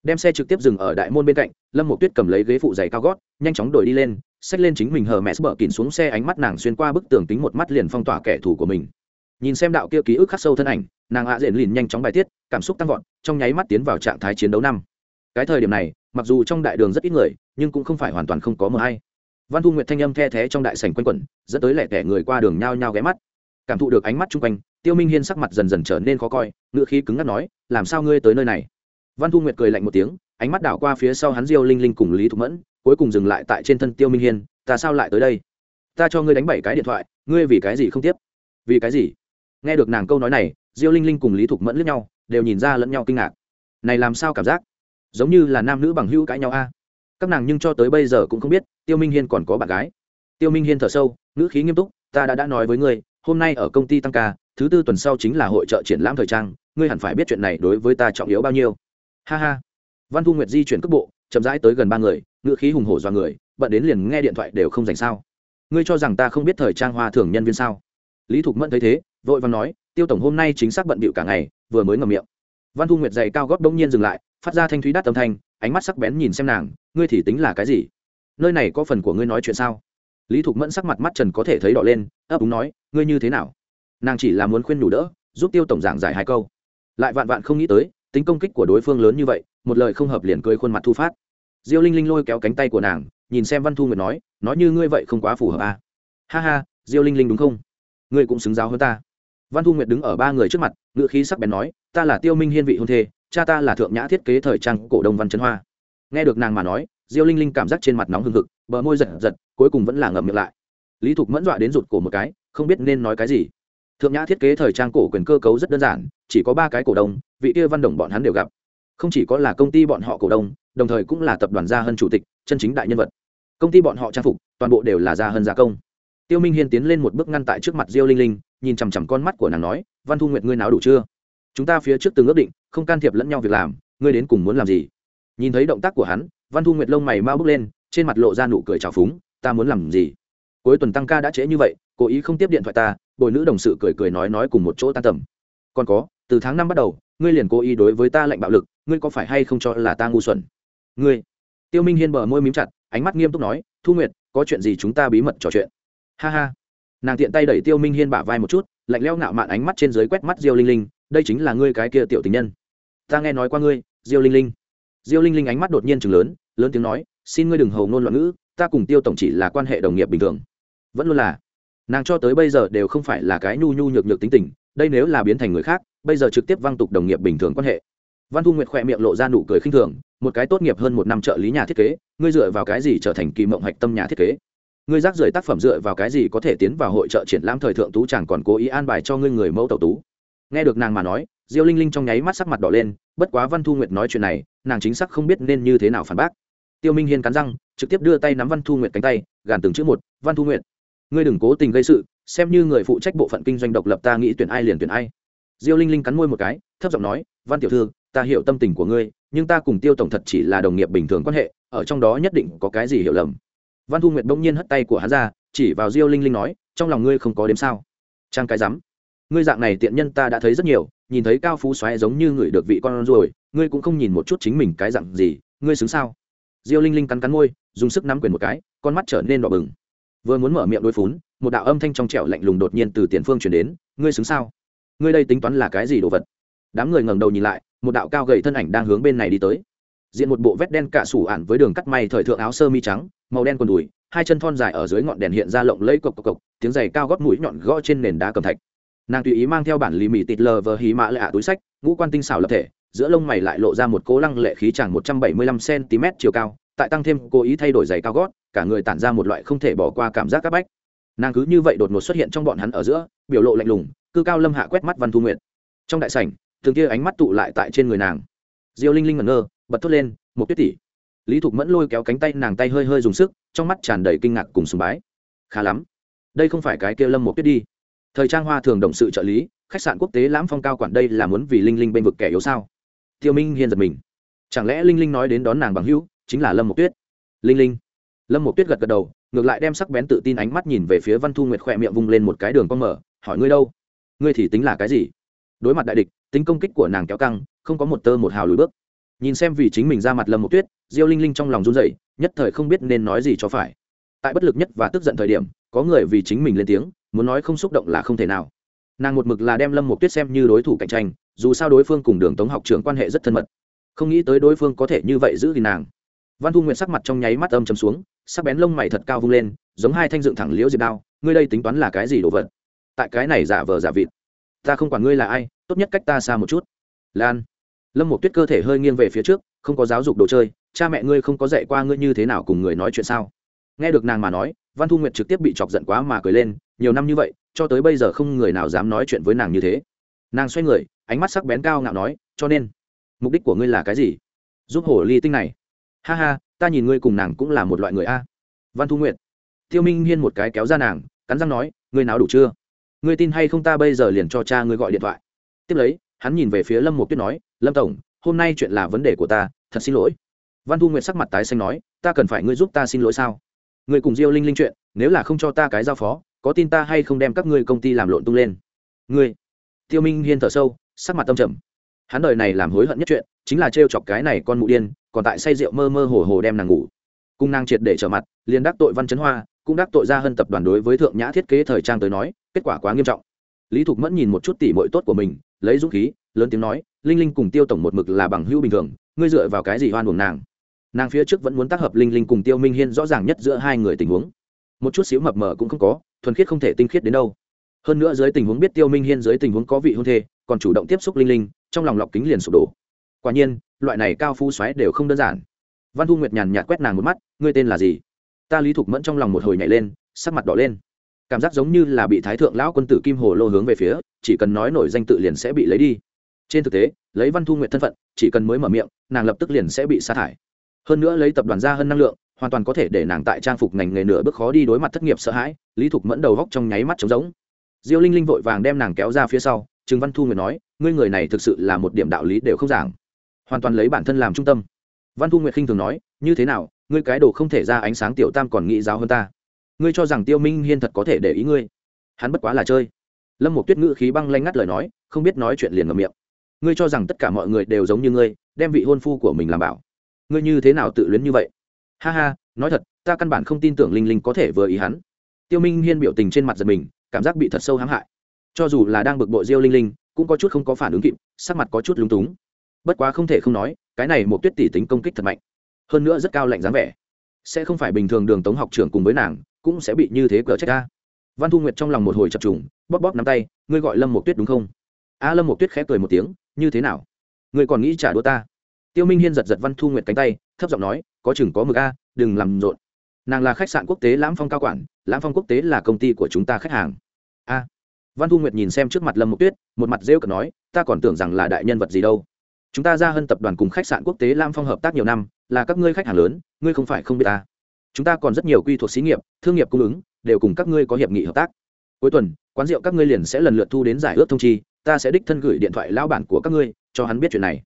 A: Đem xe trực tiếp dừng ở đại môn bên cạnh, lâm một tuyết cầm lấy ghế phụ giày cao gót, nhanh chóng đổi đi lên, xách lên chính mình hờ mẹ bờ kín xuống xe ánh mắt nàng xuyên qua bức tường tính một mắt liền phong tỏa kẻ thù của mình nhìn xem đạo kia ký ức khắc sâu thân ảnh, nàng ạ diện lìn nhanh chóng bài tiết, cảm xúc tăng vọt, trong nháy mắt tiến vào trạng thái chiến đấu năm. Cái thời điểm này, mặc dù trong đại đường rất ít người, nhưng cũng không phải hoàn toàn không có mờ hay. Văn thu nguyệt thanh âm the thé trong đại sảnh quanh quẩn, dẫn tới lẻ tẻ người qua đường nhao nhao ghé mắt. Cảm thụ được ánh mắt chung quanh, tiêu minh hiên sắc mặt dần dần trở nên khó coi ngựa khí cứng ngắc nói, làm sao ngươi tới nơi này? Văn thu nguyệt cười lạnh một tiếng, ánh mắt đảo qua phía sau hắn diêu linh linh cùng lý thục mẫn, cuối cùng dừng lại tại trên thân tiêu minh hiên, ta sao lại tới đây? Ta cho ngươi đánh bảy cái điện thoại, ngươi vì cái gì không tiếp? Vì cái gì? Nghe được nàng câu nói này, diêu linh linh cùng lý thục mẫn lướt nhau, đều nhìn ra lẫn nhau kinh ngạc. Này làm sao cảm giác? Giống như là nam nữ bằng hữu cãi nhau a. Các nàng nhưng cho tới bây giờ cũng không biết, tiêu minh hiên còn có bạn gái. Tiêu minh hiên thở sâu, ngữ khí nghiêm túc, ta đã đã nói với ngươi, hôm nay ở công ty tăng ca, thứ tư tuần sau chính là hội trợ triển lãm thời trang, ngươi hẳn phải biết chuyện này đối với ta trọng yếu bao nhiêu. Ha ha. Văn thu nguyệt di chuyển cước bộ, chậm rãi tới gần ba người, ngữ khí hùng hổ do người, bận đến liền nghe điện thoại đều không dành sao. Ngươi cho rằng ta không biết thời trang hoa thường nhân viên sao? Lý thục mẫn thấy thế, vội và nói, tiêu tổng hôm nay chính xác bận bịu cả ngày, vừa mới ngầm miệng. Văn thu nguyệt dày cao gót đông nhiên dừng lại, phát ra thanh thúy đắt âm thanh, ánh mắt sắc bén nhìn xem nàng, ngươi thì tính là cái gì? Nơi này có phần của ngươi nói chuyện sao? Lý thục mẫn sắc mặt mắt trần có thể thấy đỏ lên, ấp úng nói, ngươi như thế nào? Nàng chỉ là muốn khuyên nhủ đỡ, giúp tiêu tổng giảng giải hai câu. Lại vạn vạn không nghĩ tới, tính công kích của đối phương lớn như vậy, một lời không hợp liền cười khuôn mặt thu phát. Diêu linh linh lôi kéo cánh tay của nàng, nhìn xem văn thu nguyệt nói nói như ngươi vậy không quá phù hợp à. ha ha, diêu linh linh đúng không? Ngươi cũng xứng giáo hơn ta. Văn thu nguyệt đứng ở ba người trước mặt ngựa khí sắc bén nói, ta là tiêu minh hiên vị hôn thê, cha ta là thượng nhã thiết kế thời trang cổ đông văn trấn hoa. Nghe được nàng mà nói, diêu linh linh cảm giác trên mặt nóng hừng hực, bờ môi giật giật, cuối cùng vẫn là ngậm miệng lại. Lý thục mẫn dọa đến rụt cổ một cái, không biết nên nói cái gì. Thượng nhã thiết kế thời trang cổ quyền cơ cấu rất đơn giản, chỉ có ba cái cổ đông, vị kia văn đồng bọn hắn đều gặp. Không chỉ có là công ty bọn họ cổ đông, đồng thời cũng là tập đoàn gia hân chủ tịch, chân chính đại nhân vật. Công ty bọn họ trang phục toàn bộ đều là gia hân gia công tiêu minh hiên tiến lên một bước ngăn tại trước mặt diêu linh linh, nhìn chằm chằm con mắt của nàng nói, văn thu nguyệt ngươi nào đủ chưa? Chúng ta phía trước từng ước định, không can thiệp lẫn nhau việc làm, ngươi đến cùng muốn làm gì? Nhìn thấy động tác của hắn, văn thu nguyệt lông mày mau bước lên, trên mặt lộ ra nụ cười trào phúng, ta muốn làm gì? Cuối tuần tăng ca đã trễ như vậy, cố ý không tiếp điện thoại ta, bồi nữ đồng sự cười cười nói nói cùng một chỗ tan tầm. Còn có, từ tháng năm bắt đầu, ngươi liền cố ý đối với ta lệnh bạo lực, ngươi có phải hay không cho là ta ngu xuẩn? Ngươi? Tiêu minh hiên bờ môi mím chặt, ánh mắt nghiêm túc nói, thu nguyệt, có chuyện gì chúng ta bí mật trò chuyện? Ha ha. Nàng tiện tay đẩy tiêu minh hiên bả vai một chút, lạnh leo ngạo mạn ánh mắt trên dưới quét mắt diêu linh linh, đây chính là ngươi cái kia tiểu tình nhân. Ta nghe nói qua ngươi, diêu linh linh. Diêu linh linh ánh mắt đột nhiên chừng lớn lớn tiếng nói, xin ngươi đừng hầu ngôn loạn ngữ, ta cùng tiêu tổng chỉ là quan hệ đồng nghiệp bình thường. Vẫn luôn là. Nàng cho tới bây giờ đều không phải là cái nhu nhu nhược nhược tính tình, đây nếu là biến thành người khác, bây giờ trực tiếp văng tục đồng nghiệp bình thường quan hệ. Văn thu nguyệt khỏe miệng lộ ra nụ cười khinh thường, một cái tốt nghiệp hơn một năm trợ lý nhà thiết kế, ngươi dựa vào cái gì trở thành kỳ mộng hạch tâm nhà thiết kế? Ngươi rác rưởi tác phẩm dựa vào cái gì có thể tiến vào hội trợ triển lãm thời thượng tú chẳng còn cố ý an bài cho ngươi người mẫu tẩu tú? Nghe được nàng mà nói, diêu linh linh trong nháy mắt sắc mặt đỏ lên, bất quá văn thu nguyệt nói chuyện này, nàng chính xác không biết nên như thế nào phản bác. Tiêu minh hiên cắn răng, trực tiếp đưa tay nắm văn thu nguyệt cánh tay, gàn từng chữ một, văn thu nguyệt, ngươi đừng cố tình gây sự, xem như người phụ trách bộ phận kinh doanh độc lập ta nghĩ tuyển ai liền tuyển ai. Diêu linh linh cắn môi một cái, thấp giọng nói, văn tiểu thư, ta hiểu tâm tình của ngươi, nhưng ta cùng tiêu tổng thật chỉ là đồng nghiệp bình thường quan hệ, ở trong đó nhất định có cái gì hiểu lầm văn thu nguyệt bỗng nhiên hất tay của hắn ra, chỉ vào diêu linh linh nói, trong lòng ngươi không có đếm sao? Trang cái rắm. Ngươi dạng này tiện nhân ta đã thấy rất nhiều, nhìn thấy cao phú xoáy giống như người được vị con rồi ngươi cũng không nhìn một chút chính mình cái dạng gì, ngươi xứng sao? Diêu linh linh cắn cắn môi, dùng sức nắm quyền một cái, con mắt trở nên đỏ bừng. Vừa muốn mở miệng đối phún, một đạo âm thanh trong trẻo lạnh lùng đột nhiên từ tiền phương chuyển đến, ngươi xứng sao? Ngươi đây tính toán là cái gì đồ vật? Đám người ngẩng đầu nhìn lại, một đạo cao gầy thân ảnh đang hướng bên này đi tới diện một bộ vét đen cạ sủ ản với đường cắt may thời thượng áo sơ mi trắng, màu đen quần đùi, hai chân thon dài ở dưới ngọn đèn hiện ra lộng lẫy cộc cộc cộc, tiếng giày cao gót mũi nhọn gõ trên nền đá cầm thạch. Nàng tùy ý mang theo bản lì mì tịt lờ vờ hí mã lạ túi sách, ngũ quan tinh xảo lập thể, giữa lông mày lại lộ ra một cố lăng lệ khí chẳng một trăm bảy mươi lăm cm chiều cao, tại tăng thêm cố ý thay đổi giày cao gót, cả người tản ra một loại không thể bỏ qua cảm giác áp bách. Nàng cứ như vậy đột ngột xuất hiện trong bọn hắn ở giữa, biểu lộ lạnh lùng, cư cao lâm hạ quét mắt văn thu nguyện trong đại sảnh thường kia ánh mắt tụ lại tại trên người nàng. Diêu linh linh ngẩn ngơ bật thốt lên một tuyết tỷ. Lý thục mẫn lôi kéo cánh tay nàng tay hơi hơi dùng sức, trong mắt tràn đầy kinh ngạc cùng sùng bái. Khá lắm. Đây không phải cái kia lâm một tuyết đi. Thời trang hoa thường động sự trợ lý, khách sạn quốc tế lãm phong cao quản đây là muốn vì linh linh bên vực kẻ yếu sao? Tiêu minh hiên giật mình. Chẳng lẽ linh linh nói đến đón nàng bằng hữu, chính là lâm một tuyết? Linh linh. Lâm một tuyết gật gật đầu, ngược lại đem sắc bén tự tin ánh mắt nhìn về phía văn thu nguyệt khỏe miệng vung lên một cái đường con mở, hỏi ngươi đâu? Ngươi thì tính là cái gì? Đối mặt đại địch, tính công kích của nàng kéo căng, không có một tơ một hào lùi bước nhìn xem vì chính mình ra mặt lâm một tuyết, diêu linh linh trong lòng run rẩy, nhất thời không biết nên nói gì cho phải. Tại bất lực nhất và tức giận thời điểm, có người vì chính mình lên tiếng, muốn nói không xúc động là không thể nào. Nàng một mực là đem lâm một tuyết xem như đối thủ cạnh tranh, dù sao đối phương cùng đường tống học trường quan hệ rất thân mật. Không nghĩ tới đối phương có thể như vậy giữ gìn nàng. Văn thu nguyện sắc mặt trong nháy mắt âm chấm xuống, sắc bén lông mày thật cao vung lên, giống hai thanh dựng thẳng liễu diệp đao, ngươi đây tính toán là cái gì đồ vật? Tại cái này giả vờ giả vịt. Ta không quản ngươi là ai, tốt nhất cách ta xa một chút. Lan lâm một tuyết cơ thể hơi nghiêng về phía trước, không có giáo dục đồ chơi, cha mẹ ngươi không có dạy qua ngươi như thế nào cùng người nói chuyện sao? Nghe được nàng mà nói, văn thu nguyệt trực tiếp bị chọc giận quá mà cười lên, nhiều năm như vậy, cho tới bây giờ không người nào dám nói chuyện với nàng như thế. Nàng xoay người, ánh mắt sắc bén cao ngạo nói, cho nên, mục đích của ngươi là cái gì? Giúp hổ ly tinh này. Ha ha, ta nhìn ngươi cùng nàng cũng là một loại người a. Văn thu nguyệt tiêu minh hiên một cái kéo ra nàng, cắn răng nói, ngươi nào đủ chưa? Ngươi tin hay không ta bây giờ liền cho cha ngươi gọi điện thoại. Tiếp lấy, hắn nhìn về phía lâm một tuyết nói lâm tổng, hôm nay chuyện là vấn đề của ta, thật xin lỗi. Văn thu nguyệt sắc mặt tái xanh nói, ta cần phải ngươi giúp ta xin lỗi sao? Ngươi cùng diêu linh linh chuyện, nếu là không cho ta cái giao phó, có tin ta hay không đem các ngươi công ty làm lộn tung lên? Ngươi. Tiêu minh hiên thở sâu, sắc mặt tâm trầm. Hắn đời này làm hối hận nhất chuyện, chính là trêu chọc cái này con mụ điên, còn tại say rượu mơ mơ hồ hồ đem nàng ngủ. Cung nàng triệt để trở mặt, liền đắc tội văn chấn hoa, cũng đắc tội ra hơn tập đoàn đối với thượng nhã thiết kế thời trang tới nói, kết quả quá nghiêm trọng. Lý thục mẫn nhìn một chút tỉ mội tốt của mình, lấy dũng khí, lớn tiếng nói linh linh cùng tiêu tổng một mực là bằng hữu bình thường, ngươi dựa vào cái gì hoan buồng nàng? Nàng phía trước vẫn muốn tác hợp linh linh cùng tiêu minh hiên rõ ràng nhất giữa hai người tình huống. Một chút xíu mập mờ cũng không có, thuần khiết không thể tinh khiết đến đâu. Hơn nữa dưới tình huống biết tiêu minh hiên dưới tình huống có vị hôn thê, còn chủ động tiếp xúc linh linh, trong lòng lọc kính liền sụp đổ. Quả nhiên, loại này cao phu xoáy đều không đơn giản. Văn thu nguyệt nhàn nhạt quét nàng một mắt, ngươi tên là gì? Ta lý thục mẫn trong lòng một hồi nhảy lên, sắc mặt đỏ lên. Cảm giác giống như là bị thái thượng lão quân tử kim hồ lô hướng về phía, chỉ cần nói nổi danh tự liền sẽ bị lấy đi trên thực tế, lấy văn thu nguyện thân phận, chỉ cần mới mở miệng, nàng lập tức liền sẽ bị sa thải. Hơn nữa lấy tập đoàn ra hơn năng lượng, hoàn toàn có thể để nàng tại trang phục ngành nghề nửa bước khó đi đối mặt thất nghiệp sợ hãi, lý thục mẫn đầu góc trong nháy mắt trống giống diêu linh linh vội vàng đem nàng kéo ra phía sau, trừng văn thu nguyệt nói, ngươi người này thực sự là một điểm đạo lý đều không giảng. Hoàn toàn lấy bản thân làm trung tâm. Văn thu nguyệt khinh thường nói, như thế nào, ngươi cái đồ không thể ra ánh sáng tiểu tam còn nghĩ giáo hơn ta. Ngươi cho rằng tiêu minh hiên thật có thể để ý ngươi. Hắn bất quá là chơi. Lâm một tuyết ngữ khí băng lanh ngắt lời nói, không biết nói chuyện liền ngầm miệng ngươi cho rằng tất cả mọi người đều giống như ngươi, đem vị hôn phu của mình làm bảo. Ngươi như thế nào tự luyến như vậy? Ha ha, nói thật, ta căn bản không tin tưởng linh linh có thể vừa ý hắn. Tiêu minh hiên biểu tình trên mặt giật mình, cảm giác bị thật sâu hãm hại. Cho dù là đang bực bội diêu linh linh, cũng có chút không có phản ứng kịp, sắc mặt có chút lúng túng. Bất quá không thể không nói, cái này một tuyết tỷ tính công kích thật mạnh. Hơn nữa rất cao lạnh dáng vẻ. Sẽ không phải bình thường đường tống học trưởng cùng với nàng, cũng sẽ bị như thế cờ trách ta. Văn thu nguyệt trong lòng một hồi chập trùng, bóp bóp nắm tay, ngươi gọi lâm một tuyết đúng không? A lâm một tuyết khẽ cười một tiếng, như thế nào? Ngươi còn nghĩ trả đũa ta? Tiêu minh hiên giật giật văn thu nguyệt cánh tay, thấp giọng nói, có chừng có mực a, đừng làm rộn. Nàng là khách sạn quốc tế lãm phong cao quản, lãm phong quốc tế là công ty của chúng ta khách hàng. A văn thu nguyệt nhìn xem trước mặt lâm một tuyết, một mặt rêu cợt nói, ta còn tưởng rằng là đại nhân vật gì đâu. Chúng ta ra hơn tập đoàn cùng khách sạn quốc tế lam phong hợp tác nhiều năm, là các ngươi khách hàng lớn, ngươi không phải không biết ta. Chúng ta còn rất nhiều quy thuộc xí nghiệp, thương nghiệp cung ứng, đều cùng các ngươi có hiệp nghị hợp tác. Cuối tuần, quán rượu các ngươi liền sẽ lần lượt thu đến giải ước thông chi ta sẽ đích thân gửi điện thoại lao bản của các ngươi, cho hắn biết chuyện này.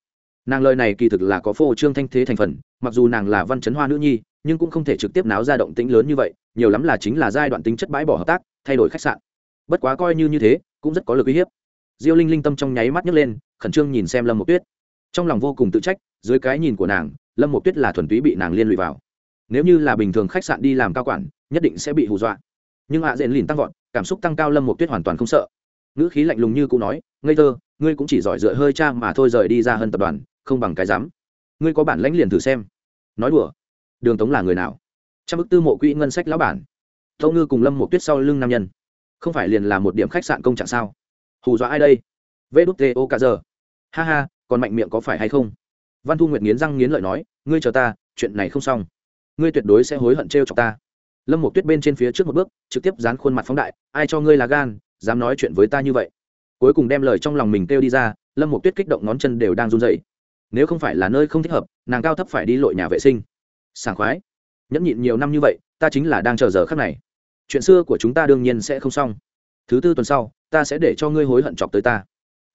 A: Nàng lời này kỳ thực là có phô trương thanh thế thành phần, mặc dù nàng là văn chấn hoa nữ nhi, nhưng cũng không thể trực tiếp náo ra động tĩnh lớn như vậy, nhiều lắm là chính là giai đoạn tính chất bãi bỏ hợp tác, thay đổi khách sạn. Bất quá coi như như thế, cũng rất có lực uy hiếp. Diêu linh linh tâm trong nháy mắt nhấc lên, khẩn trương nhìn xem lâm một tuyết. Trong lòng vô cùng tự trách, dưới cái nhìn của nàng, lâm một tuyết là thuần túy bị nàng liên lụy vào. Nếu như là bình thường khách sạn đi làm cao quản, nhất định sẽ bị hù dọa. Nhưng ạ à dện lìn tăng vọt, cảm xúc tăng cao lâm một tuyết hoàn toàn không sợ ngữ khí lạnh lùng như cũng nói, ngây thơ, ngươi cũng chỉ giỏi dựa hơi cha mà thôi rời đi ra hơn tập đoàn, không bằng cái dám ngươi có bản lãnh liền thử xem. Nói đùa. Đường tống là người nào? Trăm bức tư mộ quỹ ngân sách lão bản. Tâu ngư cùng lâm một tuyết sau lưng nam nhân. Không phải liền là một điểm khách sạn công trạng sao? Hù dọa ai đây? Vê đút tê ô cả giờ. Ha ha, còn mạnh miệng có phải hay không? Văn thu nguyệt nghiến răng nghiến lợi nói, ngươi chờ ta, chuyện này không xong. Ngươi tuyệt đối sẽ hối hận trêu chọc ta. Lâm một tuyết bên trên phía trước một bước, trực tiếp dán khuôn mặt phóng đại, ai cho ngươi là gan dám nói chuyện với ta như vậy. Cuối cùng đem lời trong lòng mình kêu đi ra, lâm một tuyết kích động ngón chân đều đang run dậy nếu không phải là nơi không thích hợp, nàng cao thấp phải đi lội nhà vệ sinh. Sảng khoái. Nhẫn nhịn nhiều năm như vậy, ta chính là đang chờ giờ khắc này. Chuyện xưa của chúng ta đương nhiên sẽ không xong. Thứ tư tuần sau, ta sẽ để cho ngươi hối hận chọc tới ta.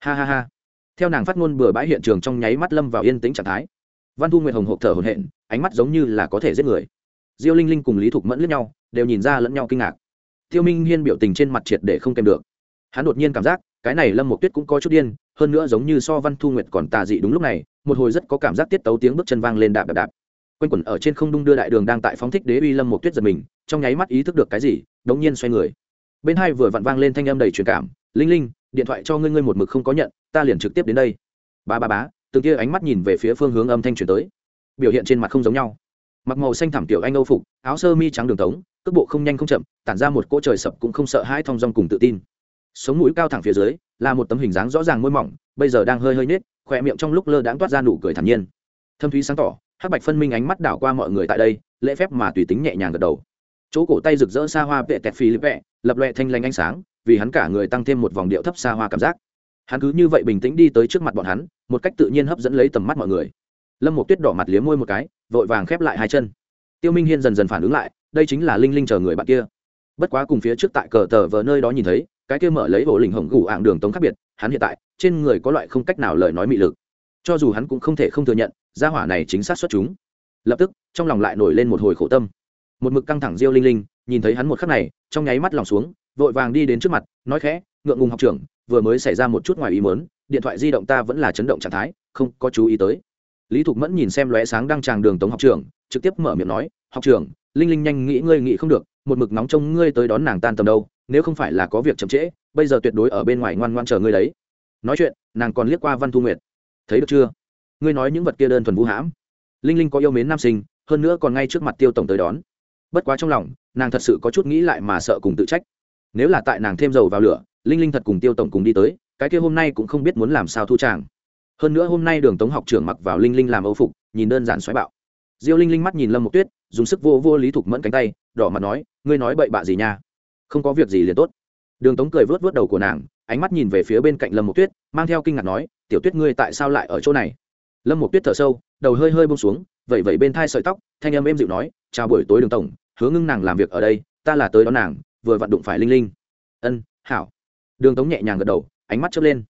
A: Ha ha ha. Theo nàng phát ngôn bừa bãi hiện trường trong nháy mắt lâm vào yên tĩnh trạng thái. Văn thu nguyệt hồng hộp thở hồn hện ánh mắt giống như là có thể giết người. Diêu linh linh cùng lý thục mẫn lẫn nhau, đều nhìn ra lẫn nhau kinh ngạc tiêu minh hiên biểu tình trên mặt triệt để không kèm được. Hắn đột nhiên cảm giác, cái này lâm một tuyết cũng có chút điên, hơn nữa giống như so văn thu nguyệt còn tà dị đúng lúc này, một hồi rất có cảm giác tiết tấu tiếng bước chân vang lên đạp đạp đạp. Quanh quẩn ở trên không đung đưa đại đường đang tại phóng thích đế uy lâm một tuyết giật mình, trong nháy mắt ý thức được cái gì, đống nhiên xoay người. Bên hai vừa vặn vang lên thanh âm đầy truyền cảm, linh linh, điện thoại cho ngươi ngươi một mực không có nhận, ta liền trực tiếp đến đây. Ba ba bá từng kia ánh mắt nhìn về phía phương hướng âm thanh truyền tới. Biểu hiện trên mặt không giống nhau. Mặc màu xanh thảm tiểu anh âu phục, áo sơ mi trắng đường tống cước bộ không nhanh không chậm, tản ra một cỗ trời sập cũng không sợ hãi thong dong cùng tự tin. Sống mũi cao thẳng phía dưới, là một tấm hình dáng rõ ràng môi mỏng, bây giờ đang hơi hơi nết khỏe miệng trong lúc lơ đãng toát ra nụ cười thản nhiên. Thâm thúy sáng tỏ, hắc bạch phân minh ánh mắt đảo qua mọi người tại đây, lễ phép mà tùy tính nhẹ nhàng gật đầu. Chỗ cổ tay rực rỡ xa hoa vệ tẹt phi lip vẹ, lập loẹ thanh lanh ánh sáng, vì hắn cả người tăng thêm một vòng điệu thấp xa hoa cảm giác. Hắn cứ như vậy bình tĩnh đi tới trước mặt bọn hắn, một cách tự nhiên hấp dẫn lấy tầm mắt mọi người. Lâm một tuyết đỏ mặt liếm môi một cái, vội vàng khép lại hai chân. Tiêu minh hiên dần dần phản ứng lại đây chính là linh linh chờ người bạn kia. Bất quá cùng phía trước tại cờ tờ vờ nơi đó nhìn thấy, cái kia mở lấy bộ lình hồng gù ạng đường tống khác biệt, hắn hiện tại, trên người có loại không cách nào lời nói mị lực. Cho dù hắn cũng không thể không thừa nhận, gia hỏa này chính xác xuất chúng. Lập tức, trong lòng lại nổi lên một hồi khổ tâm. Một mực căng thẳng diêu linh linh, nhìn thấy hắn một khắc này, trong nháy mắt lòng xuống, vội vàng đi đến trước mặt, nói khẽ, ngượng ngùng học trưởng, vừa mới xảy ra một chút ngoài ý mớn điện thoại di động ta vẫn là chấn động trạng thái, không có chú ý tới. Lý thục mẫn nhìn xem lóe sáng đang tràng đường tống học trưởng, trực tiếp mở miệng nói, học trưởng linh linh nhanh nghĩ ngươi nghĩ không được, một mực nóng trông ngươi tới đón nàng tan tầm đâu, nếu không phải là có việc chậm trễ, bây giờ tuyệt đối ở bên ngoài ngoan ngoan chờ ngươi đấy. Nói chuyện, nàng còn liếc qua văn thu nguyệt. Thấy được chưa? Ngươi nói những vật kia đơn thuần vũ hãm. Linh linh có yêu mến nam sinh, hơn nữa còn ngay trước mặt tiêu tổng tới đón. Bất quá trong lòng, nàng thật sự có chút nghĩ lại mà sợ cùng tự trách. Nếu là tại nàng thêm dầu vào lửa, linh linh thật cùng tiêu tổng cùng đi tới, cái kia hôm nay cũng không biết muốn làm sao thu tràng hơn nữa hôm nay đường tống học trưởng mặc vào linh linh làm âu phục, nhìn đơn giản xoáy bạo. Diêu linh linh mắt nhìn lâm một tuyết dùng sức vô vô lý thục mẫn cánh tay, đỏ mặt nói, ngươi nói bậy bạ gì nha? Không có việc gì liền tốt. Đường tống cười vớt vớt đầu của nàng, ánh mắt nhìn về phía bên cạnh lâm một tuyết, mang theo kinh ngạc nói, tiểu tuyết ngươi tại sao lại ở chỗ này? Lâm một tuyết thở sâu, đầu hơi hơi bông xuống vậy vậy bên thai sợi tóc, thanh âm êm dịu nói, chào buổi tối đường tổng, hứa ngưng nàng làm việc ở đây, ta là tới đón nàng, vừa vặn đụng phải linh linh. Ân, hảo. Đường tống nhẹ nhàng gật đầu, ánh mắt chớp lên.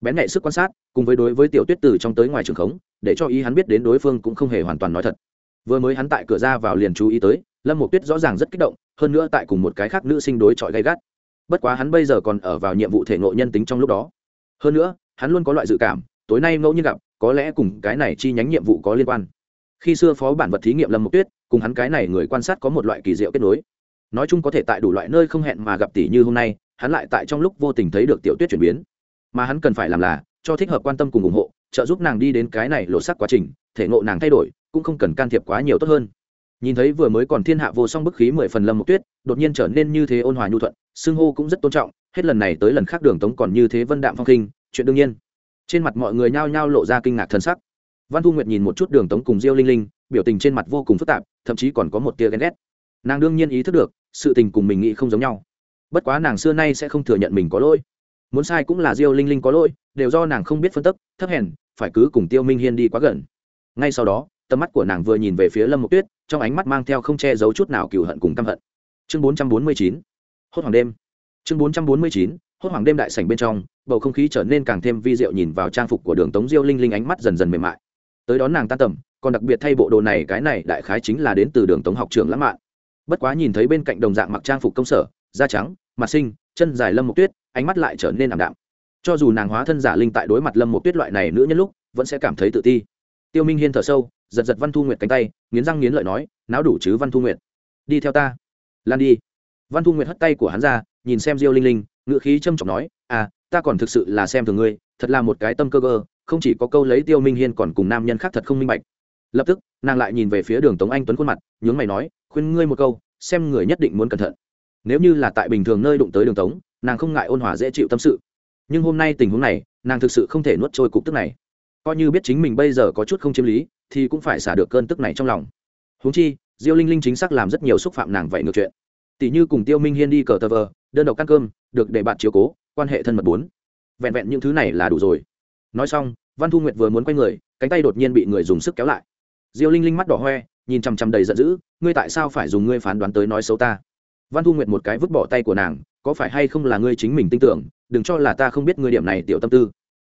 A: Bén nhạy sức quan sát, cùng với đối với tiểu tuyết từ trong tới ngoài trường khống, để cho ý hắn biết đến đối phương cũng không hề hoàn toàn nói thật vừa mới hắn tại cửa ra vào liền chú ý tới, lâm một tuyết rõ ràng rất kích động, hơn nữa tại cùng một cái khác nữ sinh đối chọi gay gắt. Bất quá hắn bây giờ còn ở vào nhiệm vụ thể nội nhân tính trong lúc đó. Hơn nữa, hắn luôn có loại dự cảm, tối nay ngẫu nhiên gặp, có lẽ cùng cái này chi nhánh nhiệm vụ có liên quan. Khi xưa phó bản vật thí nghiệm lâm một tuyết, cùng hắn cái này người quan sát có một loại kỳ diệu kết nối. Nói chung có thể tại đủ loại nơi không hẹn mà gặp tỷ như hôm nay, hắn lại tại trong lúc vô tình thấy được tiểu tuyết chuyển biến. Mà hắn cần phải làm là, cho thích hợp quan tâm cùng ủng hộ, trợ giúp nàng đi đến cái này lộ sắc quá trình, thể ngộ nàng thay đổi cũng không cần can thiệp quá nhiều tốt hơn. Nhìn thấy vừa mới còn thiên hạ vô song bức khí mười phần lâm một tuyết, đột nhiên trở nên như thế ôn hòa nhu thuận, xưng hô cũng rất tôn trọng, hết lần này tới lần khác đường tống còn như thế vân đạm phong khinh, chuyện đương nhiên. Trên mặt mọi người nhao nhao lộ ra kinh ngạc thân sắc. Văn thu nguyệt nhìn một chút đường tống cùng diêu linh linh, biểu tình trên mặt vô cùng phức tạp, thậm chí còn có một tia ghen ghét. Nàng đương nhiên ý thức được, sự tình cùng mình nghĩ không giống nhau. Bất quá nàng xưa nay sẽ không thừa nhận mình có lỗi. Muốn sai cũng là diêu linh linh có lỗi, đều do nàng không biết phân tức, thấp hèn, phải cứ cùng tiêu minh hiên đi quá gần. Ngay sau đó tầm mắt của nàng vừa nhìn về phía lâm mộc tuyết, trong ánh mắt mang theo không che giấu chút nào cựu hận cùng căm hận. Chương bốn trăm bốn mươi chín, hốt hoàng đêm. Chương bốn trăm bốn mươi chín, hốt hoàng đêm đại sảnh bên trong, bầu không khí trở nên càng thêm vi diệu nhìn vào trang phục của đường tống diêu linh linh ánh mắt dần dần mềm mại. Tới đón nàng tan tầm, còn đặc biệt thay bộ đồ này, cái này đại khái chính là đến từ đường tống học trường lãng mạn. Bất quá nhìn thấy bên cạnh đồng dạng mặc trang phục công sở, da trắng, mặt sinh chân dài lâm Mộc tuyết, ánh mắt lại trở nên ảm đạm. Cho dù nàng hóa thân giả linh tại đối mặt lâm Mộc tuyết loại này nữa nhân lúc, vẫn sẽ cảm thấy tự ti. Tiêu minh hiên thở sâu giật giật văn thu nguyệt cánh tay, nghiến răng nghiến lợi nói, náo đủ chứ văn thu nguyệt? Đi theo ta. Lan đi. Văn thu nguyệt hất tay của hắn ra, nhìn xem diêu linh linh ngự khí trâm trọng nói à ta còn thực sự là xem thường ngươi, thật là một cái tâm cơ cơ không chỉ có câu lấy tiêu minh hiên còn cùng nam nhân khác thật không minh bạch. Lập tức, nàng lại nhìn về phía đường tống anh tuấn khuôn mặt, nhướng mày nói, khuyên ngươi một câu, xem người nhất định muốn cẩn thận. Nếu như là tại bình thường nơi đụng tới đường tống, nàng không ngại ôn hòa dễ chịu tâm sự. Nhưng hôm nay tình huống này, nàng thực sự không thể nuốt trôi cục tức này coi như biết chính mình bây giờ có chút không chiếm lý, thì cũng phải xả được cơn tức này trong lòng. Huống chi, diêu linh linh chính xác làm rất nhiều xúc phạm nàng vậy ngược chuyện. Tỷ như cùng tiêu minh hiên đi cờ tờ vờ, đơn độc ăn cơm, được để bạn chiếu cố, quan hệ thân mật bốn. Vẹn vẹn những thứ này là đủ rồi. Nói xong, văn thu nguyệt vừa muốn quay người, cánh tay đột nhiên bị người dùng sức kéo lại. Diêu linh linh mắt đỏ hoe, nhìn chằm chằm đầy giận dữ, ngươi tại sao phải dùng ngươi phán đoán tới nói xấu ta? Văn thu nguyệt một cái vứt bỏ tay của nàng, có phải hay không là ngươi chính mình tin tưởng, đừng cho là ta không biết ngươi điểm này, tiểu tâm tư.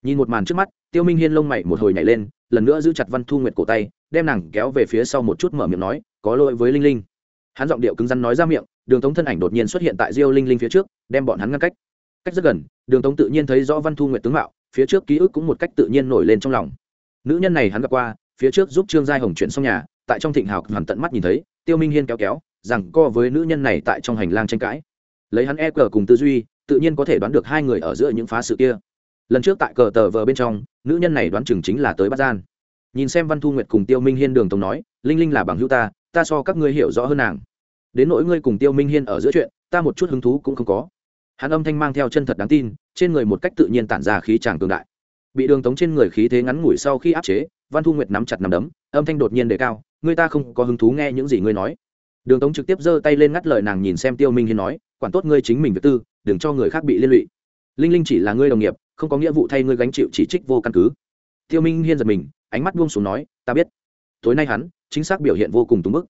A: Nhìn một màn trước mắt tiêu minh hiên lông mày một hồi nhảy lên, lần nữa giữ chặt văn thu nguyệt cổ tay, đem nàng kéo về phía sau một chút mở miệng nói, có lỗi với linh linh. Hắn giọng điệu cứng rắn nói ra miệng, đường tống thân ảnh đột nhiên xuất hiện tại diêu linh linh phía trước, đem bọn hắn ngăn cách. Cách rất gần, đường tống tự nhiên thấy rõ văn thu nguyệt tướng mạo, phía trước ký ức cũng một cách tự nhiên nổi lên trong lòng. Nữ nhân này hắn gặp qua, phía trước giúp trương giai hồng chuyển xong nhà, tại trong thịnh hào hoàn tận mắt nhìn thấy, tiêu minh hiên kéo kéo, rằng co với nữ nhân này tại trong hành lang tranh cãi. Lấy hắn e cờ cùng tư duy, tự nhiên có thể đoán được hai người ở giữa những phá sự kia. Lần trước tại cờ tờ vờ bên trong nữ nhân này đoán chừng chính là tới bắt gian. Nhìn xem văn thu nguyệt cùng tiêu minh hiên đường tống nói, linh linh là bằng hữu ta ta so các ngươi hiểu rõ hơn nàng. Đến nỗi ngươi cùng tiêu minh hiên ở giữa chuyện, ta một chút hứng thú cũng không có. Hắn âm thanh mang theo chân thật đáng tin, trên người một cách tự nhiên tản ra khí tràng cường đại. Bị đường tống trên người khí thế ngắn ngủi sau khi áp chế, văn thu nguyệt nắm chặt nắm đấm, âm thanh đột nhiên đề cao, ngươi ta không có hứng thú nghe những gì ngươi nói. Đường tống trực tiếp giơ tay lên ngắt lời nàng nhìn xem tiêu minh hiên nói, quản tốt ngươi chính mình việc tư, đừng cho người khác bị liên lụy. Linh linh chỉ là ngươi đồng nghiệp không có nghĩa vụ thay ngươi gánh chịu chỉ trích vô căn cứ. Tiêu minh hiên giật mình, ánh mắt buông xuống nói, ta biết. Tối nay hắn, chính xác biểu hiện vô cùng túng bức.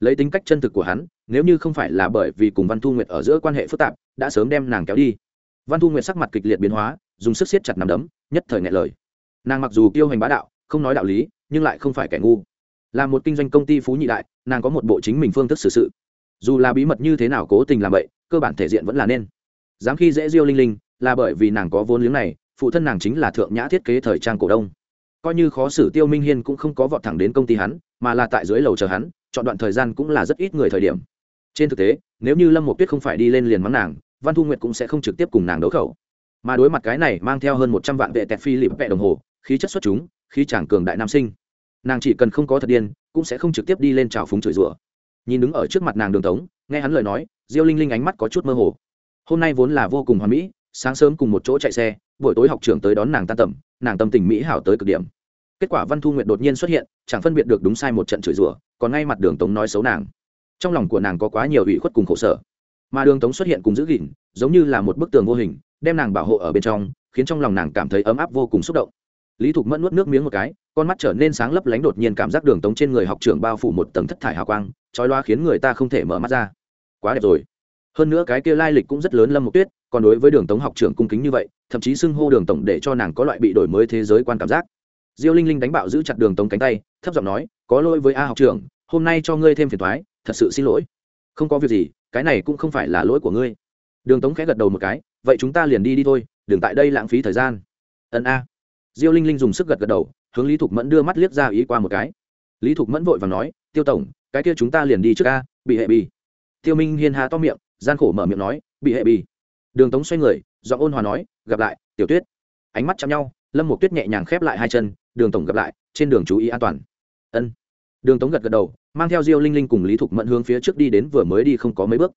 A: Lấy tính cách chân thực của hắn, nếu như không phải là bởi vì cùng văn thu nguyệt ở giữa quan hệ phức tạp, đã sớm đem nàng kéo đi. Văn thu nguyệt sắc mặt kịch liệt biến hóa, dùng sức siết chặt nằm đấm, nhất thời ngại lời. Nàng mặc dù kiêu hành bá đạo, không nói đạo lý, nhưng lại không phải kẻ ngu. Là một kinh doanh công ty phú nhị đại, nàng có một bộ chính mình phương thức xử sự. Dù là bí mật như thế nào cố tình làm vậy, cơ bản thể diện vẫn là nên. Dám khi dễ diêu linh linh là bởi vì nàng có vốn liếng này, phụ thân nàng chính là thượng nhã thiết kế thời trang cổ đông. Coi như khó xử tiêu minh hiên cũng không có vọt thẳng đến công ty hắn, mà là tại dưới lầu chờ hắn, chọn đoạn thời gian cũng là rất ít người thời điểm. Trên thực tế, nếu như lâm một tuyết không phải đi lên liền mắng nàng, văn thu nguyệt cũng sẽ không trực tiếp cùng nàng đấu khẩu. Mà đối mặt cái này mang theo hơn một trăm vạn vệ tẹt phi lịp vẹ đồng hồ, khí chất xuất chúng, khí chàng cường đại nam sinh. Nàng chỉ cần không có thật điên, cũng sẽ không trực tiếp đi lên trào phúng chửi rủa. Nhìn đứng ở trước mặt nàng đường tống, nghe hắn lời nói, diêu linh linh ánh mắt có chút mơ hồ. Hôm nay vốn là vô cùng hoà mỹ sáng sớm cùng một chỗ chạy xe, buổi tối học trường tới đón nàng tan tầm, nàng tâm tình mỹ hảo tới cực điểm. Kết quả văn thu nguyệt đột nhiên xuất hiện, chẳng phân biệt được đúng sai một trận chửi rủa, còn ngay mặt đường tống nói xấu nàng. Trong lòng của nàng có quá nhiều ủy khuất cùng khổ sở. Mà đường tống xuất hiện cùng giữ gìn, giống như là một bức tường vô hình, đem nàng bảo hộ ở bên trong, khiến trong lòng nàng cảm thấy ấm áp vô cùng xúc động. Lý thục mẫn nuốt nước miếng một cái, con mắt trở nên sáng lấp lánh đột nhiên cảm giác đường tống trên người học trường bao phủ một tầng thất thải hào quang, trói loa khiến người ta không thể mở mắt ra. Quá đẹp rồi. Hơn nữa cái kia lai lịch cũng rất lớn lâm một tuyết còn đối với đường tống học trưởng cung kính như vậy, thậm chí xưng hô đường tổng để cho nàng có loại bị đổi mới thế giới quan cảm giác. Diêu linh linh đánh bạo giữ chặt đường tống cánh tay, thấp giọng nói, có lỗi với a học trưởng, hôm nay cho ngươi thêm phiền thoái thật sự xin lỗi. Không có việc gì, cái này cũng không phải là lỗi của ngươi. Đường tống khẽ gật đầu một cái, vậy chúng ta liền đi đi thôi, đừng tại đây lãng phí thời gian. Ân a. Diêu linh linh dùng sức gật gật đầu, hướng lý thục mẫn đưa mắt liếc ra ý qua một cái. Lý thục mẫn vội và nói, tiêu tổng, cái kia chúng ta liền đi trước a, bị hệ bì. Tiêu minh hiên hà to miệng, gian khổ mở miệng nói, bị hệ bì đường tống xoay người do ôn hòa nói, gặp lại, tiểu tuyết. Ánh mắt chạm nhau, lâm một tuyết nhẹ nhàng khép lại hai chân, đường tổng gặp lại, trên đường chú ý an toàn. Ân. Đường tống gật gật đầu, mang theo diêu linh linh cùng lý thục mẫn hướng phía trước đi đến vừa mới đi không có mấy bước.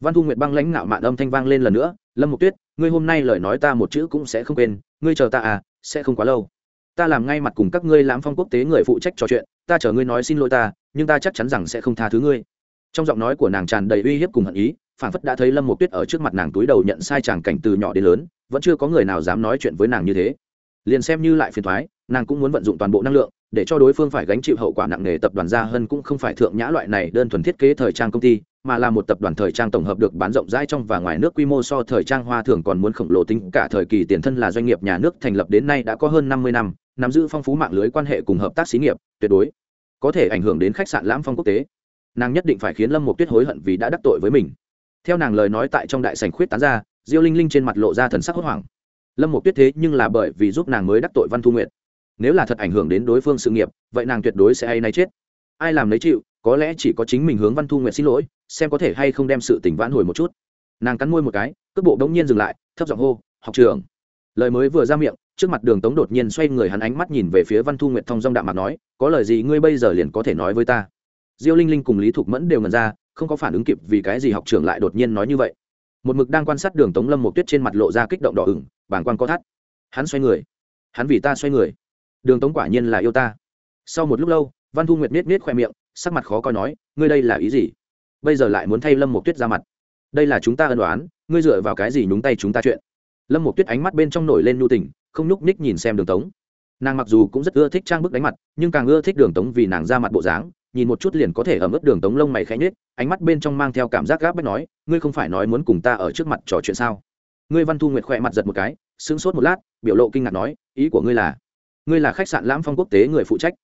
A: Văn thu nguyệt băng lãnh ngạo mạn âm thanh vang lên lần nữa, lâm một tuyết, ngươi hôm nay lời nói ta một chữ cũng sẽ không quên, ngươi chờ ta à sẽ không quá lâu. Ta làm ngay mặt cùng các ngươi lãm phong quốc tế người phụ trách trò chuyện, ta chờ ngươi nói xin lỗi ta, nhưng ta chắc chắn rằng sẽ không tha thứ ngươi. Trong giọng nói của nàng tràn đầy uy hiếp cùng hận ý phản phất đã thấy lâm một tuyết ở trước mặt nàng túi đầu nhận sai chàng cảnh từ nhỏ đến lớn, vẫn chưa có người nào dám nói chuyện với nàng như thế. Liền xem như lại phiền thoái, nàng cũng muốn vận dụng toàn bộ năng lượng, để cho đối phương phải gánh chịu hậu quả nặng nề tập đoàn gia hơn cũng không phải thượng nhã loại này đơn thuần thiết kế thời trang công ty, mà là một tập đoàn thời trang tổng hợp được bán rộng rãi trong và ngoài nước quy mô so thời trang hoa thường còn muốn khổng lồ tính, cả thời kỳ tiền thân là doanh nghiệp nhà nước thành lập đến nay đã có hơn năm mươi năm, nắm giữ phong phú mạng lưới quan hệ cùng hợp tác xí nghiệp, tuyệt đối có thể ảnh hưởng đến khách sạn lãm phong quốc tế. Nàng nhất định phải khiến lâm một tuyết hối hận vì đã đắc tội với mình theo nàng lời nói tại trong đại sành khuyết tán ra, diêu linh linh trên mặt lộ ra thần sắc hốt hoảng. Lâm một tuyết thế nhưng là bởi vì giúp nàng mới đắc tội văn thu nguyệt. Nếu là thật ảnh hưởng đến đối phương sự nghiệp, vậy nàng tuyệt đối sẽ hay nay chết. Ai làm lấy chịu, có lẽ chỉ có chính mình hướng văn thu nguyệt xin lỗi, xem có thể hay không đem sự tình vãn hồi một chút. Nàng cắn môi một cái, cước bộ đống nhiên dừng lại, thấp giọng hô, học trường lời mới vừa ra miệng, trước mặt đường tống đột nhiên xoay người hắn ánh mắt nhìn về phía văn thu nguyệt thông dong đạm mặt nói, có lời gì ngươi bây giờ liền có thể nói với ta? Diêu linh linh cùng lý thục mẫn đều ngần ra không có phản ứng kịp vì cái gì học trưởng lại đột nhiên nói như vậy. Một mực đang quan sát đường tống lâm một tuyết trên mặt lộ ra kích động đỏ ửng, bàng quan có thắt. Hắn xoay người. Hắn vì ta xoay người. Đường tống quả nhiên là yêu ta. Sau một lúc lâu, văn thu nguyệt miết miết khoe miệng, sắc mặt khó coi nói, ngươi đây là ý gì? Bây giờ lại muốn thay lâm một tuyết ra mặt. Đây là chúng ta ân đoán ngươi dựa vào cái gì nhúng tay chúng ta chuyện? Lâm một tuyết ánh mắt bên trong nổi lên nhu tình, không nhúc ních nhìn xem đường tống. Nàng mặc dù cũng rất ưa thích trang bức đánh mặt, nhưng càng ưa thích đường tống vì nàng ra mặt bộ dáng nhìn một chút liền có thể ẩm ướt đường tống lông mày khẽ nhếch, ánh mắt bên trong mang theo cảm giác gáp bách nói, ngươi không phải nói muốn cùng ta ở trước mặt trò chuyện sao? Ngươi văn thu nguyệt khỏe mặt giật một cái, sững sốt một lát, biểu lộ kinh ngạc nói, ý của ngươi là ngươi là khách sạn lãm phong quốc tế người phụ trách?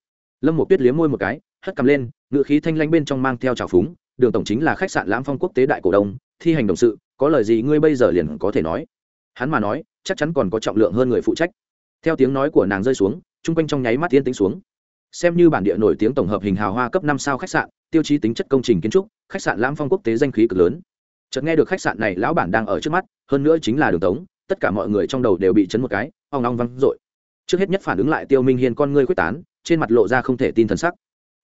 A: Lâm một tuyết liếm môi một cái, hất cầm lên, ngựa khí thanh lanh bên trong mang theo trào phúng, đường tổng chính là khách sạn lãm phong quốc tế đại cổ đông, thi hành đồng sự, có lời gì ngươi bây giờ liền có thể nói? Hắn mà nói, chắc chắn còn có trọng lượng hơn người phụ trách. Theo tiếng nói của nàng rơi xuống, chung quanh trong nháy mắt tiến tính xuống xem như bản địa nổi tiếng tổng hợp hình hào hoa cấp năm sao khách sạn, tiêu chí tính chất công trình kiến trúc, khách sạn lãm phong quốc tế danh khí cực lớn. Chợt nghe được khách sạn này lão bản đang ở trước mắt, hơn nữa chính là đường tống, tất cả mọi người trong đầu đều bị chấn một cái, ong ong văng dội. Trước hết nhất phản ứng lại tiêu minh hiên con ngươi quyết tán, trên mặt lộ ra không thể tin thần sắc.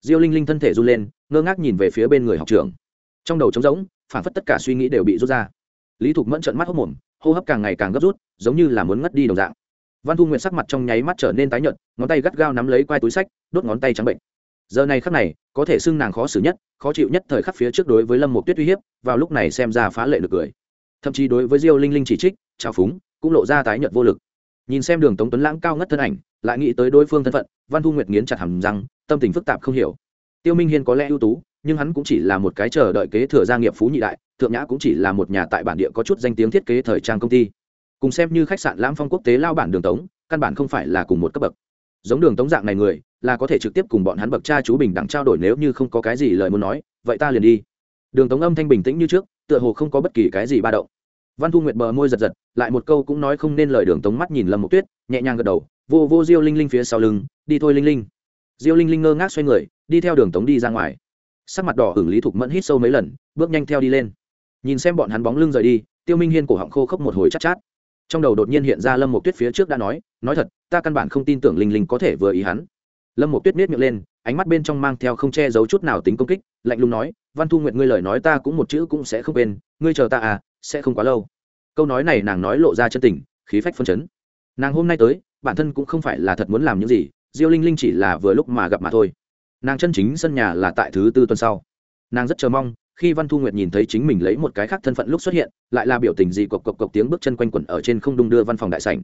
A: Diêu linh linh thân thể run lên, ngơ ngác nhìn về phía bên người học trưởng. Trong đầu trống rỗng, phản phất tất cả suy nghĩ đều bị rút ra. Lý thục mẫn trợn mắt hốc mồm, hô hấp càng ngày càng gấp rút, giống như là muốn ngất đi đồng dạng. Văn thu nguyện sắc mặt trong nháy mắt trở nên tái nhợt, ngón tay gắt gao nắm lấy quai túi sách đốt ngón tay trắng bệnh. Giờ này khắc này, có thể xưng nàng khó xử nhất, khó chịu nhất thời khắc phía trước đối với lâm một tuyết uy hiếp, vào lúc này xem ra phá lệ được cười. Thậm chí đối với diêu linh linh chỉ trích, trào phúng, cũng lộ ra tái nhợt vô lực. Nhìn xem đường tống tuấn lãng cao ngất thân ảnh, lại nghĩ tới đối phương thân phận, văn thu nguyệt nghiến chặt hầm răng, tâm tình phức tạp không hiểu. Tiêu minh hiên có lẽ ưu tú, nhưng hắn cũng chỉ là một cái chờ đợi kế thừa gia nghiệp phú nhị đại, thượng nhã cũng chỉ là một nhà tại bản địa có chút danh tiếng thiết kế thời trang công ty. Cùng xem như khách sạn lãm phong quốc tế lao bản đường tống, căn bản không phải là cùng một cấp bậc. Giống đường tống dạng này người là có thể trực tiếp cùng bọn hắn bậc cha chú bình đẳng trao đổi nếu như không có cái gì lời muốn nói vậy ta liền đi. Đường tống âm thanh bình tĩnh như trước tựa hồ không có bất kỳ cái gì ba động. Văn thu nguyệt bờ môi giật giật lại một câu cũng nói không nên lời đường tống mắt nhìn lâm một tuyết nhẹ nhàng gật đầu vô vô diêu linh linh phía sau lưng đi thôi linh linh. Diêu linh linh ngơ ngác xoay người đi theo đường tống đi ra ngoài. Sắc mặt đỏ hưởng lý thục mẫn hít sâu mấy lần bước nhanh theo đi lên. Nhìn xem bọn hắn bóng lưng rời đi tiêu minh hiên cổ họng khô khốc một hồi chắc chát, chát. Trong đầu đột nhiên hiện ra lâm một tuyết phía trước đã nói nói thật ta căn bản không tin tưởng linh linh có thể vừa ý hắn lâm một tuyết miết miệng lên, ánh mắt bên trong mang theo không che giấu chút nào tính công kích, lạnh lùng nói, văn thu nguyện ngươi lời nói ta cũng một chữ cũng sẽ không quên, ngươi chờ ta à sẽ không quá lâu. Câu nói này nàng nói lộ ra chân tình, khí phách phân chấn. Nàng hôm nay tới, bản thân cũng không phải là thật muốn làm những gì, diêu linh linh chỉ là vừa lúc mà gặp mà thôi. Nàng chân chính sân nhà là tại thứ tư tuần sau. Nàng rất chờ mong, khi văn thu nguyệt nhìn thấy chính mình lấy một cái khác thân phận lúc xuất hiện, lại là biểu tình gì cộc cộc cộc tiếng bước chân quanh quẩn ở trên không đung đưa văn phòng đại sảnh.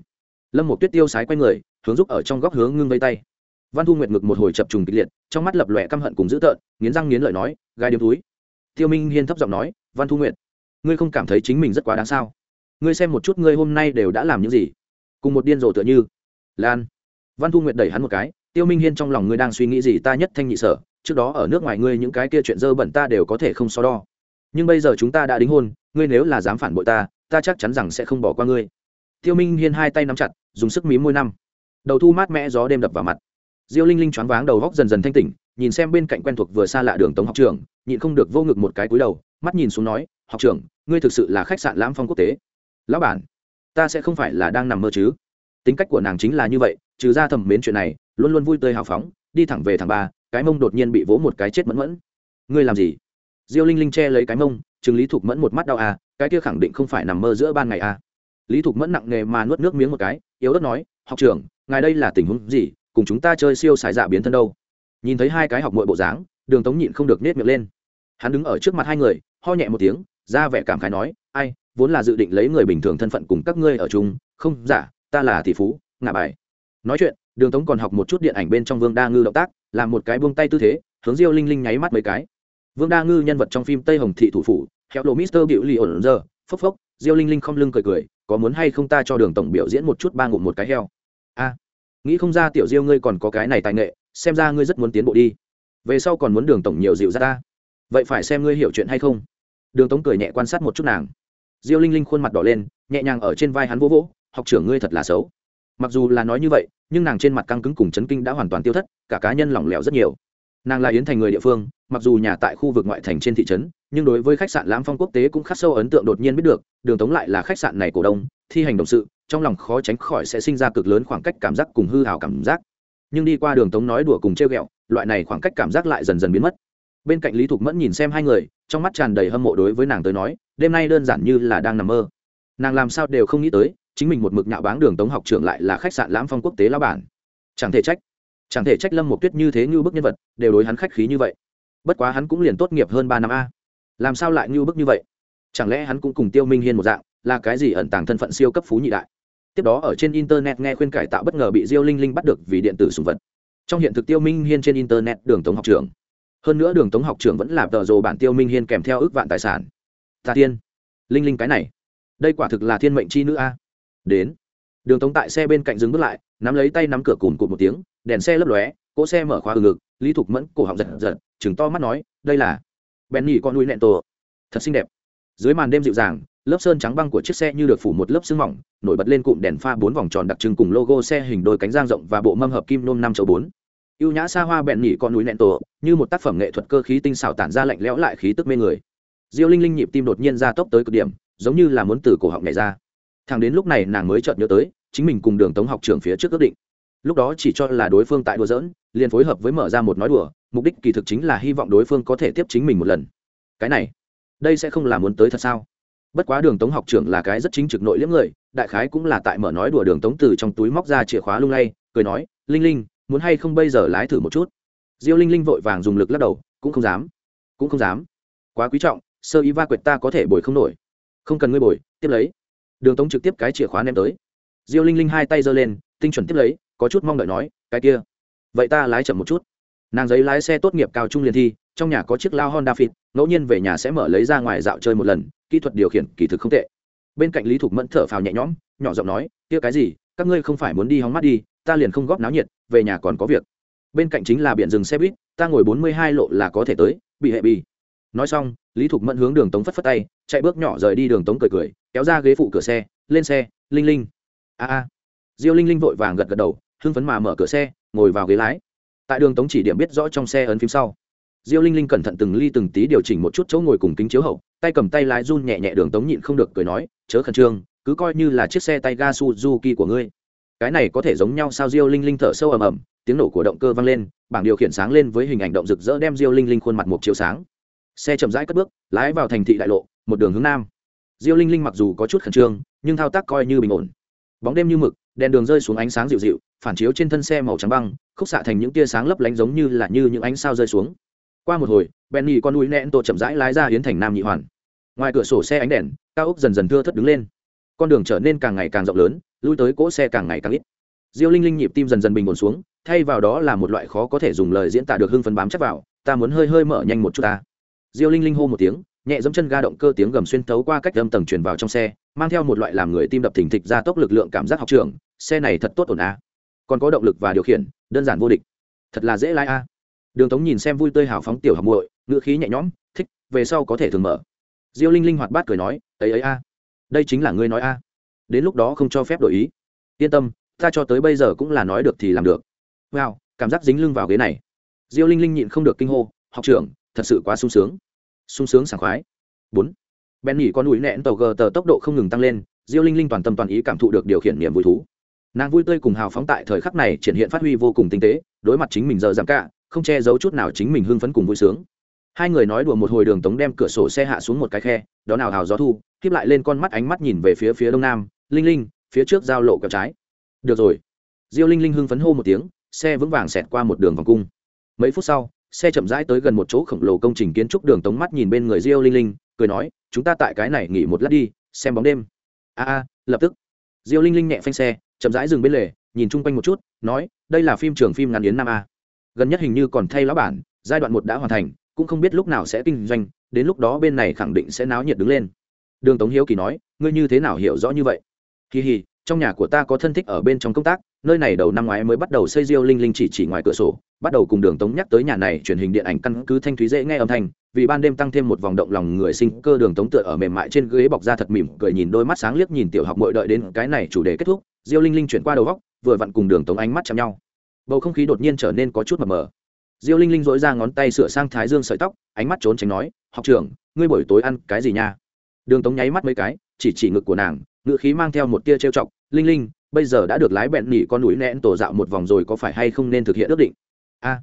A: Lâm một tuyết tiêu sái quay người, hướng giúp ở trong góc hướng ngưng vây tay văn thu nguyệt ngực một hồi chập trùng kịch liệt, trong mắt lập lòe căm hận cùng dữ tợn, nghiến răng nghiến lợi nói gai điếm túi. Tiêu minh hiên thấp giọng nói, văn thu nguyệt, ngươi không cảm thấy chính mình rất quá đáng sao? Ngươi xem một chút ngươi hôm nay đều đã làm những gì? Cùng một điên rồ tựa như. Lan. Văn thu nguyệt đẩy hắn một cái, tiêu minh hiên trong lòng ngươi đang suy nghĩ gì ta nhất thanh nhị sở, trước đó ở nước ngoài ngươi những cái kia chuyện dơ bẩn ta đều có thể không so đo. Nhưng bây giờ chúng ta đã đính hôn, ngươi nếu là dám phản bội ta ta chắc chắn rằng sẽ không bỏ qua ngươi. Tiêu minh hiên hai tay nắm chặt, dùng sức mím môi năm. Đầu thu mát mẽ gió đêm đập vào mặt diêu linh linh choáng váng đầu góc dần dần thanh tỉnh, nhìn xem bên cạnh quen thuộc vừa xa lạ đường tống học trường nhịn không được vô ngực một cái cúi đầu, mắt nhìn xuống nói, học trưởng, ngươi thực sự là khách sạn lãm phong quốc tế. Lão bản, ta sẽ không phải là đang nằm mơ chứ. Tính cách của nàng chính là như vậy, trừ ra thầm mến chuyện này, luôn luôn vui tươi hào phóng, đi thẳng về thẳng ba, cái mông đột nhiên bị vỗ một cái chết mẫn mẫn. Ngươi làm gì? Diêu linh linh che lấy cái mông, chừng lý thục mẫn một mắt đau à cái kia khẳng định không phải nằm mơ giữa ban ngày à. Lý thục mẫn nặng nề mà nuốt nước miếng một cái, yếu ớt nói, học trưởng, ngài đây là tình huống gì? Cùng chúng ta chơi siêu xài dạ biến thân đâu. Nhìn thấy hai cái học mội bộ dáng, đường tống nhịn không được nết miệng lên. Hắn đứng ở trước mặt hai người, ho nhẹ một tiếng, ra vẻ cảm khái nói, ai, vốn là dự định lấy người bình thường thân phận cùng các ngươi ở chung, không giả ta là tỷ phú ngả bài. Nói chuyện, đường tống còn học một chút điện ảnh bên trong vương đa ngư động tác, làm một cái buông tay tư thế, hướng diêu linh linh nháy mắt mấy cái. Vương đa ngư nhân vật trong phim tây hồng thị thủ phủ, theo lộ mister biểu li ổn giờ, phốc phốc, diêu linh linh không lưng cười cười, có muốn hay không ta cho đường tổng biểu diễn một chút ba ngụm một cái heo? Nghĩ không ra tiểu diêu ngươi còn có cái này tài nghệ, xem ra ngươi rất muốn tiến bộ đi. Về sau còn muốn đường tổng nhiều dịu ra ta. Vậy phải xem ngươi hiểu chuyện hay không. Đường tống cười nhẹ quan sát một chút nàng. Diêu linh linh khuôn mặt đỏ lên, nhẹ nhàng ở trên vai hắn vỗ vỗ, học trưởng ngươi thật là xấu. Mặc dù là nói như vậy, nhưng nàng trên mặt căng cứng cùng chấn kinh đã hoàn toàn tiêu thất, cả cá nhân lỏng lẻo rất nhiều. Nàng là yến thành người địa phương, mặc dù nhà tại khu vực ngoại thành trên thị trấn, nhưng đối với khách sạn lãm phong quốc tế cũng khắc sâu ấn tượng đột nhiên biết được, đường tống lại là khách sạn này cổ đông, thi hành đồng sự trong lòng khó tránh khỏi sẽ sinh ra cực lớn khoảng cách cảm giác cùng hư hào cảm giác. Nhưng đi qua đường tống nói đùa cùng treo ghẹo, loại này khoảng cách cảm giác lại dần dần biến mất. Bên cạnh lý thục mẫn nhìn xem hai người, trong mắt tràn đầy hâm mộ đối với nàng tới nói, đêm nay đơn giản như là đang nằm mơ. Nàng làm sao đều không nghĩ tới, chính mình một mực nhạo báng đường tống học trưởng lại là khách sạn lãm phong quốc tế lao bản. Chẳng thể trách, chẳng thể trách lâm một tuyết như thế như bức nhân vật, đều đối hắn khách khí như vậy. Bất quá hắn cũng liền tốt nghiệp hơn ba năm a. Làm sao lại như bức như vậy? Chẳng lẽ hắn cũng cùng tiêu minh hiên một dạng, là cái gì ẩn tàng thân phận siêu cấp phú nhị đại? Tiếp đó ở trên internet nghe khuyên cải tạo bất ngờ bị diêu linh linh bắt được vì điện tử sùng vật. Trong hiện thực tiêu minh hiên trên internet, đường tống học trường hơn nữa đường tống học trường vẫn là tờ rồ bản tiêu minh hiên kèm theo ước vạn tài sản. Tà tiên. Linh linh cái này. Đây quả thực là thiên mệnh chi nữ a. Đến. Đường tống tại xe bên cạnh dừng bước lại, nắm lấy tay nắm cửa cùm cụt một tiếng, đèn xe lấp lóe, cỗ xe mở khóa ừ ngực, lý thục mẫn cổ họng giật giật chừng to mắt nói, đây là bèn nhỉ con nuôi nẹn tổ. Thật xinh đẹp. Dưới màn đêm dịu dàng lớp sơn trắng băng của chiếc xe như được phủ một lớp sương mỏng, nổi bật lên cụm đèn pha bốn vòng tròn đặc trưng cùng logo xe hình đôi cánh giang rộng và bộ mâm hợp kim nôm năm chấu bốn. Ưu nhã xa hoa bẹn nhỉ con núi nẹn tổ, như một tác phẩm nghệ thuật cơ khí tinh xảo tản ra lạnh lẽo lại khí tức mê người. Diêu linh linh nhịp tim đột nhiên ra tốc tới cực điểm, giống như là muốn từ cổ họng này ra. Thằng đến lúc này nàng mới chợt nhớ tới, chính mình cùng đường tống học trường phía trước ước định. Lúc đó chỉ cho là đối phương tại đùa giỡn, liền phối hợp với mở ra một nói đùa, mục đích kỳ thực chính là hy vọng đối phương có thể tiếp chính mình một lần. Cái này, đây sẽ không là muốn tới thật sao? Bất quá đường tống học trưởng là cái rất chính trực nội liếm người, đại khái cũng là tại mở nói đùa đường tống từ trong túi móc ra chìa khóa lung lay, cười nói, linh linh, muốn hay không bây giờ lái thử một chút? Diêu linh linh vội vàng dùng lực lắc đầu, cũng không dám, cũng không dám. Quá quý trọng, sơ ý va quệt ta có thể bồi không nổi. Không cần ngươi bồi, tiếp lấy. Đường tống trực tiếp cái chìa khóa ném tới. Diêu linh linh hai tay giơ lên, tinh chuẩn tiếp lấy, có chút mong đợi nói, cái kia, vậy ta lái chậm một chút. Nàng giấy lái xe tốt nghiệp cao trung liền thi, trong nhà có chiếc lao honda fit, ngẫu nhiên về nhà sẽ mở lấy ra ngoài dạo chơi một lần kỹ thuật điều khiển kỳ thực không tệ. Bên cạnh lý thục mẫn thở phào nhẹ nhõm, nhỏ giọng nói, kia cái gì? Các ngươi không phải muốn đi hóng mắt đi, ta liền không góp náo nhiệt, về nhà còn có việc. Bên cạnh chính là biển rừng xe buýt, ta ngồi bốn mươi hai lộ là có thể tới, bị hệ bi nói xong, lý thục mẫn hướng đường tống phất phất tay, chạy bước nhỏ rời đi đường tống cười cười, kéo ra ghế phụ cửa xe, lên xe, linh linh. A a. Diêu linh linh vội vàng gật gật đầu, hưng phấn mà mở cửa xe, ngồi vào ghế lái. Tại đường tống chỉ điểm biết rõ trong xe ấn phím sau diêu linh linh cẩn thận từng ly từng tí điều chỉnh một chút chỗ ngồi cùng kính chiếu hậu, tay cầm tay lái run nhẹ nhẹ đường tống nhịn không được cười nói, chớ khẩn trương, cứ coi như là chiếc xe tay ga suzuki của ngươi. Cái này có thể giống nhau sao? Diêu linh linh thở sâu ầm ầm, tiếng nổ của động cơ vang lên, bảng điều khiển sáng lên với hình ảnh động rực rỡ đem diêu linh linh khuôn mặt một chiếu sáng. Xe chậm rãi cất bước, lái vào thành thị đại lộ, một đường hướng nam. Diêu linh linh mặc dù có chút khẩn trương, nhưng thao tác coi như bình ổn. Bóng đêm như mực, đèn đường rơi xuống ánh sáng dịu dịu, phản chiếu trên thân xe màu trắng băng, khúc xạ thành những tia sáng lấp lánh giống như là như những ánh sao rơi xuống qua một hồi, benny con núi nẹn tổ chậm rãi lái ra hiến thành nam nhị hoàn. Ngoài cửa sổ xe ánh đèn, cao ốc dần dần thưa thất đứng lên. Con đường trở nên càng ngày càng rộng lớn, lui tới cỗ xe càng ngày càng ít. Diêu linh linh nhịp tim dần dần bình ổn xuống, thay vào đó là một loại khó có thể dùng lời diễn tả được hưng phấn bám chắc vào, ta muốn hơi hơi mở nhanh một chút ta. Diêu linh linh hô một tiếng, nhẹ dẫm chân ga động cơ tiếng gầm xuyên thấu qua cách âm tầng truyền vào trong xe, mang theo một loại làm người tim đập thình thịch ra tốc lực lượng cảm giác học trường, xe này thật tốt ổn a. Còn có động lực và điều khiển, đơn giản vô địch. Thật là dễ lái a đường tống nhìn xem vui tươi hào phóng tiểu học muội, ngữ khí nhẹ nhõm, thích, về sau có thể thường mở. Diêu linh linh hoạt bát cười nói, ấy ấy a, đây chính là ngươi nói a. Đến lúc đó không cho phép đổi ý. Yên tâm, ta cho tới bây giờ cũng là nói được thì làm được. Wow, cảm giác dính lưng vào ghế này. Diêu linh linh nhịn không được kinh hô, học trưởng, thật sự quá sung sướng. Sung sướng sảng khoái. Bốn. Bèn nghỉ con ủi nẹn tàu gờ tờ tốc độ không ngừng tăng lên, diêu linh linh toàn tâm toàn ý cảm thụ được điều khiển niềm vui thú. Nàng vui tươi cùng hào phóng tại thời khắc này triển hiện phát huy vô cùng tinh tế, đối mặt chính mình giờ giảm cả không che giấu chút nào chính mình hưng phấn cùng vui sướng. Hai người nói đùa một hồi đường tống đem cửa sổ xe hạ xuống một cái khe, đó nào hào gió thu, khiếp lại lên con mắt ánh mắt nhìn về phía phía đông nam, linh linh, phía trước giao lộ kẹo trái. Được rồi. Diêu linh linh hưng phấn hô một tiếng, xe vững vàng xẹt qua một đường vòng cung. Mấy phút sau, xe chậm rãi tới gần một chỗ khổng lồ công trình kiến trúc đường tống mắt nhìn bên người diêu linh linh, cười nói, chúng ta tại cái này nghỉ một lát đi, xem bóng đêm. A a, lập tức. Diêu linh linh nhẹ phanh xe, chậm rãi dừng bên lề, nhìn chung quanh một chút, nói, đây là phim trường phim ngắn yến nam a gần nhất hình như còn thay lão bản, giai đoạn một đã hoàn thành, cũng không biết lúc nào sẽ kinh doanh, đến lúc đó bên này khẳng định sẽ náo nhiệt đứng lên. Đường tống hiếu kỳ nói, ngươi như thế nào hiểu rõ như vậy? Kỳ hì, trong nhà của ta có thân thích ở bên trong công tác, nơi này đầu năm ngoái mới bắt đầu xây diêu linh linh chỉ chỉ ngoài cửa sổ, bắt đầu cùng đường tống nhắc tới nhà này truyền hình điện ảnh căn cứ thanh thúy dễ nghe âm thanh, vì ban đêm tăng thêm một vòng động lòng người sinh cơ đường tống tựa ở mềm mại trên ghế bọc da thật mỉm cười nhìn đôi mắt sáng liếc nhìn tiểu học mội đợi đến cái này chủ đề kết thúc, diêu linh linh chuyển qua đầu góc, vừa vặn cùng đường tống ánh mắt chạm nhau bầu không khí đột nhiên trở nên có chút mờ mờ. Diêu linh linh dỗi ra ngón tay sửa sang thái dương sợi tóc, ánh mắt trốn tránh nói, học trưởng, ngươi buổi tối ăn cái gì nha? Đường tống nháy mắt mấy cái, chỉ chỉ ngực của nàng ngự khí mang theo một tia trêu chọc, linh linh, bây giờ đã được lái bẹn nỉ con núi nẹn tổ dạo một vòng rồi có phải hay không nên thực hiện ước định? A,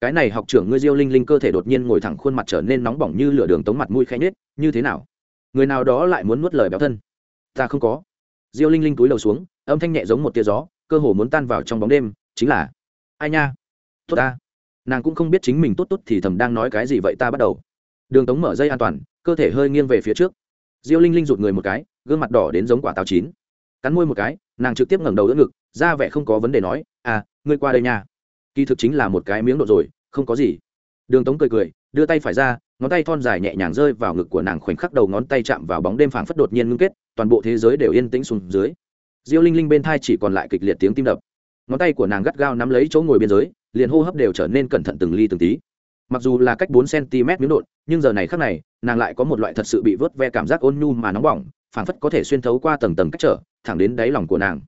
A: cái này học trưởng ngươi diêu linh linh cơ thể đột nhiên ngồi thẳng khuôn mặt trở nên nóng bỏng như lửa. Đường tống mặt mũi khẽ nhết như thế nào? Người nào đó lại muốn nuốt lời béo thân? Ta không có. Diêu linh linh túi đầu xuống, âm thanh nhẹ giống một tia gió, cơ hồ muốn tan vào trong bóng đêm, chính là ai nha? Tốt ta. Nàng cũng không biết chính mình tốt tốt thì thầm đang nói cái gì vậy ta bắt đầu. Đường tống mở dây an toàn, cơ thể hơi nghiêng về phía trước. Diêu linh linh rụt người một cái, gương mặt đỏ đến giống quả táo chín. Cắn môi một cái, nàng trực tiếp ngẩng đầu đỡ ngực, ra vẻ không có vấn đề nói à ngươi qua đây nha. Kỳ thực chính là một cái miếng độ rồi, không có gì. Đường tống cười cười, đưa tay phải ra, ngón tay thon dài nhẹ nhàng rơi vào ngực của nàng khoảnh khắc đầu ngón tay chạm vào bóng đêm phảng phất đột nhiên ngưng kết, toàn bộ thế giới đều yên tĩnh xuống dưới. Diêu linh linh bên thai chỉ còn lại kịch liệt tiếng tim đập ngón tay của nàng gắt gao nắm lấy chỗ ngồi biên giới, liền hô hấp đều trở nên cẩn thận từng ly từng tí. Mặc dù là cách bốn cm miếng đột, nhưng giờ này khác này, nàng lại có một loại thật sự bị vớt ve cảm giác ôn nhu mà nóng bỏng, phảng phất có thể xuyên thấu qua tầng tầng cách trở, thẳng đến đáy lòng của nàng.